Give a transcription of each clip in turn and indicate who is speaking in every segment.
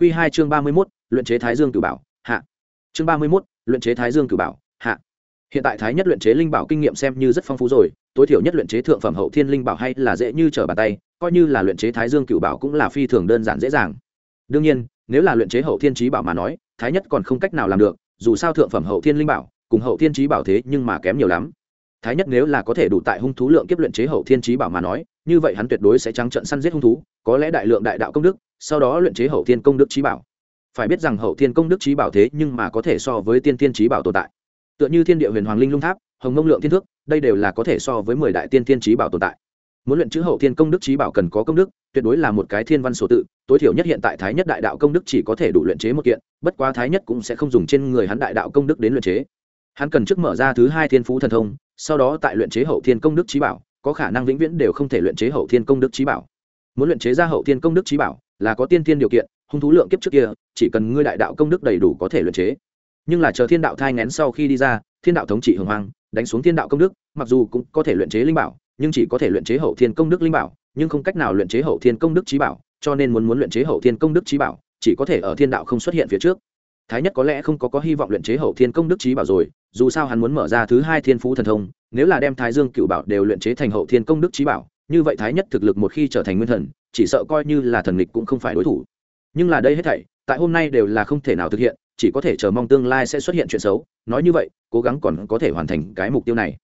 Speaker 1: Quy hai chương ba mươi mốt, luyện chế thái dương Cửu bảo, hạ. Chương ba mươi mốt, luyện chế thái dương Cửu bảo, hạ. Hiện tại thái nhất luyện chế linh bảo kinh nghiệm xem như rất phong phú rồi, tối thiểu nhất luyện chế thượng phẩm hậu thiên linh bảo hay là dễ như trở bàn tay, coi như là luyện chế thái dương Cửu bảo cũng là phi thường đơn giản dễ dàng. Đương nhiên, nếu là luyện chế hậu thiên chí bảo mà nói, thái nhất còn không cách nào làm được, dù sao thượng phẩm hậu thiên linh bảo cùng hậu thiên chí bảo thế nhưng mà kém nhiều lắm. Thái nhất nếu là có thể đủ tại hung thú lượng kiếp luyện chế hậu thiên chí bảo mà nói, như vậy hắn tuyệt đối sẽ trắng trận săn giết hung thú, có lẽ đại lượng đại đạo công đức sau đó luyện chế hậu thiên công đức trí bảo. Phải biết rằng hậu thiên công đức trí bảo thế nhưng mà có thể so với tiên thiên trí bảo tồn tại. Tựa như thiên địa huyền hoàng linh lung tháp, hồng mông lượng thiên thước, đây đều là có thể so với mười đại tiên thiên trí bảo tồn tại. Muốn luyện chữ hậu thiên công đức trí bảo cần có công đức, tuyệt đối là một cái thiên văn số tự, tối thiểu nhất hiện tại thái nhất đại đạo công đức chỉ có thể đủ luyện chế một kiện, bất quá thái nhất cũng sẽ không dùng trên người hắn đại đạo công đức đến luyện chế. Hắn cần trước mở ra thứ hai thiên phú thần thông, sau đó tại luyện chế hậu thiên công đức trí bảo, có khả năng vĩnh viễn đều không thể luyện chế hậu thiên công đức trí bảo. Muốn luyện chế ra hậu thiên công đức trí bảo là có tiên thiên điều kiện, hung thú lượng kiếp trước kia, chỉ cần ngươi đại đạo công đức đầy đủ có thể luyện chế. Nhưng là chờ thiên đạo thai ngén sau khi đi ra, thiên đạo thống trị hồng hoang, đánh xuống thiên đạo công đức, mặc dù cũng có thể luyện chế linh bảo, nhưng chỉ có thể luyện chế hậu thiên công đức linh bảo, nhưng không cách nào luyện chế hậu thiên công đức trí bảo, cho nên muốn muốn luyện chế hậu thiên công đức trí bảo, chỉ có thể ở thiên đạo không xuất hiện phía trước. Thái nhất có lẽ không có có hy vọng luyện chế hậu thiên công đức trí bảo rồi, dù sao hắn muốn mở ra thứ hai thiên phú thần thông, nếu là đem thái dương cựu bảo đều luyện chế thành hậu thiên công đức trí bảo, như vậy thái nhất thực lực một khi trở thành nguyên thần chỉ sợ coi như là thần lịch cũng không phải đối thủ. Nhưng là đây hết thảy, tại hôm nay đều là không thể nào thực hiện, chỉ có thể chờ mong tương lai sẽ xuất hiện chuyện xấu. Nói như vậy, cố gắng còn có thể hoàn thành cái mục tiêu này.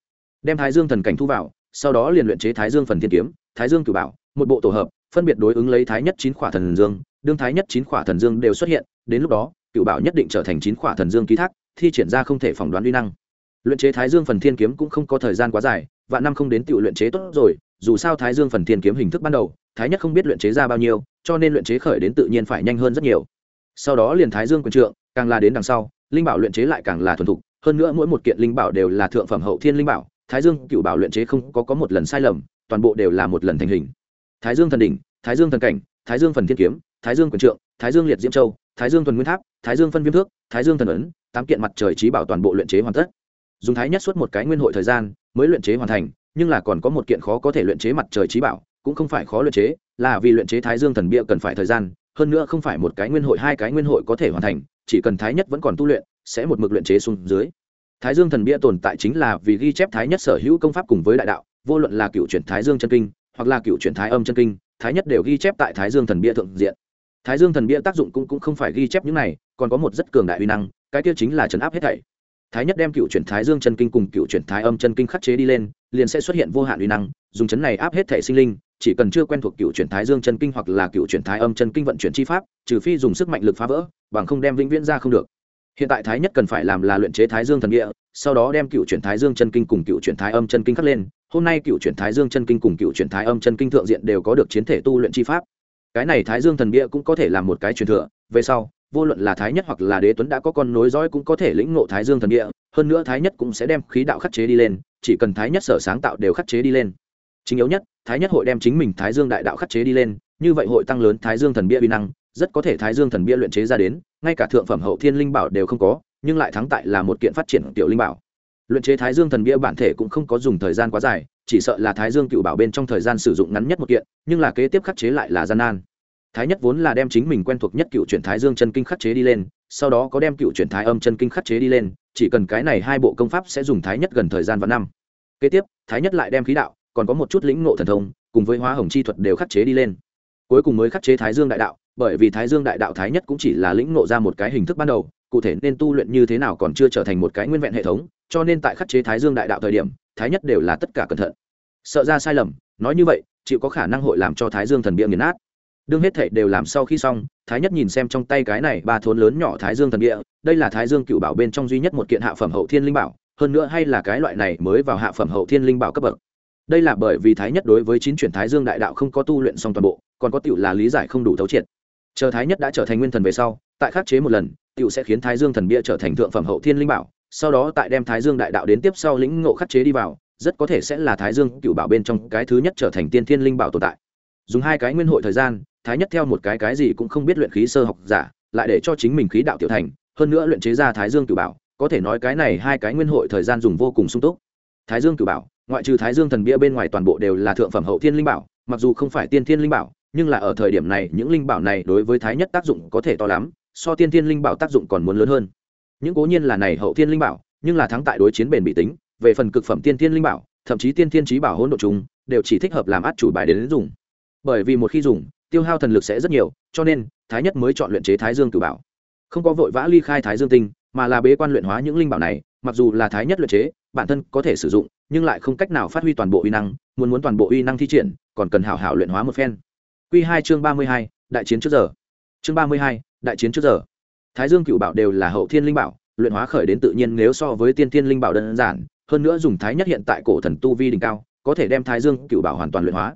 Speaker 1: Đem thái dương thần cảnh thu vào, sau đó liền luyện chế thái dương phần thiên kiếm, thái dương cửu bảo, một bộ tổ hợp, phân biệt đối ứng lấy thái nhất chín khỏa thần dương, đương thái nhất chín khỏa thần dương đều xuất hiện, đến lúc đó cựu bảo nhất định trở thành chín khỏa thần dương ký thác, thi triển ra không thể phỏng đoán uy năng. Luyện chế thái dương phần thiên kiếm cũng không có thời gian quá dài và năm không đến tự luyện chế tốt rồi dù sao thái dương phần thiên kiếm hình thức ban đầu thái nhất không biết luyện chế ra bao nhiêu cho nên luyện chế khởi đến tự nhiên phải nhanh hơn rất nhiều sau đó liền thái dương quyền trượng càng là đến đằng sau linh bảo luyện chế lại càng là thuần thục hơn nữa mỗi một kiện linh bảo đều là thượng phẩm hậu thiên linh bảo thái dương cựu bảo luyện chế không có có một lần sai lầm toàn bộ đều là một lần thành hình thái dương thần đỉnh thái dương thần cảnh thái dương phần thiên kiếm thái dương quyền trượng thái dương liệt diễm châu thái dương thuần nguyên tháp thái dương phân viêm thước thái dương thần ấn tám kiện mặt trời trí bảo toàn bộ luyện chế hoàn tất dùng thái nhất suốt một cái nguyên hội thời gian mới luyện chế hoàn thành nhưng là còn có một kiện khó có thể luyện chế mặt trời trí bảo cũng không phải khó luyện chế là vì luyện chế thái dương thần bia cần phải thời gian hơn nữa không phải một cái nguyên hội hai cái nguyên hội có thể hoàn thành chỉ cần thái nhất vẫn còn tu luyện sẽ một mực luyện chế xuống dưới. Thái dương thần bia tồn tại chính là vì ghi chép thái nhất sở hữu công pháp cùng với đại đạo vô luận là cựu chuyển thái dương chân kinh hoặc là cựu chuyển thái âm chân kinh thái nhất đều ghi chép tại thái dương thần bia thượng diện. Thái dương thần bia tác dụng cũng, cũng không phải ghi chép những này còn có một rất cường đại uy năng cái kia chính là trấn áp hết thảy thái nhất đem cựu chuyển thái dương chân kinh cùng cựu chuyển thái âm chân kinh khắc chế đi lên, liền sẽ xuất hiện vô hạn uy năng, dùng chấn này áp hết thể sinh linh, chỉ cần chưa quen thuộc cựu chuyển thái dương chân kinh hoặc là cựu chuyển thái âm chân kinh vận chuyển chi pháp, trừ phi dùng sức mạnh lực phá vỡ, bằng không đem vĩnh viễn ra không được. Hiện tại thái nhất cần phải làm là luyện chế thái dương thần địa, sau đó đem cựu chuyển thái dương chân kinh cùng cựu chuyển thái âm chân kinh khắc lên. Hôm nay cựu chuyển thái dương chân kinh cùng cựu chuyển thái âm chân kinh thượng diện đều có được chiến thể tu luyện chi pháp. Cái này thái dương thần bia cũng có thể làm một cái truyền thừa, về sau vô luận là thái nhất hoặc là đế tuấn đã có con nối dõi cũng có thể lĩnh ngộ thái dương thần địa, hơn nữa thái nhất cũng sẽ đem khí đạo khắc chế đi lên, chỉ cần thái nhất sở sáng tạo đều khắc chế đi lên. Chính yếu nhất, thái nhất hội đem chính mình thái dương đại đạo khắc chế đi lên, như vậy hội tăng lớn thái dương thần bia uy năng, rất có thể thái dương thần bia luyện chế ra đến, ngay cả thượng phẩm hậu thiên linh bảo đều không có, nhưng lại thắng tại là một kiện phát triển tiểu linh bảo. Luyện chế thái dương thần bia bản thể cũng không có dùng thời gian quá dài, chỉ sợ là thái dương cựu bảo bên trong thời gian sử dụng ngắn nhất một kiện, nhưng là kế tiếp khắc chế lại là gian nan thái nhất vốn là đem chính mình quen thuộc nhất cựu chuyển thái dương chân kinh khắc chế đi lên, sau đó có đem cựu chuyển thái âm chân kinh khắc chế đi lên, chỉ cần cái này hai bộ công pháp sẽ dùng thái nhất gần thời gian và năm. Kế tiếp, thái nhất lại đem khí đạo, còn có một chút lĩnh ngộ thần thông, cùng với hóa hồng chi thuật đều khắc chế đi lên. Cuối cùng mới khắc chế thái dương đại đạo, bởi vì thái dương đại đạo thái nhất cũng chỉ là lĩnh ngộ ra một cái hình thức ban đầu, cụ thể nên tu luyện như thế nào còn chưa trở thành một cái nguyên vẹn hệ thống, cho nên tại khắc chế thái dương đại đạo thời điểm, thái nhất đều là tất cả cẩn thận. Sợ ra sai lầm, nói như vậy, chịu có khả năng hội làm cho thái dương thần bia nghiền nát đương hết thệ đều làm sau khi xong, thái nhất nhìn xem trong tay cái này ba thốn lớn nhỏ thái dương thần địa, đây là thái dương cựu bảo bên trong duy nhất một kiện hạ phẩm hậu thiên linh bảo, hơn nữa hay là cái loại này mới vào hạ phẩm hậu thiên linh bảo cấp bậc. Đây là bởi vì thái nhất đối với chín chuyển thái dương đại đạo không có tu luyện xong toàn bộ, còn có tiểu là lý giải không đủ thấu triệt. Chờ thái nhất đã trở thành nguyên thần về sau, tại khắc chế một lần, tiểu sẽ khiến thái dương thần bia trở thành thượng phẩm hậu thiên linh bảo, sau đó tại đem thái dương đại đạo đến tiếp sau lĩnh ngộ khắc chế đi vào, rất có thể sẽ là thái dương cựu bảo bên trong cái thứ nhất trở thành tiên thiên linh bảo tồn tại. Dùng hai cái nguyên hội thời gian thái nhất theo một cái cái gì cũng không biết luyện khí sơ học giả, lại để cho chính mình khí đạo tiểu thành, hơn nữa luyện chế ra thái dương cửu bảo, có thể nói cái này hai cái nguyên hội thời gian dùng vô cùng sung túc. Thái dương cửu bảo, ngoại trừ thái dương thần bia bên ngoài toàn bộ đều là thượng phẩm hậu thiên linh bảo, mặc dù không phải tiên thiên linh bảo, nhưng là ở thời điểm này, những linh bảo này đối với thái nhất tác dụng có thể to lắm, so tiên thiên linh bảo tác dụng còn muốn lớn hơn. Những cố nhiên là này hậu thiên linh bảo, nhưng là thắng tại đối chiến bền bị tính, về phần cực phẩm tiên thiên linh bảo, thậm chí tiên thiên trí bảo hỗn độ chúng, đều chỉ thích hợp làm át chủ bài đến dùng. Bởi vì một khi dùng tiêu hao thần lực sẽ rất nhiều, cho nên, thái nhất mới chọn luyện chế thái dương cử bảo. Không có vội vã ly khai thái dương tinh, mà là bế quan luyện hóa những linh bảo này, mặc dù là thái nhất luyện chế, bản thân có thể sử dụng, nhưng lại không cách nào phát huy toàn bộ uy năng, muốn muốn toàn bộ uy năng thi triển, còn cần hảo hảo luyện hóa một phen. Q hai chương ba mươi hai, đại chiến trước giờ. Chương ba mươi hai, đại chiến trước giờ. Thái dương cựu bảo đều là hậu thiên linh bảo, luyện hóa khởi đến tự nhiên nếu so với tiên thiên linh bảo đơn giản, hơn nữa dùng thái nhất hiện tại cổ thần tu vi đỉnh cao, có thể đem thái dương cựu bảo hoàn toàn luyện hóa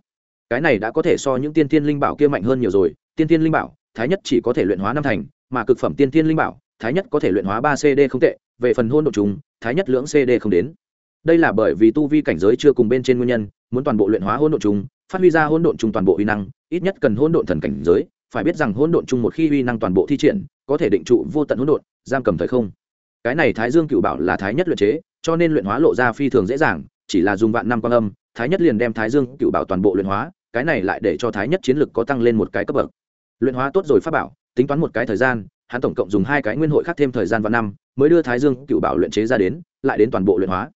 Speaker 1: cái này đã có thể so những tiên tiên linh bảo kia mạnh hơn nhiều rồi, tiên tiên linh bảo, thái nhất chỉ có thể luyện hóa năm thành, mà cực phẩm tiên tiên linh bảo, thái nhất có thể luyện hóa ba cd không tệ, về phần hôn đ ộ trùng, thái nhất lưỡng cd không đến. Đây là bởi vì tu vi cảnh giới chưa cùng bên trên nguyên nhân, muốn toàn bộ luyện hóa hôn đ ộ trùng, phát huy ra hôn đ ộ trùng toàn bộ uy năng, ít nhất cần hôn đ ộ thần cảnh giới, phải biết rằng hôn đ ộ trùng một khi uy năng toàn bộ thi triển, có thể định trụ vô tận hỗn độn, giam cầm thời không. Cái này thái dương cựu bảo là thái nhất luyện chế, cho nên luyện hóa lộ ra phi thường dễ dàng, chỉ là dùng vạn năm quan âm, thái nhất liền đem thái dương cựu bảo toàn bộ luyện hóa cái này lại để cho thái nhất chiến lực có tăng lên một cái cấp bậc. Luyện hóa tốt rồi pháp bảo, tính toán một cái thời gian, hắn tổng cộng dùng hai cái nguyên hội khác thêm thời gian và năm, mới đưa thái dương cựu bảo luyện chế ra đến, lại đến toàn bộ luyện hóa.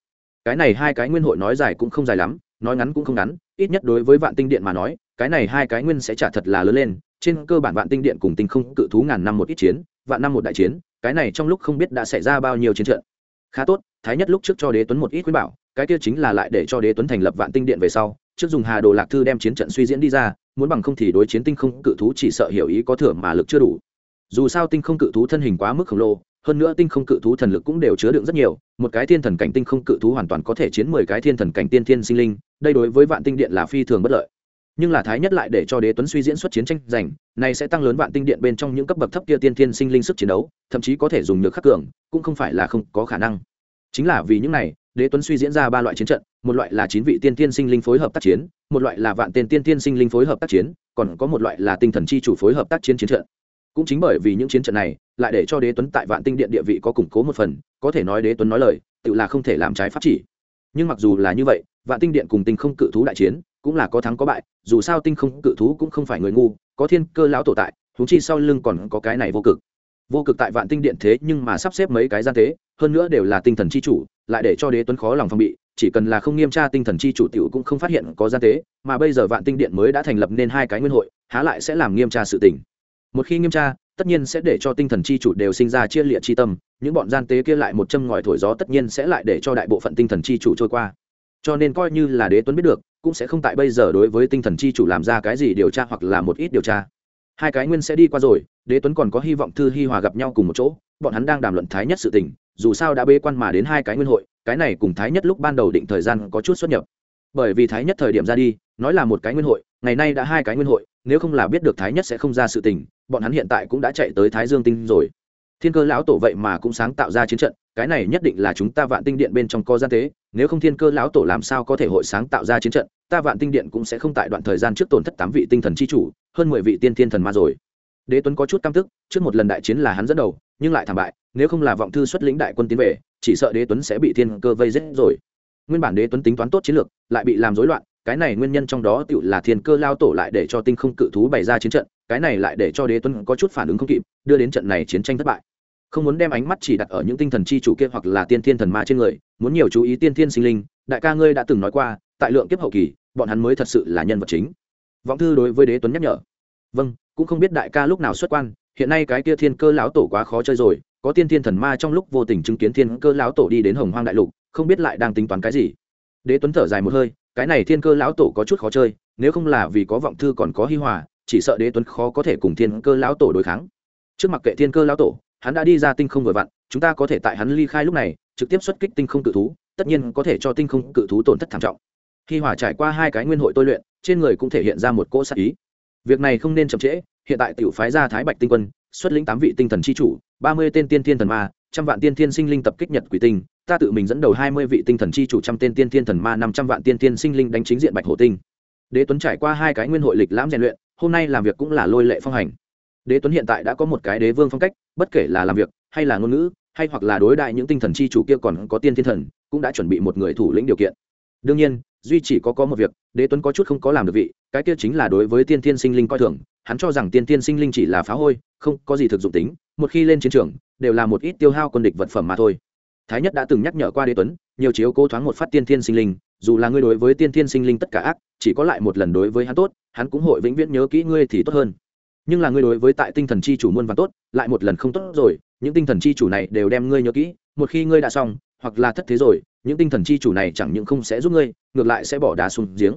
Speaker 1: Cái này hai cái nguyên hội nói dài cũng không dài lắm, nói ngắn cũng không ngắn, ít nhất đối với vạn tinh điện mà nói, cái này hai cái nguyên sẽ trả thật là lớn lên, trên cơ bản vạn tinh điện cùng tinh không cự thú ngàn năm một ít chiến, vạn năm một đại chiến, cái này trong lúc không biết đã xảy ra bao nhiêu chiến trận. Khá tốt, thái nhất lúc trước cho đế tuấn một ít khuyên bảo, cái kia chính là lại để cho đế tuấn thành lập vạn tinh điện về sau trước dùng hà đồ lạc thư đem chiến trận suy diễn đi ra, muốn bằng không thì đối chiến tinh không cự thú chỉ sợ hiểu ý có thừa mà lực chưa đủ. Dù sao tinh không cự thú thân hình quá mức khổng lồ, hơn nữa tinh không cự thú thần lực cũng đều chứa đựng rất nhiều, một cái thiên thần cảnh tinh không cự thú hoàn toàn có thể chiến mười cái thiên thần cảnh tiên thiên sinh linh, đây đối với vạn tinh điện là phi thường bất lợi. Nhưng là thái nhất lại để cho đế tuấn suy diễn xuất chiến tranh giành này sẽ tăng lớn vạn tinh điện bên trong những cấp bậc thấp kia tiên thiên sinh linh sức chiến đấu, thậm chí có thể dùng nhược khắc cường, cũng không phải là không có khả năng. Chính là vì những này, đế tuấn suy diễn ra ba loại chiến trận một loại là chín vị tiên tiên sinh linh phối hợp tác chiến, một loại là vạn tên tiên tiên sinh linh phối hợp tác chiến, còn có một loại là tinh thần chi chủ phối hợp tác chiến chiến trận. Cũng chính bởi vì những chiến trận này, lại để cho đế tuấn tại vạn tinh điện địa vị có củng cố một phần, có thể nói đế tuấn nói lời, tự là không thể làm trái pháp chỉ. Nhưng mặc dù là như vậy, vạn tinh điện cùng tinh không cự thú đại chiến, cũng là có thắng có bại, dù sao tinh không cự thú cũng không phải người ngu, có thiên cơ lão tổ tại thú chi sau lưng còn có cái này vô cực. Vô cực tại vạn tinh điện thế nhưng mà sắp xếp mấy cái gian tế hơn nữa đều là tinh thần chi chủ, lại để cho đế tuấn khó lòng phòng bị chỉ cần là không nghiêm tra tinh thần chi chủ tiểu cũng không phát hiện có gian tế, mà bây giờ vạn tinh điện mới đã thành lập nên hai cái nguyên hội, há lại sẽ làm nghiêm tra sự tình. Một khi nghiêm tra, tất nhiên sẽ để cho tinh thần chi chủ đều sinh ra chia liệt chi tâm, những bọn gian tế kia lại một châm ngòi thổi gió tất nhiên sẽ lại để cho đại bộ phận tinh thần chi chủ trôi qua. Cho nên coi như là đế tuấn biết được, cũng sẽ không tại bây giờ đối với tinh thần chi chủ làm ra cái gì điều tra hoặc là một ít điều tra. Hai cái nguyên sẽ đi qua rồi, đế tuấn còn có hy vọng thư hi hòa gặp nhau cùng một chỗ, bọn hắn đang đàm luận thái nhất sự tình, dù sao đã bê quan mà đến hai cái nguyên hội cái này cùng thái nhất lúc ban đầu định thời gian có chút xuất nhập. Bởi vì thái nhất thời điểm ra đi, nói là một cái nguyên hội, ngày nay đã hai cái nguyên hội, nếu không là biết được thái nhất sẽ không ra sự tình, bọn hắn hiện tại cũng đã chạy tới thái dương tinh rồi. Thiên cơ lão tổ vậy mà cũng sáng tạo ra chiến trận, cái này nhất định là chúng ta vạn tinh điện bên trong co gian tế, nếu không thiên cơ lão tổ làm sao có thể hội sáng tạo ra chiến trận, ta vạn tinh điện cũng sẽ không tại đoạn thời gian trước tổn thất tám vị tinh thần chi chủ, hơn mười vị tiên thiên thần ma rồi. Đế tuấn có chút căm tức, trước một lần đại chiến là hắn dẫn đầu, nhưng lại thảm bại, nếu không là vọng thư xuất lĩnh đại quân tiến về chỉ sợ đế tuấn sẽ bị thiên cơ vây giết rồi. Nguyên bản đế tuấn tính toán tốt chiến lược, lại bị làm rối loạn, cái này nguyên nhân trong đó tự là thiên cơ lao tổ lại để cho tinh không cự thú bày ra chiến trận, cái này lại để cho đế tuấn có chút phản ứng không kịp, đưa đến trận này chiến tranh thất bại. Không muốn đem ánh mắt chỉ đặt ở những tinh thần chi chủ kia hoặc là tiên thiên thần ma trên người, muốn nhiều chú ý tiên thiên sinh linh, đại ca ngươi đã từng nói qua, tại lượng kiếp hậu kỳ, bọn hắn mới thật sự là nhân vật chính. Vọng thư đối với đế tuấn nhắc nhở. Vâng cũng không biết đại ca lúc nào xuất quan, hiện nay cái kia thiên cơ lão tổ quá khó chơi rồi có tiên thiên thần ma trong lúc vô tình chứng kiến thiên cơ lão tổ đi đến hồng hoang đại lục, không biết lại đang tính toán cái gì. Đế tuấn thở dài một hơi, cái này thiên cơ lão tổ có chút khó chơi, nếu không là vì có vọng thư còn có hi hòa, chỉ sợ đế tuấn khó có thể cùng thiên cơ lão tổ đối kháng. Trước mặt kệ thiên cơ lão tổ, hắn đã đi ra tinh không vừa vặn, chúng ta có thể tại hắn ly khai lúc này, trực tiếp xuất kích tinh không cự thú, tất nhiên có thể cho tinh không cự thú tổn thất thảm trọng. Hi hòa trải qua hai cái nguyên hội tôi luyện, trên người cũng thể hiện ra một cỗ sát ý. Việc này không nên chậm trễ, hiện tại tiểu phái ra thái bạch tinh quân, xuất lĩnh tám vị tinh thần chi chủ ba mươi tên tiên thiên thần ma, trăm vạn tiên thiên sinh linh tập kích nhật quỷ tinh. Ta tự mình dẫn đầu hai mươi vị tinh thần chi chủ trăm tên tiên thiên thần ma, năm trăm vạn tiên thiên sinh linh đánh chính diện bạch hổ tinh. Đế tuấn trải qua hai cái nguyên hội lịch lãm rèn luyện, hôm nay làm việc cũng là lôi lệ phong hành. Đế tuấn hiện tại đã có một cái đế vương phong cách, bất kể là làm việc, hay là ngôn ngữ, hay hoặc là đối đại những tinh thần chi chủ kia còn có tiên thiên thần, cũng đã chuẩn bị một người thủ lĩnh điều kiện. Đương nhiên, duy chỉ có có một việc, đế tuấn có chút không có làm được vị, cái kia chính là đối với tiên thiên sinh linh coi thường hắn cho rằng tiên thiên sinh linh chỉ là phá hôi, không có gì thực dụng tính, một khi lên chiến trường, đều là một ít tiêu hao quân địch vật phẩm mà thôi. Thái nhất đã từng nhắc nhở qua đế tuấn, nhiều chiếu cố thoáng một phát tiên thiên sinh linh, dù là ngươi đối với tiên thiên sinh linh tất cả ác, chỉ có lại một lần đối với hắn tốt, hắn cũng hội vĩnh viễn nhớ kỹ ngươi thì tốt hơn. Nhưng là ngươi đối với tại tinh thần chi chủ muôn và tốt, lại một lần không tốt rồi, những tinh thần chi chủ này đều đem ngươi nhớ kỹ, một khi ngươi đã xong, hoặc là thất thế rồi, những tinh thần chi chủ này chẳng những không sẽ giúp ngươi, ngược lại sẽ bỏ đá xuống giếng.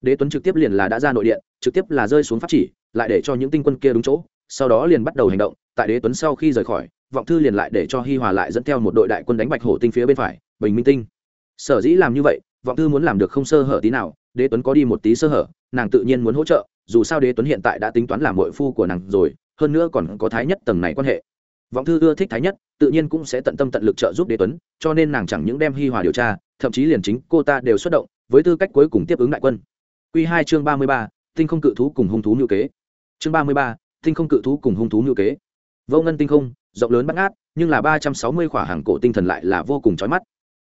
Speaker 1: Đế tuấn trực tiếp liền là đã ra nội điện, trực tiếp là rơi xuống pháp chỉ lại để cho những tinh quân kia đúng chỗ, sau đó liền bắt đầu hành động, tại đế tuấn sau khi rời khỏi, vọng thư liền lại để cho hi hòa lại dẫn theo một đội đại quân đánh bạch hổ tinh phía bên phải, bình minh tinh. Sở dĩ làm như vậy, vọng thư muốn làm được không sơ hở tí nào, đế tuấn có đi một tí sơ hở, nàng tự nhiên muốn hỗ trợ, dù sao đế tuấn hiện tại đã tính toán làm mội phu của nàng rồi, hơn nữa còn có thái nhất tầng này quan hệ. Vọng thư ưa thích thái nhất, tự nhiên cũng sẽ tận tâm tận lực trợ giúp đế tuấn, cho nên nàng chẳng những đem hi hòa điều tra, thậm chí liền chính cô ta đều xuất động, với tư cách cuối cùng tiếp ứng đại quân. Q hai chương ba mươi ba, tinh không cự thú cùng hung thú ngữ kế chương ba mươi ba, tinh không cự thú cùng hung thú ngữ kế. Vô ngân tinh không, rộng lớn bắt ngát, nhưng là ba trăm sáu mươi khỏa hàng cổ tinh thần lại là vô cùng trói mắt.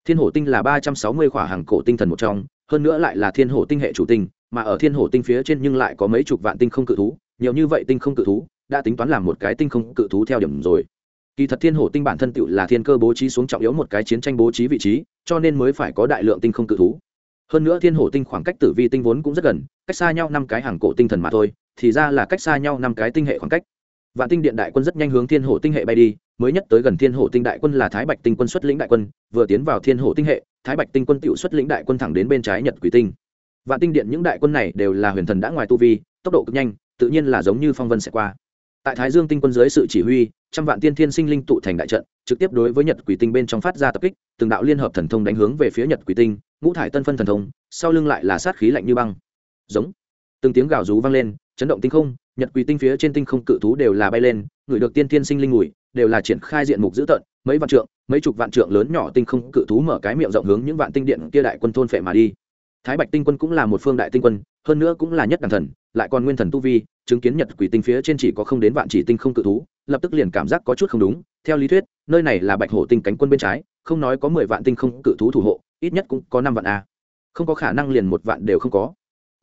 Speaker 1: Thiên hổ tinh là ba trăm sáu mươi khỏa hàng cổ tinh thần một trong, hơn nữa lại là thiên hổ tinh hệ chủ tinh, mà ở thiên hổ tinh phía trên nhưng lại có mấy chục vạn tinh không cự thú, nhiều như vậy tinh không cự thú, đã tính toán làm một cái tinh không cự thú theo điểm rồi. Kỳ thật thiên hổ tinh bản thân tựu là thiên cơ bố trí xuống trọng yếu một cái chiến tranh bố trí vị trí, cho nên mới phải có đại lượng tinh không cự thú. Hơn nữa thiên hổ tinh khoảng cách tử vi tinh vốn cũng rất gần, cách xa nhau năm cái hàng cổ tinh thần mà thôi thì ra là cách xa nhau năm cái tinh hệ khoảng cách. Vạn tinh điện đại quân rất nhanh hướng thiên hổ tinh hệ bay đi, mới nhất tới gần thiên hổ tinh đại quân là thái bạch tinh quân xuất lĩnh đại quân, vừa tiến vào thiên hổ tinh hệ, thái bạch tinh quân tự xuất lĩnh đại quân thẳng đến bên trái nhật quỷ tinh. Vạn tinh điện những đại quân này đều là huyền thần đã ngoài tu vi, tốc độ cực nhanh, tự nhiên là giống như phong vân sẽ qua. Tại thái dương tinh quân dưới sự chỉ huy, trăm vạn tiên thiên sinh linh tụ thành đại trận, trực tiếp đối với nhật quỷ tinh bên trong phát ra tập kích, từng đạo liên hợp thần thông đánh hướng về phía nhật quỷ tinh, ngũ thải tân phân thần thông, sau lưng lại là sát khí lạnh như băng. Giống. Từng tiếng gào rú vang lên chấn động tinh không, nhật quỷ tinh phía trên tinh không cự thú đều là bay lên, người được tiên thiên sinh linh mùi đều là triển khai diện mục dữ tợn, mấy vạn trượng, mấy chục vạn trượng lớn nhỏ tinh không cự thú mở cái miệng rộng hướng những vạn tinh điện kia đại quân thôn phệ mà đi. Thái bạch tinh quân cũng là một phương đại tinh quân, hơn nữa cũng là nhất đàn thần, lại còn nguyên thần tu vi, chứng kiến nhật quỷ tinh phía trên chỉ có không đến vạn chỉ tinh không cự thú, lập tức liền cảm giác có chút không đúng. Theo lý thuyết, nơi này là bạch hổ tinh cánh quân bên trái, không nói có mười vạn tinh không cự thú thủ hộ, ít nhất cũng có năm vạn a. Không có khả năng liền một vạn đều không có.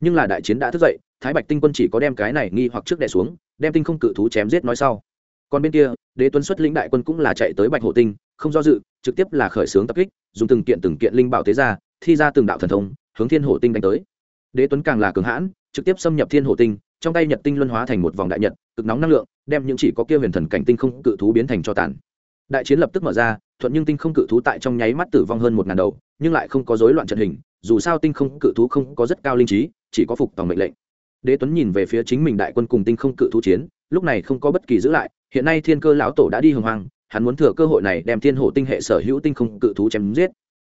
Speaker 1: Nhưng là đại chiến đã thức dậy thái bạch tinh quân chỉ có đem cái này nghi hoặc trước đẻ xuống, đem tinh không cự thú chém giết nói sau. Còn bên kia, đế tuấn xuất lĩnh đại quân cũng là chạy tới bạch hổ tinh, không do dự, trực tiếp là khởi xướng tập kích, dùng từng kiện từng kiện linh bảo tế ra, thi ra từng đạo thần thông, hướng thiên hổ tinh đánh tới. Đế tuấn càng là cường hãn, trực tiếp xâm nhập thiên hổ tinh, trong tay nhật tinh luân hóa thành một vòng đại nhật, cực nóng năng lượng, đem những chỉ có kia huyền thần cảnh tinh không cự thú biến thành cho tàn. Đại chiến lập tức mở ra, thuận nhưng tinh không cự thú tại trong nháy mắt tử vong hơn một ngàn đầu, nhưng lại không có rối loạn trận hình, dù sao tinh không cự thú không có rất cao linh trí, chỉ có phục tòng mệnh lệnh đế tuấn nhìn về phía chính mình đại quân cùng tinh không cự thú chiến, lúc này không có bất kỳ giữ lại, hiện nay thiên cơ lão tổ đã đi hồng hoang, hắn muốn thừa cơ hội này đem thiên hổ tinh hệ sở hữu tinh không cự thú chém giết.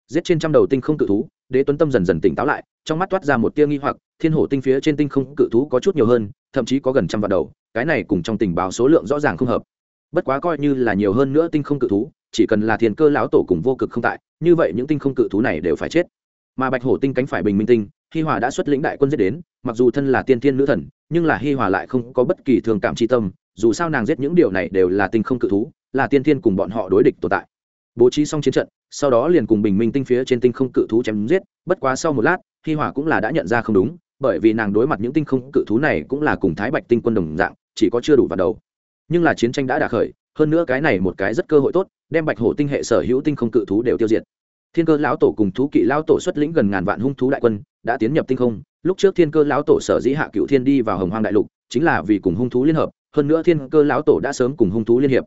Speaker 1: Giết trên trăm đầu tinh không cự thú, đế tuấn tâm dần dần tỉnh táo lại, trong mắt toát ra một tia nghi hoặc, thiên hổ tinh phía trên tinh không cự thú có chút nhiều hơn, thậm chí có gần trăm vạn đầu, cái này cùng trong tình báo số lượng rõ ràng không hợp. Bất quá coi như là nhiều hơn nữa tinh không cự thú, chỉ cần là thiên cơ lão tổ cùng vô cực không tại, như vậy những tinh không cự thú này đều phải chết. Mà bạch hổ tinh cánh phải bình minh tinh, hi hòa đã xuất lĩnh đại quân giết đến mặc dù thân là tiên tiên nữ thần, nhưng là hi hòa lại không có bất kỳ thường cảm tri tâm, dù sao nàng giết những điều này đều là tinh không cự thú, là tiên tiên cùng bọn họ đối địch tồn tại. Bố trí xong chiến trận, sau đó liền cùng bình minh tinh phía trên tinh không cự thú chém giết, bất quá sau một lát, hi hòa cũng là đã nhận ra không đúng, bởi vì nàng đối mặt những tinh không cự thú này cũng là cùng thái bạch tinh quân đồng dạng, chỉ có chưa đủ vào đầu. Nhưng là chiến tranh đã đà khởi, hơn nữa cái này một cái rất cơ hội tốt, đem bạch hổ tinh hệ sở hữu tinh không cự thú đều tiêu diệt thiên cơ lão tổ cùng thú kỵ lão tổ xuất lĩnh gần ngàn vạn hung thú đại quân, đã tiến nhập tinh không. Lúc trước thiên cơ lão tổ sở dĩ hạ cựu thiên đi vào hồng hoang đại lục, chính là vì cùng hung thú liên hợp. Hơn nữa thiên cơ lão tổ đã sớm cùng hung thú liên hiệp.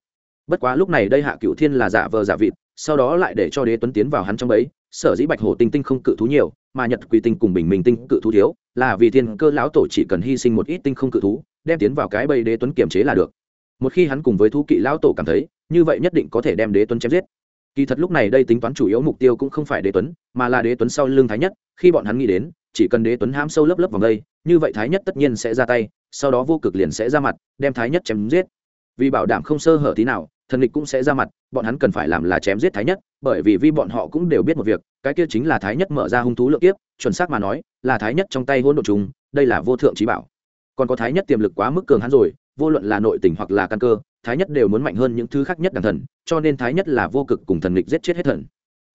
Speaker 1: Bất quá lúc này đây hạ cựu thiên là giả vờ giả vịt, sau đó lại để cho đế tuấn tiến vào hắn trong ấy sở dĩ bạch hổ tinh tinh không cự thú nhiều, mà nhật quỳ tinh cùng bình minh tinh cự thú thiếu, là vì thiên cơ lão tổ chỉ cần hy sinh một ít tinh không cự thú, đem tiến vào cái bầy đế tuấn kiểm chế là được. Một khi hắn cùng với thú kỵ lão tổ cảm thấy, như vậy nhất định có thể đem đế tuấn chém giết kỳ thật lúc này đây tính toán chủ yếu mục tiêu cũng không phải đế tuấn, mà là đế tuấn sau lưng thái nhất, khi bọn hắn nghĩ đến, chỉ cần đế tuấn hãm sâu lớp lớp vào đây, như vậy thái nhất tất nhiên sẽ ra tay, sau đó vô cực liền sẽ ra mặt, đem thái nhất chém giết. Vì bảo đảm không sơ hở tí nào, thần lịch cũng sẽ ra mặt, bọn hắn cần phải làm là chém giết thái nhất, bởi vì vì bọn họ cũng đều biết một việc, cái kia chính là thái nhất mở ra hung thú lượng kiếp, chuẩn xác mà nói, là thái nhất trong tay hỗn độ chúng đây là vô thượng trí bảo. Còn có thái nhất tiềm lực quá mức cường hắn rồi, vô luận là nội tình hoặc là căn cơ thái nhất đều muốn mạnh hơn những thứ khác nhất đằng thần, cho nên thái nhất là vô cực cùng thần lịch giết chết hết thần.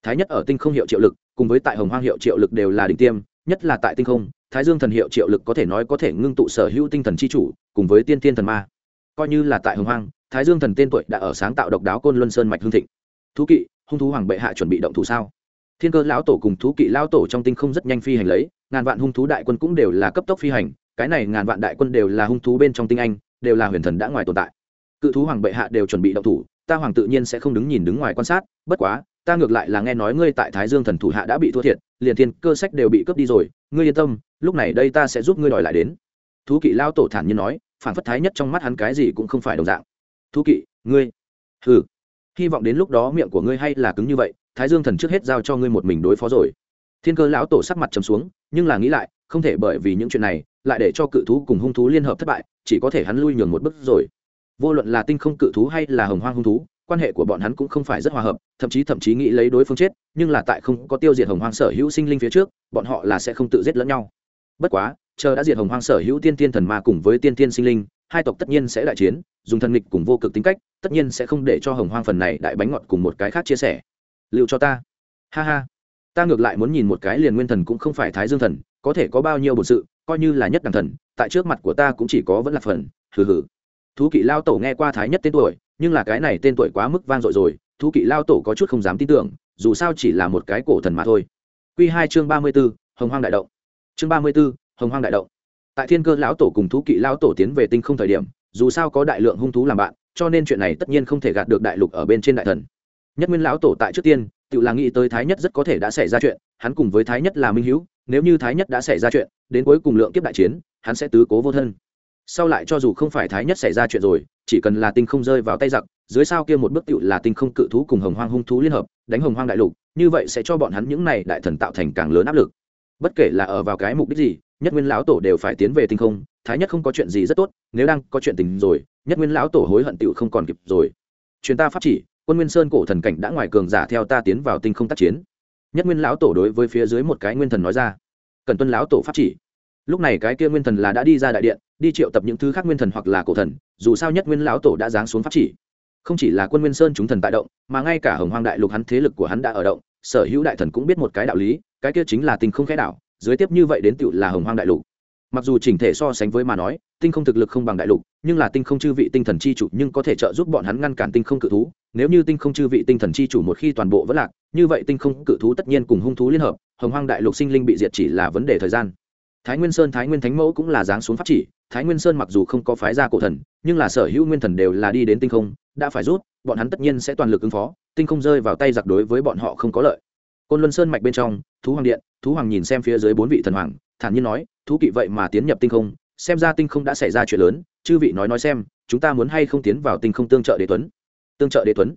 Speaker 1: Thái nhất ở tinh không hiệu triệu lực, cùng với tại hồng hoang hiệu triệu lực đều là đỉnh tiêm, nhất là tại tinh không, thái dương thần hiệu triệu lực có thể nói có thể ngưng tụ sở hữu tinh thần c h i chủ, cùng với tiên tiên thần ma. Coi như là tại hồng hoang, thái dương thần tên tuổi đã ở sáng tạo độc đáo côn luân sơn mạch hương thịnh. Thú kỵ, hung thú hoàng bệ hạ chuẩn bị động thủ sao? Thiên cơ lão tổ cùng thú kỵ lão tổ trong tinh không rất nhanh phi hành lấy, ngàn vạn hung thú đại quân cũng đều là cấp tốc phi hành, cái này ngàn vạn đại quân đều là hung thú bên trong tinh anh, đều là huyền thần đã ngoài tồn tại cự thú hoàng bệ hạ đều chuẩn bị động thủ, ta hoàng tự nhiên sẽ không đứng nhìn đứng ngoài quan sát, bất quá, ta ngược lại là nghe nói ngươi tại thái dương thần thủ hạ đã bị thua thiệt, liền thiên cơ sách đều bị cướp đi rồi, ngươi yên tâm, lúc này đây ta sẽ giúp ngươi đòi lại đến. Thú kỵ lao tổ thản nhiên nói phản phất thái nhất trong mắt hắn cái gì cũng không phải đồng dạng. Thú kỵ, ngươi ừ hy vọng đến lúc đó miệng của ngươi hay là cứng như vậy, thái dương thần trước hết giao cho ngươi một mình đối phó rồi. Thiên cơ lão tổ sắc mặt trầm xuống, nhưng là nghĩ lại, không thể bởi vì những chuyện này, lại để cho cự thú cùng hung thú liên hợp thất bại, chỉ có thể hắn lui nhường một bước rồi vô luận là tinh không cự thú hay là hồng hoang hung thú, quan hệ của bọn hắn cũng không phải rất hòa hợp, thậm chí thậm chí nghĩ lấy đối phương chết, nhưng là tại không có tiêu diệt hồng hoang sở hữu sinh linh phía trước, bọn họ là sẽ không tự giết lẫn nhau. Bất quá, chờ đã diệt hồng hoang sở hữu tiên tiên thần ma cùng với tiên tiên sinh linh, hai tộc tất nhiên sẽ đại chiến, dùng thần nghịch cùng vô cực tính cách, tất nhiên sẽ không để cho hồng hoang phần này đại bánh ngọt cùng một cái khác chia sẻ. Liệu cho ta. Ha ha. Ta ngược lại muốn nhìn một cái liền nguyên thần cũng không phải thái dương thần, có thể có bao nhiêu bổn sự, coi như là nhất đẳng thần, tại trước mặt của ta cũng chỉ có vẫn là phần, hừ hừ thú kỵ lao tổ nghe qua thái nhất tên tuổi, nhưng là cái này tên tuổi quá mức vang dội rồi, thú kỵ lao tổ có chút không dám tin tưởng, dù sao chỉ là một cái cổ thần mà thôi. Q hai chương ba mươi b ố hồng hoang đại động. Chương ba mươi b ố hồng hoang đại động. Tại thiên cơ lão tổ cùng thú kỵ lao tổ tiến về tinh không thời điểm, dù sao có đại lượng hung thú làm bạn, cho nên chuyện này tất nhiên không thể gạt được đại lục ở bên trên đại thần. Nhất nguyên lão tổ tại trước tiên, tự là nghĩ tới thái nhất rất có thể đã xảy ra chuyện, hắn cùng với thái nhất là minh hữu, nếu như thái nhất đã xảy ra chuyện, đến cuối cùng lượng kiếp đại chiến, hắn sẽ tứ cố vô thân sau lại cho dù không phải thái nhất xảy ra chuyện rồi, chỉ cần là tinh không rơi vào tay giặc, dưới sao kia một bức tựu là tinh không cự thú cùng hồng hoang hung thú liên hợp, đánh hồng hoang đại lục, như vậy sẽ cho bọn hắn những này đại thần tạo thành càng lớn áp lực. Bất kể là ở vào cái mục đích gì, nhất nguyên lão tổ đều phải tiến về tinh không, thái nhất không có chuyện gì rất tốt, nếu đang có chuyện tình rồi, nhất nguyên lão tổ hối hận tựu không còn kịp rồi. Chuyến ta pháp chỉ, quân nguyên sơn cổ thần cảnh đã ngoài cường giả theo ta tiến vào tinh không tác chiến. Nhất nguyên lão tổ đối với phía dưới một cái nguyên thần nói ra. Cần tuân lão tổ pháp chỉ lúc này cái kia nguyên thần là đã đi ra đại điện, đi triệu tập những thứ khác nguyên thần hoặc là cổ thần, dù sao nhất nguyên lão tổ đã giáng xuống pháp chỉ. Không chỉ là quân nguyên sơn chúng thần tại động, mà ngay cả hồng hoang đại lục hắn thế lực của hắn đã ở động, sở hữu đại thần cũng biết một cái đạo lý, cái kia chính là tinh không khẽ đảo, dưới tiếp như vậy đến tựu là hồng hoang đại lục. Mặc dù chỉnh thể so sánh với mà nói, tinh không thực lực không bằng đại lục, nhưng là tinh không chư vị tinh thần chi chủ nhưng có thể trợ giúp bọn hắn ngăn cản tinh không cự thú, nếu như tinh không chư vị tinh thần chi chủ một khi toàn bộ vẫn lạc, như vậy tinh không cự thú tất nhiên cùng hung thú liên hợp, hồng hoang đại lục sinh linh bị diệt chỉ là vấn đề thời gian thái nguyên sơn, thái nguyên thánh mẫu cũng là dáng xuống pháp chỉ. Thái nguyên sơn mặc dù không có phái gia cổ thần, nhưng là sở hữu nguyên thần đều là đi đến tinh không, đã phải rút, bọn hắn tất nhiên sẽ toàn lực ứng phó, tinh không rơi vào tay giặc đối với bọn họ không có lợi. Côn luân sơn mạch bên trong, thú hoàng điện, thú hoàng nhìn xem phía dưới bốn vị thần hoàng, thản nhiên nói, thú kỵ vậy mà tiến nhập tinh không, xem ra tinh không đã xảy ra chuyện lớn, chư vị nói nói xem, chúng ta muốn hay không tiến vào tinh không tương trợ đế tuấn? Tương trợ đế tuấn?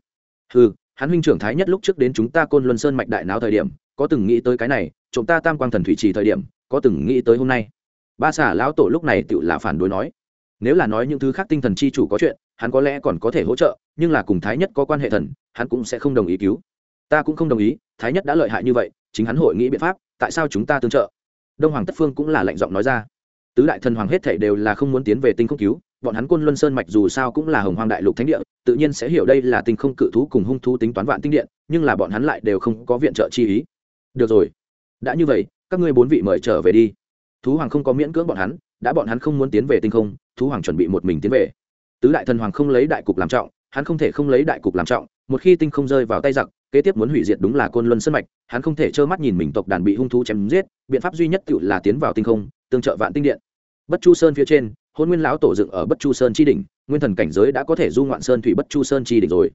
Speaker 1: Ừ hắn huynh trưởng thái nhất lúc trước đến chúng ta côn luân sơn mạch đại náo thời điểm, có từng nghĩ tới cái này, chúng ta tam quang thần thủy trì thời điểm có từng nghĩ tới hôm nay. Ba xả lão tổ lúc này tự là phản đối nói, nếu là nói những thứ khác tinh thần chi chủ có chuyện, hắn có lẽ còn có thể hỗ trợ, nhưng là cùng thái nhất có quan hệ thần, hắn cũng sẽ không đồng ý cứu. Ta cũng không đồng ý, thái nhất đã lợi hại như vậy, chính hắn hội nghĩ biện pháp, tại sao chúng ta tương trợ? Đông hoàng tất phương cũng là lệnh giọng nói ra. Tứ đại thần hoàng hết thể đều là không muốn tiến về tinh không cứu, bọn hắn quân luân sơn mạch dù sao cũng là hồng hoàng đại lục thánh địa, tự nhiên sẽ hiểu đây là tinh không cự thú cùng hung thú tính toán vạn tinh điện, nhưng là bọn hắn lại đều không có viện trợ chi ý. Được rồi. Đã như vậy các ngươi bốn vị mời trở về đi. Thú hoàng không có miễn cưỡng bọn hắn, đã bọn hắn không muốn tiến về tinh không, thú hoàng chuẩn bị một mình tiến về. Tứ đại thần hoàng không lấy đại cục làm trọng, hắn không thể không lấy đại cục làm trọng, một khi tinh không rơi vào tay giặc, kế tiếp muốn hủy diệt đúng là côn luân sân mạch, hắn không thể trơ mắt nhìn mình tộc đàn bị hung thú chém giết, biện pháp duy nhất tự là tiến vào tinh không, tương trợ vạn tinh điện. Bất chu sơn phía trên, hôn nguyên lão tổ dựng ở bất chu sơn chi đỉnh, nguyên thần cảnh giới đã có thể du ngoạn sơn thủy bất chu sơn chi đỉnh rồi.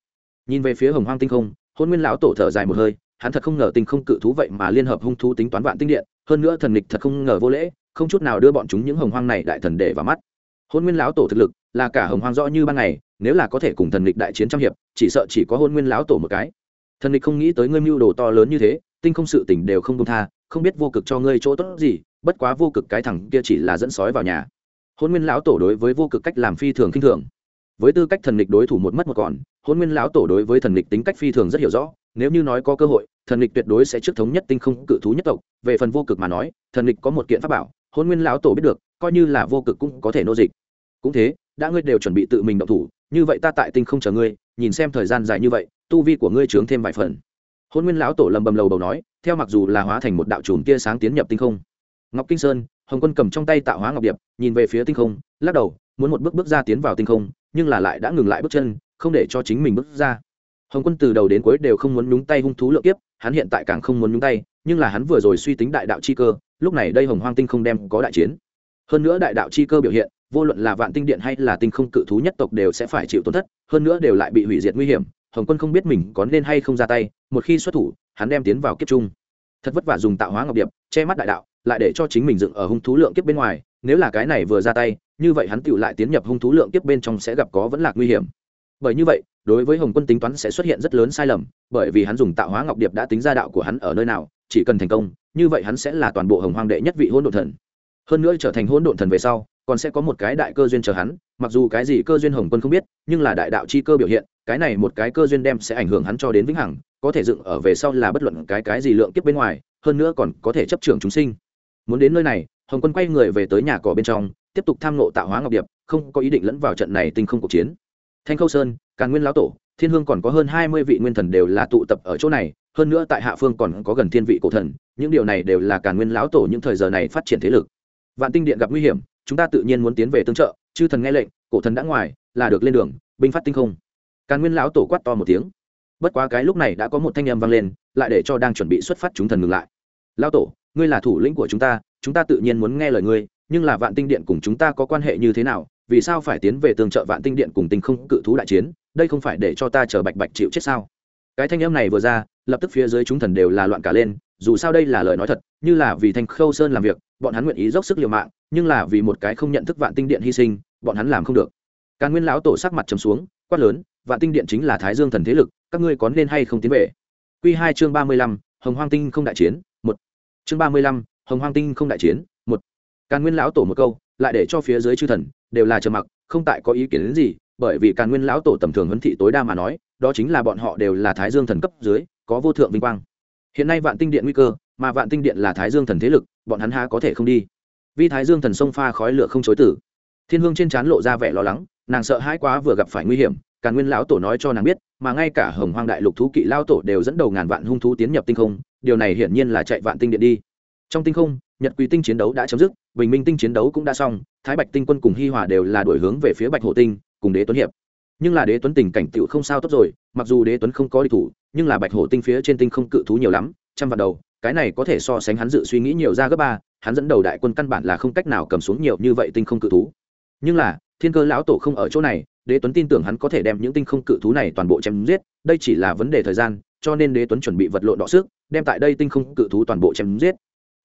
Speaker 1: Nhìn về phía hồng hoang tinh không, hôn nguyên lão tổ thở dài một hơi hắn thật không ngờ tinh không cự thú vậy mà liên hợp hung thú tính toán vạn tinh điện, hơn nữa thần lịch thật không ngờ vô lễ, không chút nào đưa bọn chúng những hồng hoang này đại thần để vào mắt. Hôn nguyên lão tổ thực lực là cả hồng hoang rõ như ban ngày, nếu là có thể cùng thần lịch đại chiến trăm hiệp, chỉ sợ chỉ có hôn nguyên lão tổ một cái. Thần lịch không nghĩ tới ngươi mưu đồ to lớn như thế, tinh không sự tỉnh đều không công tha, không biết vô cực cho ngươi chỗ tốt gì, bất quá vô cực cái thằng kia chỉ là dẫn sói vào nhà. Hôn nguyên lão tổ đối với vô cực cách làm phi thường khinh thường. Với tư cách thần lịch đối thủ một mất một còn, hôn nguyên lão tổ đối với thần lịch tính cách phi thường rất hiểu rõ nếu như nói có cơ hội, thần lịch tuyệt đối sẽ trước thống nhất tinh không cự thú nhất tộc. Về phần vô cực mà nói, thần lịch có một kiện pháp bảo hôn nguyên lão tổ biết được, coi như là vô cực cũng có thể nô dịch. Cũng thế, đã ngươi đều chuẩn bị tự mình động thủ, như vậy ta tại tinh không chờ ngươi, nhìn xem thời gian dài như vậy, tu vi của ngươi trướng thêm vài phần. Hôn nguyên lão tổ lầm bầm lầu bầu nói, theo mặc dù là hóa thành một đạo chùm tia sáng tiến nhập tinh không. Ngọc kinh sơn, hồng quân cầm trong tay tạo hóa ngọc điệp, nhìn về phía tinh không, lắc đầu, muốn một bước bước ra tiến vào tinh không, nhưng là lại đã ngừng lại bước chân, không để cho chính mình bước ra hồng quân từ đầu đến cuối đều không muốn nhúng tay hung thú lượng kiếp, hắn hiện tại càng không muốn nhúng tay, nhưng là hắn vừa rồi suy tính đại đạo chi cơ, lúc này đây hồng hoang tinh không đem có đại chiến. Hơn nữa đại đạo chi cơ biểu hiện, vô luận là vạn tinh điện hay là tinh không cự thú nhất tộc đều sẽ phải chịu tổn thất, hơn nữa đều lại bị hủy diệt nguy hiểm, hồng quân không biết mình có nên hay không ra tay, một khi xuất thủ, hắn đem tiến vào kiếp trung. Thật vất vả dùng tạo hóa ngọc điệp, che mắt đại đạo, lại để cho chính mình dựng ở hung thú lượng kiếp bên ngoài, nếu là cái này vừa ra tay, như vậy hắn tựu lại tiến nhập hung thú lượng kiếp bên trong sẽ gặp có vẫn lạc nguy hiểm. Bởi như vậy đối với hồng quân tính toán sẽ xuất hiện rất lớn sai lầm, bởi vì hắn dùng tạo hóa ngọc điệp đã tính ra đạo của hắn ở nơi nào, chỉ cần thành công, như vậy hắn sẽ là toàn bộ hồng hoang đệ nhất vị hỗn độn thần. Hơn nữa trở thành hỗn độn thần về sau, còn sẽ có một cái đại cơ duyên chờ hắn, mặc dù cái gì cơ duyên hồng quân không biết, nhưng là đại đạo chi cơ biểu hiện, cái này một cái cơ duyên đem sẽ ảnh hưởng hắn cho đến vĩnh hằng, có thể dựng ở về sau là bất luận cái cái gì lượng kiếp bên ngoài, hơn nữa còn có thể chấp trưởng chúng sinh. Muốn đến nơi này, hồng quân quay người về tới nhà cỏ bên trong, tiếp tục tham nộ tạo hóa ngọc điệp, không có ý định lẫn vào trận này tinh không cuộc chiến thanh khâu sơn, càn nguyên lão tổ, thiên hương còn có hơn hai mươi vị nguyên thần đều là tụ tập ở chỗ này, hơn nữa tại hạ phương còn có gần thiên vị cổ thần, những điều này đều là càn nguyên lão tổ những thời giờ này phát triển thế lực. Vạn tinh điện gặp nguy hiểm, chúng ta tự nhiên muốn tiến về tương trợ, chư thần nghe lệnh, cổ thần đã ngoài, là được lên đường, binh phát tinh không. Càn nguyên lão tổ quát to một tiếng. Bất quá cái lúc này đã có một thanh âm vang lên, lại để cho đang chuẩn bị xuất phát chúng thần ngừng lại. Lão tổ, ngươi là thủ lĩnh của chúng ta chúng ta tự nhiên muốn nghe lời ngươi, nhưng là vạn tinh điện cùng chúng ta có quan hệ như thế nào vì sao phải tiến về tương trợ vạn tinh điện cùng tinh không cự thú đại chiến? Đây không phải để cho ta chờ bạch bạch chịu chết sao? Cái thanh âm này vừa ra, lập tức phía dưới chúng thần đều là loạn cả lên, dù sao đây là lời nói thật, như là vì thanh khâu sơn làm việc, bọn hắn nguyện ý dốc sức liều mạng, nhưng là vì một cái không nhận thức vạn tinh điện hy sinh, bọn hắn làm không được. Càng nguyên lão tổ sắc mặt trầm xuống, quát lớn, vạn tinh điện chính là thái dương thần thế lực, các ngươi có nên hay không tiến về? Q hai chương ba mươi lăm, hồng hoang tinh không đại chiến, một. Chương ba mươi lăm, hồng hoang tinh không đại chiến, một. Càng nguyên lão tổ một câu, lại để cho phía dưới chư thần đều là trầm mặc, không tại có ý kiến đến gì, bởi vì càn nguyên lão tổ tầm thường huấn thị tối đa mà nói, đó chính là bọn họ đều là thái dương thần cấp dưới, có vô thượng vinh quang. Hiện nay vạn tinh điện nguy cơ, mà vạn tinh điện là thái dương thần thế lực, bọn hắn há có thể không đi? Vì thái dương thần sông pha khói lửa không chối tử. Thiên hương trên trán lộ ra vẻ lo lắng, nàng sợ hãi quá vừa gặp phải nguy hiểm, càn nguyên lão tổ nói cho nàng biết, mà ngay cả hồng hoang đại lục thú kỵ lao tổ đều dẫn đầu ngàn vạn hung thú tiến nhập tinh không, điều này hiển nhiên là chạy vạn tinh điện đi. Trong tinh không nhật quý tinh chiến đấu đã chấm dứt, bình minh tinh chiến đấu cũng đã xong, thái bạch tinh quân cùng hi hòa đều là đổi hướng về phía bạch hồ tinh, cùng đế tuấn hiệp. Nhưng là đế tuấn tình cảnh tựu không sao tốt rồi, mặc dù đế tuấn không có đi thủ, nhưng là bạch hổ tinh phía trên tinh không cự thú nhiều lắm, trăm vạn đầu, cái này có thể so sánh hắn dự suy nghĩ nhiều ra gấp ba, hắn dẫn đầu đại quân căn bản là không cách nào cầm xuống nhiều như vậy tinh không cự thú. Nhưng là, thiên cơ lão tổ không ở chỗ này, đế tuấn tin tưởng hắn có thể đem những tinh không cự thú này toàn bộ chém giết, đây chỉ là vấn đề thời gian, cho nên đế tuấn chuẩn bị vật lộn đọ sức, đem tại đây tinh không cự thú toàn bộ chém giết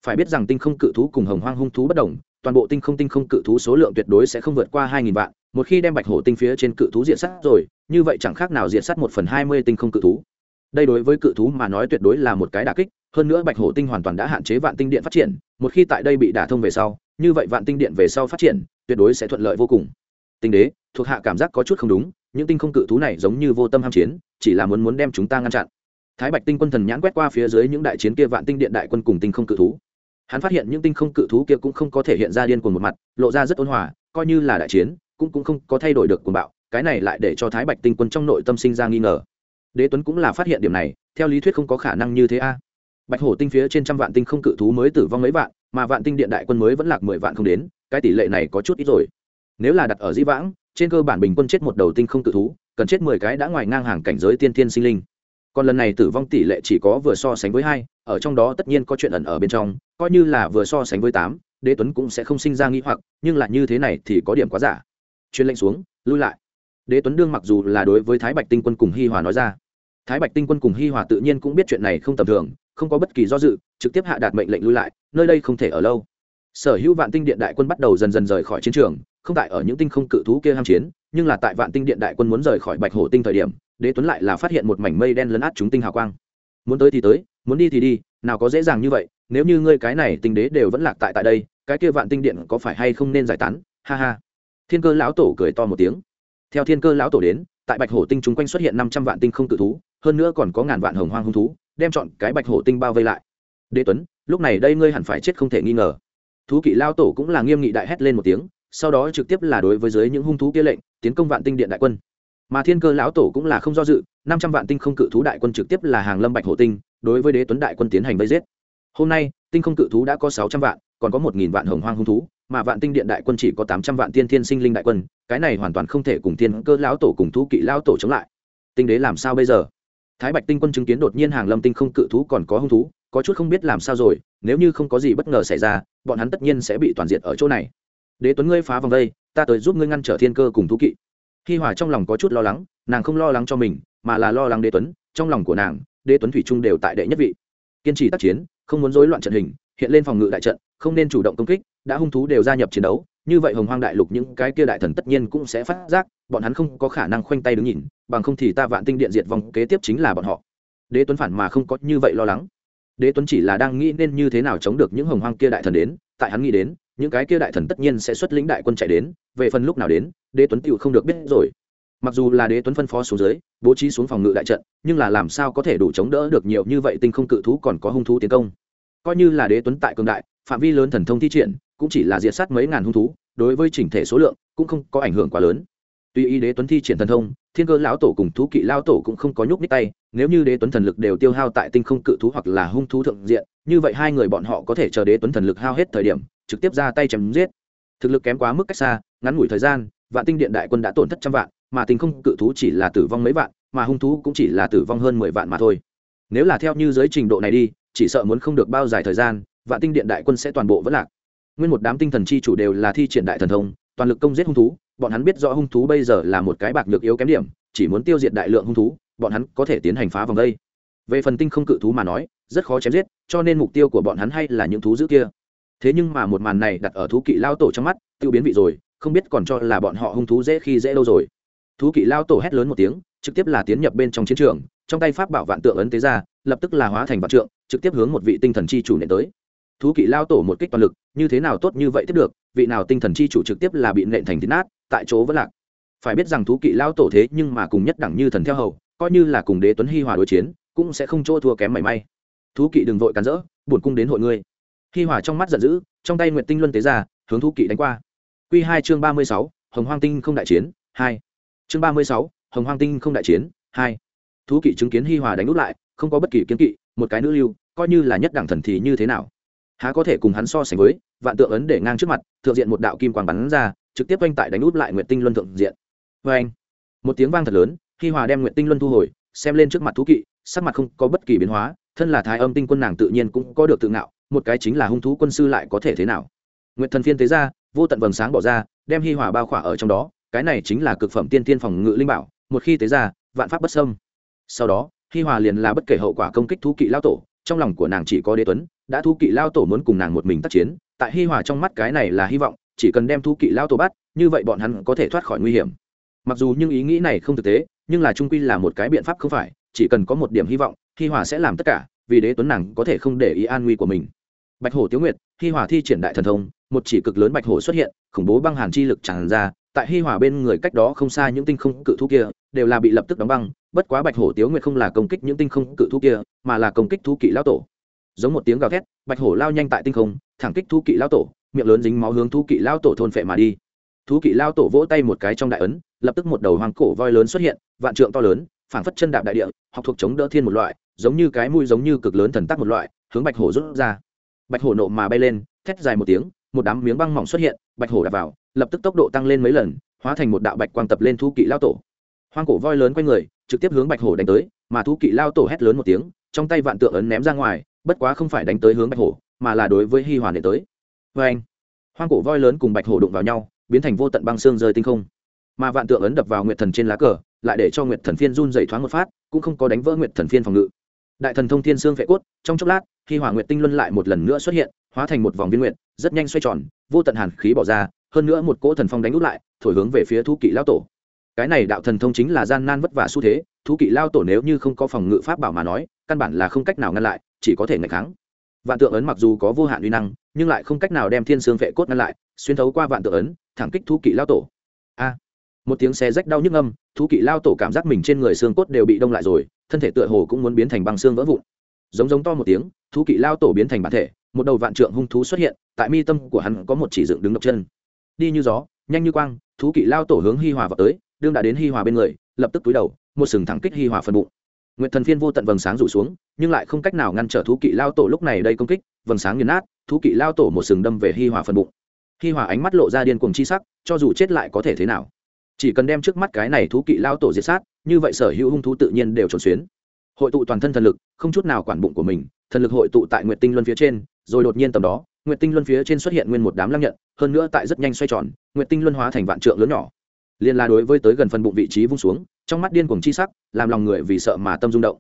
Speaker 1: phải biết rằng tinh không cự thú cùng hồng hoang hung thú bất đồng, toàn bộ tinh không tinh không cự thú số lượng tuyệt đối sẽ không vượt qua hai nghìn vạn, một khi đem bạch hổ tinh phía trên cự thú diện sát rồi, như vậy chẳng khác nào diện sát một phần hai mươi tinh không cự thú. Đây đối với cự thú mà nói tuyệt đối là một cái đà kích, hơn nữa bạch hổ tinh hoàn toàn đã hạn chế vạn tinh điện phát triển, một khi tại đây bị đả thông về sau, như vậy vạn tinh điện về sau phát triển, tuyệt đối sẽ thuận lợi vô cùng. Tinh đế, thuộc hạ cảm giác có chút không đúng, những tinh không cự thú này giống như vô tâm ham chiến, chỉ là muốn muốn đem chúng ta ngăn chặn. Thái bạch tinh quân thần nhãn quét qua phía dưới những đại chiến kia vạn tinh điện đại quân cùng tinh không cự thú hắn phát hiện những tinh không cự thú kia cũng không có thể hiện ra điên cuồng một mặt, lộ ra rất ôn hòa, coi như là đại chiến, cũng cũng không có thay đổi được cuồng bạo, cái này lại để cho thái bạch tinh quân trong nội tâm sinh ra nghi ngờ. Đế tuấn cũng là phát hiện điểm này, theo lý thuyết không có khả năng như thế a. À. Bạch hổ tinh phía trên trăm vạn tinh không cự thú mới tử vong mấy vạn, mà vạn tinh điện đại quân mới vẫn lạc mười vạn không đến, cái tỷ lệ này có chút ít rồi. Nếu là đặt ở di vãng, trên cơ bản bình quân chết một đầu tinh không cự thú, cần chết mười cái đã ngoài ngang hàng cảnh giới tiên thiên sinh linh. Còn lần này tử vong tỷ lệ chỉ có vừa so sánh với hai ở trong đó tất nhiên có chuyện ẩn ở bên trong, coi như là vừa so sánh với tám, đế tuấn cũng sẽ không sinh ra nghi hoặc, nhưng là như thế này thì có điểm quá giả. Chuyên lệnh xuống, lui lại. Đế tuấn đương mặc dù là đối với thái bạch tinh quân cùng hi hòa nói ra. Thái bạch tinh quân cùng hi hòa tự nhiên cũng biết chuyện này không tầm thường, không có bất kỳ do dự, trực tiếp hạ đạt mệnh lệnh lui lại, nơi đây không thể ở lâu. Sở hữu vạn tinh điện đại quân bắt đầu dần dần rời khỏi chiến trường, không tại ở những tinh không cự thú kia ham chiến, nhưng là tại vạn tinh điện đại quân muốn rời khỏi bạch hổ tinh thời điểm, đế tuấn lại là phát hiện một mảnh mây đen lấn át chúng tinh hào quang. Muốn tới thì tới muốn đi thì đi, nào có dễ dàng như vậy, nếu như ngươi cái này tinh đế đều vẫn lạc tại tại đây, cái kia vạn tinh điện có phải hay không nên giải tán? Ha ha. Thiên cơ lão tổ cười to một tiếng. Theo thiên cơ lão tổ đến, tại bạch hổ tinh chúng quanh xuất hiện năm trăm vạn tinh không tự thú, hơn nữa còn có ngàn vạn hồng hoang hung thú, đem chọn cái bạch hổ tinh bao vây lại. Đế tuấn, lúc này đây ngươi hẳn phải chết không thể nghi ngờ. Thú kỵ lao tổ cũng là nghiêm nghị đại hét lên một tiếng, sau đó trực tiếp là đối với dưới những hung thú kia lệnh, tiến công vạn tinh điện đại quân. Mà thiên cơ lão tổ cũng là không do dự, năm trăm vạn tinh không cự thú đại quân trực tiếp là hàng lâm bạch hổ tinh đối với đế tuấn đại quân tiến hành vây giết. Hôm nay, tinh không cự thú đã có sáu trăm vạn, còn có một nghìn vạn hồng hoang hung thú, mà vạn tinh điện đại quân chỉ có tám trăm vạn tiên thiên sinh linh đại quân, cái này hoàn toàn không thể cùng thiên cơ lão tổ cùng thú kỵ lão tổ chống lại. Tinh đế làm sao bây giờ? Thái bạch tinh quân chứng kiến đột nhiên hàng lâm tinh không cự thú còn có hung thú, có chút không biết làm sao rồi, nếu như không có gì bất ngờ xảy ra, bọn hắn tất nhiên sẽ bị toàn diện ở chỗ này. Đế tuấn ngươi phá vòng đây, ta tới giúp ngươi ngăn trở thiên cơ cùng thú kỵ. Hi hòa trong lòng có chút lo lắng, nàng không lo lắng cho mình, mà là lo lắng đế tuấn, trong lòng của nàng đế tuấn thủy trung đều tại đệ nhất vị. Kiên trì tác chiến, không muốn rối loạn trận hình, hiện lên phòng ngự đại trận, không nên chủ động công kích, đã hung thú đều gia nhập chiến đấu, như vậy hồng hoang đại lục những cái kia đại thần tất nhiên cũng sẽ phát giác, bọn hắn không có khả năng khoanh tay đứng nhìn, bằng không thì ta vạn tinh điện diệt vong kế tiếp chính là bọn họ. Đế tuấn phản mà không có như vậy lo lắng. Đế tuấn chỉ là đang nghĩ nên như thế nào chống được những hồng hoang kia đại thần đến, tại hắn nghĩ đến, những cái kia đại thần tất nhiên sẽ xuất lĩnh đại quân chạy đến, về phần lúc nào đến, đế tuấn tựu không được biết rồi mặc dù là đế tuấn phân phó xuống dưới, bố trí xuống phòng ngự đại trận, nhưng là làm sao có thể đủ chống đỡ được nhiều như vậy tinh không cự thú còn có hung thú tiến công? Coi như là đế tuấn tại cường đại, phạm vi lớn thần thông thi triển, cũng chỉ là diệt sát mấy ngàn hung thú, đối với chỉnh thể số lượng cũng không có ảnh hưởng quá lớn. Tuy y đế tuấn thi triển thần thông, thiên cơ lão tổ cùng thú kỵ lao tổ cũng không có nhúc nhích tay, nếu như đế tuấn thần lực đều tiêu hao tại tinh không cự thú hoặc là hung thú thượng diện, như vậy hai người bọn họ có thể chờ đế tuấn thần lực hao hết thời điểm, trực tiếp ra tay chém giết. Thực lực kém quá mức cách xa, ngắn ngủi thời gian, vạn tinh điện đại quân đã tổn thất trăm vạn mà tinh không cự thú chỉ là tử vong mấy vạn, mà hung thú cũng chỉ là tử vong hơn mười vạn mà thôi. Nếu là theo như giới trình độ này đi, chỉ sợ muốn không được bao dài thời gian, vạn tinh điện đại quân sẽ toàn bộ vẫn lạc. Nguyên một đám tinh thần chi chủ đều là thi triển đại thần thông, toàn lực công giết hung thú, bọn hắn biết rõ hung thú bây giờ là một cái bạc nhược yếu kém điểm, chỉ muốn tiêu diệt đại lượng hung thú, bọn hắn có thể tiến hành phá vòng đây. Về phần tinh không cự thú mà nói, rất khó chém giết, cho nên mục tiêu của bọn hắn hay là những thú dữ kia. Thế nhưng mà một màn này đặt ở thú kỵ lao tổ trong mắt, tiêu biến vị rồi, không biết còn cho là bọn họ hung thú dễ khi dễ lâu rồi thú kỵ lao tổ hét lớn một tiếng, trực tiếp là tiến nhập bên trong chiến trường, trong tay pháp bảo vạn tượng ấn tế ra, lập tức là hóa thành vạn trượng, trực tiếp hướng một vị tinh thần chi chủ nện tới. Thú kỵ lao tổ một kích toàn lực, như thế nào tốt như vậy tiếp được, vị nào tinh thần chi chủ trực tiếp là bị nện thành thịt nát, tại chỗ vẫn lạc. Phải biết rằng thú kỵ lao tổ thế nhưng mà cùng nhất đẳng như thần theo hầu, coi như là cùng đế tuấn hi hòa đối chiến, cũng sẽ không chỗ thua kém mảy may. Thú kỵ đừng vội cắn rỡ, buồn cung đến hội ngươi. Hi hòa trong mắt giận dữ, trong tay nguyện tinh luân tế ra, hướng thú kỵ đánh qua. Q hai chương ba mươi sáu, hồng hoang tinh không đại chiến, hai chương ba mươi sáu, hồng hoang tinh không đại chiến, hai. Thú kỵ chứng kiến hi hòa đánh út lại, không có bất kỳ kiến kỵ, một cái nữ lưu, coi như là nhất đẳng thần thì như thế nào? Há có thể cùng hắn so sánh với, vạn tượng ấn để ngang trước mặt, thượng diện một đạo kim quang bắn ra, trực tiếp oanh tại đánh út lại nguyện tinh luân thượng diện. Vê anh, một tiếng vang thật lớn, hi hòa đem nguyện tinh luân thu hồi, xem lên trước mặt thú kỵ, sắc mặt không có bất kỳ biến hóa, thân là thái âm tinh quân nàng tự nhiên cũng có được tự ngạo, một cái chính là hung thú quân sư lại có thể thế nào? Nguyện thần phiên tế ra, vô tận vầng sáng bỏ ra, đem hi hòa bao khỏa ở trong đó cái này chính là cực phẩm tiên tiên phòng ngự linh bảo, một khi tế ra, vạn pháp bất sâm sau đó, hi hòa liền là bất kể hậu quả công kích thú kỵ lao tổ, trong lòng của nàng chỉ có đế tuấn, đã thú kỵ lao tổ muốn cùng nàng một mình tác chiến, tại hi hòa trong mắt cái này là hy vọng, chỉ cần đem thú kỵ lao tổ bắt, như vậy bọn hắn có thể thoát khỏi nguy hiểm. Mặc dù nhưng ý nghĩ này không thực tế, nhưng là trung quy là một cái biện pháp không phải, chỉ cần có một điểm hy vọng, hi hòa sẽ làm tất cả, vì đế tuấn nàng có thể không để ý an nguy của mình. Bạch hổ tiếu nguyệt, hi hòa thi triển đại thần thông, một chỉ cực lớn bạch hổ xuất hiện, khủng bố băng hàn chi lực tràn ra tại hi hòa bên người cách đó không xa những tinh không cự thú kia, đều là bị lập tức đóng băng, bất quá bạch hổ tiếu nguyệt không là công kích những tinh không cự thú kia, mà là công kích thú kỵ lao tổ. Giống một tiếng gào thét, bạch hổ lao nhanh tại tinh không, thẳng kích thú kỵ lao tổ, miệng lớn dính máu hướng thú kỵ lao tổ thôn phệ mà đi. Thú kỵ lao tổ vỗ tay một cái trong đại ấn, lập tức một đầu hoang cổ voi lớn xuất hiện, vạn trượng to lớn, phảng phất chân đạp đại địa, học thuộc chống đỡ thiên một loại, giống như cái mũi giống như cực lớn thần tắc một loại, hướng bạch hổ rút ra. Bạch hổ nộ mà bay lên, thét dài một tiếng một đám miếng băng mỏng xuất hiện, bạch hổ đạp vào, lập tức tốc độ tăng lên mấy lần, hóa thành một đạo bạch quang tập lên thu kỵ lao tổ. Hoang cổ voi lớn quanh người, trực tiếp hướng bạch hổ đánh tới, mà thu kỵ lao tổ hét lớn một tiếng, trong tay vạn tượng ấn ném ra ngoài, bất quá không phải đánh tới hướng bạch hổ, mà là đối với hi hoàn để tới. Vê anh hoang cổ voi lớn cùng bạch hổ đụng vào nhau, biến thành vô tận băng xương rơi tinh không. Mà vạn tượng ấn đập vào nguyệt thần trên lá cờ, lại để cho nguyệt thần phiên run dày thoáng một phát, cũng không có đánh vỡ nguyệt thần phiên phòng ngự. Đại thần thông thiên xương phệ cốt, trong chốc lát khi hỏa nguyệt tinh luân lại một lần nữa xuất hiện hóa thành một vòng viên nguyện rất nhanh xoay tròn, vô tận hàn khí bỏ ra, hơn nữa một cỗ thần phong đánh út lại, thổi hướng về phía thú kỵ lao tổ. Cái này đạo thần thông chính là gian nan vất vả xu thế, thú kỵ lao tổ nếu như không có phòng ngự pháp bảo mà nói, căn bản là không cách nào ngăn lại, chỉ có thể ngạch kháng. Vạn tượng ấn mặc dù có vô hạn uy năng, nhưng lại không cách nào đem thiên sương vệ cốt ngăn lại, xuyên thấu qua vạn tượng ấn, thẳng kích thú kỵ lao tổ. A! Một tiếng xe rách đau nhức âm, thú kỵ lao tổ cảm giác mình trên người xương cốt đều bị đông lại rồi, thân thể tựa hồ cũng muốn biến thành băng xương vỡ vụn. Giống giống to một tiếng, thú kỵ lao tổ biến thành bản thể một đầu vạn trượng hung thú xuất hiện, tại mi tâm của hắn có một chỉ dựng đứng độc chân. Đi như gió, nhanh như quang, thú kỵ lao tổ hướng hi hòa vào tới, đương đã đến hi hòa bên người, lập tức túi đầu, một sừng thẳng kích hi hòa phần bụng. Nguyệt thần phiên vô tận vầng sáng rủ xuống, nhưng lại không cách nào ngăn trở thú kỵ lao tổ lúc này đây công kích, vầng sáng nghiền nát, thú kỵ lao tổ một sừng đâm về hi hòa phần bụng. Hi hòa ánh mắt lộ ra điên cuồng chi sắc, cho dù chết lại có thể thế nào. Chỉ cần đem trước mắt cái này thú kỵ lao tổ diệt sát, như vậy sở hữu hung thú tự nhiên đều trốn xuyến. Hội tụ toàn thân thần lực, không chút nào quản bụng của mình, thần lực hội tụ tại nguyệt tinh luân phía trên rồi đột nhiên tầm đó, nguyệt tinh luân phía trên xuất hiện nguyên một đám lăng nhận, hơn nữa tại rất nhanh xoay tròn, nguyệt tinh luân hóa thành vạn trượng lớn nhỏ. Liên la đối với tới gần phần bụng vị trí vung xuống, trong mắt điên cuồng chi sắc, làm lòng người vì sợ mà tâm rung động.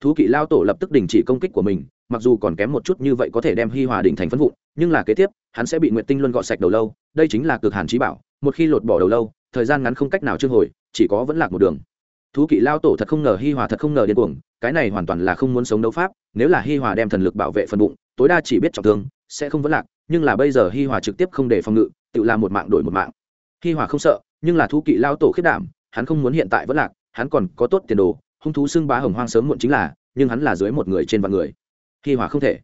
Speaker 1: Thú kỵ lao tổ lập tức đình chỉ công kích của mình, mặc dù còn kém một chút như vậy có thể đem hi hòa đỉnh thành phân vụn, nhưng là kế tiếp, hắn sẽ bị nguyệt tinh luân gọt sạch đầu lâu, đây chính là cực hàn trí bảo, một khi lột bỏ đầu lâu, thời gian ngắn không cách nào trương hồi, chỉ có vẫn lạc một đường. Thú kỵ lao tổ thật không ngờ hi hòa thật không ngờ điên cuồng, cái này hoàn toàn là không muốn sống đấu pháp, nếu là hi hòa đem thần lực bảo vệ phần bụng tối đa chỉ biết trọng thương, sẽ không vẫn lạc, nhưng là bây giờ hi hòa trực tiếp không để phòng ngự, tự làm một mạng đổi một mạng. Hi hòa không sợ, nhưng là thú kỵ lao tổ khiết đảm, hắn không muốn hiện tại vẫn lạc, hắn còn có tốt tiền đồ, hung thú xưng bá hồng hoang sớm muộn chính là, nhưng hắn là dưới một người trên vạn người. Hi hòa không thể.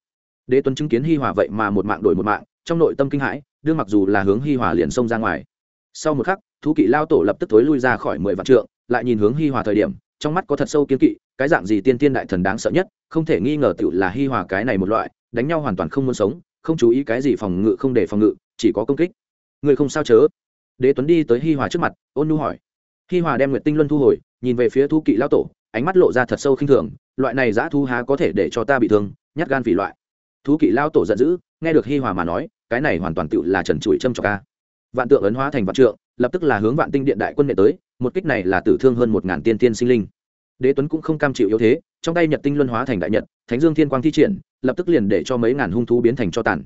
Speaker 1: Đế tuấn chứng kiến hi hòa vậy mà một mạng đổi một mạng, trong nội tâm kinh hãi, đương mặc dù là hướng hi hòa liền xông ra ngoài. Sau một khắc, thú kỵ lao tổ lập tức thối lui ra khỏi mười vạn trượng, lại nhìn hướng hi hòa thời điểm, trong mắt có thật sâu kiên kỵ, cái dạng gì tiên tiên đại thần đáng sợ nhất, không thể nghi ngờ tựu là hi hòa cái này một loại đánh nhau hoàn toàn không muốn sống, không chú ý cái gì phòng ngự, không để phòng ngự, chỉ có công kích. Người không sao chớ? Đế tuấn đi tới hi hòa trước mặt, ôn nu hỏi. Hi hòa đem nguyệt tinh luân thu hồi, nhìn về phía thú kỵ lao tổ, ánh mắt lộ ra thật sâu khinh thường, loại này giã thu há có thể để cho ta bị thương, nhát gan phỉ loại. Thú kỵ lao tổ giận dữ, nghe được hi hòa mà nói, cái này hoàn toàn tự là trần trụi châm trọc ca vạn tượng ấn hóa thành vạn trượng, lập tức là hướng vạn tinh điện đại quân nghệ tới, một kích này là tử thương hơn một ngàn tiên tiên sinh linh đế tuấn cũng không cam chịu yếu thế, trong tay nhật tinh luân hóa thành đại nhật, thánh dương thiên quang thi triển, lập tức liền để cho mấy ngàn hung thú biến thành cho tàn.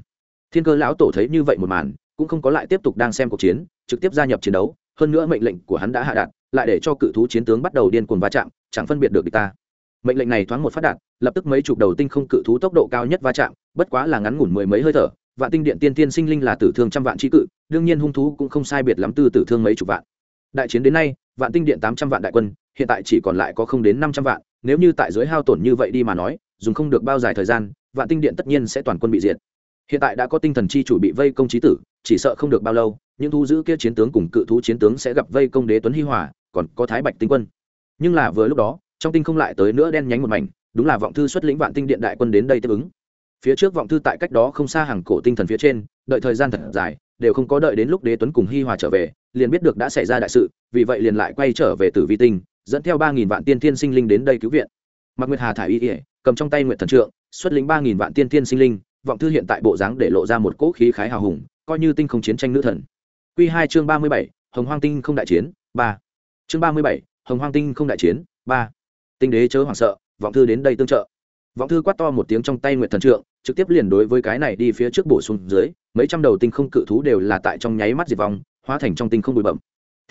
Speaker 1: Thiên cơ lão tổ thấy như vậy một màn, cũng không có lại tiếp tục đang xem cuộc chiến, trực tiếp gia nhập chiến đấu, hơn nữa mệnh lệnh của hắn đã hạ đạt, lại để cho cự thú chiến tướng bắt đầu điên cuồng va chạm, chẳng phân biệt được địch ta. Mệnh lệnh này thoáng một phát đạt, lập tức mấy chục đầu tinh không cự thú tốc độ cao nhất va chạm, bất quá là ngắn ngủn mười mấy hơi thở, vạn tinh điện tiên tiên sinh linh là tử thương trăm vạn trí cự, đương nhiên hung thú cũng không sai biệt lắm tư tử thương mấy chục vạn. Đại chiến đến nay vạn tinh điện tám trăm vạn đại quân, hiện tại chỉ còn lại có không đến năm trăm vạn, nếu như tại dưới hao tổn như vậy đi mà nói, dùng không được bao dài thời gian, vạn tinh điện tất nhiên sẽ toàn quân bị diệt. Hiện tại đã có tinh thần chi chủ bị vây công trí tử, chỉ sợ không được bao lâu, những thu giữ kia chiến tướng cùng cự thú chiến tướng sẽ gặp vây công đế tuấn hi hòa, còn có thái bạch tinh quân. Nhưng là vừa lúc đó, trong tinh không lại tới nữa đen nhánh một mảnh, đúng là vọng thư xuất lĩnh vạn tinh điện đại quân đến đây tiếp ứng. Phía trước vọng thư tại cách đó không xa hàng cổ tinh thần phía trên, đợi thời gian thật dài đều không có đợi đến lúc đế tuấn cùng hi hòa trở về, liền biết được đã xảy ra đại sự, vì vậy liền lại quay trở về tử vi tinh, dẫn theo ba nghìn vạn tiên thiên sinh linh đến đây cứu viện. Mặc nguyệt hà thả y ỉa cầm trong tay nguyệt thần trượng, xuất lĩnh ba nghìn vạn tiên thiên sinh linh, vọng thư hiện tại bộ dáng để lộ ra một cỗ khí khái hào hùng, coi như tinh không chiến tranh nữ thần. Q hai chương ba mươi bảy, hồng hoang tinh không đại chiến, ba. Chương ba mươi bảy, hồng hoang tinh không đại chiến, ba. Tinh đế chớ hoảng sợ, vọng thư đến đây tương trợ vọng thư quát to một tiếng trong tay nguyệt thần trượng, trực tiếp liền đối với cái này đi phía trước bổ sung dưới, mấy trăm đầu tinh không cự thú đều là tại trong nháy mắt diệt vong, hóa thành trong tinh không bụi bẩm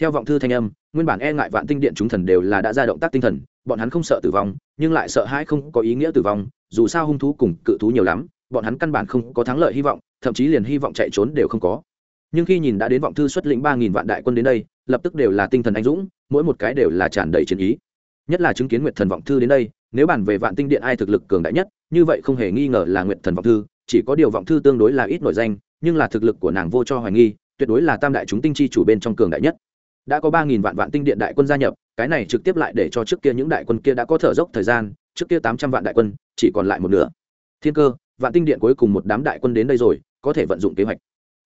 Speaker 1: theo vọng thư thanh âm, nguyên bản e ngại vạn tinh điện chúng thần đều là đã ra động tác tinh thần, bọn hắn không sợ tử vong, nhưng lại sợ hãi không có ý nghĩa tử vong, dù sao hung thú cùng cự thú nhiều lắm, bọn hắn căn bản không có thắng lợi hy vọng, thậm chí liền hy vọng chạy trốn đều không có. Nhưng khi nhìn đã đến vọng thư xuất lĩnh ba nghìn vạn đại quân đến đây, lập tức đều là tinh thần anh dũng, mỗi một cái đều là tràn đầy chiến ý. Nhất là chứng kiến nguyệt thần vọng thư đến đây nếu bàn về vạn tinh điện ai thực lực cường đại nhất, như vậy không hề nghi ngờ là nguyệt thần vọng thư, chỉ có điều vọng thư tương đối là ít nổi danh, nhưng là thực lực của nàng vô cho hoài nghi, tuyệt đối là tam đại chúng tinh chi chủ bên trong cường đại nhất. Đã có ba nghìn vạn vạn tinh điện đại quân gia nhập, cái này trực tiếp lại để cho trước kia những đại quân kia đã có thở dốc thời gian, trước kia tám trăm vạn đại quân, chỉ còn lại một nửa. Thiên cơ, vạn tinh điện cuối cùng một đám đại quân đến đây rồi, có thể vận dụng kế hoạch.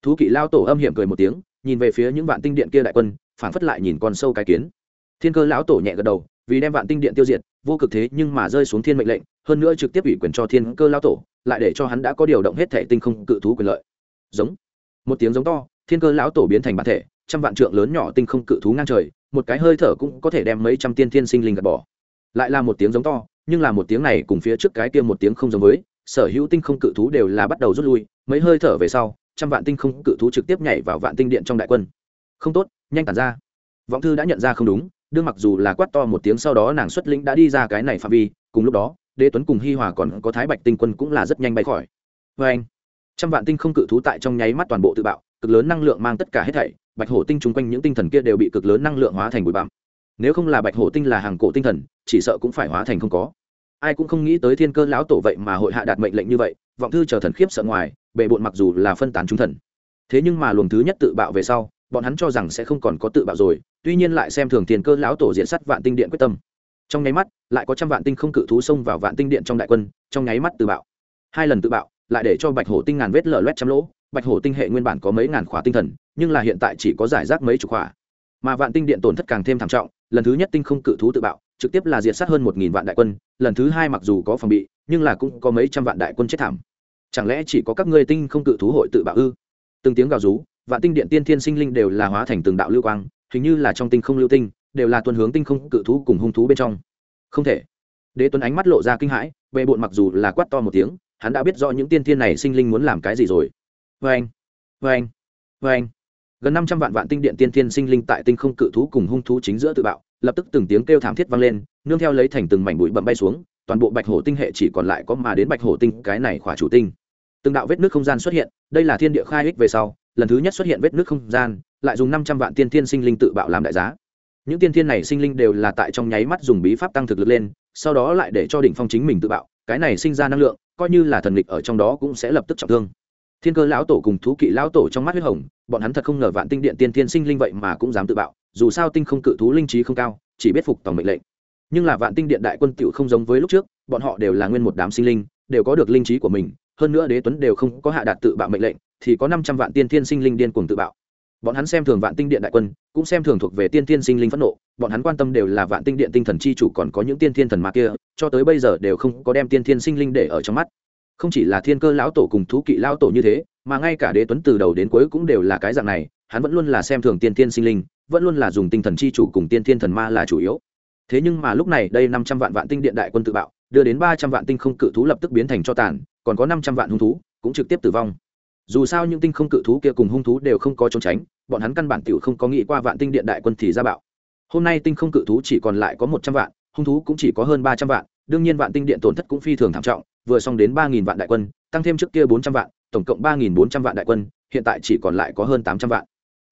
Speaker 1: Thú kỵ lao tổ âm hiểm cười một tiếng, nhìn về phía những vạn tinh điện kia đại quân phản phất lại nhìn con sâu cái kiến. Thiên cơ lão tổ nhẹ gật đầu vì đem vạn tinh điện tiêu diệt, vô cực thế nhưng mà rơi xuống thiên mệnh lệnh, hơn nữa trực tiếp ủy quyền cho thiên cơ lao tổ, lại để cho hắn đã có điều động hết thể tinh không cự thú quyền lợi. Giống. Một tiếng giống to, thiên cơ lão tổ biến thành bản thể, trăm vạn trượng lớn nhỏ tinh không cự thú ngang trời, một cái hơi thở cũng có thể đem mấy trăm tiên thiên sinh linh gạt bỏ. Lại là một tiếng giống to, nhưng là một tiếng này cùng phía trước cái kia một tiếng không giống với, sở hữu tinh không cự thú đều là bắt đầu rút lui, mấy hơi thở về sau, trăm vạn tinh không cự thú trực tiếp nhảy vào vạn tinh điện trong đại quân. Không tốt, nhanh tản ra. Vọng thư đã nhận ra không đúng đương mặc dù là quát to một tiếng sau đó nàng xuất lĩnh đã đi ra cái này phạm vi, cùng lúc đó, đế tuấn cùng hi hòa còn có thái bạch tinh quân cũng là rất nhanh bay khỏi. Vê anh. Trăm vạn tinh không cự thú tại trong nháy mắt toàn bộ tự bạo, cực lớn năng lượng mang tất cả hết thảy, bạch hổ tinh chung quanh những tinh thần kia đều bị cực lớn năng lượng hóa thành bụi bặm. Nếu không là bạch hổ tinh là hàng cổ tinh thần, chỉ sợ cũng phải hóa thành không có. Ai cũng không nghĩ tới thiên cơ lão tổ vậy mà hội hạ đạt mệnh lệnh như vậy, vọng thư chờ thần khiếp sợ ngoài bệ bộn mặc dù là phân tán chúng thần. Thế nhưng mà luồng thứ nhất tự bạo về sau bọn hắn cho rằng sẽ không còn có tự bạo rồi, tuy nhiên lại xem thường tiền cơ lão tổ diện sắt vạn tinh điện quyết tâm. Trong nháy mắt, lại có trăm vạn tinh không cự thú xông vào vạn tinh điện trong đại quân, trong nháy mắt tự bạo. Hai lần tự bạo, lại để cho bạch hổ tinh ngàn vết lở loét trăm lỗ. Bạch hổ tinh hệ nguyên bản có mấy ngàn khỏa tinh thần, nhưng là hiện tại chỉ có giải rác mấy chục khỏa. Mà vạn tinh điện tổn thất càng thêm thảm trọng, lần thứ nhất tinh không cự thú tự bạo, trực tiếp là diệt sát hơn một nghìn vạn đại quân, lần thứ hai mặc dù có phòng bị, nhưng là cũng có mấy trăm vạn đại quân chết thảm. Chẳng lẽ chỉ có các ngươi tinh không cự thú hội tự bạo ư? Từng tiếng gào rú vạn tinh điện tiên thiên sinh linh đều là hóa thành từng đạo lưu quang, hình như là trong tinh không lưu tinh, đều là tuần hướng tinh không cự thú cùng hung thú bên trong. Không thể. Đế tuấn ánh mắt lộ ra kinh hãi bệ bộn mặc dù là quát to một tiếng, hắn đã biết rõ những tiên thiên này sinh linh muốn làm cái gì rồi. Vê anh vê anh vê anh gần năm trăm vạn vạn tinh điện tiên thiên sinh linh tại tinh không cự thú cùng hung thú chính giữa tự bạo, lập tức từng tiếng kêu thảm thiết vang lên, nương theo lấy thành từng mảnh bụi bậm bay xuống, toàn bộ bạch hổ tinh hệ chỉ còn lại có mà đến bạch hổ tinh, cái này khỏa chủ tinh. Từng đạo vết nước không gian xuất hiện, đây là thiên địa khai ích về sau lần thứ nhất xuất hiện vết nước không gian, lại dùng năm trăm vạn tiên thiên sinh linh tự bạo làm đại giá. Những tiên thiên này sinh linh đều là tại trong nháy mắt dùng bí pháp tăng thực lực lên, sau đó lại để cho đỉnh phong chính mình tự bạo, cái này sinh ra năng lượng, coi như là thần lịch ở trong đó cũng sẽ lập tức trọng thương. Thiên cơ lão tổ cùng thú kỵ lão tổ trong mắt huyết hồng, bọn hắn thật không ngờ vạn tinh điện tiên thiên sinh linh vậy mà cũng dám tự bạo, dù sao tinh không cự thú linh trí không cao, chỉ biết phục tòng mệnh lệnh. Nhưng là vạn tinh điện đại quân tựu không giống với lúc trước, bọn họ đều là nguyên một đám sinh linh, đều có được linh trí của mình, hơn nữa đế tuấn đều không có hạ đạt tự bạo mệnh lệnh thì có năm trăm vạn tiên thiên sinh linh điên cuồng tự bạo. Bọn hắn xem thường vạn tinh điện đại quân, cũng xem thường thuộc về tiên thiên sinh linh phẫn nộ. Bọn hắn quan tâm đều là vạn tinh điện tinh thần chi chủ còn có những tiên thiên thần ma kia, cho tới bây giờ đều không có đem tiên thiên sinh linh để ở trong mắt. Không chỉ là thiên cơ lão tổ cùng thú kỵ lão tổ như thế, mà ngay cả đế tuấn từ đầu đến cuối cũng đều là cái dạng này, hắn vẫn luôn là xem thường tiên thiên sinh linh, vẫn luôn là dùng tinh thần chi chủ cùng tiên thiên thần ma là chủ yếu. Thế nhưng mà lúc này đây năm trăm vạn vạn tinh điện đại quân tự bạo, đưa đến ba trăm vạn tinh không cự thú lập tức biến thành cho tàn, còn có năm trăm vạn hung thú cũng trực tiếp tử vong dù sao những tinh không cự thú kia cùng hung thú đều không có trốn tránh, bọn hắn căn bản t i ể u không có nghĩ qua vạn tinh điện đại quân thì ra bạo. Hôm nay tinh không cự thú chỉ còn lại có một trăm vạn, hung thú cũng chỉ có hơn ba trăm vạn, đương nhiên vạn tinh điện tổn thất cũng phi thường thảm trọng, vừa xong đến ba nghìn vạn đại quân, tăng thêm trước kia bốn trăm vạn, tổng cộng ba nghìn bốn trăm vạn đại quân, hiện tại chỉ còn lại có hơn tám trăm vạn.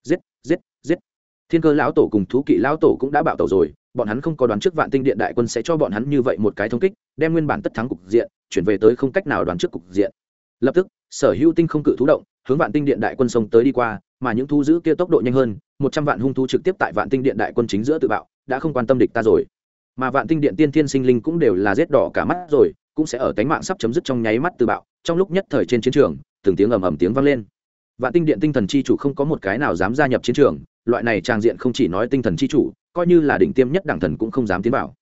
Speaker 1: Giết giết giết. Thiên cơ lão tổ cùng thú kỵ lão tổ cũng đã bạo tẩu rồi, bọn hắn không có đoán trước vạn tinh điện đại quân sẽ cho bọn hắn như vậy một cái thông kích, đem nguyên bản tất thắng cục diện, chuyển về tới không cách nào đoán trước cục diện. Lập tức sở hữu tinh không cự thú động, hướng vạn tinh điện đại quân sông tới đi qua, mà những thu giữ kia tốc độ nhanh hơn, một trăm vạn hung thú trực tiếp tại vạn tinh điện đại quân chính giữa tự bạo, đã không quan tâm địch ta rồi. Mà vạn tinh điện tiên thiên sinh linh cũng đều là rét đỏ cả mắt rồi, cũng sẽ ở cánh mạng sắp chấm dứt trong nháy mắt tự bạo, trong lúc nhất thời trên chiến trường, từng tiếng ầm ầm tiếng vang lên. Vạn tinh điện tinh thần chi chủ không có một cái nào dám gia nhập chiến trường, loại này trang diện không chỉ nói tinh thần chi chủ, coi như là đỉnh tiêm nhất đảng thần cũng không dám tiến vào.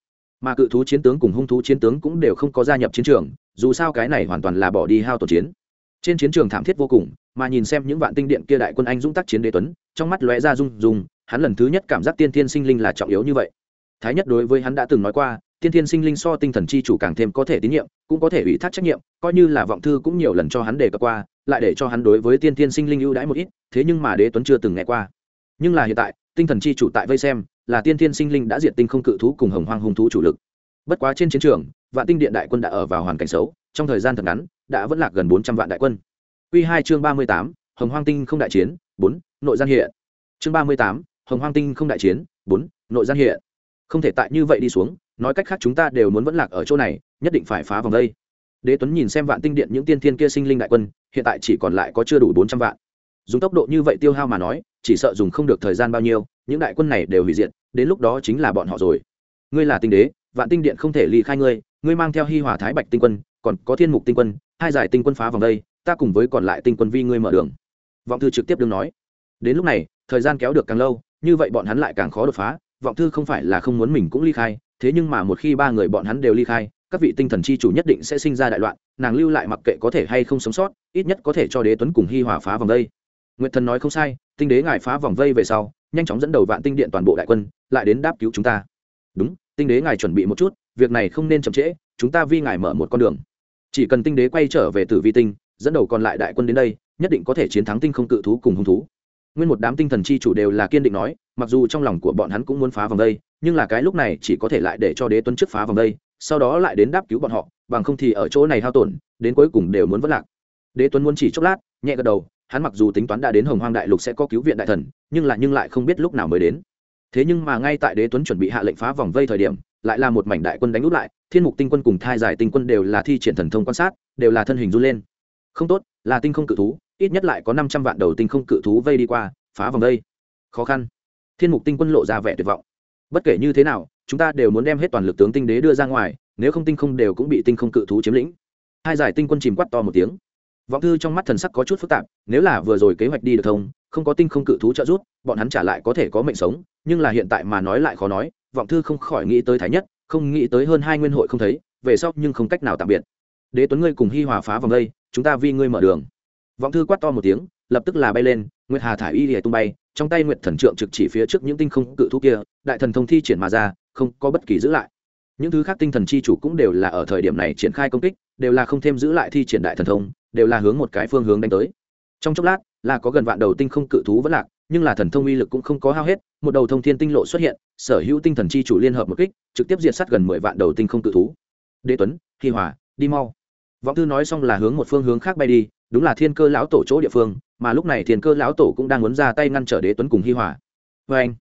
Speaker 1: Mà cự thú chiến tướng cùng hung thú chiến tướng cũng đều không có gia nhập chiến trường, dù sao cái này hoàn toàn là bỏ đi hao tổn chiến trên chiến trường thảm thiết vô cùng, mà nhìn xem những vạn tinh điện kia đại quân anh dũng tác chiến đế tuấn, trong mắt lóe ra rung rung, hắn lần thứ nhất cảm giác tiên thiên sinh linh là trọng yếu như vậy. Thái nhất đối với hắn đã từng nói qua, tiên thiên sinh linh so tinh thần chi chủ càng thêm có thể tín nhiệm, cũng có thể ủy thác trách nhiệm, coi như là vọng thư cũng nhiều lần cho hắn đề cập qua, lại để cho hắn đối với tiên thiên sinh linh ưu đãi một ít, thế nhưng mà đế tuấn chưa từng nghe qua. Nhưng là hiện tại, tinh thần chi chủ tại vây xem, là tiên thiên sinh linh đã diệt tinh không cự thú cùng hồng hoang hung thú chủ lực. Bất quá trên chiến trường, vạn tinh điện đại quân đã ở vào hoàn cảnh xấu, trong thời gian thật ngắn đã vẫn lạc gần bốn trăm vạn đại quân. Q hai chương ba mươi tám, hồng hoang tinh không đại chiến, bốn, nội gian hiện. Chương ba mươi tám, hồng hoang tinh không đại chiến, bốn, nội gian hiện. Không thể tại như vậy đi xuống, nói cách khác chúng ta đều muốn vẫn lạc ở chỗ này, nhất định phải phá vòng đây. Đế tuấn nhìn xem vạn tinh điện những tiên thiên kia sinh linh đại quân, hiện tại chỉ còn lại có chưa đủ bốn trăm vạn. Dùng tốc độ như vậy tiêu hao mà nói, chỉ sợ dùng không được thời gian bao nhiêu, những đại quân này đều hủy diệt, đến lúc đó chính là bọn họ rồi. Ngươi là tinh đế, vạn tinh điện không thể ly khai ngươi ngươi mang theo hi hòa thái bạch tinh quân, còn có thiên mục tinh quân, hai giải tinh quân phá vòng đây, ta cùng với còn lại tinh quân vi ngươi mở đường. Vọng thư trực tiếp đương nói. Đến lúc này, thời gian kéo được càng lâu, như vậy bọn hắn lại càng khó đột phá, vọng thư không phải là không muốn mình cũng ly khai, thế nhưng mà một khi ba người bọn hắn đều ly khai, các vị tinh thần chi chủ nhất định sẽ sinh ra đại loạn, nàng lưu lại mặc kệ có thể hay không sống sót, ít nhất có thể cho đế tuấn cùng hi hòa phá vòng đây. Nguyệt thần nói không sai, tinh đế ngài phá vòng vây về sau, nhanh chóng dẫn đầu vạn tinh điện toàn bộ đại quân, lại đến đáp cứu chúng ta. Đúng, tinh đế ngài chuẩn bị một chút việc này không nên chậm trễ, chúng ta vi ngài mở một con đường. Chỉ cần tinh đế quay trở về tử vi tinh, dẫn đầu còn lại đại quân đến đây, nhất định có thể chiến thắng tinh không cự thú cùng hung thú. Nguyên một đám tinh thần chi chủ đều là kiên định nói, mặc dù trong lòng của bọn hắn cũng muốn phá vòng đây, nhưng là cái lúc này chỉ có thể lại để cho đế tuấn trước phá vòng đây, sau đó lại đến đáp cứu bọn họ, bằng không thì ở chỗ này hao tổn, đến cuối cùng đều muốn vất lạc. Đế tuấn muốn chỉ chốc lát, nhẹ gật đầu, hắn mặc dù tính toán đã đến hồng hoang đại lục sẽ có cứu viện đại thần, nhưng lại nhưng lại không biết lúc nào mới đến. Thế nhưng mà ngay tại đế tuấn chuẩn bị hạ lệnh phá vòng vây thời điểm lại là một mảnh đại quân đánh úp lại thiên mục tinh quân cùng thai giải tinh quân đều là thi triển thần thông quan sát đều là thân hình run lên. Không tốt là tinh không cự thú ít nhất lại có năm trăm vạn đầu tinh không cự thú vây đi qua phá vòng đây, khó khăn. Thiên mục tinh quân lộ ra vẻ tuyệt vọng. Bất kể như thế nào chúng ta đều muốn đem hết toàn lực tướng tinh đế đưa ra ngoài nếu không tinh không đều cũng bị tinh không cự thú chiếm lĩnh. Hai giải tinh quân chìm quắt to một tiếng. Vọng thư trong mắt thần sắc có chút phức tạp nếu là vừa rồi kế hoạch đi được thông không có tinh không cự thú trợ giúp bọn hắn trả lại có thể có mệnh sống nhưng là hiện tại mà nói lại khó nói vọng thư không khỏi nghĩ tới thái nhất, không nghĩ tới hơn hai nguyên hội không thấy, về sau nhưng không cách nào tạm biệt. Đế tuấn ngươi cùng hi hòa phá vòng đây, chúng ta vì ngươi mở đường. Vọng thư quát to một tiếng, lập tức là bay lên, nguyệt hà thả y lìa tung bay, trong tay nguyệt thần trượng trực chỉ phía trước những tinh không cự thú kia, đại thần thông thi triển mà ra, không có bất kỳ giữ lại. Những thứ khác tinh thần chi chủ cũng đều là ở thời điểm này triển khai công kích, đều là không thêm giữ lại thi triển đại thần thông, đều là hướng một cái phương hướng đánh tới. Trong chốc lát, là có gần vạn đầu tinh không cự thú vẫn lạc nhưng là thần thông uy lực cũng không có hao hết, một đầu thông thiên tinh lộ xuất hiện, sở hữu tinh thần chi chủ liên hợp một kích, trực tiếp diệt sát gần mười vạn đầu tinh không cự thú. Đế tuấn, hi hòa, đi mau. Vọng thư nói xong là hướng một phương hướng khác bay đi, đúng là thiên cơ lão tổ chỗ địa phương, mà lúc này thiên cơ lão tổ cũng đang muốn ra tay ngăn trở đế tuấn cùng hi hòa. Vê anh,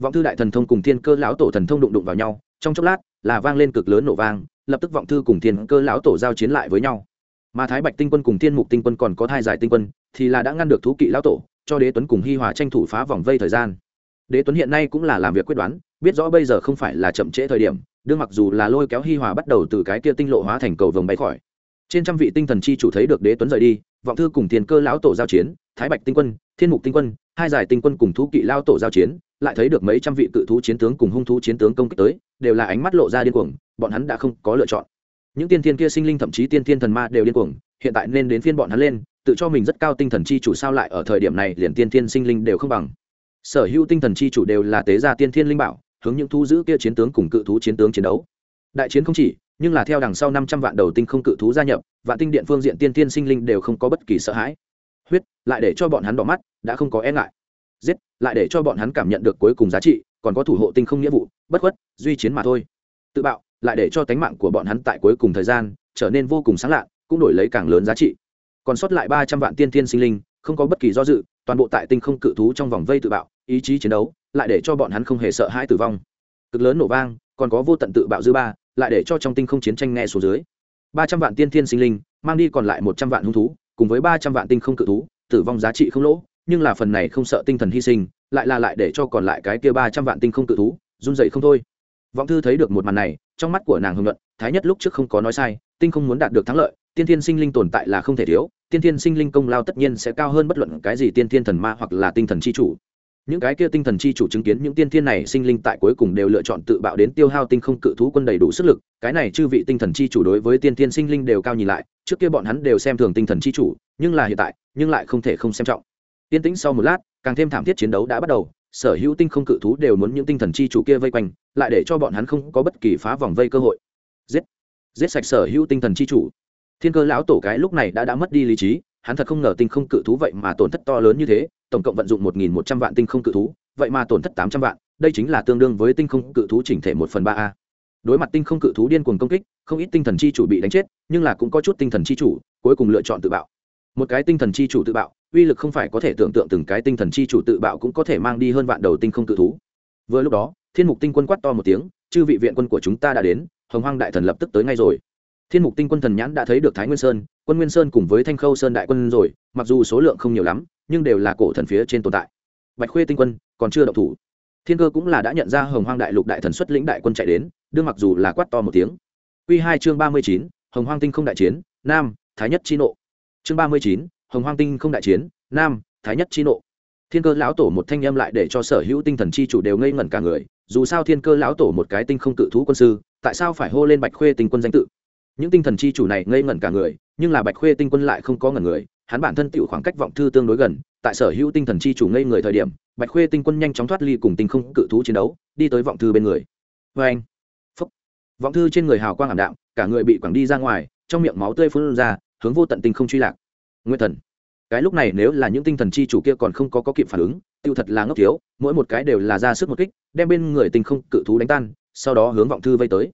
Speaker 1: vọng thư đại thần thông cùng thiên cơ lão tổ thần thông đụng đụng vào nhau, trong chốc lát, là vang lên cực lớn nổ vang, lập tức vọng thư cùng thiên cơ lão tổ giao chiến lại với nhau. Mà thái bạch tinh quân cùng thiên mục tinh quân còn có thai giải tinh quân, thì là đã ngăn được thú kỵ lão tổ cho đế tuấn cùng hi hòa tranh thủ phá vòng vây thời gian. Đế tuấn hiện nay cũng là làm việc quyết đoán, biết rõ bây giờ không phải là chậm trễ thời điểm, đương mặc dù là lôi kéo hi hòa bắt đầu từ cái kia tinh lộ hóa thành cầu vồng bay khỏi. Trên trăm vị tinh thần chi chủ thấy được đế tuấn rời đi, vọng thư cùng tiền cơ lão tổ giao chiến, thái bạch tinh quân, thiên mục tinh quân, hai giải tinh quân cùng thú kỵ lao tổ giao chiến, lại thấy được mấy trăm vị cự thú chiến tướng cùng hung thú chiến tướng công kích tới, đều là ánh mắt lộ ra điên cuồng, bọn hắn đã không có lựa chọn. Những tiên thiên kia sinh linh thậm chí tiên thiên thần ma đều điên cuồng, hiện tại nên đến phiên bọn hắn lên tự cho mình rất cao tinh thần chi chủ sao lại ở thời điểm này liền tiên thiên sinh linh đều không bằng. Sở hữu tinh thần chi chủ đều là tế gia tiên thiên linh bảo, hướng những thu giữ kia chiến tướng cùng cự thú chiến tướng chiến đấu. Đại chiến không chỉ, nhưng là theo đằng sau năm trăm vạn đầu tinh không cự thú gia nhập, vạn tinh điện phương diện tiên tiên sinh linh đều không có bất kỳ sợ hãi. Huyết, lại để cho bọn hắn đỏ mắt, đã không có e ngại. Giết, lại để cho bọn hắn cảm nhận được cuối cùng giá trị, còn có thủ hộ tinh không nghĩa vụ, bất khuất, duy chiến mà thôi. Tự bạo, lại để cho tánh mạng của bọn hắn tại cuối cùng thời gian trở nên vô cùng sáng lạ, cũng đổi lấy càng lớn giá trị còn sót lại ba trăm vạn tiên thiên sinh linh, không có bất kỳ do dự, toàn bộ tại tinh không cự thú trong vòng vây tự bạo, ý chí chiến đấu, lại để cho bọn hắn không hề sợ hãi tử vong. Cực lớn nổ vang, còn có vô tận tự bạo dư ba, lại để cho trong tinh không chiến tranh nghe xuống dưới. ba trăm vạn tiên thiên sinh linh, mang đi còn lại một trăm vạn hung thú, cùng với ba trăm vạn tinh không cự thú, tử vong giá trị không lỗ, nhưng là phần này không sợ tinh thần hy sinh, lại là lại để cho còn lại cái kia ba trăm vạn tinh không cự thú, run dậy không thôi. Vọng thư thấy được một màn này, trong mắt của nàng hưng luận, thái nhất lúc trước không có nói sai, tinh không muốn đạt được thắng lợi tiên thiên sinh linh tồn tại là không thể thiếu, tiên thiên sinh linh công lao tất nhiên sẽ cao hơn bất luận cái gì tiên thiên thần ma hoặc là tinh thần c h i chủ. Những cái kia tinh thần chi chủ chứng kiến những tiên thiên này sinh linh tại cuối cùng đều lựa chọn tự bạo đến tiêu hao tinh không cự thú quân đầy đủ sức lực, cái này chư vị tinh thần chi chủ đối với tiên thiên sinh linh đều cao nhìn lại, trước kia bọn hắn đều xem thường tinh thần chi chủ, nhưng là hiện tại, nhưng lại không thể không xem trọng. Yên tĩnh sau một lát, càng thêm thảm thiết chiến đấu đã bắt đầu, sở hữu tinh không cự thú đều muốn những tinh thần chi chủ kia vây quanh, lại để cho bọn hắn không có bất kỳ phá vòng vây cơ hội. Giết! Giết sạch sở hữu tinh thần chi chủ thiên cơ lão tổ cái lúc này đã đã mất đi lý trí, hắn thật không ngờ tinh không cự thú vậy mà tổn thất to lớn như thế, tổng cộng vận dụng một nghìn một trăm vạn tinh không cự thú, vậy mà tổn thất tám trăm vạn, đây chính là tương đương với tinh không cự thú chỉnh thể một phần ba a. Đối mặt tinh không cự thú điên cuồng công kích, không ít tinh thần chi chủ bị đánh chết, nhưng là cũng có chút tinh thần chi chủ, cuối cùng lựa chọn tự bạo. Một cái tinh thần chi chủ tự bạo, uy lực không phải có thể tưởng tượng từng cái tinh thần chi chủ tự bạo cũng có thể mang đi hơn vạn đầu tinh không cự thú. Vừa lúc đó, thiên mục tinh quân quát to một tiếng, chư vị viện quân của chúng ta đã đến, hồng hoang đại thần lập tức tới ngay rồi thiên mục tinh quân thần nhãn đã thấy được thái nguyên sơn, quân nguyên sơn cùng với thanh khâu sơn đại quân rồi, mặc dù số lượng không nhiều lắm, nhưng đều là cổ thần phía trên tồn tại. Bạch khuê tinh quân, còn chưa động thủ. Thiên cơ cũng là đã nhận ra hồng hoang đại lục đại thần xuất lĩnh đại quân chạy đến, đương mặc dù là quát to một tiếng. Q hai chương ba mươi chín, hồng hoang tinh không đại chiến, nam, thái nhất chi nộ. Chương ba mươi chín, hồng hoang tinh không đại chiến, nam, thái nhất chi nộ. Thiên cơ lão tổ một thanh âm lại để cho sở hữu tinh thần chi chủ đều ngây ngẩn cả người, dù sao thiên cơ lão tổ một cái tinh không cự thú quân sư, tại sao phải hô lên bạch khuê tinh quân danh tự? Những tinh thần chi chủ này ngây ngẩn cả người nhưng là bạch khuê tinh quân lại không có ngẩn người hắn bản thân tựu khoảng cách vọng thư tương đối gần tại sở hữu tinh thần chi chủ ngây người thời điểm bạch khuê tinh quân nhanh chóng thoát ly cùng tinh không cự thú chiến đấu đi tới vọng thư bên người. Vê anh phúc. Vọng thư trên người hào quang ảm đạm cả người bị quẳng đi ra ngoài trong miệng máu tươi phun ra hướng vô tận tinh không truy lạc. Nguyên thần. Cái lúc này nếu là những tinh thần chi chủ kia còn không có, có kịp phản ứng tiêu thật là ngốc thiếu mỗi một cái đều là ra sức một kích đem bên người tinh không cự thú đánh tan sau đó hướng vọng thư vây tới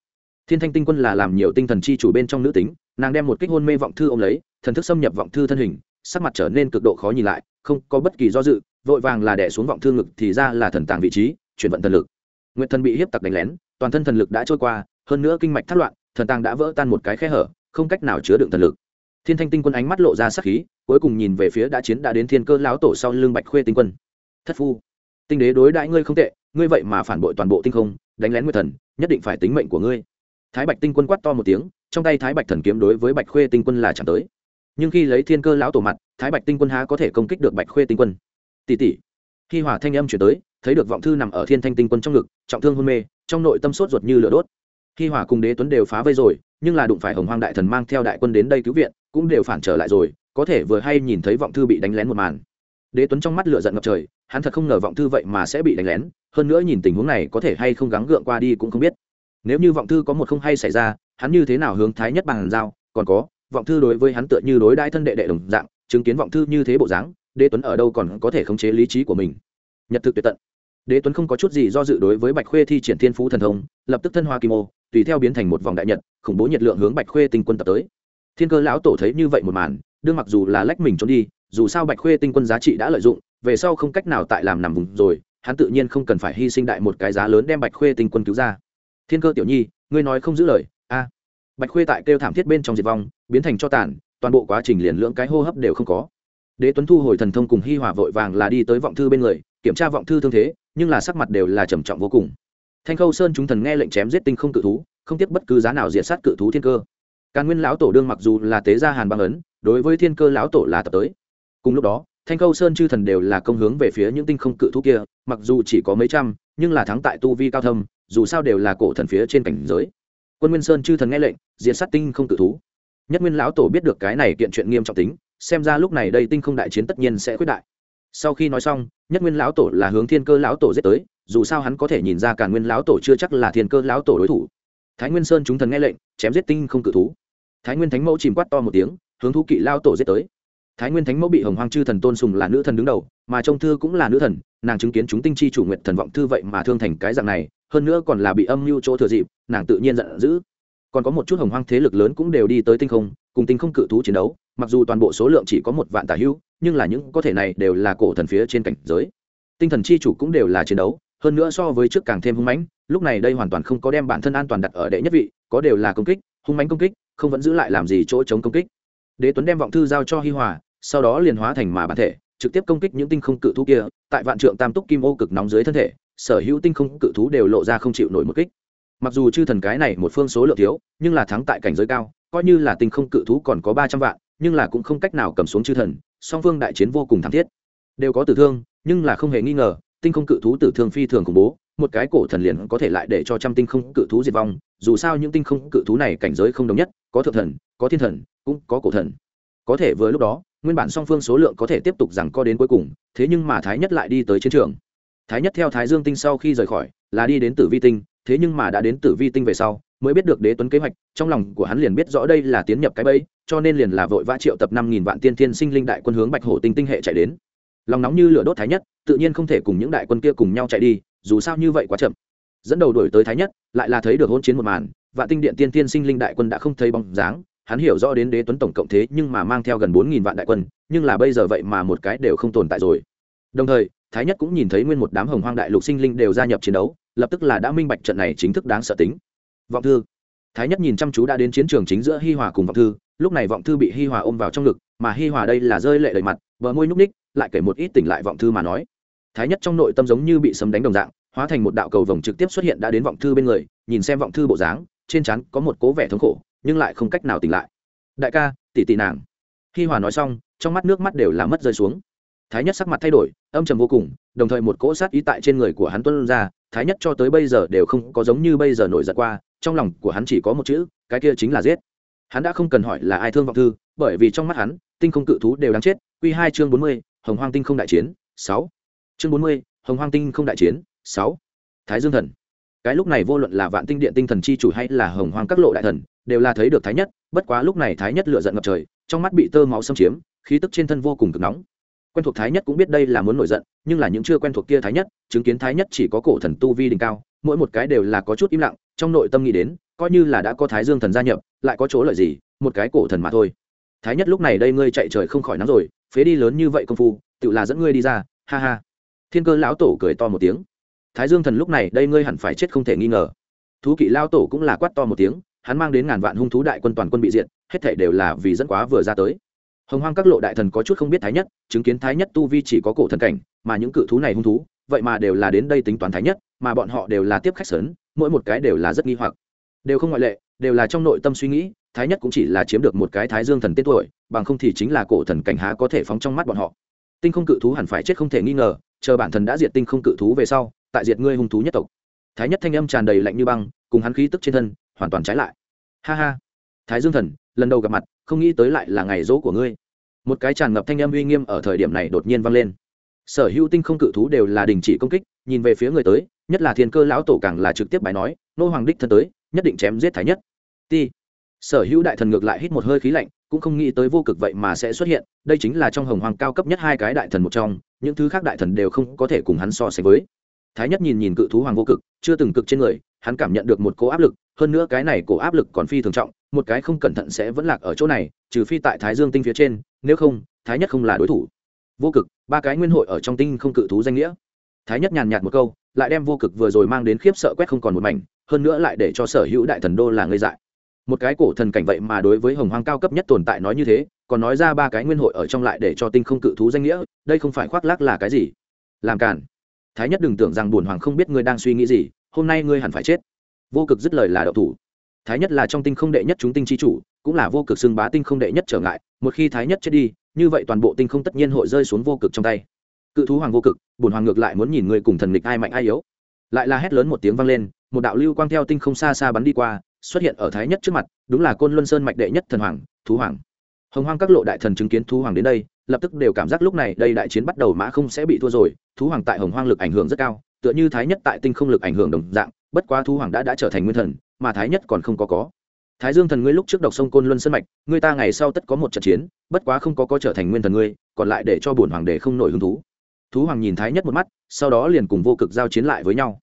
Speaker 1: thiên thanh tinh quân là làm nhiều tinh thần chi chủ bên trong nữ tính, nàng đem một kích hôn mê vọng thư ô m lấy, thần thức xâm nhập vọng thư thân hình, sắc mặt trở nên cực độ khó nhìn lại, không có bất kỳ do dự, vội vàng là đẻ xuống vọng thư ngực thì ra là thần tàng vị trí, chuyển vận thần lực. Nguyện thần bị hiếp tặc đánh lén, toàn thân thần lực đã trôi qua, hơn nữa kinh mạch thất loạn, thần tàng đã vỡ tan một cái khe hở, không cách nào chứa đựng thần lực. Thiên thanh tinh quân ánh mắt lộ ra sắc khí, cuối cùng nhìn về phía đã chiến đã đến thiên cơ lão tổ sau lưng bạch khuê tinh quân. Thất phu, tinh đế đối đãi ngươi không tệ, ngươi vậy mà phản bội toàn bộ tinh không, đánh lén nguyệt thần, nhất định phải tính mệnh của ngươi thái bạch tinh quân quát to một tiếng, trong tay thái bạch thần kiếm đối với bạch khuê tinh quân là chẳng tới. Nhưng khi lấy thiên cơ lão tổ mặt, thái bạch tinh quân há có thể công kích được bạch khuê tinh quân. Tỷ tỷ khi hỏa thanh âm chuyển tới, thấy được vọng thư nằm ở thiên thanh tinh quân trong ngực, trọng thương hôn mê, trong nội tâm sốt ruột như lửa đốt. Khi hỏa cùng đế tuấn đều phá vây rồi, nhưng là đụng phải hồng hoang đại thần mang theo đại quân đến đây cứu viện, cũng đều phản trở lại rồi, có thể vừa hay nhìn thấy vọng thư bị đánh lén một màn. Đế tuấn trong mắt lửa giận ngập trời, hắn thật không ngờ vọng thư vậy mà sẽ bị đánh lén, hơn nữa nhìn tình huống này có thể hay không gắng gượng qua đi cũng không biết nếu như vọng thư có một không hay xảy ra, hắn như thế nào hướng thái nhất bằng giao? Còn có, vọng thư đối với hắn tựa như đối đãi thân đệ đệ đồng dạng, chứng kiến vọng thư như thế bộ dáng, đế tuấn ở đâu còn có thể khống chế lý trí của mình? Nhật thực tuyệt tận. Đế tuấn không có chút gì do dự đối với bạch khuê thi triển thiên phú thần thông, lập tức thân hoa kim ô, tùy theo biến thành một vòng đại nhật, khủng bố nhiệt lượng hướng bạch khuê tinh quân tập tới. Thiên cơ lão tổ thấy như vậy một màn, đương mặc dù là lách mình trốn đi, dù sao bạch khuê tinh quân giá trị đã lợi dụng, về sau không cách nào tại làm nằm vùng rồi, hắn tự nhiên không cần phải hy sinh đại một cái giá lớn đem bạch khuê tinh quân cứu ra thiên cơ tiểu nhi, ngươi nói không giữ lời, a. Bạch khuê tại kêu thảm thiết bên trong diệt vong, biến thành cho tàn, toàn bộ quá trình liền lưỡng cái hô hấp đều không có. Đế tuấn thu hồi thần thông cùng hi hòa vội vàng là đi tới vọng thư bên người, kiểm tra vọng thư thương thế, nhưng là sắc mặt đều là trầm trọng vô cùng. Thanh khâu sơn chúng thần nghe lệnh chém giết tinh không cự thú, không tiếp bất cứ giá nào diệt sát cự thú thiên cơ. Càn nguyên lão tổ đương mặc dù là tế gia hàn băng ấn, đối với thiên cơ lão tổ là tập tới. Cùng lúc đó, thanh khâu sơn chư thần đều là công hướng về phía những tinh không cự thú kia, mặc dù chỉ có mấy trăm, nhưng là thắng tại tu vi cao thâm dù sao đều là cổ thần phía trên cảnh giới. Quân nguyên sơn chư thần nghe lệnh, diệt sát tinh không tự thú. Nhất nguyên lão tổ biết được cái này kiện chuyện nghiêm trọng tính, xem ra lúc này đây tinh không đại chiến tất nhiên sẽ quyết đại. Sau khi nói xong, nhất nguyên lão tổ là hướng thiên cơ lão tổ giết tới, dù sao hắn có thể nhìn ra cả nguyên lão tổ chưa chắc là thiên cơ lão tổ đối thủ. Thái nguyên sơn chúng thần nghe lệnh, chém giết tinh không cự thú. Thái nguyên thánh mẫu chìm quát to một tiếng, hướng thú kỵ lao tổ giết tới. Thái nguyên thánh mẫu bị hồng hoang chư thần tôn sùng là nữ thần đứng đầu, mà trong thư cũng là nữ thần, nàng chứng kiến chúng tinh chi chủ nguyện thần vọng thư vậy mà thương thành cái dạng này hơn nữa còn là bị âm mưu chỗ thừa dịp, nàng tự nhiên giận dữ. Còn có một chút hồng hoang thế lực lớn cũng đều đi tới tinh không, cùng tinh không cự thú chiến đấu, mặc dù toàn bộ số lượng chỉ có một vạn tà hữu nhưng là những có thể này đều là cổ thần phía trên cảnh giới. Tinh thần chi chủ cũng đều là chiến đấu, hơn nữa so với trước càng thêm hung mãnh, lúc này đây hoàn toàn không có đem bản thân an toàn đặt ở đệ nhất vị, có đều là công kích, hung mãnh công kích, không vẫn giữ lại làm gì chỗ chống công kích. Đế tuấn đem vọng thư giao cho hi hòa, sau đó liền hóa thành mà bản thể, trực tiếp công kích những tinh không cự thú kia, tại vạn trượng tam túc kim ô cực nóng dưới thân thể sở hữu tinh không cự thú đều lộ ra không chịu nổi một kích. Mặc dù chư thần cái này một phương số lượng thiếu, nhưng là thắng tại cảnh giới cao, coi như là tinh không cự thú còn có ba trăm vạn, nhưng là cũng không cách nào cầm xuống chư thần, song phương đại chiến vô cùng thảm thiết. Đều có tử thương, nhưng là không hề nghi ngờ, tinh không cự thú tử thương phi thường khủng bố, một cái cổ thần liền có thể lại để cho trăm tinh không cự thú diệt vong, dù sao những tinh không cự thú này cảnh giới không đồng nhất, có thượng thần, có thiên thần, cũng có cổ thần. Có thể vừa lúc đó, nguyên bản song phương số lượng có thể tiếp tục rằng co đến cuối cùng, thế nhưng mà thái nhất lại đi tới chiến trường thái nhất theo thái dương tinh sau khi rời khỏi, là đi đến tử vi tinh, thế nhưng mà đã đến tử vi tinh về sau, mới biết được đế tuấn kế hoạch, trong lòng của hắn liền biết rõ đây là tiến nhập cái bẫy, cho nên liền là vội vã triệu tập năm nghìn vạn tiên thiên sinh linh đại quân hướng bạch hổ tinh tinh hệ chạy đến. Lòng nóng như lửa đốt thái nhất, tự nhiên không thể cùng những đại quân kia cùng nhau chạy đi, dù sao như vậy quá chậm. Dẫn đầu đuổi tới thái nhất, lại là thấy được hôn chiến một màn, vạn tinh điện tiên thiên sinh linh đại quân đã không thấy bóng dáng, hắn hiểu rõ đến đế tuấn tổng cộng thế nhưng mà mang theo gần bốn nghìn vạn đại quân, nhưng là bây giờ vậy mà một cái đều không tồn tại rồi. Đồng thời thái nhất cũng nhìn thấy nguyên một đám hồng hoang đại lục sinh linh đều gia nhập chiến đấu, lập tức là đã minh bạch trận này chính thức đáng sợ tính. Vọng thư. Thái nhất nhìn chăm chú đã đến chiến trường chính giữa hi hòa cùng vọng thư, lúc này vọng thư bị hi hòa ôm vào trong ngực, mà hi hòa đây là rơi lệ đầy mặt, bờ môi nhúc ních lại kể một ít tỉnh lại vọng thư mà nói. Thái nhất trong nội tâm giống như bị sấm đánh đồng dạng, hóa thành một đạo cầu vồng trực tiếp xuất hiện đã đến vọng thư bên người, nhìn xem vọng thư bộ dáng, trên trán có một cố vẻ thống khổ, nhưng lại không cách nào tỉnh lại. Đại ca, tỷ tỷ nàng. Hi hòa nói xong, trong mắt nước mắt đều là mất rơi xuống thái nhất sắc mặt thay đổi, âm trầm vô cùng, đồng thời một cỗ sát ý tại trên người của hắn tuân ra, thái nhất cho tới bây giờ đều không có giống như bây giờ nổi giận qua, trong lòng của hắn chỉ có một chữ, cái kia chính là giết. Hắn đã không cần hỏi là ai thương vọng thư, bởi vì trong mắt hắn, tinh không cự thú đều đáng chết q hai chương bốn mươi, hồng hoang tinh không đại chiến, sáu. Chương bốn mươi, hồng hoang tinh không đại chiến, sáu. Thái dương thần. Cái lúc này vô luận là vạn tinh điện tinh thần chi chủ hay là hồng hoang các lộ đại thần, đều là thấy được thái nhất, bất quá lúc này thái nhất lựa giận ngập trời, trong mắt bị tơ máu xâm chiếm, khí tức trên thân vô cùng cực nóng quen thuộc thái nhất cũng biết đây là muốn nổi giận, nhưng là những chưa quen thuộc kia thái nhất, chứng kiến thái nhất chỉ có cổ thần tu vi đỉnh cao, mỗi một cái đều là có chút im lặng, trong nội tâm nghĩ đến, coi như là đã có thái dương thần gia nhập, lại có chỗ lợi gì, một cái cổ thần mà thôi. Thái nhất lúc này đây ngươi chạy trời không khỏi nắng rồi, phế đi lớn như vậy công phu, tự là dẫn ngươi đi ra, ha ha. Thiên cơ lão tổ cười to một tiếng. Thái dương thần lúc này đây ngươi hẳn phải chết không thể nghi ngờ. Thú kỵ lao tổ cũng là quát to một tiếng, hắn mang đến ngàn vạn hung thú đại quân toàn quân bị diện hết thể đều là vì dẫn quá vừa ra tới hồng hoang các lộ đại thần có chút không biết thái nhất, chứng kiến thái nhất tu vi chỉ có cổ thần cảnh, mà những cự thú này hung thú, vậy mà đều là đến đây tính toán thái nhất, mà bọn họ đều là tiếp khách sớn mỗi một cái đều là rất nghi hoặc. Đều không ngoại lệ, đều là trong nội tâm suy nghĩ, thái nhất cũng chỉ là chiếm được một cái thái dương thần tên tuổi, bằng không thì chính là cổ thần cảnh há có thể phóng trong mắt bọn họ. Tinh không cự thú hẳn phải chết không thể nghi ngờ, chờ bản thần đã diệt tinh không cự thú về sau, tại diệt ngươi hung thú nhất tộc. Thái nhất thanh âm tràn đầy lạnh như băng, cùng hắn khí tức trên thân, hoàn toàn trái lại. Ha ha. Thái dương thần, lần đầu gặp mặt không nghĩ tới lại là ngày dỗ của ngươi. Một cái tràn ngập thanh âm uy nghiêm ở thời điểm này đột nhiên vang lên. Sở hữu tinh không cự thú đều là đình chỉ công kích, nhìn về phía người tới, nhất là thiên cơ lão tổ càng là trực tiếp bài nói, nô hoàng đích thân tới, nhất định chém giết thái nhất. Ti. Sở hữu đại thần ngược lại hít một hơi khí lạnh, cũng không nghĩ tới vô cực vậy mà sẽ xuất hiện, đây chính là trong hồng hoàng cao cấp nhất hai cái đại thần một trong, những thứ khác đại thần đều không có thể cùng hắn so sánh với thái nhất nhìn nhìn cự thú hoàng vô cực, chưa từng cực trên người, hắn cảm nhận được một cố áp lực, hơn nữa cái này cổ áp lực còn phi thường trọng, một cái không cẩn thận sẽ vẫn lạc ở chỗ này, trừ phi tại thái dương tinh phía trên, nếu không, thái nhất không là đối thủ. Vô cực, ba cái nguyên hội ở trong tinh không cự thú danh nghĩa. Thái nhất nhàn nhạt một câu, lại đem vô cực vừa rồi mang đến khiếp sợ quét không còn một mảnh, hơn nữa lại để cho sở hữu đại thần đô là ngây dại. Một cái cổ thần cảnh vậy mà đối với hồng hoang cao cấp nhất tồn tại nói như thế, còn nói ra ba cái nguyên hội ở trong lại để cho tinh không cự thú danh nghĩa, đây không phải khoác lác là cái gì? Làm cản thái nhất đừng tưởng rằng bùn hoàng không biết ngươi đang suy nghĩ gì, hôm nay ngươi hẳn phải chết. Vô cực dứt lời là đậu thủ. Thái nhất là trong tinh không đệ nhất chúng tinh chi chủ, cũng là vô cực xưng bá tinh không đệ nhất trở ngại, một khi thái nhất chết đi, như vậy toàn bộ tinh không tất nhiên hội rơi xuống vô cực trong tay. Cự thú hoàng vô cực bùn hoàng ngược lại muốn nhìn ngươi cùng thần lịch ai mạnh ai yếu. Lại là hét lớn một tiếng vang lên, một đạo lưu quang theo tinh không xa xa bắn đi qua, xuất hiện ở thái nhất trước mặt, đúng là côn luân sơn mạch đệ nhất thần hoàng, thú hoàng. Hồng hoang các lộ đại thần chứng kiến thú hoàng đến đây lập tức đều cảm giác lúc này đây đại chiến bắt đầu mã không sẽ bị thua rồi, thú hoàng tại hồng hoang lực ảnh hưởng rất cao, tựa như thái nhất tại tinh không lực ảnh hưởng đồng dạng, bất quá thú hoàng đã đã trở thành nguyên thần, mà thái nhất còn không có có. Thái dương thần ngươi lúc trước độc sông côn luân sân mạch, ngươi ta ngày sau tất có một trận chiến, bất quá không có có trở thành nguyên thần ngươi, còn lại để cho bổn hoàng để không nổi hứng thú. Thú hoàng nhìn thái nhất một mắt, sau đó liền cùng vô cực giao chiến lại với nhau.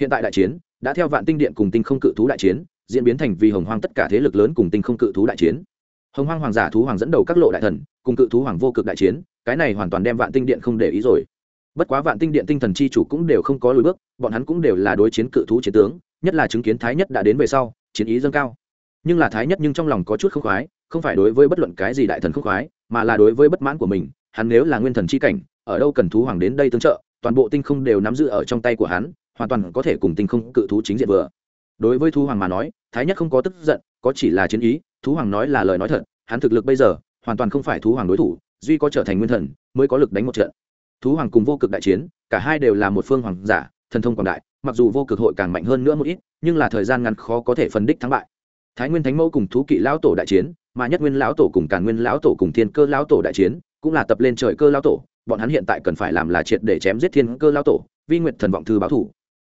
Speaker 1: Hiện tại đại chiến, đã theo vạn tinh điện cùng tinh không cự thú đại chiến, diễn biến thành vì hồng hoang tất cả thế lực lớn cùng tinh không cự thú đại chiến hồng hoang hoàng giả thú hoàng dẫn đầu các lộ đại thần, cùng cự thú hoàng vô cực đại chiến, cái này hoàn toàn đem vạn tinh điện không để ý rồi. Bất quá vạn tinh điện tinh thần chi chủ cũng đều không có lùi bước, bọn hắn cũng đều là đối chiến cự thú chiến tướng, nhất là chứng kiến thái nhất đã đến về sau, chiến ý dâng cao. Nhưng là thái nhất nhưng trong lòng có chút không khoái, không phải đối với bất luận cái gì đại thần không khoái, mà là đối với bất mãn của mình, hắn nếu là nguyên thần chi cảnh, ở đâu cần thú hoàng đến đây tương trợ, toàn bộ tinh không đều nắm giữ ở trong tay của hắn, hoàn toàn có thể cùng tinh không cự thú chính diện vừa. Đối với thú hoàng mà nói, thái nhất không có tức giận, có chỉ là chiến ý thú hoàng nói là lời nói thật, hắn thực lực bây giờ, hoàn toàn không phải thú hoàng đối thủ, duy có trở thành nguyên thần, mới có lực đánh một trận. Thú hoàng cùng vô cực đại chiến, cả hai đều là một phương hoàng giả, thần thông quảng đại, mặc dù vô cực hội càng mạnh hơn nữa một ít, nhưng là thời gian ngắn khó có thể phân đích thắng bại. Thái nguyên thánh mẫu cùng thú kỵ lão tổ đại chiến, mà nhất nguyên lão tổ cùng càn nguyên lão tổ cùng thiên cơ lão tổ đại chiến, cũng là tập lên trời cơ lão tổ, bọn hắn hiện tại cần phải làm là triệt để chém giết thiên cơ lão tổ, vi nguyện thần vọng thư báo thủ.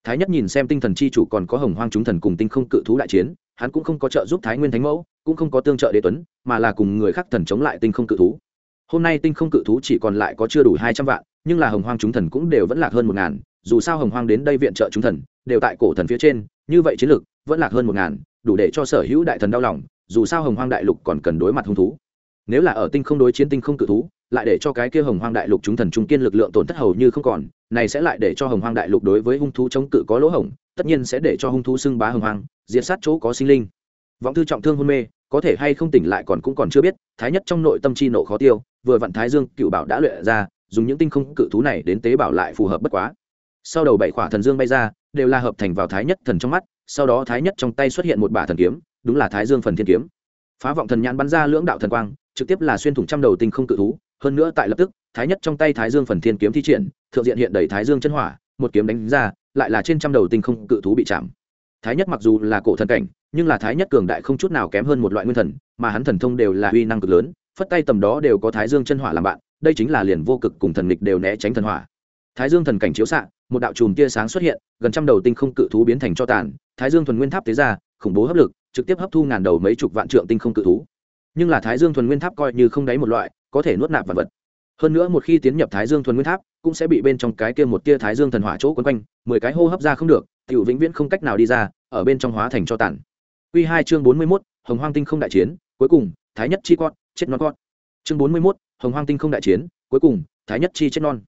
Speaker 1: Thái nhất nhìn xem tinh thần chi chủ còn có hồng hoang chúng thần cùng tinh không cự thú đại chiến hắn cũng không có trợ giúp thái nguyên thánh mẫu, cũng không có tương trợ đế tuấn, mà là cùng người khác thần chống lại tinh không cự thú. Hôm nay tinh không cự thú chỉ còn lại có chưa đủ hai trăm vạn, nhưng là hồng hoang chúng thần cũng đều vẫn lạc hơn một ngàn, dù sao hồng hoang đến đây viện trợ chúng thần, đều tại cổ thần phía trên, như vậy chiến lược vẫn lạc hơn một ngàn, đủ để cho sở hữu đại thần đau lòng, dù sao hồng hoang đại lục còn cần đối mặt hung thú nếu là ở tinh không đối chiến tinh không cự thú, lại để cho cái kia hồng hoang đại lục chúng thần trung kiên lực lượng tổn thất hầu như không còn, này sẽ lại để cho hồng hoang đại lục đối với hung thú chống cự có lỗ hổng, tất nhiên sẽ để cho hung thú xưng bá hồng hoang, diệt sát chỗ có sinh linh. Vọng thư trọng thương hôn mê, có thể hay không tỉnh lại còn cũng còn chưa biết, thái nhất trong nội tâm chi nộ khó tiêu, vừa vặn thái dương cựu bảo đã luyện ra, dùng những tinh không cự thú này đến tế bảo lại phù hợp bất quá. Sau đầu bảy khỏa thần dương bay ra, đều là hợp thành vào thái nhất thần trong mắt, sau đó thái nhất trong tay xuất hiện một bả thần kiếm, đúng là thái dương phần thiên kiếm. Phá vọng thần nhãn bắn ra lưỡng đạo thần quang trực tiếp là xuyên thủng trăm đầu tinh không cự thú, hơn nữa tại lập tức, thái nhất trong tay thái dương phần thiên kiếm thi triển, thượng diện hiện đầy thái dương chân hỏa, một kiếm đánh ra, lại là trên trăm đầu tinh không cự thú bị chạm. Thái nhất mặc dù là cổ thần cảnh, nhưng là thái nhất cường đại không chút nào kém hơn một loại nguyên thần, mà hắn thần thông đều là uy năng cực lớn, phất tay tầm đó đều có thái dương chân hỏa làm bạn, đây chính là liền vô cực cùng thần nghịch đều né tránh thần hỏa. Thái dương thần cảnh chiếu xạ, một đạo chùm tia sáng xuất hiện, gần trăm đầu tinh không cự thú biến thành cho tàn, thái dương thuần nguyên tháp tế ra, khủng bố hấp lực, trực tiếp hấp thu ngàn đầu mấy chục vạn trượng tinh không cự thú nhưng là thái dương thuần nguyên tháp coi như không đáy một loại có thể nuốt nạp vật vật hơn nữa một khi tiến nhập thái dương thuần nguyên tháp cũng sẽ bị bên trong cái kia một tia thái dương thần hỏa chỗ quấn quanh mười cái hô hấp ra không được tiểu vĩnh viễn không cách nào đi ra ở bên trong hóa thành cho tàn Quy hai chương bốn mươi 41, Hồng Hoang Tinh không đại chiến, cuối cùng, Thái Nhất chi con, chết non con. Chương bốn mươi 41, Hồng Hoang Tinh không đại chiến, cuối cùng, Thái Nhất chi chết non.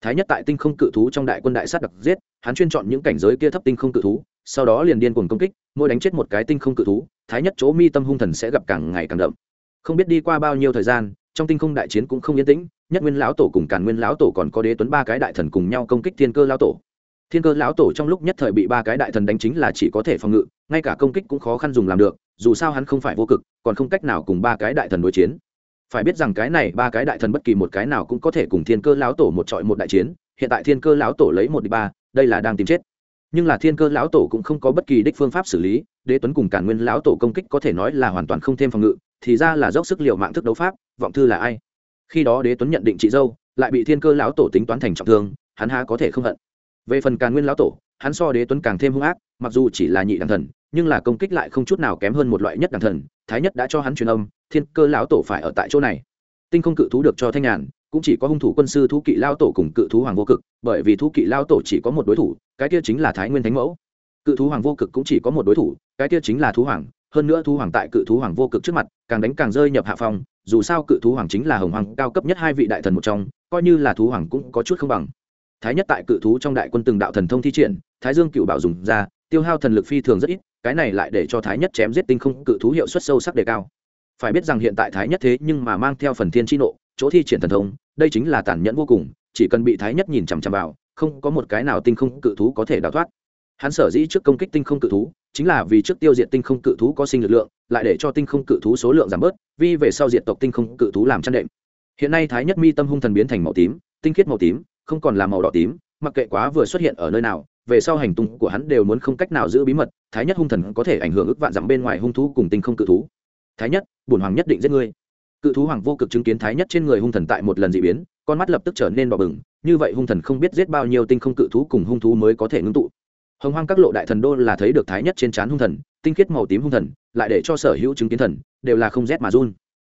Speaker 1: Thái Nhất tại tinh không cự thú trong đại quân đại sát đặc giết, hắn chuyên chọn những cảnh giới kia thấp tinh không cự thú, sau đó liền điên cuồng công kích, mỗi đánh chết một cái tinh không cự thú, Thái Nhất chỗ mi tâm hung thần sẽ gặp càng ngày càng đậm. Không biết đi qua bao nhiêu thời gian, trong tinh không đại chiến cũng không yên tĩnh, nhất nguyên lão tổ cùng càn nguyên lão tổ còn có đế tuấn ba cái đại thần cùng nhau công kích thiên cơ lão tổ. Thiên cơ lão tổ trong lúc nhất thời bị ba cái đại thần đánh chính là chỉ có thể phòng ngự ngay cả công kích cũng khó khăn dùng làm được dù sao hắn không phải vô cực còn không cách nào cùng ba cái đại thần đối chiến. Phải biết rằng cái này ba cái đại thần bất kỳ một cái nào cũng có thể cùng thiên cơ lão tổ một trọi một đại chiến hiện tại thiên cơ lão tổ lấy một đi ba đây là đang tìm chết. Nhưng là thiên cơ lão tổ cũng không có bất kỳ đích phương pháp xử lý đế tuấn cùng cả nguyên lão tổ công kích có thể nói là hoàn toàn không thêm phòng ngự thì ra là dốc sức liệu mạng thức đấu pháp, vọng thư là ai? Khi đó đế tuấn nhận định chị dâu, lại bị thiên cơ lão tổ tính toán thành trọng thương, hắn há có thể không hận. Về phần càn nguyên lão tổ, hắn so đế tuấn càng thêm hung ác, mặc dù chỉ là nhị đằng thần, nhưng là công kích lại không chút nào kém hơn một loại nhất đằng thần, thái nhất đã cho hắn truyền âm, thiên cơ lão tổ phải ở tại chỗ này. Tinh không cự thú được cho thanh nhàn, cũng chỉ có hung thủ quân sư thú kỵ lao tổ cùng cự thú hoàng vô cực, bởi vì thú kỵ lao tổ chỉ có một đối thủ, cái kia chính là thái nguyên thánh mẫu. Cự thú hoàng vô cực cũng chỉ có một đối thủ, cái kia chính là thú hoàng hơn nữa thú hoàng tại cự thú hoàng vô cực trước mặt, càng đánh càng rơi nhập hạ phong, dù sao cự thú hoàng chính là hồng hoàng cao cấp nhất hai vị đại thần một trong, coi như là thú hoàng cũng có chút không bằng. Thái nhất tại cự thú trong đại quân từng đạo thần thông thi triển, thái dương cựu bảo dùng ra, tiêu hao thần lực phi thường rất ít, cái này lại để cho thái nhất chém giết tinh không cự thú hiệu suất sâu sắc đề cao. Phải biết rằng hiện tại thái nhất thế nhưng mà mang theo phần thiên tri nộ, chỗ thi triển thần thông, đây chính là tàn nhẫn vô cùng, chỉ cần bị thái nhất nhìn chằm chằm vào, không có một cái nào tinh không cự thú có thể đào thoát hắn sở dĩ trước công kích tinh không cự thú, chính là vì trước tiêu diệt tinh không cự thú có sinh lực lượng, lại để cho tinh không cự thú số lượng giảm bớt, vì về sau diệt tộc tinh không cự thú làm chăn đệm. Hiện nay thái nhất mi tâm hung thần biến thành màu tím, tinh khiết màu tím, không còn là màu đỏ tím, mặc kệ quá vừa xuất hiện ở nơi nào, về sau hành tung của hắn đều muốn không cách nào giữ bí mật, thái nhất hung thần có thể ảnh hưởng ức vạn dặm bên ngoài hung thú cùng tinh không cự thú. Thái nhất bùn hoàng nhất định giết ngươi. Cự thú hoàng vô cực chứng kiến thái nhất trên người hung thần tại một lần d ị biến, con mắt lập tức trở nên đỏ bừng, như vậy hung thần không biết giết bao nhiêu tinh không cự thú cùng hung thú mới có thể ngưng tụ hồng hoang các lộ đại thần đô là thấy được thái nhất trên trán hung thần, tinh khiết màu tím hung thần, lại để cho sở hữu chứng kiến thần, đều là không rét mà run.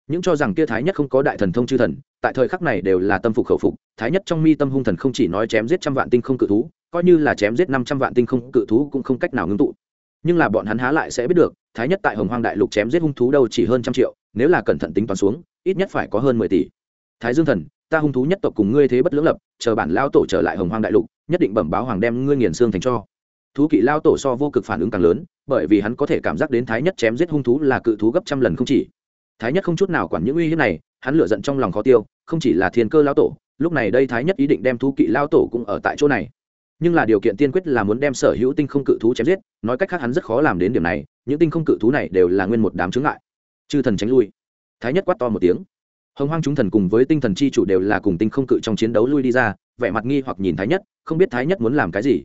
Speaker 1: Những cho rằng kia thái nhất không có đại thần thông chư thần, tại thời khắc này đều là tâm phục khẩu phục, thái nhất trong mi tâm hung thần không chỉ nói chém giết trăm vạn tinh không cự thú, coi như là chém giết năm trăm vạn tinh không cự thú cũng không cách nào ngưng tụ. Nhưng là bọn hắn há lại sẽ biết được, thái nhất tại hồng hoang đại lục chém giết hung thú đâu chỉ hơn trăm triệu, nếu là cẩn thận tính toán xuống, ít nhất phải có hơn mười tỷ. Thái dương thần, ta hung thú nhất tộc cùng ngươi thế bất lưỡng lập, chờ bản lao tổ trở lại hồng hoang đại lục, nhất định bẩm báo hoàng đem ngươi nghiền xương thành cho thú kỵ lao tổ so vô cực phản ứng càng lớn, bởi vì hắn có thể cảm giác đến thái nhất chém giết hung thú là cự thú gấp trăm lần không chỉ. Thái nhất không chút nào quản những uy hiếp này, hắn lựa giận trong lòng khó tiêu, không chỉ là thiên cơ lao tổ, lúc này đây thái nhất ý định đem thú kỵ lao tổ cũng ở tại chỗ này. Nhưng là điều kiện tiên quyết là muốn đem sở hữu tinh không cự thú chém giết, nói cách khác hắn rất khó làm đến điểm này, những tinh không cự thú này đều là nguyên một đám chướng ngại. Chư thần tránh lui. Thái nhất quát to một tiếng. Hồng hoang chúng thần cùng với tinh thần chi chủ đều là cùng tinh không cự trong chiến đấu lui đi ra, vẻ mặt nghi hoặc nhìn thái nhất, không biết thái nhất muốn làm cái gì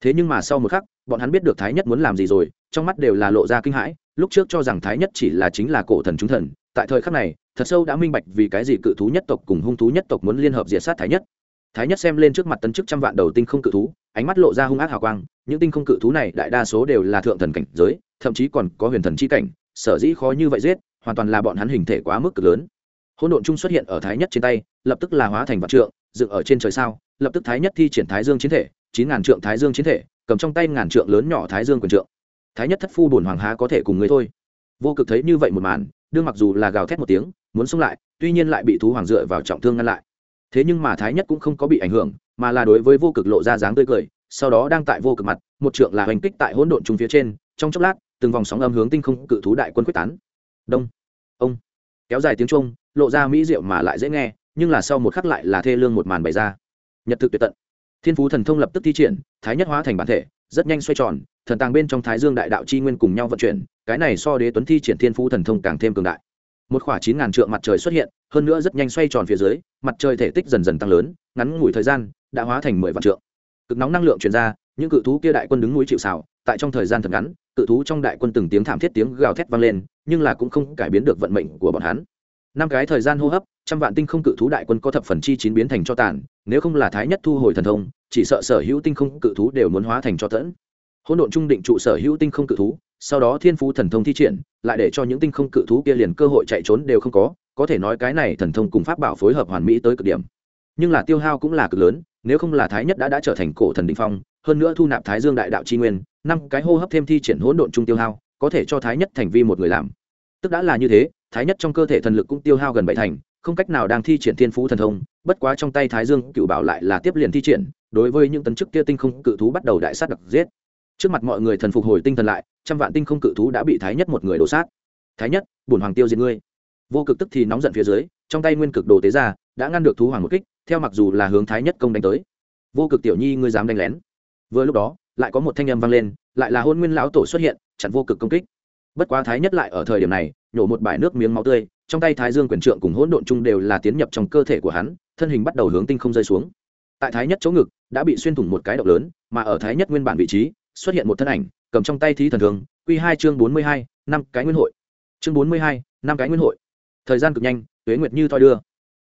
Speaker 1: thế nhưng mà sau một khắc, bọn hắn biết được thái nhất muốn làm gì rồi, trong mắt đều là lộ ra kinh hãi, lúc trước cho rằng thái nhất chỉ là chính là cổ thần chúng thần, tại thời khắc này, thật sâu đã minh bạch vì cái gì cự thú nhất tộc cùng hung thú nhất tộc muốn liên hợp diệt sát thái nhất. Thái nhất xem lên trước mặt tấn chức trăm vạn đầu tinh không cự thú, ánh mắt lộ ra hung ác hào quang, những tinh không cự thú này đại đa số đều là thượng thần cảnh giới, thậm chí còn có huyền thần chi cảnh, sở dĩ khó như vậy giết, hoàn toàn là bọn hắn hình thể quá mức cực lớn. Hỗn độn chung xuất hiện ở thái nhất trên tay, lập tức là hóa thành vạn trượng, dựng ở trên trời sao, lập tức thái nhất thi triển thái dương chiến thể chín ngàn trượng thái dương chiến thể, cầm trong tay ngàn trượng lớn nhỏ thái dương quyền trượng. Thái nhất thất phu bổn hoàng há có thể cùng người thôi. Vô cực thấy như vậy một màn, đương mặc dù là gào thét một tiếng, muốn xông lại, tuy nhiên lại bị thú hoàng dựa vào trọng thương ngăn lại. Thế nhưng mà thái nhất cũng không có bị ảnh hưởng, mà là đối với vô cực lộ ra dáng tươi cười, sau đó đang tại vô cực mặt, một trượng là hành kích tại hỗn độn trung phía trên, trong chốc lát, từng vòng sóng âm hướng tinh không cự thú đại quân quyết tán. Đông. Ông. Kéo dài tiếng trung lộ ra mỹ diệu mà lại dễ nghe, nhưng là sau một khắc lại là thê lương một màn bày ra. Nhật thực tuyệt tận thiên phú thần thông lập tức thi triển, thái nhất hóa thành bản thể, rất nhanh xoay tròn, thần tàng bên trong thái dương đại đạo chi nguyên cùng nhau vận chuyển, cái này so đế tuấn thi triển thiên phú thần thông càng thêm cường đại. Một khoảng chín ngàn trượng mặt trời xuất hiện, hơn nữa rất nhanh xoay tròn phía dưới, mặt trời thể tích dần dần tăng lớn, ngắn ngủi thời gian, đã hóa thành mười vạn trượng. Cực nóng năng lượng chuyển ra, những cự thú kia đại quân đứng núi chịu xào tại trong thời gian thật ngắn, cự thú trong đại quân từng tiếng thảm thiết tiếng gào thét vang lên, nhưng là cũng không cải biến được vận mệnh của bọn hắn. Năm cái thời gian hô hấp trăm vạn tinh không cự thú đại quân có thập phần chi chín biến thành cho tàn, nếu không là thái nhất thu hồi thần thông, chỉ sợ sở hữu tinh không cự thú đều muốn hóa thành cho tẫn. Hỗn độn trung định trụ sở hữu tinh không cự thú, sau đó thiên phú thần thông thi triển, lại để cho những tinh không cự thú kia liền cơ hội chạy trốn đều không có có thể nói cái này thần thông cùng pháp bảo phối hợp hoàn mỹ tới cực điểm. Nhưng là tiêu hao cũng là cực lớn, nếu không là thái nhất đã đã trở thành cổ thần định phong, hơn nữa thu nạp thái dương đại đạo tri nguyên, năm cái hô hấp thêm thi triển hỗn độn trung tiêu hao, có thể cho thái nhất thành vi một người làm. Tức đã là như thế, thái nhất trong cơ thể thần lực cũng tiêu hao gần bảy thành không cách nào đang thi triển thiên phú thần thông, bất quá trong tay thái dương cựu bảo lại là tiếp liền thi triển, đối với những tấn chức kia tinh không cự thú bắt đầu đại sát đặc giết. Trước mặt mọi người thần phục hồi tinh thần lại, trăm vạn tinh không cự thú đã bị thái nhất một người đổ sát. Thái nhất, bổn hoàng tiêu diệt ngươi. Vô cực tức thì nóng giận phía dưới, trong tay nguyên cực đồ tế ra, đã ngăn được thú hoàng một kích, theo mặc dù là hướng thái nhất công đánh tới. Vô cực tiểu nhi, ngươi dám đánh lén? Vừa lúc đó, lại có một thanh âm vang lên, lại là hôn nguyên lão tổ xuất hiện, chặn vô cực công kích. Bất quá thái nhất lại ở thời điểm này, nhổ một bãi nước miếng máu tươi trong tay thái dương quyền trượng cùng hỗn độn chung đều là tiến nhập trong cơ thể của hắn, thân hình bắt đầu hướng tinh không rơi xuống. Tại thái nhất chỗ ngực, đã bị xuyên thủng một cái động lớn, mà ở thái nhất nguyên bản vị trí, xuất hiện một thân ảnh, cầm trong tay thí thần thường q hai chương bốn mươi hai, năm cái nguyên hội. Chương bốn mươi hai, năm cái nguyên hội. Thời gian cực nhanh, tuế nguyệt như thoi đưa.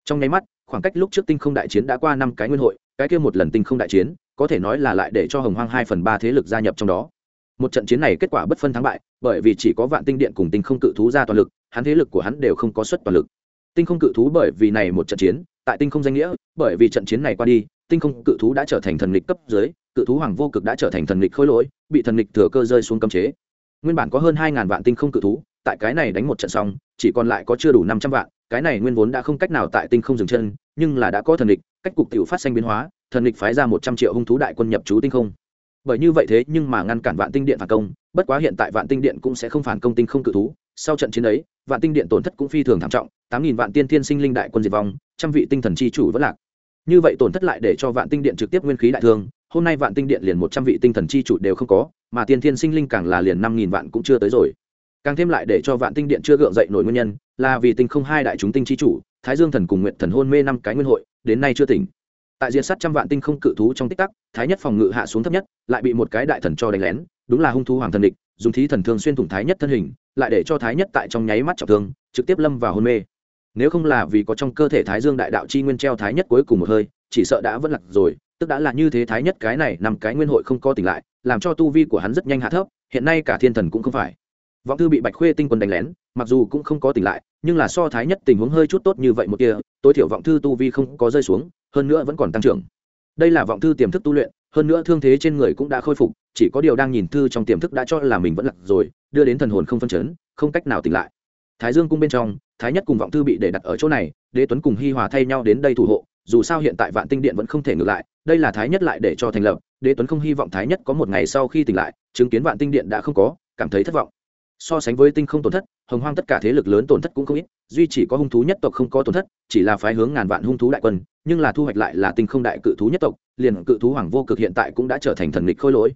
Speaker 1: Trong nháy mắt, khoảng cách lúc trước tinh không đại chiến đã qua năm cái nguyên hội, cái kia một lần tinh không đại chiến, có thể nói là lại để cho hồng hoang hai phần ba thế lực gia nhập trong đó. Một trận chiến này kết quả bất phân thắng bại, bởi vì chỉ có vạn tinh điện cùng tinh không cự thú ra toàn lực hắn thế lực của hắn đều không có suất toàn lực. Tinh không cự thú bởi vì này một trận chiến, tại tinh không danh nghĩa, bởi vì trận chiến này qua đi, tinh không cự thú đã trở thành thần lịch cấp dưới, cự thú hoàng vô cực đã trở thành thần lịch khối lỗi, bị thần lịch thừa cơ rơi xuống cấm chế. Nguyên bản có hơn hai ngàn vạn tinh không cự thú, tại cái này đánh một trận xong, chỉ còn lại có chưa đủ năm trăm vạn, cái này nguyên vốn đã không cách nào tại tinh không dừng chân, nhưng là đã có thần lịch cách cục tiểu phát sinh biến hóa, thần lịch phái ra một trăm triệu hung thú đại quân nhập trú tinh không. Bởi như vậy thế nhưng mà ngăn cản vạn tinh điện phản công, bất quá hiện tại vạn tinh điện cũng sẽ không phản công tinh không cự thú sau trận chiến ấy, vạn tinh điện tổn thất cũng phi thường thảm trọng, tám nghìn vạn tiên thiên sinh linh đại quân diệt vong, trăm vị tinh thần chi chủ vẫn lạc. Như vậy tổn thất lại để cho vạn tinh điện trực tiếp nguyên khí đại thương, hôm nay vạn tinh điện liền một trăm vị tinh thần chi chủ đều không có, mà tiên thiên sinh linh càng là liền năm nghìn vạn cũng chưa tới rồi. Càng thêm lại để cho vạn tinh điện chưa gượng dậy nổi nguyên nhân, là vì tinh không hai đại chúng tinh chi chủ, thái dương thần cùng nguyện thần hôn mê năm cái nguyên hội, đến nay chưa tỉnh. Tại diện sát trăm vạn tinh không cự thú trong tích tắc, thái nhất phòng ngự hạ xuống thấp nhất, lại bị một cái đại thần cho đánh lén, đúng là hung thú hoàng thần địch, dùng thí thần thương xuyên thủng thái nhất thân hình lại để cho thái nhất tại trong nháy mắt trọng thương, trực tiếp lâm vào hôn mê. Nếu không là vì có trong cơ thể thái dương đại đạo chi nguyên treo thái nhất cuối cùng một hơi, chỉ sợ đã vẫn lạc rồi, tức đã là như thế thái nhất cái này nằm cái nguyên hội không có tỉnh lại, làm cho tu vi của hắn rất nhanh hạ thấp, hiện nay cả thiên thần cũng không phải. Vọng thư bị bạch khuê tinh quân đánh lén, mặc dù cũng không có tỉnh lại, nhưng là so thái nhất tình huống hơi chút tốt như vậy một kia, tối thiểu vọng thư tu vi không có rơi xuống, hơn nữa vẫn còn tăng trưởng. Đây là vọng thư tiềm thức tu luyện hơn nữa thương thế trên người cũng đã khôi phục, chỉ có điều đang nhìn thư trong tiềm thức đã cho là mình vẫn lặng rồi, đưa đến thần hồn không phân chấn, không cách nào tỉnh lại. Thái dương cung bên trong, thái nhất cùng vọng thư bị để đặt ở chỗ này, đế tuấn cùng hi hòa thay nhau đến đây thủ hộ, dù sao hiện tại vạn tinh điện vẫn không thể ngược lại, đây là thái nhất lại để cho thành lập, đế tuấn không hy vọng thái nhất có một ngày sau khi tỉnh lại, chứng kiến vạn tinh điện đã không có, cảm thấy thất vọng. So sánh với tinh không tổn thất, hồng hoang tất cả thế lực lớn tổn thất cũng không ít, duy chỉ có hung thú nhất tộc không có tổn thất, chỉ là phái hướng ngàn vạn hung thú đại quân, nhưng là thu hoạch lại là tinh không đại cự thú nhất tộc liền cự thú hoàng vô cực hiện tại cũng đã trở thành thần nghịch khôi lỗi.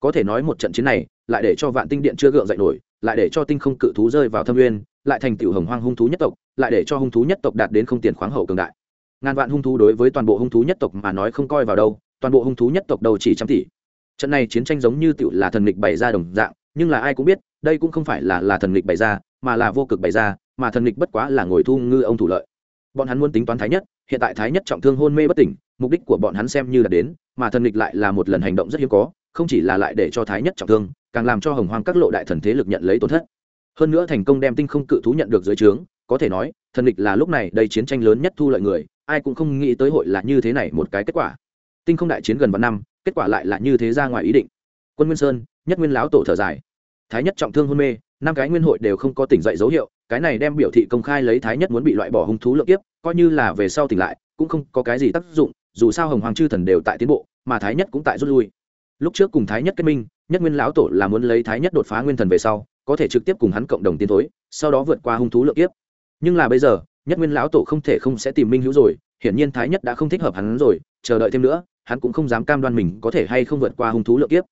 Speaker 1: Có thể nói một trận chiến này, lại để cho vạn tinh điện chưa gượng dậy nổi, lại để cho tinh không cự thú rơi vào thâm nguyên, lại thành tiểu hồng hoang hung thú nhất tộc, lại để cho hung thú nhất tộc đạt đến không tiền khoáng hậu cường đại. Ngàn vạn hung thú đối với toàn bộ hung thú nhất tộc mà nói không coi vào đâu, toàn bộ hung thú nhất tộc đầu chỉ trăm tỷ. Trận này chiến tranh giống như tiểu là thần nghịch bày ra đồng dạng, nhưng là ai cũng biết, đây cũng không phải là là thần nghịch bày ra, mà là vô cực bày ra, mà thần nghịch bất quá là ngồi thu ngư ông thủ lợi. Bọn hắn muốn tính toán thái nhất, hiện tại thái nhất trọng thương hôn mê bất tỉnh mục đích của bọn hắn xem như là đến, mà thần lịch lại là một lần hành động rất hiếm có, không chỉ là lại để cho thái nhất trọng thương, càng làm cho hồng hoang các lộ đại thần thế lực nhận lấy tổn thất. Hơn nữa thành công đem tinh không cự thú nhận được dưới trướng, có thể nói, thần lịch là lúc này đây chiến tranh lớn nhất thu lợi người, ai cũng không nghĩ tới hội là như thế này một cái kết quả. Tinh không đại chiến gần vạn năm, kết quả lại là như thế ra ngoài ý định. Quân nguyên sơn, nhất nguyên lão tổ thở dài. Thái nhất trọng thương hôn mê, năm cái nguyên hội đều không có tỉnh dậy dấu hiệu, cái này đem biểu thị công khai lấy thái nhất muốn bị loại bỏ hung thú lượng kiếp, coi như là về sau tỉnh lại, cũng không có cái gì tác dụng dù sao hồng hoàng chư thần đều tại tiến bộ, mà thái nhất cũng tại rút lui. Lúc trước cùng thái nhất kết minh, nhất nguyên lão tổ là muốn lấy thái nhất đột phá nguyên thần về sau, có thể trực tiếp cùng hắn cộng đồng tiến thối, sau đó vượt qua hung thú lượng kiếp. Nhưng là bây giờ, nhất nguyên lão tổ không thể không sẽ tìm minh hữu rồi, hiển nhiên thái nhất đã không thích hợp hắn rồi, chờ đợi thêm nữa, hắn cũng không dám cam đoan mình có thể hay không vượt qua hung thú lượng kiếp.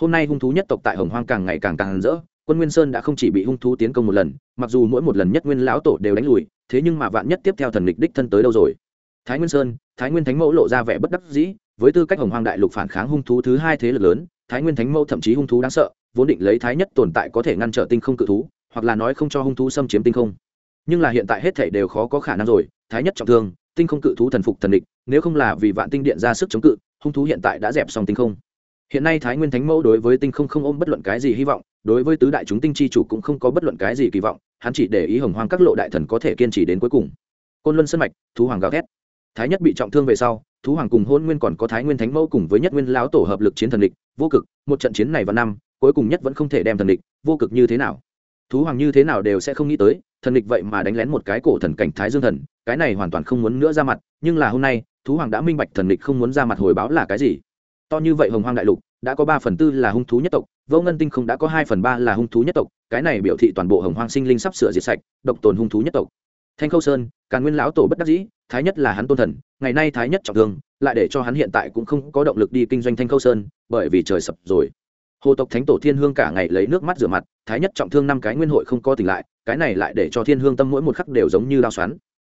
Speaker 1: Hôm nay hung thú nhất tộc tại hồng hoang càng ngày càng càng rỡ, quân nguyên sơn đã không chỉ bị hung thú tiến công một lần, mặc dù mỗi một lần nhất nguyên lão tổ đều đánh lùi, thế nhưng mà vạn nhất tiếp theo thần lịch đích thân tới đâu rồi? Thái nguyên sơn, thái nguyên thánh mẫu lộ ra vẻ bất đắc dĩ, với tư cách hồng hoang đại lục phản kháng hung thú thứ hai thế lực lớn, thái nguyên thánh mẫu thậm chí hung thú đáng sợ, vốn định lấy thái nhất tồn tại có thể ngăn trở tinh không cự thú, hoặc là nói không cho hung thú xâm chiếm tinh không. Nhưng là hiện tại hết thể đều khó có khả năng rồi, thái nhất trọng thương, tinh không cự thú thần phục thần địch, nếu không là vì vạn tinh điện ra sức chống cự, hung thú hiện tại đã dẹp xong tinh không. Hiện nay thái nguyên thánh mẫu đối với tinh không không ôm bất luận cái gì hy vọng, đối với tứ đại chúng tinh chi chủ cũng không có bất luận cái gì kỳ vọng, hắn chỉ để ý hồng hoang các lộ đại thần có thể kiên trì đến cuối cùng. Côn luân sân mạch, thú hoàng gào thét thái nhất bị trọng thương về sau, thú hoàng cùng hôn nguyên còn có thái nguyên thánh mẫu cùng với nhất nguyên lão tổ hợp lực chiến thần địch, vô cực, một trận chiến này vào năm, cuối cùng nhất vẫn không thể đem thần địch, vô cực như thế nào? Thú hoàng như thế nào đều sẽ không nghĩ tới, thần địch vậy mà đánh lén một cái cổ thần cảnh thái dương thần, cái này hoàn toàn không muốn nữa ra mặt, nhưng là hôm nay, thú hoàng đã minh bạch thần địch không muốn ra mặt hồi báo là cái gì. To như vậy hồng hoang đại lục, đã có ba phần tư là hung thú nhất tộc, vô ngân tinh không đã có hai phần ba là hung thú nhất tộc, cái này biểu thị toàn bộ hồng hoang sinh linh sắp sửa diệt sạch, độc tồn hung thú nhất tộc. Thanh khâu sơn, càn nguyên lão tổ bất đắc dĩ thái nhất là hắn tôn thần, ngày nay thái nhất trọng thương, lại để cho hắn hiện tại cũng không có động lực đi kinh doanh thanh khâu sơn, bởi vì trời sập rồi. Hồ tộc thánh tổ thiên hương cả ngày lấy nước mắt rửa mặt, thái nhất trọng thương năm cái nguyên hội không co tỉnh lại, cái này lại để cho thiên hương tâm mỗi một khắc đều giống như đao xoắn.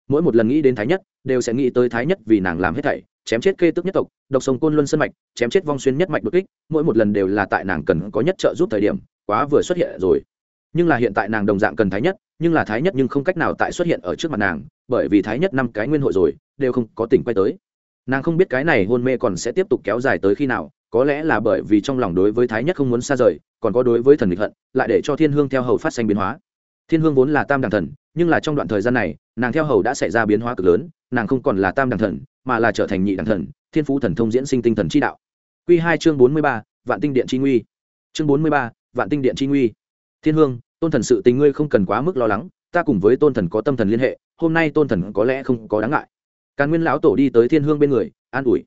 Speaker 1: Mỗi một lần nghĩ đến thái nhất, đều sẽ nghĩ tới thái nhất vì nàng làm hết thảy, chém chết kê tức nhất tộc, độc sông côn luân sân mạch, chém chết vong xuyên nhất mạch đột kích, mỗi một lần đều là tại nàng cần có nhất trợ giúp thời điểm, quá vừa xuất hiện rồi. Nhưng là hiện tại nàng đồng dạng cần thái nhất nhưng là thái nhất nhưng không cách nào tại xuất hiện ở trước mặt nàng, bởi vì thái nhất năm cái nguyên hội rồi, đều không có tỉnh quay tới. Nàng không biết cái này hôn mê còn sẽ tiếp tục kéo dài tới khi nào, có lẽ là bởi vì trong lòng đối với thái nhất không muốn xa rời, còn có đối với thần địch hận, lại để cho thiên hương theo hầu phát sinh biến hóa. Thiên hương vốn là tam đẳng thần, nhưng là trong đoạn thời gian này, nàng theo hầu đã xảy ra biến hóa cực lớn, nàng không còn là tam đẳng thần, mà là trở thành nhị đẳng thần, thiên phú thần thông diễn sinh tinh thần chi đạo. Q hai chương bốn mươi ba, vạn tinh điện chi nguy. Chương bốn mươi ba, vạn tinh điện chi nguy. Thiên hương tôn thần sự tình ngươi không cần quá mức lo lắng, ta cùng với tôn thần có tâm thần liên hệ, hôm nay tôn thần có lẽ không có đáng ngại. Càn nguyên lão tổ đi tới thiên hương bên người, an ủi.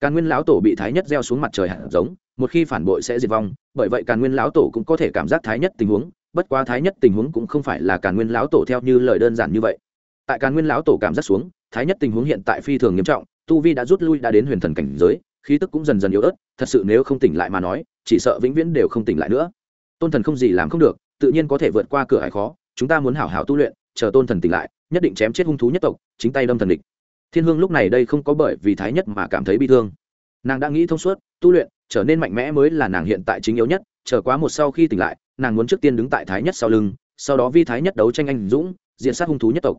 Speaker 1: Càn nguyên lão tổ bị thái nhất gieo xuống mặt trời hạt giống, một khi phản bội sẽ diệt vong, bởi vậy càn nguyên lão tổ cũng có thể cảm giác thái nhất tình huống, bất quá thái nhất tình huống cũng không phải là càn nguyên lão tổ theo như lời đơn giản như vậy. Tại càn nguyên lão tổ cảm giác xuống, thái nhất tình huống hiện tại phi thường nghiêm trọng, tu vi đã rút lui đã đến huyền thần cảnh giới, khí tức cũng dần dần yếu ớt, thật sự nếu không tỉnh lại mà nói, chỉ sợ vĩnh viễn đều không tỉnh lại nữa. Tôn thần không gì làm không được tự nhiên có thể vượt qua cửa hải khó, chúng ta muốn hảo hảo tu luyện, chờ tôn thần tỉnh lại, nhất định chém chết hung thú nhất tộc, chính tay đâm thần địch. Thiên hương lúc này đây không có bởi vì thái nhất mà cảm thấy bi thương. Nàng đã nghĩ thông suốt, tu luyện trở nên mạnh mẽ mới là nàng hiện tại chính yếu nhất, chờ quá một sau khi tỉnh lại, nàng muốn trước tiên đứng tại thái nhất sau lưng, sau đó vi thái nhất đấu tranh anh dũng diện sát hung thú nhất tộc.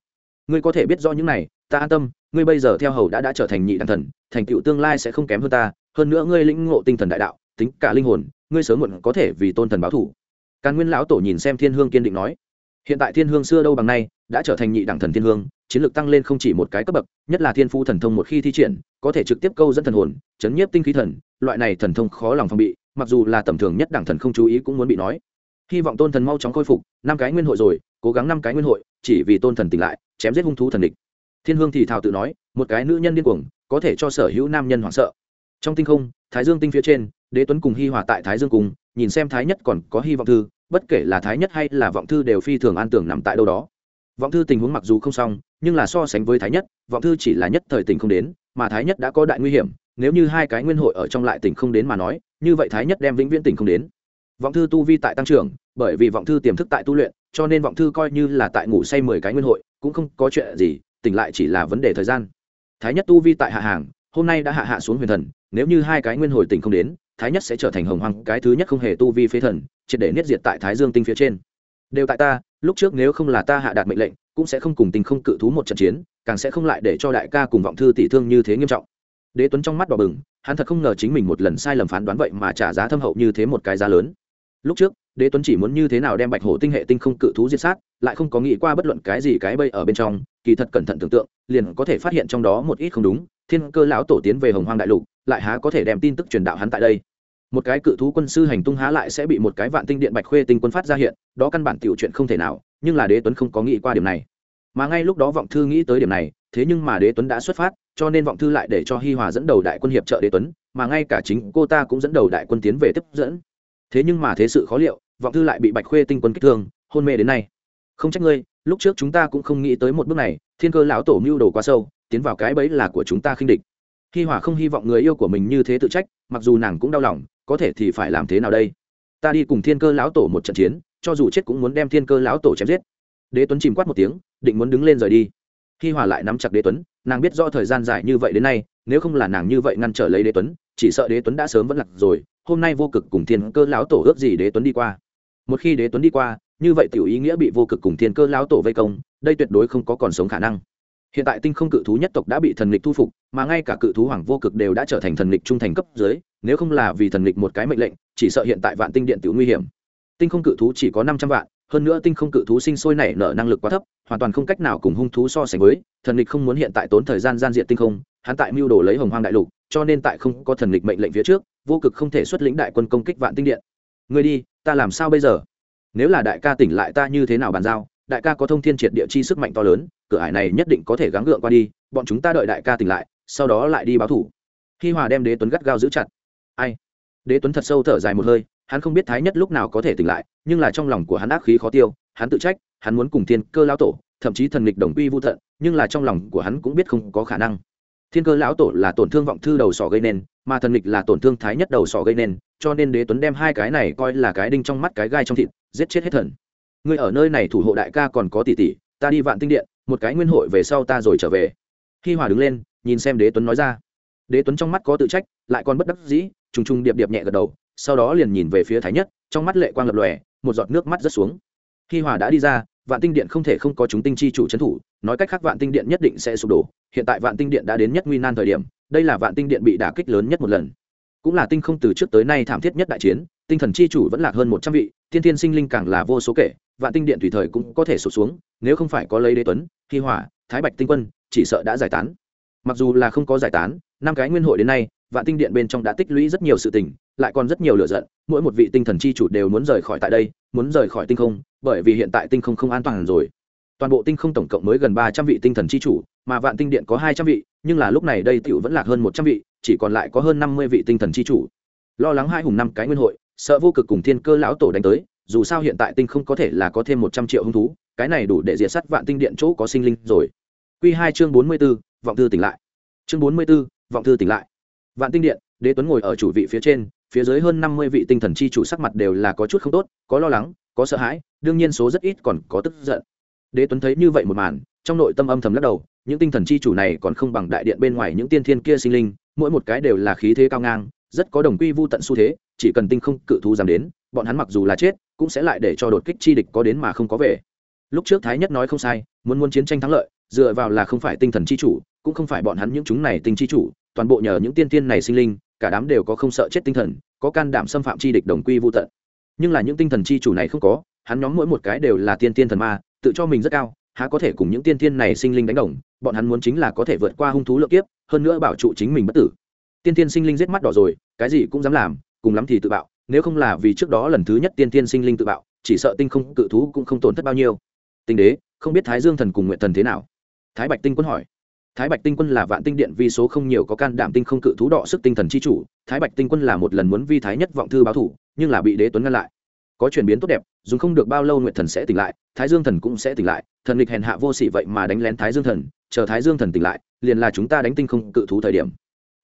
Speaker 1: Ngươi có thể biết rõ những này, ta an tâm, ngươi bây giờ theo hầu đã đã trở thành nhị đăng thần, thành tựu tương lai sẽ không kém hơn ta, hơn nữa ngươi lĩnh ngộ tinh thần đại đạo, tính cả linh hồn, ngươi sớm muộn có thể vì tôn thần báo thủ càn nguyên lão tổ nhìn xem thiên hương kiên định nói, hiện tại thiên hương xưa đâu bằng nay, đã trở thành nhị đẳng thần thiên hương, chiến lược tăng lên không chỉ một cái cấp bậc, nhất là thiên phu thần thông một khi thi triển, có thể trực tiếp câu dẫn thần hồn, chấn nhiếp tinh khí thần, loại này thần thông khó lòng phòng bị, mặc dù là tầm thường nhất đẳng thần không chú ý cũng muốn bị nói. Hy vọng tôn thần mau chóng khôi phục, năm cái nguyên hội rồi, cố gắng năm cái nguyên hội, chỉ vì tôn thần tỉnh lại, chém giết hung thú thần địch. Thiên hương thì thào tự nói, một cái nữ nhân điên cuồng, có thể cho sở hữu nam nhân hoảng sợ. Trong tinh không, thái dương tinh phía trên, đế tuấn cùng hi hòa tại thái dương cùng, nhìn xem thái nhất còn có hy vọng thư bất kể là thái nhất hay là vọng thư đều phi thường an tưởng nằm tại đâu đó. Vọng thư tình huống mặc dù không xong, nhưng là so sánh với thái nhất, vọng thư chỉ là nhất thời tình không đến, mà thái nhất đã có đại nguy hiểm, nếu như hai cái nguyên hội ở trong lại tình không đến mà nói, như vậy thái nhất đem vĩnh viễn tình không đến. Vọng thư tu vi tại tăng trưởng, bởi vì vọng thư tiềm thức tại tu luyện, cho nên vọng thư coi như là tại ngủ say mười cái nguyên hội, cũng không có chuyện gì, tỉnh lại chỉ là vấn đề thời gian. Thái nhất tu vi tại hạ hàng, hôm nay đã hạ hạ xuống huyền thần, nếu như hai cái nguyên hồi tỉnh không đến thái nhất sẽ trở thành hồng hoàng cái thứ nhất không hề tu vi phế thần, triệt để niết diệt tại thái dương tinh phía trên. Đều tại ta, lúc trước nếu không là ta hạ đạt mệnh lệnh, cũng sẽ không cùng tình không cự thú một trận chiến, càng sẽ không lại để cho đại ca cùng vọng thư tỷ thương như thế nghiêm trọng. Đế tuấn trong mắt đỏ bừng, hắn thật không ngờ chính mình một lần sai lầm phán đoán vậy mà trả giá thâm hậu như thế một cái giá lớn. Lúc trước, đế tuấn chỉ muốn như thế nào đem bạch hổ tinh hệ tinh không cự thú diệt sát, lại không có nghĩ qua bất luận cái gì cái bây ở bên trong, kỳ thật cẩn thận tưởng tượng, liền có thể phát hiện trong đó một ít không đúng thiên cơ lão tổ tiến về hồng hoang đại lục, lại há có thể đem tin tức truyền đạo hắn tại đây. Một cái cự thú quân sư hành tung há lại sẽ bị một cái vạn tinh điện bạch khuê tinh quân phát ra hiện, đó căn bản tiểu chuyện không thể nào, nhưng là đế tuấn không có nghĩ qua điểm này. Mà ngay lúc đó vọng thư nghĩ tới điểm này, thế nhưng mà đế tuấn đã xuất phát, cho nên vọng thư lại để cho hi hòa dẫn đầu đại quân hiệp trợ đế tuấn, mà ngay cả chính cô ta cũng dẫn đầu đại quân tiến về tiếp dẫn. Thế nhưng mà thế sự khó liệu, vọng thư lại bị bạch khuê tinh quân kích thương, hôn mê đến nay. Không trách ngươi, lúc trước chúng ta cũng không nghĩ tới một bước này, thiên cơ lão tổ mưu đồ quá sâu tiến vào cái bẫy là của chúng ta khinh địch. Hi hòa không hy vọng người yêu của mình như thế tự trách, mặc dù nàng cũng đau lòng, có thể thì phải làm thế nào đây? Ta đi cùng thiên cơ lão tổ một trận chiến, cho dù chết cũng muốn đem thiên cơ lão tổ chém giết. Đế tuấn chìm quát một tiếng, định muốn đứng lên rời đi. Hi hòa lại nắm chặt đế tuấn, nàng biết do thời gian dài như vậy đến nay, nếu không là nàng như vậy ngăn trở lấy đế tuấn, chỉ sợ đế tuấn đã sớm vẫn lặt rồi, hôm nay vô cực cùng thiên cơ lão tổ ước gì đế tuấn đi qua. Một khi đế tuấn đi qua, như vậy tiểu ý nghĩa bị vô cực cùng thiên cơ lão tổ vây công, đây tuyệt đối không có còn sống khả năng hiện tại tinh không cự thú nhất tộc đã bị thần lịch thu phục, mà ngay cả cự thú hoàng vô cực đều đã trở thành thần lịch trung thành cấp dưới, nếu không là vì thần lịch một cái mệnh lệnh, chỉ sợ hiện tại vạn tinh điện tiểu nguy hiểm. Tinh không cự thú chỉ có năm trăm vạn, hơn nữa tinh không cự thú sinh sôi nảy nở năng lực quá thấp, hoàn toàn không cách nào cùng hung thú so sánh với, thần lịch không muốn hiện tại tốn thời gian gian diện tinh không, hắn tại mưu đồ lấy hồng hoang đại lục, cho nên tại không có thần lịch mệnh lệnh phía trước, vô cực không thể xuất lĩnh đại quân công kích vạn tinh điện. Người đi, ta làm sao bây giờ? Nếu là đại ca tỉnh lại ta như thế nào bàn giao? Đại ca có thông thiên triệt địa chi sức mạnh to lớn, cửa ải này nhất định có thể gắng gượng qua đi, bọn chúng ta đợi đại ca tỉnh lại, sau đó lại đi báo thủ. Hi hòa đem đế tuấn gắt gao giữ chặt. Ai? Đế tuấn thật sâu thở dài một hơi, hắn không biết thái nhất lúc nào có thể tỉnh lại, nhưng là trong lòng của hắn ác khí khó tiêu, hắn tự trách, hắn muốn cùng thiên cơ lão tổ, thậm chí thần lịch đồng quy vô thận nhưng là trong lòng của hắn cũng biết không có khả năng. Thiên cơ lão tổ là tổn thương vọng thư đầu sỏ gây nên, mà thần lịch là tổn thương thái nhất đầu sỏ gây nên, cho nên đế tuấn đem hai cái này coi là cái đinh trong mắt cái gai trong thịt, giết chết hết thần ngươi ở nơi này thủ hộ đại ca còn có tỷ tỷ, ta đi vạn tinh điện, một cái nguyên hội về sau ta rồi trở về. Khi hòa đứng lên, nhìn xem đế tuấn nói ra. Đế tuấn trong mắt có tự trách, lại còn bất đắc dĩ, trùng trùng điệp điệp nhẹ gật đầu, sau đó liền nhìn về phía thái nhất, trong mắt lệ quang lập lòe, một giọt nước mắt rớt xuống. Khi hòa đã đi ra, vạn tinh điện không thể không có chúng tinh chi chủ trấn thủ, nói cách khác vạn tinh điện nhất định sẽ sụp đổ, hiện tại vạn tinh điện đã đến nhất nguy nan thời điểm, đây là vạn tinh điện bị đả kích lớn nhất một lần. Cũng là tinh không từ trước tới nay thảm thiết nhất đại chiến, tinh thần chi chủ vẫn lạc hơn một trăm vị thiên thiên sinh linh càng là vô số kể vạn tinh điện tùy thời cũng có thể sụp xuống, nếu không phải có lấy đế tuấn thi hỏa, thái bạch tinh quân, chỉ sợ đã giải tán. Mặc dù là không có giải tán, năm cái nguyên hội đến nay, vạn tinh điện bên trong đã tích lũy rất nhiều sự tình, lại còn rất nhiều lựa giận, mỗi một vị tinh thần chi chủ đều muốn rời khỏi tại đây, muốn rời khỏi tinh không, bởi vì hiện tại tinh không không an toàn rồi. Toàn bộ tinh không tổng cộng mới gần ba trăm vị tinh thần chi chủ, mà vạn tinh điện có hai trăm vị, nhưng là lúc này đây t vẫn lạc hơn một trăm vị, chỉ còn lại có hơn năm mươi vị tinh thần chi chủ. Lo lắng hai hùng năm cái nguyên hội, sợ vô cực cùng thiên cơ lão tổ đánh tới dù sao hiện tại tinh không có thể là có thêm một trăm triệu hung thú, cái này đủ để diệt sát vạn tinh điện chỗ có sinh linh rồi. Q hai chương bốn mươi b ố vọng thư tỉnh lại. Chương bốn mươi b ố vọng thư tỉnh lại. Vạn tinh điện, đế tuấn ngồi ở chủ vị phía trên, phía dưới hơn năm mươi vị tinh thần chi chủ sắc mặt đều là có chút không tốt, có lo lắng, có sợ hãi, đương nhiên số rất ít còn có tức giận. Đế tuấn thấy như vậy một màn, trong nội tâm âm thầm lắc đầu, những tinh thần chi chủ này còn không bằng đại điện bên ngoài những tiên thiên kia sinh linh, mỗi một cái đều là khí thế cao ngang, rất có đồng quy vô tận xu thế, chỉ cần tinh không cự thú dám đến, bọn hắn mặc dù là chết cũng sẽ lại để cho đột kích chi địch có đến mà không có về. Lúc trước thái nhất nói không sai, muốn muốn chiến tranh thắng lợi, dựa vào là không phải tinh thần chi chủ, cũng không phải bọn hắn những chúng này tinh chi chủ, toàn bộ nhờ những tiên tiên này sinh linh, cả đám đều có không sợ chết tinh thần, có can đảm xâm phạm chi địch đồng quy vô tận. Nhưng là những tinh thần chi chủ này không có, hắn nhóm mỗi một cái đều là tiên tiên thần ma, tự cho mình rất cao, há có thể cùng những tiên tiên này sinh linh đánh đồng, bọn hắn muốn chính là có thể vượt qua hung thú lượng kiếp, hơn nữa bảo trụ chính mình bất tử. Tiên tiên sinh linh giết mắt đỏ rồi, cái gì cũng dám làm, cùng lắm thì tự bạo nếu không là vì trước đó lần thứ nhất tiên tiên sinh linh tự bạo, chỉ sợ tinh không cự thú cũng không tổn thất bao nhiêu. Tinh đế, không biết thái dương thần cùng nguyện thần thế nào? Thái bạch tinh quân hỏi. Thái bạch tinh quân là vạn tinh điện vì số không nhiều có can đảm tinh không cự thú đọ sức tinh thần chi chủ, thái bạch tinh quân là một lần muốn vi thái nhất vọng thư báo thủ, nhưng là bị đế tuấn ngăn lại. Có chuyển biến tốt đẹp dùng không được bao lâu nguyện thần sẽ tỉnh lại, thái dương thần cũng sẽ tỉnh lại, thần lịch hèn hạ vô sỉ vậy mà đánh lén thái dương thần, chờ thái dương thần tỉnh lại, liền là chúng ta đánh tinh không cự thú thời điểm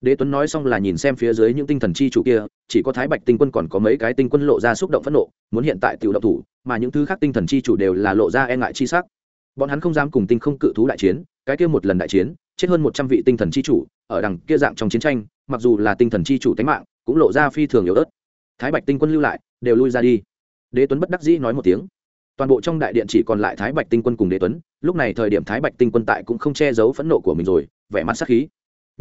Speaker 1: đế tuấn nói xong là nhìn xem phía dưới những tinh thần chi chủ kia, chỉ có thái bạch tinh quân còn có mấy cái tinh quân lộ ra xúc động phẫn nộ, muốn hiện tại tiểu động thủ, mà những thứ khác tinh thần chi chủ đều là lộ ra e ngại chi sắc. Bọn hắn không dám cùng tinh không cự thú đại chiến, cái kia một lần đại chiến, chết hơn một trăm vị tinh thần chi chủ, ở đằng kia dạng trong chiến tranh, mặc dù là tinh thần chi chủ tánh mạng, cũng lộ ra phi thường yếu ớt. Thái bạch tinh quân lưu lại, đều lui ra đi. Đế tuấn bất đắc dĩ nói một tiếng. Toàn bộ trong đại điện chỉ còn lại thái bạch tinh quân cùng đế tuấn, lúc này thời điểm thái bạch tinh quân tại cũng không che giấu phẫn nộ của mình rồi, vẻ mặt sắc khí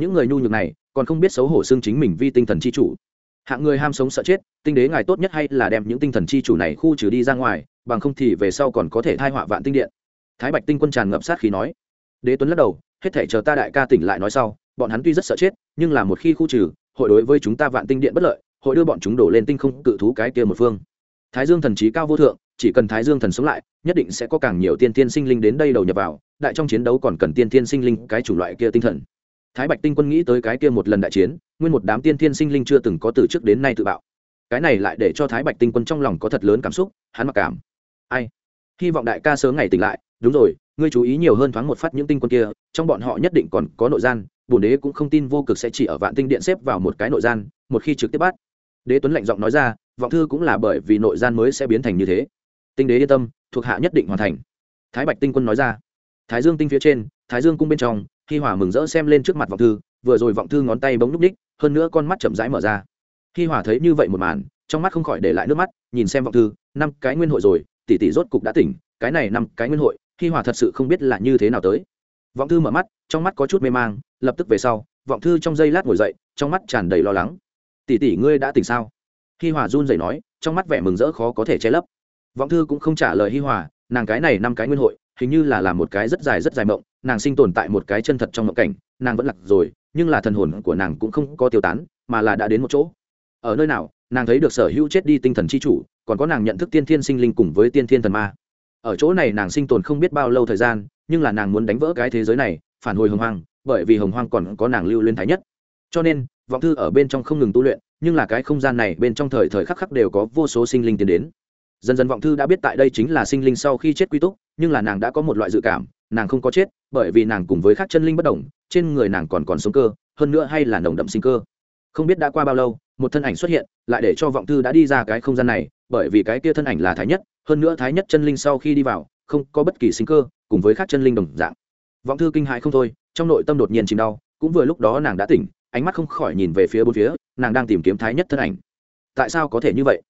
Speaker 1: những người nhu nhược này còn không biết xấu hổ xương chính mình vi tinh thần chi chủ. Hạng người ham sống sợ chết, tinh đế ngài tốt nhất hay là đem những tinh thần chi chủ này khu trừ đi ra ngoài, bằng không thì về sau còn có thể thai họa vạn tinh điện. Thái bạch tinh quân tràn ngập sát khí nói. Đế tuấn lắc đầu, hết thể chờ ta đại ca tỉnh lại nói sau, bọn hắn tuy rất sợ chết, nhưng là một khi khu trừ, hội đối với chúng ta vạn tinh điện bất lợi, hội đưa bọn chúng đổ lên tinh không cự thú cái kia một phương. Thái dương thần trí cao vô thượng, chỉ cần thái dương thần sống lại, nhất định sẽ có càng nhiều tiên tiên sinh linh đến đây đầu nhập vào, đại trong chiến đấu còn cần tiên tiên sinh linh cái chủng loại kia tinh thần thái bạch tinh quân nghĩ tới cái kia một lần đại chiến, nguyên một đám tiên thiên sinh linh chưa từng có từ trước đến nay tự bạo. Cái này lại để cho thái bạch tinh quân trong lòng có thật lớn cảm xúc, hắn mặc cảm. Ai? Hy vọng đại ca sớm ngày tỉnh lại, đúng rồi, ngươi chú ý nhiều hơn thoáng một phát những tinh quân kia, trong bọn họ nhất định còn có nội gian, bổn đế cũng không tin vô cực sẽ chỉ ở vạn tinh điện xếp vào một cái nội gian, một khi trực tiếp bắt. Đế tuấn lạnh giọng nói ra, vọng thư cũng là bởi vì nội gian mới sẽ biến thành như thế. Tinh đế yên tâm, thuộc hạ nhất định hoàn thành. Thái bạch tinh quân nói ra. Thái dương tinh phía trên, thái dương cung bên trong hi hòa mừng rỡ xem lên trước mặt vọng thư, vừa rồi vọng thư ngón tay bóng núp ních hơn nữa con mắt chậm rãi mở ra. Hi hòa thấy như vậy một màn, trong mắt không khỏi để lại nước mắt, nhìn xem vọng thư, năm cái nguyên hội rồi, tỷ tỷ rốt cục đã tỉnh, cái này năm cái nguyên hội, hi hòa thật sự không biết là như thế nào tới. Vọng thư mở mắt, trong mắt có chút mê mang, lập tức về sau, vọng thư trong giây lát ngồi dậy, trong mắt tràn đầy lo lắng. Tỷ tỷ ngươi đã tỉnh sao? Hi hòa run rẩy nói, trong mắt vẻ mừng rỡ khó có thể che lấp. Vọng thư cũng không trả lời hi hòa, nàng cái này năm cái nguyên hội hình như là làm một cái rất dài rất dài mộng, nàng sinh tồn tại một cái chân thật trong mộng cảnh, nàng vẫn lạc rồi, nhưng là thần hồn của nàng cũng không có tiêu tán, mà là đã đến một chỗ. Ở nơi nào, nàng thấy được sở hữu chết đi tinh thần c h i chủ, còn có nàng nhận thức tiên thiên sinh linh cùng với tiên thiên thần ma. Ở chỗ này nàng sinh tồn không biết bao lâu thời gian, nhưng là nàng muốn đánh vỡ cái thế giới này, phản hồi hồng hoang, bởi vì hồng hoang còn có nàng lưu lên thái nhất. Cho nên, vọng thư ở bên trong không ngừng tu luyện, nhưng là cái không gian này bên trong thời thời khắc khắc đều có vô số sinh linh tiến đến dần dần vọng thư đã biết tại đây chính là sinh linh sau khi chết quy túc, nhưng là nàng đã có một loại dự cảm, nàng không có chết, bởi vì nàng cùng với các chân linh bất đồng, trên người nàng còn còn sống cơ, hơn nữa hay là nồng đậm sinh cơ. Không biết đã qua bao lâu, một thân ảnh xuất hiện, lại để cho vọng thư đã đi ra cái không gian này, bởi vì cái kia thân ảnh là thái nhất, hơn nữa thái nhất chân linh sau khi đi vào, không có bất kỳ sinh cơ, cùng với các chân linh đồng dạng. Vọng thư kinh hãi không thôi, trong nội tâm đột nhiên chìm đau, cũng vừa lúc đó nàng đã tỉnh, ánh mắt không khỏi nhìn về phía bốn phía, nàng đang tìm kiếm thái nhất thân ảnh. Tại sao có thể như vậy?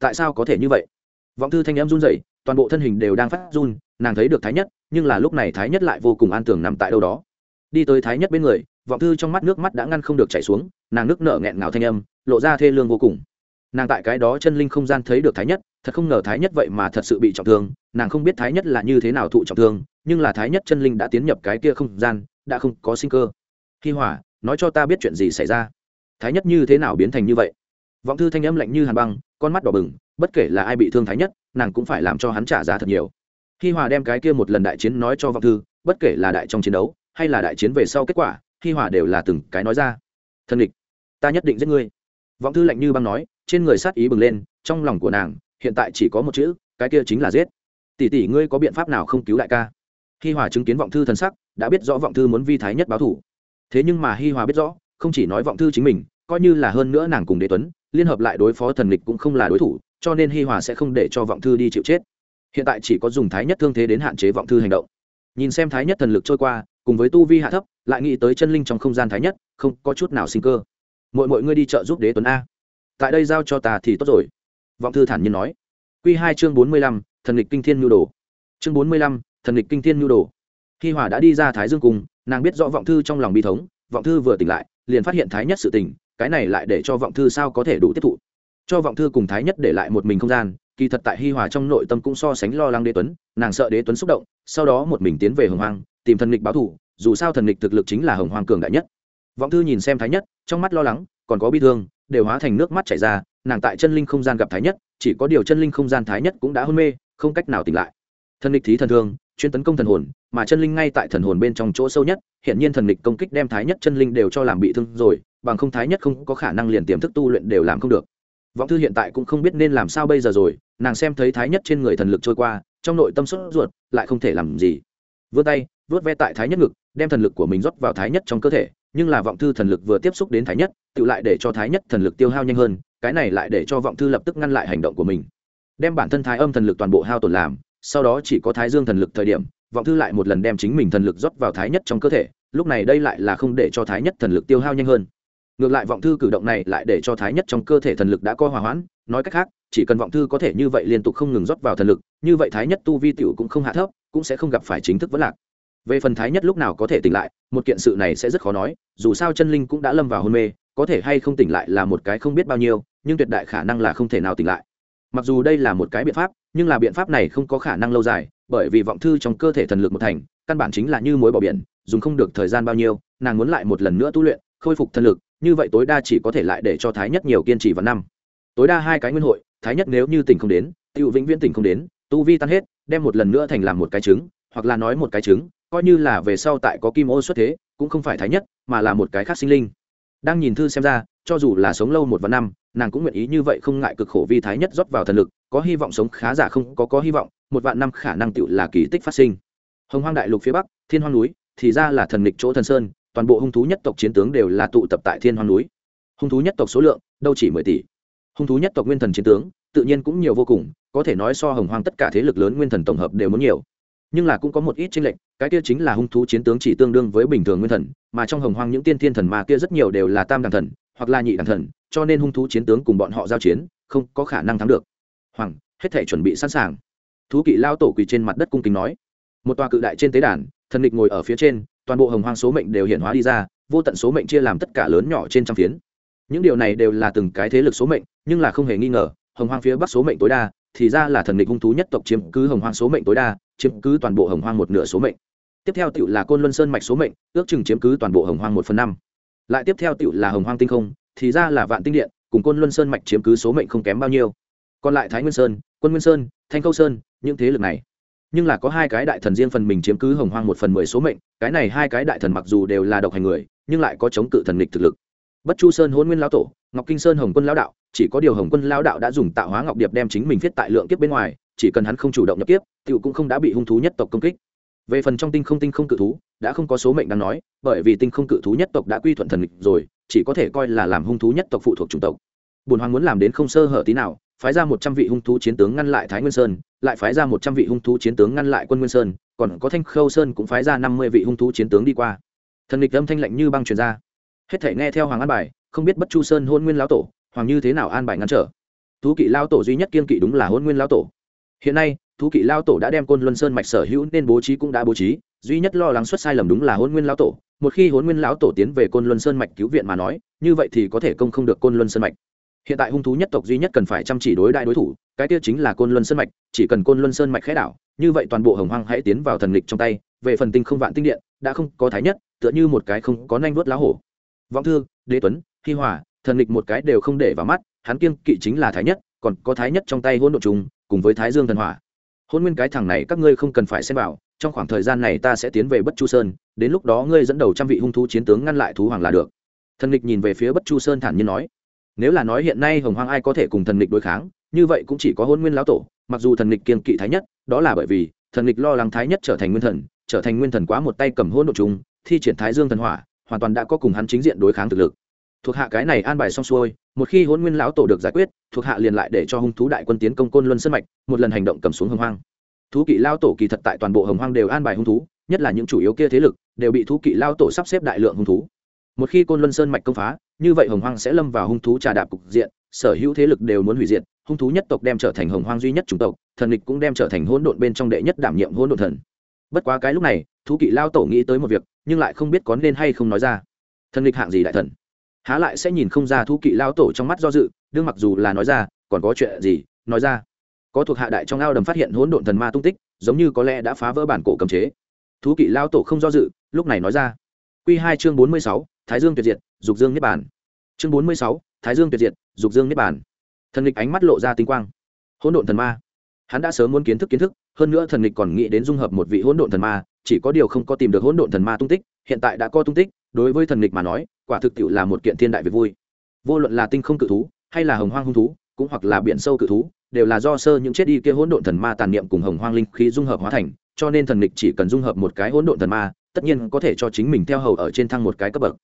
Speaker 1: Tại sao có thể như vậy? Vọng thư thanh em run rẩy, toàn bộ thân hình đều đang phát run, nàng thấy được thái nhất, nhưng là lúc này thái nhất lại vô cùng an tưởng nằm tại đâu đó. Đi tới thái nhất bên người, vọng thư trong mắt nước mắt đã ngăn không được chảy xuống, nàng nước nở nghẹn ngào thanh âm, lộ ra thê lương vô cùng. Nàng tại cái đó chân linh không gian thấy được thái nhất, thật không ngờ thái nhất vậy mà thật sự bị trọng thương, nàng không biết thái nhất là như thế nào thụ trọng thương, nhưng là thái nhất chân linh đã tiến nhập cái kia không gian, đã không có sinh cơ. Hi hỏa nói cho ta biết chuyện gì xảy ra. Thái nhất như thế nào biến thành như vậy? Vọng thư thanh âm lạnh như hàn băng, con mắt đỏ bừng, bất kể là ai bị thương thái nhất, nàng cũng phải làm cho hắn trả giá thật nhiều. Hi hòa đem cái kia một lần đại chiến nói cho vọng thư, bất kể là đại trong chiến đấu, hay là đại chiến về sau kết quả, hi hòa đều là từng cái nói ra. Thân địch, ta nhất định giết ngươi. Vọng thư lạnh như băng nói, trên người sát ý bừng lên, trong lòng của nàng, hiện tại chỉ có một chữ, cái kia chính là giết. Tỷ tỷ ngươi có biện pháp nào không cứu đại ca? Hi hòa chứng kiến vọng thư thần sắc, đã biết rõ vọng thư muốn vi thái nhất báo thủ thế nhưng mà hi hòa biết rõ, không chỉ nói vọng thư chính mình, coi như là hơn nữa nàng cùng đế tuấn liên hợp lại đối phó thần địch cũng không là đối thủ, cho nên hi hòa sẽ không để cho vọng thư đi chịu chết. Hiện tại chỉ có dùng thái nhất thương thế đến hạn chế vọng thư hành động. Nhìn xem thái nhất thần lực trôi qua, cùng với tu vi hạ thấp, lại nghĩ tới chân linh trong không gian thái nhất, không có chút nào sinh cơ. Mọi mọi ngươi đi chợ giúp đế tuấn a. Tại đây giao cho ta thì tốt rồi. Vọng thư thản nhiên nói. Q hai chương bốn mươi lăm, thần lịch kinh thiên nhu đồ. Chương bốn mươi lăm, thần lịch kinh thiên nhu đồ. Khi hòa đã đi ra thái dương cùng, nàng biết rõ vọng thư trong lòng bi thống, vọng thư vừa tỉnh lại, liền phát hiện thái nhất sự tình cái này lại để cho vọng thư sao có thể đủ tiếp thụ. Cho vọng thư cùng thái nhất để lại một mình không gian, kỳ thật tại hi hòa trong nội tâm cũng so sánh lo lắng đế tuấn, nàng sợ đế tuấn xúc động, sau đó một mình tiến về hồng hoang, tìm thần lịch báo thủ, dù sao thần lịch thực lực chính là hồng hoang cường đại nhất. Vọng thư nhìn xem thái nhất, trong mắt lo lắng, còn có bi thương, đều hóa thành nước mắt chảy ra, nàng tại chân linh không gian gặp thái nhất, chỉ có điều chân linh không gian thái nhất cũng đã hôn mê, không cách nào tỉnh lại. Thần lịch thí thần thương, chuyên tấn công thần hồn mà chân linh ngay tại thần hồn bên trong chỗ sâu nhất hiện nhiên thần lịch công kích đem thái nhất chân linh đều cho làm bị thương rồi, bằng không thái nhất không có khả năng liền tiềm thức tu luyện đều làm không được. Vọng thư hiện tại cũng không biết nên làm sao bây giờ rồi, nàng xem thấy thái nhất trên người thần lực trôi qua, trong nội tâm sốt ruột, lại không thể làm gì. Vươn tay, vớt ve tại thái nhất ngực, đem thần lực của mình rót vào thái nhất trong cơ thể, nhưng là vọng thư thần lực vừa tiếp xúc đến thái nhất, tự lại để cho thái nhất thần lực tiêu hao nhanh hơn, cái này lại để cho vọng thư lập tức ngăn lại hành động của mình. Đem bản thân thái âm thần lực toàn bộ hao tổn làm, sau đó chỉ có thái dương thần lực thời điểm vọng thư lại một lần đem chính mình thần lực rót vào thái nhất trong cơ thể, lúc này đây lại là không để cho thái nhất thần lực tiêu hao nhanh hơn. Ngược lại vọng thư cử động này lại để cho thái nhất trong cơ thể thần lực đã co hòa hoãn, nói cách khác, chỉ cần vọng thư có thể như vậy liên tục không ngừng rót vào thần lực, như vậy thái nhất tu vi t i ể u cũng không hạ thấp, cũng sẽ không gặp phải chính thức vẫn lạc. Về phần thái nhất lúc nào có thể tỉnh lại, một kiện sự này sẽ rất khó nói, dù sao chân linh cũng đã lâm vào hôn mê, có thể hay không tỉnh lại là một cái không biết bao nhiêu, nhưng tuyệt đại khả năng là không thể nào tỉnh lại. Mặc dù đây là một cái biện pháp, nhưng là biện pháp này không có khả năng lâu dài bởi vì vọng thư trong cơ thể thần lực một thành, căn bản chính là như mối bỏ biển, dùng không được thời gian bao nhiêu, nàng muốn lại một lần nữa tu luyện, khôi phục thần lực, như vậy tối đa chỉ có thể lại để cho thái nhất nhiều kiên trì vào năm. Tối đa hai cái nguyên hội, thái nhất nếu như tỉnh không đến, tiêu vĩnh viễn tỉnh không đến, tu vi tan hết, đem một lần nữa thành làm một cái trứng, hoặc là nói một cái trứng, coi như là về sau tại có kim ô xuất thế, cũng không phải thái nhất, mà là một cái khác sinh linh. Đang nhìn thư xem ra cho dù là sống lâu một vạn năm, nàng cũng nguyện ý như vậy không ngại cực khổ vi thái nhất rót vào thần lực, có hy vọng sống khá giả không có có hy vọng, một vạn năm khả năng tựu là kỳ tích phát sinh. Hồng hoang đại lục phía bắc, thiên hoang núi, thì ra là thần lịch chỗ thần sơn, toàn bộ hung thú nhất tộc chiến tướng đều là tụ tập tại thiên hoang núi. Hung thú nhất tộc số lượng, đâu chỉ mười tỷ. Hung thú nhất tộc nguyên thần chiến tướng, tự nhiên cũng nhiều vô cùng, có thể nói so hồng hoang tất cả thế lực lớn nguyên thần tổng hợp đều muốn nhiều nhưng là cũng có một ít chênh lệch, cái kia chính là hung thú chiến tướng chỉ tương đương với bình thường nguyên thần, mà trong hồng hoang những tiên thiên thần mà kia rất nhiều đều là tam đẳng thần, hoặc là nhị đẳng thần, cho nên hung thú chiến tướng cùng bọn họ giao chiến, không có khả năng thắng được. Hoàng, hết thể chuẩn bị sẵn sàng. Thú kỵ lao tổ quỳ trên mặt đất cung kính nói. Một tòa cự đại trên tế đàn, thần địch ngồi ở phía trên, toàn bộ hồng hoang số mệnh đều hiện hóa đi ra, vô tận số mệnh chia làm tất cả lớn nhỏ trên trăm phiến. Những điều này đều là từng cái thế lực số mệnh, nhưng là không hề nghi ngờ, hồng hoang phía bắc số mệnh tối đa, thì ra là thần địch hung thú nhất tộc chiếm cứ hồng hoang số mệnh tối đa chiếm cứ toàn bộ hồng hoang một nửa số mệnh. Tiếp theo tựu là côn luân sơn mạch số mệnh, ước chừng chiếm cứ toàn bộ hồng hoang một phần năm. Lại tiếp theo tựu là hồng hoang tinh không, thì ra là vạn tinh điện, cùng côn luân sơn mạch chiếm cứ số mệnh không kém bao nhiêu. Còn lại thái nguyên sơn, quân nguyên sơn, thanh câu sơn, những thế lực này. Nhưng là có hai cái đại thần riêng phần mình chiếm cứ hồng hoang một phần mười số mệnh, cái này hai cái đại thần mặc dù đều là độc hành người, nhưng lại có chống cự thần lịch thực lực. Bất chu sơn hôn nguyên lão tổ, ngọc kinh sơn hồng quân lão đạo, chỉ có điều hồng quân lão đạo đã dùng tạo hóa ngọc điệp đem chính mình viết tại lượng kiếp bên ngoài chỉ cần hắn không chủ động nhập kiếp, tiểu cũng không đã bị hung thú nhất tộc công kích. Về phần trong tinh không tinh không cự thú, đã không có số mệnh đáng nói, bởi vì tinh không cự thú nhất tộc đã quy thuận thần lịch rồi, chỉ có thể coi là làm hung thú nhất tộc phụ thuộc chủng tộc. Bùn hoàng muốn làm đến không sơ hở tí nào, phái ra một trăm vị hung thú chiến tướng ngăn lại thái nguyên sơn, lại phái ra một trăm vị hung thú chiến tướng ngăn lại quân nguyên sơn, còn có thanh khâu sơn cũng phái ra năm mươi vị hung thú chiến tướng đi qua. Thần lịch âm thanh lạnh như băng truyền ra. Hết thể nghe theo hoàng an bài, không biết bất chu sơn hôn nguyên lão tổ, hoàng như thế nào an bài ngăn trở? Thú kỵ lao tổ duy nhất kiên kỵ đúng là hôn nguyên lão tổ hiện nay, thú kỵ lao tổ đã đem côn luân sơn mạch sở hữu nên bố trí cũng đã bố trí, duy nhất lo lắng xuất sai lầm đúng là hôn nguyên lão tổ. Một khi hôn nguyên lão tổ tiến về côn luân sơn mạch cứu viện mà nói, như vậy thì có thể công không được côn luân sơn mạch. Hiện tại hung thú nhất tộc duy nhất cần phải chăm chỉ đối đại đối thủ, cái tiêu chính là côn luân sơn mạch, chỉ cần côn luân sơn mạch khẽ đảo, như vậy toàn bộ hồng hoang hãy tiến vào thần lịch trong tay, về phần tinh không vạn tinh điện, đã không có thái nhất, tựa như một cái không có nanh vuốt lá hổ. Vọng thư, đế tuấn, hi hòa, thần lịch một cái đều không để vào mắt, hắn kiêng kỵ chính là thái nhất, còn có thái nhất trong tay hỗn độ trùng cùng với thái dương thần hỏa. Hôn nguyên cái thằng này các ngươi không cần phải xem vào, trong khoảng thời gian này ta sẽ tiến về bất chu sơn, đến lúc đó ngươi dẫn đầu trăm vị hung thú chiến tướng ngăn lại thú hoàng là được. Thần lịch nhìn về phía bất chu sơn thản nhiên nói. Nếu là nói hiện nay hồng hoang ai có thể cùng thần lịch đối kháng, như vậy cũng chỉ có hôn nguyên lão tổ, mặc dù thần lịch kiên kỵ thái nhất, đó là bởi vì thần lịch lo lắng thái nhất trở thành nguyên thần, trở thành nguyên thần quá một tay cầm hôn đ ộ chúng thi triển thái dương thần hỏa, hoàn toàn đã có cùng hắn chính diện đối kháng thực lực thuộc hạ cái này an bài xong xuôi, một khi hôn nguyên lão tổ được giải quyết, thuộc hạ liền lại để cho hung thú đại quân tiến công côn luân sân mạch, một lần hành động cầm xuống hồng hoang. Thú kỵ lao tổ kỳ thật tại toàn bộ hồng hoang đều an bài hung thú, nhất là những chủ yếu kia thế lực, đều bị thú kỵ lao tổ sắp xếp đại lượng hung thú. Một khi côn luân sơn mạch công phá, như vậy hồng hoang sẽ lâm vào hung thú trà đạp cục diện, sở hữu thế lực đều muốn hủy diệt, hung thú nhất tộc đem trở thành hồng hoang duy nhất chủng tộc, thần địch cũng đem trở thành hỗn độn bên trong đệ nhất đảm nhiệm hỗn độn thần. Bất quá cái lúc này, thú kỵ lao tổ nghĩ tới một việc, nhưng lại không biết có nên hay không nói ra. Thần địch hạng gì đại thần? Há lại sẽ nhìn không ra thú kỵ lao tổ trong mắt do dự, đương mặc dù là nói ra, còn có chuyện gì, nói ra. Có thuộc hạ đại trong ao đầm phát hiện hỗn độn thần ma tung tích, giống như có lẽ đã phá vỡ bản cổ cầm chế. Thú kỵ lao tổ không do dự, lúc này nói ra. Q hai chương bốn mươi sáu, thái dương tuyệt diệt, dục dương niết bản chương bốn mươi sáu, thái dương tuyệt diệt, dục dương niết bản thần địch ánh mắt lộ ra tinh quang. Hỗn độn thần ma. Hắn đã sớm muốn kiến thức kiến thức, hơn nữa thần địch còn nghĩ đến dung hợp một vị hỗn độn thần ma, chỉ có điều không có tìm được hỗn độn thần ma tung tích, hiện tại đã có tung tích đối với thần địch mà nói, quả thực tiệu là một kiện thiên đại việc vui. Vô luận là tinh không cự thú, hay là hồng hoang hung thú, cũng hoặc là biển sâu cự thú, đều là do sơ những chết đi kia hỗn độn thần ma tàn niệm cùng hồng hoang linh khí dung hợp hóa thành, cho nên thần địch chỉ cần dung hợp một cái hỗn độn thần ma, tất nhiên có thể cho chính mình theo hầu ở trên thăng một cái cấp bậc.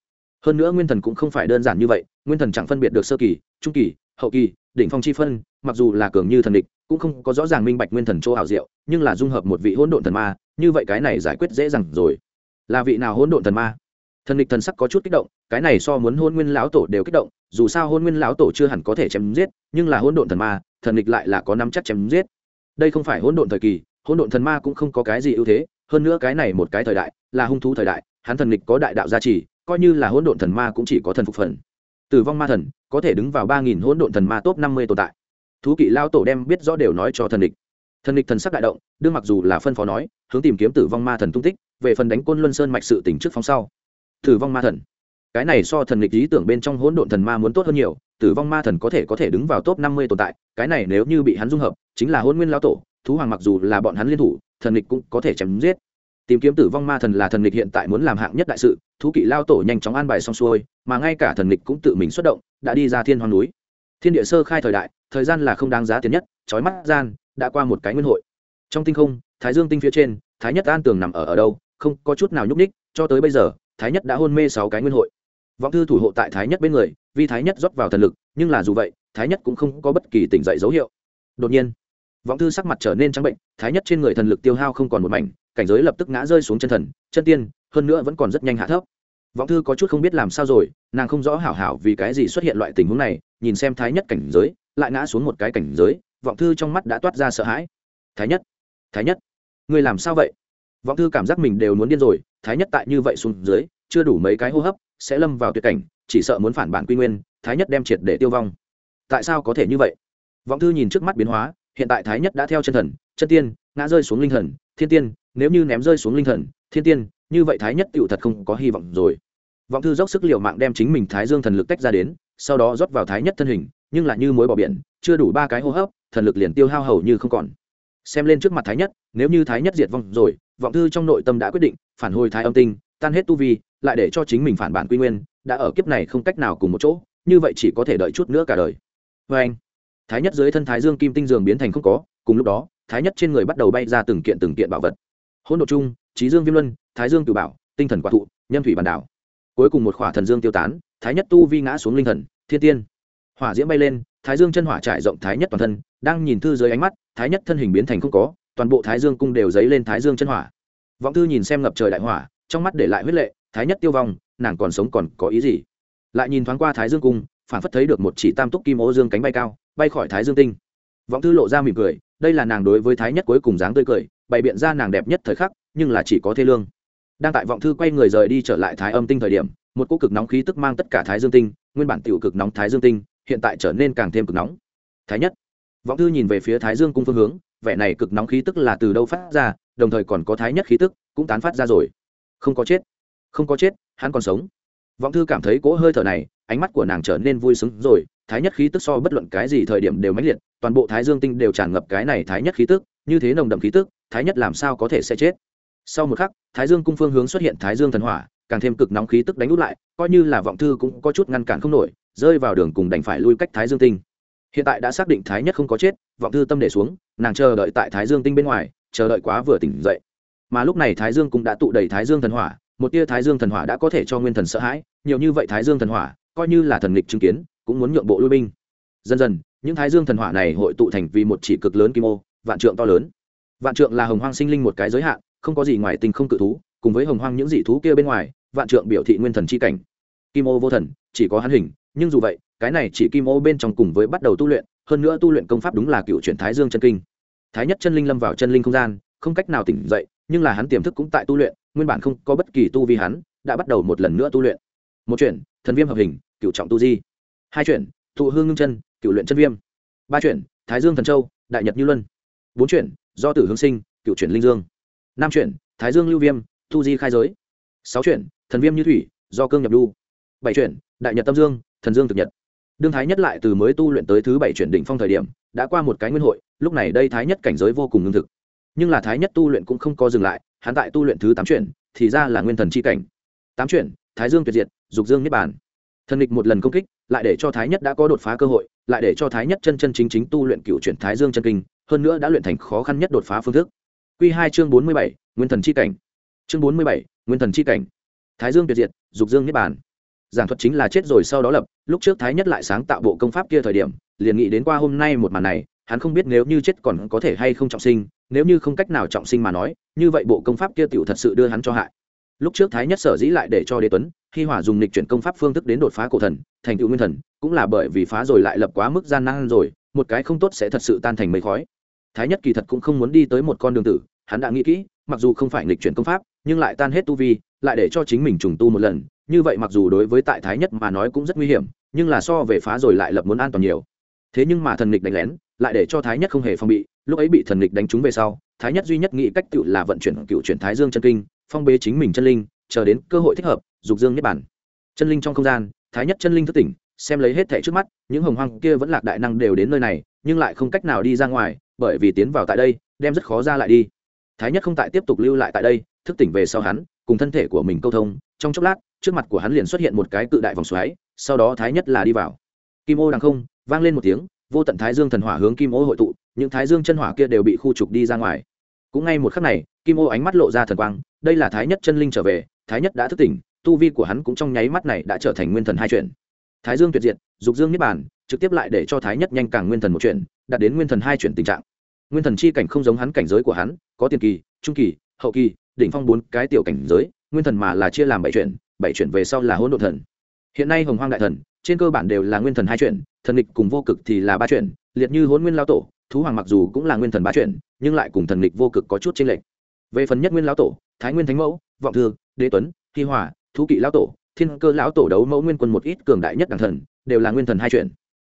Speaker 1: Hơn nữa nguyên thần cũng không phải đơn giản như vậy, nguyên thần chẳng phân biệt được sơ kỳ, trung kỳ, hậu kỳ, đỉnh phong chi phân, mặc dù là cường như thần địch cũng không có rõ ràng minh bạch nguyên thần chỗ ảo diệu, nhưng là dung hợp một vị hỗn độn thần ma, như vậy cái này giải quyết dễ dàng rồi. Là vị nào hỗn độn thần ma? Thần địch thần sắc có chút kích động, cái này so muốn hôn nguyên lão tổ đều kích động, dù sao hôn nguyên lão tổ chưa hẳn có thể chém giết, nhưng là Hôn độn thần ma, thần địch lại là có nắm chắc chém giết. Đây không phải Hôn độn thời kỳ Hôn độn thần ma cũng không có cái gì ưu thế, hơn nữa cái này một cái thời đại, là hung thú thời đại, hắn thần địch có đại đạo gia trì, coi như là Hôn độn thần ma cũng chỉ có thần phục phần. Tử vong ma thần, có thể đứng vào ba nghìn Hôn độn thần ma top năm mươi tồn tại. Thú kỵ lao tổ đem biết rõ đều nói cho thần địch thần địch thần sắc đại động, đương mặc dù là phân phó nói, hướng tìm kiếm tử vong ma thần tung tích, về phần đánh côn luân sơn mạch sự tỉnh trước phóng sau tử vong ma thần. Cái này so thần lịch lý tưởng bên trong hỗn độn thần ma muốn tốt hơn nhiều, tử vong ma thần có thể có thể đứng vào top năm mươi tồn tại, cái này nếu như bị hắn dung hợp, chính là hôn nguyên lao tổ, thú hoàng mặc dù là bọn hắn liên thủ, thần lịch cũng có thể chém giết. Tìm kiếm tử vong ma thần là thần lịch hiện tại muốn làm hạng nhất đại sự, thú kỵ lao tổ nhanh chóng an bài xong xuôi, mà ngay cả thần lịch cũng tự mình xuất động, đã đi ra thiên hoàng núi. Thiên địa sơ khai thời đại, thời gian là không đáng giá tiền nhất trói mắt gian, đã qua một cái nguyên hội. Trong tinh không, thái dương tinh phía trên, thái nhất an tường nằm ở ở đâu, không có chút nào nhúc ních cho tới bây giờ thái nhất đã hôn mê sáu cái nguyên hội. Vọng thư thủ hộ tại thái nhất bên người, vì thái nhất rót vào thần lực, nhưng là dù vậy, thái nhất cũng không có bất kỳ tỉnh dậy dấu hiệu. Đột nhiên, vọng thư sắc mặt trở nên trắng bệnh, thái nhất trên người thần lực tiêu hao không còn một mảnh, cảnh giới lập tức ngã rơi xuống chân thần, chân tiên, hơn nữa vẫn còn rất nhanh hạ thấp. Vọng thư có chút không biết làm sao rồi, nàng không rõ hảo hảo vì cái gì xuất hiện loại tình huống này, nhìn xem thái nhất cảnh giới, lại ngã xuống một cái cảnh giới, vọng thư trong mắt đã toát ra sợ hãi. Thái nhất thái nhất người làm sao vậy? Vọng thư cảm giác mình đều muốn điên rồi thái nhất tại như vậy xuống dưới, chưa đủ mấy cái hô hấp, sẽ lâm vào tuyệt cảnh, chỉ sợ muốn phản bản quy nguyên, thái nhất đem triệt để tiêu vong. Tại sao có thể như vậy? Vọng thư nhìn trước mắt biến hóa, hiện tại thái nhất đã theo chân thần, chân tiên, ngã rơi xuống linh thần, thiên tiên, nếu như ném rơi xuống linh thần, thiên tiên, như vậy thái nhất tựu thật không có hy vọng rồi. Vọng thư dốc sức l i ề u mạng đem chính mình thái dương thần lực tách ra đến, sau đó rót vào thái nhất thân hình, nhưng lại như mối bỏ biển, chưa đủ ba cái hô hấp, thần lực liền tiêu hao hầu như không còn. Xem lên trước mặt thái nhất, nếu như thái nhất diệt vong rồi vọng thư trong nội tâm đã quyết định, phản hồi thái âm tinh, tan hết tu vi, lại để cho chính mình phản bản quy nguyên, đã ở kiếp này không cách nào cùng một chỗ, như vậy chỉ có thể đợi chút nữa cả đời. Vê anh, thái nhất dưới thân thái dương kim tinh dường biến thành không có, cùng lúc đó, thái nhất trên người bắt đầu bay ra từng kiện từng kiện bảo vật. Hỗn độ chung, trí dương viêm luân, thái dương cử bảo, tinh thần quả thụ nhân thủy bản đảo. Cuối cùng một khỏa thần dương tiêu tán, thái nhất tu vi ngã xuống linh thần, thiên tiên. Hỏa diễm bay lên, thái dương chân hỏa trải rộng thái nhất toàn thân, đang nhìn thư dưới ánh mắt, thái nhất thân hình biến thành không có toàn bộ thái dương cung đều dấy lên thái dương chân hỏa. Vọng thư nhìn xem ngập trời đại hỏa, trong mắt để lại huyết lệ, thái nhất tiêu vong, nàng còn sống còn có ý gì? Lại nhìn thoáng qua thái dương cung phản phất thấy được một chỉ tam túc kim ô dương cánh bay cao, bay khỏi thái dương tinh. Vọng thư lộ ra mỉm cười, đây là nàng đối với thái nhất cuối cùng dáng tươi cười, bày biện ra nàng đẹp nhất thời khắc, nhưng là chỉ có thê lương. Đang tại vọng thư quay người rời đi trở lại thái âm tinh thời điểm, một cỗ cực nóng khí tức mang tất cả thái dương tinh, nguyên bản tiểu cực nóng thái dương tinh, hiện tại trở nên càng thêm cực nóng. Thái nhất. Vọng thư nhìn về phía thái dương cung phương hướng vẻ này cực nóng khí tức là từ đâu phát ra, đồng thời còn có thái nhất khí tức, cũng tán phát ra rồi. Không có chết. Không có chết, hắn còn sống. Vọng thư cảm thấy cỗ hơi thở này, ánh mắt của nàng trở nên vui sướng rồi, thái nhất khí tức so bất luận cái gì thời điểm đều mãnh liệt, toàn bộ thái dương tinh đều tràn ngập cái này thái nhất khí tức, như thế nồng đậm khí tức, thái nhất làm sao có thể sẽ chết? Sau một khắc, thái dương cung phương hướng xuất hiện thái dương thần hỏa, càng thêm cực nóng khí tức đánh út lại, coi như là vọng thư cũng có chút ngăn cản không nổi, rơi vào đường cùng đành phải lui cách thái dương tinh hiện tại đã xác định thái nhất không có chết, vọng thư tâm để xuống, nàng chờ đợi tại thái dương tinh bên ngoài, chờ đợi quá vừa tỉnh dậy. Mà lúc này thái dương cũng đã tụ đầy thái dương thần hỏa, một tia thái dương thần hỏa đã có thể cho nguyên thần sợ hãi, nhiều như vậy thái dương thần hỏa, coi như là thần lịch chứng kiến, cũng muốn nhượng bộ lui binh. Dần dần, những thái dương thần hỏa này hội tụ thành vì một chỉ cực lớn kim ô, vạn trượng to lớn. Vạn trượng là hồng hoang sinh linh một cái giới hạn, không có gì ngoài tình không cự thú, cùng với hồng hoang những dị thú kia bên ngoài, vạn trượng biểu thị nguyên thần c h i cảnh. Kim ô vô thần, chỉ có hắn hình nhưng dù vậy, cái này chỉ kim ô bên trong cùng với bắt đầu tu luyện, hơn nữa tu luyện công pháp đúng là cựu chuyển thái dương chân kinh. Thái nhất chân linh lâm vào chân linh không gian, không cách nào tỉnh dậy, nhưng là hắn tiềm thức cũng tại tu luyện, nguyên bản không có bất kỳ tu vi hắn, đã bắt đầu một lần nữa tu luyện. Một chuyện thần viêm hợp hình cựu trọng tu di. Hai chuyện thụ hương ngưng chân cựu luyện chân viêm. Ba chuyện thái dương thần châu, đại nhật như luân. Bốn chuyện do tử hướng sinh cựu chuyển linh dương. Năm chuyện thái dương lưu viêm, tu di khai giới. Sáu chuyện thần viêm như thủy, do cương nhập lưu. Bảy chuyện đại nhật tâm dương thần dương thực nhật. Đương thái nhất lại từ mới tu luyện tới thứ bảy chuyển đỉnh phong thời điểm, đã qua một cái nguyên hội, lúc này đây thái nhất cảnh giới vô cùng ngưng thực. Nhưng là thái nhất tu luyện cũng không có dừng lại, hắn tại tu luyện thứ tám chuyển, thì ra là nguyên thần c h i cảnh. Tám chuyển, thái dương tuyệt diệt, dục dương niết bàn. Thần địch một lần công kích, lại để cho thái nhất đã có đột phá cơ hội, lại để cho thái nhất chân chân chính chính tu luyện cựu chuyển thái dương chân kinh, hơn nữa đã luyện thành khó khăn nhất đột phá phương thức. Q hai chương bốn mươi bảy, nguyên thần c cảnh. Chương bốn mươi bảy, nguyên thần c cảnh. Thái dương tuyệt diệt, dục dương niết bàn giảng thuật chính là chết rồi sau đó lập, lúc trước thái nhất lại sáng tạo bộ công pháp kia thời điểm, liền nghĩ đến qua hôm nay một màn này, hắn không biết nếu như chết còn có thể hay không trọng sinh, nếu như không cách nào trọng sinh mà nói, như vậy bộ công pháp kia tựu thật sự đưa hắn cho hại. Lúc trước thái nhất sở dĩ lại để cho đế tuấn khi hỏa dùng lịch chuyển công pháp phương thức đến đột phá cổ thần, thành tựu nguyên thần, cũng là bởi vì phá rồi lại lập quá mức gian nan rồi, một cái không tốt sẽ thật sự tan thành mây khói. Thái nhất kỳ thật cũng không muốn đi tới một con đường tử, hắn đã nghĩ kỹ, mặc dù không phải lịch chuyển công pháp, nhưng lại tan hết tu vi, lại để cho chính mình trùng tu một lần như vậy mặc dù đối với tại thái nhất mà nói cũng rất nguy hiểm, nhưng là so về phá rồi lại lập muốn an toàn nhiều. Thế nhưng mà thần nghịch đánh lén, lại để cho thái nhất không hề phong bị, lúc ấy bị thần nghịch đánh trúng về sau, thái nhất duy nhất nghĩ cách cựu là vận chuyển cựu chuyển thái dương chân kinh, phong bế chính mình chân linh, chờ đến cơ hội thích hợp, dục dương niết bản chân linh trong không gian, thái nhất chân linh thức tỉnh, xem lấy hết thẻ trước mắt, những hồng hoang kia vẫn lạc đại năng đều đến nơi này, nhưng lại không cách nào đi ra ngoài, bởi vì tiến vào tại đây, đem rất khó ra lại đi. Thái nhất không tại tiếp tục lưu lại tại đây, thức tỉnh về sau hắn cùng thân thể của mình câu thông, trong chốc lát, trước mặt của hắn liền xuất hiện một cái cự đại vòng xoáy, sau đó thái nhất là đi vào. Kim ô đằng không, vang lên một tiếng, vô tận thái dương thần hỏa hướng kim ô hội tụ, những thái dương chân hỏa kia đều bị khu trục đi ra ngoài. Cũng ngay một khắc này, kim ô ánh mắt lộ ra thần quang, đây là thái nhất chân linh trở về, thái nhất đã thức tỉnh, tu vi của hắn cũng trong nháy mắt này đã trở thành nguyên thần hai chuyện. Thái dương tuyệt diệt, dục dương niết bàn, trực tiếp lại để cho thái nhất nhanh càng nguyên thần một chuyện, đạt đến nguyên thần hai chuyển tình trạng. Nguyên thần chi cảnh không giống hắn cảnh giới của hắn, có tiền kỳ, trung kỳ hậu kỳ, đỉnh phong bốn cái tiểu cảnh giới, nguyên thần mà là chia làm bảy chuyển bảy chuyển về sau là hỗn độ thần. Hiện nay hồng hoang đại thần, trên cơ bản đều là nguyên thần hai chuyển, thần địch cùng vô cực thì là ba chuyển, liệt như hỗn nguyên lao tổ, thú hoàng mặc dù cũng là nguyên thần ba chuyển, nhưng lại cùng thần địch vô cực có chút chênh lệch. Về phần nhất nguyên lao tổ, thái nguyên thánh mẫu, vọng thư, đế tuấn thi hòa, thú kỵ lao tổ, thiên cơ lão tổ đấu mẫu nguyên quân một ít cường đại nhất đẳng thần, đều là nguyên thần hai chuyển.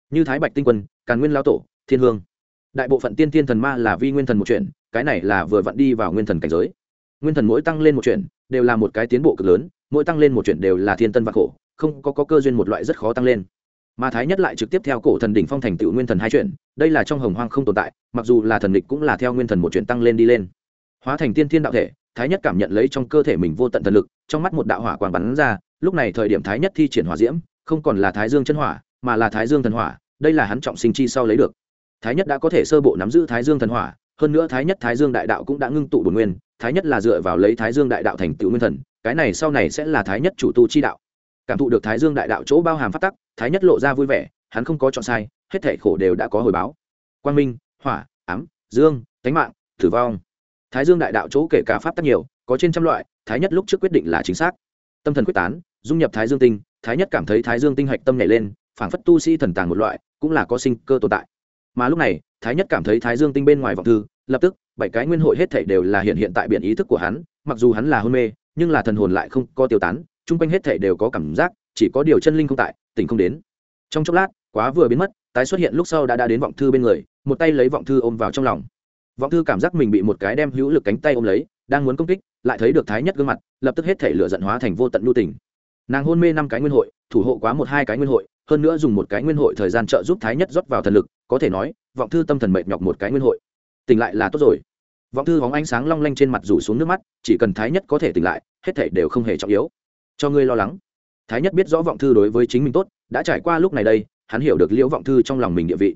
Speaker 1: Như thái bạch tinh quân, càn nguyên lao tổ, thiên hương. Đại bộ phận tiên tiên thần ma là vi nguyên thần một chuyển, cái này là vừa vặn đi vào nguyên thần cảnh giới nguyên thần mỗi tăng lên một chuyện, đều là một cái tiến bộ cực lớn mỗi tăng lên một chuyện đều là thiên tân và khổ không có, có cơ duyên một loại rất khó tăng lên. Mà thái nhất lại trực tiếp theo cổ thần đỉnh phong thành tựu nguyên thần hai chuyện, đây là trong hồng hoang không tồn tại mặc dù là thần địch cũng là theo nguyên thần một chuyện tăng lên đi lên. Hóa thành tiên thiên đạo thể thái nhất cảm nhận lấy trong cơ thể mình vô tận thần lực trong mắt một đạo hỏa quang bắn ra lúc này thời điểm thái nhất thi triển hỏa diễm không còn là thái dương chân hỏa mà là thái dương thần hỏa đây là hắn trọng sinh chi sau lấy được. Thái nhất đã có thể sơ bộ nắm giữ thái dương thần hỏa hơn nữa thái nhất thái dương đại đạo cũng đã ngưng tụ bổn nguyên, thái nhất là dựa vào lấy thái dương đại đạo thành tựu nguyên thần, cái này sau này sẽ là thái nhất chủ tu chi đạo. Cảm thụ được thái dương đại đạo chỗ bao hàm phát tắc, thái nhất lộ ra vui vẻ, hắn không có chọn sai, hết thể khổ đều đã có hồi báo. Quang minh, hỏa, ám, dương tánh mạng, tử vong. Thái dương đại đạo chỗ kể cả pháp tắc nhiều, có trên trăm loại, thái nhất lúc trước quyết định là chính xác. Tâm thần quyết tán, dung nhập thái dương tinh, thái nhất cảm thấy thái dương tinh hạch tâm nhảy lên, phảng phất tu sĩ thần tàng một loại, cũng là có sinh cơ tồn tại. Mà lúc này thái nhất cảm thấy thái dương tinh bên ngoài vọng thư, lập tức, bảy cái nguyên hội hết thảy đều là hiện hiện tại biển ý thức của hắn, mặc dù hắn là hôn mê, nhưng là thần hồn lại không có tiêu tán, chung quanh hết thảy đều có cảm giác, chỉ có điều chân linh không tại, tỉnh không đến. Trong chốc lát, quá vừa biến mất, tái xuất hiện lúc sau đã đã đến vọng thư bên người, một tay lấy vọng thư ôm vào trong lòng. Vọng thư cảm giác mình bị một cái đem hữu lực cánh tay ôm lấy, đang muốn công kích, lại thấy được thái nhất gương mặt, lập tức hết thể lửa giận hóa thành vô tận nhu tình nàng hôn mê năm cái nguyên hội, thủ hộ quá một hai cái nguyên hội, hơn nữa dùng một cái nguyên hội thời gian trợ giúp thái nhất rót vào thần lực, có thể nói, vọng thư tâm thần mệt nhọc một cái nguyên hội. Tỉnh lại là tốt rồi. Vọng thư hóng ánh sáng long lanh trên mặt rủ xuống nước mắt, chỉ cần thái nhất có thể tỉnh lại, hết thể đều không hề trọng yếu. Cho ngươi lo lắng. Thái nhất biết rõ vọng thư đối với chính mình tốt, đã trải qua lúc này đây, hắn hiểu được liễu vọng thư trong lòng mình địa vị.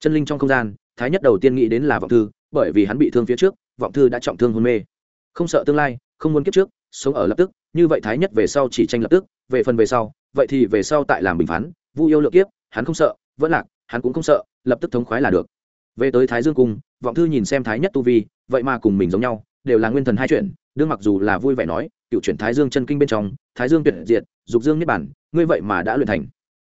Speaker 1: Chân linh trong không gian, thái nhất đầu tiên nghĩ đến là vọng thư, bởi vì hắn bị thương phía trước, vọng thư đã trọng thương hôn mê. Không sợ tương lai, không muốn kiếp trước sống ở lập tức, như vậy thái nhất về sau chỉ tranh lập tức, về phần về sau, vậy thì về sau tại làm bình phán, vu yêu lượng kiếp, hắn không sợ, vẫn lạc, hắn cũng không sợ, lập tức thống khoái là được. Về tới thái dương cung, vọng thư nhìn xem thái nhất tu vi, vậy mà cùng mình giống nhau, đều là nguyên thần hai chuyện, đương mặc dù là vui vẻ nói, cựu chuyển thái dương chân kinh bên trong, thái dương tuyệt diệt, dục dương niết bản ngươi vậy mà đã luyện thành.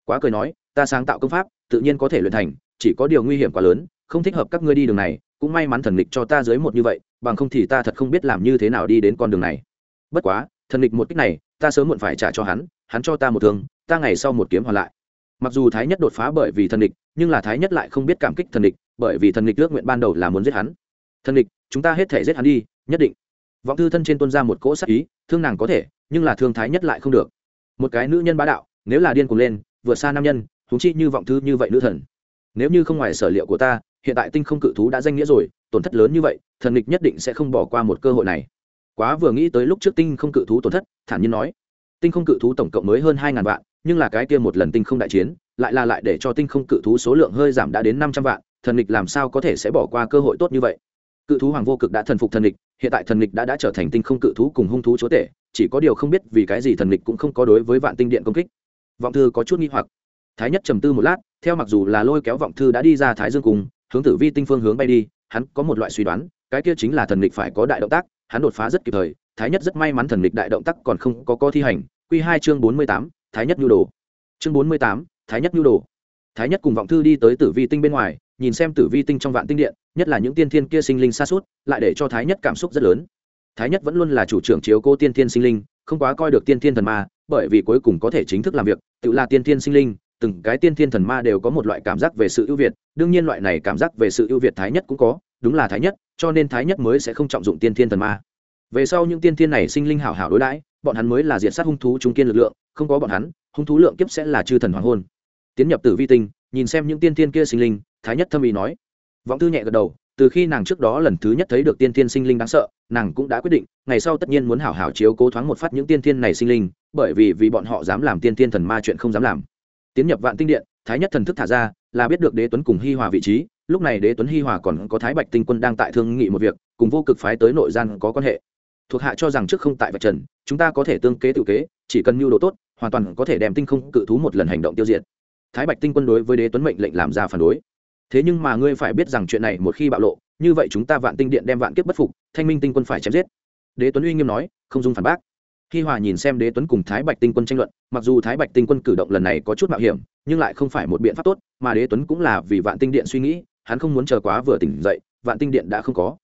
Speaker 1: Quá cười nói, ta sáng tạo công pháp, tự nhiên có thể luyện thành, chỉ có điều nguy hiểm quá lớn, không thích hợp các ngươi đi đường này, cũng may mắn thần lịch cho ta dưới một như vậy, bằng không thì ta thật không biết làm như thế nào đi đến con đường này bất quá, thần địch một cách này, ta sớm muộn phải trả cho hắn hắn cho ta một thương, ta ngày sau một kiếm hoàn lại. Mặc dù thái nhất đột phá bởi vì thần địch, nhưng là thái nhất lại không biết cảm kích thần địch, bởi vì thần địch ước nguyện ban đầu là muốn giết hắn. Thần địch, chúng ta hết thể giết hắn đi, nhất định. Vọng thư thân trên tuân ra một cỗ sắc ý, thương nàng có thể, nhưng là thương thái nhất lại không được. Một cái nữ nhân bá đạo, nếu là điên cuồng lên vượt xa nam nhân thúng chi như vọng thư như vậy nữ thần. Nếu như không ngoài sở liệu của ta, hiện tại tinh không cự thú đã danh nghĩa rồi, tổn thất lớn như vậy, thần địch nhất định sẽ không bỏ qua một cơ hội này quá vừa nghĩ tới lúc trước tinh không cự thú tổn thất, thản nhiên nói, tinh không cự thú tổng cộng mới hơn hai ngàn vạn, nhưng là cái kia một lần tinh không đại chiến, lại là lại để cho tinh không cự thú số lượng hơi giảm đã đến năm trăm vạn, thần địch làm sao có thể sẽ bỏ qua cơ hội tốt như vậy? Cự thú hoàng vô cực đã thần phục thần địch hiện tại thần địch đã đã trở thành tinh không cự thú cùng hung thú chúa tể, chỉ có điều không biết vì cái gì thần địch cũng không có đối với vạn tinh điện công kích. Vọng thư có chút nghi hoặc. Thái nhất trầm tư một lát, theo mặc dù là lôi kéo vọng thư đã đi ra thái dương cùng, hướng tử vi tinh phương hướng bay đi, hắn có một loại suy đoán, cái kia chính là thần địch phải có đại động tác hắn đột phá rất kịp thời, thái nhất rất may mắn thần lực đại động tác còn không có co thi hành. Q hai chương bốn mươi tám, thái nhất nhu đồ. Chương bốn mươi tám, thái nhất nhu đồ. Thái nhất cùng vọng thư đi tới tử vi tinh bên ngoài, nhìn xem tử vi tinh trong vạn tinh điện, nhất là những tiên thiên kia sinh linh xa suốt, lại để cho thái nhất cảm xúc rất lớn. Thái nhất vẫn luôn là chủ trưởng chiếu cô tiên thiên sinh linh, không quá coi được tiên thiên thần ma, bởi vì cuối cùng có thể chính thức làm việc, tự là tiên thiên sinh linh, từng cái tiên thiên thần ma đều có một loại cảm giác về sự ưu việt, đương nhiên loại này cảm giác về sự ưu việt thái nhất cũng có đúng là thái nhất, cho nên thái nhất mới sẽ không trọng dụng tiên thiên thần ma. Về sau những tiên thiên này sinh linh hảo hảo đối đãi, bọn hắn mới là diện sát hung thú trung kiên lực lượng, không có bọn hắn, hung thú lượng kiếp sẽ là chư thần hoàng hôn. Tiến nhập tử vi tinh, nhìn xem những tiên thiên kia sinh linh, thái nhất thâm ý nói. Vọng thư nhẹ gật đầu, từ khi nàng trước đó lần thứ nhất thấy được tiên thiên sinh linh đáng sợ, nàng cũng đã quyết định, ngày sau tất nhiên muốn hảo hảo chiếu cố thoáng một phát những tiên thiên này sinh linh, bởi vì vì bọn họ dám làm tiên thiên thần ma chuyện không dám làm. Tiến nhập vạn tinh điện, thái nhất thần thức thả ra, là biết được đế tuấn cùng hi hòa vị trí lúc này đế tuấn hi hòa còn có thái bạch tinh quân đang tại thương nghị một việc, cùng vô cực phái tới nội gian có quan hệ. thuộc hạ cho rằng trước không tại vạch trần, chúng ta có thể tương kế tự kế, chỉ cần mưu đồ tốt, hoàn toàn có thể đem tinh không cự thú một lần hành động tiêu diệt. thái bạch tinh quân đối với đế tuấn mệnh lệnh làm ra phản đối. thế nhưng mà ngươi phải biết rằng chuyện này một khi bạo lộ, như vậy chúng ta vạn tinh điện đem vạn kiếp bất phục, thanh minh tinh quân phải chém giết. đế tuấn uy nghiêm nói, không dung phản bác. hi hòa nhìn xem đế tuấn cùng thái bạch tinh quân tranh luận, mặc dù thái bạch tinh quân cử động lần này có chút mạo hiểm, nhưng lại không phải một biện pháp tốt, mà đế tuấn cũng là vì vạn tinh điện suy nghĩ hắn không muốn chờ quá vừa tỉnh dậy, vạn tinh điện đã không có.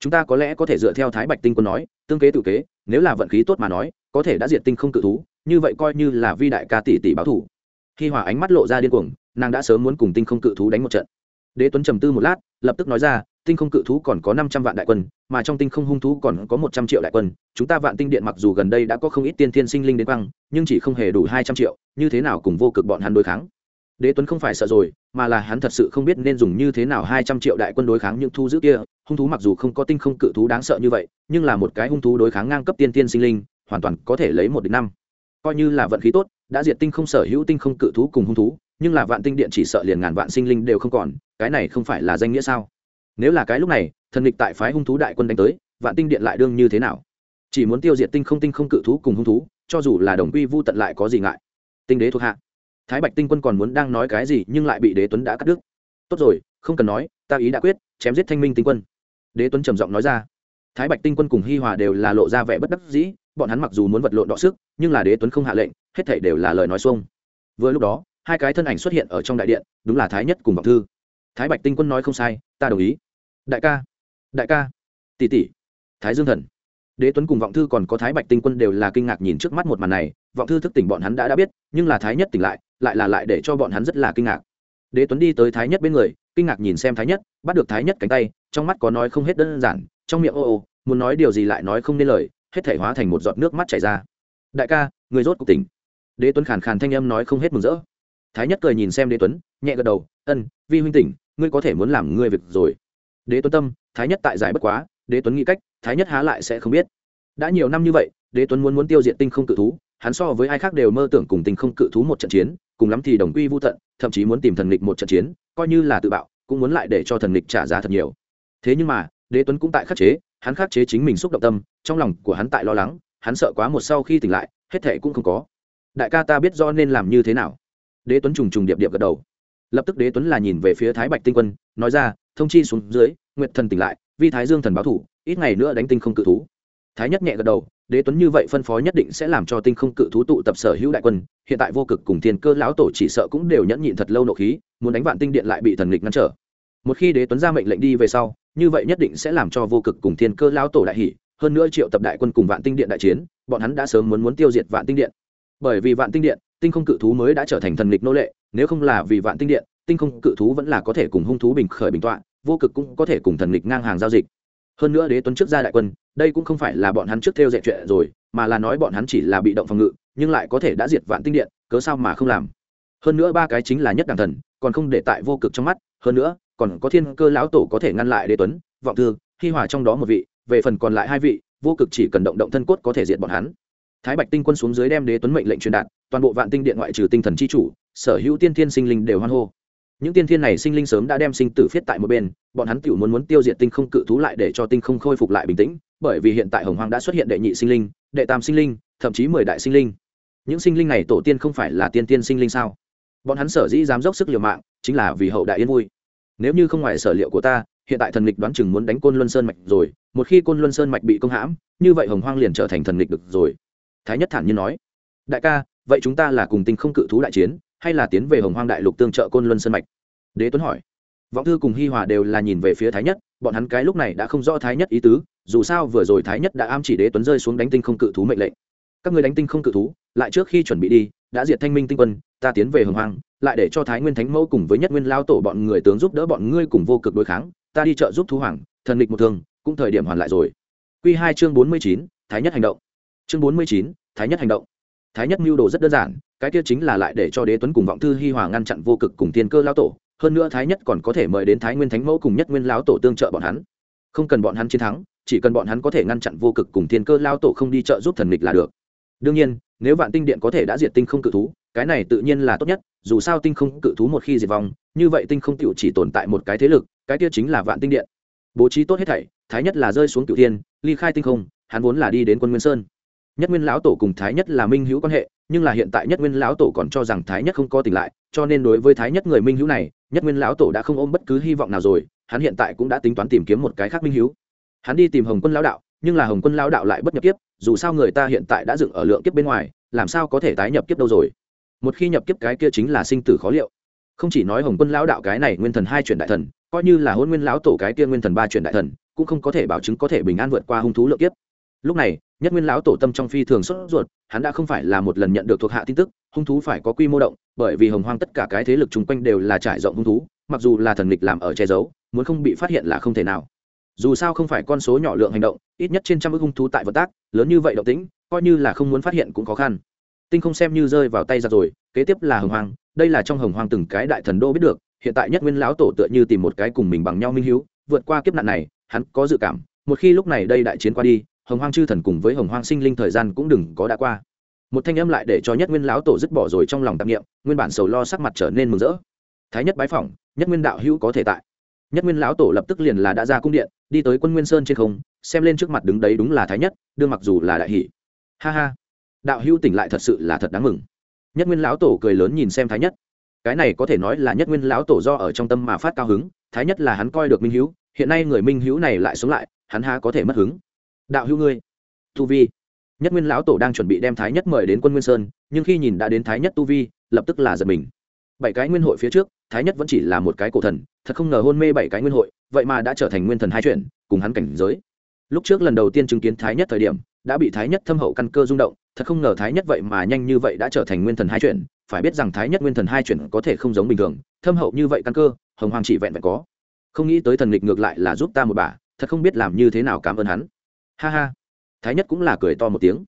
Speaker 1: Chúng ta có lẽ có thể dựa theo thái bạch tinh quân nói, tương kế tự kế, nếu là vận khí tốt mà nói, có thể đã diệt tinh không cự thú, như vậy coi như là vi đại ca tỷ tỷ báo thủ. Khi hòa ánh mắt lộ ra điên cuồng, nàng đã sớm muốn cùng tinh không cự thú đánh một trận. Đế tuấn trầm tư một lát, lập tức nói ra, tinh không cự thú còn có năm trăm vạn đại quân, mà trong tinh không hung thú còn có một trăm triệu đại quân. Chúng ta vạn tinh điện mặc dù gần đây đã có không ít tiên thiên sinh linh đến băng nhưng chỉ không hề đủ hai trăm triệu, như thế nào cùng vô cực bọn hắn đối kháng? Đế tuấn không phải sợ rồi mà là hắn thật sự không biết nên dùng như thế nào hai trăm triệu đại quân đối kháng những thu giữ kia, hung thú mặc dù không có tinh không cự thú đáng sợ như vậy, nhưng là một cái hung thú đối kháng ngang cấp tiên tiên sinh linh, hoàn toàn có thể lấy một đến năm. Coi như là vận khí tốt, đã diệt tinh không sở hữu tinh không cự thú cùng hung thú, nhưng là vạn tinh điện chỉ sợ liền ngàn vạn sinh linh đều không còn, cái này không phải là danh nghĩa sao? Nếu là cái lúc này, thần địch tại phái hung thú đại quân đánh tới, vạn tinh điện lại đương như thế nào? Chỉ muốn tiêu diệt tinh không tinh không cự thú cùng hung thú, cho dù là đồng quy vu tận lại có gì ngại? Tinh đế thuộc hạ thái bạch tinh quân còn muốn đang nói cái gì nhưng lại bị đế tuấn đã cắt đứt. Tốt rồi, không cần nói, ta ý đã quyết, chém giết thanh minh tinh quân. Đế tuấn trầm giọng nói ra. Thái bạch tinh quân cùng hi hòa đều là lộ ra vẻ bất đắc dĩ, bọn hắn mặc dù muốn vật lộn đọ sức, nhưng là đế tuấn không hạ lệnh, hết thảy đều là lời nói xuông. Vừa lúc đó, hai cái thân ảnh xuất hiện ở trong đại điện, đúng là thái nhất cùng vọng thư. Thái bạch tinh quân nói không sai, ta đồng ý. Đại ca đại ca, tỷ tỷ. Thái dương thần. Đế tuấn cùng vọng thư còn có thái bạch tinh quân đều là kinh ngạc nhìn trước mắt một màn này, vọng thư thức tỉnh bọn hắn đã đã biết, nhưng là thái nhất tỉnh lại lại là lại để cho bọn hắn rất là kinh ngạc. Đế tuấn đi tới thái nhất bên người, kinh ngạc nhìn xem thái nhất, bắt được thái nhất cánh tay, trong mắt có nói không hết đơn giản, trong miệng ô ô, muốn nói điều gì lại nói không nên lời, hết thể hóa thành một giọt nước mắt chảy ra. Đại ca, người rốt cuộc tỉnh. Đế tuấn khàn khàn thanh âm nói không hết mừng rỡ. Thái nhất cười nhìn xem đế tuấn, nhẹ gật đầu, ân, vi huynh tỉnh, ngươi có thể muốn làm ngươi việc rồi. Đế tuấn tâm, thái nhất tại giải bất quá, đế tuấn nghĩ cách, thái nhất há lại sẽ không biết. Đã nhiều năm như vậy, đế tuấn muốn muốn tiêu diệt tinh không cự thú, hắn so với ai khác đều mơ tưởng cùng tinh không cự thú một trận chiến cùng lắm thì đồng quy vô tận, thậm chí muốn tìm thần lịch một trận chiến, coi như là tự bạo, cũng muốn lại để cho thần lịch trả giá thật nhiều. Thế nhưng mà, đế tuấn cũng tại khắc chế, hắn khắc chế chính mình xúc động tâm, trong lòng của hắn tại lo lắng, hắn sợ quá một sau khi tỉnh lại, hết thệ cũng không có. Đại ca ta biết do nên làm như thế nào. Đế tuấn trùng trùng điệp điệp gật đầu. Lập tức đế tuấn là nhìn về phía thái bạch tinh quân, nói ra, thông chi xuống dưới, nguyệt thần tỉnh lại, vi thái dương thần báo thủ, ít ngày nữa đánh tinh không cự thú thái nhất nhẹ gật đầu, đế tuấn như vậy phân phó nhất định sẽ làm cho tinh không cự thú tụ tập sở hữu đại quân, hiện tại vô cực cùng thiên cơ lão tổ chỉ sợ cũng đều nhẫn nhịn thật lâu nộ khí, muốn đánh vạn tinh điện lại bị thần lịch ngăn trở. Một khi đế tuấn ra mệnh lệnh đi về sau, như vậy nhất định sẽ làm cho vô cực cùng thiên cơ lão tổ đại hỷ hơn nữa triệu tập đại quân cùng vạn tinh điện đại chiến, bọn hắn đã sớm muốn muốn tiêu diệt vạn tinh điện. Bởi vì vạn tinh điện, tinh không cự thú mới đã trở thành thần lịch nô lệ, nếu không là vì vạn tinh điện, tinh không cự thú vẫn là có thể cùng hung thú bình khởi bình tọa, vô cực cũng có thể cùng thần lịch ngang hàng giao dịch. Hơn nữa đế tuấn trước ra đại quân đây cũng không phải là bọn hắn trước theo dạy chuyện rồi, mà là nói bọn hắn chỉ là bị động phòng ngự, nhưng lại có thể đã diệt vạn tinh điện, cớ sao mà không làm? Hơn nữa ba cái chính là nhất đẳng thần, còn không để tại vô cực trong mắt, hơn nữa, còn có thiên cơ lão tổ có thể ngăn lại đế tuấn, vọng thư, hi hòa trong đó một vị, về phần còn lại hai vị, vô cực chỉ cần động động thân cốt có thể diệt bọn hắn. Thái bạch tinh quân xuống dưới đem đế tuấn mệnh lệnh truyền đạt, toàn bộ vạn tinh điện ngoại trừ tinh thần c h i chủ, sở hữu tiên thiên sinh linh đều hoan hô. Những tiên thiên này sinh linh sớm đã đem sinh tử phiết tại một bên, bọn hắn tự muốn muốn tiêu diệt tinh không cự thú lại để cho tinh không khôi phục lại bình tĩnh bởi vì hiện tại hồng hoàng đã xuất hiện đệ nhị sinh linh, đệ tam sinh linh, thậm chí mười đại sinh linh. Những sinh linh này tổ tiên không phải là tiên tiên sinh linh sao? Bọn hắn sở dĩ dám dốc sức liều mạng, chính là vì hậu đại yên vui. Nếu như không ngoài sở liệu của ta, hiện tại thần lịch đoán chừng muốn đánh côn luân sơn mạch rồi, một khi côn luân sơn mạch bị công hãm, như vậy hồng hoang liền trở thành thần lịch được rồi. Thái nhất thản nhiên nói, đại ca, vậy chúng ta là cùng tinh không cự thú đại chiến, hay là tiến về hồng hoang đại lục tương trợ côn luân sơn mạch? Đế tuấn hỏi. Vọng thư cùng hi hòa đều là nhìn về phía thái nhất, bọn hắn cái lúc này đã không rõ thái nhất ý tứ dù sao vừa rồi thái nhất đã am chỉ đế tuấn rơi xuống đánh tinh không cự thú mệnh lệnh. Các người đánh tinh không cự thú, lại trước khi chuẩn bị đi, đã diệt thanh minh tinh quân, ta tiến về hồng hoàng lại để cho thái nguyên thánh mẫu cùng với nhất nguyên lao tổ bọn người tướng giúp đỡ bọn ngươi cùng vô cực đối kháng, ta đi chợ giúp thú hoàng, thần địch một thương, cũng thời điểm hoàn lại rồi. Q hai chương bốn mươi chín, thái nhất hành động. Chương bốn mươi chín, thái nhất hành động. Thái nhất mưu đồ rất đơn giản, cái kia chính là lại để cho đế tuấn cùng vọng thư hi hòa ngăn chặn vô cực cùng tiên cơ lao tổ, hơn nữa thái nhất còn có thể mời đến thái nguyên thánh mẫu cùng nhất nguyên lao tổ tương trợ bọn hắn không cần bọn hắn chiến thắng, chỉ cần bọn hắn có thể ngăn chặn vô cực cùng thiên cơ lao tổ không đi trợ giúp thần địch là được. Đương nhiên, nếu vạn tinh điện có thể đã diệt tinh không cự thú, cái này tự nhiên là tốt nhất, dù sao tinh không cự thú một khi diệt vong, như vậy tinh không cựu chỉ tồn tại một cái thế lực, cái kia chính là vạn tinh điện. Bố trí tốt hết thảy, thái nhất là rơi xuống cựu thiên, ly khai tinh không, hắn vốn là đi đến quân nguyên sơn. Nhất nguyên lão tổ cùng thái nhất là minh hữu quan hệ, nhưng là hiện tại nhất nguyên lão tổ còn cho rằng thái nhất không có tỉnh lại, cho nên đối với thái nhất người minh hữu này, nhất nguyên lão tổ đã không ôm bất cứ hy vọng nào rồi hắn hiện tại cũng đã tính toán tìm kiếm một cái khác minh hiếu. hắn đi tìm hồng quân lão đạo, nhưng là hồng quân lão đạo lại bất nhập kiếp, dù sao người ta hiện tại đã dựng ở lượng kiếp bên ngoài, làm sao có thể tái nhập kiếp đâu rồi? Một khi nhập kiếp cái kia chính là sinh tử khó liệu. Không chỉ nói hồng quân lão đạo cái này nguyên thần hai chuyển đại thần, coi như là hôn nguyên lão tổ cái kia nguyên thần ba chuyển đại thần, cũng không có thể bảo chứng có thể bình an vượt qua hung thú lượng kiếp. Lúc này, nhất nguyên lão tổ tâm trong phi thường sốt ruột, hắn đã không phải là một lần nhận được thuộc hạ tin tức, hung thú phải có quy mô động, bởi vì hồng hoang tất cả cái thế lực chung quanh đều là trải rộng hung thú mặc dù là thần lịch làm ở che giấu, muốn không bị phát hiện là không thể nào. Dù sao không phải con số nhỏ lượng hành động, ít nhất trên trăm ước hung thú tại vận tác, lớn như vậy động tĩnh, coi như là không muốn phát hiện cũng khó khăn. Tinh không xem như rơi vào tay ra rồi, kế tiếp là hồng hoang, đây là trong hồng hoang từng cái đại thần đô biết được, hiện tại nhất nguyên lão tổ tựa như tìm một cái cùng mình bằng nhau minh hiếu, vượt qua kiếp nạn này, hắn có dự cảm, một khi lúc này đây đại chiến qua đi, hồng hoang chư thần cùng với hồng hoang sinh linh thời gian cũng đừng có đã qua. Một thanh âm lại để cho nhất nguyên lão tổ dứt bỏ rồi trong lòng tạp nghiệm nguyên bản sầu lo sắc mặt trở nên mừng rỡ. Thái nhất bái phỏng nhất nguyên đạo hữu có thể tại. Nhất nguyên lão tổ lập tức liền là đã ra cung điện, đi tới quân nguyên sơn trên không, xem lên trước mặt đứng đấy đúng là thái nhất, đương mặc dù là đại hỷ. Ha ha. Đạo hữu tỉnh lại thật sự là thật đáng mừng. Nhất nguyên lão tổ cười lớn nhìn xem thái nhất. Cái này có thể nói là nhất nguyên lão tổ do ở trong tâm mà phát cao hứng, thái nhất là hắn coi được minh hữu, hiện nay người minh hữu này lại sống lại, hắn ha có thể mất hứng. Đạo hữu ngươi, tu vi. Nhất nguyên lão tổ đang chuẩn bị đem thái nhất mời đến quân nguyên sơn, nhưng khi nhìn đã đến thái nhất tu vi, lập tức là giật mình. Bảy cái nguyên hội phía trước thái nhất vẫn chỉ là một cái cổ thần thật không ngờ hôn mê bảy cái nguyên hội vậy mà đã trở thành nguyên thần hai chuyển, cùng hắn cảnh giới. Lúc trước lần đầu tiên chứng kiến thái nhất thời điểm đã bị thái nhất thâm hậu căn cơ rung động thật không ngờ thái nhất vậy mà nhanh như vậy đã trở thành nguyên thần hai chuyển. phải biết rằng thái nhất nguyên thần hai chuyển có thể không giống bình thường thâm hậu như vậy căn cơ hồng hoàng chỉ vẹn vẹn có. Không nghĩ tới thần nghịch ngược lại là giúp ta một bà thật không biết làm như thế nào cảm ơn hắn. Ha ha. Thái nhất cũng là cười to một tiếng.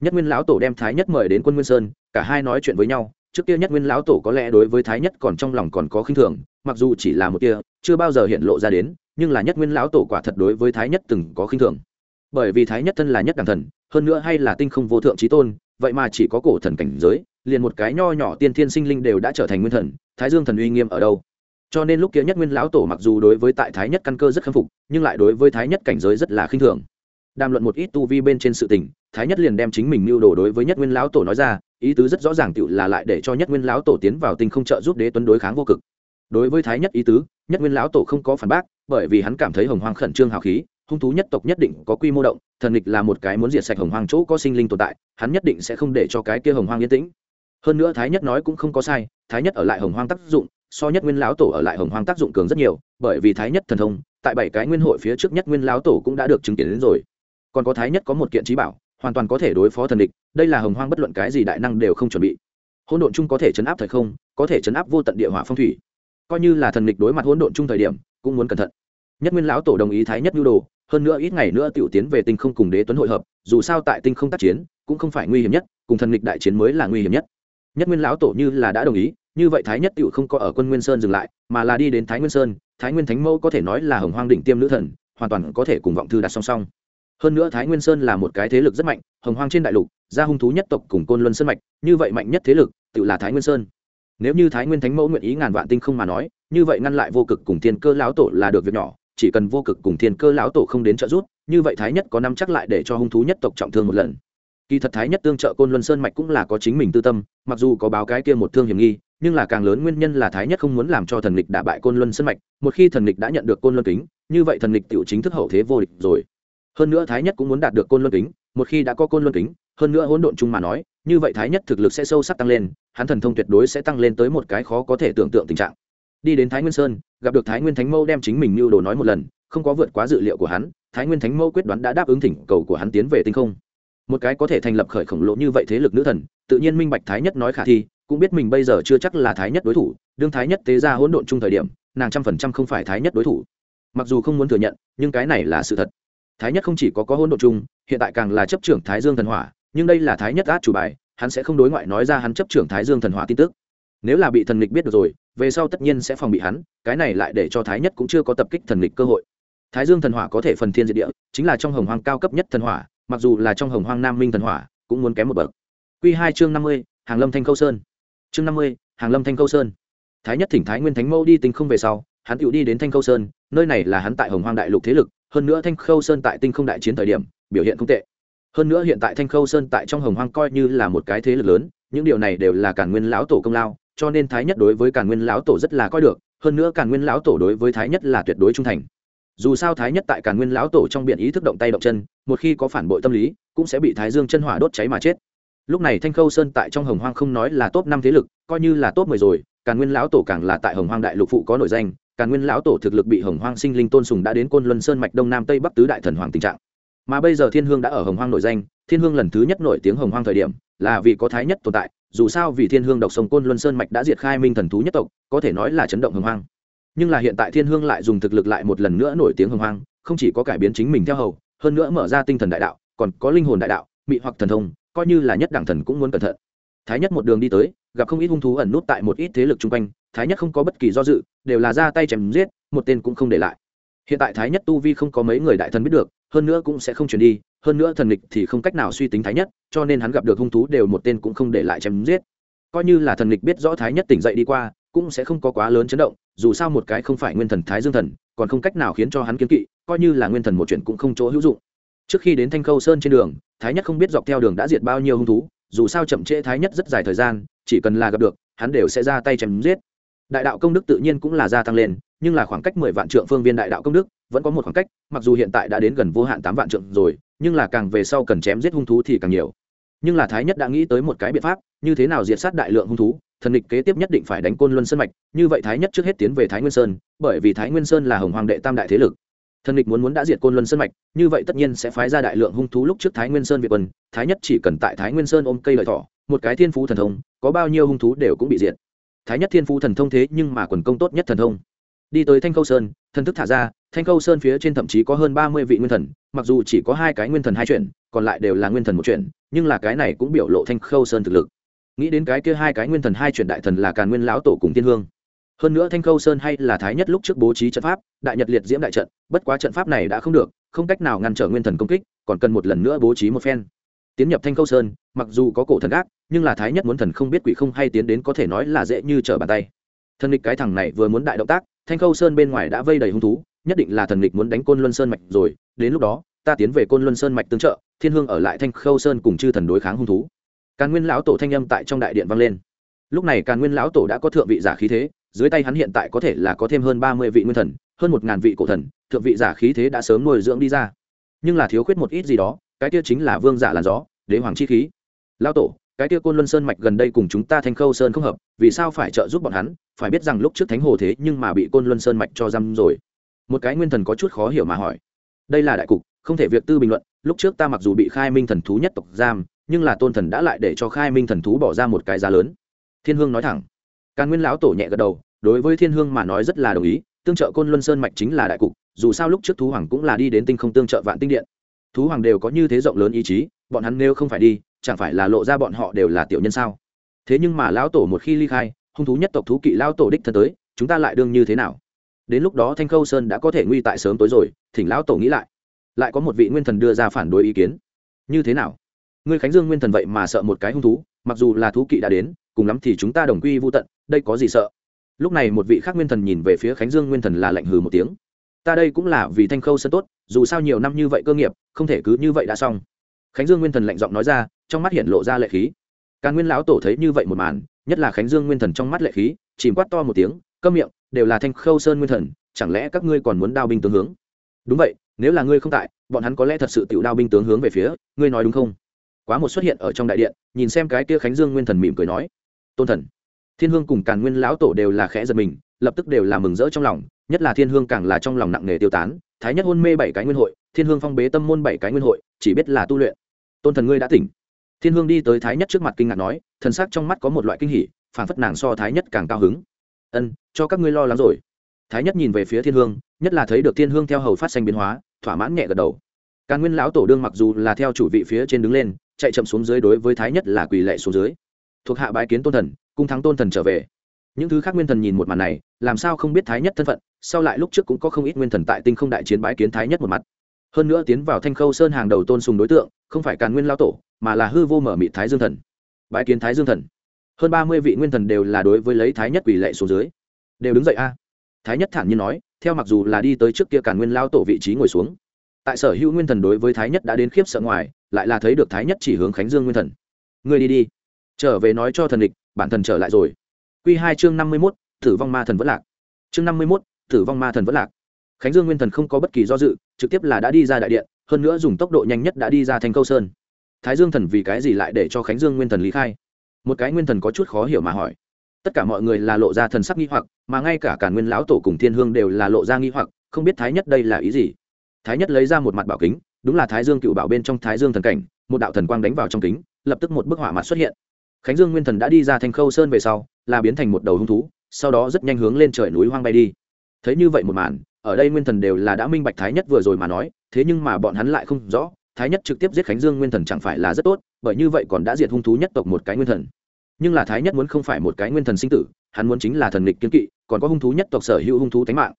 Speaker 1: Nhất nguyên lão tổ đem thái nhất mời đến quân nguyên sơn cả hai nói chuyện với nhau trước kia nhất nguyên lão tổ có lẽ đối với thái nhất còn trong lòng còn có khinh thường, mặc dù chỉ là một kia chưa bao giờ hiện lộ ra đến, nhưng là nhất nguyên lão tổ quả thật đối với thái nhất từng có khinh thường. Bởi vì thái nhất thân là nhất đẳng thần, hơn nữa hay là tinh không vô thượng trí tôn, vậy mà chỉ có cổ thần cảnh giới, liền một cái nho nhỏ tiên thiên sinh linh đều đã trở thành nguyên thần, thái dương thần uy nghiêm ở đâu? Cho nên lúc kia nhất nguyên lão tổ mặc dù đối với tại thái nhất căn cơ rất khâm phục, nhưng lại đối với thái nhất cảnh giới rất là khinh thường. Đàm luận một ít tu vi bên trên sự tình thái nhất liền đem chính mình mưu đồ đối với nhất nguyên lão tổ nói ra, ý tứ rất rõ ràng tựu là lại để cho nhất nguyên lão tổ tiến vào tinh không trợ giúp đế tuấn đối kháng vô cực. Đối với thái nhất ý tứ, nhất nguyên lão tổ không có phản bác, bởi vì hắn cảm thấy hồng hoang khẩn trương hào khí, hung thú nhất tộc nhất định có quy mô động, thần nghịch là một cái muốn diệt sạch hồng hoang chỗ có sinh linh tồn tại, hắn nhất định sẽ không để cho cái kia hồng hoang yên tĩnh. Hơn nữa thái nhất nói cũng không có sai, thái nhất ở lại hồng hoang tác dụng, so nhất nguyên lão tổ ở lại hồng hoang tác dụng cường rất nhiều, bởi vì thái nhất thần thông, tại bảy cái nguyên hội phía trước nhất nguyên lão tổ cũng đã được chứng kiến đến rồi. Còn có thái nhất có một kiện trí bảo hoàn toàn có thể đối phó thần địch, đây là hồng hoang bất luận cái gì đại năng đều không chuẩn bị. Hỗn độn chung có thể chấn áp thời không, có thể chấn áp vô tận địa hỏa phong thủy. Coi như là thần địch đối mặt hỗn độn chung thời điểm, cũng muốn cẩn thận. Nhất nguyên lão tổ đồng ý thái nhất nhu đồ, hơn nữa ít ngày nữa tiểu tiến về tinh không cùng đế tuấn hội hợp, dù sao tại tinh không tác chiến, cũng không phải nguy hiểm nhất, cùng thần địch đại chiến mới là nguy hiểm nhất. Nhất nguyên lão tổ như là đã đồng ý, như vậy thái nhất tiểu không có ở quân nguyên sơn dừng lại, mà là đi đến thái nguyên sơn, thái nguyên thánh mẫu có thể nói là hồng hoang đỉnh tiêm nữ thần, hoàn toàn có thể cùng vọng thư đặt song song hơn nữa thái nguyên sơn là một cái thế lực rất mạnh, hồng hoang trên đại lục ra hung thú nhất tộc cùng côn luân sơn mạch, như vậy mạnh nhất thế lực, tự là thái nguyên sơn. Nếu như thái nguyên thánh mẫu nguyện ý ngàn vạn tinh không mà nói, như vậy ngăn lại vô cực cùng thiên cơ lão tổ là được việc nhỏ, chỉ cần vô cực cùng thiên cơ lão tổ không đến trợ giúp, như vậy thái nhất có năm chắc lại để cho hung thú nhất tộc trọng thương một lần. Kỳ thật thái nhất tương trợ côn luân sơn mạch cũng là có chính mình tư tâm, mặc dù có báo cái kia một thương hiểm nghi, nhưng là càng lớn nguyên nhân là thái nhất không muốn làm cho thần lịch đả bại côn luân sơn mạch, một khi thần lịch đã nhận được côn luân kính, như vậy thần lịch tự chính thức hậu thế vô địch rồi hơn nữa thái nhất cũng muốn đạt được côn luân kính, một khi đã có côn luân kính, hơn nữa hỗn độn chung mà nói, như vậy thái nhất thực lực sẽ sâu sắc tăng lên, hắn thần thông tuyệt đối sẽ tăng lên tới một cái khó có thể tưởng tượng tình trạng. Đi đến thái nguyên sơn, gặp được thái nguyên thánh mâu đem chính mình mưu đồ nói một lần, không có vượt quá dự liệu của hắn, thái nguyên thánh mâu quyết đoán đã đáp ứng thỉnh cầu của hắn tiến về tinh không. Một cái có thể thành lập khởi khổng lồ như vậy thế lực nữ thần, tự nhiên minh bạch thái nhất nói khả thi, cũng biết mình bây giờ chưa chắc là thái nhất đối thủ, đương thái nhất tế ra hỗn độn chung thời điểm, nàng trăm phần trăm không phải thái nhất đối thủ. Mặc dù không muốn thừa nhận, nhưng cái này là sự thật thái nhất không chỉ có có hôn độn chung, hiện tại càng là chấp trưởng thái dương thần hỏa, nhưng đây là thái nhất át chủ bài, hắn sẽ không đối ngoại nói ra hắn chấp trưởng thái dương thần hỏa tin tức. Nếu là bị thần lịch biết được rồi, về sau tất nhiên sẽ phòng bị hắn, cái này lại để cho thái nhất cũng chưa có tập kích thần lịch cơ hội. Thái dương thần hỏa có thể phần thiên diệt địa, chính là trong hồng hoang cao cấp nhất thần hỏa, mặc dù là trong hồng hoang nam minh thần hỏa, cũng muốn kém một bậc. Q hai chương năm mươi, hàng lâm thanh khâu sơn. Chương năm mươi, hàng lâm thanh khâu sơn. Thái nhất thỉnh thái nguyên thánh mẫu đi tính không về sau, hắn tự đi đến thanh khâu sơn, nơi này là hắn tại hồng hoang đại lục thế lực hơn nữa thanh khâu sơn tại tinh không đại chiến thời điểm, biểu hiện không tệ. Hơn nữa hiện tại thanh khâu sơn tại trong hồng hoang coi như là một cái thế lực lớn, những điều này đều là cản nguyên lão tổ công lao, cho nên thái nhất đối với cản nguyên lão tổ rất là coi được, hơn nữa cản nguyên lão tổ đối với thái nhất là tuyệt đối trung thành. Dù sao thái nhất tại cản nguyên lão tổ trong biển ý thức động tay động chân, một khi có phản bội tâm lý, cũng sẽ bị thái dương chân hỏa đốt cháy mà chết. Lúc này thanh khâu sơn tại trong hồng hoang không nói là top năm thế lực, coi như là top mười rồi, càn nguyên lão tổ càng là tại hồng hoang đại lục phụ có nổi danh càn nguyên lão tổ thực lực bị hồng hoang sinh linh tôn sùng đã đến côn luân sơn mạch đông nam tây bắc tứ đại thần hoàng tình trạng. Mà bây giờ thiên hương đã ở hồng hoang nổi danh, thiên hương lần thứ nhất nổi tiếng hồng hoang thời điểm, là vì có thái nhất tồn tại, dù sao vì thiên hương độc sông côn luân sơn mạch đã diệt khai minh thần thú nhất tộc, có thể nói là chấn động hồng hoang. Nhưng là hiện tại thiên hương lại dùng thực lực lại một lần nữa nổi tiếng hồng hoang, không chỉ có cải biến chính mình theo hầu, hơn nữa mở ra tinh thần đại đạo, còn có linh hồn đại đạo, mị hoặc thần thông, coi như là nhất đẳng thần cũng muốn cẩn thận. Thái nhất một đường đi tới gặp không ít hung thú ẩn nút tại một ít thế lực chung quanh, thái nhất không có bất kỳ do dự, đều là ra tay chém giết, một tên cũng không để lại. Hiện tại thái nhất tu vi không có mấy người đại thần biết được, hơn nữa cũng sẽ không chuyển đi, hơn nữa thần lịch thì không cách nào suy tính thái nhất, cho nên hắn gặp được hung thú đều một tên cũng không để lại chém giết. Coi như là thần lịch biết rõ thái nhất tỉnh dậy đi qua, cũng sẽ không có quá lớn chấn động, dù sao một cái không phải nguyên thần thái dương thần, còn không cách nào khiến cho hắn kiến kỵ, coi như là nguyên thần một chuyện cũng không chỗ hữu dụng. Trước khi đến thanh khâu sơn trên đường, thái nhất không biết dọc theo đường đã diệt bao nhiêu hung thú, dù sao chậm trễ thái nhất rất dài thời gian chỉ cần là gặp được, hắn đều sẽ ra tay chém giết. Đại đạo công đức tự nhiên cũng là gia tăng lên, nhưng là khoảng cách mười vạn trượng phương viên đại đạo công đức vẫn có một khoảng cách, mặc dù hiện tại đã đến gần vô hạn tám vạn trượng rồi, nhưng là càng về sau cần chém giết hung thú thì càng nhiều. Nhưng là thái nhất đã nghĩ tới một cái biện pháp, như thế nào diệt sát đại lượng hung thú, thần địch kế tiếp nhất định phải đánh côn luân sơn mạch, như vậy thái nhất trước hết tiến về thái nguyên sơn, bởi vì thái nguyên sơn là hồng hoàng đệ tam đại thế lực. Thần địch muốn muốn đã diệt côn luân sơn mạch, như vậy tất nhiên sẽ phái ra đại lượng hung thú lúc trước thái nguyên sơn việt quân, thái nhất chỉ cần tại thái nguyên sơn ôm cây lợi thỏ một cái thiên phú thần thông, có bao nhiêu hung thú đều cũng bị diệt. Thái nhất thiên phú thần thông thế nhưng mà quần công tốt nhất thần thông. Đi tới thanh khâu sơn, thần thức thả ra, thanh khâu sơn phía trên thậm chí có hơn ba mươi vị nguyên thần, mặc dù chỉ có hai cái nguyên thần hai chuyện, còn lại đều là nguyên thần một chuyện, nhưng là cái này cũng biểu lộ thanh khâu sơn thực lực. Nghĩ đến cái kia hai cái nguyên thần hai chuyện đại thần là càn nguyên lão tổ cùng tiên hương. Hơn nữa thanh khâu sơn hay là thái nhất lúc trước bố trí trận pháp, đại nhật liệt diễm đại trận, bất quá trận pháp này đã không được, không cách nào ngăn trở nguyên thần công kích, còn cần một lần nữa bố trí một phen. Tiến nhập thanh khâu sơn, mặc dù có cổ thần gác nhưng là thái nhất muốn thần không biết quỷ không hay tiến đến có thể nói là dễ như trở bàn tay. Thần địch cái thằng này vừa muốn đại động tác, thanh khâu sơn bên ngoài đã vây đầy hung thú, nhất định là thần địch muốn đánh côn luân sơn mạch rồi, đến lúc đó, ta tiến về côn luân sơn mạch tương trợ, thiên hương ở lại thanh khâu sơn cùng chư thần đối kháng hung thú. Càn nguyên lão tổ thanh âm tại trong đại điện vang lên. Lúc này càn nguyên lão tổ đã có thượng vị giả khí thế, dưới tay hắn hiện tại có thể là có thêm hơn ba mươi vị nguyên thần, hơn một ngàn vị cổ thần, thượng vị giả khí thế đã sớm nuôi dưỡng đi ra. Nhưng là thiếu khuyết một ít gì đó, cái kia chính là vương giả làn gió, đế hoàng chi khí. Lão tổ cái kia côn luân sơn mạch gần đây cùng chúng ta thanh khâu sơn không hợp, vì sao phải trợ giúp bọn hắn? Phải biết rằng lúc trước thánh hồ thế nhưng mà bị côn luân sơn mạch cho giam rồi. Một cái nguyên thần có chút khó hiểu mà hỏi. Đây là đại cục, không thể việc tư bình luận. Lúc trước ta mặc dù bị khai minh thần thú nhất tộc giam, nhưng là tôn thần đã lại để cho khai minh thần thú bỏ ra một cái giá lớn. Thiên hương nói thẳng. Càn nguyên lão tổ nhẹ gật đầu, đối với thiên hương mà nói rất là đồng ý, tương trợ côn luân sơn mạch chính là đại cục, dù sao lúc trước thú hoàng cũng là đi đến tinh không tương trợ vạn tinh điện. Thú hoàng đều có như thế rộng lớn ý chí, bọn hắn nếu không phải đi chẳng phải là lộ ra bọn họ đều là tiểu nhân sao? Thế nhưng mà lão tổ một khi ly khai, hung thú nhất tộc thú kỵ lão tổ đích thân tới, chúng ta lại đương như thế nào? Đến lúc đó thanh khâu sơn đã có thể nguy tại sớm tối rồi, thỉnh lão tổ nghĩ lại. Lại có một vị nguyên thần đưa ra phản đối ý kiến. Như thế nào? Ngươi khánh dương nguyên thần vậy mà sợ một cái hung thú, mặc dù là thú kỵ đã đến, cùng lắm thì chúng ta đồng quy vô tận, đây có gì sợ? Lúc này một vị khác nguyên thần nhìn về phía khánh dương nguyên thần là lạnh hừ một tiếng. Ta đây cũng là vì thanh khâu sơn tốt, dù sao nhiều năm như vậy cơ nghiệp, không thể cứ như vậy đã xong khánh dương nguyên thần lạnh giọng nói ra, trong mắt hiện lộ ra lệ khí. Càn nguyên lão tổ thấy như vậy một màn, nhất là khánh dương nguyên thần trong mắt lệ khí, chìm quát to một tiếng, câm miệng, đều là thanh khâu sơn nguyên thần, chẳng lẽ các ngươi còn muốn đao binh tướng hướng? Đúng vậy, nếu là ngươi không tại, bọn hắn có lẽ thật sự tự đao binh tướng hướng về phía, ngươi nói đúng không? Quá một xuất hiện ở trong đại điện, nhìn xem cái kia khánh dương nguyên thần mỉm cười nói. Tôn thần, thiên hương cùng càn nguyên lão tổ đều là khẽ giật mình, lập tức đều là mừng rỡ trong lòng nhất là thiên hương càng là trong lòng nặng nề tiêu tán, thái nhất hôn mê bảy cái nguyên hội, thiên hương phong bế tâm môn bảy cái nguyên hội, chỉ biết là tu luyện. Tôn thần ngươi đã tỉnh. Thiên hương đi tới thái nhất trước mặt kinh ngạc nói, thần sắc trong mắt có một loại kinh hỉ phản phất nàng so thái nhất càng cao hứng. Ân, cho các ngươi lo lắng rồi. Thái nhất nhìn về phía thiên hương, nhất là thấy được thiên hương theo hầu phát sinh biến hóa, thỏa mãn nhẹ gật đầu. Càng nguyên lão tổ đương mặc dù là theo chủ vị phía trên đứng lên, chạy chậm xuống dưới đối với thái nhất là quỳ lệ xuống dưới. Thuộc hạ bái kiến tôn thần, cung thắng tôn thần trở về. Những thứ khác nguyên thần nhìn một màn này, làm sao không biết thái nhất thân phận sau lại lúc trước cũng có không ít nguyên thần tại tinh không đại chiến bái kiến thái nhất một mặt. Hơn nữa tiến vào thanh khâu sơn hàng đầu tôn sùng đối tượng, không phải càn nguyên lao tổ, mà là hư vô mở mị thái dương thần. Bái kiến thái dương thần. Hơn ba mươi vị nguyên thần đều là đối với lấy thái nhất quỷ lệ xuống dưới. Đều đứng dậy a. Thái nhất thản nhiên nói, theo mặc dù là đi tới trước kia càn nguyên lao tổ vị trí ngồi xuống, tại sở hữu nguyên thần đối với thái nhất đã đến khiếp sợ ngoài, lại là thấy được thái nhất chỉ hướng khánh dương nguyên thần. Người đi đi. Trở về nói cho thần địch, bản thần trở lại rồi. Q hai chương năm mươi mốt, tử vong ma thần vẫn lạc. Chương năm mươi mốt tử vong ma thần vẫn lạc. Khánh dương nguyên thần không có bất kỳ do dự, trực tiếp là đã đi ra đại điện, hơn nữa dùng tốc độ nhanh nhất đã đi ra thành câu sơn. Thái dương thần vì cái gì lại để cho khánh dương nguyên thần lý khai? Một cái nguyên thần có chút khó hiểu mà hỏi. Tất cả mọi người là lộ ra thần sắc nghi hoặc, mà ngay cả cả nguyên lão tổ cùng thiên hương đều là lộ ra nghi hoặc, không biết thái nhất đây là ý gì. Thái nhất lấy ra một mặt bảo kính, đúng là thái dương cựu bảo bên trong thái dương thần cảnh, một đạo thần quang đánh vào trong kính, lập tức một bức họa mặt xuất hiện. Khánh dương nguyên thần đã đi ra thành khâu sơn về sau, là biến thành một đầu hung thú, sau đó rất nhanh hướng lên trời núi hoang bay đi thấy như vậy một màn, ở đây nguyên thần đều là đã minh bạch thái nhất vừa rồi mà nói, thế nhưng mà bọn hắn lại không rõ, thái nhất trực tiếp giết khánh dương nguyên thần chẳng phải là rất tốt, bởi như vậy còn đã diệt hung thú nhất tộc một cái nguyên thần. Nhưng là thái nhất muốn không phải một cái nguyên thần sinh tử, hắn muốn chính là thần lịch kiên kỵ, còn có hung thú nhất tộc sở hữu hung thú tánh mạng.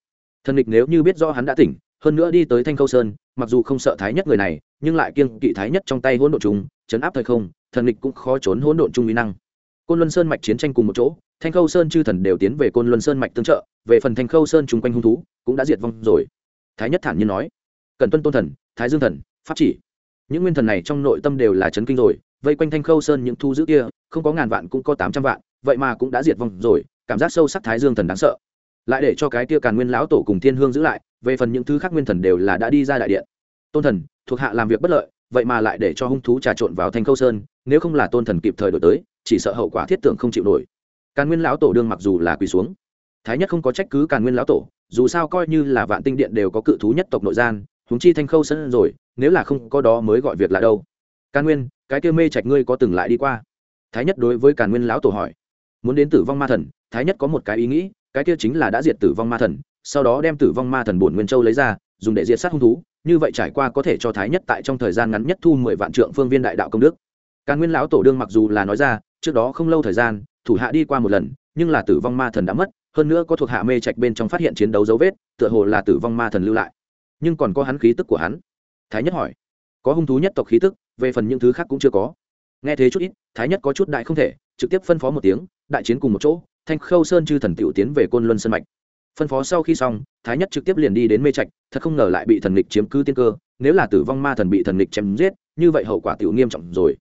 Speaker 1: Thần lịch nếu như biết do hắn đã tỉnh, hơn nữa đi tới thanh khâu sơn, mặc dù không sợ thái nhất người này, nhưng lại kiên kỵ thái nhất trong tay hỗn độn chúng chấn áp thời không, thần lịch cũng khó trốn hỗn độn chung mỹ năng. Côn luân sơn mạch chiến tranh cùng một chỗ thanh khâu sơn chư thần đều tiến về côn luân sơn mạch tương trợ, về phần thanh khâu sơn chung quanh hung thú cũng đã diệt vong rồi. Thái nhất thản nhiên nói, cần tuân tôn thần, thái dương thần, pháp chỉ. Những nguyên thần này trong nội tâm đều là chấn kinh rồi, vây quanh thanh khâu sơn những thu giữ kia, không có ngàn vạn cũng có tám trăm vạn, vậy mà cũng đã diệt vong rồi, cảm giác sâu sắc thái dương thần đáng sợ. Lại để cho cái kia càn nguyên lão tổ cùng thiên hương giữ lại, về phần những thứ khác nguyên thần đều là đã đi ra đại điện. Tôn thần, thuộc hạ làm việc bất lợi, vậy mà lại để cho hung thú trà trộn vào thanh khâu sơn, nếu không là tôn thần kịp thời đổi tới, chỉ sợ hậu quả thiết tưởng không chịu nổi càn nguyên lão tổ đương mặc dù là quỳ xuống. Thái nhất không có trách cứ càn nguyên lão tổ, dù sao coi như là vạn tinh điện đều có cự thú nhất tộc nội gian húng chi thanh khâu sân rồi, nếu là không có đó mới gọi việc là đâu. Càn nguyên, cái kia mê trạch ngươi có từng lại đi qua? Thái nhất đối với càn nguyên lão tổ hỏi. Muốn đến tử vong ma thần, thái nhất có một cái ý nghĩ, cái kia chính là đã diệt tử vong ma thần, sau đó đem tử vong ma thần bổn nguyên châu lấy ra, dùng để diệt sát hung thú, như vậy trải qua có thể cho thái nhất tại trong thời gian ngắn nhất thu mười vạn trượng phương viên đại đạo công đức. Càn nguyên lão tổ đương mặc dù là nói ra, trước đó không lâu thời gian thủ hạ đi qua một lần, nhưng là tử vong ma thần đã mất, hơn nữa có thuộc hạ mê trạch bên trong phát hiện chiến đấu dấu vết, tựa hồ là tử vong ma thần lưu lại. Nhưng còn có hắn khí tức của hắn. Thái nhất hỏi, có hung thú nhất tộc khí tức, về phần những thứ khác cũng chưa có. Nghe thế chút ít, thái nhất có chút đại không thể, trực tiếp phân phó một tiếng, đại chiến cùng một chỗ, thanh khâu sơn chư thần tiểu tiến về côn luân sân mạch. Phân phó sau khi xong, thái nhất trực tiếp liền đi đến mê trạch, thật không ngờ lại bị thần lịch chiếm cứ tiên cơ, nếu là tử vong ma thần bị thần lịch chém giết, như vậy hậu quả tiểu nghiêm trọng rồi.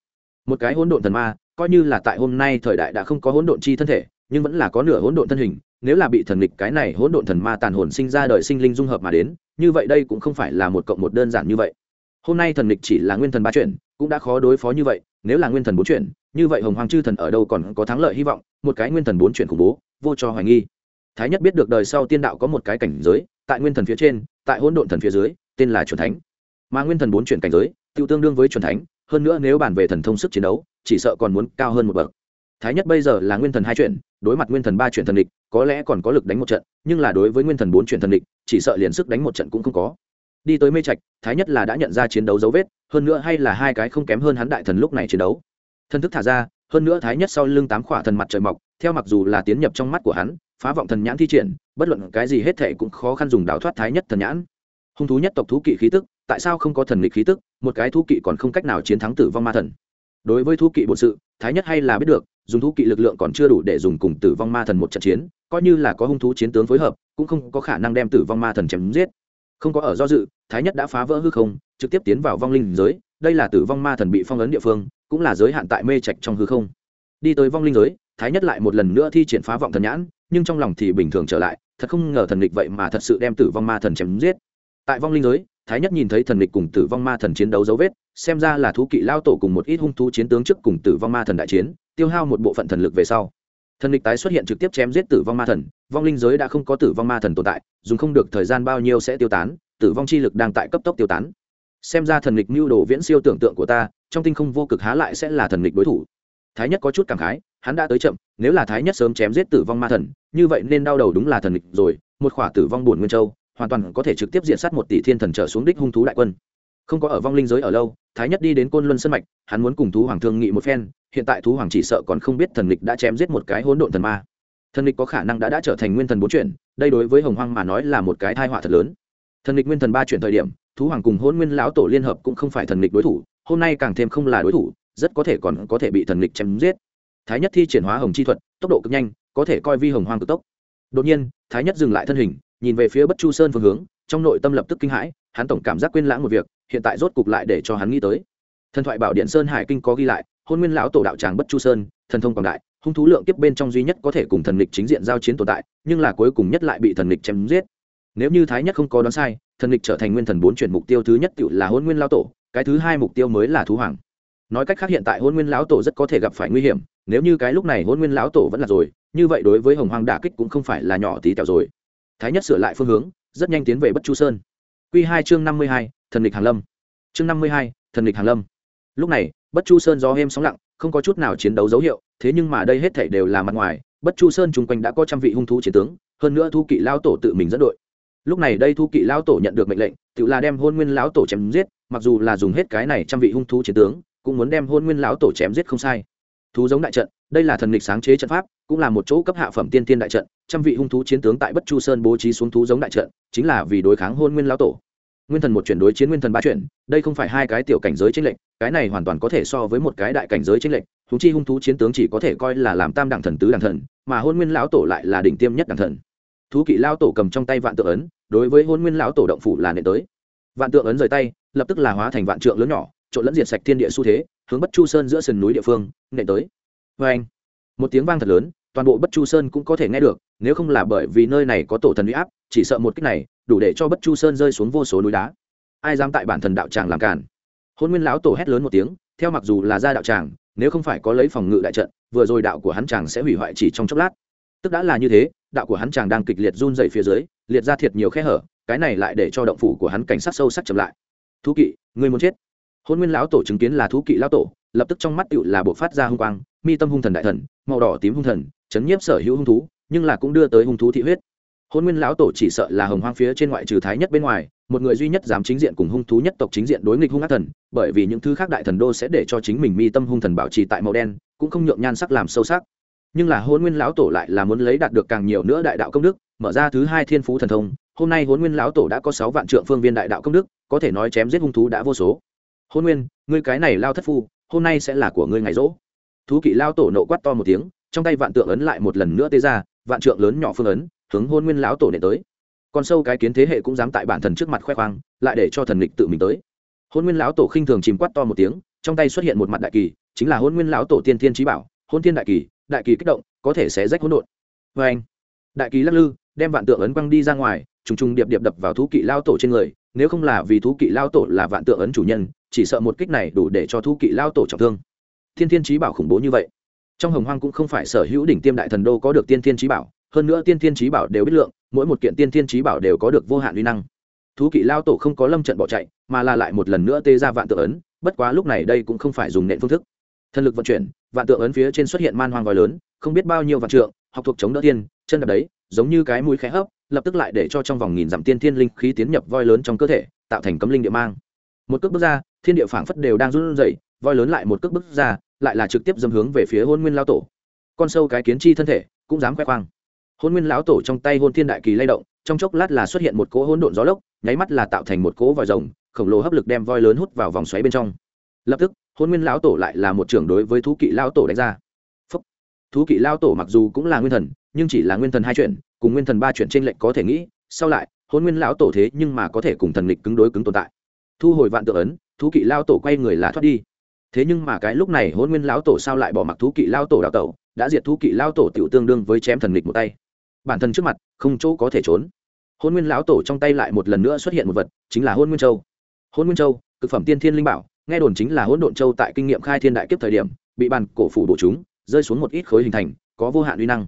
Speaker 1: Một cái hỗn độn thần ma coi như là tại hôm nay thời đại đã không có hỗn độn chi thân thể, nhưng vẫn là có nửa hỗn độn thân hình, nếu là bị thần lịch cái này hỗn độn thần ma tàn hồn sinh ra đời sinh linh dung hợp mà đến, như vậy đây cũng không phải là một cộng một đơn giản như vậy. Hôm nay thần lịch chỉ là nguyên thần ba chuyển, cũng đã khó đối phó như vậy, nếu là nguyên thần bốn chuyển, như vậy hồng hoàng chư thần ở đâu còn có thắng lợi hy vọng, một cái nguyên thần bốn chuyển khủng bố, vô cho hoài nghi. Thái nhất biết được đời sau tiên đạo có một cái cảnh giới, tại nguyên thần phía trên, tại hỗn độn thần phía dưới, tên là chuẩn thánh. Mà nguyên thần bốn chuyển cảnh giới tương đương với chuẩn thánh hơn nữa nếu bàn về thần thông sức chiến đấu, chỉ sợ còn muốn cao hơn một bậc. Thái nhất bây giờ là nguyên thần hai chuyển, đối mặt nguyên thần ba chuyển thần địch, có lẽ còn có lực đánh một trận, nhưng là đối với nguyên thần bốn chuyển thần địch, chỉ sợ liền sức đánh một trận cũng không có. Đi tới mê trạch, thái nhất là đã nhận ra chiến đấu dấu vết, hơn nữa hay là hai cái không kém hơn hắn đại thần lúc này chiến đấu. Thân thức thả ra, hơn nữa thái nhất sau lưng tám khỏa thần mặt trời mọc, theo mặc dù là tiến nhập trong mắt của hắn, phá vọng thần nhãn thi triển, bất luận cái gì hết thệ cũng khó khăn dùng đào thoát thái nhất thần nhãn. Hung thú nhất tộc thú kỵ khí tức tại sao không có thần nghịch khí tức, một cái thú kỵ còn không cách nào chiến thắng tử vong ma thần. Đối với thú kỵ bổn sự, thái nhất hay là biết được, dùng thú kỵ lực lượng còn chưa đủ để dùng cùng tử vong ma thần một trận chiến, coi như là có hung thú chiến tướng phối hợp, cũng không có khả năng đem tử vong ma thần chém giết. Không có ở do dự, thái nhất đã phá vỡ hư không, trực tiếp tiến vào vong linh giới, đây là tử vong ma thần bị phong ấn địa phương, cũng là giới hạn tại mê trạch trong hư không. Đi tới vong linh giới, thái nhất lại một lần nữa thi triển phá vọng thần nhãn, nhưng trong lòng thì bình thường trở lại, thật không ngờ thần địch vậy mà thật sự đem tử vong ma thần chém giết. Tại vong linh giới thái nhất nhìn thấy thần lịch cùng tử vong ma thần chiến đấu dấu vết, xem ra là thú kỵ lao tổ cùng một ít hung thú chiến tướng trước cùng tử vong ma thần đại chiến, tiêu hao một bộ phận thần lực về sau thần lịch tái xuất hiện trực tiếp chém giết tử vong ma thần, vong linh giới đã không có tử vong ma thần tồn tại, dùng không được thời gian bao nhiêu sẽ tiêu tán, tử vong chi lực đang tại cấp tốc tiêu tán xem ra thần lịch mưu đồ viễn siêu tưởng tượng của ta, trong tinh không vô cực há lại sẽ là thần lịch đối thủ thái nhất có chút cảm khái, hắn đã tới chậm, nếu là thái nhất sớm chém giết tử vong ma thần, như vậy nên đau đầu đúng là thần lịch. rồi, một khỏa tử vong buồn nguyên châu hoàn toàn có thể trực tiếp diện sát một tỷ thiên thần trở xuống đích hung thú đại quân. Không có ở vong linh giới ở lâu, thái nhất đi đến côn luân sân mạch, hắn muốn cùng thú hoàng thương nghị một phen, hiện tại thú hoàng chỉ sợ còn không biết thần lịch đã chém giết một cái hỗn độn thần ma. Thần lịch có khả năng đã đã trở thành nguyên thần bốn chuyển, đây đối với hồng hoang mà nói là một cái thai họa thật lớn. Thần lịch nguyên thần ba chuyển thời điểm, thú hoàng cùng hôn nguyên lão tổ liên hợp cũng không phải thần lịch đối thủ, hôm nay càng thêm không là đối thủ, rất có thể còn có thể bị thần lịch chém giết. Thái nhất thi triển hóa hồng chi thuật, tốc độ cực nhanh, có thể coi vi hồng hoang cực tốc. Đột nhiên, thái nhất dừng lại thân hình nhìn về phía bất chu sơn phương hướng, trong nội tâm lập tức kinh hãi, hắn tổng cảm giác quên lãng một việc, hiện tại rốt cục lại để cho hắn nghĩ tới. Thần thoại bảo điện sơn hải kinh có ghi lại, hôn nguyên lão tổ đạo tràng bất chu sơn, thần thông quảng đại, hung thú lượng kiếp bên trong duy nhất có thể cùng thần lịch chính diện giao chiến tồn tại, nhưng là cuối cùng nhất lại bị thần lịch chém giết. Nếu như thái nhất không có đoán sai, thần lịch trở thành nguyên thần bốn chuyển mục tiêu thứ nhất tự là hôn nguyên lão tổ, cái thứ hai mục tiêu mới là thú hoàng. Nói cách khác hiện tại hôn nguyên lão tổ rất có thể gặp phải nguy hiểm, nếu như cái lúc này hôn nguyên lão tổ vẫn là rồi, như vậy đối với hồng hoàng đả kích cũng không phải là nhỏ tí tẹo rồi thái nhất sửa lại phương hướng, rất nhanh tiến về bất chu sơn. Q hai chương năm mươi hai, thần lịch hàn lâm. Chương năm mươi hai, thần lịch hàn lâm. Lúc này, bất chu sơn gió êm sóng lặng, không có chút nào chiến đấu dấu hiệu, thế nhưng mà đây hết thảy đều là mặt ngoài, bất chu sơn chung quanh đã có trăm vị hung thú chiến tướng, hơn nữa thu kỵ lao tổ tự mình dẫn đội. Lúc này đây thu kỵ lao tổ nhận được mệnh lệnh, tự là đem hôn nguyên lão tổ chém giết, mặc dù là dùng hết cái này trăm vị hung thú chiến tướng, cũng muốn đem hôn nguyên lão tổ chém giết không sai. Thú giống đại trận, đây là thần lịch sáng chế trận pháp cũng là một chỗ cấp hạ phẩm tiên tiên đại trận, trăm vị hung thú chiến tướng tại bất chu sơn bố trí xuống thú giống đại trận, chính là vì đối kháng hôn nguyên lão tổ. Nguyên thần một chuyển đối chiến nguyên thần ba chuyển, đây không phải hai cái tiểu cảnh giới trên lệnh cái này hoàn toàn có thể so với một cái đại cảnh giới trên lệnh húng chi hung thú chiến tướng chỉ có thể coi là làm tam đẳng thần tứ đẳng thần, mà hôn nguyên lão tổ lại là đỉnh tiêm nhất đẳng thần. Thú kỵ lao tổ cầm trong tay vạn tượng ấn, đối với hôn nguyên lão tổ động phủ là nệ tới. Vạn tượng ấn rời tay, lập tức là hóa thành vạn trượng lớn nhỏ, trộn lẫn diệt sạch thiên địa xu thế, hướng bất chu sơn giữa sườn núi địa phương nệ tới. Vê anh một tiếng vang thật lớn toàn bộ bất chu sơn cũng có thể nghe được, nếu không là bởi vì nơi này có tổ thần huy áp, chỉ sợ một cách này đủ để cho bất chu sơn rơi xuống vô số núi đá. Ai dám tại bản thần đạo tràng làm cản hôn nguyên lão tổ hét lớn một tiếng, theo mặc dù là ra đạo tràng, nếu không phải có lấy phòng ngự đại trận, vừa rồi đạo của hắn chàng sẽ hủy hoại chỉ trong chốc lát. Tức đã là như thế, đạo của hắn chàng đang kịch liệt run dày phía dưới, liệt ra thiệt nhiều khe hở, cái này lại để cho động phủ của hắn cảnh sát sâu sắc chậm lại. Thú kỵ người muốn chết? Hôn nguyên lão tổ chứng kiến là thú kỵ lão tổ, lập tức trong mắt tựu là bộ phát ra hung quang, mi tâm hung thần đại thần, màu đỏ tím hung thần chấn nhiếp sở hữu hung thú, nhưng là cũng đưa tới hung thú thị huyết. Hôn nguyên lão tổ chỉ sợ là hồng hoang phía trên ngoại trừ thái nhất bên ngoài, một người duy nhất dám chính diện cùng hung thú nhất tộc chính diện đối nghịch hung ác thần, bởi vì những thứ khác đại thần đô sẽ để cho chính mình mi tâm hung thần bảo trì tại màu đen, cũng không nhượng nhan sắc làm sâu sắc. Nhưng là hôn nguyên lão tổ lại là muốn lấy đạt được càng nhiều nữa đại đạo công đức, mở ra thứ hai thiên phú thần thông, hôm nay hôn nguyên lão tổ đã có sáu vạn trượng phương viên đại đạo công đức, có thể nói chém giết hung thú đã vô số. Hôn nguyên, ngươi cái này lao thất phu, hôm nay sẽ là của ngươi ngày rỗ. Thú kỵ lao tổ nộ quát to một tiếng trong tay vạn tượng ấn lại một lần nữa tê ra, vạn trượng lớn nhỏ phương ấn, hướng hôn nguyên lão tổ nệ tới. Con sâu cái kiến thế hệ cũng dám tại bản thần trước mặt khoe khoang, lại để cho thần lịch tự mình tới. Hôn nguyên lão tổ khinh thường chìm quát to một tiếng, trong tay xuất hiện một mặt đại kỳ, chính là hôn nguyên lão tổ tiên thiên trí bảo, hôn thiên đại kỳ đại kỳ kích động, có thể sẽ rách hỗn độn. Vê anh đại kỳ lắc lư, đem vạn tượng ấn quăng đi ra ngoài, trùng trùng điệp điệp đập vào thú kỵ lao tổ trên người, nếu không là vì thú kỵ lao tổ là vạn tượng ấn chủ nhân, chỉ sợ một kích này đủ để cho thú kỵ lao tổ trọng thương. Thiên thiên trí bảo khủng bố như vậy trong hồng hoang cũng không phải sở hữu đỉnh tiêm đại thần đô có được tiên thiên trí bảo, hơn nữa tiên thiên trí bảo đều biết lượng, mỗi một kiện tiên thiên trí bảo đều có được vô hạn uy năng. Thú kỵ lao tổ không có lâm trận bỏ chạy, mà là lại một lần nữa tê ra vạn tượng ấn, bất quá lúc này đây cũng không phải dùng nện phương thức. Thần lực vận chuyển, vạn tượng ấn phía trên xuất hiện man hoang vòi lớn, không biết bao nhiêu vạn trượng, học thuộc chống đỡ tiên, chân đập đấy, giống như cái mũi khẽ hấp, lập tức lại để cho trong vòng nghìn dặm tiên thiên linh khí tiến nhập voi lớn trong cơ thể, tạo thành cấm linh địa mang. Một cước bước ra, thiên địa phảng phất đều đang run rẩy, voi lớn lại một cước bước ra lại là trực tiếp dâm hướng về phía hôn nguyên lao tổ. Con sâu cái kiến chi thân thể cũng dám khoe khoang. Hôn nguyên lão tổ trong tay hôn thiên đại kỳ lay động, trong chốc lát là xuất hiện một cỗ hỗn độn gió lốc, nháy mắt là tạo thành một cỗ vòi rồng, khổng lồ hấp lực đem voi lớn hút vào vòng xoáy bên trong. Lập tức, hôn nguyên lão tổ lại là một trưởng đối với thú kỵ lao tổ đánh ra. Phúc. thú kỵ lao tổ mặc dù cũng là nguyên thần, nhưng chỉ là nguyên thần hai chuyện, cùng nguyên thần ba chuyện trên lệnh có thể nghĩ, sau lại, hôn nguyên lão tổ thế nhưng mà có thể cùng thần lịch cứng đối cứng tồn tại. Thu hồi vạn tự ấn, thú kỵ lao tổ quay người là thoát đi thế nhưng mà cái lúc này hôn nguyên lão tổ sao lại bỏ mặc thú kỵ lao tổ đào tẩu, đã diệt thú kỵ lao tổ tiểu tương đương với chém thần nghịch một tay. Bản thân trước mặt, không chỗ có thể trốn. Hôn nguyên lão tổ trong tay lại một lần nữa xuất hiện một vật, chính là hôn nguyên châu. Hôn nguyên châu, cực phẩm tiên thiên linh bảo, nghe đồn chính là Hôn độn châu tại kinh nghiệm khai thiên đại kiếp thời điểm, bị bàn cổ phủ bổ chúng, rơi xuống một ít khối hình thành, có vô hạn uy năng.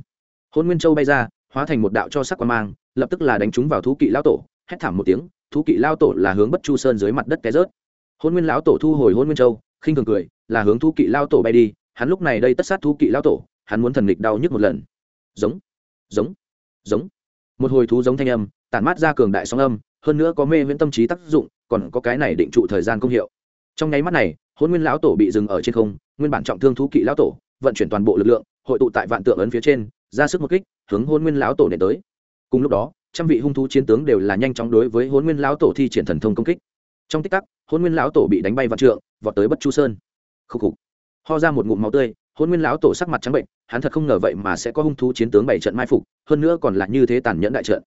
Speaker 1: Hôn nguyên châu bay ra, hóa thành một đạo cho sắc quan mang, lập tức là đánh chúng vào thú kỵ lao tổ, hét thảm một tiếng, thú kỵ lao tổ là hướng bất chu sơn dưới mặt đất té rớt. Hôn nguyên lão tổ thu hồi hôn nguyên châu khinh thường cười, là hướng thú kỵ lao tổ bay đi, hắn lúc này đây tất sát thú kỵ lao tổ, hắn muốn thần nghịch đau nhức một lần. Giống giống giống. Một hồi thú giống thanh âm, tản mát ra cường đại sóng âm, hơn nữa có mê viễn tâm trí tác dụng, còn có cái này định trụ thời gian công hiệu. Trong nháy mắt này hôn nguyên lão tổ bị dừng ở trên không, nguyên bản trọng thương thú kỵ lão tổ, vận chuyển toàn bộ lực lượng, hội tụ tại vạn tượng ấn phía trên, ra sức một kích, hướng hôn nguyên lão tổ để tới. Cùng lúc đó, trăm vị hung thú chiến tướng đều là nhanh chóng đối với hôn nguyên lão tổ thi triển thần thông công kích trong tích tắc hôn nguyên lão tổ bị đánh bay vạn trượng, vọt tới bất chu sơn. Khúc khục. Ho ra một ngụm máu tươi hôn nguyên lão tổ sắc mặt trắng bệnh, hắn thật không ngờ vậy mà sẽ có hung thú chiến tướng bảy trận mai phục, hơn nữa còn là như thế tàn nhẫn đại trận.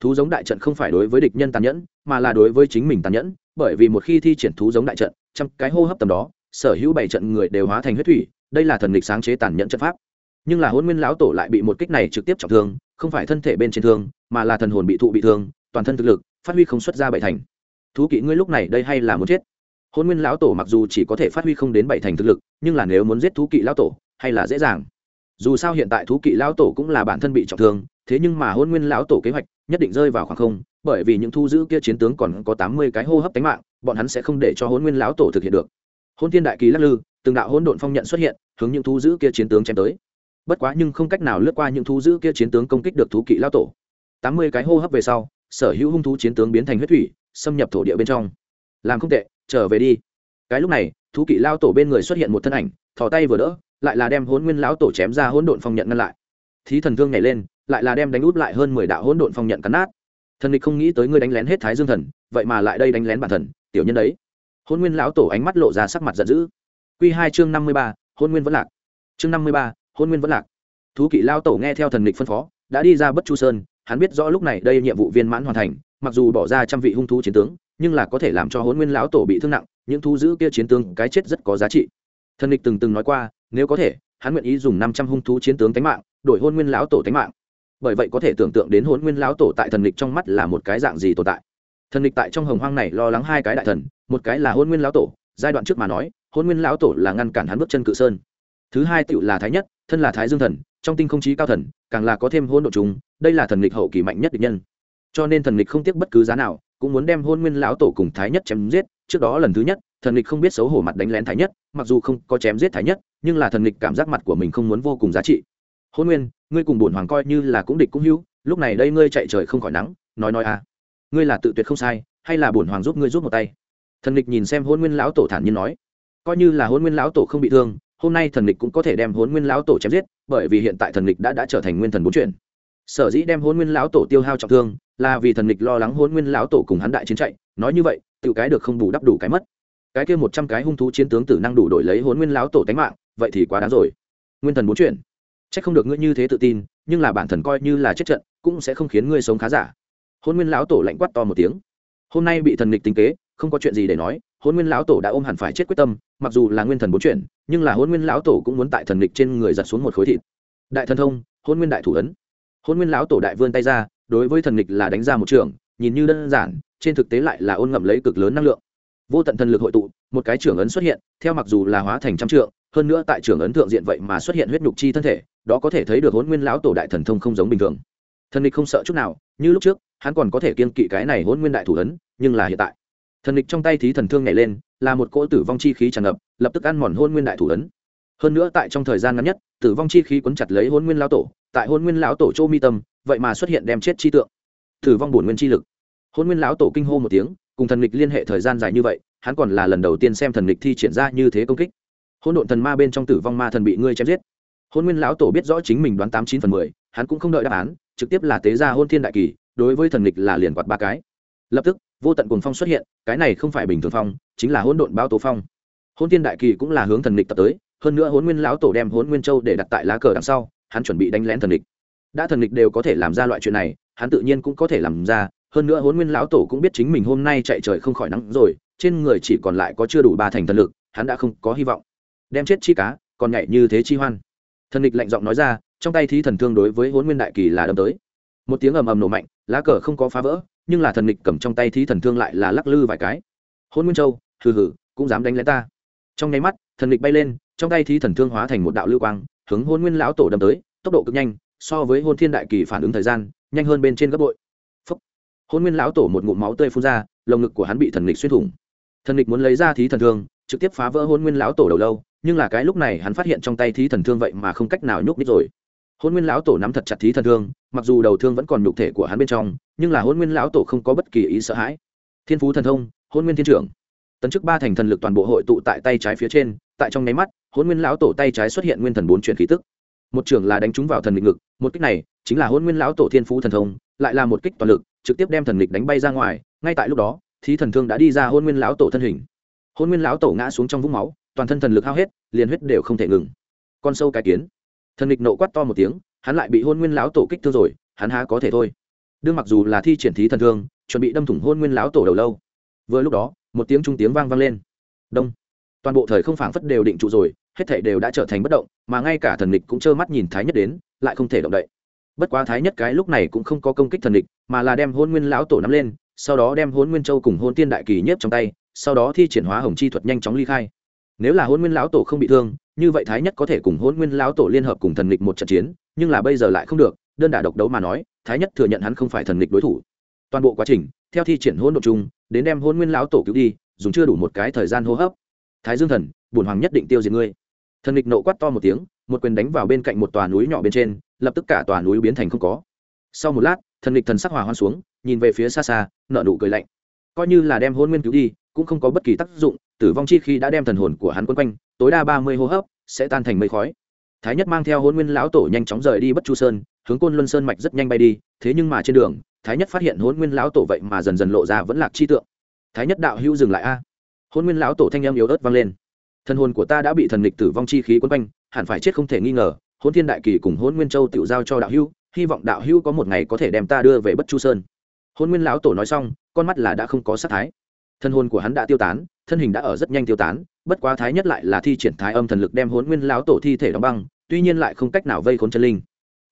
Speaker 1: Thú giống đại trận không phải đối với địch nhân tàn nhẫn, mà là đối với chính mình tàn nhẫn, bởi vì một khi thi triển thú giống đại trận, trăm cái hô hấp tầm đó, sở hữu bảy trận người đều hóa thành huyết thủy, đây là thần lịch sáng chế tàn nhẫn trận pháp. Nhưng là hôn nguyên lão tổ lại bị một kích này trực tiếp trọng thương, không phải thân thể bên trên thương, mà là thần hồn bị thụ bị thương, toàn thân thực lực, phát huy không xuất ra bảy thành thú kỵ ngươi lúc này đây hay là muốn chết? Hôn nguyên lão tổ mặc dù chỉ có thể phát huy không đến bảy thành thực lực, nhưng là nếu muốn giết thú kỵ lão tổ, hay là dễ dàng. Dù sao hiện tại thú kỵ lão tổ cũng là bản thân bị trọng thương, thế nhưng mà hôn nguyên lão tổ kế hoạch nhất định rơi vào khoảng không, bởi vì những thu giữ kia chiến tướng còn có tám mươi cái hô hấp tánh mạng, bọn hắn sẽ không để cho hôn nguyên lão tổ thực hiện được. Hôn thiên đại kỳ lắc lư, từng đạo hôn độn phong nhận xuất hiện, hướng những thu giữ kia chiến tướng chém tới. Bất quá nhưng không cách nào lướt qua những thu giữ kia chiến tướng công kích được thú kỵ lão tổ. Tám mươi cái hô hấp về sau, sở hữu hung thú chiến tướng biến thành huyết thủy xâm nhập thổ địa bên trong. Làm không tệ, trở về đi. Cái lúc này, thú kỵ lao tổ bên người xuất hiện một thân ảnh, thò tay vừa đỡ, lại là đem hôn nguyên lão tổ chém ra hỗn độn phong nhận ngăn lại. Thí thần thương nhảy lên, lại là đem đánh út lại hơn mười đạo hỗn độn phong nhận cắn nát. Thần địch không nghĩ tới ngươi đánh lén hết thái dương thần, vậy mà lại đây đánh lén bản thần, tiểu nhân đấy. Hôn nguyên lão tổ ánh mắt lộ ra sắc mặt giận dữ. Q hai chương năm mươi ba hôn nguyên vẫn lạc. Chương năm mươi ba hôn nguyên vẫn lạc. Thú kỵ lao tổ nghe theo thần địch phân phó, đã đi ra bất chu sơn hắn biết rõ lúc này đây nhiệm vụ viên mãn hoàn thành, mặc dù bỏ ra trăm vị hung thú chiến tướng, nhưng là có thể làm cho hôn nguyên lão tổ bị thương nặng, những thú giữ kia chiến tướng, cái chết rất có giá trị. Thần địch từng từng nói qua, nếu có thể, hắn nguyện ý dùng năm trăm hung thú chiến tướng tánh mạng, đổi hôn nguyên lão tổ tánh mạng. Bởi vậy có thể tưởng tượng đến hôn nguyên lão tổ tại thần địch trong mắt là một cái dạng gì tồn tại. Thần địch tại trong hồng hoang này lo lắng hai cái đại thần, một cái là hôn nguyên lão tổ, giai đoạn trước mà nói hôn nguyên lão tổ là ngăn cản hắn bước chân cự sơn. Thứ hai tựu là thái nhất, thân là thái dương thần trong tinh không chí cao thần, càng là có thêm hôn độ chúng, đây là thần lịch hậu kỳ mạnh nhất địch nhân. Cho nên thần lịch không tiếc bất cứ giá nào, cũng muốn đem hôn nguyên lão tổ cùng thái nhất chém giết, trước đó lần thứ nhất, thần lịch không biết xấu hổ mặt đánh lén thái nhất, mặc dù không có chém giết thái nhất, nhưng là thần lịch cảm giác mặt của mình không muốn vô cùng giá trị. Hôn nguyên, ngươi cùng bổn hoàng coi như là cũng địch cũng hữu, lúc này đây ngươi chạy trời không khỏi nắng, nói nói à. Ngươi là tự tuyệt không sai, hay là bổn hoàng giúp ngươi giúp một tay? Thần lịch nhìn xem hôn nguyên lão tổ thản nhiên nói. Coi như là hôn nguyên lão tổ không bị thương, hôm nay thần lịch cũng có thể đem hôn nguyên lão tổ chém giết bởi vì hiện tại thần lịch đã đã trở thành nguyên thần bốn chuyển. Sở dĩ đem hôn nguyên lão tổ tiêu hao trọng thương, là vì thần lịch lo lắng hôn nguyên lão tổ cùng hắn đại chiến chạy. Nói như vậy, tự cái được không bù đắp đủ cái mất. Cái kia một trăm cái hung thú chiến tướng tử năng đủ đổi lấy hôn nguyên lão tổ tánh mạng, vậy thì quá đáng rồi. Nguyên thần bốn chuyển. C h ắ c không được ngươi như thế tự tin, nhưng là bản thần coi như là chết trận, cũng sẽ không khiến ngươi sống khá giả. Hôn nguyên lão tổ lạnh quát to một tiếng. Hôm nay bị thần lịch tính kế không có chuyện gì để nói hôn nguyên lão tổ đã ôm hẳn phải chết quyết tâm, mặc dù là nguyên thần bốn chuyển, nhưng là hôn nguyên lão tổ cũng muốn tại thần lịch trên người giật xuống một khối thịt. Đại thần thông hôn nguyên đại thủ ấn. Hôn nguyên lão tổ đại vươn tay ra, đối với thần lịch là đánh ra một trường, nhìn như đơn giản, trên thực tế lại là ôn ngậm lấy cực lớn năng lượng. Vô tận thần lực hội tụ, một cái trưởng ấn xuất hiện, theo mặc dù là hóa thành trăm trượng, hơn nữa tại trưởng ấn thượng diện vậy mà xuất hiện huyết nhục chi thân thể, đó có thể thấy được hôn nguyên lão tổ đại thần thông không giống bình thường. Thần lịch không sợ chút nào, như lúc trước, hắn còn có thể kiên kỵ cái này hôn nguyên đại thủ ấn, nhưng là hiện tại thần lịch trong tay thí thần thương nhảy lên, là một cỗ tử vong chi khí tràn ngập, lập tức ăn mòn hôn nguyên đại thủ ấn. Hơn nữa tại trong thời gian ngắn nhất, tử vong chi khí quấn chặt lấy hôn nguyên lão tổ, tại hôn nguyên lão tổ châu mi tâm, vậy mà xuất hiện đem chết chi tượng. Tử vong bổn nguyên chi lực. Hôn nguyên lão tổ kinh hô một tiếng, cùng thần lịch liên hệ thời gian dài như vậy, hắn còn là lần đầu tiên xem thần lịch thi triển ra như thế công kích. Hôn độn thần ma bên trong tử vong ma thần bị ngươi chém giết. Hôn nguyên lão tổ biết rõ chính mình đoán tám chín phần mười, hắn cũng không đợi đáp án, trực tiếp là tế ra hôn thiên đại kỳ, đối với thần lịch là liền quạt ba cái. Lập tức vô tận cuồng phong xuất hiện, cái này không phải bình thường phong, chính là hỗn độn bao tố phong. Hôn tiên đại kỳ cũng là hướng thần địch tập tới, hơn nữa hôn nguyên lão tổ đem hôn nguyên châu để đặt tại lá cờ đằng sau, hắn chuẩn bị đánh lén thần địch đã thần địch đều có thể làm ra loại chuyện này, hắn tự nhiên cũng có thể làm ra, hơn nữa hôn nguyên lão tổ cũng biết chính mình hôm nay chạy trời không khỏi nắng rồi, trên người chỉ còn lại có chưa đủ ba thành thần lực, hắn đã không có hy vọng. Đem chết chi cá, còn nhảy như thế chi hoan. Thần địch lạnh giọng nói ra, trong tay thí thần thương đối với hôn nguyên đại kỳ là đâm tới. Một tiếng ầm ầm nổ mạnh, lá cờ không có phá vỡ nhưng là thần địch cầm trong tay thí thần thương lại là lắc lư vài cái. Hôn nguyên châu, hừ hừ, cũng dám đánh lén ta. Trong nháy mắt, thần địch bay lên, trong tay thí thần thương hóa thành một đạo lưu quang, hướng hôn nguyên lão tổ đâm tới, tốc độ cực nhanh, so với hôn thiên đại kỳ phản ứng thời gian, nhanh hơn bên trên gấp bội. Phúc. hôn nguyên lão tổ một ngụm máu tươi phun ra, lồng ngực của hắn bị thần địch xuyên thủng. Thần địch muốn lấy ra thí thần thương, trực tiếp phá vỡ hôn nguyên lão tổ đầu lâu, nhưng là cái lúc này hắn phát hiện trong tay thí thần thương vậy mà không cách nào nhúc nít rồi hôn nguyên lão tổ nắm thật chặt thí thần thương, mặc dù đầu thương vẫn còn nhục thể của hắn bên trong, nhưng là hôn nguyên lão tổ không có bất kỳ ý sợ hãi. Thiên phú thần thông, hôn nguyên thiên trưởng. Tấn chức ba thành thần lực toàn bộ hội tụ tại tay trái phía trên, tại trong nháy mắt, hôn nguyên lão tổ tay trái xuất hiện nguyên thần bốn chuyển khí tức. Một trưởng là đánh trúng vào thần lịch ngực, một kích này chính là hôn nguyên lão tổ thiên phú thần thông, lại là một kích toàn lực, trực tiếp đem thần lịch đánh bay ra ngoài, ngay tại lúc đó, thí thần thương đã đi ra hôn nguyên lão tổ thân hình. Hôn nguyên lão tổ ngã xuống trong vũng máu, toàn thân thần lực hao hết, liền huyết đều không thể ngừng. Con sâu cái kiến thần lịch nộ quát to một tiếng, hắn lại bị hôn nguyên lão tổ kích thương rồi, hắn há có thể thôi. Đương mặc dù là thi triển thí thần thương, chuẩn bị đâm thủng hôn nguyên lão tổ đầu lâu. Vừa lúc đó, một tiếng trung tiếng vang vang lên. Đông. Toàn bộ thời không phảng phất đều định trụ rồi, hết thể đều đã trở thành bất động, mà ngay cả thần lịch cũng trơ mắt nhìn thái nhất đến, lại không thể động đậy. Bất quá thái nhất cái lúc này cũng không có công kích thần lịch mà là đem hôn nguyên lão tổ nắm lên, sau đó đem hôn nguyên châu cùng hôn tiên đại kỳ nhếp trong tay, sau đó thi triển hóa hồng chi thuật nhanh chóng ly khai nếu là hôn nguyên lão tổ không bị thương, như vậy thái nhất có thể cùng hôn nguyên lão tổ liên hợp cùng thần lịch một trận chiến, nhưng là bây giờ lại không được, đơn đả độc đấu mà nói, thái nhất thừa nhận hắn không phải thần lịch đối thủ. Toàn bộ quá trình, theo thi triển hôn đ ộ chung, đến đem hôn nguyên lão tổ cứu đi, dùng chưa đủ một cái thời gian hô hấp. Thái dương thần bùn hoàng nhất định tiêu diệt ngươi. Thần lịch nộ quát to một tiếng, một quyền đánh vào bên cạnh một tòa núi nhỏ bên trên, lập tức cả tòa núi biến thành không có. Sau một lát, thần lịch thần sắc hòa hoan xuống, nhìn về phía xa xa nợ nụ cười lạnh. Coi như là đem hôn nguyên cứu đi, cũng không có bất kỳ tác dụng tử vong chi khi đã đem thần hồn của hắn quấn quanh, tối đa ba mươi hô hấp sẽ tan thành mây khói. Thái nhất mang theo hôn nguyên lão tổ nhanh chóng rời đi bất chu sơn, hướng côn luân sơn mạch rất nhanh bay đi, thế nhưng mà trên đường, thái nhất phát hiện hôn nguyên lão tổ vậy mà dần dần lộ ra vẫn lạc chi tượng. Thái nhất đạo hữu dừng lại a. Hôn nguyên lão tổ thanh em yếu ớt vang lên. Thần hồn của ta đã bị thần lịch tử vong chi khí quấn quanh, hẳn phải chết không thể nghi ngờ hôn thiên đại kỳ cùng hôn nguyên châu tự giao cho đạo hữu, hy vọng đạo hữu có một ngày có thể đem ta đưa về bất chu sơn. Hôn nguyên lão tổ nói xong, con mắt là đã không có sắc thái. Thân hồn của hắn đã tiêu tán thân hình đã ở rất nhanh tiêu tán, bất quá thái nhất lại là thi triển thái âm thần lực đem hốn nguyên lão tổ thi thể đóng băng, tuy nhiên lại không cách nào vây khốn chân linh.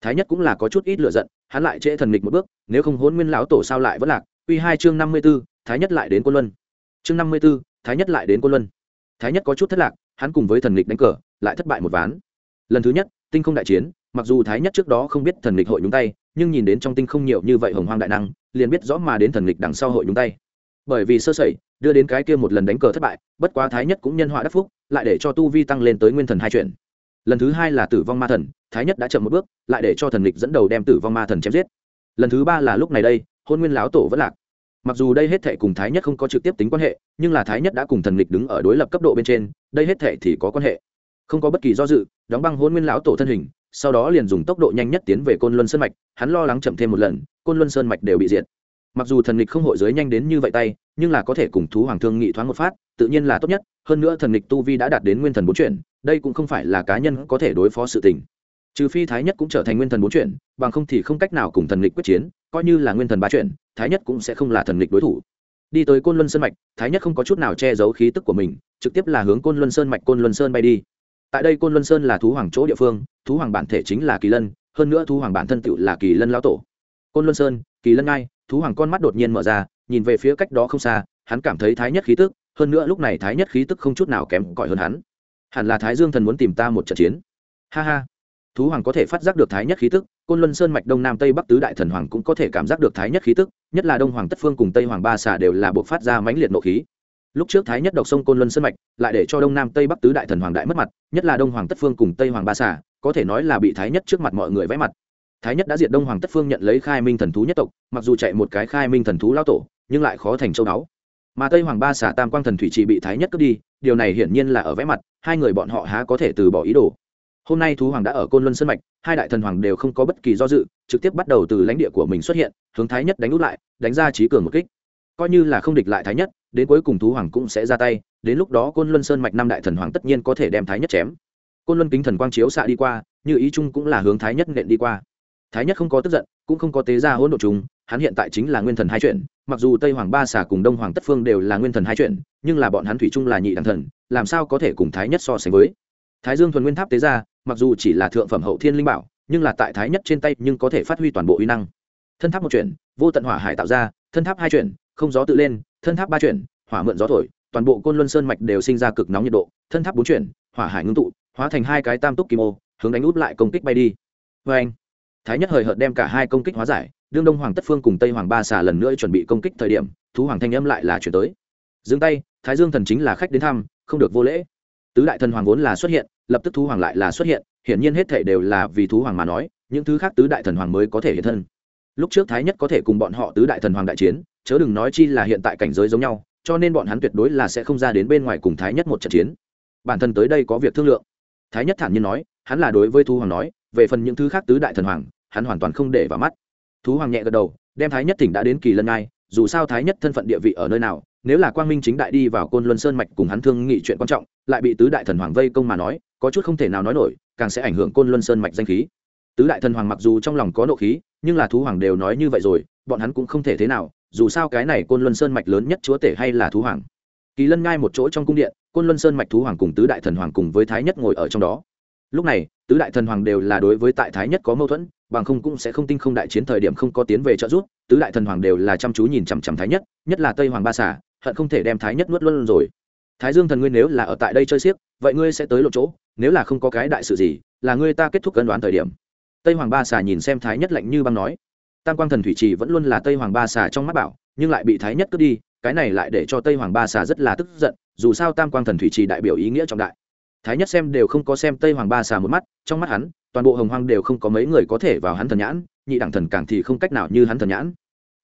Speaker 1: Thái nhất cũng là có chút ít lựa giận, hắn lại trễ thần nghịch một bước, nếu không hốn nguyên lão tổ sao lại vẫn lạc? Q hai chương năm mươi b ố thái nhất lại đến quân luân. Chương năm mươi b ố thái nhất lại đến quân luân. Thái nhất có chút thất lạc, hắn cùng với thần nghịch đánh cờ, lại thất bại một ván. Lần thứ nhất, tinh không đại chiến, mặc dù thái nhất trước đó không biết thần nghịch hội nhúng tay, nhưng nhìn đến trong tinh không nhiều như vậy hồng hoang đại năng, liền biết rõ mà đến thần nghịch đằng sau hội nhúng tay. Bởi vì sơ sẩy đưa đến cái kia một lần đánh cờ thất bại, bất quá thái nhất cũng nhân họa đắc phúc, lại để cho tu vi tăng lên tới nguyên thần hai chuyện lần thứ hai là tử vong ma thần, thái nhất đã chậm một bước, lại để cho thần lịch dẫn đầu đem tử vong ma thần chém giết. Lần thứ ba là lúc này đây, hôn nguyên láo tổ vẫn lạc. Mặc dù đây hết thệ cùng thái nhất không có trực tiếp tính quan hệ, nhưng là thái nhất đã cùng thần lịch đứng ở đối lập cấp độ bên trên, đây hết thệ thì có quan hệ. Không có bất kỳ do dự, đóng băng hôn nguyên lão tổ thân hình, sau đó liền dùng tốc độ nhanh nhất tiến về côn luân sơn mạch, hắn lo lắng chậm thêm một lần, côn luân sơn mạch đều bị diệt. Mặc dù thần lịch không hội giới nhanh đến như vậy tay nhưng là có thể cùng thú hoàng thương nghị thoáng một phát, tự nhiên là tốt nhất, hơn nữa thần lịch tu vi đã đạt đến nguyên thần bốn chuyển, đây cũng không phải là cá nhân có thể đối phó sự tình. Trừ phi thái nhất cũng trở thành nguyên thần bốn chuyển, bằng không thì không cách nào cùng thần lịch quyết chiến, coi như là nguyên thần ba chuyển, thái nhất cũng sẽ không là thần lịch đối thủ. Đi tới côn luân sơn mạch, thái nhất không có chút nào che giấu khí tức của mình, trực tiếp là hướng côn luân sơn mạch, côn luân sơn bay đi. Tại đây côn luân sơn là thú hoàng chỗ địa phương, thú hoàng bản thể chính là kỳ lân, hơn nữa thú hoàng bản thân tựu là kỳ lân lão tổ. Côn luân sơn, kỳ lân ngai, thú hoàng con mắt đột nhiên mở ra nhìn về phía cách đó không xa, hắn cảm thấy thái nhất khí tức, hơn nữa lúc này thái nhất khí tức không chút nào kém cỏi hơn hắn. Hẳn là thái dương thần muốn tìm ta một trận chiến. Ha ha. Thú hoàng có thể phát giác được thái nhất khí tức, côn luân sơn mạch đông nam tây bắc tứ đại thần hoàng cũng có thể cảm giác được thái nhất khí tức, nhất là đông hoàng tất phương cùng tây hoàng ba xà đều là buộc phát ra mãnh liệt nộ khí. Lúc trước thái nhất độc sông côn luân sơn mạch, lại để cho đông nam tây bắc tứ đại thần hoàng đại mất mặt, nhất là đông hoàng tất phương cùng tây hoàng ba xà, có thể nói là bị thái nhất trước mặt mọi người vẽ mặt. Thái nhất đã diệt đông hoàng tất phương nhận lấy khai minh thần thú nhất tộc, mặc dù chạy một cái khai minh thần thú lao tổ nhưng lại khó thành châu đáo mà tây hoàng ba xà tam quang thần thủy chỉ bị thái nhất cướp đi, điều này hiển nhiên là ở vẽ mặt, hai người bọn họ há có thể từ bỏ ý đồ. Hôm nay thú hoàng đã ở côn luân sân mạch, hai đại thần hoàng đều không có bất kỳ do dự, trực tiếp bắt đầu từ lãnh địa của mình xuất hiện, hướng thái nhất đánh út lại, đánh ra trí cường một kích. Coi như là không địch lại thái nhất, đến cuối cùng thú hoàng cũng sẽ ra tay, đến lúc đó côn luân sơn mạch năm đại thần hoàng tất nhiên có thể đem thái nhất chém. Côn luân kính thần quang chiếu xạ đi qua, như ý chung cũng là hướng thái nhất nện đi qua. Thái nhất không có tức giận, cũng không có tế ra hỗn độ chúng hắn hiện tại chính là nguyên thần hai chuyện mặc dù tây hoàng ba xà cùng đông hoàng tất phương đều là nguyên thần hai chuyện, nhưng là bọn hắn thủy chung là nhị đẳng thần, làm sao có thể cùng thái nhất so sánh với? Thái dương thuần nguyên tháp tế ra, mặc dù chỉ là thượng phẩm hậu thiên linh bảo, nhưng là tại thái nhất trên tay nhưng có thể phát huy toàn bộ uy năng. Thân tháp một chuyện, vô tận hỏa hải tạo ra, thân tháp hai chuyện, không gió tự lên, thân tháp ba chuyện, hỏa mượn gió thổi, toàn bộ côn luân sơn mạch đều sinh ra cực nóng nhiệt độ, thân tháp bốn chuyện, hỏa hải ngưng tụ, hóa thành hai cái tam túc kim ô, hướng đánh út lại công kích bay đi. Vê anh thái nhất hời hợt đem cả hai công kích hóa giải đương đông hoàng tất phương cùng tây hoàng ba xà lần nữa chuẩn bị công kích thời điểm, thú hoàng thanh âm lại là chuyển tới. Dừng tay, thái dương thần chính là khách đến thăm, không được vô lễ. Tứ đại thần hoàng vốn là xuất hiện, lập tức thú hoàng lại là xuất hiện, hiển nhiên hết thể đều là vì thú hoàng mà nói, những thứ khác tứ đại thần hoàng mới có thể hiện thân. Lúc trước thái nhất có thể cùng bọn họ tứ đại thần hoàng đại chiến, chớ đừng nói chi là hiện tại cảnh giới giống nhau, cho nên bọn hắn tuyệt đối là sẽ không ra đến bên ngoài cùng thái nhất một trận chiến. Bản thân tới đây có việc thương lượng. Thái nhất thản nhiên nói, hắn là đối với thú hoàng nói, về phần những thứ khác tứ đại thần hoàng, hắn hoàn toàn không để vào mắt thú hoàng nhẹ gật đầu, đem thái nhất thỉnh đã đến kỳ lân ngai, dù sao thái nhất thân phận địa vị ở nơi nào, nếu là quang minh chính đại đi vào côn luân sơn mạch cùng hắn thương nghị chuyện quan trọng, lại bị tứ đại thần hoàng vây công mà nói, có chút không thể nào nói nổi, càng sẽ ảnh hưởng côn luân sơn mạch danh khí. Tứ đại thần hoàng mặc dù trong lòng có nộ khí, nhưng là thú hoàng đều nói như vậy rồi, bọn hắn cũng không thể thế nào, dù sao cái này côn luân sơn mạch lớn nhất chúa tể hay là thú hoàng. Kỳ lân ngai một chỗ trong cung điện, côn luân sơn mạch thú hoàng cùng tứ đại thần hoàng cùng với thái nhất ngồi ở trong đó. Lúc này, tứ đại thần hoàng đều là đối với tại thái nhất có mâu thuẫn bằng không cũng sẽ không tinh không đại chiến thời điểm không có tiến về trợ giúp, tứ đại thần hoàng đều là chăm chú nhìn chằm chằm thái nhất nhất là tây hoàng ba xả hận không thể đem thái nhất nuốt luôn rồi. Thái dương thần ngươi nếu là ở tại đây chơi xiếc, vậy ngươi sẽ tới lộ chỗ, nếu là không có cái đại sự gì, là ngươi ta kết thúc cân đoán thời điểm. Tây hoàng ba xà nhìn xem thái nhất lạnh như băng nói. Tam quang thần thủy trì vẫn luôn là tây hoàng ba xà trong mắt bảo, nhưng lại bị thái nhất cướp đi, cái này lại để cho tây hoàng ba xà rất là tức giận, dù sao tam quang thần thủy trì đại biểu ý nghĩa trọng đại. Thái nhất xem đều không có xem tây hoàng ba xà một mắt, trong mắt hắn toàn bộ hồng hoang đều không có mấy người có thể vào hắn thần nhãn, nhị đẳng thần càng thì không cách nào như hắn thần nhãn.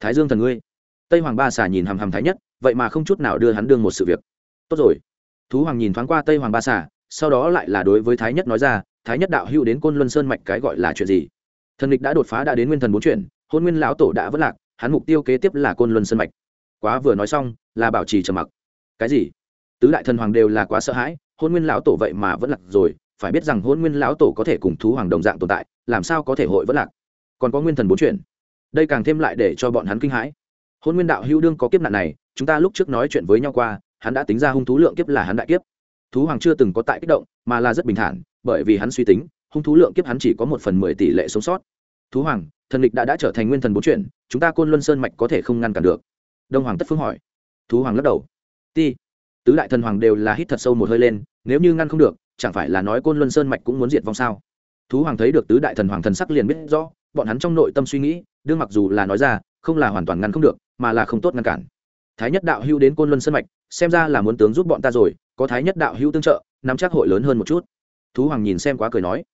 Speaker 1: Thái dương thần ngươi. Tây hoàng ba xà nhìn hàm hàm thái nhất, vậy mà không chút nào đưa hắn đương một sự việc. Tốt rồi. Thú hoàng nhìn thoáng qua tây hoàng ba xà, sau đó lại là đối với thái nhất nói ra, thái nhất đạo hữu đến côn luân sơn mạch cái gọi là chuyện gì? Thần địch đã đột phá đã đến nguyên thần bốn chuyện hôn nguyên lão tổ đã vất lạc, hắn mục tiêu kế tiếp là côn luân sơn mạch. Quá vừa nói xong, là bảo trì trầm mặc. Cái gì? Tứ đại thần hoàng đều là quá sợ hãi, hôn nguyên lão tổ vậy mà vẫn lạc rồi phải biết rằng hôn nguyên lão tổ có thể cùng thú hoàng đồng dạng tồn tại, làm sao có thể hội vẫn lạc? Còn có nguyên thần bốn chuyện đây càng thêm lại để cho bọn hắn kinh hãi. Hôn nguyên đạo hữu đương có kiếp nạn này, chúng ta lúc trước nói chuyện với nhau qua, hắn đã tính ra hung thú lượng kiếp là hắn đại kiếp. Thú hoàng chưa từng có tại kích động, mà là rất bình thản, bởi vì hắn suy tính, hung thú lượng kiếp hắn chỉ có một phần mười tỷ lệ sống sót. Thú hoàng, thần lịch đã đã trở thành nguyên thần bốn chuyển, chúng ta côn luân sơn mạch có thể không ngăn cản được. Đông hoàng tất phương hỏi. Thú hoàng lắc đầu. Ti, tứ đại thần hoàng đều là hít thật sâu một hơi lên, nếu như ngăn không được chẳng phải là nói côn luân sơn mạch cũng muốn diệt vong sao? Thú hoàng thấy được tứ đại thần hoàng thần sắc liền biết rõ, bọn hắn trong nội tâm suy nghĩ, đương mặc dù là nói ra, không là hoàn toàn ngăn không được, mà là không tốt ngăn cản. Thái nhất đạo hưu đến côn luân sơn mạch, xem ra là muốn tướng giúp bọn ta rồi, có thái nhất đạo hưu tương trợ, nắm chắc hội lớn hơn một chút. Thú hoàng nhìn xem quá cười nói.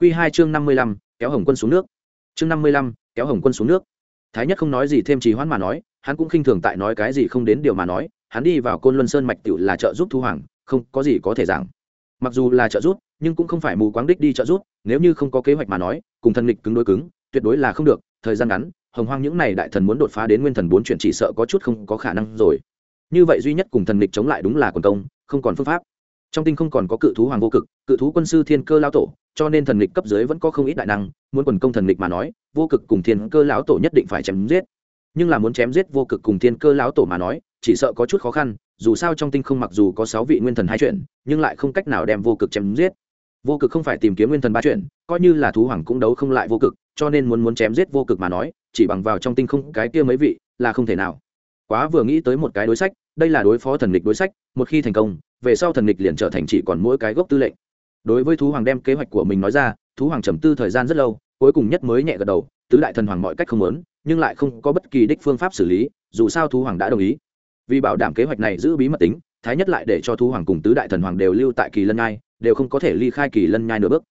Speaker 1: Q hai chương năm mươi lăm, kéo hồng quân xuống nước. Chương năm mươi lăm, kéo hồng quân xuống nước. Thái nhất không nói gì thêm trì hoãn mà nói, hắn cũng khinh thường tại nói cái gì không đến điều mà nói, hắn đi vào côn luân sơn mạch tự là trợ giúp thú hoàng, không có gì có thể giảng mặc dù là trợ giúp, nhưng cũng không phải mù quáng đích đi trợ giúp, nếu như không có kế hoạch mà nói, cùng thần lịch cứng đối cứng, tuyệt đối là không được, thời gian ngắn, hồng hoang những n à y đại thần muốn đột phá đến nguyên thần bốn chuyện chỉ sợ có chút không có khả năng rồi. Như vậy duy nhất cùng thần lịch chống lại đúng là quần công, không còn phương pháp. Trong tinh không còn có cự thú hoàng vô cực, cự thú quân sư thiên cơ lao tổ, cho nên thần lịch cấp dưới vẫn có không ít đại năng, muốn quần công thần lịch mà nói, vô cực cùng thiên cơ lão tổ nhất định phải chém giết. Nhưng là muốn chém giết vô cực cùng thiên cơ lão tổ mà nói, chỉ sợ có chút khó khăn dù sao trong tinh không mặc dù có sáu vị nguyên thần hai chuyện, nhưng lại không cách nào đem vô cực chém giết. Vô cực không phải tìm kiếm nguyên thần ba chuyện, coi như là thú hoàng cũng đấu không lại vô cực, cho nên muốn muốn chém giết vô cực mà nói, chỉ bằng vào trong tinh không cái kia mấy vị là không thể nào. Quá vừa nghĩ tới một cái đối sách, đây là đối phó thần lịch đối sách, một khi thành công, về sau thần lịch liền trở thành chỉ còn mỗi cái gốc tư lệnh. Đối với thú hoàng đem kế hoạch của mình nói ra, thú hoàng trầm tư thời gian rất lâu, cuối cùng nhất mới nhẹ gật đầu, tứ đại thần hoàng mọi cách không muốn, nhưng lại không có bất kỳ đích phương pháp xử lý, dù sao thú hoàng đã đồng ý vì bảo đảm kế hoạch này giữ bí mật tính, thái nhất lại để cho thú hoàng cùng tứ đại thần hoàng đều lưu tại kỳ lân nhai, đều không có thể ly khai kỳ lân nhai nửa bước.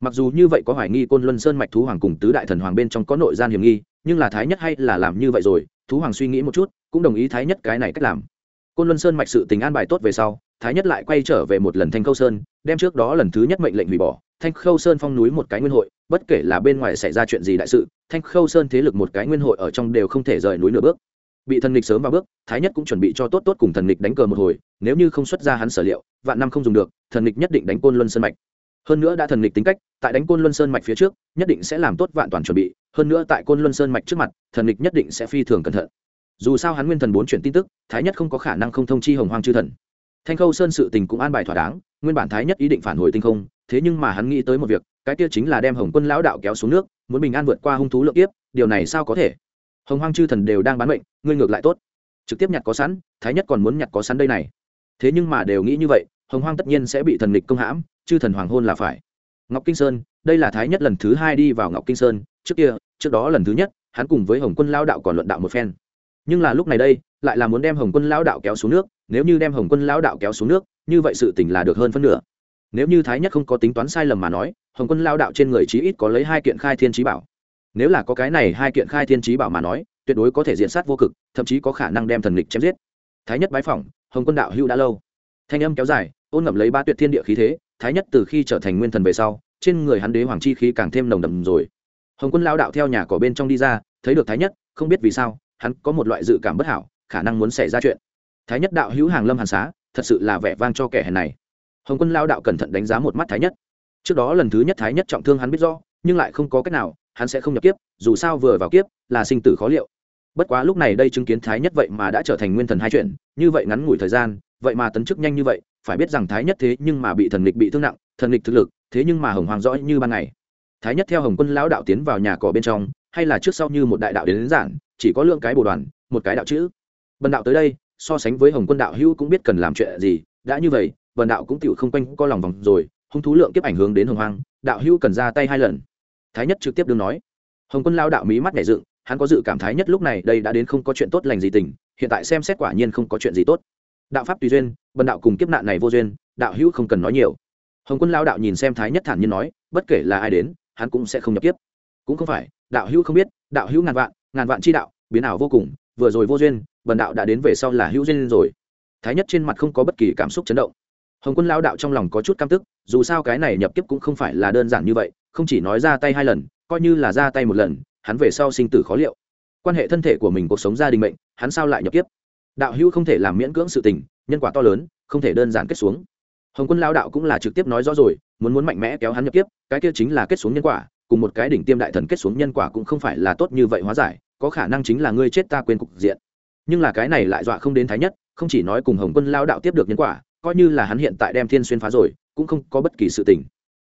Speaker 1: Mặc dù như vậy có hoài nghi côn luân sơn mạch thú hoàng cùng tứ đại thần hoàng bên trong có nội gian hiểm nghi, nhưng là thái nhất hay là làm như vậy rồi thú hoàng suy nghĩ một chút, cũng đồng ý thái nhất cái này cách làm. Côn luân sơn mạch sự tình an bài tốt về sau, thái nhất lại quay trở về một lần thanh khâu sơn, đem trước đó lần thứ nhất mệnh lệnh hủy bỏ. Thanh khâu sơn phong núi một cái nguyên hội, bất kể là bên ngoài xảy ra chuyện gì đại sự, thanh khâu sơn thế lực một cái nguyên hội ở trong đều không thể rời núi nửa bước bị thần lịch sớm vào bước, thái nhất cũng chuẩn bị cho tốt tốt cùng thần lịch đánh cờ một hồi, nếu như không xuất ra hắn sở liệu, vạn năm không dùng được, thần lịch nhất định đánh côn luân sơn mạch. Hơn nữa đã thần lịch tính cách, tại đánh côn luân sơn mạch phía trước, nhất định sẽ làm tốt vạn toàn chuẩn bị, hơn nữa tại côn luân sơn mạch trước mặt, thần lịch nhất định sẽ phi thường cẩn thận. Dù sao hắn nguyên thần bốn chuyển tin tức, thái nhất không có khả năng không thông chi hồng hoang chư thần. Thanh khâu sơn sự tình cũng an bài thỏa đáng, nguyên bản thái nhất ý định phản hồi tinh không, thế nhưng mà hắn nghĩ tới một việc, cái kia chính là đem hồng quân lão đạo kéo xuống nước, muốn bình an vượt qua hung thú lượng tiếp điều này sao có thể? Hồng hoang chư thần đều đang bán mệnh, ngươi ngược lại tốt. Trực tiếp nhặt có sẵn, thái nhất còn muốn nhặt có sẵn đây này. Thế nhưng mà đều nghĩ như vậy, hồng hoang tất nhiên sẽ bị thần lịch công hãm, chư thần hoàng hôn là phải. Ngọc kinh sơn, đây là thái nhất lần thứ hai đi vào ngọc kinh sơn, trước kia, trước đó lần thứ nhất, hắn cùng với hồng quân lao đạo còn luận đạo một phen. Nhưng là lúc này đây, lại là muốn đem hồng quân lao đạo kéo xuống nước, nếu như đem hồng quân lao đạo kéo xuống nước, như vậy sự tỉnh là được hơn phân nửa. Nếu như thái nhất không có tính toán sai lầm mà nói, hồng quân lao đạo trên người chí ít có lấy hai kiện khai thiên trí bảo nếu là có cái này hai kiện khai thiên trí bảo mà nói, tuyệt đối có thể diện sát vô cực, thậm chí có khả năng đem thần lịch chém giết. Thái nhất bái phỏng, hồng quân đạo hưu đã lâu. Thanh âm kéo dài, ôn ngậm lấy ba tuyệt thiên địa khí thế, thái nhất từ khi trở thành nguyên thần về sau, trên người hắn đế hoàng chi khí càng thêm nồng đậm rồi. Hồng quân lao đạo theo nhà cỏ bên trong đi ra, thấy được thái nhất, không biết vì sao, hắn có một loại dự cảm bất hảo, khả năng muốn xảy ra chuyện. Thái nhất đạo hữu hàng lâm hàn xá, thật sự là vẻ vang cho kẻ hèn này. Hồng quân lao đạo cẩn thận đánh giá một mắt thái nhất. Trước đó lần thứ nhất thái nhất trọng thương hắn biết rõ, nhưng lại không có cách nào hắn sẽ không nhập kiếp dù sao vừa vào kiếp là sinh tử khó liệu. Bất quá lúc này đây chứng kiến thái nhất vậy mà đã trở thành nguyên thần hai chuyện như vậy ngắn ngủi thời gian vậy mà tấn chức nhanh như vậy phải biết rằng thái nhất thế nhưng mà bị thần lịch bị thương nặng thần lịch thực lực thế nhưng mà hồng hoàng rõ như ban ngày. Thái nhất theo hồng quân lão đạo tiến vào nhà cỏ bên trong hay là trước sau như một đại đạo đến, đến giản chỉ có lượng cái bồ đoàn một cái đạo chữ. Bần đạo tới đây so sánh với hồng quân đạo hữu cũng biết cần làm chuyện gì đã như vậy bần đạo cũng tựu không quanh co lòng vòng rồi hung thú lượng kiếp ảnh hưởng đến hồng hoàng đạo hữu cần ra tay hai lần thái nhất trực tiếp đương nói. Hồng quân lao đạo mí mắt nhảy dựng, hắn có dự cảm thái nhất lúc này đây đã đến không có chuyện tốt lành gì tình, hiện tại xem xét quả nhiên không có chuyện gì tốt. Đạo pháp tùy duyên, bần đạo cùng kiếp nạn này vô duyên, đạo hữu không cần nói nhiều. Hồng quân lao đạo nhìn xem thái nhất thản nhiên nói, bất kể là ai đến, hắn cũng sẽ không nhập kiếp. Cũng không phải, đạo hữu không biết, đạo hữu ngàn vạn ngàn vạn chi đạo, biến ảo vô cùng, vừa rồi vô duyên, bần đạo đã đến về sau là hữu duyên rồi. Thái nhất trên mặt không có bất kỳ cảm xúc chấn động hồng quân lao đạo trong lòng có chút căm tức, dù sao cái này nhập kiếp cũng không phải là đơn giản như vậy, không chỉ nói ra tay hai lần, coi như là ra tay một lần, hắn về sau sinh tử khó liệu. Quan hệ thân thể của mình cuộc sống gia đình mệnh, hắn sao lại nhập kiếp? Đạo hữu không thể làm miễn cưỡng sự tình, nhân quả to lớn, không thể đơn giản kết xuống. Hồng quân lao đạo cũng là trực tiếp nói rõ rồi, muốn muốn mạnh mẽ kéo hắn nhập kiếp, cái kia chính là kết xuống nhân quả, cùng một cái đỉnh tiêm đại thần kết xuống nhân quả cũng không phải là tốt như vậy hóa giải, có khả năng chính là ngươi chết ta quên cục diện. Nhưng là cái này lại dọa không đến thái nhất, không chỉ nói cùng hồng quân lao đạo tiếp được nhân quả coi như là hắn hiện tại đem thiên xuyên phá rồi, cũng không có bất kỳ sự tình.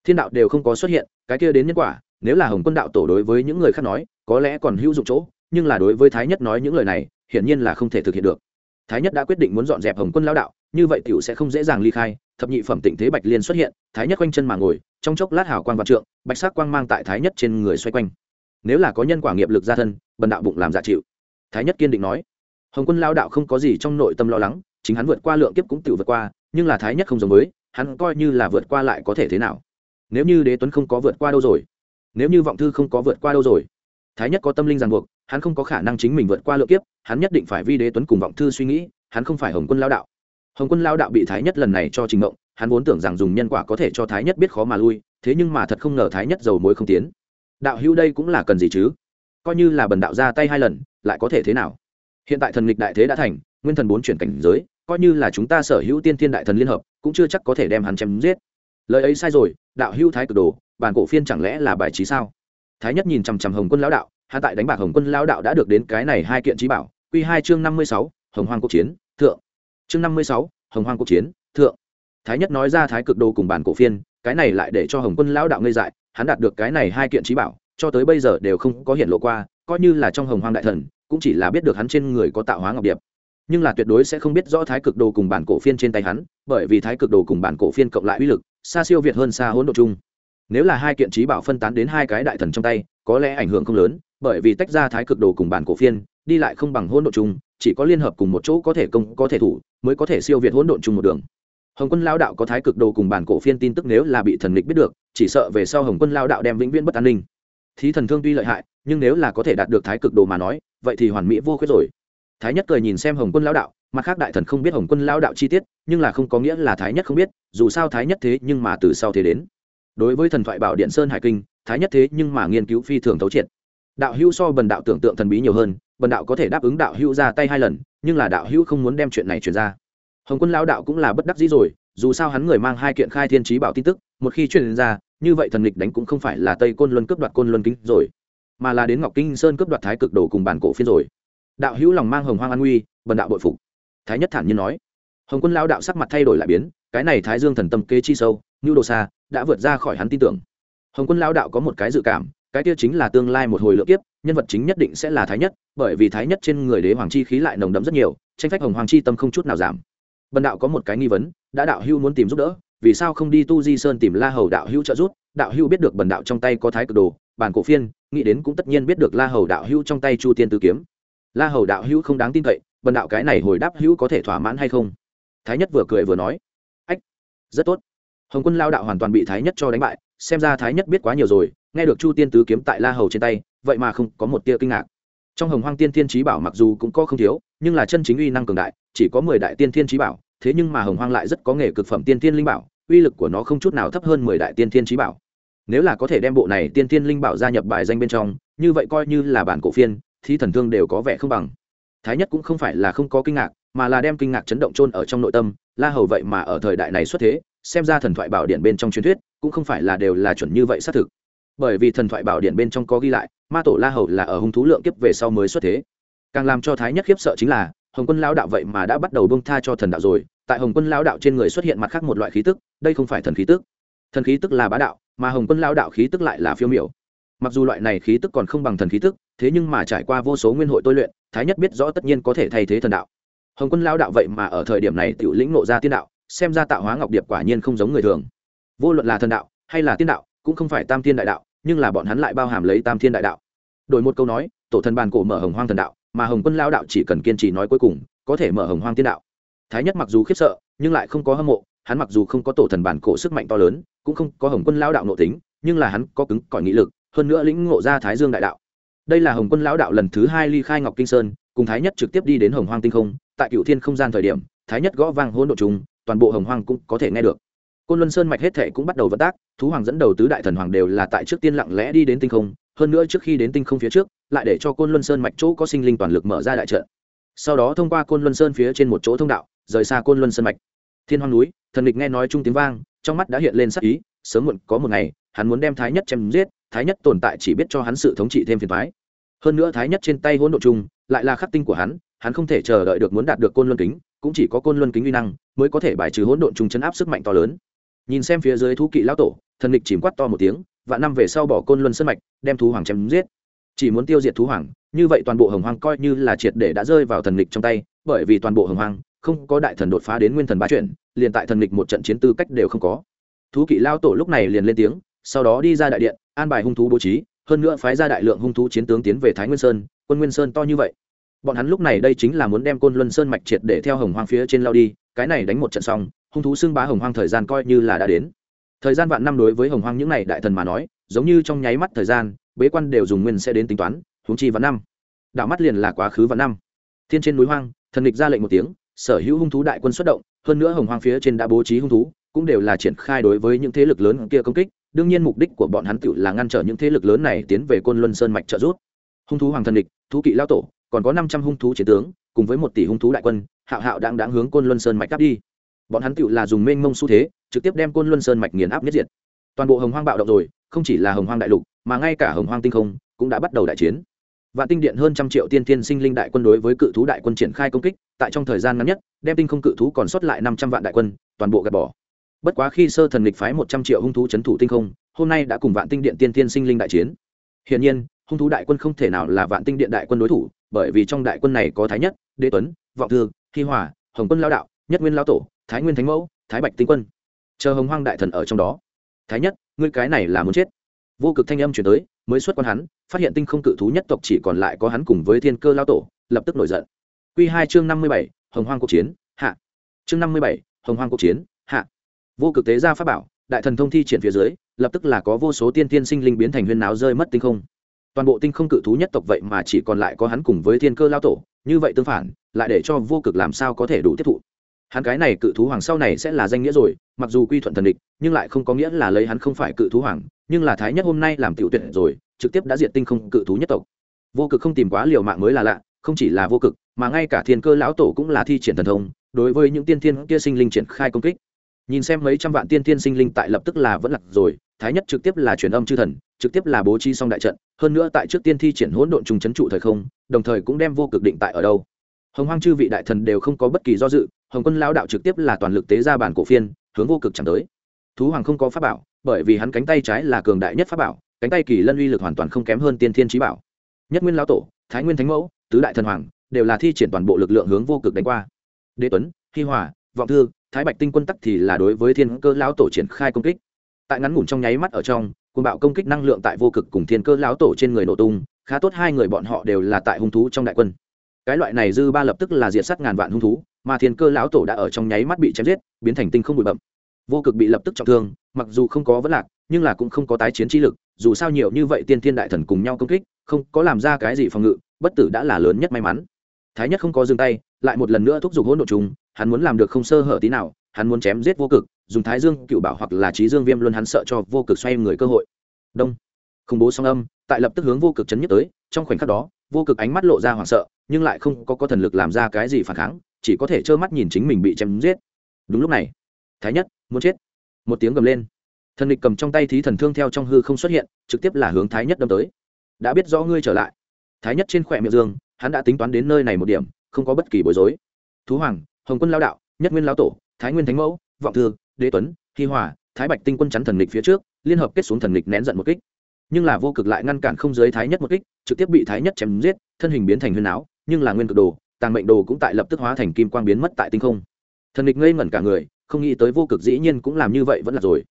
Speaker 1: Thiên đạo đều không có xuất hiện, cái kia đến nhân quả, nếu là hồng quân đạo tổ đối với những người khác nói, có lẽ còn hữu dụng chỗ, nhưng là đối với thái nhất nói những lời này, hiển nhiên là không thể thực hiện được. Thái nhất đã quyết định muốn dọn dẹp hồng quân lao đạo, như vậy t i ể u sẽ không dễ dàng ly khai, thập nhị phẩm tịnh thế bạch liên xuất hiện, thái nhất quanh chân mà ngồi, trong chốc lát hào quang vạn trượng, bạch sắc quang mang tại thái nhất trên người xoay quanh. Nếu là có nhân quả nghiệp lực gia thân, bần đạo bụng làm giả chịu. Thái nhất kiên định nói. Hồng quân lao đạo không có gì trong nội tâm lo lắng, chính hắn vượt qua lượng kiếp cũng tự vượt qua nhưng là thái nhất không giống với, hắn coi như là vượt qua lại có thể thế nào? Nếu như đế tuấn không có vượt qua đâu rồi, nếu như vọng thư không có vượt qua đâu rồi, thái nhất có tâm linh ràng buộc, hắn không có khả năng chính mình vượt qua lựa kiếp, hắn nhất định phải vi đế tuấn cùng vọng thư suy nghĩ, hắn không phải hồng quân lao đạo. Hồng quân lao đạo bị thái nhất lần này cho trình mộng hắn vốn tưởng rằng dùng nhân quả có thể cho thái nhất biết khó mà lui, thế nhưng mà thật không ngờ thái nhất dầu mối không tiến. Đạo hữu đây cũng là cần gì chứ? Coi như là bần đạo ra tay hai lần, lại có thể thế nào? Hiện tại thần lịch đại thế đã thành, nguyên thần bốn chuyển cảnh giới coi như là chúng ta sở hữu tiên thiên đại thần liên hợp, cũng chưa chắc có thể đem hắn chém giết. Lời ấy sai rồi, đạo hữu thái cực đồ, bản cổ phiên chẳng lẽ là bài trí sao? Thái nhất nhìn chằm chằm hồng quân lão đạo hạ tại đánh bạc hồng quân lão đạo đã được đến cái này hai kiện trí bảo q hai chương năm mươi sáu, hồng hoang quốc chiến, thượng. Chương năm mươi sáu, hồng hoang quốc chiến, thượng. Thái nhất nói ra thái cực đồ cùng bản cổ phiên, cái này lại để cho hồng quân lão đạo ngây dại, hắn đạt được cái này hai kiện trí bảo, cho tới bây giờ đều không có hiện lộ qua, coi như là trong hồng hoang đại thần, cũng chỉ là biết được hắn trên người có tạo hóa ngọc điệp nhưng là tuyệt đối sẽ không biết rõ thái cực đồ cùng bản cổ phiên trên tay hắn, bởi vì thái cực đồ cùng bản cổ phiên cộng lại uy lực, xa siêu việt hơn xa hỗn độ chung. Nếu là hai kiện trí bảo phân tán đến hai cái đại thần trong tay, có lẽ ảnh hưởng không lớn, bởi vì tách ra thái cực đồ cùng bản cổ phiên, đi lại không bằng hỗn độ chung, chỉ có liên hợp cùng một chỗ có thể công, có thể thủ, mới có thể siêu việt hỗn độn chung một đường. Hồng quân lao đạo có thái cực đồ cùng bản cổ phiên tin tức nếu là bị thần lịch biết được, chỉ sợ về sau hồng quân lao đạo đem vĩnh viễn bất an ninh. Thí thần thương tuy lợi hại, nhưng nếu là có thể đạt được thái cực đồ mà nói, vậy thì hoàn mỹ vô khuyết rồi thái nhất cười nhìn xem hồng quân Lão đạo, mặt khác đại thần không biết hồng quân Lão đạo chi tiết, nhưng là không có nghĩa là thái nhất không biết, dù sao thái nhất thế nhưng mà từ sau thế đến. Đối với thần thoại bảo điện sơn hải kinh, thái nhất thế nhưng mà nghiên cứu phi thường thấu triệt. Đạo hữu so bần đạo tưởng tượng thần bí nhiều hơn, bần đạo có thể đáp ứng đạo hữu ra tay hai lần, nhưng là đạo hữu không muốn đem chuyện này truyền ra. Hồng quân Lão đạo cũng là bất đắc dĩ rồi, dù sao hắn người mang hai kiện khai thiên trí bảo tin tức, một khi truyền ra, như vậy thần lịch đánh cũng không phải là tây côn luân cướp đoạt côn luân kính rồi, mà là đến ngọc kinh sơn cướp đoạt thái cực đồ cùng bản cổ phiên rồi đạo hữu lòng mang hồng hoang an nguy, bần đạo bội phục. Thái nhất thản nhiên nói. Hồng quân lao đạo sắc mặt thay đổi lại biến, cái này thái dương thần tâm kế chi sâu như đồ xa đã vượt ra khỏi hắn tin tưởng. Hồng quân lao đạo có một cái dự cảm, cái kia chính là tương lai một hồi lượng kiếp, nhân vật chính nhất định sẽ là thái nhất, bởi vì thái nhất trên người đế hoàng chi khí lại nồng đậm rất nhiều, tranh phách hồng hoàng chi tâm không chút nào giảm. Bần đạo có một cái nghi vấn, đã đạo hưu muốn tìm giúp đỡ, vì sao không đi tu di sơn tìm la hầu đạo hưu trợ giúp? Đạo hưu biết được bần đạo trong tay có thái cực đồ, bản cổ phiên, nghĩ đến cũng tất nhiên biết được la hầu đạo hưu trong tay chu tiên tử kiếm la hầu đạo hưu không đáng tin cậy bần đạo cái này hồi đáp hưu có thể thỏa mãn hay không? Thái nhất vừa cười vừa nói. Ách, rất tốt. Hồng quân lao đạo hoàn toàn bị thái nhất cho đánh bại, xem ra thái nhất biết quá nhiều rồi, nghe được chu tiên tứ kiếm tại la hầu trên tay, vậy mà không có một tia kinh ngạc. Trong hồng hoang tiên thiên trí bảo mặc dù cũng có không thiếu, nhưng là chân chính uy năng cường đại, chỉ có mười đại tiên thiên trí bảo, thế nhưng mà hồng hoang lại rất có nghề cực phẩm tiên thiên linh bảo, uy lực của nó không chút nào thấp hơn mười đại tiên thiên trí bảo. Nếu là có thể đem bộ này tiên thiên linh bảo gia nhập bài danh bên trong, như vậy coi như là bản cổ phiên thi thần thương đều có vẻ không bằng. Thái nhất cũng không phải là không có kinh ngạc, mà là đem kinh ngạc chấn động trôn ở trong nội tâm, la hầu vậy mà ở thời đại này xuất thế, xem ra thần thoại bảo điện bên trong truyền thuyết, cũng không phải là đều là chuẩn như vậy xác thực. Bởi vì thần thoại bảo điện bên trong có ghi lại, ma tổ la hầu là ở hung thú lượng kiếp về sau mới xuất thế. Càng làm cho thái nhất khiếp sợ chính là, hồng quân lao đạo vậy mà đã bắt đầu bông tha cho thần đạo rồi, tại hồng quân lao đạo trên người xuất hiện mặt khác một loại khí tức, đây không phải thần khí tức. Thần khí tức là bá đạo, mà hồng quân lao đạo khí tức lại là phiêu miểu mặc dù loại này khí tức còn không bằng thần khí tức, thế nhưng mà trải qua vô số nguyên hội tôi luyện, thái nhất biết rõ tất nhiên có thể thay thế thần đạo. Hồng quân lao đạo vậy mà ở thời điểm này tự lĩnh nộ ra tiên đạo, xem ra tạo hóa ngọc điệp quả nhiên không giống người thường. Vô luận là thần đạo hay là tiên đạo, cũng không phải tam thiên đại đạo, nhưng là bọn hắn lại bao hàm lấy tam thiên đại đạo. Đổi một câu nói, tổ thần bàn cổ mở hồng hoang thần đạo, mà hồng quân lao đạo chỉ cần kiên trì nói cuối cùng, có thể mở hồng hoang tiên đạo. Thái nhất mặc dù khiếp sợ, nhưng lại không có hâm mộ, hắn mặc dù không có tổ thần bản cổ sức mạnh to lớn, cũng không có hồng quân lao đạo nội tính, nhưng là hắn có cứng cỏi nghị lực hơn nữa lĩnh ngộ ra thái dương đại đạo. Đây là hồng quân lão đạo lần thứ hai ly khai ngọc kinh sơn, cùng thái nhất trực tiếp đi đến hồng hoang tinh không, tại cựu thiên không gian thời điểm, thái nhất gõ vang hỗn độ trùng, toàn bộ hồng hoang cũng có thể nghe được. Côn luân sơn mạch hết thể cũng bắt đầu vận tác, thú hoàng dẫn đầu tứ đại thần hoàng đều là tại trước tiên lặng lẽ đi đến tinh không, hơn nữa trước khi đến tinh không phía trước, lại để cho côn luân sơn mạch chỗ có sinh linh toàn lực mở ra đại trận. Sau đó thông qua côn luân sơn phía trên một chỗ thông đạo, rời xa côn luân sơn mạch. Thiên hoang núi, thần địch nghe nói chung tiếng vang, trong mắt đã hiện lên sắc ý, sớm muộn có một ngày, hắn muốn đem thái nhất chém giết thái nhất tồn tại chỉ biết cho hắn sự thống trị thêm phiền thoái hơn nữa thái nhất trên tay hỗn độ chung, lại là khắc tinh của hắn hắn không thể chờ đợi được muốn đạt được côn luân kính, cũng chỉ có côn luân kính uy năng mới có thể bài trừ hỗn độn trùng chấn áp sức mạnh to lớn. Nhìn xem phía dưới thú kỵ lão tổ, thần địch chìm quát to một tiếng và năm về sau bỏ côn luân sân mạch, đem thú hoàng chém giết. Chỉ muốn tiêu diệt thú hoàng, như vậy toàn bộ hồng hoang coi như là triệt để đã rơi vào thần địch trong tay, bởi vì toàn bộ hồng hoang không có đại thần đột phá đến nguyên thần ba chuyển, liền tại thần địch một trận chiến tư cách đều không có. Thú kỵ lao tổ lúc này liền lên tiếng sau đó đi ra đại điện, an bài hung thú bố trí, hơn nữa phái ra đại lượng hung thú chiến tướng tiến về thái nguyên sơn, quân nguyên sơn to như vậy. Bọn hắn lúc này đây chính là muốn đem côn luân sơn mạch triệt để theo hồng hoang phía trên lao đi, cái này đánh một trận xong, hung thú xưng bá hồng hoang thời gian coi như là đã đến. Thời gian vạn năm đối với hồng hoang những n à y đại thần mà nói, giống như trong nháy mắt thời gian, bế quan đều dùng nguyên sẽ đến tính toán húng chi vạn năm. Đạo mắt liền là quá khứ vạn năm. Thiên trên núi hoang, thần địch ra lệnh một tiếng, sở hữu hung thú đại quân xuất động, hơn nữa hồng hoang phía trên đã bố trí hung thú, cũng đều là triển khai đối với những thế lực lớn kia công kích đương nhiên mục đích của bọn hắn tựu là ngăn trở những thế lực lớn này tiến về côn luân sơn mạch trợ giúp. Hung thú hoàng thần địch, thú kỵ lao tổ, còn có năm trăm hung thú chiến tướng, cùng với một tỷ hung thú đại quân, hạo hạo đang đáng hướng côn luân sơn mạch cắp đi. Bọn hắn tựu là dùng mênh mông xu thế, trực tiếp đem côn luân sơn mạch nghiền áp nhất diệt. Toàn bộ hồng hoang bạo động rồi, không chỉ là hồng hoang đại lục, mà ngay cả hồng hoang tinh không cũng đã bắt đầu đại chiến. Vạn tinh điện hơn trăm triệu tiên tiên sinh linh đại quân đối với cự thú đại quân triển khai công kích, tại trong thời gian ngắn nhất, đem tinh không cự thú còn sót lại năm trăm vạn đại quân, toàn bộ gạt bỏ bất quá khi sơ thần lịch phái một trăm triệu hung thú c h ấ n thủ tinh không, hôm nay đã cùng vạn tinh điện tiên tiên sinh linh đại chiến. Hiển nhiên, hung thú đại quân không thể nào là vạn tinh điện đại quân đối thủ, bởi vì trong đại quân này có thái nhất, đế tuấn, vọng thương thi hòa, hồng quân lao đạo, nhất nguyên lao tổ, thái nguyên thánh mẫu, thái bạch tinh quân. Chờ hồng hoang đại thần ở trong đó. Thái nhất, ngươi cái này là muốn chết. Vô cực thanh âm chuyển tới, mới xuất quan hắn, phát hiện tinh không cự thú nhất tộc chỉ còn lại có hắn cùng với thiên cơ lao tổ, lập tức nổi giận. Q hai chương năm mươi bảy, hồng hoang cuộc chiến. Hạ. Chương năm mươi bảy, hồng hoang cuộc chiến vô cực tế ra pháp bảo, đại thần thông thi triển phía dưới, lập tức là có vô số tiên tiên sinh linh biến thành huyên náo rơi mất tinh không. Toàn bộ tinh không cự thú nhất tộc vậy mà chỉ còn lại có hắn cùng với thiên cơ lao tổ, như vậy tương phản, lại để cho vô cực làm sao có thể đủ tiếp thụ. Hắn cái này cự thú hoàng sau này sẽ là danh nghĩa rồi, mặc dù quy thuận thần địch, nhưng lại không có nghĩa là lấy hắn không phải cự thú hoàng, nhưng là thái nhất hôm nay làm tiểu tuyệt rồi, trực tiếp đã diệt tinh không cự thú nhất tộc. Vô cực không tìm quá liều mạng mới là lạ, không chỉ là vô cực, mà ngay cả thiên cơ lão tổ cũng là thi triển thần thông, đối với những tiên thiên kia sinh linh triển khai công kích nhìn xem mấy trăm vạn tiên tiên sinh linh tại lập tức là vẫn lạc rồi, thái nhất trực tiếp là truyền âm chư thần, trực tiếp là bố trí xong đại trận, hơn nữa tại trước tiên thi triển hỗn độn trùng chấn trụ thời không, đồng thời cũng đem vô cực định tại ở đâu. Hồng hoang chư vị đại thần đều không có bất kỳ do dự, hồng quân lao đạo trực tiếp là toàn lực tế ra bản cổ phiên, hướng vô cực chẳng tới. Thú hoàng không có pháp bảo, bởi vì hắn cánh tay trái là cường đại nhất pháp bảo, cánh tay kỳ lân uy lực hoàn toàn không kém hơn tiên thiên trí bảo. Nhất nguyên lao tổ, thái nguyên thánh mẫu, tứ đại thần hoàng, đều là thi triển toàn bộ lực lượng hướng vô cực đánh qua. Đế tuấn, hi hòa, vọng thư thái bạch tinh quân tắc thì là đối với thiên cơ lão tổ triển khai công kích. Tại ngắn ngủn trong nháy mắt ở trong, cuồng bạo công kích năng lượng tại vô cực cùng thiên cơ lão tổ trên người nổ tung, khá tốt hai người bọn họ đều là tại hung thú trong đại quân. Cái loại này dư ba lập tức là diệt sát ngàn vạn hung thú, mà thiên cơ lão tổ đã ở trong nháy mắt bị chém giết, biến thành tinh không bụi bậm vô cực bị lập tức trọng thương, mặc dù không có vấn lạc, nhưng là cũng không có tái chiến trí lực, dù sao nhiều như vậy tiên thiên đại thần cùng nhau công kích, không có làm ra cái gì phòng ngự, bất tử đã là lớn nhất may mắn thái nhất không có dừng tay, lại một lần nữa thúc giục hỗn độ chúng. hắn muốn làm được không sơ hở tí nào, hắn muốn chém giết vô cực, dùng thái dương cựu bảo hoặc là trí dương viêm luôn hắn sợ cho vô cực xoay người cơ hội. Đông. Khủng bố song âm, tại lập tức hướng vô cực chấn nhất tới, trong khoảnh khắc đó, vô cực ánh mắt lộ ra hoảng sợ, nhưng lại không có có thần lực làm ra cái gì phản kháng, chỉ có thể trơ mắt nhìn chính mình bị chém giết. Đúng lúc này, thái nhất, muốn chết. Một tiếng gầm lên. Thần địch cầm trong tay thí thần thương theo trong hư không xuất hiện, trực tiếp là hướng thái nhất đâm tới. Đã biết rõ ngươi trở lại thái nhất trên khỏe miệng dương, hắn đã tính toán đến nơi này một điểm, không có bất kỳ bối rối. Thú hoàng, hồng quân lao đạo, nhất nguyên lao tổ, thái nguyên thánh mẫu, vọng thư, đế tuấn, hi hòa, thái bạch tinh quân chắn thần lịch phía trước, liên hợp kết xuống thần lịch nén giận một kích. Nhưng là vô cực lại ngăn cản không giới thái nhất một kích, trực tiếp bị thái nhất chém giết, thân hình biến thành huyền áo, nhưng là nguyên cực đồ, tàng mệnh đồ cũng tại lập tức hóa thành kim quang biến mất tại tinh không. Thần lịch ngây ngẩn cả người, không nghĩ tới vô cực dĩ nhiên cũng làm như vậy vẫn là rồi.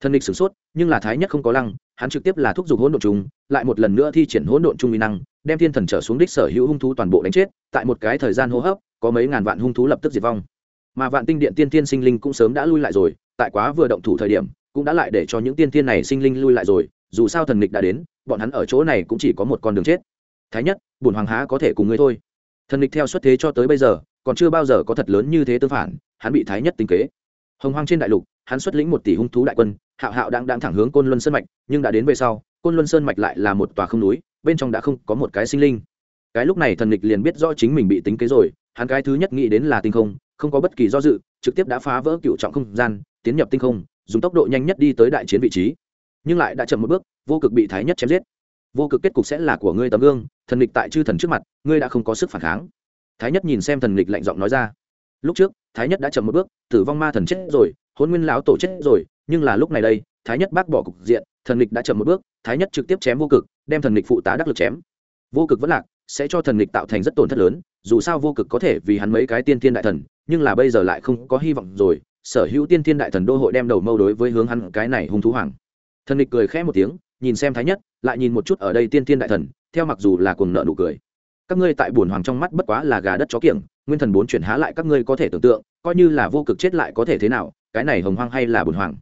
Speaker 1: Thần lịch sửng sốt, nhưng là thái nhất không có lăng hắn trực tiếp là thúc giục hỗn độn chung, lại một lần nữa thi triển hỗn độn chung uy năng, đem thiên thần trở xuống đích sở hữu hung thú toàn bộ đánh chết, tại một cái thời gian hô hấp, có mấy ngàn vạn hung thú lập tức diệt vong. Mà vạn tinh điện tiên tiên sinh linh cũng sớm đã lui lại rồi, tại quá vừa động thủ thời điểm, cũng đã lại để cho những tiên tiên này sinh linh lui lại rồi, dù sao thần nghịch đã đến, bọn hắn ở chỗ này cũng chỉ có một con đường chết. Thái nhất, bổn hoàng há có thể cùng ngươi thôi? Thần nghịch theo xuất thế cho tới bây giờ, còn chưa bao giờ có thật lớn như thế tương phản, hắn bị thái nhất tính kế. Hồng hoang trên đại lục, hắn xuất lĩnh một tỷ hung thú đại quân hạo hạo đang đang thẳng hướng côn luân sơn mạch, nhưng đã đến về sau, côn luân sơn mạch lại là một tòa không núi, bên trong đã không có một cái sinh linh. Cái lúc này thần nghịch liền biết rõ chính mình bị tính kế rồi, hắn cái thứ nhất nghĩ đến là tinh không không có bất kỳ do dự, trực tiếp đã phá vỡ cựu trọng không gian, tiến nhập tinh không, dùng tốc độ nhanh nhất đi tới đại chiến vị trí. Nhưng lại đã chậm một bước, vô cực bị thái nhất chém giết. Vô cực kết cục sẽ là của ngươi tấm gương, thần địch tại chư thần trước mặt, ngươi đã không có sức phản kháng. Thái nhất nhìn xem thần nghịch lạnh giọng nói ra. Lúc trước, thái nhất đã chậm một bước, tử vong ma thần chết rồi, hôn nguyên lão tổ chết rồi nhưng là lúc này đây, thái nhất bác bỏ cục diện, thần lịch đã chậm một bước, thái nhất trực tiếp chém vô cực, đem thần lịch phụ tá đắc lực chém. Vô cực vẫn lạc, sẽ cho thần lịch tạo thành rất tổn thất lớn, dù sao vô cực có thể vì hắn mấy cái tiên thiên đại thần, nhưng là bây giờ lại không có hy vọng rồi, sở hữu tiên thiên đại thần đô hội đem đầu mâu đối với hướng hắn cái này hung thú hoàng. Thần lịch cười khẽ một tiếng, nhìn xem thái nhất, lại nhìn một chút ở đây tiên thiên đại thần, theo mặc dù là cuồng nợ nụ cười. Các ngươi tại bùn hoàng trong mắt bất quá là gà đất chó kiểng, nguyên thần bốn chuyển há lại các ngươi có thể tưởng tượng, coi như là vô cực chết lại có thể thế nào, cái này hồng hoang hay là bùn hoàng?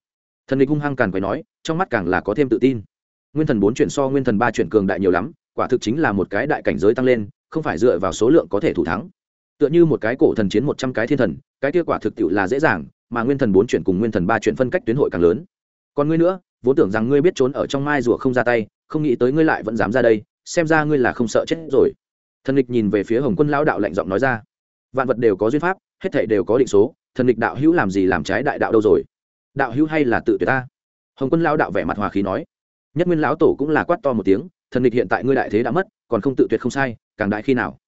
Speaker 1: Thần địch hung hăng càn quấy nói, trong mắt càng là có thêm tự tin. Nguyên thần bốn chuyển so nguyên thần ba chuyển cường đại nhiều lắm, quả thực chính là một cái đại cảnh giới tăng lên, không phải dựa vào số lượng có thể thủ thắng. Tựa như một cái cổ thần chiến một trăm cái thiên thần, cái kia quả thực tiệu là dễ dàng, mà nguyên thần bốn chuyển cùng nguyên thần ba chuyển phân cách tuyến hội càng lớn. Còn ngươi nữa, vốn tưởng rằng ngươi biết trốn ở trong mai rùa không ra tay, không nghĩ tới ngươi lại vẫn dám ra đây, xem ra ngươi là không sợ chết rồi. Thần địch nhìn về phía hồng quân lão đạo lạnh giọng nói ra. Vạn vật đều có duyên pháp, hết thảy đều có định số, thần địch đạo hữu làm gì làm trái đại đạo đâu rồi? Đạo hữu hay là tự tuyệt ta? Hồng quân lão đạo vẻ mặt hòa khí nói. Nhất nguyên lão tổ cũng là quát to một tiếng, thần địch hiện tại ngươi đại thế đã mất, còn không tự tuyệt không sai, càng đại khi nào?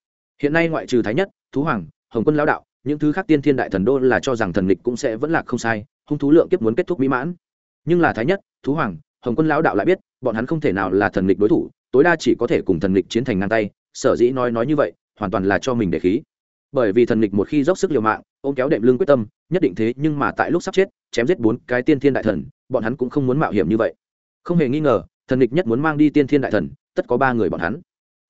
Speaker 1: Hiện nay ngoại trừ thái nhất, thú hoàng, hồng quân lão đạo, những thứ khác tiên thiên đại thần đô là cho rằng thần địch cũng sẽ vẫn là không sai, hung thú lượng kiếp muốn kết thúc mỹ mãn. Nhưng là thái nhất, thú hoàng, hồng quân lão đạo lại biết, bọn hắn không thể nào là thần địch đối thủ, tối đa chỉ có thể cùng thần địch chiến thành ngang tay, sở dĩ nói nói như vậy, hoàn toàn là cho mình để khí bởi vì thần địch một khi dốc sức liều mạng, ôm kéo đệm lưng quyết tâm, nhất định thế nhưng mà tại lúc sắp chết, chém giết bốn cái tiên thiên đại thần, bọn hắn cũng không muốn mạo hiểm như vậy. Không hề nghi ngờ, thần địch nhất muốn mang đi tiên thiên đại thần, tất có ba người bọn hắn.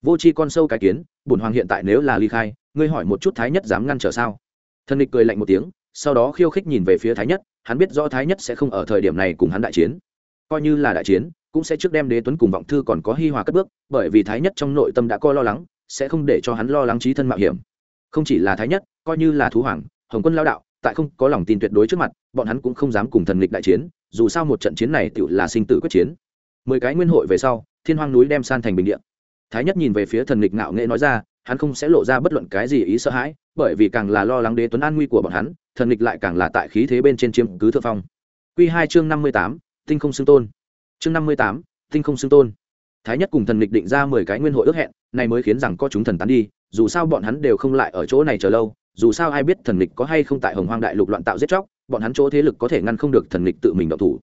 Speaker 1: Vô c h i con sâu cái kiến bùn hoàng hiện tại nếu là ly khai, ngươi hỏi một chút thái nhất dám ngăn trở sao? Thần địch cười lạnh một tiếng, sau đó khiêu khích nhìn về phía thái nhất, hắn biết rõ thái nhất sẽ không ở thời điểm này cùng hắn đại chiến. Coi như là đại chiến, cũng sẽ trước đem đế tuấn cùng vọng thư còn có hi hòa cất bước, bởi vì thái nhất trong nội tâm đã coi lo lắng, sẽ không để cho hắn lo lắng trí thân mạo hiểm không chỉ là thái nhất, coi như là thú hoàng, hồng quân lao đạo, tại không có lòng tin tuyệt đối trước mặt, bọn hắn cũng không dám cùng thần lịch đại chiến, dù sao một trận chiến này tự là sinh tử quyết chiến. Mười cái nguyên hội về sau, thiên hoang núi đem san thành bình điện thái nhất nhìn về phía thần lịch ngạo nghệ nói ra, hắn không sẽ lộ ra bất luận cái gì ý sợ hãi, bởi vì càng là lo lắng đế tuấn an nguy của bọn hắn, thần lịch lại càng là tại khí thế bên trên chiếm cứ thượng phong. Q hai chương năm mươi tám, tinh không xưng tôn. Chương năm mươi tám, tinh không xưng tôn thái nhất cùng thần lịch định ra mười cái nguyên hội ước hẹn này mới khiến rằng có chúng thần tán đi, dù sao bọn hắn đều không lại ở chỗ này chờ lâu, dù sao ai biết thần lịch có hay không tại hồng hoang đại lục loạn tạo giết chóc, bọn hắn chỗ thế lực có thể ngăn không được thần lịch tự mình đạo thủ.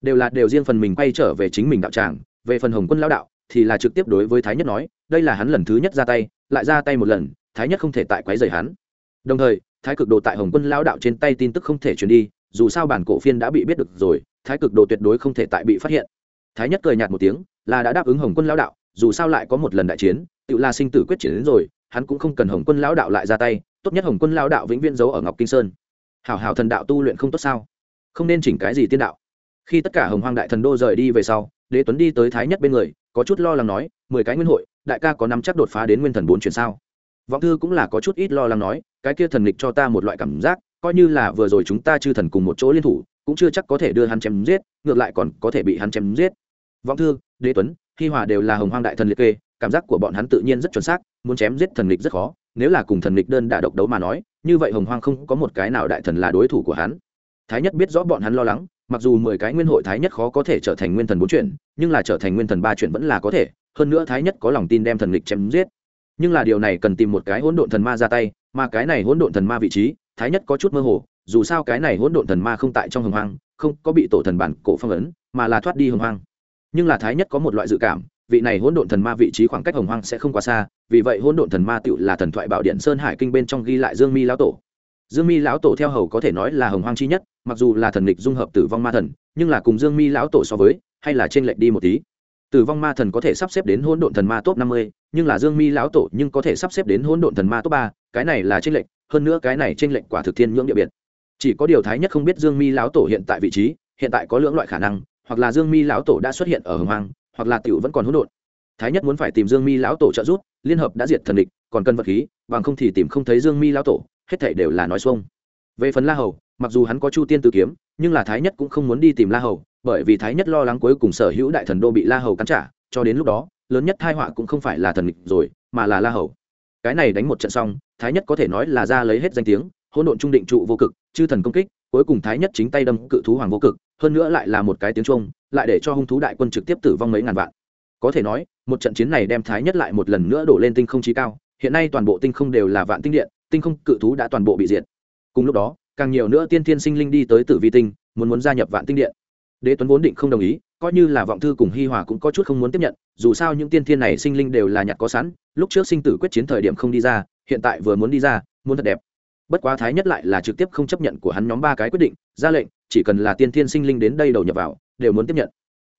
Speaker 1: Đều là đều riêng phần mình quay trở về chính mình đạo tràng, về phần hồng quân lão đạo, thì là trực tiếp đối với thái nhất nói, đây là hắn lần thứ nhất ra tay, lại ra tay một lần, thái nhất không thể tại quấy rầy hắn. Đồng thời, thái cực đồ tại hồng quân lão đạo trên tay tin tức không thể truyền đi, dù sao bản cổ phiên đã bị biết được rồi, thái cực đồ tuyệt đối không thể tại bị phát hiện thái nhất cười nhạt một tiếng, là đã đáp ứng hồng quân lão đạo, dù sao lại có một lần đại chiến, tự la sinh tử quyết chiến đến rồi, hắn cũng không cần hồng quân lão đạo lại ra tay, tốt nhất hồng quân lão đạo vĩnh viễn giấu ở ngọc kinh sơn. Hảo hảo thần đạo tu luyện không tốt sao? Không nên chỉnh cái gì tiên đạo. Khi tất cả hồng hoang đại thần đô rời đi về sau, đế tuấn đi tới thái nhất bên người, có chút lo lắng nói, mười cái nguyên hội, đại ca có nắm chắc đột phá đến nguyên thần bốn chuyển sao? Vọng thư cũng là có chút ít lo lắng nói, cái kia thần lịch cho ta một loại cảm giác, coi như là vừa rồi chúng ta chư thần cùng một chỗ liên thủ cũng chưa chắc có thể đưa hắn chém giết, ngược lại còn có thể bị hắn chém giết. Vọng thư, đế tuấn, hi hòa đều là hồng hoang đại thần liệt kê, cảm giác của bọn hắn tự nhiên rất chuẩn xác, muốn chém giết thần lịch rất khó, nếu là cùng thần lịch đơn đả độc đấu mà nói, như vậy hồng hoang không có một cái nào đại thần là đối thủ của hắn. Thái nhất biết rõ bọn hắn lo lắng, mặc dù mười cái nguyên hội thái nhất khó có thể trở thành nguyên thần bốn chuyển, nhưng là trở thành nguyên thần ba chuyển vẫn là có thể, hơn nữa thái nhất có lòng tin đem thần lịch chém giết. Nhưng là điều này cần tìm một cái hỗn độn thần ma ra tay, mà cái này hỗn độn thần ma vị trí, thái nhất có chút mơ hồ dù sao cái này hỗn độn thần ma không tại trong hồng hoang, không có bị tổ thần bản cổ phong ấn, mà là thoát đi hồng hoang. Nhưng là thái nhất có một loại dự cảm, vị này hỗn độn thần ma vị trí khoảng cách hồng hoang sẽ không quá xa, vì vậy hỗn độn thần ma tựu là thần thoại bảo điện sơn hải kinh bên trong ghi lại dương mi lão tổ. Dương mi lão tổ theo hầu có thể nói là hồng hoang chi nhất, mặc dù là thần lịch dung hợp tử vong ma thần, nhưng là cùng dương mi lão tổ so với, hay là trên lệch đi một tí. Tử vong ma thần có thể sắp xếp đến hỗn độn thần ma top năm mươi, nhưng là dương mi lão tổ nhưng có thể sắp xếp đến hỗn độn thần ma top ba, cái này là trên lệch, hơn nữa cái này trên lệch quả thực thiên nhưỡng địa biệt chỉ có điều thái nhất không biết dương mi lão tổ hiện tại vị trí, hiện tại có lưỡng loại khả năng, hoặc là dương mi lão tổ đã xuất hiện ở hồng hoang, hoặc là tiểu vẫn còn hỗn độn. Thái nhất muốn phải tìm dương mi lão tổ trợ giúp, liên hợp đã diệt thần địch, còn cần vật khí, bằng không thì tìm không thấy dương mi lão tổ, hết thảy đều là nói xuông. Về phần la hầu, mặc dù hắn có chu tiên tử kiếm, nhưng là thái nhất cũng không muốn đi tìm la hầu, bởi vì thái nhất lo lắng cuối cùng sở hữu đại thần đô bị la hầu cắn trả, cho đến lúc đó, lớn nhất thai họa cũng không phải là thần địch rồi, mà là la hầu. Cái này đánh một trận xong, thái nhất có thể nói là ra lấy hết danh tiếng hỗn độn trung định trụ vô cực, chư thần công kích, cuối cùng thái nhất chính tay đâm cự thú hoàng vô cực, hơn nữa lại là một cái tiếng trung lại để cho hung thú đại quân trực tiếp tử vong mấy ngàn vạn. Có thể nói, một trận chiến này đem thái nhất lại một lần nữa đổ lên tinh không trí cao, hiện nay toàn bộ tinh không đều là vạn tinh điện, tinh không cự thú đã toàn bộ bị diệt. Cùng lúc đó, càng nhiều nữa tiên thiên sinh linh đi tới tử vi tinh, muốn muốn gia nhập vạn tinh điện. Đế tuấn vốn định không đồng ý, coi như là vọng thư cùng hi hòa cũng có chút không muốn tiếp nhận, dù sao những tiên thiên này sinh linh đều là nhặt có sẵn, lúc trước sinh tử quyết chiến thời điểm không đi ra, hiện tại vừa muốn đi ra, muốn thật đẹp bất quá thái nhất lại là trực tiếp không chấp nhận của hắn nhóm ba cái quyết định, ra lệnh, chỉ cần là tiên thiên sinh linh đến đây đầu nhập vào, đều muốn tiếp nhận.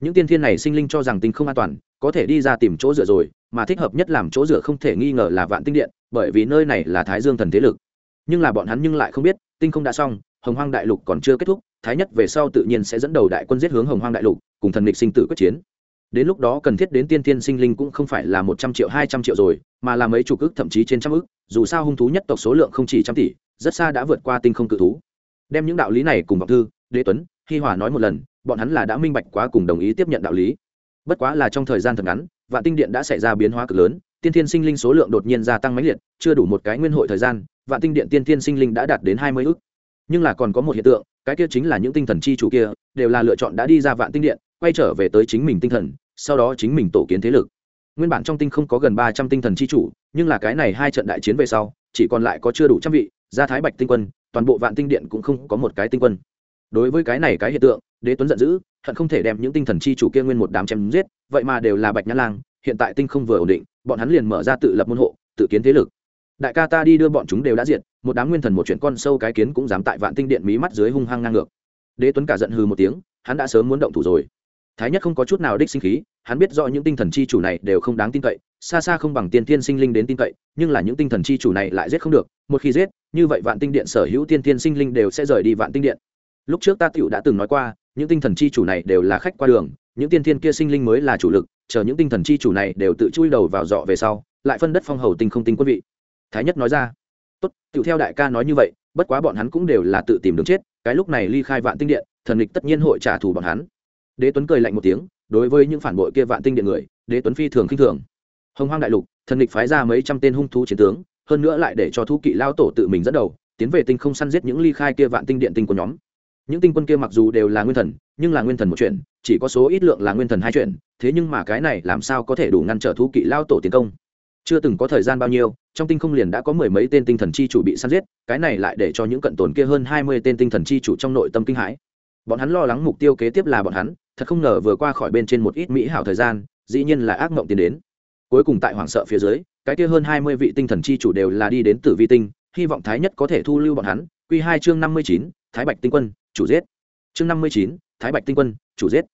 Speaker 1: Những tiên thiên này sinh linh cho rằng tinh không an toàn, có thể đi ra tìm chỗ dựa rồi, mà thích hợp nhất làm chỗ dựa không thể nghi ngờ là vạn tinh điện, bởi vì nơi này là thái dương thần thế lực. Nhưng là bọn hắn nhưng lại không biết, tinh không đã xong, hồng hoang đại lục còn chưa kết thúc, thái nhất về sau tự nhiên sẽ dẫn đầu đại quân giết hướng hồng hoang đại lục, cùng thần lịch sinh tử quyết chiến đến lúc đó cần thiết đến tiên tiên sinh linh cũng không phải là một trăm triệu, hai trăm triệu rồi, mà là mấy chục ức thậm chí trên trăm ức dù sao hung thú nhất tộc số lượng không chỉ trăm tỷ, rất xa đã vượt qua tinh không cự thú. Đem những đạo lý này cùng vọng thư, đế tuấn, hi hòa nói một lần, bọn hắn là đã minh bạch quá cùng đồng ý tiếp nhận đạo lý. Bất quá là trong thời gian thật ngắn, vạn tinh điện đã xảy ra biến hóa cực lớn, tiên thiên sinh linh số lượng đột nhiên gia tăng mãnh liệt, chưa đủ một cái nguyên hội thời gian, vạn tinh điện tiên thiên sinh linh đã đạt đến hai mươi ước. Nhưng là còn có một hiện tượng, cái kia chính là những tinh thần chi chủ kia, đều là lựa chọn đã đi ra vạn tinh điện quay trở về tới chính mình tinh thần, sau đó chính mình tổ kiến thế lực. Nguyên bản trong tinh không có gần ba trăm tinh thần chi chủ, nhưng là cái này hai trận đại chiến về sau, chỉ còn lại có chưa đủ trăm vị, ra thái bạch tinh quân, toàn bộ vạn tinh điện cũng không có một cái tinh quân. Đối với cái này cái hiện tượng, đế tuấn giận dữ, hận không thể đem những tinh thần chi chủ kia nguyên một đám chém giết, vậy mà đều là bạch nhã lang, hiện tại tinh không vừa ổn định, bọn hắn liền mở ra tự lập môn hộ, tự kiến thế lực. Đại ca ta đi đưa bọn chúng đều đã diệt, một đám nguyên thần một chuyện con sâu cái kiến cũng dám tại vạn tinh điện mí mắt dưới hung hăng ngang ngược. Đế tuấn cả giận hừ một tiếng, hắn đã sớm muốn động thủ rồi thái nhất không có chút nào đích sinh khí, hắn biết rõ những tinh thần chi chủ này đều không đáng tin cậy, xa xa không bằng tiên thiên sinh linh đến tin cậy, nhưng là những tinh thần chi chủ này lại giết không được, một khi giết, như vậy vạn tinh điện sở hữu tiên thiên sinh linh đều sẽ rời đi vạn tinh điện. Lúc trước ta tựu đã từng nói qua, những tinh thần chi chủ này đều là khách qua đường, những tiên thiên kia sinh linh mới là chủ lực, chờ những tinh thần chi chủ này đều tự chui đầu vào dọ về sau, lại phân đất phong hầu tinh không tinh quân vị. Thái nhất nói ra, tốt tựu theo đại ca nói như vậy, bất quá bọn hắn cũng đều là tự tìm đường chết, cái lúc này ly khai vạn tinh điện, thần lịch tất nhiên hội trả thù bọn hắn đế tuấn cười lạnh một tiếng, đối với những phản bội kia vạn tinh điện người, đế tuấn phi thường khinh thường. Hồng hoang đại lục, thần địch phái ra mấy trăm tên hung thú chiến tướng, hơn nữa lại để cho thú kỵ lao tổ tự mình dẫn đầu, tiến về tinh không săn giết những ly khai kia vạn tinh điện tinh của nhóm. Những tinh quân kia mặc dù đều là nguyên thần, nhưng là nguyên thần một chuyện, chỉ có số ít lượng là nguyên thần hai chuyện, thế nhưng mà cái này làm sao có thể đủ ngăn trở thú kỵ lao tổ tiến công? Chưa từng có thời gian bao nhiêu, trong tinh không liền đã có mười mấy tên tinh thần chi chủ bị săn giết, cái này lại để cho những cận tồn kia hơn hai mươi tên tinh thần chi chủ trong nội tâm kinh hãi bọn hắn lo lắng mục tiêu kế tiếp là bọn hắn, thật không ngờ vừa qua khỏi bên trên một ít mỹ hảo thời gian, dĩ nhiên là ác mộng tiến đến. Cuối cùng tại hoảng sợ phía dưới, cái kia hơn hai mươi vị tinh thần chi chủ đều là đi đến tử vi tinh, hy vọng thái nhất có thể thu lưu bọn hắn. Q hai chương năm mươi chín, thái bạch tinh quân, chủ giết. Chương năm mươi chín, thái bạch tinh quân, chủ giết.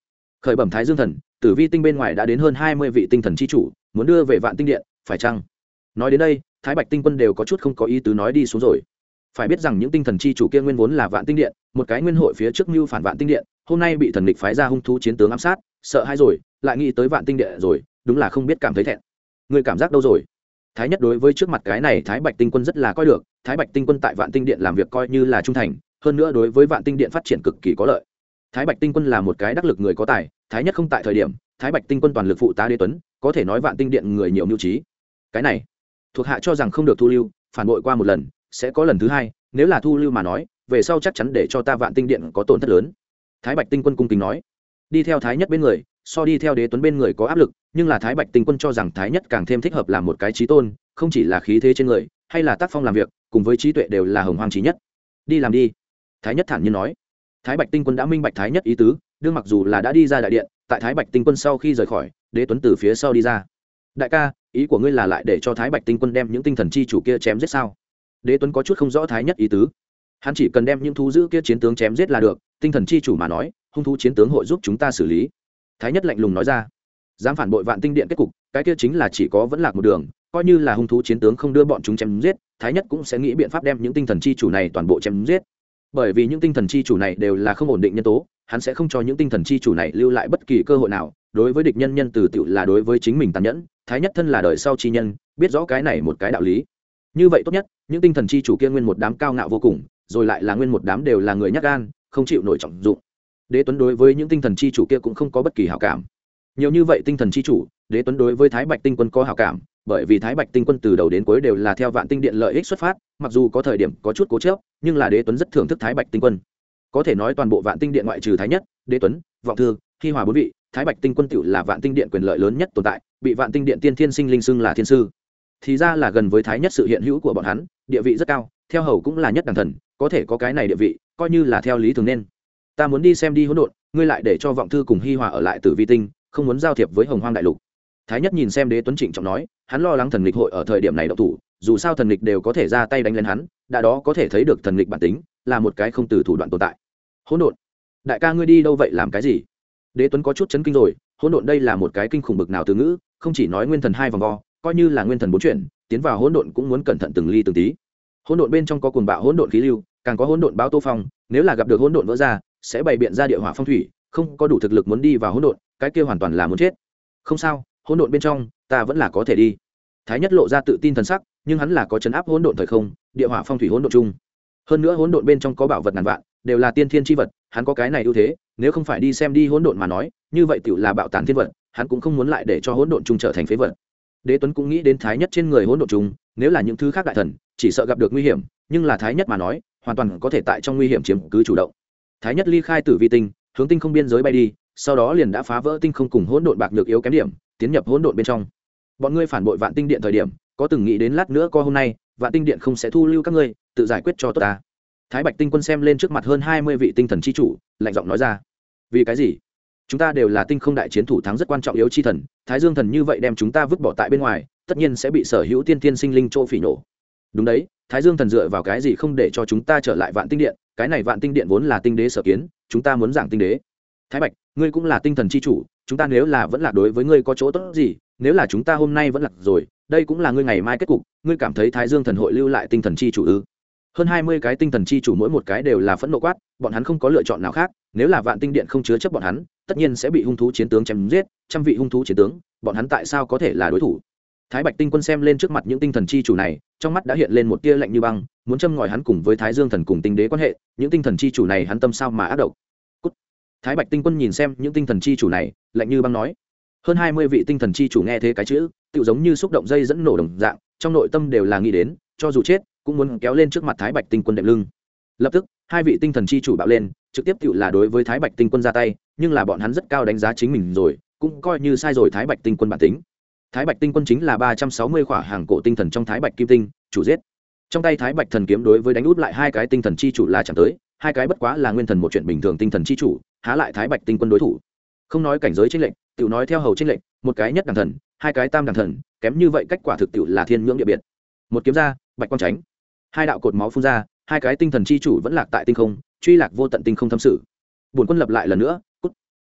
Speaker 1: Khởi bẩm thái dương thần, tử vi tinh bên ngoài đã đến hơn hai mươi vị tinh thần chi chủ, muốn đưa về vạn tinh điện, phải chăng? Nói đến đây, thái bạch tinh quân đều có chút không có ý tứ nói đi xuống rồi phải biết rằng những tinh thần chi chủ kia nguyên vốn là vạn tinh điện, một cái nguyên hội phía trước mưu phản vạn tinh điện, hôm nay bị thần địch phái ra hung thú chiến tướng ám sát, sợ hãi rồi, lại nghĩ tới vạn tinh điện rồi, đúng là không biết cảm thấy thẹn. Người cảm giác đâu rồi? Thái nhất đối với trước mặt cái này thái bạch tinh quân rất là coi được, thái bạch tinh quân tại vạn tinh điện làm việc coi như là trung thành, hơn nữa đối với vạn tinh điện phát triển cực kỳ có lợi. Thái bạch tinh quân là một cái đắc lực người có tài, thái nhất không tại thời điểm, thái bạch tinh quân toàn lực phụ tá đế tuấn, có thể nói vạn tinh điện người nhiều mưu trí. Cái này, thuộc hạ cho rằng không được thu lưu, phản bội qua một lần sẽ có lần thứ hai, nếu là thu lưu mà nói, về sau chắc chắn để cho ta vạn tinh điện có tổn thất lớn. Thái bạch tinh quân cung kính nói. Đi theo thái nhất bên người, so đi theo đế tuấn bên người có áp lực, nhưng là thái bạch tinh quân cho rằng thái nhất càng thêm thích hợp làm một cái trí tôn, không chỉ là khí thế trên người, hay là tác phong làm việc, cùng với trí tuệ đều là hồng hoàng trí nhất. Đi làm đi. Thái nhất thản nhiên nói. Thái bạch tinh quân đã minh bạch thái nhất ý tứ, đương mặc dù là đã đi ra đại điện, tại thái bạch tinh quân sau khi rời khỏi, đế tuấn từ phía sau đi ra. Đại ca, ý của ngươi là lại để cho thái bạch tinh quân đem những tinh thần chi chủ kia chém giết sao? Đế tuấn có chút không rõ thái nhất ý tứ. Hắn chỉ cần đem những thú giữ kia chiến tướng chém giết là được, tinh thần chi chủ mà nói, hung thú chiến tướng hội giúp chúng ta xử lý. Thái nhất lạnh lùng nói ra. Dám phản bội vạn tinh điện kết cục, cái kia chính là chỉ có vẫn lạc một đường, coi như là hung thú chiến tướng không đưa bọn chúng chém giết, thái nhất cũng sẽ nghĩ biện pháp đem những tinh thần chi chủ này toàn bộ chém giết. Bởi vì những tinh thần chi chủ này đều là không ổn định nhân tố, hắn sẽ không cho những tinh thần chi chủ này lưu lại bất kỳ cơ hội nào, đối với địch nhân nhân từ tựu là đối với chính mình tàn nhẫn, thái nhất thân là đời sau chi nhân, biết rõ cái này một cái đạo lý như vậy tốt nhất, những tinh thần chi chủ kia nguyên một đám cao ngạo vô cùng, rồi lại là nguyên một đám đều là người nhắc gan, không chịu nổi trọng dụng. Đế tuấn đối với những tinh thần chi chủ kia cũng không có bất kỳ hảo cảm. Nhiều như vậy tinh thần chi chủ, đế tuấn đối với thái bạch tinh quân có hảo cảm, bởi vì thái bạch tinh quân từ đầu đến cuối đều là theo vạn tinh điện lợi ích xuất phát, mặc dù có thời điểm có chút cố chớp nhưng là đế tuấn rất thưởng thức thái bạch tinh quân. Có thể nói toàn bộ vạn tinh điện ngoại trừ thái nhất, đế tuấn, vọng thư khi hòa bốn vị, thái bạch tinh quân tựu là vạn tinh điện quyền lợi lớn nhất tồn tại, bị vạn tinh điện tiên thiên sinh linh xưng là thiên sư thì ra là gần với thái nhất sự hiện hữu của bọn hắn, địa vị rất cao, theo hầu cũng là nhất đẳng thần, có thể có cái này địa vị, coi như là theo lý thường nên. Ta muốn đi xem đi hỗn độn, ngươi lại để cho vọng thư cùng hi hòa ở lại tử vi tinh, không muốn giao thiệp với hồng hoang đại lục. Thái nhất nhìn xem đế tuấn trịnh trọng nói, hắn lo lắng thần lịch hội ở thời điểm này độc thủ, dù sao thần lịch đều có thể ra tay đánh lên hắn, đã đó có thể thấy được thần lịch bản tính, là một cái không từ thủ đoạn tồn tại. Hỗn độn, đại ca ngươi đi đâu vậy, làm cái gì? Đế tuấn có chút chấn kinh rồi, hỗn độn đây là một cái kinh khủng bực nào từ ngữ, không chỉ nói nguyên thần hai vòng vo coi như là nguyên thần bốn chuyển tiến vào hỗn độn cũng muốn cẩn thận từng ly từng tí hỗn độn bên trong có cuồng bạo hỗn độn khí lưu càng có hỗn độn báo tô phong nếu là gặp được hỗn độn vỡ ra sẽ bày biện ra địa hỏa phong thủy không có đủ thực lực muốn đi vào hỗn độn cái kia hoàn toàn là muốn chết không sao hỗn độn bên trong ta vẫn là có thể đi thái nhất lộ ra tự tin thần sắc nhưng hắn là có chấn áp hỗn độn thời không địa hỏa phong thủy hỗn độn chung hơn nữa hỗn độn bên trong có bảo vật ngàn vạn đều là tiên thiên tri vật hắn có cái này ưu thế nếu không phải đi xem đi hỗn độn mà nói như vậy tựu là bạo tàn thiên vật hắn cũng không muốn lại để cho hỗn độn chung trở thành phế vật đế tuấn cũng nghĩ đến thái nhất trên người hỗn độn chung nếu là những thứ khác đại thần, chỉ sợ gặp được nguy hiểm, nhưng là thái nhất mà nói, hoàn toàn có thể tại trong nguy hiểm chiếm cứ chủ động. Thái nhất ly khai tử vi tinh, hướng tinh không biên giới bay đi, sau đó liền đã phá vỡ tinh không cùng hỗn độn bạc nhược yếu kém điểm, tiến nhập hỗn độn bên trong. Bọn ngươi phản bội vạn tinh điện thời điểm, có từng nghĩ đến lát nữa co hôm nay, vạn tinh điện không sẽ thu lưu các ngươi, tự giải quyết cho tốt ta. Thái bạch tinh quân xem lên trước mặt hơn hai mươi vị tinh thần c h i chủ, lạnh giọng nói ra. Vì cái gì? Chúng ta đều là tinh không đại chiến thủ thắng rất quan trọng yếu chi thần, thái dương thần như vậy đem chúng ta vứt bỏ tại bên ngoài, tất nhiên sẽ bị sở hữu tiên tiên sinh linh chỗ phỉ nổ. Đúng đấy, thái dương thần dựa vào cái gì không để cho chúng ta trở lại vạn tinh điện? Cái này vạn tinh điện vốn là tinh đế sở kiến, chúng ta muốn giảng tinh đế. Thái bạch, ngươi cũng là tinh thần c h i chủ, chúng ta nếu là vẫn là đối với ngươi có chỗ tốt gì, nếu là chúng ta hôm nay vẫn lạc rồi, đây cũng là ngươi ngày mai kết cục, ngươi cảm thấy thái dương thần hội lưu lại tinh thần c h i chủ ư? Hơn hai mươi cái tinh thần chi chủ mỗi một cái đều là phẫn nộ quát, bọn hắn không có lựa chọn nào khác, nếu là vạn tinh điện không chứa chấp bọn hắn tất nhiên sẽ bị hung thú chiến tướng chém giết, trăm vị hung thú chiến tướng, bọn hắn tại sao có thể là đối thủ? Thái bạch tinh quân xem lên trước mặt những tinh thần chi chủ này, trong mắt đã hiện lên một tia lạnh như băng, muốn châm ngòi hắn cùng với thái dương thần cùng tinh đế quan hệ, những tinh thần chi chủ này hắn tâm sao mà ác độc? Cút. thái bạch tinh quân nhìn xem những tinh thần chi chủ này, lạnh như băng nói, hơn hai mươi vị tinh thần chi chủ nghe thế cái chữ tự giống như xúc động dây dẫn nổ đồng dạng, trong nội tâm đều là nghĩ đến, cho dù chết, cũng muốn kéo lên trước mặt thái bạch tinh quân đệm lưng. Lập tức, hai vị tinh thần chi chủ bạo lên, trực tiếp tự là đối với thái bạch tinh quân ra tay nhưng là bọn hắn rất cao đánh giá chính mình rồi, cũng coi như sai rồi thái bạch tinh quân bản tính. Thái bạch tinh quân chính là ba trăm sáu mươi khỏa hàng cổ tinh thần trong thái bạch kim tinh, chủ giết. Trong tay thái bạch thần kiếm đối với đánh út lại hai cái tinh thần chi chủ là chẳng tới, hai cái bất quá là nguyên thần một chuyện bình thường tinh thần chi chủ, há lại thái bạch tinh quân đối thủ. Không nói cảnh giới tranh lệnh tự nói theo hầu tranh lệnh một cái nhất đẳng thần, hai cái tam đẳng thần, kém như vậy cách quả thực tiệu là thiên ngưỡng địa biệt. Một kiếm ra, bạch quang tránh. Hai đạo cột máu phun ra, hai cái tinh thần chi chủ vẫn lạc tại tinh không, truy lạc vô tận tinh không thâm sự. Bổn quân lập lại lần nữa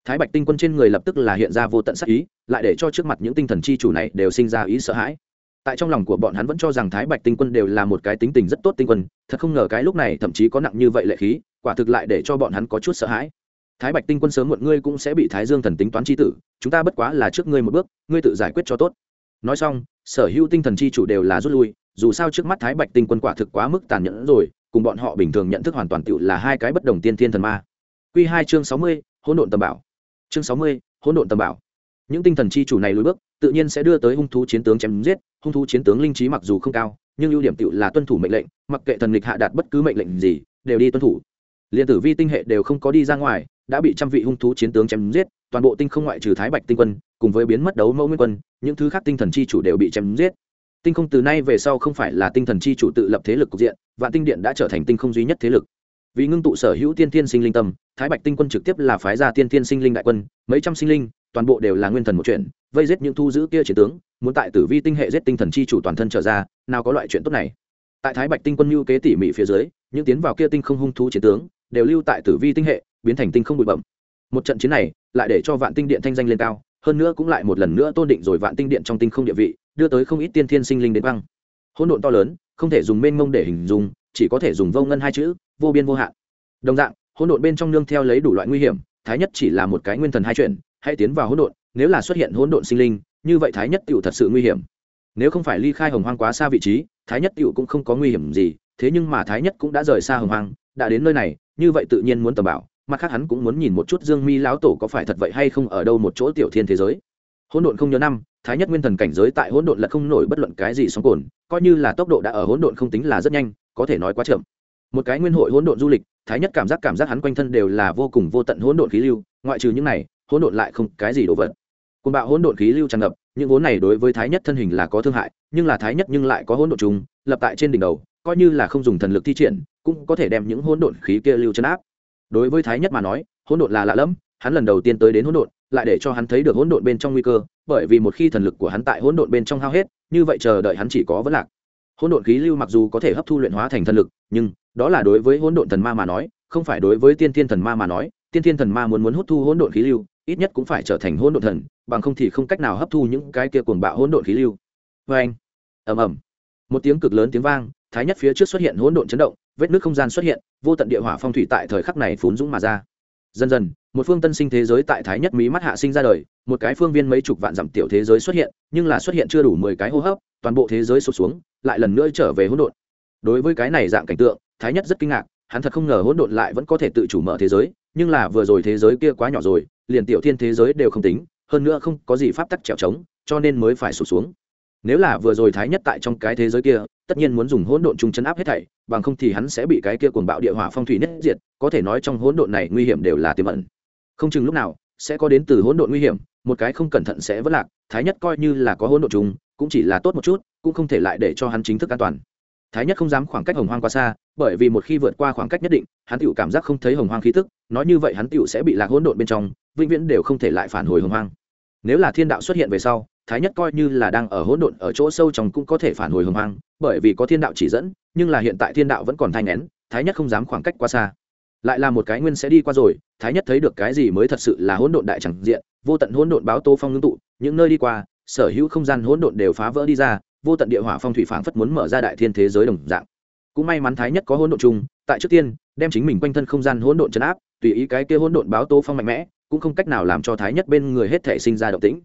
Speaker 1: thái bạch tinh quân trên người lập tức là hiện ra vô tận sắc ý, lại để cho trước mặt những tinh thần chi chủ này đều sinh ra ý sợ hãi. Tại trong lòng của bọn hắn vẫn cho rằng thái bạch tinh quân đều là một cái tính tình rất tốt tinh quân, thật không ngờ cái lúc này thậm chí có nặng như vậy lệ khí, quả thực lại để cho bọn hắn có chút sợ hãi. Thái bạch tinh quân sớm muộn ngươi cũng sẽ bị thái dương thần tính toán c h i tử, chúng ta bất quá là trước ngươi một bước, ngươi tự giải quyết cho tốt. Nói xong, sở hữu tinh thần chi chủ đều là rút lui, dù sao trước mắt thái bạch tinh quân quả thực quá mức tàn nhẫn rồi, cùng bọn họ bình thường nhận thức hoàn toàn tựu là hai cái bất đồng tiên thiên thần ma. Q hai chương sáu mươi, hỗn độn tầm bảo chương sáu mươi, hỗn độn tầm bảo. Những tinh thần chi chủ này lùi bước, tự nhiên sẽ đưa tới hung thú chiến tướng chém giết. Hung thú chiến tướng linh trí mặc dù không cao, nhưng ưu điểm tựu là tuân thủ mệnh lệnh, mặc kệ thần lịch hạ đạt bất cứ mệnh lệnh gì, đều đi tuân thủ. Liền tử vi tinh hệ đều không có đi ra ngoài, đã bị trăm vị hung thú chiến tướng chém giết, toàn bộ tinh không ngoại trừ thái bạch tinh quân, cùng với biến mất đấu mẫu nguyên quân, những thứ khác tinh thần chi chủ đều bị chém giết. Tinh không từ nay về sau không phải là tinh thần chi chủ tự lập thế lực cục diện và tinh điện đã trở thành tinh không duy nhất thế lực vì ngưng tụ sở hữu tiên tiên sinh linh tâm, thái bạch tinh quân trực tiếp là phái gia tiên tiên sinh linh đại quân, mấy trăm sinh linh, toàn bộ đều là nguyên thần một chuyện, vây giết những thu giữ kia chiến tướng, muốn tại tử vi tinh hệ giết tinh thần chi chủ toàn thân trở ra, nào có loại chuyện tốt này. Tại thái bạch tinh quân lưu kế tỉ mỉ phía dưới, những tiến vào kia tinh không hung thú chiến tướng, đều lưu tại tử vi tinh hệ, biến thành tinh không bụi bẩm một trận chiến này, lại để cho vạn tinh điện thanh danh lên cao, hơn nữa cũng lại một lần nữa tôn định rồi vạn tinh điện trong tinh không địa vị, đưa tới không ít tiên thiên sinh linh đến băng hỗn độn to lớn, không thể dùng mênh mông để hình dung chỉ có thể dùng vô ngân hai chữ, vô biên vô hạn. Đồng dạng, hỗn độn bên trong nương theo lấy đủ loại nguy hiểm, thái nhất chỉ là một cái nguyên thần hai chuyện hãy tiến vào hỗn độn, nếu là xuất hiện hỗn độn sinh linh, như vậy thái nhất tựu thật sự nguy hiểm. Nếu không phải ly khai hồng hoang quá xa vị trí, thái nhất tựu cũng không có nguy hiểm gì, thế nhưng mà thái nhất cũng đã rời xa hồng hoang, đã đến nơi này, như vậy tự nhiên muốn tầm bảo, mặt khác hắn cũng muốn nhìn một chút dương mi lão tổ có phải thật vậy hay không ở đâu một chỗ tiểu thiên thế giới. Hỗn độn không nhớ năm, thái nhất nguyên thần cảnh giới tại hỗn độn là không nổi bất luận cái gì sóng cồn, coi như là tốc độ đã ở hỗn độn không tính là rất nhanh có thể nói quá chậm. Một cái nguyên hội hỗn độn du lịch, thái nhất cảm giác cảm giác hắn quanh thân đều là vô cùng vô tận hỗn độn khí lưu, ngoại trừ những này, hỗn độn lại không cái gì đổ vật. Côn bạo hỗn độn khí lưu tràn ngập, những vốn này đối với thái nhất thân hình là có thương hại, nhưng là thái nhất nhưng lại có hỗn độn chúng lập tại trên đỉnh đầu, coi như là không dùng thần lực thi triển, cũng có thể đem những hỗn độn khí kia lưu chân áp. Đối với thái nhất mà nói, hỗn độn là lạ lẫm, hắn lần đầu tiên tới đến hỗn độn, lại để cho hắn thấy được hỗn độn bên trong nguy cơ, bởi vì một khi thần lực của hắn tại hỗn độn bên trong hao hết, như vậy chờ đợi hắn chỉ có vấn lạc hỗn độn khí lưu mặc dù có thể hấp thu luyện hóa thành thần lực, nhưng đó là đối với hỗn độn thần ma mà nói, không phải đối với tiên thiên thần ma mà nói, tiên thiên thần ma muốn muốn hút thu hỗn độn khí lưu, ít nhất cũng phải trở thành hỗn độn thần, bằng không thì không cách nào hấp thu những cái kia cuồng bạo hỗn độn khí lưu. Vê anh, ầm ầm, một tiếng cực lớn tiếng vang, thái nhất phía trước xuất hiện hỗn độn chấn động, vết nước không gian xuất hiện, vô tận địa hỏa phong thủy tại thời khắc này phún dũng mà ra. Dần dần, một phương tân sinh thế giới tại thái nhất mí mắt hạ sinh ra đời, một cái phương viên mấy chục vạn dặm tiểu thế giới xuất hiện, nhưng là xuất hiện chưa đủ mười cái hô hấp toàn bộ thế giới sụp xuống, lại lần nữa trở về hỗn độn. Đối với cái này dạng cảnh tượng, thái nhất rất kinh ngạc, hắn thật không ngờ hỗn độn lại vẫn có thể tự chủ mở thế giới, nhưng là vừa rồi thế giới kia quá nhỏ rồi, liền tiểu thiên thế giới đều không tính, hơn nữa không có gì pháp tắc trèo trống, cho nên mới phải sụp xuống. Nếu là vừa rồi thái nhất tại trong cái thế giới kia, tất nhiên muốn dùng hỗn độn chung chấn áp hết thảy, bằng không thì hắn sẽ bị cái kia cuồng bạo địa hỏa phong thủy nhất diệt, có thể nói trong hỗn độn này nguy hiểm đều là tiềm ẩn. Không chừng lúc nào, sẽ có đến từ hỗn độn nguy hiểm, một cái không cẩn thận sẽ vất lạc, thái nhất coi như là có hỗn độn chung cũng chỉ là tốt một chút, cũng không thể lại để cho hắn chính thức an toàn. Thái nhất không dám khoảng cách hồng hoang quá xa, bởi vì một khi vượt qua khoảng cách nhất định, hắn tựu cảm giác không thấy hồng hoang khí tức, nói như vậy hắn tựu sẽ bị lạc hỗn độn bên trong, vĩnh viễn đều không thể lại phản hồi hồng hoang. Nếu là thiên đạo xuất hiện về sau, thái nhất coi như là đang ở hỗn độn ở chỗ sâu trong cũng có thể phản hồi hồng hoang, bởi vì có thiên đạo chỉ dẫn, nhưng là hiện tại thiên đạo vẫn còn thanh nén thái nhất không dám khoảng cách quá xa. Lại là một cái nguyên sẽ đi qua rồi, thái nhất thấy được cái gì mới thật sự là hỗn độn đại chẳng diện, vô tận hỗn độn báo tô phong ngưng tụ, những nơi đi qua sở hữu không gian hỗn độn đều phá vỡ đi ra, vô tận địa hỏa phong thủy phảng phất muốn mở ra đại thiên thế giới đồng dạng. Cũng may mắn thái nhất có hỗn độn chung, tại trước tiên, đem chính mình quanh thân không gian hỗn độn chấn áp, tùy ý cái kia hỗn độn báo tô phong mạnh mẽ, cũng không cách nào làm cho thái nhất bên người hết thể sinh ra động tĩnh.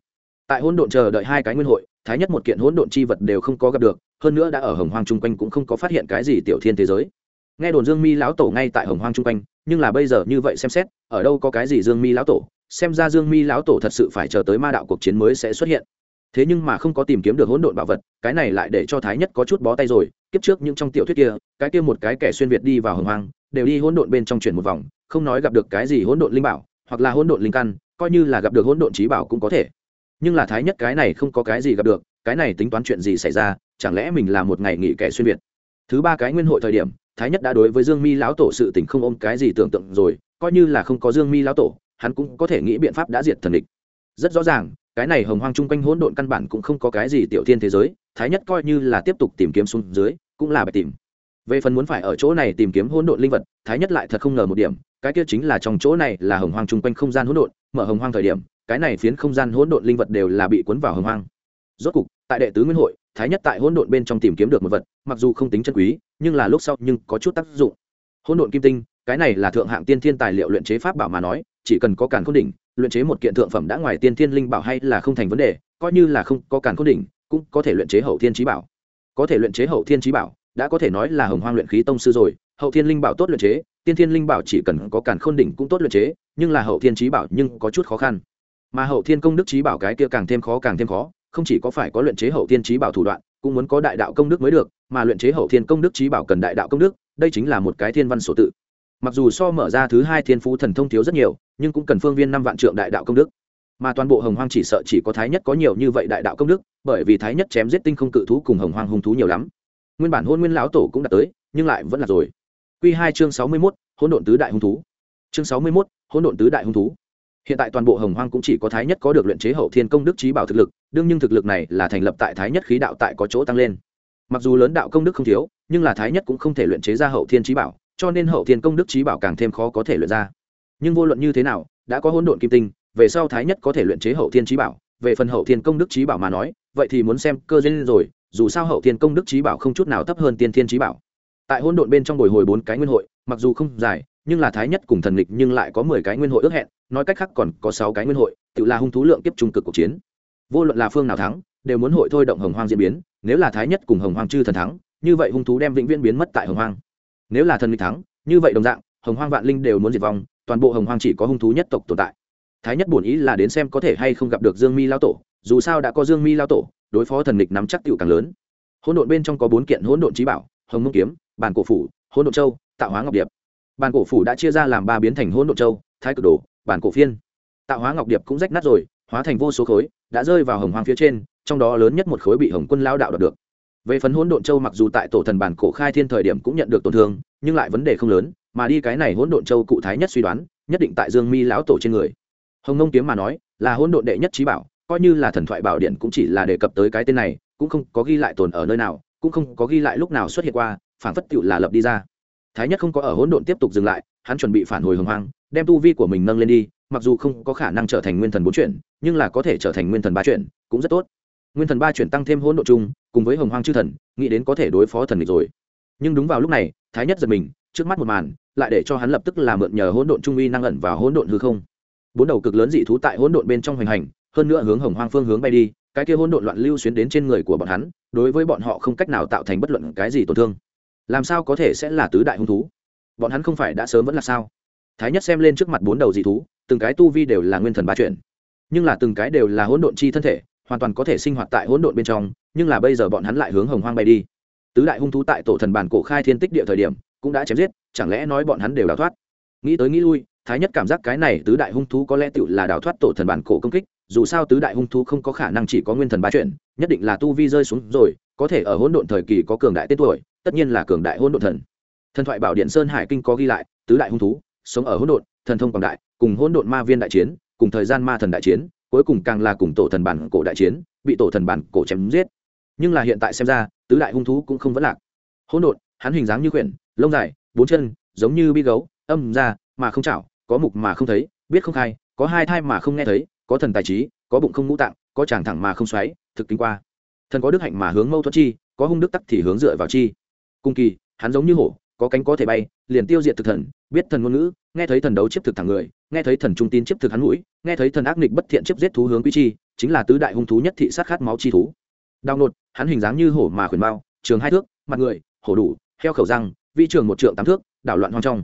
Speaker 1: Tại hỗn độn chờ đợi hai cái nguyên hội, thái nhất một kiện hỗn độn chi vật đều không có gặp được, hơn nữa đã ở hồng hoang chung quanh cũng không có phát hiện cái gì tiểu thiên thế giới. Nghe đồn dương mi lão tổ ngay tại hồng hoang chung quanh, nhưng là bây giờ như vậy xem xét, ở đâu có cái gì dương mi lão tổ, xem ra dương mi lão tổ thật sự phải chờ tới ma đạo cuộc chiến mới sẽ xuất hiện thế nhưng mà không có tìm kiếm được hỗn độn bảo vật, cái này lại để cho thái nhất có chút bó tay rồi, kiếp trước những trong tiểu thuyết kia, cái kia một cái kẻ xuyên việt đi vào hồng hoang, đều đi hỗn độn bên trong chuyển một vòng, không nói gặp được cái gì hỗn độn linh bảo, hoặc là hỗn độn linh căn, coi như là gặp được hỗn độn trí bảo cũng có thể. Nhưng là thái nhất cái này không có cái gì gặp được, cái này tính toán chuyện gì xảy ra, chẳng lẽ mình là một ngày nghỉ kẻ xuyên việt? Thứ ba cái nguyên hội thời điểm, thái nhất đã đối với dương mi lão tổ sự tình không ôm cái gì tưởng tượng rồi, coi như là không có dương mi lão tổ, hắn cũng có thể nghĩ biện pháp đã diệt thần địch. Rất rõ ràng cái này hồng hoang chung quanh hỗn độn căn bản cũng không có cái gì tiểu thiên thế giới, thái nhất coi như là tiếp tục tìm kiếm xuống dưới, cũng là bài tìm. Về phần muốn phải ở chỗ này tìm kiếm hỗn độn linh vật, thái nhất lại thật không ngờ một điểm, cái kia chính là trong chỗ này là hồng hoang chung quanh không gian hỗn độn, mở hồng hoang thời điểm, cái này phiến không gian hỗn độn linh vật đều là bị cuốn vào hồng hoang. Rốt cục, tại đệ tứ nguyên hội, thái nhất tại hỗn độn bên trong tìm kiếm được một vật, mặc dù không tính chân quý, nhưng là lúc sau nhưng có chút tác dụng. Hỗn độn kim tinh, cái này là thượng hạng tiên thiên tài liệu luyện chế pháp bảo mà nói, chỉ cần có càn khôn đỉnh luyện chế một kiện thượng phẩm đã ngoài tiên thiên linh bảo hay là không thành vấn đề, coi như là không có càn khôn đỉnh, cũng có thể luyện chế hậu thiên trí bảo. Có thể luyện chế hậu thiên trí bảo, đã có thể nói là hồng hoang luyện khí tông sư rồi, hậu thiên linh bảo tốt luyện chế, tiên thiên linh bảo chỉ cần có càn khôn đỉnh cũng tốt luyện chế, nhưng là hậu thiên trí bảo nhưng có chút khó khăn. Mà hậu thiên công đức trí bảo cái kia càng thêm khó càng thêm khó, không chỉ có phải có luyện chế hậu thiên trí bảo thủ đoạn, cũng muốn có đại đạo công đức mới được, mà luyện chế hậu thiên công đức trí bảo cần đại đạo công đức, đây chính là một cái thiên văn sổ tự mặc dù so mở ra thứ hai thiên phú thần thông thiếu rất nhiều, nhưng cũng cần phương viên năm vạn trượng đại đạo công đức. Mà toàn bộ hồng hoang chỉ sợ chỉ có thái nhất có nhiều như vậy đại đạo công đức, bởi vì thái nhất chém giết tinh không cự thú cùng hồng hoang hung thú nhiều lắm. Nguyên bản hôn nguyên lão tổ cũng đã tới, nhưng lại vẫn là rồi. Q hai chương sáu mươi mốt, hỗn độn tứ đại hung thú. Chương sáu mươi mốt, hỗn độn tứ đại hung thú. Hiện tại toàn bộ hồng hoang cũng chỉ có thái nhất có được luyện chế hậu thiên công đức trí bảo thực lực, đương nhưng thực lực này là thành lập tại thái nhất khí đạo tại có chỗ tăng lên. Mặc dù lớn đạo công đức không thiếu, nhưng là thái nhất cũng không thể luyện chế ra hậu thiên trí bảo cho nên hậu thiên công đức trí bảo càng thêm khó có thể luyện ra. Nhưng vô luận như thế nào, đã có hỗn độn kim tinh, về sau thái nhất có thể luyện chế hậu thiên trí bảo. Về phần hậu thiên công đức trí bảo mà nói, vậy thì muốn xem cơ duyên rồi, dù sao hậu thiên công đức trí bảo không chút nào thấp hơn tiên thiên trí bảo. Tại hỗn độn bên trong bồi hồi bốn cái nguyên hội, mặc dù không dài, nhưng là thái nhất cùng thần lịch nhưng lại có mười cái nguyên hội ước hẹn, nói cách khác còn có sáu cái nguyên hội, tự là hung thú lượng kiếp trung cực cuộc chiến. Vô luận là phương nào thắng, đều muốn hội thôi động hồng hoang diễn biến, nếu là thái nhất cùng hồng hoang chư thần thắng, như vậy hung thú đem vĩnh viễn biến mất tại hồng hoang nếu là thần lịch thắng, như vậy đồng dạng, hồng hoang vạn linh đều muốn diệt vong, toàn bộ hồng hoang chỉ có hung thú nhất tộc tồn tại. Thái nhất bổn ý là đến xem có thể hay không gặp được dương mi lao tổ, dù sao đã có dương mi lao tổ, đối phó thần lịch nắm chắc tựu càng lớn. Hỗn độn bên trong có bốn kiện hỗn độn trí bảo, hồng mông kiếm bản cổ phủ, hỗn độn châu, tạo hóa ngọc điệp. Bản cổ phủ đã chia ra làm ba biến thành hỗn độn châu, thái cực đồ bản cổ phiên. Tạo hóa ngọc điệp cũng rách nát rồi, hóa thành vô số khối, đã rơi vào hồng hoang phía trên, trong đó lớn nhất một khối bị hồng quân lao đạo đọc được về phần hỗn độn châu mặc dù tại tổ thần bản cổ khai thiên thời điểm cũng nhận được tổn thương, nhưng lại vấn đề không lớn, mà đi cái này hỗn độn châu cụ thái nhất suy đoán, nhất định tại dương mi lão tổ trên người. Hồng nông kiếm mà nói, là hỗn độn đệ nhất trí bảo, coi như là thần thoại bảo điện cũng chỉ là đề cập tới cái tên này, cũng không có ghi lại tồn ở nơi nào, cũng không có ghi lại lúc nào xuất hiện qua, phản phất tựu là lập đi ra. Thái nhất không có ở hỗn độn tiếp tục dừng lại, hắn chuẩn bị phản hồi hồng hoang, đem tu vi của mình nâng lên đi, mặc dù không có khả năng trở thành nguyên thần bốn chuyển, nhưng là có thể trở thành nguyên thần ba chuyển, cũng rất tốt nguyên thần ba chuyển tăng thêm hỗn độ chung, cùng với hồng hoang chư thần, nghĩ đến có thể đối phó thần địch rồi. Nhưng đúng vào lúc này, thái nhất giật mình, trước mắt một màn, lại để cho hắn lập tức là mượn nhờ hỗn độn trung uy năng ẩn vào hỗn độn hư không. Bốn đầu cực lớn dị thú tại hỗn độn bên trong hoành hành, hơn nữa hướng hồng hoang phương hướng bay đi, cái kia hỗn độn loạn lưu xuyến đến trên người của bọn hắn, đối với bọn họ không cách nào tạo thành bất luận cái gì tổn thương. Làm sao có thể sẽ là tứ đại hung thú? Bọn hắn không phải đã sớm vẫn là sao? Thái nhất xem lên trước mặt bốn đầu dị thú, từng cái tu vi đều là nguyên thần ba chuyển, nhưng là từng cái đều là hỗn độn chi thân thể hoàn toàn có thể sinh hoạt tại hỗn độn bên trong, nhưng là bây giờ bọn hắn lại hướng hồng hoang bay đi. Tứ đại hung thú tại tổ thần bản cổ khai thiên tích địa thời điểm, cũng đã chém giết, chẳng lẽ nói bọn hắn đều đào thoát? Nghĩ tới nghĩ lui, thái nhất cảm giác cái này tứ đại hung thú có lẽ tựu là đào thoát tổ thần bản cổ công kích, dù sao tứ đại hung thú không có khả năng chỉ có nguyên thần ba chuyện, nhất định là tu vi rơi xuống rồi, có thể ở hỗn độn thời kỳ có cường đại tên tuổi, tất nhiên là cường đại hỗn độn thần. Thần thoại bảo điện sơn hải kinh có ghi lại, tứ đại hung thú, sống ở hỗn độn, thần thông quảng đại, cùng hỗn độn ma viên đại chiến, cùng thời gian ma thần đại chiến cuối cùng càng là cùng tổ thần bản cổ đại chiến, bị tổ thần bản cổ chém giết. Nhưng là hiện tại xem ra, tứ đại hung thú cũng không vẫn lạc. Hỗn độn, hắn hình dáng như quyển lông dài, bốn chân, giống như bi gấu, âm ra, mà không chảo, có mục mà không thấy, biết không khai, có hai thai mà không nghe thấy, có thần tài trí, có bụng không ngũ tạng, có tràng thẳng mà không xoáy, thực kinh qua. Thần có đức hạnh mà hướng mâu thuẫn chi, có hung đức tắc thì hướng dựa vào chi. Cung kỳ, hắn giống như hổ có cánh có thể bay, liền tiêu diệt thực thần, biết thần ngôn ngữ, nghe thấy thần đấu chiếp thực thẳng người, nghe thấy thần trung tin chiếp thực hắn mũi, nghe thấy thần ác nghịch bất thiện chiếp giết thú hướng quý chi, chính là tứ đại hung thú nhất thị sát khát máu chi thú. Đào nột, hắn hình dáng như hổ mà khuyển bao, trường hai thước, mặt người, hổ đủ, heo khẩu răng, vi trường một trượng tám thước, đảo loạn hoang trong.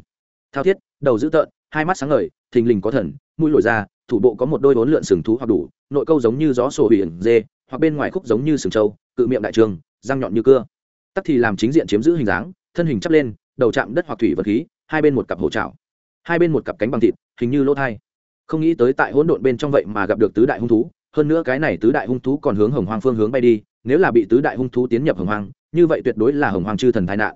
Speaker 1: Thao thiết, đầu dữ tợn, hai mắt sáng ngời, thình lình có thần, mũi lồi ra, thủ bộ có một đôi bốn lượn sừng thú hoặc đủ, nội câu giống như gió sổ biển dê, hoặc bên ngoài khúc giống như sừng trâu, cự miệng đại trường, răng nhọn như cưa. Tắc thì làm chính diện chiếm giữ hình dáng thân hình chắp lên, đầu chạm đất hoặc thủy vật khí, hai bên một cặp hổ trào hai bên một cặp cánh bằng thịt, hình như lỗ thai. Không nghĩ tới tại hỗn độn bên trong vậy mà gặp được tứ đại hung thú, hơn nữa cái này tứ đại hung thú còn hướng hồng hoang phương hướng bay đi, nếu là bị tứ đại hung thú tiến nhập hồng hoang, như vậy tuyệt đối là hồng hoang chư thần tai nạn.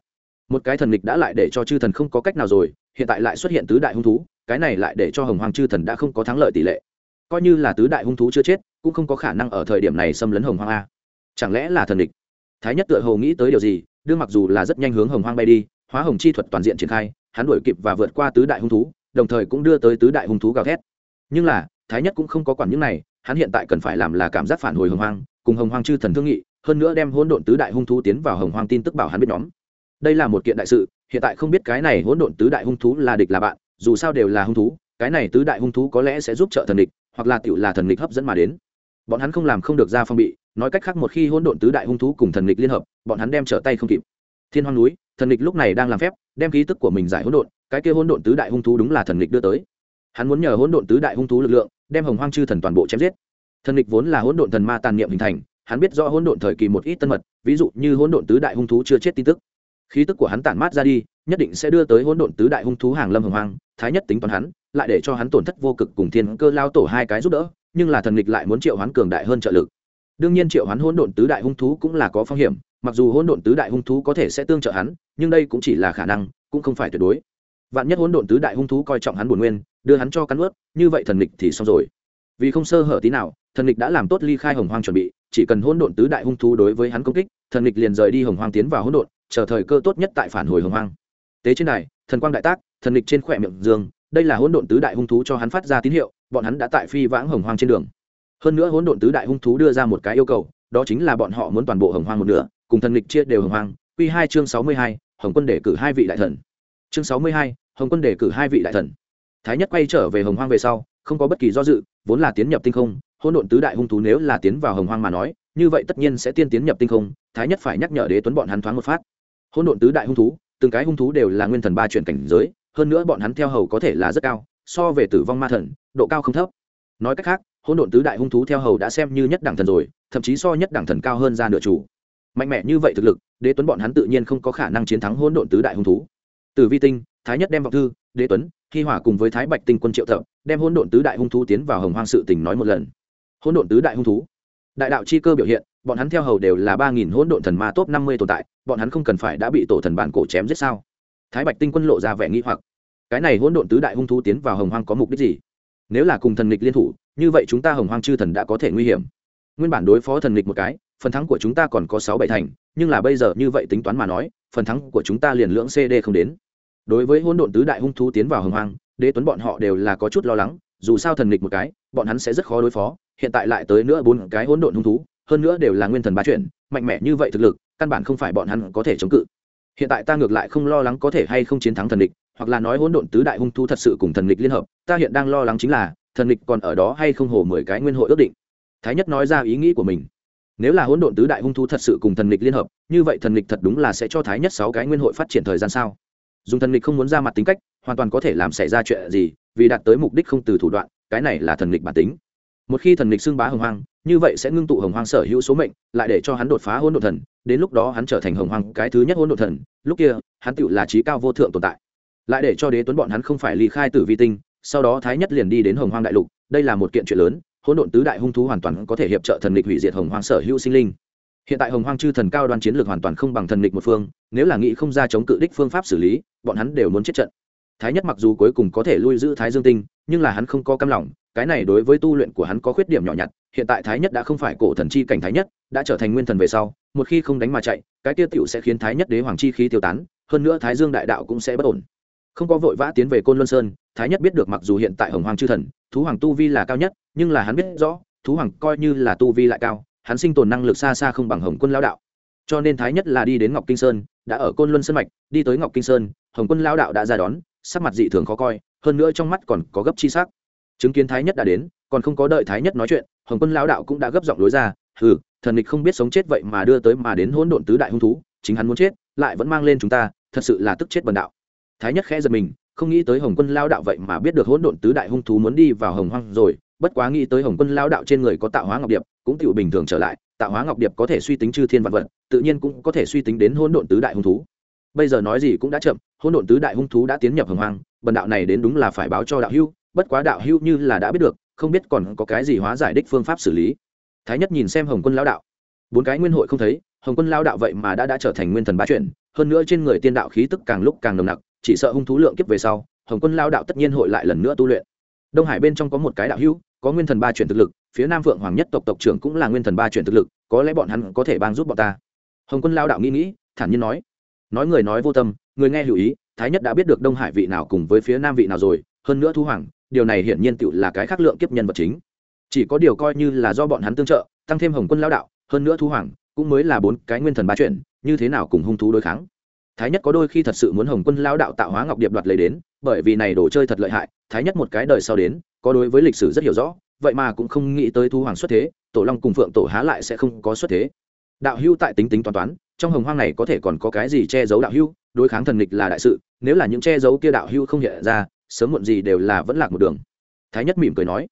Speaker 1: Một cái thần lịch đã lại để cho chư thần không có cách nào rồi, hiện tại lại xuất hiện tứ đại hung thú, cái này lại để cho hồng hoang chư thần đã không có thắng lợi tỷ lệ. Coi như là tứ đại hung thú chưa chết, cũng không có khả năng ở thời điểm này xâm lấn hồng hoang a. Chẳng lẽ là thần địch thái nhất tựa hồ nghĩ tới điều gì đương mặc dù là rất nhanh hướng hồng hoang bay đi, hóa hồng chi thuật toàn diện triển khai, hắn đuổi kịp và vượt qua tứ đại hung thú, đồng thời cũng đưa tới tứ đại hung thú gào thét. Nhưng là, thái nhất cũng không có quản những này, hắn hiện tại cần phải làm là cảm giác phản hồi hồng hoang, cùng hồng hoang chư thần thương nghị, hơn nữa đem hỗn độn tứ đại hung thú tiến vào hồng hoang tin tức bảo hắn biết nhóm. Đây là một kiện đại sự, hiện tại không biết cái này hỗn độn tứ đại hung thú là địch là bạn, dù sao đều là hung thú, cái này tứ đại hung thú có lẽ sẽ giúp trợ thần địch, hoặc là tiểu là thần địch hấp dẫn mà đến. Bọn hắn không làm không được ra phong bị nói cách khác một khi hỗn độn tứ đại hung thú cùng thần lịch liên hợp, bọn hắn đem trở tay không kịp. Thiên hoang núi, thần lịch lúc này đang làm phép, đem ký tức của mình giải hỗn độn, cái kia hỗn độn tứ đại hung thú đúng là thần lịch đưa tới. Hắn muốn nhờ hỗn độn tứ đại hung thú lực lượng, đem hồng hoang chư thần toàn bộ chém giết. Thần lịch vốn là hỗn độn thần ma tàn niệm hình thành, hắn biết rõ hỗn độn thời kỳ một ít tân mật, ví dụ như hỗn độn tứ đại hung thú chưa chết tin tức. Khí tức của hắn tản mát ra đi, nhất định sẽ đưa tới hỗn độn tứ đại hung thú hàng lâm hồng hoang, thái nhất tính toán hắn, lại để cho hắn tổn thất vô cực cùng thiên cơ lao tổ hai cái giúp đỡ, nhưng là thần lịch lại muốn triệu hắn cường đại hơn trợ lực đương nhiên triệu hắn hỗn độn tứ đại hung thú cũng là có phong hiểm, mặc dù hỗn độn tứ đại hung thú có thể sẽ tương trợ hắn, nhưng đây cũng chỉ là khả năng, cũng không phải tuyệt đối. Vạn nhất hỗn độn tứ đại hung thú coi trọng hắn buồn nguyên, đưa hắn cho cắn ướt, như vậy thần lịch thì xong rồi. Vì không sơ hở tí nào, thần lịch đã làm tốt ly khai hồng hoang chuẩn bị, chỉ cần hỗn độn tứ đại hung thú đối với hắn công kích, thần lịch liền rời đi hồng hoang tiến vào hỗn độn, chờ thời cơ tốt nhất tại phản hồi hồng hoang. Tế trên này, thần quang đại tác, thần lịch trên khỏe miệng dương, đây là hỗn độn tứ đại hung thú cho hắn phát ra tín hiệu, bọn hắn đã tại phi vãng hồng hoang trên đường hơn nữa hỗn độn tứ đại hung thú đưa ra một cái yêu cầu, đó chính là bọn họ muốn toàn bộ hồng hoang một nửa, cùng thần lịch chia đều hồng hoang. Q hai chương sáu mươi hai, hồng quân đề cử hai vị đại thần. Chương sáu mươi hai, hồng quân đề cử hai vị đại thần. Thái nhất quay trở về hồng hoang về sau, không có bất kỳ do dự, vốn là tiến nhập tinh không, hỗn độn tứ đại hung thú nếu là tiến vào hồng hoang mà nói, như vậy tất nhiên sẽ tiên tiến nhập tinh không, thái nhất phải nhắc nhở đế tuấn bọn hắn thoáng một phát. Hỗn độn tứ đại hung thú, từng cái hung thú đều là nguyên thần ba chuyển cảnh giới, hơn nữa bọn hắn theo hầu có thể là rất cao, so về tử vong ma thần, độ cao không thấp nói cách khác, hỗn độn tứ đại hung thú theo hầu đã xem như nhất đẳng thần rồi, thậm chí so nhất đẳng thần cao hơn ra nửa chủ. Mạnh mẽ như vậy thực lực, đế tuấn bọn hắn tự nhiên không có khả năng chiến thắng hỗn độn tứ đại hung thú. Từ vi tinh, thái nhất đem vọng thư, đế tuấn khi hỏa cùng với thái bạch tinh quân triệu thợ đem hỗn độn tứ đại hung thú tiến vào hồng hoang sự tình nói một lần. Hỗn độn tứ đại hung thú. Đại đạo chi cơ biểu hiện, bọn hắn theo hầu đều là ba nghìn hỗn độn thần ma top năm mươi tồn tại, bọn hắn không cần phải đã bị tổ thần bản cổ chém giết sao? Thái bạch tinh quân lộ ra vẻ nghĩ hoặc. Cái này hỗn độn tứ đại hung thú tiến vào hồng hoang có mục đích gì? Nếu là cùng thần nghịch liên thủ, như vậy chúng ta hồng hoang chư thần đã có thể nguy hiểm. Nguyên bản đối phó thần nghịch một cái, phần thắng của chúng ta còn có sáu bảy thành, nhưng là bây giờ như vậy tính toán mà nói, phần thắng của chúng ta liền lưỡng cd không đến. Đối với hôn độn tứ đại hung thú tiến vào hồng hoang, đế tuấn bọn họ đều là có chút lo lắng, dù sao thần nghịch một cái, bọn hắn sẽ rất khó đối phó, hiện tại lại tới nữa bốn cái hỗn độn hung thú, hơn nữa đều là nguyên thần ba chuyển, mạnh mẽ như vậy thực lực, căn bản không phải bọn hắn có thể chống cự. Hiện tại ta ngược lại không lo lắng có thể hay không chiến thắng thần địch hoặc là nói hỗn độn tứ đại hung thú thật sự cùng thần lịch liên hợp, ta hiện đang lo lắng chính là, thần lịch còn ở đó hay không hồ mười cái nguyên hội ước định. Thái nhất nói ra ý nghĩ của mình. Nếu là hỗn độn tứ đại hung thú thật sự cùng thần lịch liên hợp, như vậy thần lịch thật đúng là sẽ cho thái nhất sáu cái nguyên hội phát triển thời gian sao? Dùng thần lịch không muốn ra mặt tính cách, hoàn toàn có thể làm xảy ra chuyện gì, vì đạt tới mục đích không từ thủ đoạn, cái này là thần lịch bản tính. Một khi thần lịch xưng bá hồng hoang, như vậy sẽ ngưng tụ hồng hoang sở hữu số mệnh, lại để cho hắn đột phá hỗn độn thần, đến lúc đó hắn trở thành hồng hoang cái thứ nhất hỗn độn thần, lúc kia, hắn tựu là trí cao vô thượng tồn tại lại để cho đế tuấn bọn hắn không phải ly khai tử vi tinh, sau đó thái nhất liền đi đến hồng hoang đại lục. Đây là một kiện chuyện lớn, hỗn độn tứ đại hung thú hoàn toàn có thể hiệp trợ thần địch hủy diệt hồng hoang sở hữu sinh linh. Hiện tại hồng hoang chư thần cao đoan chiến lược hoàn toàn không bằng thần địch một phương, nếu là nghĩ không ra chống cự đích phương pháp xử lý, bọn hắn đều muốn chết trận. Thái nhất mặc dù cuối cùng có thể lui giữ thái dương tinh, nhưng là hắn không có cam lòng, cái này đối với tu luyện của hắn có khuyết điểm nhỏ nhặt. Hiện tại thái nhất đã không phải cổ thần chi cảnh thái nhất, đã trở thành nguyên thần về sau, một khi không đánh mà chạy, cái tiêu tiểu sẽ khiến thái nhất đế hoàng chi khí tiêu tán, hơn nữa thái dương đại đạo cũng sẽ bất ổn không có vội vã tiến về côn luân sơn, thái nhất biết được mặc dù hiện tại hồng hoàng chư thần, thú hoàng tu vi là cao nhất, nhưng là hắn biết rõ, thú hoàng coi như là tu vi lại cao, hắn sinh tồn năng lực xa xa không bằng hồng quân lao đạo. Cho nên thái nhất là đi đến ngọc kinh sơn, đã ở côn luân sơn mạch, đi tới ngọc kinh sơn, hồng quân lao đạo đã ra đón, sắc mặt dị thường khó coi, hơn nữa trong mắt còn có gấp chi sắc. Chứng kiến thái nhất đã đến, còn không có đợi thái nhất nói chuyện, hồng quân lao đạo cũng đã gấp giọng lối ra, hừ, thần địch không biết sống chết vậy mà đưa tới mà đến hỗn độn tứ đại hung thú, chính hắn muốn chết, lại vẫn mang lên chúng ta, thật sự là tức chết bần đạo thái nhất khẽ giật mình, không nghĩ tới hồng quân lao đạo vậy mà biết được hỗn độn tứ đại hung thú muốn đi vào hồng hoang rồi, bất quá nghĩ tới hồng quân lao đạo trên người có tạo hóa ngọc điệp, cũng tựu bình thường trở lại, tạo hóa ngọc điệp có thể suy tính chư thiên vạn vật, tự nhiên cũng có thể suy tính đến hỗn độn tứ đại hung thú. Bây giờ nói gì cũng đã chậm, hỗn độn tứ đại hung thú đã tiến nhập hồng hoang, bần đạo này đến đúng là phải báo cho đạo hưu bất quá đạo hưu như là đã biết được, không biết còn có cái gì hóa giải đích phương pháp xử lý. Thái nhất nhìn xem hồng quân lao đạo. Bốn cái nguyên hội không thấy, hồng quân lao đạo vậy mà đã đã trở thành nguyên thần bá chuyển hơn nữa trên người tiên đạo khí tức càng lúc càng nồng nặc chỉ sợ hung thú lượng kiếp về sau, hồng quân lao đạo tất nhiên hội lại lần nữa tu luyện. Đông hải bên trong có một cái đạo hữu, có nguyên thần ba chuyển thực lực, phía nam phượng hoàng nhất tộc tộc trưởng cũng là nguyên thần ba chuyển thực lực, có lẽ bọn hắn có thể bang giúp bọn ta. Hồng quân lao đạo nghĩ nghĩ, thản nhiên nói. Nói người nói vô tâm, người nghe hữu ý, thái nhất đã biết được đông hải vị nào cùng với phía nam vị nào rồi, hơn nữa thu hoàng, điều này hiển nhiên tự là cái khác lượng kiếp nhân vật chính. Chỉ có điều coi như là do bọn hắn tương trợ, tăng thêm hồng quân lao đạo, hơn nữa thu hoàng, cũng mới là bốn cái nguyên thần ba chuyển, như thế nào cùng hung thú đối kháng? Thái nhất có đôi khi thật sự muốn hồng quân lao đạo tạo hóa ngọc điệp đoạt lấy đến, bởi vì này đồ chơi thật lợi hại, thái nhất một cái đời sau đến, có đối với lịch sử rất hiểu rõ, vậy mà cũng không nghĩ tới thu hoàng xuất thế, tổ long cùng phượng tổ há lại sẽ không có xuất thế. Đạo hưu tại tính tính toán toán, trong hồng hoang này có thể còn có cái gì che giấu đạo hưu, đối kháng thần nghịch là đại sự, nếu là những che giấu kia đạo hưu không hiện ra, sớm muộn gì đều là vẫn lạc một đường. Thái nhất mỉm cười nói.